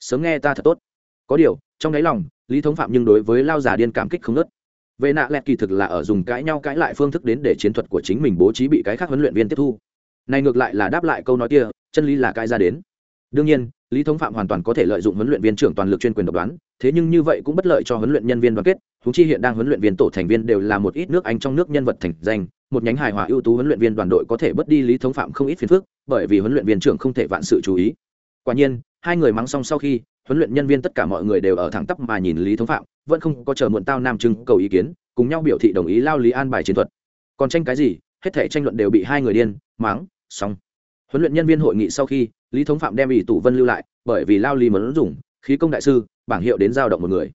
Sớm nghe ta thật tốt. Có điều, trong đáy lòng, lý thống phạm nhưng đối với lao già điên cảm kích không nớt vệ nạ lẹt kỳ thực là ở dùng cãi nhau cãi lại phương thức đến để chiến thuật của chính mình bố trí bị cái khác huấn luyện viên tiếp thu. Này ngược lại là đáp lại câu nói kia, chân lý là cãi ra đến. Đương nhiên, lý thống phạm hoàn toàn có thể lợi dụng huấn luyện viên trưởng toàn lực chuyên quyền độc đoán, thế nhưng như vậy cũng bất lợi cho huấn luyện nhân viên đoàn kết. Chúng chi hiện đang huấn luyện viên tổ thành viên đều là một ít nước anh trong nước nhân vật thành danh, một nhánh hài hòa ưu tú huấn luyện viên đoàn đội có thể bất đi lý thống phạm không ít phiền phức, bởi vì huấn luyện viên trưởng không thể vạn sự chú ý. Quả nhiên, hai người mắng xong sau khi huấn luyện nhân viên tất cả mọi người đều ở thẳng tắp mà nhìn lý thống phạm, vẫn không có chờ muộn tao nam trưng cầu ý kiến, cùng nhau biểu thị đồng ý lao lý an bài chiến thuật. Còn tranh cái gì, hết thể tranh luận đều bị hai người điên mắng xong. Huấn luyện nhân viên hội nghị sau khi, lý thống phạm đem ủy tụ vân lưu lại, bởi vì lao lý muốn dùng khí công đại sư, bảng hiệu đến giao động một người.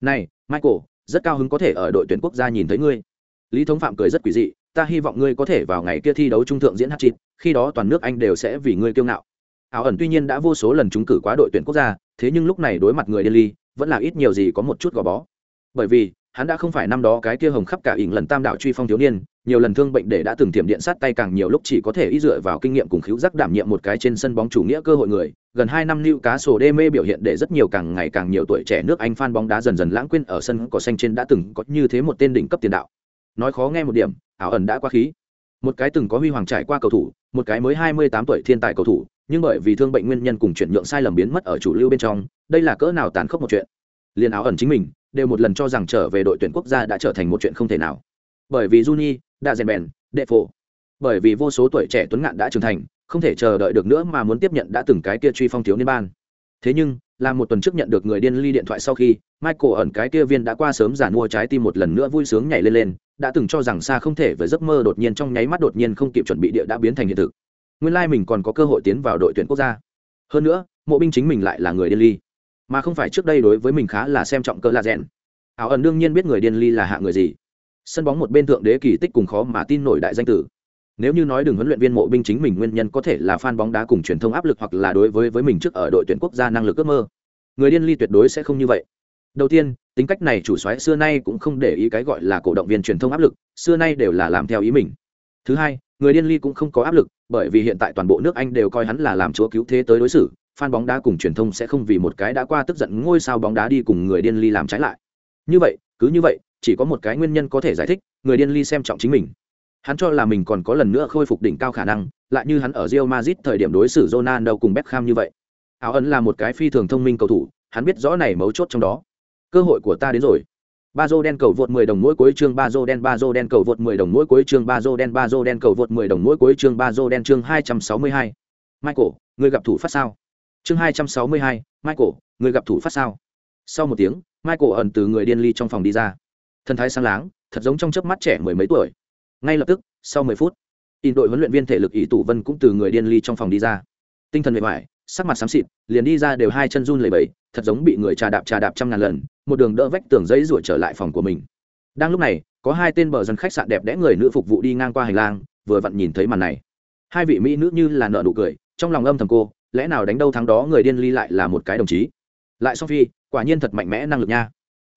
Này, michael, rất cao hứng có thể ở đội tuyển quốc gia nhìn thấy ngươi. Lý thống phạm cười rất quỷ dị, ta hy vọng ngươi có thể vào ngày kia thi đấu trung thượng diễn hát chịt khi đó toàn nước anh đều sẽ vì ngươi kiêu ngạo ảo ẩn tuy nhiên đã vô số lần trúng cử quá đội tuyển quốc gia thế nhưng lúc này đối mặt người điên ly vẫn là ít nhiều gì có một chút gò bó bởi vì hắn đã không phải năm đó cái kia hồng khắp cả ỉn lần tam đạo truy phong thiếu niên nhiều lần thương bệnh để đã từng tiềm điện sát tay càng nhiều lúc chỉ có thể ý dựa vào kinh nghiệm cùng khiếu giác đảm nhiệm một cái trên sân bóng chủ nghĩa cơ hội người gần hai năm lưu cá sổ đê mê biểu hiện để rất nhiều càng ngày càng nhiều tuổi trẻ nước Anh fan bóng đá dần dần lãng quên ở sân cỏ xanh trên đã từng có như thế một tên đỉnh cấp tiền đạo. Nói khó nghe một điểm, ảo ẩn đã quá khí. Một cái từng có huy hoàng trải qua cầu thủ, một cái mới 28 tuổi thiên tài cầu thủ, nhưng bởi vì thương bệnh nguyên nhân cùng chuyển nhượng sai lầm biến mất ở chủ lưu bên trong, đây là cỡ nào tàn khốc một chuyện. Liên áo ẩn chính mình đều một lần cho rằng trở về đội tuyển quốc gia đã trở thành một chuyện không thể nào. Bởi vì Juni, đã rèn bèn, đệ phổ. Bởi vì vô số tuổi trẻ tuấn ngạn đã trưởng thành, không thể chờ đợi được nữa mà muốn tiếp nhận đã từng cái kia truy phong thiếu niên ban thế nhưng là một tuần trước nhận được người điên ly điện thoại sau khi michael ẩn cái kia viên đã qua sớm giản mua trái tim một lần nữa vui sướng nhảy lên lên đã từng cho rằng xa không thể với giấc mơ đột nhiên trong nháy mắt đột nhiên không kịp chuẩn bị địa đã biến thành hiện thực nguyên lai mình còn có cơ hội tiến vào đội tuyển quốc gia. Hơn nữa, mộ binh chính mình lại là người điên ly, mà không phải trước đây đối với mình khá là xem trọng cơ là rèn. Áo ẩn đương nhiên biết người điên ly là hạ người gì. Sân bóng một bên thượng đế kỳ tích cùng khó mà tin nổi đại danh tử. Nếu như nói đường huấn luyện viên mộ binh chính mình, nguyên nhân có thể là fan bóng đá cùng truyền thông áp lực hoặc là đối với với mình trước ở đội tuyển quốc gia năng lực ước mơ. Người điên ly tuyệt đối sẽ không như vậy. Đầu tiên, tính cách này chủ xoáy xưa nay cũng không để ý cái gọi là cổ động viên truyền thông áp lực, xưa nay đều là làm theo ý mình. Thứ hai người điên ly cũng không có áp lực bởi vì hiện tại toàn bộ nước anh đều coi hắn là làm chúa cứu thế tới đối xử fan bóng đá cùng truyền thông sẽ không vì một cái đã qua tức giận ngôi sao bóng đá đi cùng người điên ly làm trái lại như vậy cứ như vậy chỉ có một cái nguyên nhân có thể giải thích người điên ly xem trọng chính mình Hắn cho là mình còn có lần nữa khôi phục đỉnh cao khả năng, lại như hắn ở Real Madrid thời điểm đối xử Ronaldo cùng Beckham như vậy. Áo ấn là một cái phi thường thông minh cầu thủ, hắn biết rõ này mấu chốt trong đó. Cơ hội của ta đến rồi ba dô đen cầu vượt 10 đồng mỗi cuối chương Bazo đen ba dô đen cầu vượt 10 đồng mỗi cuối chương Bazo đen ba dô đen cầu vượt 10 đồng mỗi cuối chương Bazo đen chương 262. Michael, người gặp thủ phát sao? Chương 262, Michael, người gặp thủ phát sao? Sau một tiếng, Michael ẩn từ người điên ly trong phòng đi ra. Thân thái sáng láng, thật giống trong chớp mắt trẻ mười mấy tuổi ngay lập tức sau mười phút in đội huấn luyện viên thể lực ý tụ vân cũng từ người điên ly trong phòng đi ra tinh thần mệt mỏi sắc mặt xám xịt liền đi ra đều hai chân run lẩy bẩy thật giống bị người trà đạp trà đạp trăm ngàn lần một đường đỡ vách tường giấy ruổi trở lại phòng của mình. Đang lúc này, có hai tên bờ dân khách sạn đẹp đẽ người nữ phục vụ đi ngang qua hành lang, vừa vặn nhìn thấy màn này. Hai vị mỹ nữ như là nợ nụ cười, trong lòng âm thầm cô, lẽ nào đánh đâu thắng đó người điên ly lại là một cái đồng chí? Lại sophie, quả nhiên thật mạnh mẽ năng lực nha.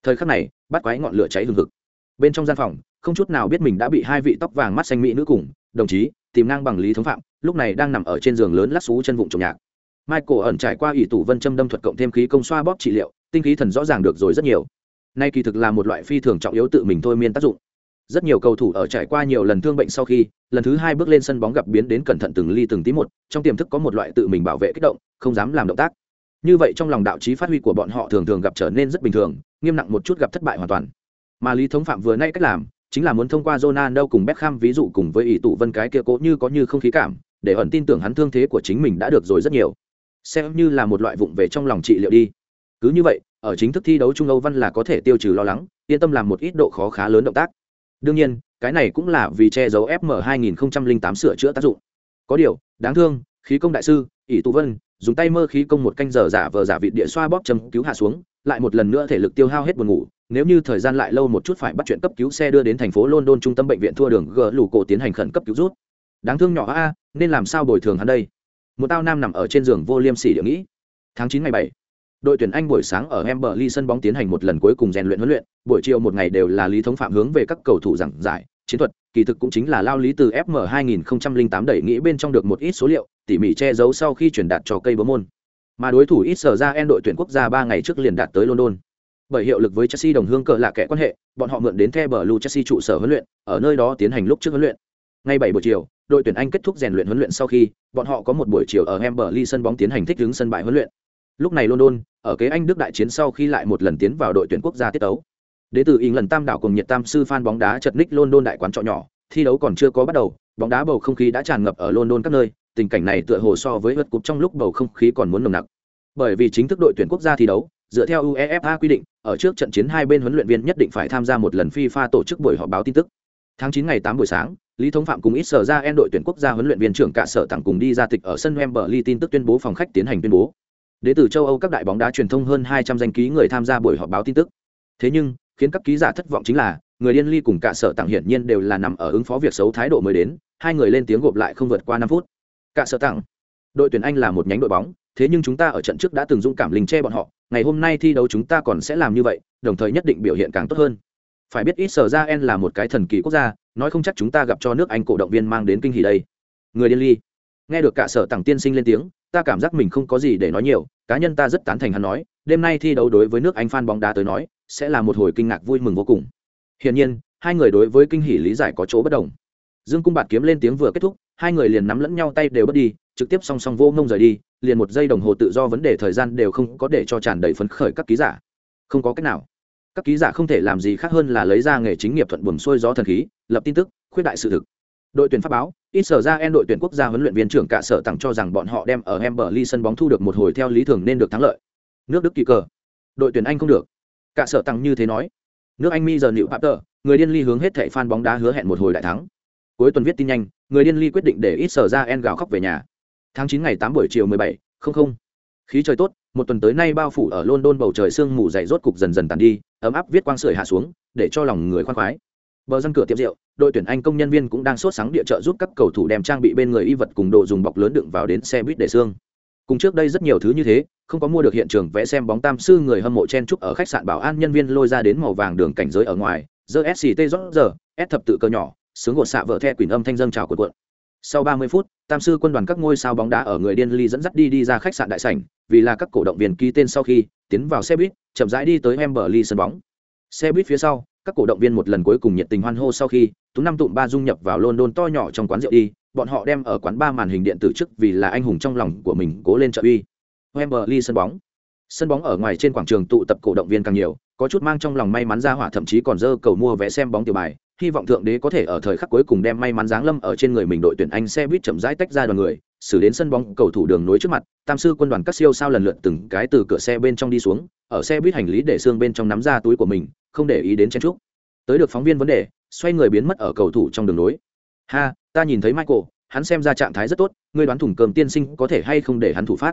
Thời khắc này bắt quái ngọn lửa cháy hừng hực. Bên trong gian phòng, không chút nào biết mình đã bị hai vị tóc vàng mắt xanh mỹ nữ cùng, đồng chí, tìm ngang bằng lý thống phạm, lúc này đang nằm ở trên giường lớn lắc xú chân vụng trồng nhạc. Michael ẩn trải qua ủy tủ vân châm đâm thuật cộng thêm khí công xoa bóp trị liệu tinh khí thần rõ ràng được rồi rất nhiều nay kỳ thực là một loại phi thường trọng yếu tự mình thôi miên tác dụng rất nhiều cầu thủ ở trải qua nhiều lần thương bệnh sau khi lần thứ hai bước lên sân bóng gặp biến đến cẩn thận từng ly từng tí một trong tiềm thức có một loại tự mình bảo vệ kích động không dám làm động tác như vậy trong lòng đạo trí phát huy của bọn họ thường thường gặp trở nên rất bình thường nghiêm nặng một chút gặp thất bại hoàn toàn mà lý thống phạm vừa nay cách làm chính là muốn thông qua Ronaldo cùng Beckham ví dụ cùng với ỷ tụ vân cái kia cố như có như không khí cảm, để ẩn tin tưởng hắn thương thế của chính mình đã được rồi rất nhiều. Xem như là một loại vụng về trong lòng trị liệu đi. Cứ như vậy, ở chính thức thi đấu Trung Âu Văn là có thể tiêu trừ lo lắng, yên tâm làm một ít độ khó khá lớn động tác. Đương nhiên, cái này cũng là vì che giấu FM 2008 sửa chữa tác dụng. Có điều, đáng thương, khí công đại sư, ỷ tụ vân, dùng tay mơ khí công một canh giờ giả vờ giả vị địa xoa bóp châm cứu hạ xuống, lại một lần nữa thể lực tiêu hao hết buồn ngủ, nếu như thời gian lại lâu một chút phải bắt chuyện cấp cứu xe đưa đến thành phố london trung tâm bệnh viện thua đường g lù cổ tiến hành khẩn cấp cứu rút đáng thương nhỏ a nên làm sao bồi thường hắn đây một tao nam nằm ở trên giường vô liêm sỉ địa nghĩ tháng chín ngày bảy đội tuyển anh buổi sáng ở Emberley sân bóng tiến hành một lần cuối cùng rèn luyện huấn luyện buổi chiều một ngày đều là lý thống phạm hướng về các cầu thủ giảng giải chiến thuật kỳ thực cũng chính là lao lý từ fm 2008 đẩy nghĩ bên trong được một ít số liệu tỉ mỉ che giấu sau khi truyền đạt cho cây bố môn mà đối thủ ít sở ra en đội tuyển quốc gia ba ngày trước liền đạt tới london bởi hiệu lực với Chelsea đồng hương cờ là kẻ quan hệ, bọn họ mượn đến The Blue Chelsea trụ sở huấn luyện, ở nơi đó tiến hành lúc trước huấn luyện. Ngay 7 buổi chiều, đội tuyển Anh kết thúc rèn luyện huấn luyện sau khi, bọn họ có một buổi chiều ở Emberley sân bóng tiến hành thích ứng sân bãi huấn luyện. Lúc này London, ở kế Anh Đức đại chiến sau khi lại một lần tiến vào đội tuyển quốc gia tiết tấu. Đế tử ý lần tam đảo cùng nhiệt tam sư fan bóng đá chật ních London đại quán trọ nhỏ, thi đấu còn chưa có bắt đầu, bóng đá bầu không khí đã tràn ngập ở London các nơi, tình cảnh này tựa hồ so với vật cúp trong lúc bầu không khí còn muốn nồng nặc. Bởi vì chính thức đội tuyển quốc gia thi đấu, dựa theo UEFA quy định, ở trước trận chiến hai bên huấn luyện viên nhất định phải tham gia một lần FIFA tổ chức buổi họp báo tin tức. Tháng chín ngày tám buổi sáng, Lý Thống Phạm cùng ít sở ra en đội tuyển quốc gia huấn luyện viên trưởng cả sở tặng cùng đi ra tịch ở sân Wembley tin tức tuyên bố phòng khách tiến hành tuyên bố. Đến từ châu Âu các đại bóng đá truyền thông hơn 200 danh ký người tham gia buổi họp báo tin tức. Thế nhưng, khiến các ký giả thất vọng chính là, người điên ly cùng cả sở tặng hiển nhiên đều là nằm ở ứng phó việc xấu thái độ mới đến, hai người lên tiếng gộp lại không vượt qua năm phút. Cả sở tặng, đội tuyển Anh là một nhánh đội bóng, thế nhưng chúng ta ở trận trước đã từng dũng cảm linh che bọn họ, ngày hôm nay thi đấu chúng ta còn sẽ làm như vậy đồng thời nhất định biểu hiện càng tốt hơn phải biết ít sở ra en là một cái thần kỳ quốc gia nói không chắc chúng ta gặp cho nước anh cổ động viên mang đến kinh hỉ đây người điên ly nghe được cả sở tặng tiên sinh lên tiếng, ta cảm giác mình không có gì để nói nhiều, cá nhân ta rất tán thành hắn nói, đêm nay thi đấu đối với nước anh phan bóng đá tới nói, sẽ là một hồi kinh ngạc vui mừng vô cùng. Hiển nhiên, hai người đối với kinh hỷ lý giải có chỗ bất đồng. Dương cung bạt kiếm lên tiếng vừa kết thúc, hai người liền nắm lẫn nhau tay đều bất đi, trực tiếp song song vô ngông rời đi, liền một giây đồng hồ tự do vấn đề thời gian đều không có để cho tràn đầy phấn khởi các ký giả. Không có cách nào. Các ký giả không thể làm gì khác hơn là lấy ra nghề chính nghiệp thuận buồm xuôi gió thần khí, lập tin tức, khuyết đại sự thực đội tuyển pháp báo, ít sở ra en đội tuyển quốc gia huấn luyện viên trưởng cả sở tặng cho rằng bọn họ đem ở Emberley sân bóng thu được một hồi theo lý thường nên được thắng lợi. Nước đức kỳ cờ. Đội tuyển anh không được. Cả sở tặng như thế nói. Nước anh mi giờ nịu papter, người điên ly hướng hết thảy fan bóng đá hứa hẹn một hồi đại thắng. Cuối tuần viết tin nhanh, người điên ly quyết định để ít sở ra en gào khóc về nhà. Tháng chín ngày tám buổi chiều mười bảy, không không. Khí trời tốt, một tuần tới nay bao phủ ở london bầu trời sương mù dày rốt cục dần dần tàn đi, ấm áp viết quang sưởi hạ xuống, để cho lòng người khoan khoái bờ dân cửa tiệm rượu, đội tuyển anh công nhân viên cũng đang sốt sáng địa trợ giúp các cầu thủ đem trang bị bên người y vật cùng đồ dùng bọc lớn đựng vào đến xe buýt để xương. Cùng trước đây rất nhiều thứ như thế, không có mua được hiện trường vẽ xem bóng tam sư người hâm mộ chen chúc ở khách sạn bảo an nhân viên lôi ra đến màu vàng đường cảnh giới ở ngoài, giờ sct rõ giờ, s thập tự cơ nhỏ, sướng gột xạ vợ the quỳnh âm thanh dâng chào cuộn cuộn. Sau 30 phút, tam sư quân đoàn các ngôi sao bóng đá ở người điên ly dẫn dắt đi đi ra khách sạn đại sảnh, vì là các cổ động viên ký tên sau khi, tiến vào xe buýt, chậm rãi đi tới Emberley sân bóng. Xe buýt phía sau các cổ động viên một lần cuối cùng nhiệt tình hoan hô sau khi, tú năm tụm ba dung nhập vào london to nhỏ trong quán rượu đi, bọn họ đem ở quán ba màn hình điện tử trước vì là anh hùng trong lòng của mình cố lên trợ uy. Wembley sân bóng. Sân bóng ở ngoài trên quảng trường tụ tập cổ động viên càng nhiều, có chút mang trong lòng may mắn ra hỏa thậm chí còn dơ cầu mua vé xem bóng tiểu bài, hy vọng thượng đế có thể ở thời khắc cuối cùng đem may mắn giáng lâm ở trên người mình đội tuyển anh xe buýt chậm rãi tách ra đoàn người, xử đến sân bóng cầu thủ đường nối trước mặt, tam sư quân đoàn các siêu sao lần lượt từng cái từ cửa xe bên trong đi xuống, ở xe buýt hành lý để xương bên trong nắm ra túi của mình không để ý đến chen trúc. Tới được phóng viên vấn đề, xoay người biến mất ở cầu thủ trong đường nối ha, ta nhìn thấy michael, hắn xem ra trạng thái rất tốt, ngươi đoán thủng cơm tiên sinh có thể hay không để hắn thủ phát.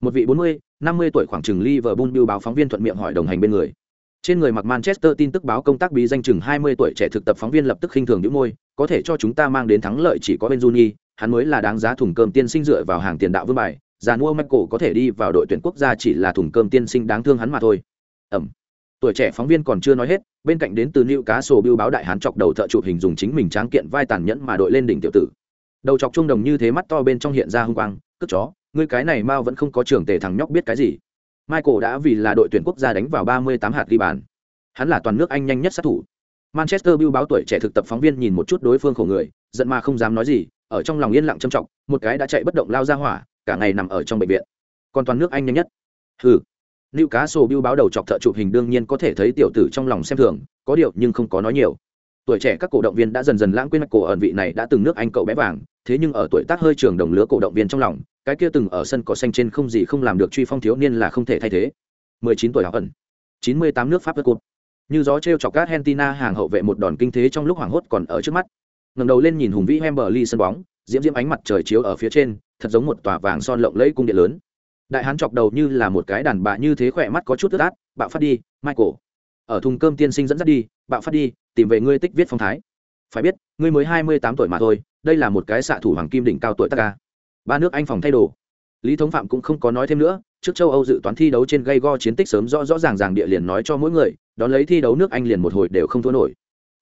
Một vị bốn mươi, năm mươi tuổi khoảng chừng liverpool biêu báo phóng viên thuận miệng hỏi đồng hành bên người. Trên người mặc manchester tin tức báo công tác bí danh chừng hai mươi tuổi trẻ thực tập phóng viên lập tức khinh thường những môi, có thể cho chúng ta mang đến thắng lợi chỉ có bên juni, hắn mới là đáng giá thủng cơm tiên sinh dựa vào hàng tiền đạo vương bài, già mua michael có thể đi vào đội tuyển quốc gia chỉ là thủng cơm tiên sinh đáng thương hắn mà thôi. Ẩm tuổi trẻ phóng viên còn chưa nói hết, bên cạnh đến từ nữ cá sổ biêu báo đại hán chọc đầu thợ chụp hình dùng chính mình tráng kiện vai tàn nhẫn mà đội lên đỉnh tiểu tử. Đầu chọc trung đồng như thế mắt to bên trong hiện ra hung quang, cất chó, ngươi cái này mao vẫn không có trường tề thằng nhóc biết cái gì? Michael đã vì là đội tuyển quốc gia đánh vào 38 hạt ghi bàn. Hắn là toàn nước anh nhanh nhất sát thủ. Manchester biêu báo tuổi trẻ thực tập phóng viên nhìn một chút đối phương khổ người, giận mà không dám nói gì, ở trong lòng yên lặng trầm trọng một cái đã chạy bất động lao ra hỏa, cả ngày nằm ở trong bệnh viện. Còn toàn nước anh nhanh nhất. Hừ. Lưu Cá Sổ Biêu báo đầu chọc thợ chụp hình đương nhiên có thể thấy tiểu tử trong lòng xem thường, có điều nhưng không có nói nhiều. Tuổi trẻ các cổ động viên đã dần dần lãng quên cổ ẩn vị này đã từng nước Anh cậu bé vàng, thế nhưng ở tuổi tác hơi trưởng đồng lứa cổ động viên trong lòng, cái kia từng ở sân cỏ xanh trên không gì không làm được truy phong thiếu niên là không thể thay thế. 19 tuổi học ẩn, 98 nước Pháp vượt cột. Như gió treo chọc Argentina hàng hậu vệ một đòn kinh thế trong lúc hoảng hốt còn ở trước mắt. Ngẩng đầu lên nhìn hùng vĩ Wembley sân bóng, diễm diễm ánh mặt trời chiếu ở phía trên, thật giống một tòa vàng son lộng lẫy cung điện lớn đại hán chọc đầu như là một cái đàn bà như thế khỏe mắt có chút ướt át, bạo phát đi, michael. Ở thùng cơm tiên sinh dẫn dắt đi, bạo phát đi, tìm về ngươi tích viết phong thái. Phải biết, ngươi mới hai mươi tám tuổi mà thôi, đây là một cái xạ thủ hoàng kim đỉnh cao tuổi tất ca. Ba nước anh phòng thay đồ. Lý thống phạm cũng không có nói thêm nữa, trước châu âu dự toán thi đấu trên gây go chiến tích sớm rõ rõ ràng ràng địa liền nói cho mỗi người, đón lấy thi đấu nước anh liền một hồi đều không thua nổi.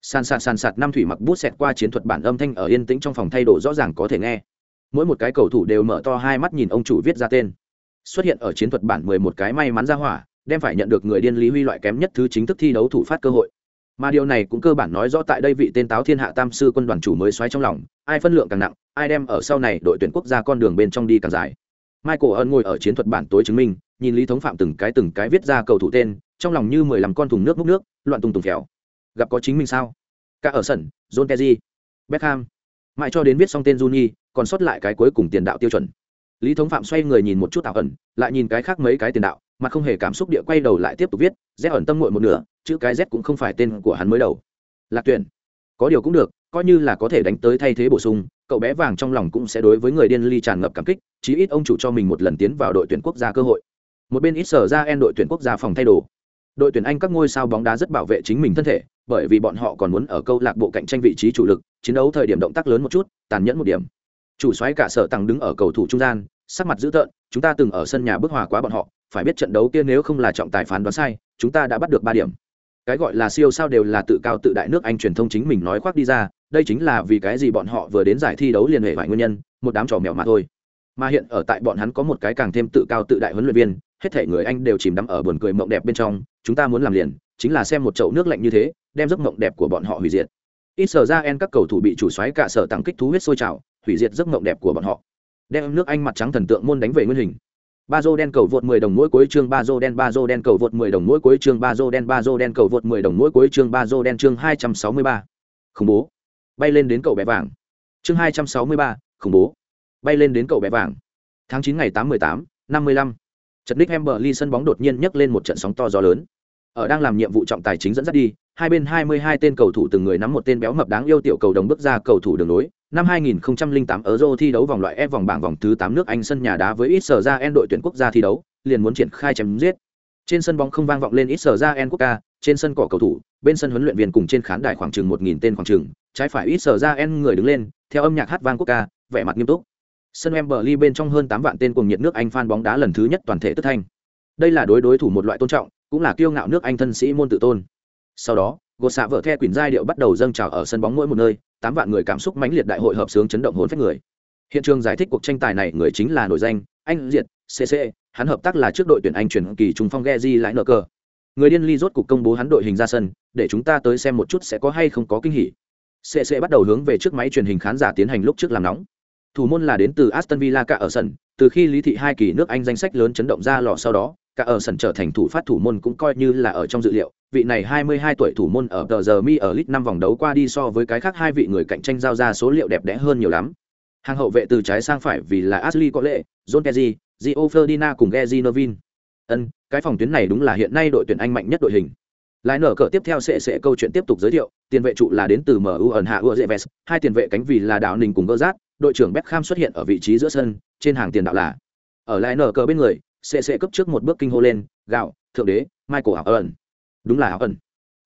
Sàn sạt sàn sạt năm thủy mặc bút xẹt qua chiến thuật bản âm thanh ở yên tĩnh trong phòng thay đồ rõ ràng có thể nghe. Mỗi một cái cầu thủ đều mở to hai mắt nhìn ông chủ viết ra tên xuất hiện ở chiến thuật bản mười một cái may mắn ra hỏa, đem phải nhận được người điên lý huy loại kém nhất thứ chính thức thi đấu thủ phát cơ hội. Mà điều này cũng cơ bản nói rõ tại đây vị tên táo thiên hạ tam sư quân đoàn chủ mới xoáy trong lòng, ai phân lượng càng nặng, ai đem ở sau này đội tuyển quốc gia con đường bên trong đi càng dài. Michael ân ngồi ở chiến thuật bản tối chứng minh, nhìn lý thống phạm từng cái từng cái viết ra cầu thủ tên, trong lòng như mười lăm con thùng nước múc nước, loạn tung tùng khéo gặp có chính mình sao? Cả ở sân, john keji beckham. Mãi cho đến viết xong tên juni, còn sót lại cái cuối cùng tiền đạo tiêu chuẩn lý thống phạm xoay người nhìn một chút tạo ẩn, lại nhìn cái khác mấy cái tiền đạo, mà không hề cảm xúc địa quay đầu lại tiếp tục viết, z ẩn tâm ngội một nửa, chữ cái z cũng không phải tên của hắn mới đầu. Lạc tuyển, có điều cũng được, coi như là có thể đánh tới thay thế bổ sung, cậu bé vàng trong lòng cũng sẽ đối với người điên ly tràn ngập cảm kích, chí ít ông chủ cho mình một lần tiến vào đội tuyển quốc gia cơ hội. Một bên ít sở ra en đội tuyển quốc gia phòng thay đồ. Đội tuyển anh các ngôi sao bóng đá rất bảo vệ chính mình thân thể, bởi vì bọn họ còn muốn ở câu lạc bộ cạnh tranh vị trí chủ lực, chiến đấu thời điểm động tác lớn một chút, tàn nhẫn một điểm chủ xoáy cả sở tăng đứng ở cầu thủ trung gian, sắc mặt dữ tợn, chúng ta từng ở sân nhà bức hòa quá bọn họ, phải biết trận đấu kia nếu không là trọng tài phán đoán sai, chúng ta đã bắt được ba điểm. Cái gọi là siêu sao đều là tự cao tự đại nước anh truyền thông chính mình nói khoác đi ra, đây chính là vì cái gì bọn họ vừa đến giải thi đấu liền hệ vài nguyên nhân, một đám trò mèo mà thôi. Mà hiện ở tại bọn hắn có một cái càng thêm tự cao tự đại huấn luyện viên, hết thể người anh đều chìm đắm ở buồn cười mộng đẹp bên trong, chúng ta muốn làm liền, chính là xem một chậu nước lạnh như thế, đem giấc mộng đẹp của bọn họ hủy diệt. Ít sở ra en các cầu thủ bị chủ xoáy cả sở tăng kích thú huyết sôi trào hủy diệt giấc mộng đẹp của bọn họ đem nước anh mặt trắng thần tượng môn đánh về nguyên hình ba dô đen cầu vượt 10 đồng mỗi cuối chương ba dô đen ba dô đen cầu vượt 10 đồng mỗi cuối chương ba dô đen ba dô đen cầu vượt 10 đồng mỗi cuối chương ba dô đen chương 263. khủng bố bay lên đến cậu bé vàng chương 263, khủng bố bay lên đến cậu bé vàng tháng 9 ngày 8 18, 55. Trận Nick Emberley sân bóng đột nhiên nhấc lên một trận sóng to gió lớn. Ở đang làm nhiệm vụ trọng tài chính dẫn dắt đi, hai bên 22 tên cầu thủ từng người nắm một tên béo mập đáng yêu tiểu cầu đồng bước ra cầu thủ đường nối. Năm 2008 Euro thi đấu vòng loại F vòng bảng vòng thứ 8 nước Anh sân nhà đá với ít sở ra en đội tuyển quốc gia thi đấu, liền muốn triển khai chém giết. Trên sân bóng không vang vọng lên ít sở ra en quốc ca, trên sân cỏ cầu thủ, bên sân huấn luyện viên cùng trên khán đài khoảng chừng 1000 tên khoảng chừng, trái phải ít sở ra en người đứng lên, theo âm nhạc hát vang quốc ca, vẻ mặt nghiêm túc sân Wembley bên trong hơn tám vạn tên cuồng nhiệt nước Anh fan bóng đá lần thứ nhất toàn thể tức thanh. Đây là đối đối thủ một loại tôn trọng, cũng là kiêu ngạo nước Anh thân sĩ môn tự tôn. Sau đó, gột xạ vợ the quyển giai điệu bắt đầu dâng trào ở sân bóng mỗi một nơi, tám vạn người cảm xúc mãnh liệt đại hội hợp sướng chấn động hồn phách người. Hiện trường giải thích cuộc tranh tài này người chính là nổi danh, anh Diệt, CC, hắn hợp tác là trước đội tuyển Anh chuyển kỳ trung phong Geji lại nợ cờ. Người điên ly rốt cục công bố hắn đội hình ra sân, để chúng ta tới xem một chút sẽ có hay không có kinh hỉ. CC bắt đầu hướng về trước máy truyền hình khán giả tiến hành lúc trước làm nóng thủ môn là đến từ Aston Villa cả ở sân, từ khi lý thị hai kỳ nước Anh danh sách lớn chấn động ra lò sau đó, cả ở sân trở thành thủ phát thủ môn cũng coi như là ở trong dự liệu, vị này 22 tuổi thủ môn ở tờ giờ mi ở lit năm vòng đấu qua đi so với cái khác hai vị người cạnh tranh giao ra số liệu đẹp đẽ hơn nhiều lắm. Hàng hậu vệ từ trái sang phải vì là Ashley có lệ, John Kezi, Gio Ferdinand cùng Gezi Novin. Ân, cái phòng tuyến này đúng là hiện nay đội tuyển Anh mạnh nhất đội hình. Lại nở cờ tiếp theo sẽ sẽ câu chuyện tiếp tục giới thiệu, tiền vệ trụ là đến từ MU ẩn hạ Ueves, hai tiền vệ cánh vì là Đạo Ninh cùng Gerrard, đội trưởng Beckham xuất hiện ở vị trí giữa sân, trên hàng tiền đạo là. Ở lại nở cờ bên người, sẽ sẽ cấp trước một bước kinh hô lên, gạo, thượng đế, Michael ẩn. Đúng là ẩn.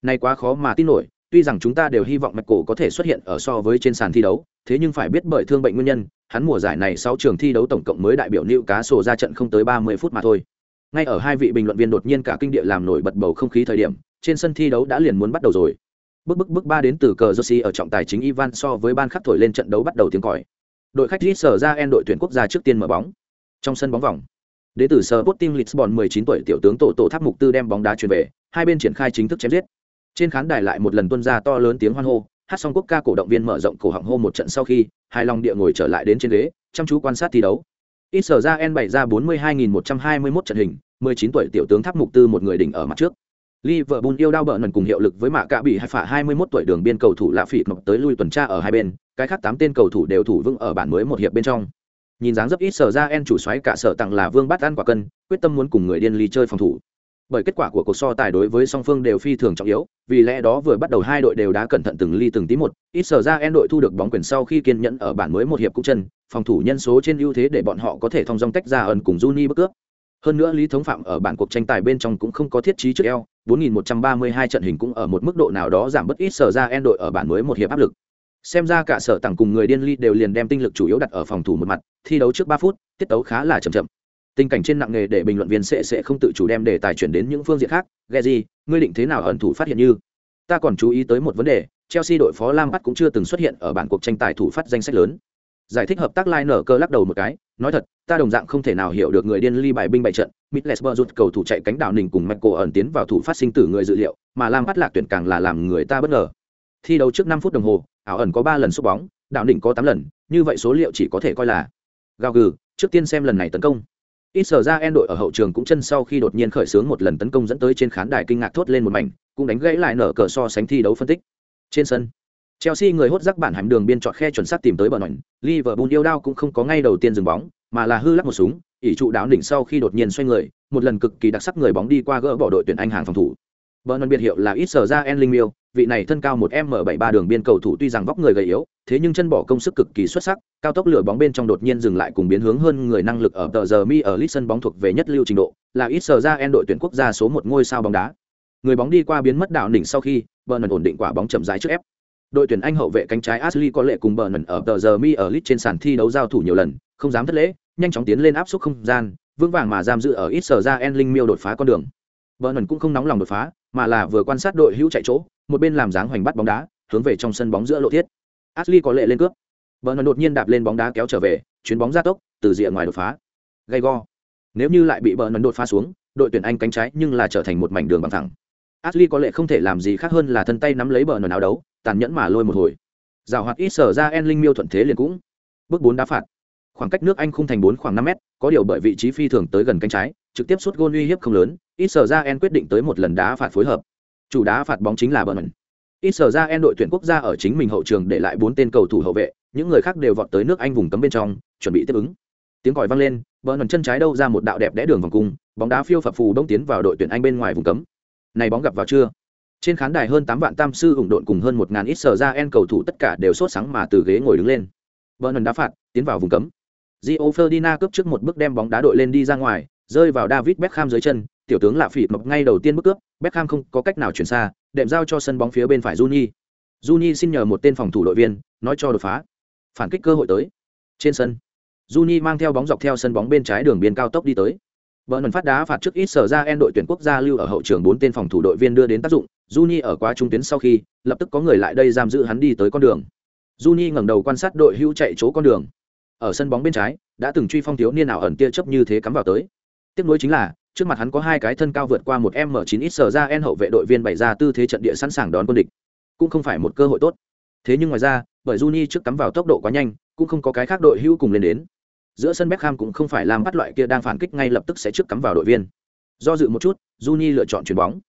Này quá khó mà tin nổi, tuy rằng chúng ta đều hy vọng Michael có thể xuất hiện ở so với trên sàn thi đấu, thế nhưng phải biết bởi thương bệnh nguyên nhân, hắn mùa giải này sau trường thi đấu tổng cộng mới đại biểu nữ cá sổ ra trận không tới 30 phút mà thôi. Ngay ở hai vị bình luận viên đột nhiên cả kinh địa làm nổi bật bầu không khí thời điểm, trên sân thi đấu đã liền muốn bắt đầu rồi. Bước bước bước ba đến từ cờ Jersey ở trọng tài chính Ivan so với ban khắc thổi lên trận đấu bắt đầu tiếng còi đội khách rít sở ra en đội tuyển quốc gia trước tiên mở bóng trong sân bóng vòng đến từ Sporting Lisbon 19 tuổi tiểu tướng tổ tổ tháp mục tư đem bóng đá truyền về hai bên triển khai chính thức chém giết. Trên khán đài lại một lần tuân ra to lớn tiếng hoan hô hát xong quốc ca cổ động viên mở rộng cổ họng hô một trận sau khi hai lòng địa ngồi trở lại đến trên ghế chăm chú quan sát thi đấu. Ít sở ra en bày ra 42.121 trận hình 19 tuổi tiểu tướng tháp mục tư một người đỉnh ở mặt trước. Liverpool yêu đau bợ nần cùng hiệu lực với mạ cạ bị hai phả 21 tuổi đường biên cầu thủ lạ phỉ nộp tới lui tuần tra ở hai bên, cái khác tám tên cầu thủ đều thủ vững ở bản mới một hiệp bên trong. Nhìn dáng dấp ít sở ra en chủ xoáy cả sở tặng là Vương Bát ăn quả cân, quyết tâm muốn cùng người điên ly chơi phòng thủ. Bởi kết quả của cuộc so tài đối với song phương đều phi thường trọng yếu, vì lẽ đó vừa bắt đầu hai đội đều đã cẩn thận từng ly từng tí một, ít sở ra en đội thu được bóng quyền sau khi kiên nhẫn ở bản mới một hiệp cũng chân, phòng thủ nhân số trên ưu thế để bọn họ có thể thông dong tách ra ẩn cùng Juni bước cướp. Hơn nữa Lý Thống Phạm ở bản cuộc tranh tài bên trong cũng không có thiết trí trước eo, 4.132 trận hình cũng ở một mức độ nào đó giảm bất ít sở ra en đội ở bản mới một hiệp áp lực. Xem ra cả sở tặng cùng người điên ly đều liền đem tinh lực chủ yếu đặt ở phòng thủ một mặt, thi đấu trước ba phút, tiết tấu khá là chậm chậm. Tình cảnh trên nặng nghề để bình luận viên sẽ sẽ không tự chủ đem đề tài chuyển đến những phương diện khác, Geji, ngươi định thế nào ẩn thủ phát hiện như? Ta còn chú ý tới một vấn đề, Chelsea đội phó Lam bắt cũng chưa từng xuất hiện ở bản cuộc tranh tài thủ phát danh sách lớn. Giải thích hợp tác Lai nở cơ lắc đầu một cái, nói thật, ta đồng dạng không thể nào hiểu được người điên ly bài binh bại trận, Mitlesberg rút cầu thủ chạy cánh đảo nình cùng Michael ẩn tiến vào thủ phát sinh tử người dự liệu, mà Lam bắt lạc tuyển càng là làm người ta bất ngờ. Thi đấu trước năm phút đồng hồ, ảo ẩn có ba lần xúc bóng đạo đỉnh có tám lần như vậy số liệu chỉ có thể coi là gào gừ trước tiên xem lần này tấn công ít sở ra en đội ở hậu trường cũng chân sau khi đột nhiên khởi xướng một lần tấn công dẫn tới trên khán đài kinh ngạc thốt lên một mảnh cũng đánh gãy lại nở cờ so sánh thi đấu phân tích trên sân Chelsea người hốt rắc bản hành đường biên chọn khe chuẩn xác tìm tới bờ nổi, Liverpool yêu đao cũng không có ngay đầu tiên dừng bóng, mà là hư lắc một súng, ỷ trụ đáo đỉnh sau khi đột nhiên xoay người, một lần cực kỳ đặc sắc người bóng đi qua gỡ bỏ đội tuyển Anh hàng phòng thủ. Bờ nổi biệt hiệu là ít sở ra Enling miêu vị này thân cao một m 73 đường biên cầu thủ tuy rằng vóc người gầy yếu, thế nhưng chân bỏ công sức cực kỳ xuất sắc, cao tốc lửa bóng bên trong đột nhiên dừng lại cùng biến hướng hơn người năng lực ở tờ giờ mi ở lit sân bóng thuộc về nhất lưu trình độ, là ít sờ ra en đội tuyển quốc gia số một ngôi sao bóng đá. Người bóng đi qua biến mất đạo đỉnh sau khi, bernard ổn định quả bóng chậm rãi trước ép. Đội tuyển anh hậu vệ cánh trái ashley có lệ cùng bernard ở tờ giờ mi ở lit trên sàn thi đấu giao thủ nhiều lần, không dám thất lễ, nhanh chóng tiến lên áp suất không gian, vững vàng mà giam giữ ở ít sờ ra en linh miêu đột phá con đường. Bernard cũng không nóng lòng đột phá mà là vừa quan sát đội hữu chạy chỗ một bên làm dáng hoành bắt bóng đá hướng về trong sân bóng giữa lộ thiết ashley có lệ lên cướp Bờ đột nhiên đạp lên bóng đá kéo trở về, chuyến bóng ra tốc, từ rìa ngoài đột phá. Gay go. Nếu như lại bị bờ đột phá xuống, đội tuyển Anh cánh trái nhưng là trở thành một mảnh đường bằng thẳng. Ashley có lệ không thể làm gì khác hơn là thân tay nắm lấy bờ áo đấu, tàn nhẫn mà lôi một hồi. Giảo hoạt ít sở ra En Linh miêu thuận thế liền cũng. Bước bốn đá phạt. Khoảng cách nước Anh khung thành bốn khoảng năm mét, có điều bởi vị trí phi thường tới gần cánh trái, trực tiếp sút gôn uy hiếp không lớn, ít sở ra En quyết định tới một lần đá phạt phối hợp. Chủ đá phạt bóng chính là Burnham. Ít sở ra En đội tuyển quốc gia ở chính mình hậu trường để lại bốn tên cầu thủ hậu vệ, những người khác đều vọt tới nước Anh vùng cấm bên trong, chuẩn bị tiếp ứng. Tiếng còi vang lên, Burnham chân trái đâu ra một đạo đẹp đẽ đường vòng cung, bóng đá phiêu phập phù đông tiến vào đội tuyển Anh bên ngoài vùng cấm. Này bóng gặp vào chưa? Trên khán đài hơn tám vạn tam sư ủng độn cùng hơn một ngàn ít sở ra En cầu thủ tất cả đều sốt sáng mà từ ghế ngồi đứng lên. Burnham đá phạt, tiến vào vùng cấm. Gio Ferdinand cướp trước một bước đem bóng đá đội lên đi ra ngoài, rơi vào David Beckham dưới chân, tiểu tướng lạ phỉ mập ngay đầu tiên bước cướp, Beckham không có cách nào chuyển xa, đệm giao cho sân bóng phía bên phải Juni. Juni xin nhờ một tên phòng thủ đội viên, nói cho đột phá. Phản kích cơ hội tới. Trên sân, Juni mang theo bóng dọc theo sân bóng bên trái đường biên cao tốc đi tới. Bernard phát đá phạt trước ít sở ra en đội tuyển quốc gia lưu ở hậu trường bốn tên phòng thủ đội viên đưa đến tác dụng, Juni ở quá trung tuyến sau khi, lập tức có người lại đây giam giữ hắn đi tới con đường. Juni ngẩng đầu quan sát đội hữu chạy chỗ con đường. Ở sân bóng bên trái, đã từng truy phong thiếu niên nào ẩn tia chớp như thế cắm vào tới. Tiếc nối chính là, trước mặt hắn có hai cái thân cao vượt qua một m chín ít sở ra en hậu vệ đội viên bày ra tư thế trận địa sẵn sàng đón quân địch. Cũng không phải một cơ hội tốt. Thế nhưng ngoài ra bởi Juni trước cắm vào tốc độ quá nhanh cũng không có cái khác đội hữu cùng lên đến. Giữa sân Beckham cũng không phải làm bắt loại kia đang phản kích ngay lập tức sẽ trước cắm vào đội viên. Do dự một chút Juni lựa chọn chuyền bóng.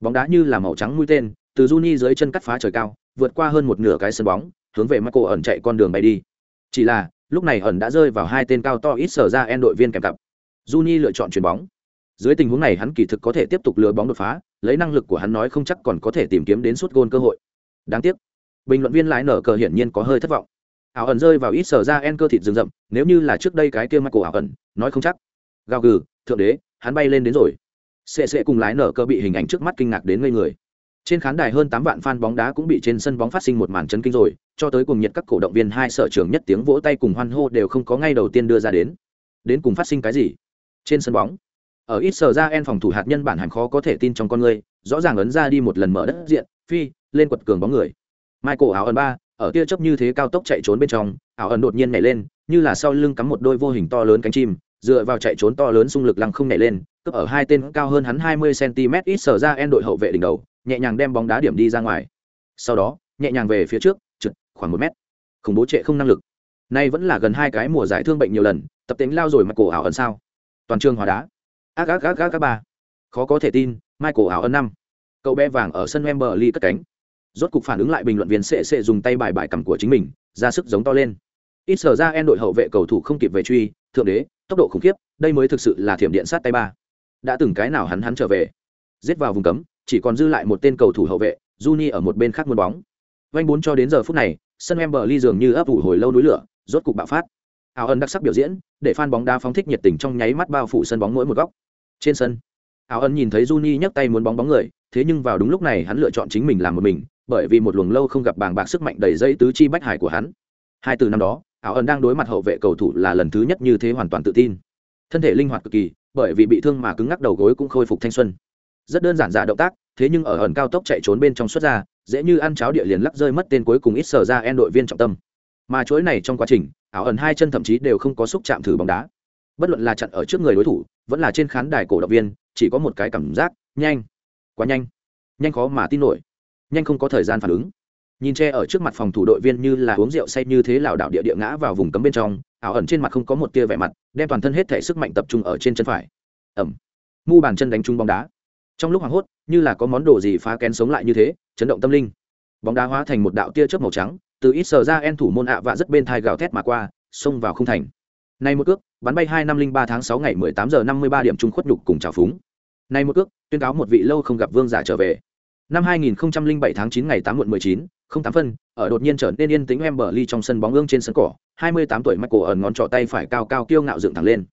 Bóng đá như là màu trắng mũi tên từ Juni dưới chân cắt phá trời cao vượt qua hơn một nửa cái sân bóng hướng về Michael ẩn chạy con đường bay đi. Chỉ là lúc này ẩn đã rơi vào hai tên cao to ít sở ra en đội viên kèm cặp. Juni lựa chọn chuyền bóng. Dưới tình huống này hắn kỳ thực có thể tiếp tục lừa bóng đột phá, lấy năng lực của hắn nói không chắc còn có thể tìm kiếm đến suốt gôn cơ hội. Đáng tiếc, bình luận viên lái nở cờ hiển nhiên có hơi thất vọng. Ảo ẩn rơi vào ít sở ra en cơ thịt rừng rậm, nếu như là trước đây cái kia michael ảo ẩn, nói không chắc. Gào gừ, thượng đế, hắn bay lên đến rồi. Sẽ sẽ cùng lái nở cơ bị hình ảnh trước mắt kinh ngạc đến ngây người. Trên khán đài hơn tám vạn fan bóng đá cũng bị trên sân bóng phát sinh một màn chấn kinh rồi, cho tới cùng nhiệt các cổ động viên hai sở trường nhất tiếng vỗ tay cùng hoan hô đều không có ngay đầu tiên đưa ra đến. Đến cùng phát sinh cái gì? Trên sân bóng, ở ít sở ra en phòng thủ hạt nhân bản hành khó có thể tin trong con người, rõ ràng ấn ra đi một lần mở đất diện, phi, lên quật cường bóng người. Michael áo ẩn ba, ở tia chớp như thế cao tốc chạy trốn bên trong, áo ẩn đột nhiên nhảy lên, như là sau lưng cắm một đôi vô hình to lớn cánh chim, dựa vào chạy trốn to lớn xung lực lăng không nhảy lên, cướp ở hai tên cao hơn hắn 20 cm ít sở ra en đội hậu vệ đỉnh đầu, nhẹ nhàng đem bóng đá điểm đi ra ngoài. Sau đó, nhẹ nhàng về phía trước, trượt, khoảng một mét. Khủng bố trệ không năng lực. Nay vẫn là gần hai cái mùa giải thương bệnh nhiều lần, tập tính lao rồi mặc cổ ảo ẩn sao? Toàn trường hòa đá. Ác ác ác ác ác ba. Khó có thể tin, michael ảo ân năm. Cậu bé vàng ở sân Wembley cất cánh. Rốt cục phản ứng lại bình luận viên sẽ sẽ dùng tay bài bài cầm của chính mình, ra sức giống to lên. Ít sở ra en đội hậu vệ cầu thủ không kịp về truy, thượng đế, tốc độ khủng khiếp, đây mới thực sự là thiểm điện sát tay ba. Đã từng cái nào hắn hắn trở về? Giết vào vùng cấm, chỉ còn dư lại một tên cầu thủ hậu vệ, Juni ở một bên khác muôn bóng. Vanh bốn cho đến giờ phút này, sân Wembley dường như ấp ủ hồi lâu núi lửa, rốt cục bạo phát ảo ẩn đặc sắc biểu diễn, để fan bóng đá phóng thích nhiệt tình trong nháy mắt bao phủ sân bóng mỗi một góc. Trên sân áo ân nhìn thấy Juni nhấc tay muốn bóng bóng người, thế nhưng vào đúng lúc này hắn lựa chọn chính mình làm một mình, bởi vì một luồng lâu không gặp bàng bạc sức mạnh đầy dây tứ chi bách hải của hắn. Hai từ năm đó áo ân đang đối mặt hậu vệ cầu thủ là lần thứ nhất như thế hoàn toàn tự tin. Thân thể linh hoạt cực kỳ, bởi vì bị thương mà cứng ngắc đầu gối cũng khôi phục thanh xuân. Rất đơn giản giả động tác, thế nhưng ở ẩn cao tốc chạy trốn bên trong xuất ra, dễ như ăn cháo địa liền lắc rơi mất tên cuối cùng ít sở ra en đội viên trọng tâm. Mà chuỗi này trong quá trình áo ẩn hai chân thậm chí đều không có xúc chạm thử bóng đá. Bất luận là chặn ở trước người đối thủ, vẫn là trên khán đài cổ động viên, chỉ có một cái cảm giác, nhanh. Quá nhanh. Nhanh khó mà tin nổi. Nhanh không có thời gian phản ứng. Nhìn che ở trước mặt phòng thủ đội viên như là uống rượu say như thế lảo đảo địa địa ngã vào vùng cấm bên trong, ảo ẩn trên mặt không có một tia vẻ mặt, đem toàn thân hết thể sức mạnh tập trung ở trên chân phải. Ẩm. Mu bàn chân đánh trúng bóng đá. Trong lúc hoảng hốt, như là có món đồ gì phá kén sống lại như thế, chấn động tâm linh. Bóng đá hóa thành một đạo tia chớp màu trắng từ ít sở ra en thủ môn ạ và rất bên thai gào thét mà qua, xông vào không thành. Nay một cước, bắn bay hai năm linh ba tháng sáu ngày mười tám giờ năm mươi ba điểm trung khuất nhục cùng trào phúng. Nay một cước, tuyên cáo một vị lâu không gặp vương giả trở về. Năm hai nghìn bảy tháng chín ngày tám muộn mười chín, không tám phân, ở đột nhiên trở nên yên tĩnh em bờ ly trong sân bóng ương trên sân cỏ, hai mươi tám tuổi michael ẩn ngón trỏ tay phải cao cao kiêu ngạo dựng thẳng lên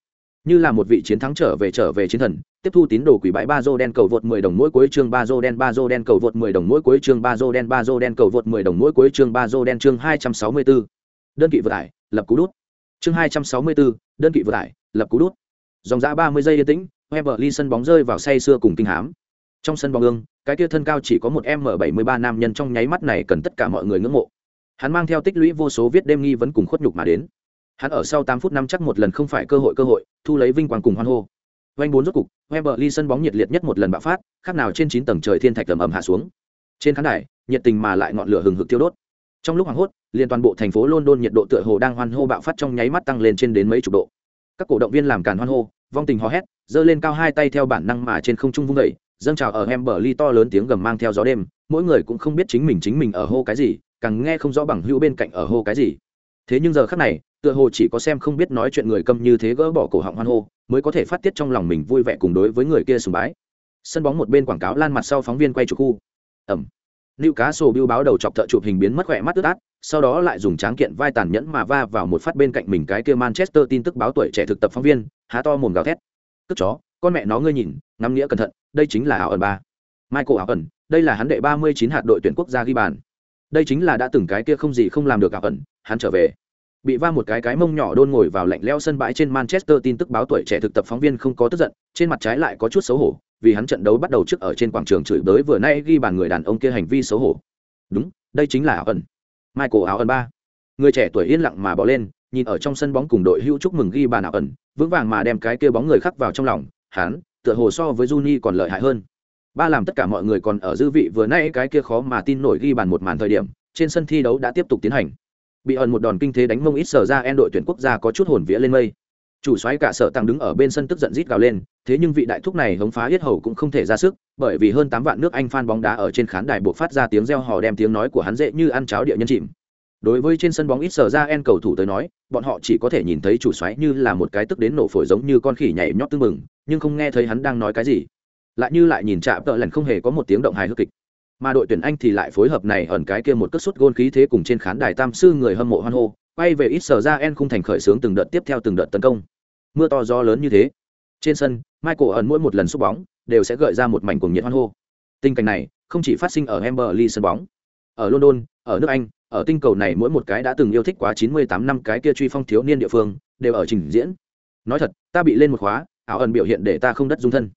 như là một vị chiến thắng trở về trở về chiến thần tiếp thu tín đồ quỷ bãi ba dô đen cầu vượt 10 đồng mỗi cuối chương ba dô đen ba dô đen cầu vượt 10 đồng mỗi cuối chương ba dô đen ba dô đen cầu vượt 10 đồng mỗi cuối chương ba dô đen chương 264. đơn kỵ vừa tải lập cú đút. Chương 264, đơn kỵ vừa tải lập cú đút. Dòng dã 30 giây yên tĩnh Weberly sân bóng rơi vào say xưa cùng kinh hám. Trong sân bóng ương cái kia thân cao chỉ có một m 73 nam nhân trong nháy mắt này cần tất cả mọi người ngưỡng mộ. Hắn mang theo tích lũy vô số viết đêm nghi vấn cùng khuất nhục mà đến hắn ở sau tám phút năm chắc một lần không phải cơ hội cơ hội thu lấy vinh quang cùng hoan hô. Vành bốn rốt cục Weberly sân bóng nhiệt liệt nhất một lần bạo phát khác nào trên chín tầng trời thiên thạch ầm ầm hạ xuống. Trên khán đài nhiệt tình mà lại ngọn lửa hừng hực tiêu đốt. Trong lúc hoảng hốt liền toàn bộ thành phố london nhiệt độ tựa hồ đang hoan hô bạo phát trong nháy mắt tăng lên trên đến mấy chục độ. Các cổ động viên làm càn hoan hô vong tình hò hét giơ lên cao hai tay theo bản năng mà trên không trung vung dậy, dâng trào ở em bờ ly to lớn tiếng gầm mang theo gió đêm mỗi người cũng không biết chính mình chính mình ở hô cái gì càng nghe không rõ bằng hữu bên cạnh ở hô cái gì thế nhưng giờ khác này, tựa hồ chỉ có xem không biết nói chuyện người câm như thế gỡ bỏ cổ họng hoan hô, mới có thể phát tiết trong lòng mình vui vẻ cùng đối với người kia sùng bái. Sân bóng một bên quảng cáo lan mặt sau phóng viên quay chụp khu. Ẩm. Lưu cá sổ biêu báo đầu chọc thợ chụp hình biến mất khỏe mắt tức át, sau đó lại dùng tráng kiện vai tàn nhẫn mà va vào một phát bên cạnh mình cái kia manchester tin tức báo tuổi trẻ thực tập phóng viên, há to mồm gào thét. Tức chó, con mẹ nó ngươi nhìn, ngắm nghĩa cẩn thận, đây chính là ảo ẩn ba. Michael ảo ẩn, đây là hắn đệ ba mươi chín hạt đội tuyển quốc gia ghi bàn đây chính là đã từng cái kia không gì không làm được cả ẩn, hắn trở về. Bị va một cái cái mông nhỏ đôn ngồi vào lạnh leo sân bãi trên manchester tin tức báo tuổi trẻ thực tập phóng viên không có tức giận, trên mặt trái lại có chút xấu hổ, vì hắn trận đấu bắt đầu trước ở trên quảng trường chửi bới vừa nay ghi bàn người đàn ông kia hành vi xấu hổ. Đúng, đây chính là áo ẩn. Michael áo ẩn ba. Người trẻ tuổi yên lặng mà bỏ lên, nhìn ở trong sân bóng cùng đội hữu chúc mừng ghi bàn ảo ẩn, vững vàng mà đem cái kia bóng người khắc vào trong lòng, hắn, tựa hồ so với Juni còn lợi hại hơn ba làm tất cả mọi người còn ở dư vị vừa nay cái kia khó mà tin nổi ghi bàn một màn thời điểm, trên sân thi đấu đã tiếp tục tiến hành. Bị ẩn một đòn kinh thế đánh mông ít sở ra en đội tuyển quốc gia có chút hồn vía lên mây. Chủ xoáy cả sở tăng đứng ở bên sân tức giận rít gào lên, thế nhưng vị đại thúc này hống phá yết hầu cũng không thể ra sức, bởi vì hơn tám vạn nước anh fan bóng đá ở trên khán đài buộc phát ra tiếng reo hò đem tiếng nói của hắn dễ như ăn cháo địa nhân chìm. Đối với trên sân bóng ít sở ra en cầu thủ tới nói, bọn họ chỉ có thể nhìn thấy chủ xoáy như là một cái tức đến nổ phổi giống như con khỉ nhảy nhót tương mừng nhưng không nghe thấy hắn đang nói cái gì lại như lại nhìn chạm tợ lần không hề có một tiếng động hài hước kịch. Mà đội tuyển anh thì lại phối hợp này ẩn cái kia một cất suất gôn khí thế cùng trên khán đài tam sư người hâm mộ hoan hô, quay về ít sở ra en khung thành khởi xướng từng đợt tiếp theo từng đợt tấn công. Mưa to gió lớn như thế. Trên sân, michael ẩn mỗi một lần xúc bóng, đều sẽ gợi ra một mảnh cuồng nhiệt hoan hô. Tình cảnh này, không chỉ phát sinh ở Emberley sân bóng. Ở london, ở nước anh, ở tinh cầu này mỗi một cái đã từng yêu thích quá 98 năm cái kia truy phong thiếu niên địa phương, đều ở trình diễn. Nói thật, ta bị lên một khóa, ảo ẩn biểu hiện để ta không đất dung thân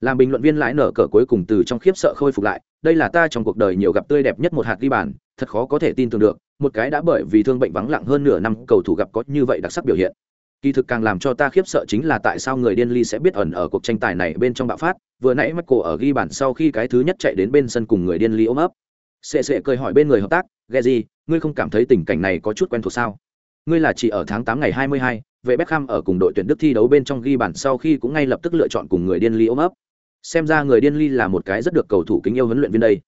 làm bình luận viên lãi nở cờ cuối cùng từ trong khiếp sợ khôi phục lại, đây là ta trong cuộc đời nhiều gặp tươi đẹp nhất một hạt ghi bàn, thật khó có thể tin tưởng được, một cái đã bởi vì thương bệnh vắng lặng hơn nửa năm, cầu thủ gặp có như vậy đặc sắc biểu hiện. Kỳ thực càng làm cho ta khiếp sợ chính là tại sao người điên ly sẽ biết ẩn ở cuộc tranh tài này bên trong bạo phát, vừa nãy mắt cổ ở ghi bàn sau khi cái thứ nhất chạy đến bên sân cùng người điên ly ôm ấp. Sệ sệ cười hỏi bên người hợp tác ghe gì ngươi không cảm thấy tình cảnh này có chút quen thuộc sao? Ngươi là chỉ ở tháng tám ngày hai mươi hai vệ Beckham ở cùng đội tuyển Đức thi đấu bên trong ghi bàn sau khi cũng ngay lập tức lựa chọn cùng người điên ly ôm ấp xem ra người điên ly là một cái rất được cầu thủ kính yêu huấn luyện viên đây.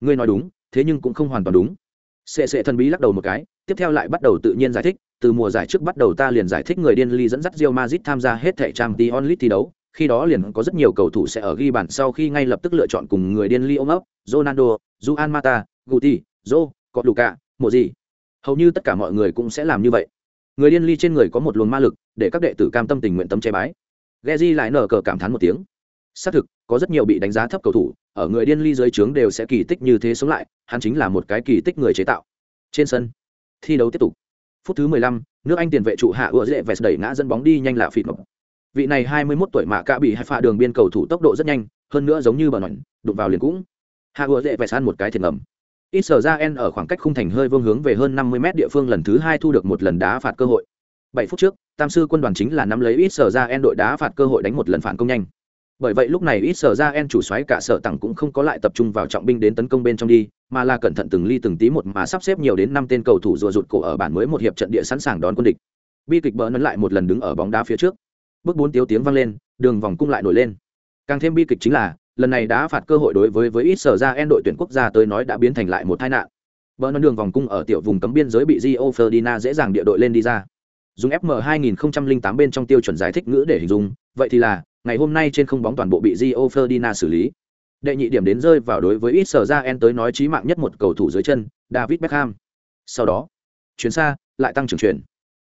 Ngươi nói đúng thế nhưng cũng không hoàn toàn đúng. Sệ sệ thần bí lắc đầu một cái tiếp theo lại bắt đầu tự nhiên giải thích từ mùa giải trước bắt đầu ta liền giải thích người điên ly dẫn dắt Real Madrid tham gia hết thảy trang Dion League thi đấu khi đó liền có rất nhiều cầu thủ sẽ ở ghi bàn sau khi ngay lập tức lựa chọn cùng người điên ly ôm ấp Ronaldo, Juan Mata, Guti, Zô, có Luka, mộ gì hầu như tất cả mọi người cũng sẽ làm như vậy. Người điên ly trên người có một luồng ma lực để các đệ tử cam tâm tình nguyện tâm che bái. Geji lại nở cờ cảm thán một tiếng xác thực có rất nhiều bị đánh giá thấp cầu thủ ở người điên ly dưới trướng đều sẽ kỳ tích như thế sống lại hắn chính là một cái kỳ tích người chế tạo. Trên sân thi đấu tiếp tục. Phút thứ 15, nước anh tiền vệ trụ hạ ưa dễ vẹt đẩy ngã dẫn bóng đi nhanh là phịt mập vị này 21 tuổi mà cả bị hai pha đường biên cầu thủ tốc độ rất nhanh hơn nữa giống như bờ nổi đụng vào liền cũng. Hạ ưa dễ vẹt ăn một cái thiệt ngầm. Ít sở ra en ở khoảng cách khung thành hơi vương hướng về hơn 50 mét địa phương lần thứ hai thu được một lần đá phạt cơ hội. 7 phút trước tam sư quân đoàn chính là nắm lấy ít sở ra en đội đá phạt cơ hội đánh một lần phản công nhanh bởi vậy lúc này ít sở ra en chủ xoáy cả sở tặng cũng không có lại tập trung vào trọng binh đến tấn công bên trong đi, mà là cẩn thận từng ly từng tí một mà sắp xếp nhiều đến năm tên cầu thủ rùa rụt cổ ở bản mới một hiệp trận địa sẵn sàng đón quân địch. Bi kịch bỡ nấn lại một lần đứng ở bóng đá phía trước. Bước bốn tiếu tiếng vang lên, đường vòng cung lại nổi lên. Càng thêm bi kịch chính là, lần này đã phạt cơ hội đối với với ít sở ra en đội tuyển quốc gia tới nói đã biến thành lại một tai nạn. Bỡ nấn đường vòng cung ở tiểu vùng cấm biên giới bị Gio Ferdinand dễ dàng địa đội lên đi ra. Dùng FM 2008 bên trong tiêu chuẩn giải thích ngữ để hình dung, vậy thì là ngày hôm nay trên không bóng toàn bộ bị Gio Ferdinand xử lý. Đệ nhị điểm đến rơi vào đối với ít sở ra en tới nói chí mạng nhất một cầu thủ dưới chân, David Beckham. Sau đó, chuyển xa, lại tăng trưởng chuyển.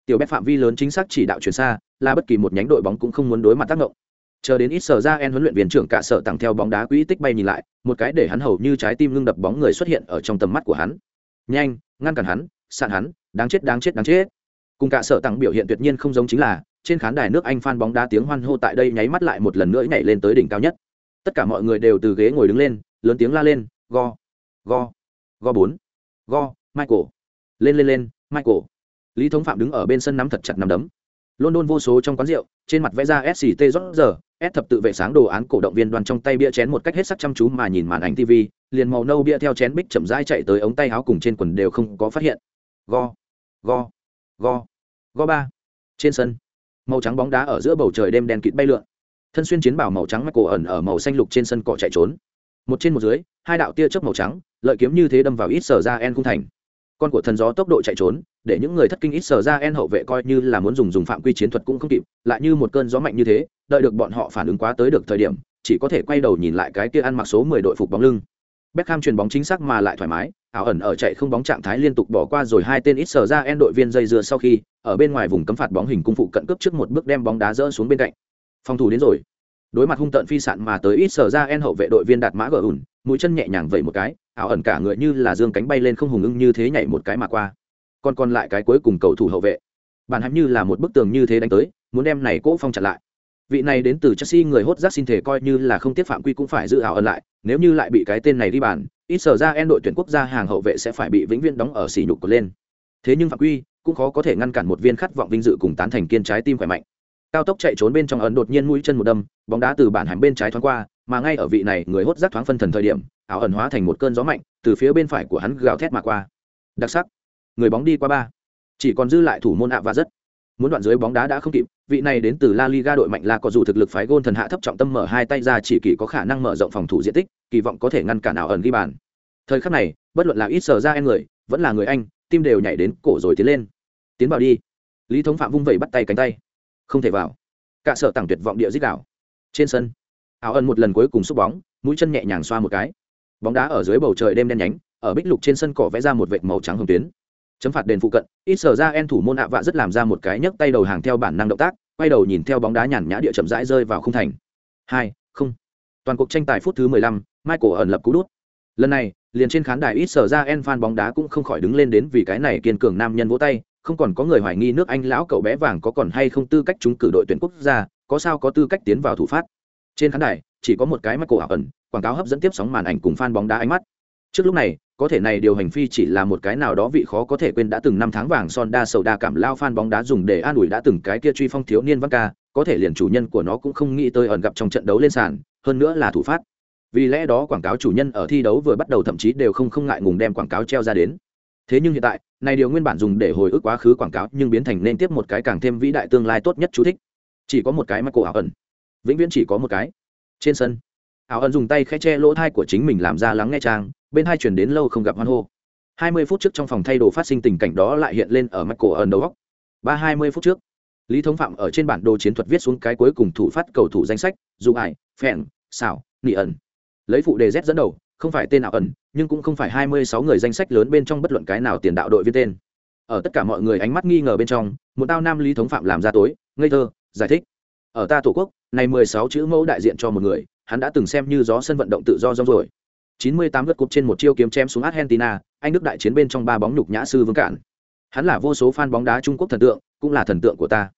Tiểu Beck phạm vi lớn chính xác chỉ đạo chuyển xa, là bất kỳ một nhánh đội bóng cũng không muốn đối mặt tác động. Chờ đến ít sở ra en huấn luyện viên trưởng cả sở tặng theo bóng đá quỹ tích bay nhìn lại, một cái để hắn hầu như trái tim ngưng đập bóng người xuất hiện ở trong tầm mắt của hắn. Nhanh, ngăn cản hắn, sạn hắn, đáng chết đáng chết đáng chết. Cùng cả sở tặng biểu hiện tuyệt nhiên không giống chính là, trên khán đài nước Anh fan bóng đá tiếng hoan hô tại đây nháy mắt lại một lần nữa nhảy lên tới đỉnh cao nhất. Tất cả mọi người đều từ ghế ngồi đứng lên, lớn tiếng la lên, "Go! Go! Go bốn! Go! Michael! lên lên lên michael lý thống phạm đứng ở bên sân nắm thật chặt nắm đấm london vô số trong quán rượu trên mặt vẽ ra sct rót giờ s thập tự vệ sáng đồ án cổ động viên đoàn trong tay bia chén một cách hết sắc chăm chú mà nhìn màn ảnh tv liền màu nâu bia theo chén bích chậm rãi chạy tới ống tay áo cùng trên quần đều không có phát hiện go go go go ba trên sân màu trắng bóng đá ở giữa bầu trời đêm đen kịt bay lượn. Thân xuyên chiến bảo màu trắng mắc cổ ẩn ở màu xanh lục trên sân cỏ chạy trốn. Một trên một dưới hai đạo tia chớp màu trắng lợi kiếm như thế đâm vào ít sở ra en cung thành. Con của thần gió tốc độ chạy trốn để những người thất kinh ít sở ra en hậu vệ coi như là muốn dùng dùng phạm quy chiến thuật cũng không kịp lại như một cơn gió mạnh như thế đợi được bọn họ phản ứng quá tới được thời điểm chỉ có thể quay đầu nhìn lại cái kia ăn mặc số mười đội phục bóng lưng. Beckham chuyền bóng chính xác mà lại thoải mái, ảo ẩn ở chạy không bóng trạng thái liên tục bỏ qua rồi hai tên ít sở ra en đội viên dây dưa sau khi, ở bên ngoài vùng cấm phạt bóng hình cung phụ cận cướp trước một bước đem bóng đá rỡ xuống bên cạnh. Phòng thủ đến rồi. Đối mặt hung tợn phi sạn mà tới ít sở ra en hậu vệ đội viên đạt mã gờ ủn, mũi chân nhẹ nhàng vẩy một cái, ảo ẩn cả người như là dương cánh bay lên không hùng ưng như thế nhảy một cái mà qua. Còn còn lại cái cuối cùng cầu thủ hậu vệ, bản hãm như là một bức tường như thế đánh tới, muốn đem này cỗ phong chặn lại vị này đến từ chelsea người hốt rác xin thể coi như là không tiếp phạm quy cũng phải giữ ảo ẩn lại, nếu như lại bị cái tên này đi bàn, ít sở ra en đội tuyển quốc gia hàng hậu vệ sẽ phải bị vĩnh viễn đóng ở xỉ nhục của lên. Thế nhưng phạm quy cũng khó có thể ngăn cản một viên khát vọng vinh dự cùng tán thành kiên trái tim khỏe mạnh. Cao tốc chạy trốn bên trong ấn đột nhiên mũi chân một đâm, bóng đá từ bản hàm bên trái thoáng qua, mà ngay ở vị này người hốt rác thoáng phân thần thời điểm, ảo ẩn hóa thành một cơn gió mạnh, từ phía bên phải của hắn gào thét mà qua. Đặc sắc. Người bóng đi qua ba. Chỉ còn dư lại thủ môn ạ và rất muốn đoạn dưới bóng đá đã không kịp, vị này đến từ la liga đội mạnh là có dù thực lực phái gôn thần hạ thấp trọng tâm mở hai tay ra chỉ kỳ có khả năng mở rộng phòng thủ diện tích, kỳ vọng có thể ngăn cản ảo ẩn ghi bàn. Thời khắc này, bất luận là ít sở ra em người, vẫn là người anh, tim đều nhảy đến cổ rồi tiến lên. Tiến vào đi. Lý thống phạm vung vẩy bắt tay cánh tay. Không thể vào. Cả sợ tặng tuyệt vọng địa dích đảo trên sân, ảo ẩn một lần cuối cùng xúc bóng, mũi chân nhẹ nhàng xoa một cái. Bóng đá ở dưới bầu trời đêm đen nhánh, ở bích lục trên sân cỏ vẽ ra một vệt màu trắng hồng tuyến chấm phạt đền phụ cận, ít sở ra en thủ môn ạ vạ rất làm ra một cái nhấc tay đầu hàng theo bản năng động tác, quay đầu nhìn theo bóng đá nhàn nhã địa chậm rãi rơi vào khung thành. Hai, không. Toàn cuộc tranh tài phút thứ mười lăm, michael ẩn lập cú đút. Lần này, liền trên khán đài ít sở ra en fan bóng đá cũng không khỏi đứng lên đến vì cái này kiên cường nam nhân vỗ tay, không còn có người hoài nghi nước anh lão cậu bé vàng có còn hay không tư cách trúng cử đội tuyển quốc gia, có sao có tư cách tiến vào thủ phát. Trên khán đài, chỉ có một cái michael ẩn, quảng cáo hấp dẫn tiếp sóng màn ảnh cùng fan bóng đá ánh mắt. Trước lúc này có thể này điều hành phi chỉ là một cái nào đó vị khó có thể quên đã từng năm tháng vàng son đa sầu đa cảm lao fan bóng đá dùng để an ủi đã từng cái kia truy phong thiếu niên văn ca, có thể liền chủ nhân của nó cũng không nghĩ tới ẩn gặp trong trận đấu lên sàn, hơn nữa là thủ phát. Vì lẽ đó quảng cáo chủ nhân ở thi đấu vừa bắt đầu thậm chí đều không không ngại ngùng đem quảng cáo treo ra đến. Thế nhưng hiện tại, này điều nguyên bản dùng để hồi ức quá khứ quảng cáo nhưng biến thành nên tiếp một cái càng thêm vĩ đại tương lai tốt nhất chú thích. Chỉ có một cái mà cổ ảo ẩn vĩnh viễn chỉ có một cái. Trên sân áo ẩn dùng tay khẽ che lỗ thai của chính mình làm ra lắng nghe trang, bên hai chuyển đến lâu không gặp hoan hô. Hai mươi phút trước trong phòng thay đồ phát sinh tình cảnh đó lại hiện lên ở mắt cổ ẩn đầu góc. Ba hai mươi phút trước, lý thống phạm ở trên bản đồ chiến thuật viết xuống cái cuối cùng thủ phát cầu thủ danh sách, dù ải phèn, xảo, nị ẩn. Lấy phụ đề z dẫn đầu, không phải tên nào ẩn, nhưng cũng không phải hai mươi sáu người danh sách lớn bên trong bất luận cái nào tiền đạo đội viên tên. Ở tất cả mọi người ánh mắt nghi ngờ bên trong, một tao nam lý thống phạm làm ra tối, ngây thơ, giải thích. Ở ta tổ quốc, này mười sáu chữ mẫu đại diện cho một người hắn đã từng xem như gió sân vận động tự do rong rồi 98 lượt cúp trên một chiêu kiếm chém xuống Argentina, anh Đức đại chiến bên trong ba bóng nhục nhã sư vương cản. Hắn là vô số fan bóng đá Trung Quốc thần tượng, cũng là thần tượng của ta.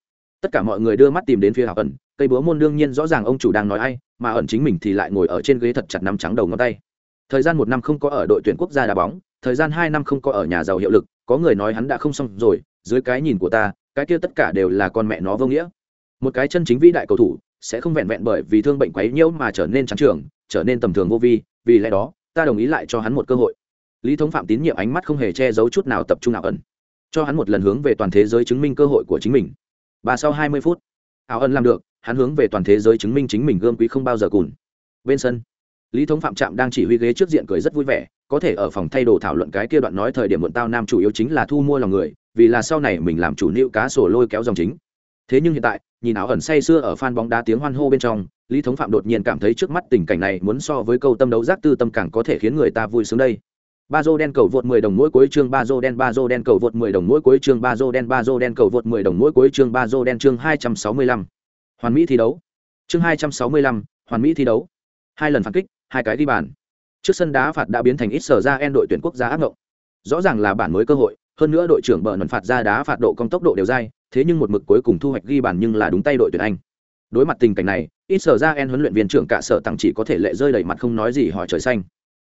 Tất cả mọi người đưa mắt tìm đến phía Hạo ẩn, cây búa môn đương nhiên rõ ràng ông chủ đang nói ai, mà ẩn chính mình thì lại ngồi ở trên ghế thật chặt nắm trắng đầu ngón tay. Thời gian một năm không có ở đội tuyển quốc gia đá bóng, thời gian hai năm không có ở nhà giàu hiệu lực, có người nói hắn đã không xong rồi, dưới cái nhìn của ta, cái kia tất cả đều là con mẹ nó vô nghĩa. Một cái chân chính vĩ đại cầu thủ, sẽ không vẹn vẹn bởi vì thương bệnh quấy nhiễu mà trở nên trắng trường, trở nên tầm thường vô vi, vì lẽ đó ta đồng ý lại cho hắn một cơ hội. Lý thống phạm tín nhiệm ánh mắt không hề che giấu chút nào tập trung ảo ẩn cho hắn một lần hướng về toàn thế giới chứng minh cơ hội của chính mình. Và sau hai mươi phút ảo ẩn làm được hắn hướng về toàn thế giới chứng minh chính mình gươm quý không bao giờ cùn. Bên sân lý thống phạm trạm đang chỉ huy ghế trước diện cười rất vui vẻ có thể ở phòng thay đồ thảo luận cái kia đoạn nói thời điểm muộn tao nam chủ yếu chính là thu mua lòng người vì là sau này mình làm chủ nịu cá sổ lôi kéo dòng chính thế nhưng hiện tại nhìn áo ẩn say sưa ở phan bóng đá tiếng hoan hô bên trong lý thống phạm đột nhiên cảm thấy trước mắt tình cảnh này muốn so với câu tâm đấu giác tư tâm càng có thể khiến người ta vui sướng đây. Ba dô đen cầu vượt 10 đồng mỗi cuối chương ba dô đen ba dô đen cầu vượt 10 đồng mỗi cuối chương ba dô đen ba dô đen cầu vượt 10 đồng mỗi cuối chương ba dô đen chương 265. hoàn mỹ thi đấu. Chương 265, hoàn mỹ thi đấu. Hai lần phản kích hai cái ghi bàn. Trước sân đá phạt đã biến thành ít sở ra en đội tuyển quốc gia ác ngộng. Rõ ràng là bản mới cơ hội hơn nữa đội trưởng bờ nần phạt ra đá phạt độ công tốc độ đều dai thế nhưng một mực cuối cùng thu hoạch ghi bàn nhưng là đúng tay đội tuyển anh. Đối mặt tình cảnh này, ít sở ra en huấn luyện viên trưởng cả sở tặng chỉ có thể lệ rơi đầy mặt không nói gì hỏi trời xanh.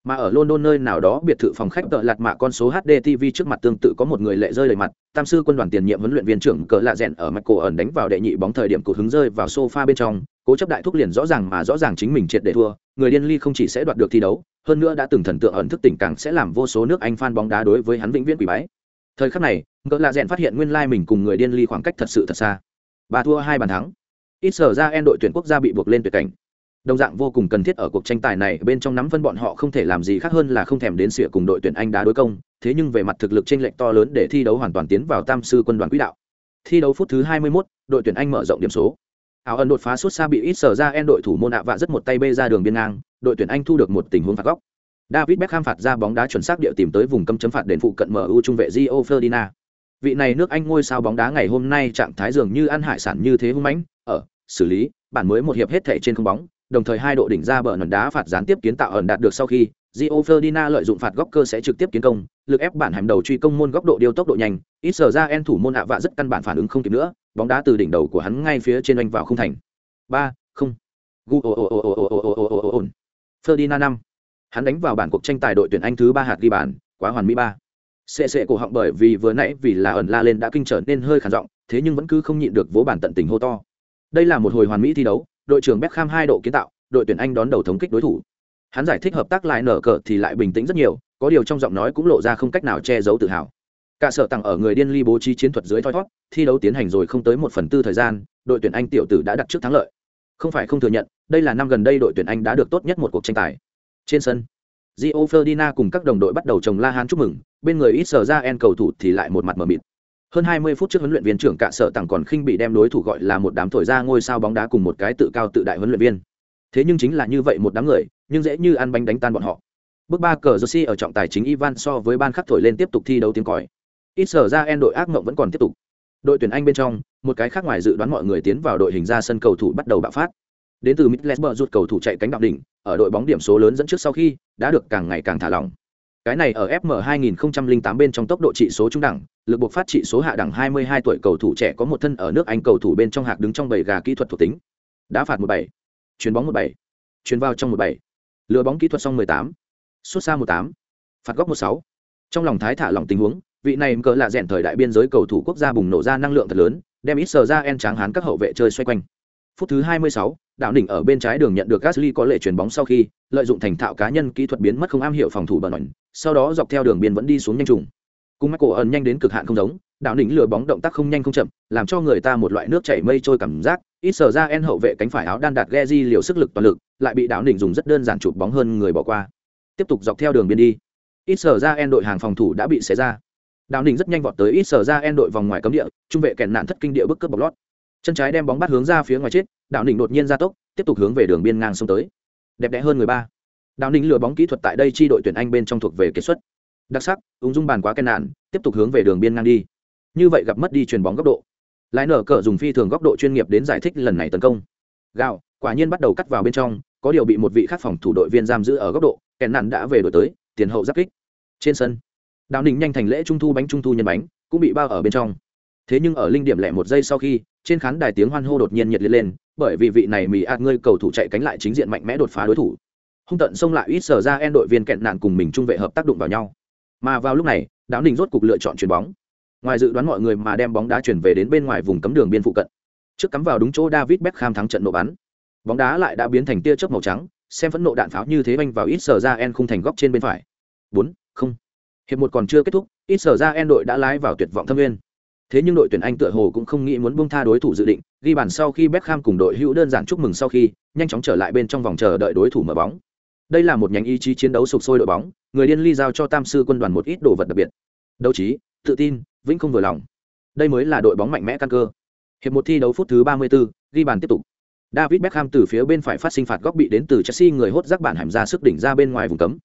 Mà ở london nơi nào đó biệt thự phòng khách tợ lạt mạ con số hd tv trước mặt tương tự có một người lệ rơi đầy mặt, tam sư quân đoàn tiền nhiệm huấn luyện viên trưởng cờ lạ rẽn ở mặt cổ ẩn đánh vào đệ nhị bóng thời điểm cụt hứng rơi vào sofa bên trong, cố chấp đại thúc liền rõ ràng mà rõ ràng chính mình triệt để thua, người điên ly không chỉ sẽ đoạt được thi đấu, hơn nữa đã từng thần tượng ẩn thức tỉnh càng sẽ làm vô số nước anh fan bóng đá đối với hắn vĩnh viễn quỷ bái thời khắc này ngỡ lạ rẽn phát hiện nguyên lai mình cùng người điên ly khoảng cách thật sự thật xa. Ba thua hai bàn thắng. Ít sở ra en đội tuyển quốc gia bị buộc lên tuyệt cảnh. Đồng dạng vô cùng cần thiết ở cuộc tranh tài này bên trong nắm phân bọn họ không thể làm gì khác hơn là không thèm đến sỉa cùng đội tuyển anh đá đối công thế nhưng về mặt thực lực tranh lệch to lớn để thi đấu hoàn toàn tiến vào tam sư quân đoàn quỹ đạo. Thi đấu phút thứ 21, đội tuyển anh mở rộng điểm số. Áo ẩn đột phá suốt xa bị ít sở ra en đội thủ môn ạ vạ rất một tay bê ra đường biên ngang đội tuyển anh thu được một tình huống phạt góc david beckham phạt ra bóng đá chuẩn xác địa tìm tới vùng cấm chấm phạt đền phụ cận mu trung vệ Gio Ferdinand vị này nước anh ngôi sao bóng đá ngày hôm nay trạng thái dường như ăn hải sản như thế hung mãnh ở xử lý bản mới một hiệp hết thể trên không bóng đồng thời hai độ đỉnh ra bờ nền đá phạt gián tiếp kiến tạo ẩn đạt được sau khi Gio Ferdinand lợi dụng phạt góc cơ sẽ trực tiếp kiến công, lực ép bản hành đầu truy công môn góc độ điều tốc độ nhanh, ít giờ ra en thủ môn ạ vạ rất căn bản phản ứng không kịp nữa, bóng đá từ đỉnh đầu của hắn ngay phía trên anh vào không thành. ba không. Ferdinand năm. Hắn đánh vào bản cuộc tranh tài đội tuyển Anh thứ ba hạt ghi bàn, quá hoàn mỹ ba. Sệ sệ cổ họng bởi vì vừa nãy vì là ẩn la lên đã kinh trở nên hơi khản giọng, thế nhưng vẫn cứ không nhịn được vỗ bản tận tình hô to. Đây là một hồi hoàn mỹ thi đấu, đội trưởng Beckham hai độ kiến tạo, đội tuyển Anh đón đầu thống kích đối thủ. Hắn giải thích hợp tác lại nở cờ thì lại bình tĩnh rất nhiều, có điều trong giọng nói cũng lộ ra không cách nào che giấu tự hào. Cả sở tặng ở người điên ly bố trí chiến thuật dưới thoi thoát, thi đấu tiến hành rồi không tới một phần tư thời gian, đội tuyển Anh tiểu tử đã đặt trước thắng lợi. Không phải không thừa nhận, đây là năm gần đây đội tuyển Anh đã được tốt nhất một cuộc tranh tài. Trên sân, Gio Ferdinand cùng các đồng đội bắt đầu trồng la hán chúc mừng, bên người ít sở ra en cầu thủ thì lại một mặt mờ mịt. Hơn 20 phút trước huấn luyện viên trưởng cả sở tặng còn khinh bị đem đối thủ gọi là một đám thổi ra ngôi sao bóng đá cùng một cái tự cao tự đại huấn luyện viên. Thế nhưng chính là như vậy một đám người, nhưng dễ như ăn bánh đánh tan bọn họ. Bước ba cờ Jersey ở trọng tài chính Ivan so với ban khắc thổi lên tiếp tục thi đấu tiếng còi. Ít sở ra en đội ác mộng vẫn còn tiếp tục. Đội tuyển Anh bên trong, một cái khác ngoài dự đoán mọi người tiến vào đội hình ra sân cầu thủ bắt đầu bạo phát. Đến từ Middlesbrough rút cầu thủ chạy cánh đạo đỉnh, ở đội bóng điểm số lớn dẫn trước sau khi đã được càng ngày càng thả lỏng. Cái này ở FM 2008 bên trong tốc độ trị số trung đẳng, lực buộc phát trị số hạ đẳng 22 tuổi cầu thủ trẻ có một thân ở nước Anh cầu thủ bên trong hạc đứng trong bầy gà kỹ thuật thuộc tính. Đá phạt 17, chuyền bóng 17, chuyền vào trong 17, lừa bóng kỹ thuật xong 18, xuất xa 18, phạt góc 16. Trong lòng thái thả lỏng tình huống, vị này cỡ là rèn thời đại biên giới cầu thủ quốc gia bùng nổ ra năng lượng thật lớn, đem ít sờ ra en tráng hán các hậu vệ chơi xoay quanh. Phút thứ 26, đạo đỉnh ở bên trái đường nhận được Gasly có lệ chuyển bóng sau khi lợi dụng thành thạo cá nhân kỹ thuật biến mất không am hiểu phòng thủ bẩn ẩn, sau đó dọc theo đường biên vẫn đi xuống nhanh trùng. Cùng Michael ẩn nhanh đến cực hạn không giống, đạo đỉnh lừa bóng động tác không nhanh không chậm, làm cho người ta một loại nước chảy mây trôi cảm giác. Ít sở ra en hậu vệ cánh phải áo đan đạt Geji liều sức lực toàn lực, lại bị đạo đỉnh dùng rất đơn giản chụp bóng hơn người bỏ qua. Tiếp tục dọc theo đường biên đi. Ít sở ra en đội hàng phòng thủ đã bị xé ra. Đạo đỉnh rất nhanh vọt tới ít sở ra en đội vòng ngoài cấm địa, trung vệ kèn nạn thất kinh địa bức cướp bọc lót. Chân trái đem bóng bắt hướng ra phía ngoài chết, đạo đỉnh đột nhiên ra tốc, tiếp tục hướng về đường biên ngang sông tới. Đẹp đẽ hơn người ba. Đạo ninh lừa bóng kỹ thuật tại đây chi đội tuyển anh bên trong thuộc về kết xuất. Đặc sắc ung dung bàn quá kèn nạn tiếp tục hướng về đường biên ngang đi. Như vậy gặp mất đi chuyền bóng góc độ. Lái nở cờ dùng phi thường góc độ chuyên nghiệp đến giải thích lần này tấn công. Gạo quả nhiên bắt đầu cắt vào bên trong có điều bị một vị khác phòng thủ đội viên giam giữ ở góc độ kèn nạn đã về đổi tới tiền hậu giáp kích. Trên sân đạo ninh nhanh thành lễ trung thu bánh trung thu nhân bánh cũng bị bao ở bên trong thế nhưng ở linh điểm lẻ một giây sau khi, trên khán đài tiếng hoan hô đột nhiên nhiệt liệt lên, bởi vì vị này mỹ ạt ngươi cầu thủ chạy cánh lại chính diện mạnh mẽ đột phá đối thủ. Hung tận xông lại ít sở ra en đội viên kẹn nạn cùng mình trung vệ hợp tác đụng vào nhau. Mà vào lúc này đáo đình rốt cục lựa chọn chuyền bóng. Ngoài dự đoán mọi người mà đem bóng đá chuyển về đến bên ngoài vùng cấm đường biên phụ cận. Trước cắm vào đúng chỗ david beckham thắng trận nổ bắn. Bóng đá lại đã biến thành tia chớp màu trắng, xem phẫn nộ đạn pháo như thế banh vào ít sở ra en khung thành góc trên bên phải. Bốn, không. Hiệp một còn chưa kết thúc, ít sở ra en đội đã lái vào tuyệt vọng thâm nguyên. Thế nhưng đội tuyển Anh tựa hồ cũng không nghĩ muốn buông tha đối thủ dự định, ghi bàn sau khi Beckham cùng đội hữu đơn giản chúc mừng sau khi, nhanh chóng trở lại bên trong vòng chờ đợi đối thủ mở bóng. Đây là một nhánh ý chí chiến đấu sục sôi đội bóng, người điên ly giao cho Tam sư quân đoàn một ít đồ vật đặc biệt. Đấu trí, tự tin, vĩnh không vừa lòng. Đây mới là đội bóng mạnh mẽ căn cơ. Hiệp một thi đấu phút thứ 34, ghi bàn tiếp tục. David Beckham từ phía bên phải phát sinh phạt góc bị đến từ Chelsea người hốt rác bản hàm ra sức đỉnh ra bên ngoài vùng cấm.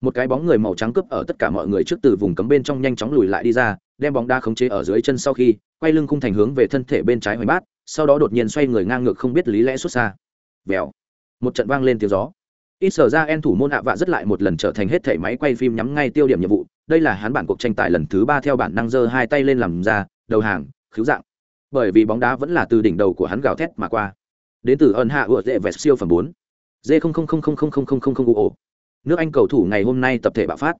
Một cái bóng người màu trắng cướp ở tất cả mọi người trước từ vùng cấm bên trong nhanh chóng lùi lại đi ra, đem bóng đá khống chế ở dưới chân sau khi quay lưng khung thành hướng về thân thể bên trái hoành bát sau đó đột nhiên xoay người ngang ngược không biết lý lẽ xuất xa vèo một trận vang lên tiếng gió ít sở ra en thủ môn hạ vạ rất lại một lần trở thành hết thể máy quay phim nhắm ngay tiêu điểm nhiệm vụ đây là hắn bản cuộc tranh tài lần thứ ba theo bản năng giơ hai tay lên làm ra đầu hàng khiếu dạng bởi vì bóng đá vẫn là từ đỉnh đầu của hắn gào thét mà qua đến từ ân hạ ựa dễ vẹt siêu phẩm bốn d nước anh cầu thủ ngày hôm nay tập thể bạo phát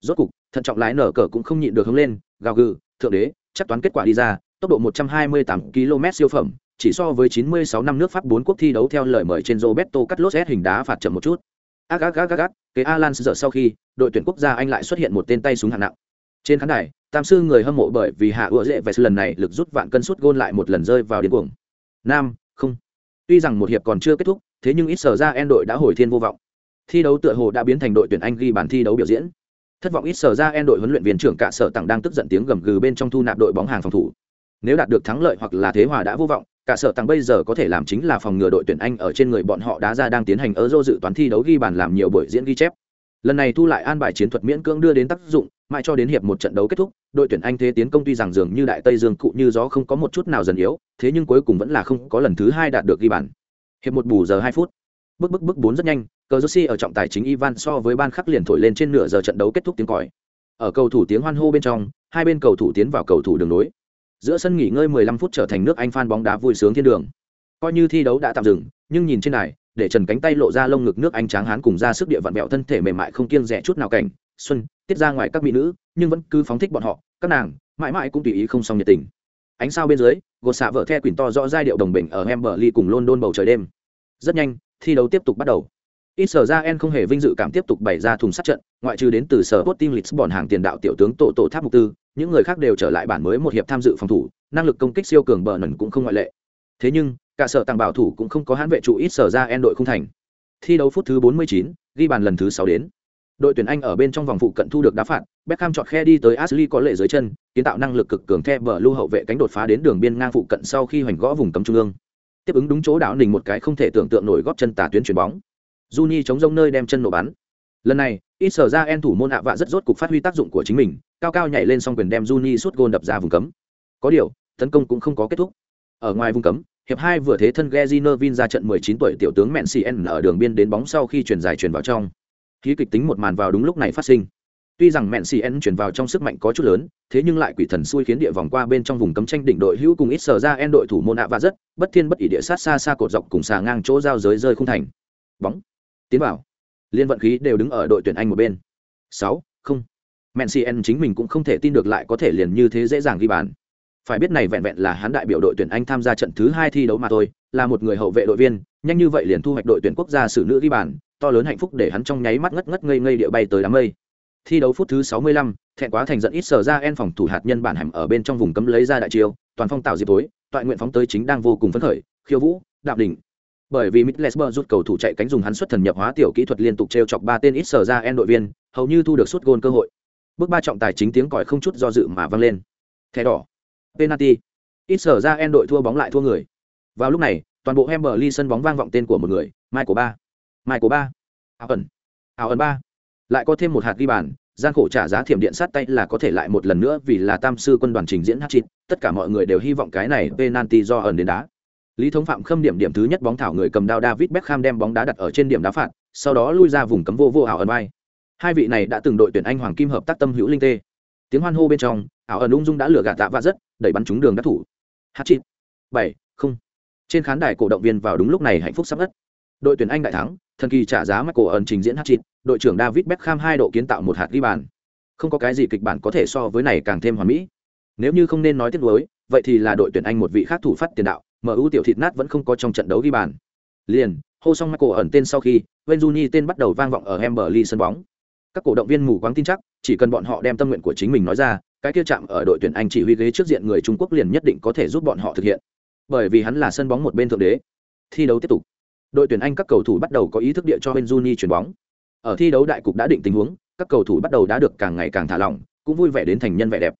rốt cục thận trọng lái nở cờ cũng không nhịn được hướng lên gào gừ, thượng đế, chắc toán kết quả đi ra, tốc độ 128 km siêu phẩm, chỉ so với 96 năm nước pháp bốn quốc thi đấu theo lời mời trên Roberto Carlos S hình đá phạt chậm một chút. Ác ác ác ác ác Alan giờ sau khi, đội tuyển quốc gia Anh lại xuất hiện một tên tay súng hạng nặng. Trên khán đài, tam sư người hâm mộ bởi vì hạ ựa dễ vẹt lần này lực rút vạn cân suốt gôn lại một lần rơi vào điên cuồng. Nam, không. Tuy rằng một hiệp còn chưa kết thúc, thế nhưng ít sở ra en đội đã hồi thiên vô vọng. Thi đấu tựa hồ đã biến thành đội tuyển anh ghi bàn thi đấu biểu diễn thất vọng ít sở ra en đội huấn luyện viên trưởng cả sở tặng đang tức giận tiếng gầm gừ bên trong thu nạp đội bóng hàng phòng thủ. Nếu đạt được thắng lợi hoặc là thế hòa đã vô vọng, cả sở tặng bây giờ có thể làm chính là phòng ngừa đội tuyển anh ở trên người bọn họ đá ra đang tiến hành ở dô dự toán thi đấu ghi bàn làm nhiều buổi diễn ghi chép. Lần này thu lại an bài chiến thuật miễn cưỡng đưa đến tác dụng, mãi cho đến hiệp một trận đấu kết thúc, đội tuyển anh thế tiến công tuy rằng dường như đại tây dương cụ như gió không có một chút nào dần yếu, thế nhưng cuối cùng vẫn là không có lần thứ hai đạt được ghi bàn. Hiệp một bù giờ hai phút. Bước bước bước bốn rất nhanh cờ joshi ở trọng tài chính ivan so với ban khắc liền thổi lên trên nửa giờ trận đấu kết thúc tiếng còi. Ở cầu thủ tiếng hoan hô bên trong, hai bên cầu thủ tiến vào cầu thủ đường nối giữa sân nghỉ ngơi 15 phút trở thành nước anh phan bóng đá vui sướng thiên đường. Coi như thi đấu đã tạm dừng, nhưng nhìn trên này để trần cánh tay lộ ra lông ngực nước anh tráng hán cùng ra sức địa vặn vẹo thân thể mềm mại không kiêng rẻ chút nào cảnh, xuân, tiết ra ngoài các mỹ nữ, nhưng vẫn cứ phóng thích bọn họ, các nàng, mãi mãi cũng tùy ý không xong nhiệt tình. Ánh sao bên dưới, gột xạ vợ the quỳnh to rõ giai điệu đồng bình ở Emberley cùng London bầu trời đêm. Rất nhanh, thi đấu tiếp tục bắt đầu ít sở ra en không hề vinh dự cảm tiếp tục bày ra thùng sát trận ngoại trừ đến từ sở Sporting Lisbon hàng tiền đạo tiểu tướng tổ tổ tháp mục tư những người khác đều trở lại bản mới một hiệp tham dự phòng thủ năng lực công kích siêu cường bờ nần cũng không ngoại lệ. Thế nhưng cả sở tàng bảo thủ cũng không có hãn vệ trụ ít sở ra en đội không thành. Thi đấu phút thứ 49, ghi bàn lần thứ 6 đến. Đội tuyển anh ở bên trong vòng phụ cận thu được đá phạt Beckham chọn khe đi tới Ashley có lệ dưới chân kiến tạo năng lực cực cường theo bờ lưu hậu vệ cánh đột phá đến đường biên ngang phụ cận sau khi hoành gõ vùng cấm trung ương. Tiếp ứng đúng chỗ đảo nình một cái không thể tưởng tượng nổi góp chân tà tuyến chuyền bóng. Juni chống rông nơi đem chân nổ bắn. Lần này, ít sở ra en thủ môn ạ vạ rất rốt cục phát huy tác dụng của chính mình, cao cao nhảy lên song quyền đem Juni suốt gôn đập ra vùng cấm. Có điều, tấn công cũng không có kết thúc. Ở ngoài vùng cấm, hiệp hai vừa thế thân Geziner Vin ra trận 19 tuổi tiểu tướng Mencien ở đường biên đến bóng sau khi chuyển dài chuyển vào trong. Khí kịch tính một màn vào đúng lúc này phát sinh. Tuy rằng mẹn cn chuyển vào trong sức mạnh có chút lớn, thế nhưng lại quỷ thần xui khiến địa vòng qua bên trong vùng cấm tranh đỉnh đội hữu cùng ít sở ra en đội thủ môn ạ và rất bất thiên bất ỷ địa sát xa xa cột dọc cùng xà ngang chỗ giao giới rơi không thành. Bóng tiến vào. Liên vận khí đều đứng ở đội tuyển anh một bên. Sáu không. Mẹn cn chính mình cũng không thể tin được lại có thể liền như thế dễ dàng ghi bàn. Phải biết này vẹn vẹn là hắn đại biểu đội tuyển anh tham gia trận thứ hai thi đấu mà thôi là một người hậu vệ đội viên nhanh như vậy liền thu hoạch đội tuyển quốc gia xử nữ ghi bàn to lớn hạnh phúc để hắn trong nháy mắt ngất ngất ngây ngây địa bay tới đám mây. Thi đấu phút thứ 65, thẹn quá thành giận ít sở ra en phòng thủ hạt nhân bản hẻm ở bên trong vùng cấm lấy ra đại chiêu toàn phong tạo diệp tối toại nguyện phóng tới chính đang vô cùng phấn khởi khiêu vũ đạp đỉnh bởi vì Mitlesber rút cầu thủ chạy cánh dùng hắn xuất thần nhập hóa tiểu kỹ thuật liên tục treo chọc ba tên ít sở ra en đội viên, hầu như thu được suốt gôn cơ hội. Bước ba trọng tài chính tiếng còi không chút do dự mà vang lên. Thẻ đỏ. Penalty. Ít sở ra en đội thua bóng lại thua người. Vào lúc này, toàn bộ Hemberley sân bóng vang vọng tên của một người, Michael ba. Michael ba. Ảo ẩn. Ảo ẩn ba. Lại có thêm một hạt ghi bàn, gian khổ trả giá thiểm điện sát tay là có thể lại một lần nữa vì là tam sư quân đoàn trình diễn hát chít tất cả mọi người đều hy vọng cái này penalty do ẩn đến đá lý thống phạm khâm điểm điểm thứ nhất bóng thảo người cầm đao david beckham đem bóng đá đặt ở trên điểm đá phạt sau đó lui ra vùng cấm vô vô ảo ẩn bay hai vị này đã từng đội tuyển anh hoàng kim hợp tác tâm hữu linh tê. Tiếng hoan hô bên trong ảo ẩn ung dung đã lừa gạt tạ và rất đẩy bắn trúng đường đá thủ. Hát chín, bảy không. Trên khán đài cổ động viên vào đúng lúc này hạnh phúc sắp đất. đội tuyển anh đại thắng thần kỳ trả giá Michael ẩn trình diễn hát chín, đội trưởng david beckham hai độ kiến tạo một hạt ghi bàn. Không có cái gì kịch bản có thể so với này càng thêm hoàn mỹ. Nếu như không nên nói tiếc nuối vậy thì là đội tuyển anh một vị khác thủ phát tiền đạo mu tiểu thịt nát vẫn không có trong trận đấu ghi bàn. Liền, hô xong michael ẩn tên sau khi, Wenzuni tên bắt đầu vang vọng ở Hemberley sân bóng. Các cổ động viên mù quáng tin chắc, chỉ cần bọn họ đem tâm nguyện của chính mình nói ra, cái kia chạm ở đội tuyển anh chỉ huy ghế trước diện người trung quốc liền nhất định có thể giúp bọn họ thực hiện. Bởi vì hắn là sân bóng một bên thượng đế. Thi đấu tiếp tục. Đội tuyển anh các cầu thủ bắt đầu có ý thức địa cho bên chuyển bóng. Ở thi đấu đại cục đã định tình huống, các cầu thủ bắt đầu đã được càng ngày càng thả lỏng, cũng vui vẻ đến thành nhân vẻ đẹp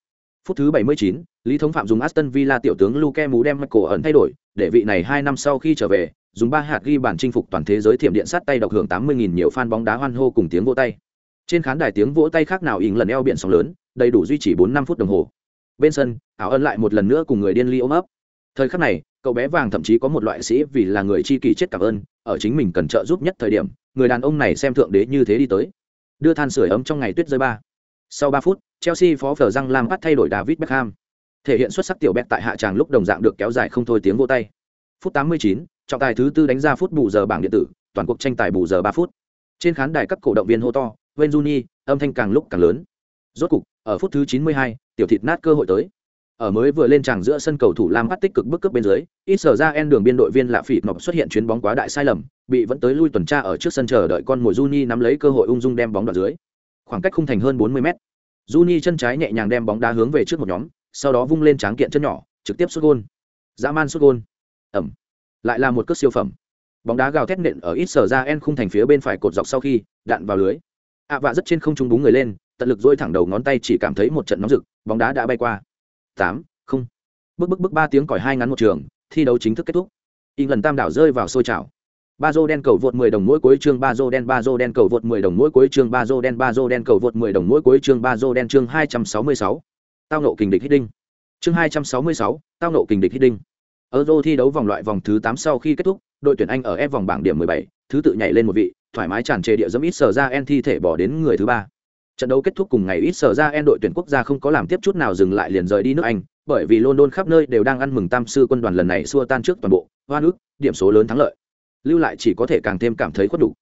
phút thứ 79, lý thống phạm dùng aston villa tiểu tướng luke mú đem michael ẩn thay đổi để vị này hai năm sau khi trở về dùng ba hạt ghi bàn chinh phục toàn thế giới thiểm điện sát tay độc hưởng 80.000 nhiều fan bóng đá hoan hô cùng tiếng vỗ tay. Trên khán đài tiếng vỗ tay khác nào ỉn lần eo biển sóng lớn đầy đủ duy trì bốn năm phút đồng hồ. Bên sân ảo ân lại một lần nữa cùng người điên ly ôm ấp thời khắc này cậu bé vàng thậm chí có một loại sĩ vì là người chi kỳ chết cảm ơn ở chính mình cần trợ giúp nhất thời điểm người đàn ông này xem thượng đế như thế đi tới. Đưa than sửa ấm trong ngày tuyết rơi ba sau ba phút chelsea phó phở răng lam bắt thay đổi david beckham. Thể hiện xuất sắc tiểu bẹt tại hạ tràng lúc đồng dạng được kéo dài không thôi tiếng vô tay. Phút 89, trọng tài thứ tư đánh ra phút bù giờ bảng điện tử toàn cuộc tranh tài bù giờ ba phút. Trên khán đài các cổ động viên hô to Wayne Rooney âm thanh càng lúc càng lớn. Rốt cục ở phút thứ 92, tiểu thịt nát cơ hội tới. Ở mới vừa lên tràng giữa sân cầu thủ lam phát tích cực bước cướp bên dưới ít sở ra en đường biên đội viên lạ phỉ ngọc xuất hiện chuyến bóng quá đại sai lầm bị vẫn tới lui tuần tra ở trước sân chờ đợi con mồi juni nắm lấy cơ hội ung dung đem bóng đoạt dưới khoảng cách khung thành hơn 40 mét. Juni chân trái nhẹ nhàng đem bóng đá hướng về trước một nhóm, sau đó vung lên tráng kiện chân nhỏ, trực tiếp xuất gôn. Dã man xuất gôn. Ẩm. Lại là một cước siêu phẩm. Bóng đá gào thét nện ở ít sở ra en khung thành phía bên phải cột dọc sau khi, đạn vào lưới. Ạ à vạ rất trên không trung búng người lên, tận lực dôi thẳng đầu ngón tay chỉ cảm thấy một trận nóng rực, bóng đá đã bay qua. Tám, không. Bước bước bước ba tiếng còi hai ngắn một trường, thi đấu chính thức kết thúc. In lần tam đảo rơi vào sôi trào ba dô đen cầu vượt 10 đồng mỗi cuối chương ba dô đen ba dô đen cầu vượt 10 đồng mỗi cuối chương ba dô đen ba dô đen cầu vượt 10 đồng mỗi cuối chương ba dô đen chương 266. tao nộ kình địch hít đinh chương 266, tao nộ kình địch hít đinh Euro thi đấu vòng loại vòng thứ 8 sau khi kết thúc, đội tuyển Anh ở F vòng bảng điểm 17, thứ tự nhảy lên một vị, thoải mái tràn trề địa dẫm ít sở ra en thi thể bỏ đến người thứ ba. Trận đấu kết thúc cùng ngày ít sở ra en đội tuyển quốc gia không có làm tiếp chút nào dừng lại liền rời đi nước Anh, bởi vì London khắp nơi đều đang ăn mừng tam sư quân đoàn lần này xua tan trước toàn bộ, hoa nước, điểm số lớn thắng lợi. Lưu lại chỉ có thể càng thêm cảm thấy khuất đủ.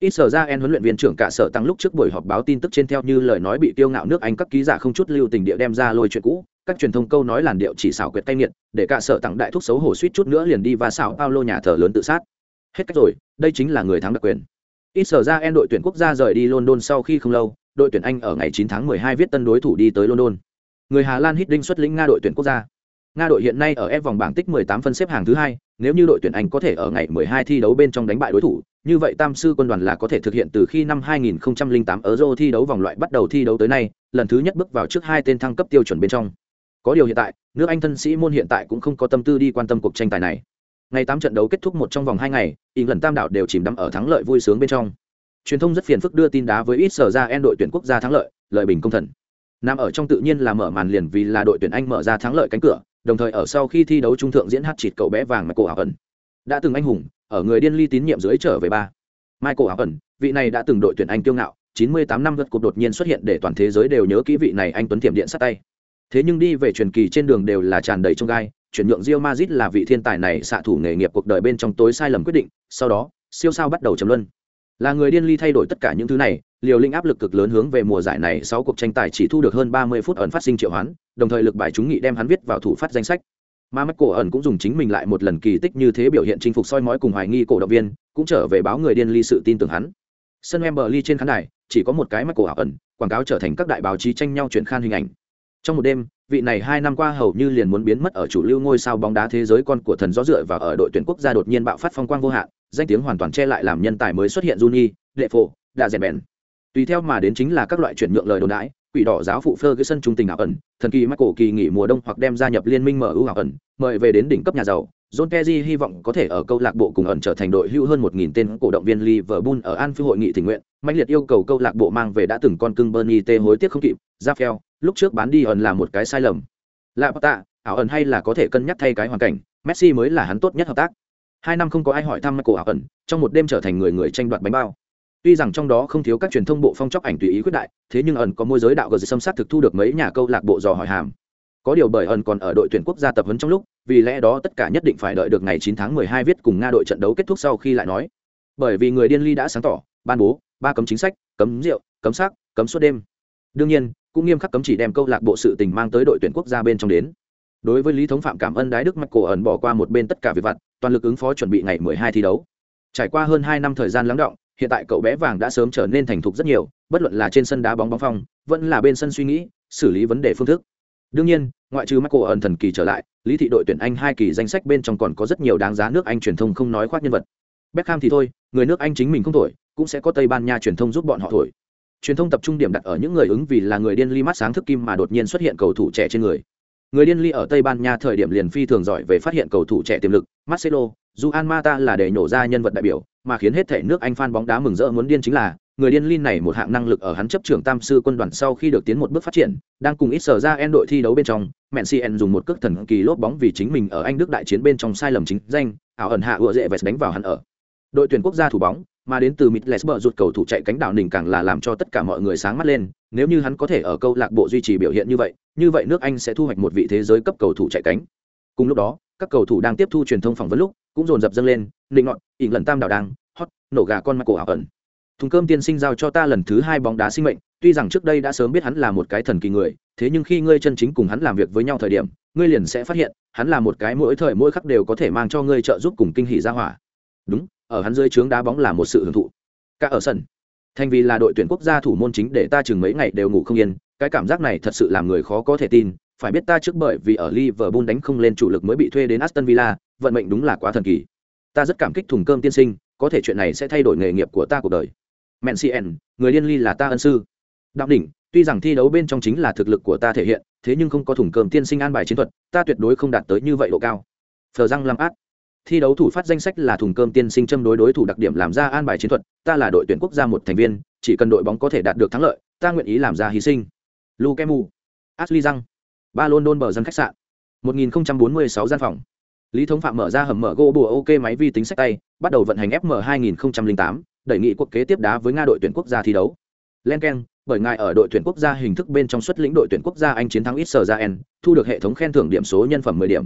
Ít sở ra en huấn luyện viên trưởng cả sở tăng lúc trước buổi họp báo tin tức trên theo như lời nói bị tiêu ngạo nước Anh các ký giả không chút lưu tình địa đem ra lôi chuyện cũ, các truyền thông câu nói làn điệu chỉ xảo quyệt tay nghiệt để cả sở tăng đại thúc xấu hổ suýt chút nữa liền đi và xảo paulo nhà thờ lớn tự sát. Hết cách rồi đây chính là người thắng đặc quyền. Ít sở ra en đội tuyển quốc gia rời đi london sau khi không lâu đội tuyển anh ở ngày 9 tháng 12 viết tân đối thủ đi tới london. Người hà lan hít đinh xuất lĩnh nga đội tuyển quốc gia nga đội hiện nay ở f vòng bảng tích 18 phân xếp hàng thứ hai, nếu như đội tuyển anh có thể ở ngày 12 thi đấu bên trong đánh bại đối thủ, như vậy tam sư quân đoàn là có thể thực hiện từ khi năm 2008 euro thi đấu vòng loại bắt đầu thi đấu tới nay, lần thứ nhất bước vào trước hai tên thăng cấp tiêu chuẩn bên trong. Có điều hiện tại, nước anh thân sĩ môn hiện tại cũng không có tâm tư đi quan tâm cuộc tranh tài này. Ngày tám trận đấu kết thúc một trong vòng hai ngày ý lần tam đảo đều chìm đắm ở thắng lợi vui sướng bên trong. Truyền thông rất phiền phức đưa tin đá với ít sở ra en đội tuyển quốc gia thắng lợi lợi bình công thần. Nam ở trong tự nhiên là mở màn liền vì là đội tuyển anh mở ra thắng lợi cánh cửa đồng thời ở sau khi thi đấu trung thượng diễn hát chịt cậu bé vàng michael ảo ẩn đã từng anh hùng ở người điên ly tín nhiệm dưới trở về ba. Michael ảo ẩn vị này đã từng đội tuyển anh kiêu ngạo 98 năm vượt cuộc đột nhiên xuất hiện để toàn thế giới đều nhớ kỹ vị này anh tuấn tiềm điện sát tay. Thế nhưng đi về truyền kỳ trên đường đều là tràn đầy trong gai, chuyển nhượng Real Madrid là vị thiên tài này xạ thủ nghề nghiệp cuộc đời bên trong tối sai lầm quyết định, sau đó, siêu sao bắt đầu trầm luân. Là người điên ly thay đổi tất cả những thứ này, liều linh áp lực cực lớn hướng về mùa giải này sáu cuộc tranh tài chỉ thu được hơn 30 phút ẩn phát sinh triệu hoán, đồng thời lực bài chúng nghị đem hắn viết vào thủ phát danh sách. Mà cổ ẩn cũng dùng chính mình lại một lần kỳ tích như thế biểu hiện chinh phục soi mói cùng hoài nghi cổ động viên, cũng trở về báo người điên ly sự tin tưởng hắn. Sân em mở ly trên khán đài, chỉ có một cái mắt cổ ẩn, quảng cáo trở thành các đại báo chí tranh nhau chuyển khan hình ảnh trong một đêm vị này hai năm qua hầu như liền muốn biến mất ở chủ lưu ngôi sao bóng đá thế giới con của thần gió dựa và ở đội tuyển quốc gia đột nhiên bạo phát phong quang vô hạn danh tiếng hoàn toàn che lại làm nhân tài mới xuất hiện Juni, Lệ Phổ, Đạ Rèn Bèn. Tùy theo mà đến chính là các loại chuyển nhượng lời đồn đãi, quỷ đỏ giáo phụ Ferguson trung tình ảo ẩn, thần kỳ Michael kỳ nghỉ mùa đông hoặc đem gia nhập liên minh MU ảo ẩn, mời về đến đỉnh cấp nhà giàu. John Terry hy vọng có thể ở câu lạc bộ cùng ẩn trở thành đội hữu hơn 1000 tên cổ động viên Liverpool ở Anfield hội nghị tình nguyện, mãnh liệt yêu cầu câu lạc bộ mang về đã từng con cưng Bernie T hối tiếc không kịp, Rafael, lúc trước bán đi ẩn là một cái sai lầm lạ tạ ảo ẩn hay là có thể cân nhắc thay cái hoàn cảnh messi mới là hắn tốt nhất hợp tác hai năm không có ai hỏi thăm michael ảo ẩn trong một đêm trở thành người người tranh đoạt bánh bao. Tuy rằng trong đó không thiếu các truyền thông bộ phong chóc ảnh tùy ý quyết đại, thế nhưng ẩn có môi giới đạo gờ xâm sát thực thu được mấy nhà câu lạc bộ dò hỏi hàm. Có điều bởi ẩn còn ở đội tuyển quốc gia tập huấn trong lúc, vì lẽ đó tất cả nhất định phải đợi được ngày 9 tháng 12 viết cùng nga đội trận đấu kết thúc sau khi lại nói. Bởi vì người điên ly đã sáng tỏ, ban bố, ba cấm chính sách, cấm rượu, cấm sắc, cấm suốt đêm. Đương nhiên, cũng nghiêm khắc cấm chỉ đem câu lạc bộ sự tình mang tới đội tuyển quốc gia bên trong đến. Đối với lý thống phạm cảm ơn đái đức mạch cổ ẩn bỏ qua một bên tất cả việc vặt toàn lực ứng phó chuẩn bị ngày 12 thi đấu. Trải qua hơn hai năm thời gian lắng động, hiện tại cậu bé vàng đã sớm trở nên thành thục rất nhiều, bất luận là trên sân đá bóng bóng phong, vẫn là bên sân suy nghĩ, xử lý vấn đề phương thức. Đương nhiên, ngoại trừ Michael ẩn thần kỳ trở lại, lý thị đội tuyển anh hai kỳ danh sách bên trong còn có rất nhiều đáng giá nước anh truyền thông không nói khoác nhân vật. Beckham thì thôi, người nước anh chính mình không thổi, cũng sẽ có tây ban nha truyền thông giúp bọn họ thổi. Truyền thông tập trung điểm đặt ở những người ứng vì là người điên Li mắt sáng thức kim mà đột nhiên xuất hiện cầu thủ trẻ trên người người điên ly ở tây ban nha thời điểm liền phi thường giỏi về phát hiện cầu thủ trẻ tiềm lực, marcelo, Juan Mata là để nhổ ra nhân vật đại biểu, mà khiến hết thể nước anh fan bóng đá mừng rỡ muốn điên chính là, người điên ly này một hạng năng lực ở hắn chấp trưởng tam sư quân đoàn sau khi được tiến một bước phát triển, đang cùng ít sở ra en đội thi đấu bên trong Mencien dùng một cước thần kỳ lốp bóng vì chính mình ở anh đức đại chiến bên trong sai lầm chính danh, ảo ẩn hạ ựa dễ vẹt đánh vào hắn ở. Đội tuyển quốc gia thủ bóng mà đến từ Mitlesber rụt cầu thủ chạy cánh đảo nỉnh càng là làm cho tất cả mọi người sáng mắt lên, nếu như hắn có thể ở câu lạc bộ duy trì biểu hiện như vậy, như vậy nước Anh sẽ thu hoạch một vị thế giới cấp cầu thủ chạy cánh. Cùng lúc đó, các cầu thủ đang tiếp thu truyền thông phỏng vấn lúc, cũng dồn dập dâng lên, linh ngọn, ỉn lần tam đảo đang, hot, nổ gà con Michael ảo ẩn. thùng cơm tiên sinh giao cho ta lần thứ hai bóng đá sinh mệnh tuy rằng trước đây đã sớm biết hắn là một cái thần kỳ người thế nhưng khi ngươi chân chính cùng hắn làm việc với nhau thời điểm ngươi liền sẽ phát hiện hắn là một cái mỗi thời mỗi khắc đều có thể mang cho ngươi trợ giúp cùng kinh hỉ ra hỏa đúng ở hắn dưới trướng đá bóng là một sự hưởng thụ cả ở sân thành vì là đội tuyển quốc gia thủ môn chính để ta chừng mấy ngày đều ngủ không yên cái cảm giác này thật sự làm người khó có thể tin phải biết ta trước bởi vì ở Liverpool đánh không lên chủ lực mới bị thuê đến Aston Villa, vận mệnh đúng là quá thần kỳ. Ta rất cảm kích thùng cơm tiên sinh, có thể chuyện này sẽ thay đổi nghề nghiệp của ta cuộc đời. Mencien, người điên ly là ta ân sư. Đạo đỉnh, tuy rằng thi đấu bên trong chính là thực lực của ta thể hiện, thế nhưng không có thùng cơm tiên sinh an bài chiến thuật, ta tuyệt đối không đạt tới như vậy độ cao. Phờ răng Lam Át. Thi đấu thủ phát danh sách là thùng cơm tiên sinh châm đối đối thủ đặc điểm làm ra an bài chiến thuật, ta là đội tuyển quốc gia một thành viên, chỉ cần đội bóng có thể đạt được thắng lợi, ta nguyện ý làm ra hy sinh. Lukemu. Ashley Răng ba london bờ dân khách sạn 1046 gian phòng lý thống phạm mở ra hầm mở gỗ bùa ok máy vi tính sách tay bắt đầu vận hành fm 2008 đẩy nghị quốc kế tiếp đá với nga đội tuyển quốc gia thi đấu len k bởi ngài ở đội tuyển quốc gia hình thức bên trong xuất lĩnh đội tuyển quốc gia anh chiến thắng ít sờ ra n thu được hệ thống khen thưởng điểm số nhân phẩm 10 điểm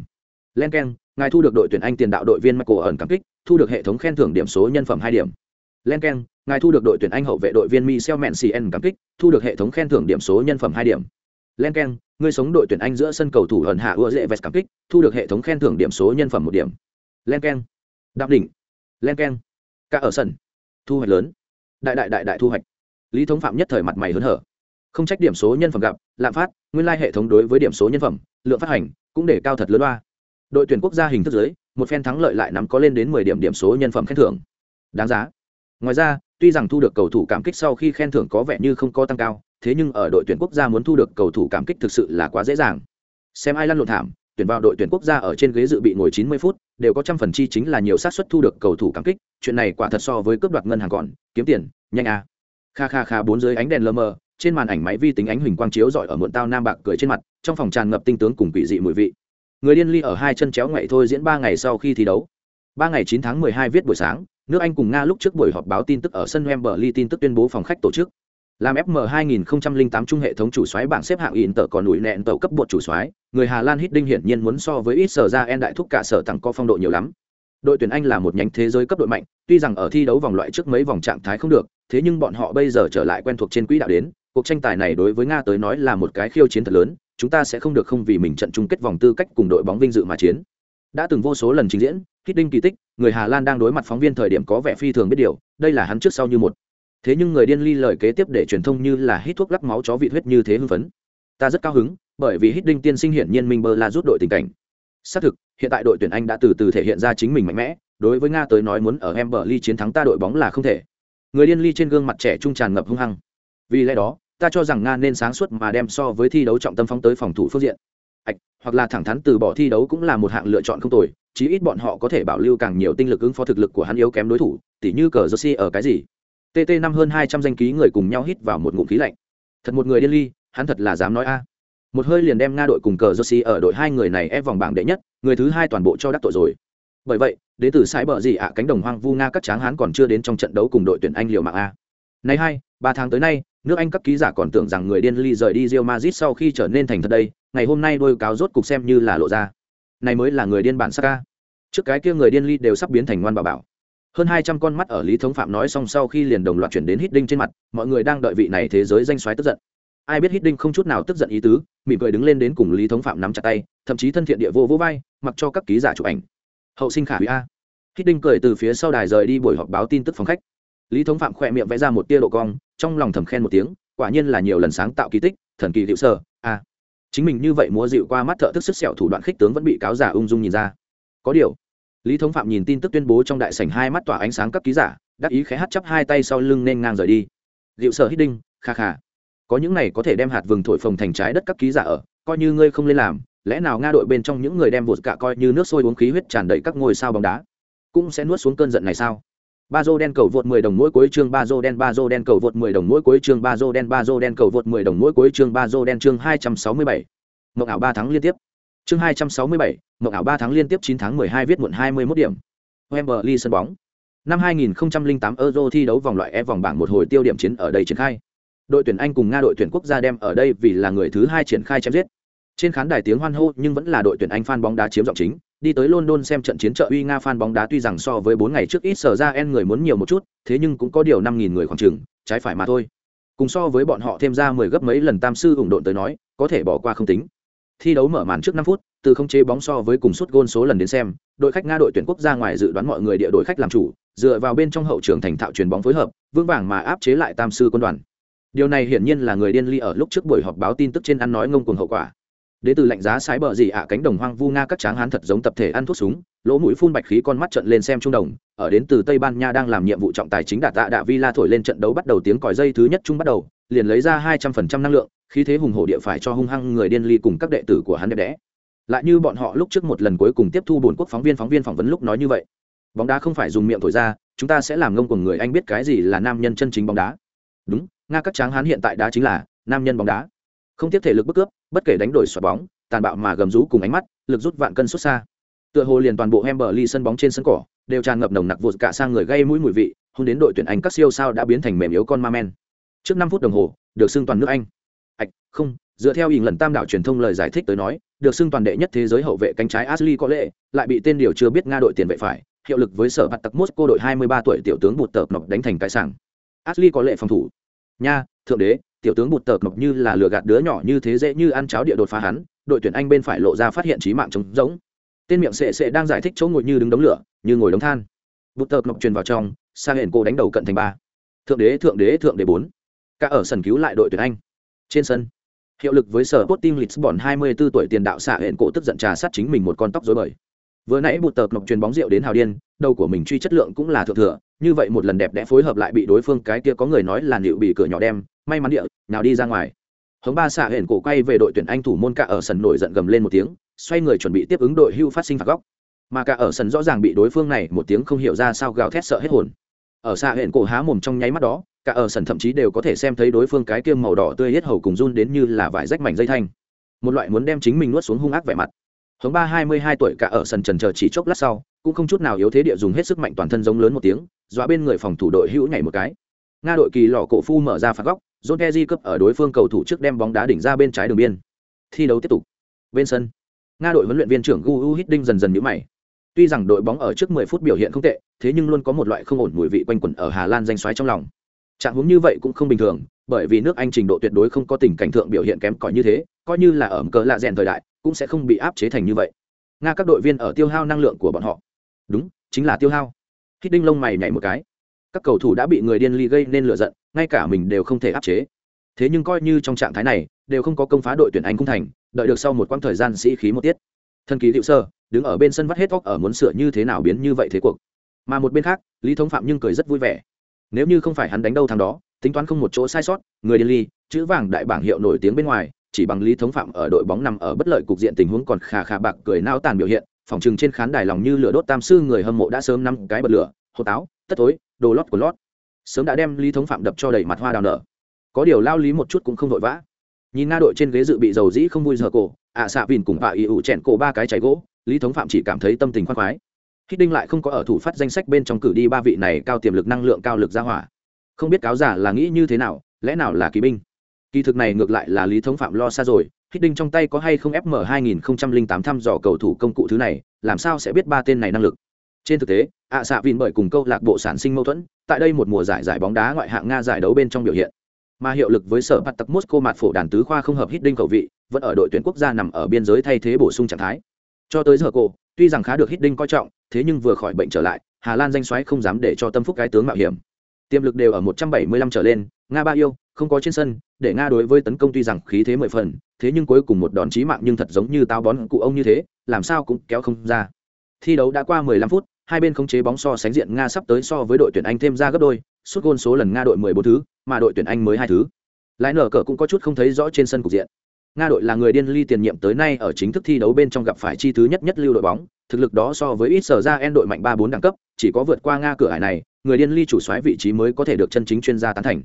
len k ngài thu được đội tuyển anh tiền đạo đội viên michael ẩn cảm kích, thu được hệ thống khen thưởng điểm số nhân phẩm hai điểm. Len k ngài thu được đội tuyển anh hậu vệ đội viên michel mencien cảm kích, thu được hệ thống khen thưởng điểm số nhân phẩm hai điểm. Len k người sống đội tuyển anh giữa sân cầu thủ ẩn hạ ưa dễ vest cảm kích, thu được hệ thống khen thưởng điểm số nhân phẩm một điểm. Len k e n đạp đỉnh. Len k e n cả ở sân. Thu hoạch lớn. Đại đại đại đại thu hoạch. Lý thống phạm nhất thời mặt mày hớn hở. Không trách điểm số nhân phẩm gặp, lạm phát, nguyên lai hệ thống đối với điểm số nhân phẩm, lượng phát hành, cũng để cao thật lớn ba đội tuyển quốc gia hình thức giới, một phen thắng lợi lại nắm có lên đến mười điểm điểm số nhân phẩm khen thưởng. Đáng giá. Ngoài ra, tuy rằng thu được cầu thủ cảm kích sau khi khen thưởng có vẻ như không có tăng cao, thế nhưng ở đội tuyển quốc gia muốn thu được cầu thủ cảm kích thực sự là quá dễ dàng. Xem ai lăn lộn thảm, tuyển vào đội tuyển quốc gia ở trên ghế dự bị ngồi 90 phút, đều có trăm phần chi chính là nhiều xác suất thu được cầu thủ cảm kích, chuyện này quả thật so với cướp đoạt ngân hàng còn, kiếm tiền, nhanh à. Kha kha kha bốn dưới ánh đèn lờ mờ, trên màn ảnh máy vi tính ánh huỳnh quang chiếu rọi ở muộn tao nam bạc cười trên mặt, trong phòng tràn ngập tinh tướng cùng quỷ dị mùi vị người điên ly ở hai chân chéo ngoại thôi diễn ba ngày sau khi thi đấu. Ba ngày 9 tháng 12 viết buổi sáng nước anh cùng nga lúc trước buổi họp báo tin tức ở sân wembley tin tức tuyên bố phòng khách tổ chức. Làm FM 2008 trung hệ thống chủ soái bảng xếp hạng in tờ còn ủi nẹn tàu cấp bột chủ soái, người Hà Lan Hiddink hiển nhiên muốn so với ít sở ra en đại thúc cả sở tặng có phong độ nhiều lắm. Đội tuyển Anh là một nhánh thế giới cấp đội mạnh, tuy rằng ở thi đấu vòng loại trước mấy vòng trạng thái không được, thế nhưng bọn họ bây giờ trở lại quen thuộc trên quỹ đạo đến, cuộc tranh tài này đối với Nga tới nói là một cái khiêu chiến thật lớn, chúng ta sẽ không được không vì mình trận chung kết vòng tư cách cùng đội bóng vinh dự mà chiến. Đã từng vô số lần trình diễn, Hiddink kỳ tích, người Hà Lan đang đối mặt phóng viên thời điểm có vẻ phi thường biết điều, đây là hắn trước sau như một. Thế nhưng người điên ly lời kế tiếp để truyền thông như là hít thuốc lắc máu chó vị huyết như thế hưng phấn. Ta rất cao hứng bởi vì hít đinh tiên sinh hiển nhiên minh bơ là rút đội tình cảnh. Xác thực hiện tại đội tuyển anh đã từ từ thể hiện ra chính mình mạnh mẽ đối với nga tới nói muốn ở Emberley chiến thắng ta đội bóng là không thể. Người điên ly trên gương mặt trẻ trung tràn ngập hung hăng. Vì lẽ đó ta cho rằng nga nên sáng suốt mà đem so với thi đấu trọng tâm phóng tới phòng thủ phương diện. Ạch, hoặc là thẳng thắn từ bỏ thi đấu cũng là một hạng lựa chọn không tồi, chí ít bọn họ có thể bảo lưu càng nhiều tinh lực ứng phó thực lực của hắn yếu kém đối thủ, tỉ như cờ jersey ở cái gì. Tt năm hơn hai trăm danh ký người cùng nhau hít vào một ngụm khí lạnh. Thật một người điên ly, hắn thật là dám nói a. Một hơi liền đem nga đội cùng cờ jersey ở đội hai người này ép vòng bảng đệ nhất, người thứ hai toàn bộ cho đắc tội rồi. Bởi vậy, đến từ sai bờ gì ạ, cánh đồng hoang vu nga các tráng hán còn chưa đến trong trận đấu cùng đội tuyển anh liều mạng a này hai, ba tháng tới nay, nước anh các ký giả còn tưởng rằng người điên ly rời đi Real Madrid sau khi trở nên thành thật đây, ngày hôm nay đôi cáo rốt cục xem như là lộ ra. Này mới là người điên bản Saka trước cái kia người điên ly đều sắp biến thành ngoan bảo bảo. Hơn hai trăm con mắt ở lý thống phạm nói xong sau khi liền đồng loạt chuyển đến hít đinh trên mặt, mọi người đang đợi vị này thế giới danh xoáy tức giận. Ai biết hít đinh không chút nào tức giận ý tứ, mỉm cười đứng lên đến cùng lý thống phạm nắm chặt tay, thậm chí thân thiện địa vô vô vai, mặc cho các ký giả chụp ảnh. Hậu sinh khả hủy a. Hít đinh cười từ phía sau đài rời đi buổi họp báo tin tức phòng khách lý thống phạm khỏe miệng vẽ ra một tia độ cong, trong lòng thầm khen một tiếng, quả nhiên là nhiều lần sáng tạo kỳ tích, thần kỳ hiệu sơ, a. Chính mình như vậy múa dịu qua mắt thợ thức sức sẹo thủ đoạn khích tướng vẫn bị cáo giả ung dung nhìn ra. Có điều, lý thống phạm nhìn tin tức tuyên bố trong đại sảnh hai mắt tỏa ánh sáng cấp ký giả, đắc ý khẽ hắt chắp hai tay sau lưng nên ngang rời đi. Liệu sở hít đinh, kha kha. Có những này có thể đem hạt vừng thổi phồng thành trái đất các ký giả ở, coi như ngươi không lên làm, lẽ nào nga đội bên trong những người đem vụt cả coi như nước sôi uống khí huyết tràn đầy các ngôi sao bóng đá cũng sẽ nuốt xuống cơn giận này sao? Ba dô đen cầu vượt 10 đồng mỗi cuối chương ba dô đen ba dô đen cầu vượt 10 đồng mỗi cuối chương ba dô đen ba dô đen cầu vượt 10 đồng mỗi cuối chương ba dô đen chương 267. Mộng ảo 3 tháng liên tiếp. Chương 267, mộng ảo ba tháng liên tiếp 9 tháng 12 viết muộn 21 điểm. Wembley sân bóng. Năm 2008 Euro thi đấu vòng loại E vòng bảng một hồi tiêu điểm chiến ở đây triển khai. Đội tuyển Anh cùng Nga đội tuyển quốc gia đem ở đây vì là người thứ hai triển khai chém giết. Trên khán đài tiếng hoan hô nhưng vẫn là đội tuyển Anh fan bóng đá chiếm giọng chính đi tới london xem trận chiến trợ uy nga fan bóng đá tuy rằng so với bốn ngày trước ít sở ra en người muốn nhiều một chút, thế nhưng cũng có điều năm nghìn người khoảng chừng, trái phải mà thôi. Cùng so với bọn họ thêm ra mười gấp mấy lần tam sư ủng độn tới nói, có thể bỏ qua không tính. Thi đấu mở màn trước năm phút, từ không chế bóng so với cùng suất gôn số lần đến xem, đội khách nga đội tuyển quốc gia ngoài dự đoán mọi người địa đội khách làm chủ, dựa vào bên trong hậu trường thành thạo truyền bóng phối hợp, vững vàng mà áp chế lại tam sư quân đoàn. Điều này hiển nhiên là người điên ly ở lúc trước buổi họp báo tin tức trên ăn nói ngông cuồng hậu quả đến từ lạnh giá sái bờ gì ạ, cánh đồng hoang vu nga các tráng hán thật giống tập thể ăn thuốc súng, lỗ mũi phun bạch khí con mắt trận lên xem trung đồng, ở đến từ tây ban nha đang làm nhiệm vụ trọng tài chính đạt tạ đạ villa thổi lên trận đấu bắt đầu tiếng còi dây thứ nhất chung bắt đầu, liền lấy ra hai trăm phần trăm năng lượng, khí thế hùng hổ địa phải cho hung hăng người điên ly cùng các đệ tử của hắn đẹp đẽ. Lại như bọn họ lúc trước một lần cuối cùng tiếp thu bổn quốc phóng viên phóng viên phỏng vấn lúc nói như vậy. Bóng đá không phải dùng miệng thổi ra, chúng ta sẽ làm ngông của người, anh biết cái gì là nam nhân chân chính bóng đá. Đúng, nga các tráng hán hiện tại đá chính là nam nhân bóng đá không tiếp thể lực bức cướp, bất kể đánh đổi xoạt bóng, tàn bạo mà gầm rú cùng ánh mắt, lực rút vạn cân xuất xa. Tựa hồ liền toàn bộ em berly sân bóng trên sân cỏ, đều tràn ngập nồng nặc vụt cả sang người gây mũi mùi vị, hôn đến đội tuyển anh các siêu sao đã biến thành mềm yếu con ma men. Trước năm phút đồng hồ, được xưng toàn nước anh. Ạch không, dựa theo hình lần tam đảo truyền thông lời giải thích tới nói, được xưng toàn đệ nhất thế giới hậu vệ cánh trái Ashley có lệ lại bị tên điều chưa biết nga đội tiền vệ phải, hiệu lực với sở bạt tặc mosco đội 23 tuổi tiểu tướng bụt tợp nọc đánh thành cái sảng. Ashley có lệ phòng thủ. Nha, thượng đế tiểu tướng bụt tợp mộc như là lừa gạt đứa nhỏ như thế dễ như ăn cháo địa đột phá hắn đội tuyển anh bên phải lộ ra phát hiện trí mạng trống rỗng. Tên miệng sệ sệ đang giải thích chỗ ngồi như đứng đống lửa như ngồi đống than. Bụt tợp mộc truyền vào trong sang hển cô đánh đầu cận thành ba. Thượng đế thượng đế thượng đế bốn. Cả ở sân cứu lại đội tuyển anh. Trên sân hiệu lực với sở Sporting Lisbon 24 tuổi tiền đạo xạ hẹn cổ tức giận trà sát chính mình một con tóc rối bời. Vừa nãy bụt tợp nọc truyền bóng rượu đến hào điên, đầu của mình truy chất lượng cũng là thượng thừa, như vậy một lần đẹp đẽ phối hợp lại bị đối phương cái kia có người nói là liệu bị cửa nhỏ đem, may mắn địa, nào đi ra ngoài. Hống ba xạ hển cổ quay về đội tuyển Anh thủ môn cả ở sân nổi giận gầm lên một tiếng, xoay người chuẩn bị tiếp ứng đội hưu phát sinh phạt góc. Mà cả ở sân rõ ràng bị đối phương này một tiếng không hiểu ra sao gào thét sợ hết hồn. Ở xạ hển cổ há mồm trong nháy mắt đó, cả ở sân thậm chí đều có thể xem thấy đối phương cái kia màu đỏ tươi hết hầu cùng run đến như là vải rách mảnh dây thanh. Một loại muốn đem chính mình nuốt xuống hung ác vẻ mặt. Hống ba hai mươi hai tuổi cả ở sân trần chờ chỉ chốc lát sau, cũng không chút nào yếu thế địa dùng hết sức mạnh toàn thân giống lớn một tiếng, dọa bên người phòng thủ đội hữu nhảy một cái. Nga đội kỳ lọ cổ phu mở ra phạt góc, John Terry cấp ở đối phương cầu thủ trước đem bóng đá đỉnh ra bên trái đường biên. Thi đấu tiếp tục. Bên sân, Nga đội huấn luyện viên trưởng Gu Hiddink dần dần nhíu mày. Tuy rằng đội bóng ở trước 10 phút biểu hiện không tệ, thế nhưng luôn có một loại không ổn mùi vị quanh quẩn ở Hà Lan danh xoáy trong lòng. Trạng huống như vậy cũng không bình thường, bởi vì nước Anh trình độ tuyệt đối không có tình cảnh thượng biểu hiện kém cỏi như thế, coi như là ở cỡ lạ rèn thời đại, cũng sẽ không bị áp chế thành như vậy. Nga các đội viên ở tiêu hao năng lượng của bọn họ. Đúng, chính là tiêu hao. Hiddink lông mày nhảy một cái các cầu thủ đã bị người điên ly gây nên lựa giận, ngay cả mình đều không thể áp chế. Thế nhưng coi như trong trạng thái này, đều không có công phá đội tuyển anh cũng thành, đợi được sau một quãng thời gian sĩ khí một tiết. Thân ký hiệu sơ, đứng ở bên sân vắt hết óc ở muốn sửa như thế nào biến như vậy thế cuộc. Mà một bên khác, lý thống phạm nhưng cười rất vui vẻ. Nếu như không phải hắn đánh đâu thằng đó, tính toán không một chỗ sai sót, người điên ly, chữ vàng đại bảng hiệu nổi tiếng bên ngoài, chỉ bằng lý thống phạm ở đội bóng nằm ở bất lợi cục diện tình huống còn khà khà bạc cười nao tàn biểu hiện, phòng chừng trên khán đài lòng như lửa đốt tam sư người hâm mộ đã sớm năm cái bật lửa, hô táo tất tối đồ lót của lót. Sớm đã đem lý thống phạm đập cho đầy mặt hoa đào nở. Có điều lao lý một chút cũng không vội vã. Nhìn nga đội trên ghế dự bị dầu dĩ không vui giờ cổ, ạ à xạ vìn cùng bà ỉ ủ chẹn cổ ba cái cháy gỗ, lý thống phạm chỉ cảm thấy tâm tình khoan khoái. Hít đinh lại không có ở thủ phát danh sách bên trong cử đi ba vị này cao tiềm lực năng lượng cao lực ra hỏa. Không biết cáo giả là nghĩ như thế nào, lẽ nào là kỳ binh? Kỳ thực này ngược lại là lý thống phạm lo xa rồi, hít đinh trong tay có hay không fm 2008 thăm dò cầu thủ công cụ thứ này, làm sao sẽ biết ba tên này năng lực? Trên thực tế, ạ xạ vìn bởi cùng câu lạc bộ sản sinh mâu thuẫn, tại đây một mùa giải giải bóng đá ngoại hạng nga giải đấu bên trong biểu hiện. Mà hiệu lực với sở bắt tặc moscow mặt phổ đàn tứ khoa không hợp hít đinh cầu vị, vẫn ở đội tuyển quốc gia nằm ở biên giới thay thế bổ sung trạng thái. Cho tới giờ cô tuy rằng khá được hít đinh coi trọng, thế nhưng vừa khỏi bệnh trở lại, hà lan danh xoáy không dám để cho tâm phúc cái tướng mạo hiểm. Tiềm lực đều ở 175 trở lên, nga ba yêu, không có trên sân, để nga đối với tấn công tuy rằng khí thế mười phần, thế nhưng cuối cùng một đòn chí mạng nhưng thật giống như táo bón cụ ông như thế, làm sao cũng kéo không ra. Thi đấu đã qua 15 phút hai bên khống chế bóng so sánh diện nga sắp tới so với đội tuyển anh thêm ra gấp đôi suốt gôn số lần nga đội 14 thứ, mà đội tuyển anh mới hai thứ. Lại nở cờ cũng có chút không thấy rõ trên sân cục diện. Nga đội là người điên ly tiền nhiệm tới nay ở chính thức thi đấu bên trong gặp phải chi thứ nhất nhất lưu đội bóng, thực lực đó so với ít sở ra en đội mạnh ba bốn đẳng cấp, chỉ có vượt qua nga cửa hải này, người điên ly chủ soái vị trí mới có thể được chân chính chuyên gia tán thành.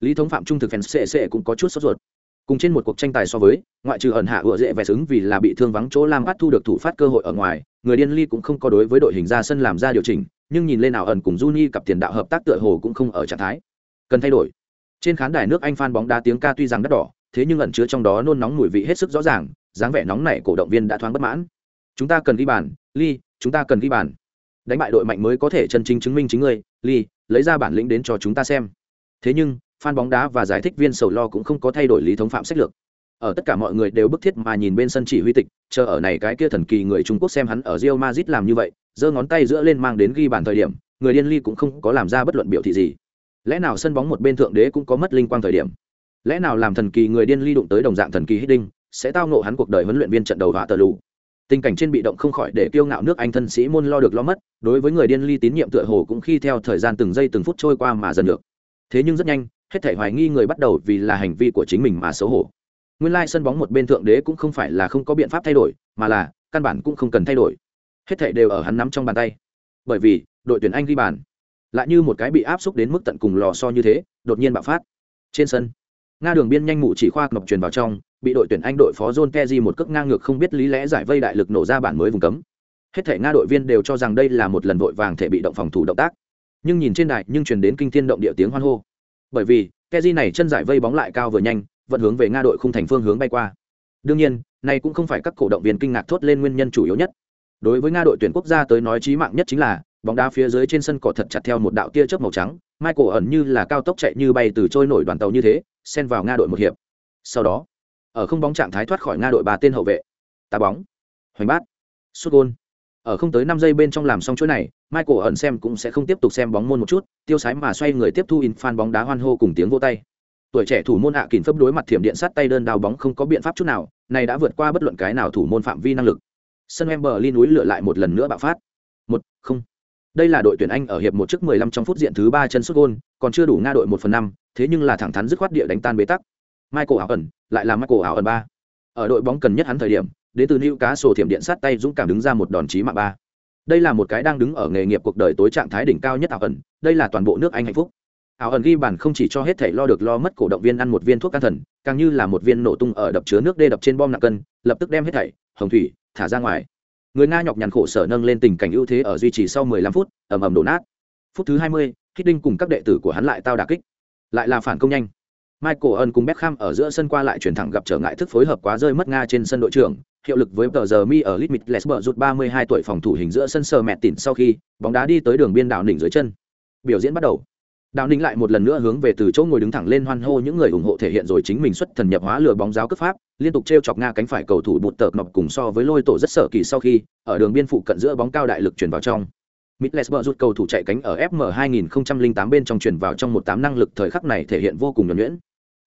Lý thống phạm trung thực fans cc cũng có chút sốt ruột cùng trên một cuộc tranh tài so với ngoại trừ ẩn hạ ựa dễ vẻ xứng vì là bị thương vắng chỗ lam bắt thu được thủ phát cơ hội ở ngoài người điên ly cũng không có đối với đội hình ra sân làm ra điều chỉnh nhưng nhìn lên nào ẩn cùng Juni cặp tiền đạo hợp tác tựa hồ cũng không ở trạng thái. Cần thay đổi. Trên khán đài nước anh phan bóng đá tiếng ca tuy rằng đắt đỏ thế nhưng ẩn chứa trong đó nôn nóng mùi vị hết sức rõ ràng dáng vẻ nóng này cổ động viên đã thoáng bất mãn. Chúng ta cần ghi bàn ly chúng ta cần ghi bàn. Đánh bại đội mạnh mới có thể chân chính chứng minh chính người, ly lấy ra bản lĩnh đến cho chúng ta xem. Thế nhưng fan bóng đá và giải thích viên sầu lo cũng không có thay đổi lý thống phạm sách lược. Ở tất cả mọi người đều bức thiết mà nhìn bên sân chỉ huy tịch, chờ ở này cái kia thần kỳ người trung quốc xem hắn ở rio mazit làm như vậy, giơ ngón tay giữa lên mang đến ghi bàn thời điểm, người điên ly cũng không có làm ra bất luận biểu thị gì. Lẽ nào sân bóng một bên thượng đế cũng có mất linh quang thời điểm? Lẽ nào làm thần kỳ người điên ly đụng tới đồng dạng thần kỳ hít đinh sẽ tao nộ hắn cuộc đời huấn luyện viên trận đầu họa tờ lù? Tình cảnh trên bị động không khỏi để kiêu ngạo nước anh thân sĩ môn lo được lo mất, đối với người điên ly tín nhiệm tựa hồ cũng khi theo thời gian từng giây từng phút trôi qua mà dần được thế nhưng rất nhanh, hết thể hoài nghi người bắt đầu vì là hành vi của chính mình mà xấu hổ. Nguyên lai sân bóng một bên thượng đế cũng không phải là không có biện pháp thay đổi, mà là, căn bản cũng không cần thay đổi. Hết thể đều ở hắn nắm trong bàn tay. Bởi vì, đội tuyển anh ghi bàn. Lại như một cái bị áp xúc đến mức tận cùng lò so như thế, đột nhiên bạo phát. Trên sân, nga đường biên nhanh mụ chỉ khoa ngọc truyền vào trong, bị đội tuyển anh đội phó john keji một cước ngang ngược không biết lý lẽ giải vây đại lực nổ ra bản mới vùng cấm. Hết thể nga đội viên đều cho rằng đây là một lần vội vàng thể bị động phòng thủ động tác nhưng nhìn trên đài nhưng truyền đến kinh thiên động địa tiếng hoan hô. Bởi vì keji này chân giải vây bóng lại cao vừa nhanh, vận hướng về nga đội khung thành phương hướng bay qua. Đương nhiên, này cũng không phải các cổ động viên kinh ngạc thốt lên nguyên nhân chủ yếu nhất. Đối với nga đội tuyển quốc gia tới nói chí mạng nhất chính là, bóng đá phía dưới trên sân cỏ thật chặt theo một đạo tia chớp màu trắng, michael ẩn như là cao tốc chạy như bay từ trôi nổi đoàn tàu như thế, xen vào nga đội một hiệp. Sau đó, ở không bóng trạng thái thoát khỏi nga đội ba tên hậu vệ. Tá bóng. Hoành bát. Sút gôn ở không tới năm giây bên trong làm xong chuỗi này, michael ẩn xem cũng sẽ không tiếp tục xem bóng môn một chút, tiêu sái mà xoay người tiếp thu in fan bóng đá hoan hô cùng tiếng vô tay. Tuổi trẻ thủ môn hạ kình phấp đối mặt thiểm điện sát tay đơn đào bóng không có biện pháp chút nào, này đã vượt qua bất luận cái nào thủ môn phạm vi năng lực. Sân em bờ núi lựa lại một lần nữa bạo phát. Một, không. Đây là đội tuyển anh ở hiệp một trước 15 trong phút diện thứ ba chân sút gôn, còn chưa đủ nga đội một phần năm, thế nhưng là thẳng thắn dứt khoát địa đánh tan bế tắc. Michael ảo ẩn, lại là michael ảo ẩn ba. Ở đội bóng cần nhất hắn thời điểm đến từ nữ cá sổ thiểm điện sát tay dũng cảm đứng ra một đòn chí mạng ba. Đây là một cái đang đứng ở nghề nghiệp cuộc đời tối trạng thái đỉnh cao nhất ảo ẩn đây là toàn bộ nước anh hạnh phúc. Ảo ẩn ghi bàn không chỉ cho hết thể lo được lo mất cổ động viên ăn một viên thuốc can thần càng như là một viên nổ tung ở đập chứa nước đê đập trên bom nặng cân lập tức đem hết thảy hồng thủy thả ra ngoài. Người nga nhọc nhằn khổ sở nâng lên tình cảnh ưu thế ở duy trì sau 15 phút ầm ầm đổ nát. Phút thứ 20, hít đinh cùng các đệ tử của hắn lại tao đả kích. Lại là phản công nhanh. Michael ân cùng beckham ở giữa sân qua lại chuyển thẳng gặp trở ngại thức phối hợp quá rơi mất nga trên sân đội trưởng hiệu lực với tờ giờ mi ở limit lesber rút 32 tuổi phòng thủ hình giữa sân sờ mẹ tỉnh sau khi bóng đá đi tới đường biên đảo đỉnh dưới chân. Biểu diễn bắt đầu. Đào ninh lại một lần nữa hướng về từ chỗ ngồi đứng thẳng lên hoan hô những người ủng hộ thể hiện rồi chính mình xuất thần nhập hóa lừa bóng giáo cấp pháp, liên tục treo chọc nga cánh phải cầu thủ bụt tợp nọc cùng so với lôi tổ rất sợ kỳ sau khi, ở đường biên phụ cận giữa bóng cao đại lực chuyển vào trong. Mitlesberg rút cầu thủ chạy cánh ở FM 2008 bên trong chuyển vào trong một tám năng lực thời khắc này thể hiện vô cùng nhuần nhuyễn.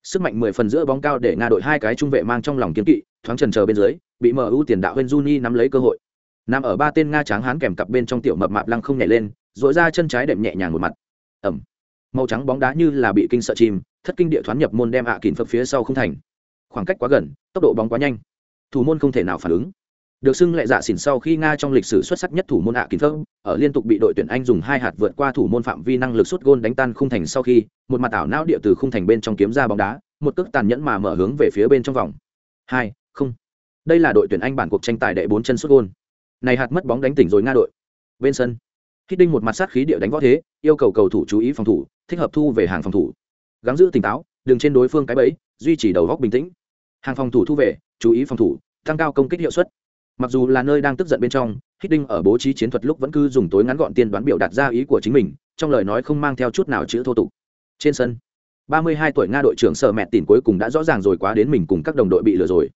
Sức mạnh 10 phần giữa bóng cao để Nga đội hai cái trung vệ mang trong lòng kiên kỵ, thoáng chần chờ bên dưới, bị MU tiền đạo huyên juni nắm lấy cơ hội. Nằm ở ba tên Nga tráng hán kèm cặp bên trong tiểu mập mạp lăng không nhảy lên, rỗi ra chân trái đệm nhẹ nhàng một mặt. Ẩm màu trắng bóng đá như là bị kinh sợ chìm thất kinh địa thoáng nhập môn đem ạ à kìm phập phía sau không thành khoảng cách quá gần tốc độ bóng quá nhanh thủ môn không thể nào phản ứng được xưng lệ dạ xỉn sau khi nga trong lịch sử xuất sắc nhất thủ môn ạ kín kìm ở liên tục bị đội tuyển anh dùng hai hạt vượt qua thủ môn phạm vi năng lực sút gôn đánh tan khung thành sau khi một mặt ảo não địa từ khung thành bên trong kiếm ra bóng đá một cước tàn nhẫn mà mở hướng về phía bên trong vòng hai không đây là đội tuyển anh bản cuộc tranh tài đệ bốn chân sút gôn này hạt mất bóng đánh tỉnh rồi nga đội bên sân Hít đinh một mặt sát khí địa đánh võ thế, yêu cầu cầu thủ chú ý phòng thủ, thích hợp thu về hàng phòng thủ. Gắng giữ tỉnh táo, đừng trên đối phương cái bẫy, duy trì đầu góc bình tĩnh. Hàng phòng thủ thu về, chú ý phòng thủ, tăng cao công kích hiệu suất. Mặc dù là nơi đang tức giận bên trong, Hít đinh ở bố trí chiến thuật lúc vẫn cứ dùng tối ngắn gọn tiên đoán biểu đạt ra ý của chính mình, trong lời nói không mang theo chút nào chữ thô tục. Trên sân, 32 tuổi Nga đội trưởng Sở Mẹ Tỉn cuối cùng đã rõ ràng rồi quá đến mình cùng các đồng đội bị lừa rồi.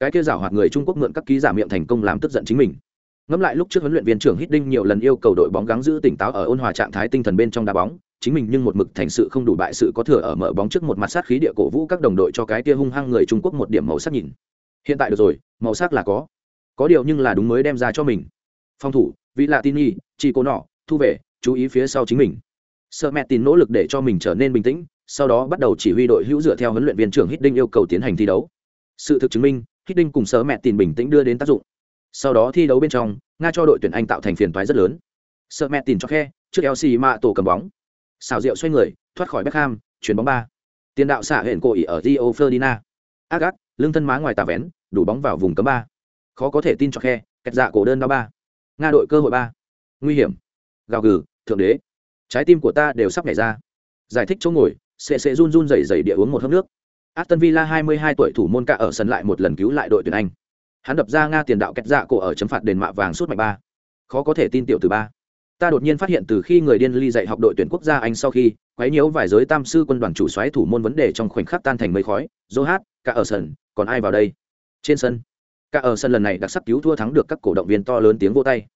Cái kia giảo hoạt người Trung Quốc mượn các ký giả miệng thành công làm tức giận chính mình ngẫm lại lúc trước huấn luyện viên trưởng hít đinh nhiều lần yêu cầu đội bóng gắng giữ tỉnh táo ở ôn hòa trạng thái tinh thần bên trong đá bóng chính mình nhưng một mực thành sự không đủ bại sự có thừa ở mở bóng trước một mặt sát khí địa cổ vũ các đồng đội cho cái kia hung hăng người trung quốc một điểm màu sắc nhìn hiện tại được rồi màu sắc là có có điều nhưng là đúng mới đem ra cho mình. Phòng thủ, vị lạ tin nhi, chỉ cố nọ, thu về, chú ý phía sau chính mình. Sợ mẹ tin nỗ lực để cho mình trở nên bình tĩnh, sau đó bắt đầu chỉ huy đội hữu dựa theo huấn luyện viên trưởng hít đinh yêu cầu tiến hành thi đấu. Sự thực chứng minh hít đinh cùng Sợ mẹ tin bình tĩnh đưa đến tác dụng. Sau đó thi đấu bên trong, nga cho đội tuyển anh tạo thành phiền toái rất lớn. Sợ mẹ tin cho khe, trước lc mạ tổ cầm bóng. Xào rượu xoay người, thoát khỏi beckham, chuyển bóng ba. Tiền đạo xả hẹn cổ ỉ ở rio ferdinand. Ác lưng thân má ngoài tà vén, đủ bóng vào vùng cấm ba khó có thể tin cho khe, kẹt dạ cổ đơn ba ba. Nga đội cơ hội ba. Nguy hiểm. Gào gừ, thượng đế. Trái tim của ta đều sắp nhảy ra. Giải thích chỗ ngồi sẽ sẽ run run rẩy rẩy địa uống một hớp nước. Aston Villa 22 tuổi thủ môn cả ở sân lại một lần cứu lại đội tuyển Anh. Hắn đập ra nga tiền đạo kẹt dạ cổ ở chấm phạt đền mạ vàng suốt mạch ba. Khó có thể tin tiểu từ ba. Ta đột nhiên phát hiện từ khi người điên ly dạy học đội tuyển quốc gia anh sau khi, quấy nhiễu vài giới tam sư quân đoàn chủ xoáy thủ môn vấn đề trong khoảnh khắc tan thành mây khói. Dô hát cả ở sân, còn ai vào đây? Trên sân cả ở sân lần này đặc sắc cứu thua thắng được các cổ động viên to lớn tiếng vô tay.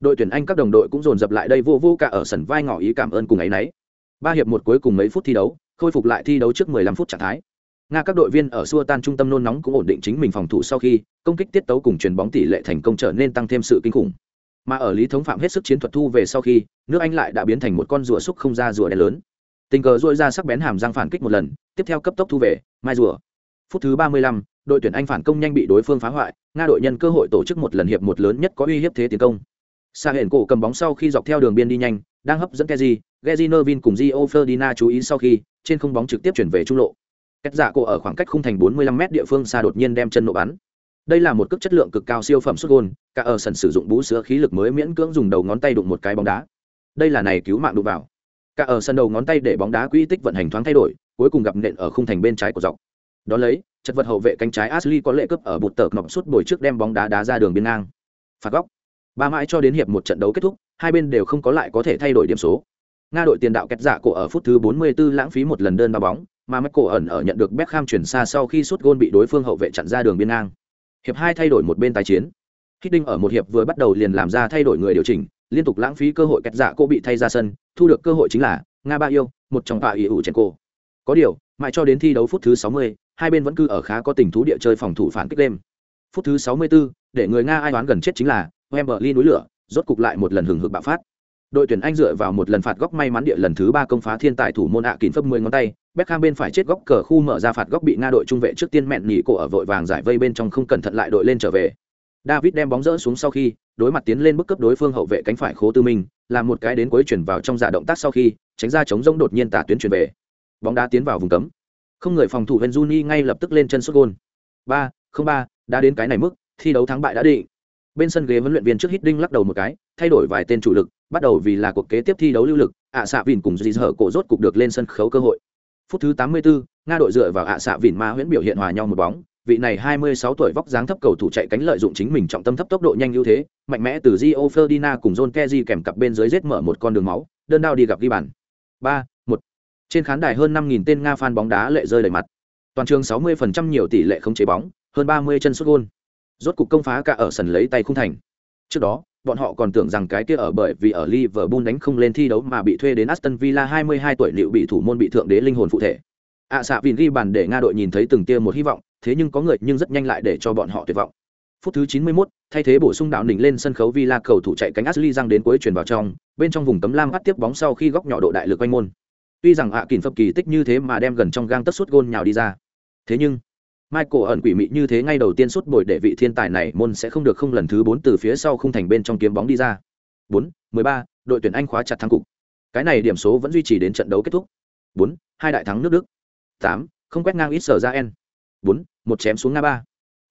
Đội tuyển anh các đồng đội cũng dồn dập lại đây vô vô cả ở sân vai ngỏ ý cảm ơn cùng ấy nấy ba hiệp một cuối cùng mấy phút thi đấu khôi phục lại thi đấu trước 15 phút trạng thái. Nga các đội viên ở xua tan trung tâm nôn nóng cũng ổn định chính mình phòng thủ sau khi công kích tiết tấu cùng chuyền bóng tỷ lệ thành công trở nên tăng thêm sự kinh khủng. Mà ở lý thống phạm hết sức chiến thuật thu về sau khi nước anh lại đã biến thành một con rùa xúc không ra rùa đen lớn. Tình cờ dội ra sắc bén hàm răng phản kích một lần tiếp theo cấp tốc thu về mai rùa. Phút thứ ba mươi lăm, đội tuyển anh phản công nhanh bị đối phương phá hoại, nga đội nhân cơ hội tổ chức một lần hiệp một lớn nhất có uy hiếp thế tiến công. Sa hển cổ cầm bóng sau khi dọc theo đường biên đi nhanh, đang hấp dẫn keji Gezi Nervin cùng Gio Ferdinand chú ý sau khi, trên không bóng trực tiếp chuyển về trung lộ. Cách giả cổ ở khoảng cách khung thành 45 m địa phương xa đột nhiên đem chân nổ bắn. Đây là một cước chất lượng cực cao siêu phẩm xuất gôn, cả ở sân sử dụng bú sữa khí lực mới miễn cưỡng dùng đầu ngón tay đụng một cái bóng đá. Đây là này cứu mạng đụng vào. Cả ở sân đầu ngón tay để bóng đá quỹ tích vận hành thoáng thay đổi, cuối cùng gặp nện ở khung thành bên trái của dọc. Đó lấy chật vật hậu vệ cánh trái Ashley có lệ cướp ở bụt tờ nọc suốt bồi trước đem bóng đá đá ra đường biên ngang phạt góc ba mãi cho đến hiệp một trận đấu kết thúc hai bên đều không có lại có thể thay đổi điểm số nga đội tiền đạo kẹt giả cổ ở phút thứ 44 lãng phí một lần đơn ba bóng mà Michael ẩn ở nhận được Beckham chuyển xa sau khi sút gôn bị đối phương hậu vệ chặn ra đường biên ngang. Hiệp hai thay đổi một bên tái chiến. Hiddink ở một hiệp vừa bắt đầu liền làm ra thay đổi người điều chỉnh, liên tục lãng phí cơ hội kẹt giả cô bị thay ra sân, thu được cơ hội chính là Nga Ba yêu, một trong bà ủ cô. Có điều, mãi cho đến thi đấu phút thứ 60, hai bên vẫn cứ ở khá có tình thú địa chơi phòng thủ phản kích đêm. Phút thứ 64, để người Nga ai đoán gần chết chính là Wembley núi lửa, rốt cục lại một lần hừng hực bạo phát. Đội tuyển Anh dựa vào một lần phạt góc may mắn địa lần thứ ba công phá thiên tài thủ môn ạ kín phấp 10 ngón tay, Beckham bên phải chết góc cờ khu mở ra phạt góc bị Nga đội trung vệ trước tiên mẹn nhỉ cổ ở vội vàng giải vây bên trong không cẩn thận lại đội lên trở về. David đem bóng rỡ xuống sau khi, đối mặt tiến lên bức cấp đối phương hậu vệ cánh phải Khố Tư Minh, làm một cái đến cuối chuyển vào trong giả động tác sau khi, tránh ra chống rông đột nhiên tả tuyến chuyển về. Bóng đá tiến vào vùng cấm. Không người phòng thủ Venzuni ngay lập tức lên chân sút gôn. 3, không ba, đã đến cái này mức, thi đấu thắng bại đã định. Bên sân ghế huấn luyện viên trước hít đinh lắc đầu một cái, thay đổi vài tên chủ lực, bắt đầu vì là cuộc kế tiếp thi đấu lưu lực, ạ à xạ vìn cùng Dì Hở cổ rốt cục được lên sân khấu cơ hội phút thứ 84, nga đội dựa vào ạ xạ vỉn ma huyễn biểu hiện hòa nhau một bóng vị này 26 tuổi vóc dáng thấp cầu thủ chạy cánh lợi dụng chính mình trọng tâm thấp tốc độ nhanh ưu thế mạnh mẽ từ Gio Ferdinand cùng John Kezi kèm cặp bên dưới giết mở một con đường máu đơn đao đi gặp ghi bàn 3, trên khán đài hơn 5.000 tên nga fan bóng đá lệ rơi đầy mặt toàn trường 60% nhiều tỷ lệ không chế bóng hơn 30 chân sút gôn rốt cục công phá cả ở sân lấy tay không thành trước đó bọn họ còn tưởng rằng cái kia ở bởi vì ở Liverpool đánh không lên thi đấu mà bị thuê đến Aston Villa 22 tuổi liệu bị thủ môn bị thượng đế linh hồn phụ thể. ạ à, xạ Vin ghi bàn để Nga đội nhìn thấy từng tia một hy vọng, thế nhưng có người nhưng rất nhanh lại để cho bọn họ tuyệt vọng. Phút thứ 91, thay thế bổ sung đạo đỉnh lên sân khấu Villa cầu thủ chạy cánh Ashley răng đến cuối chuyển vào trong, bên trong vùng tấm lam bắt tiếp bóng sau khi góc nhỏ độ đại lực quanh môn. Tuy rằng ạ à kình phập kỳ tích như thế mà đem gần trong gang tất suốt gôn nhào đi ra. Thế nhưng, Michael ẩn quỷ mị như thế ngay đầu tiên suốt bồi để vị thiên tài này môn sẽ không được không lần thứ bốn từ phía sau không thành bên trong kiếm bóng đi ra. 4, 13, đội tuyển Anh khóa chặt thắng cục. Cái này điểm số vẫn duy trì đến trận đấu kết thúc. 4, hai đại thắng nước Đức. 8, không quét ngang ít sở ra en. 4, một chém xuống Nga ba.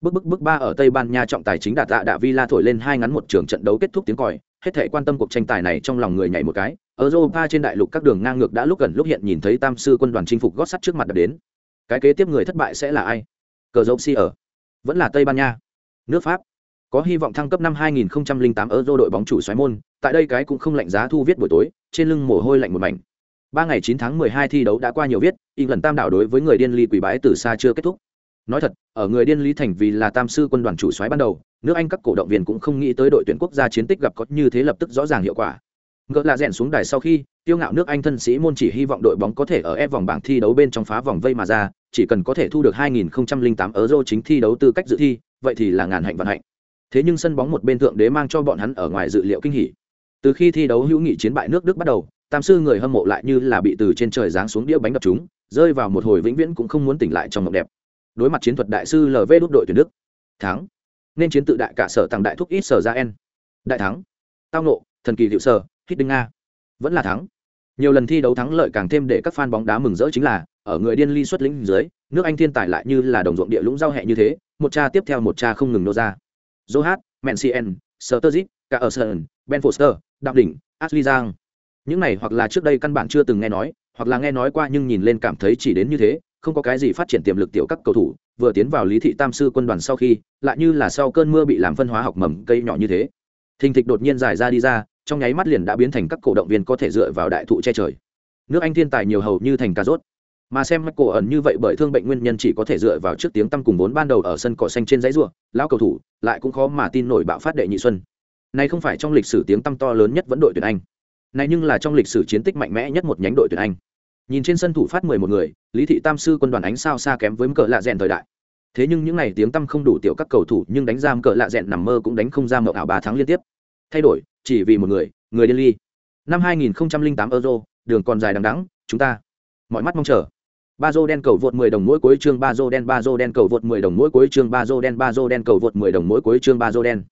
Bức bức bức ba ở Tây Ban Nha trọng tài chính đạt tạ đạ Villa thổi lên hai ngắn một trường trận đấu kết thúc tiếng còi, hết thảy quan tâm cuộc tranh tài này trong lòng người nhảy một cái. Europa trên đại lục các đường ngang ngược đã lúc gần lúc hiện nhìn thấy Tam sư quân đoàn chinh phục gót sắt trước mặt đã đến. Cái kế tiếp người thất bại sẽ là ai? cờ dâu si ở. Vẫn là tây ban nha. Nước pháp. Có hy vọng thăng cấp năm 2008 euro đội bóng chủ xoáy môn. Tại đây cái cũng không lạnh giá thu viết buổi tối, trên lưng mồ hôi lạnh một mảnh. Ba ngày 9 tháng 12 thi đấu đã qua nhiều viết lần tam đảo đối với người điên ly quỷ bái từ xa chưa kết thúc. Nói thật, ở người điên lý thành vì là tam sư quân đoàn chủ xoáy ban đầu, nước anh các cổ động viên cũng không nghĩ tới đội tuyển quốc gia chiến tích gặp có như thế lập tức rõ ràng hiệu quả ngỡ là rèn xuống đài sau khi, tiêu ngạo nước anh thân sĩ môn chỉ hy vọng đội bóng có thể ở ép vòng bảng thi đấu bên trong phá vòng vây mà ra, chỉ cần có thể thu được 2008 euro chính thi đấu tư cách dự thi, vậy thì là ngàn hạnh vạn hạnh. Thế nhưng sân bóng một bên thượng đế mang cho bọn hắn ở ngoài dự liệu kinh hỉ. Từ khi thi đấu hữu nghị chiến bại nước đức bắt đầu, tam sư người hâm mộ lại như là bị từ trên trời giáng xuống đĩa bánh đập chúng, rơi vào một hồi vĩnh viễn cũng không muốn tỉnh lại trong mộng đẹp. Đối mặt chiến thuật đại sư lv đút đội tuyển đức. Thắng. Nên chiến tự đại cả sở tăng đại thúc ít sở ra en. Đại thắng. Tao nộ thần kỳ liệu sở hít đinh nga. Vẫn là thắng. Nhiều lần thi đấu thắng lợi càng thêm để các fan bóng đá mừng rỡ chính là, ở người điên ly xuất lĩnh dưới, nước anh thiên tài lại như là đồng ruộng địa lũng giao hẹ như thế, một cha tiếp theo một cha không ngừng nô ra. Johat mencien sutterzik cả ở sơn ben foster đạo đỉnh, ashley giang những này hoặc là trước đây căn bản chưa từng nghe nói, hoặc là nghe nói qua nhưng nhìn lên cảm thấy chỉ đến như thế, không có cái gì phát triển tiềm lực tiểu các cầu thủ, vừa tiến vào lý thị tam sư quân đoàn sau khi, lại như là sau cơn mưa bị làm phân hóa học mầm cây nhỏ như thế. Thình thịch đột nhiên dài ra đi ra trong nháy mắt liền đã biến thành các cổ động viên có thể dựa vào đại thụ che trời. Nước anh thiên tài nhiều hầu như thành cà rốt. Mà xem mắt cổ ẩn như vậy bởi thương bệnh nguyên nhân chỉ có thể dựa vào trước tiếng tăm cùng vốn ban đầu ở sân cỏ xanh trên dãy ruộng, lão cầu thủ, lại cũng khó mà tin nổi bạo phát đệ nhị xuân. Này không phải trong lịch sử tiếng tăm to lớn nhất vẫn đội tuyển anh. Này nhưng là trong lịch sử chiến tích mạnh mẽ nhất một nhánh đội tuyển anh. Nhìn trên sân thủ phát mười một người, lý thị tam sư quân đoàn ánh sao xa kém với cờ lạ rèn thời đại. Thế nhưng những ngày tiếng tăm không đủ tiểu các cầu thủ nhưng đánh giam cờ lạ rèn nằm mơ cũng đánh không ra mậu ảo ba tháng liên tiếp. Thay đổi chỉ vì một người người điên ly. Năm 2008 euro, đường còn dài đằng đẵng. chúng ta. Mọi mắt mong chờ. Ba dô đen cầu vượt 10 đồng mỗi cuối chương, ba dô đen, ba dô đen cầu vượt 10 đồng mỗi cuối chương, ba dô đen, ba dô đen cầu vượt 10 đồng mỗi cuối chương, ba dô đen.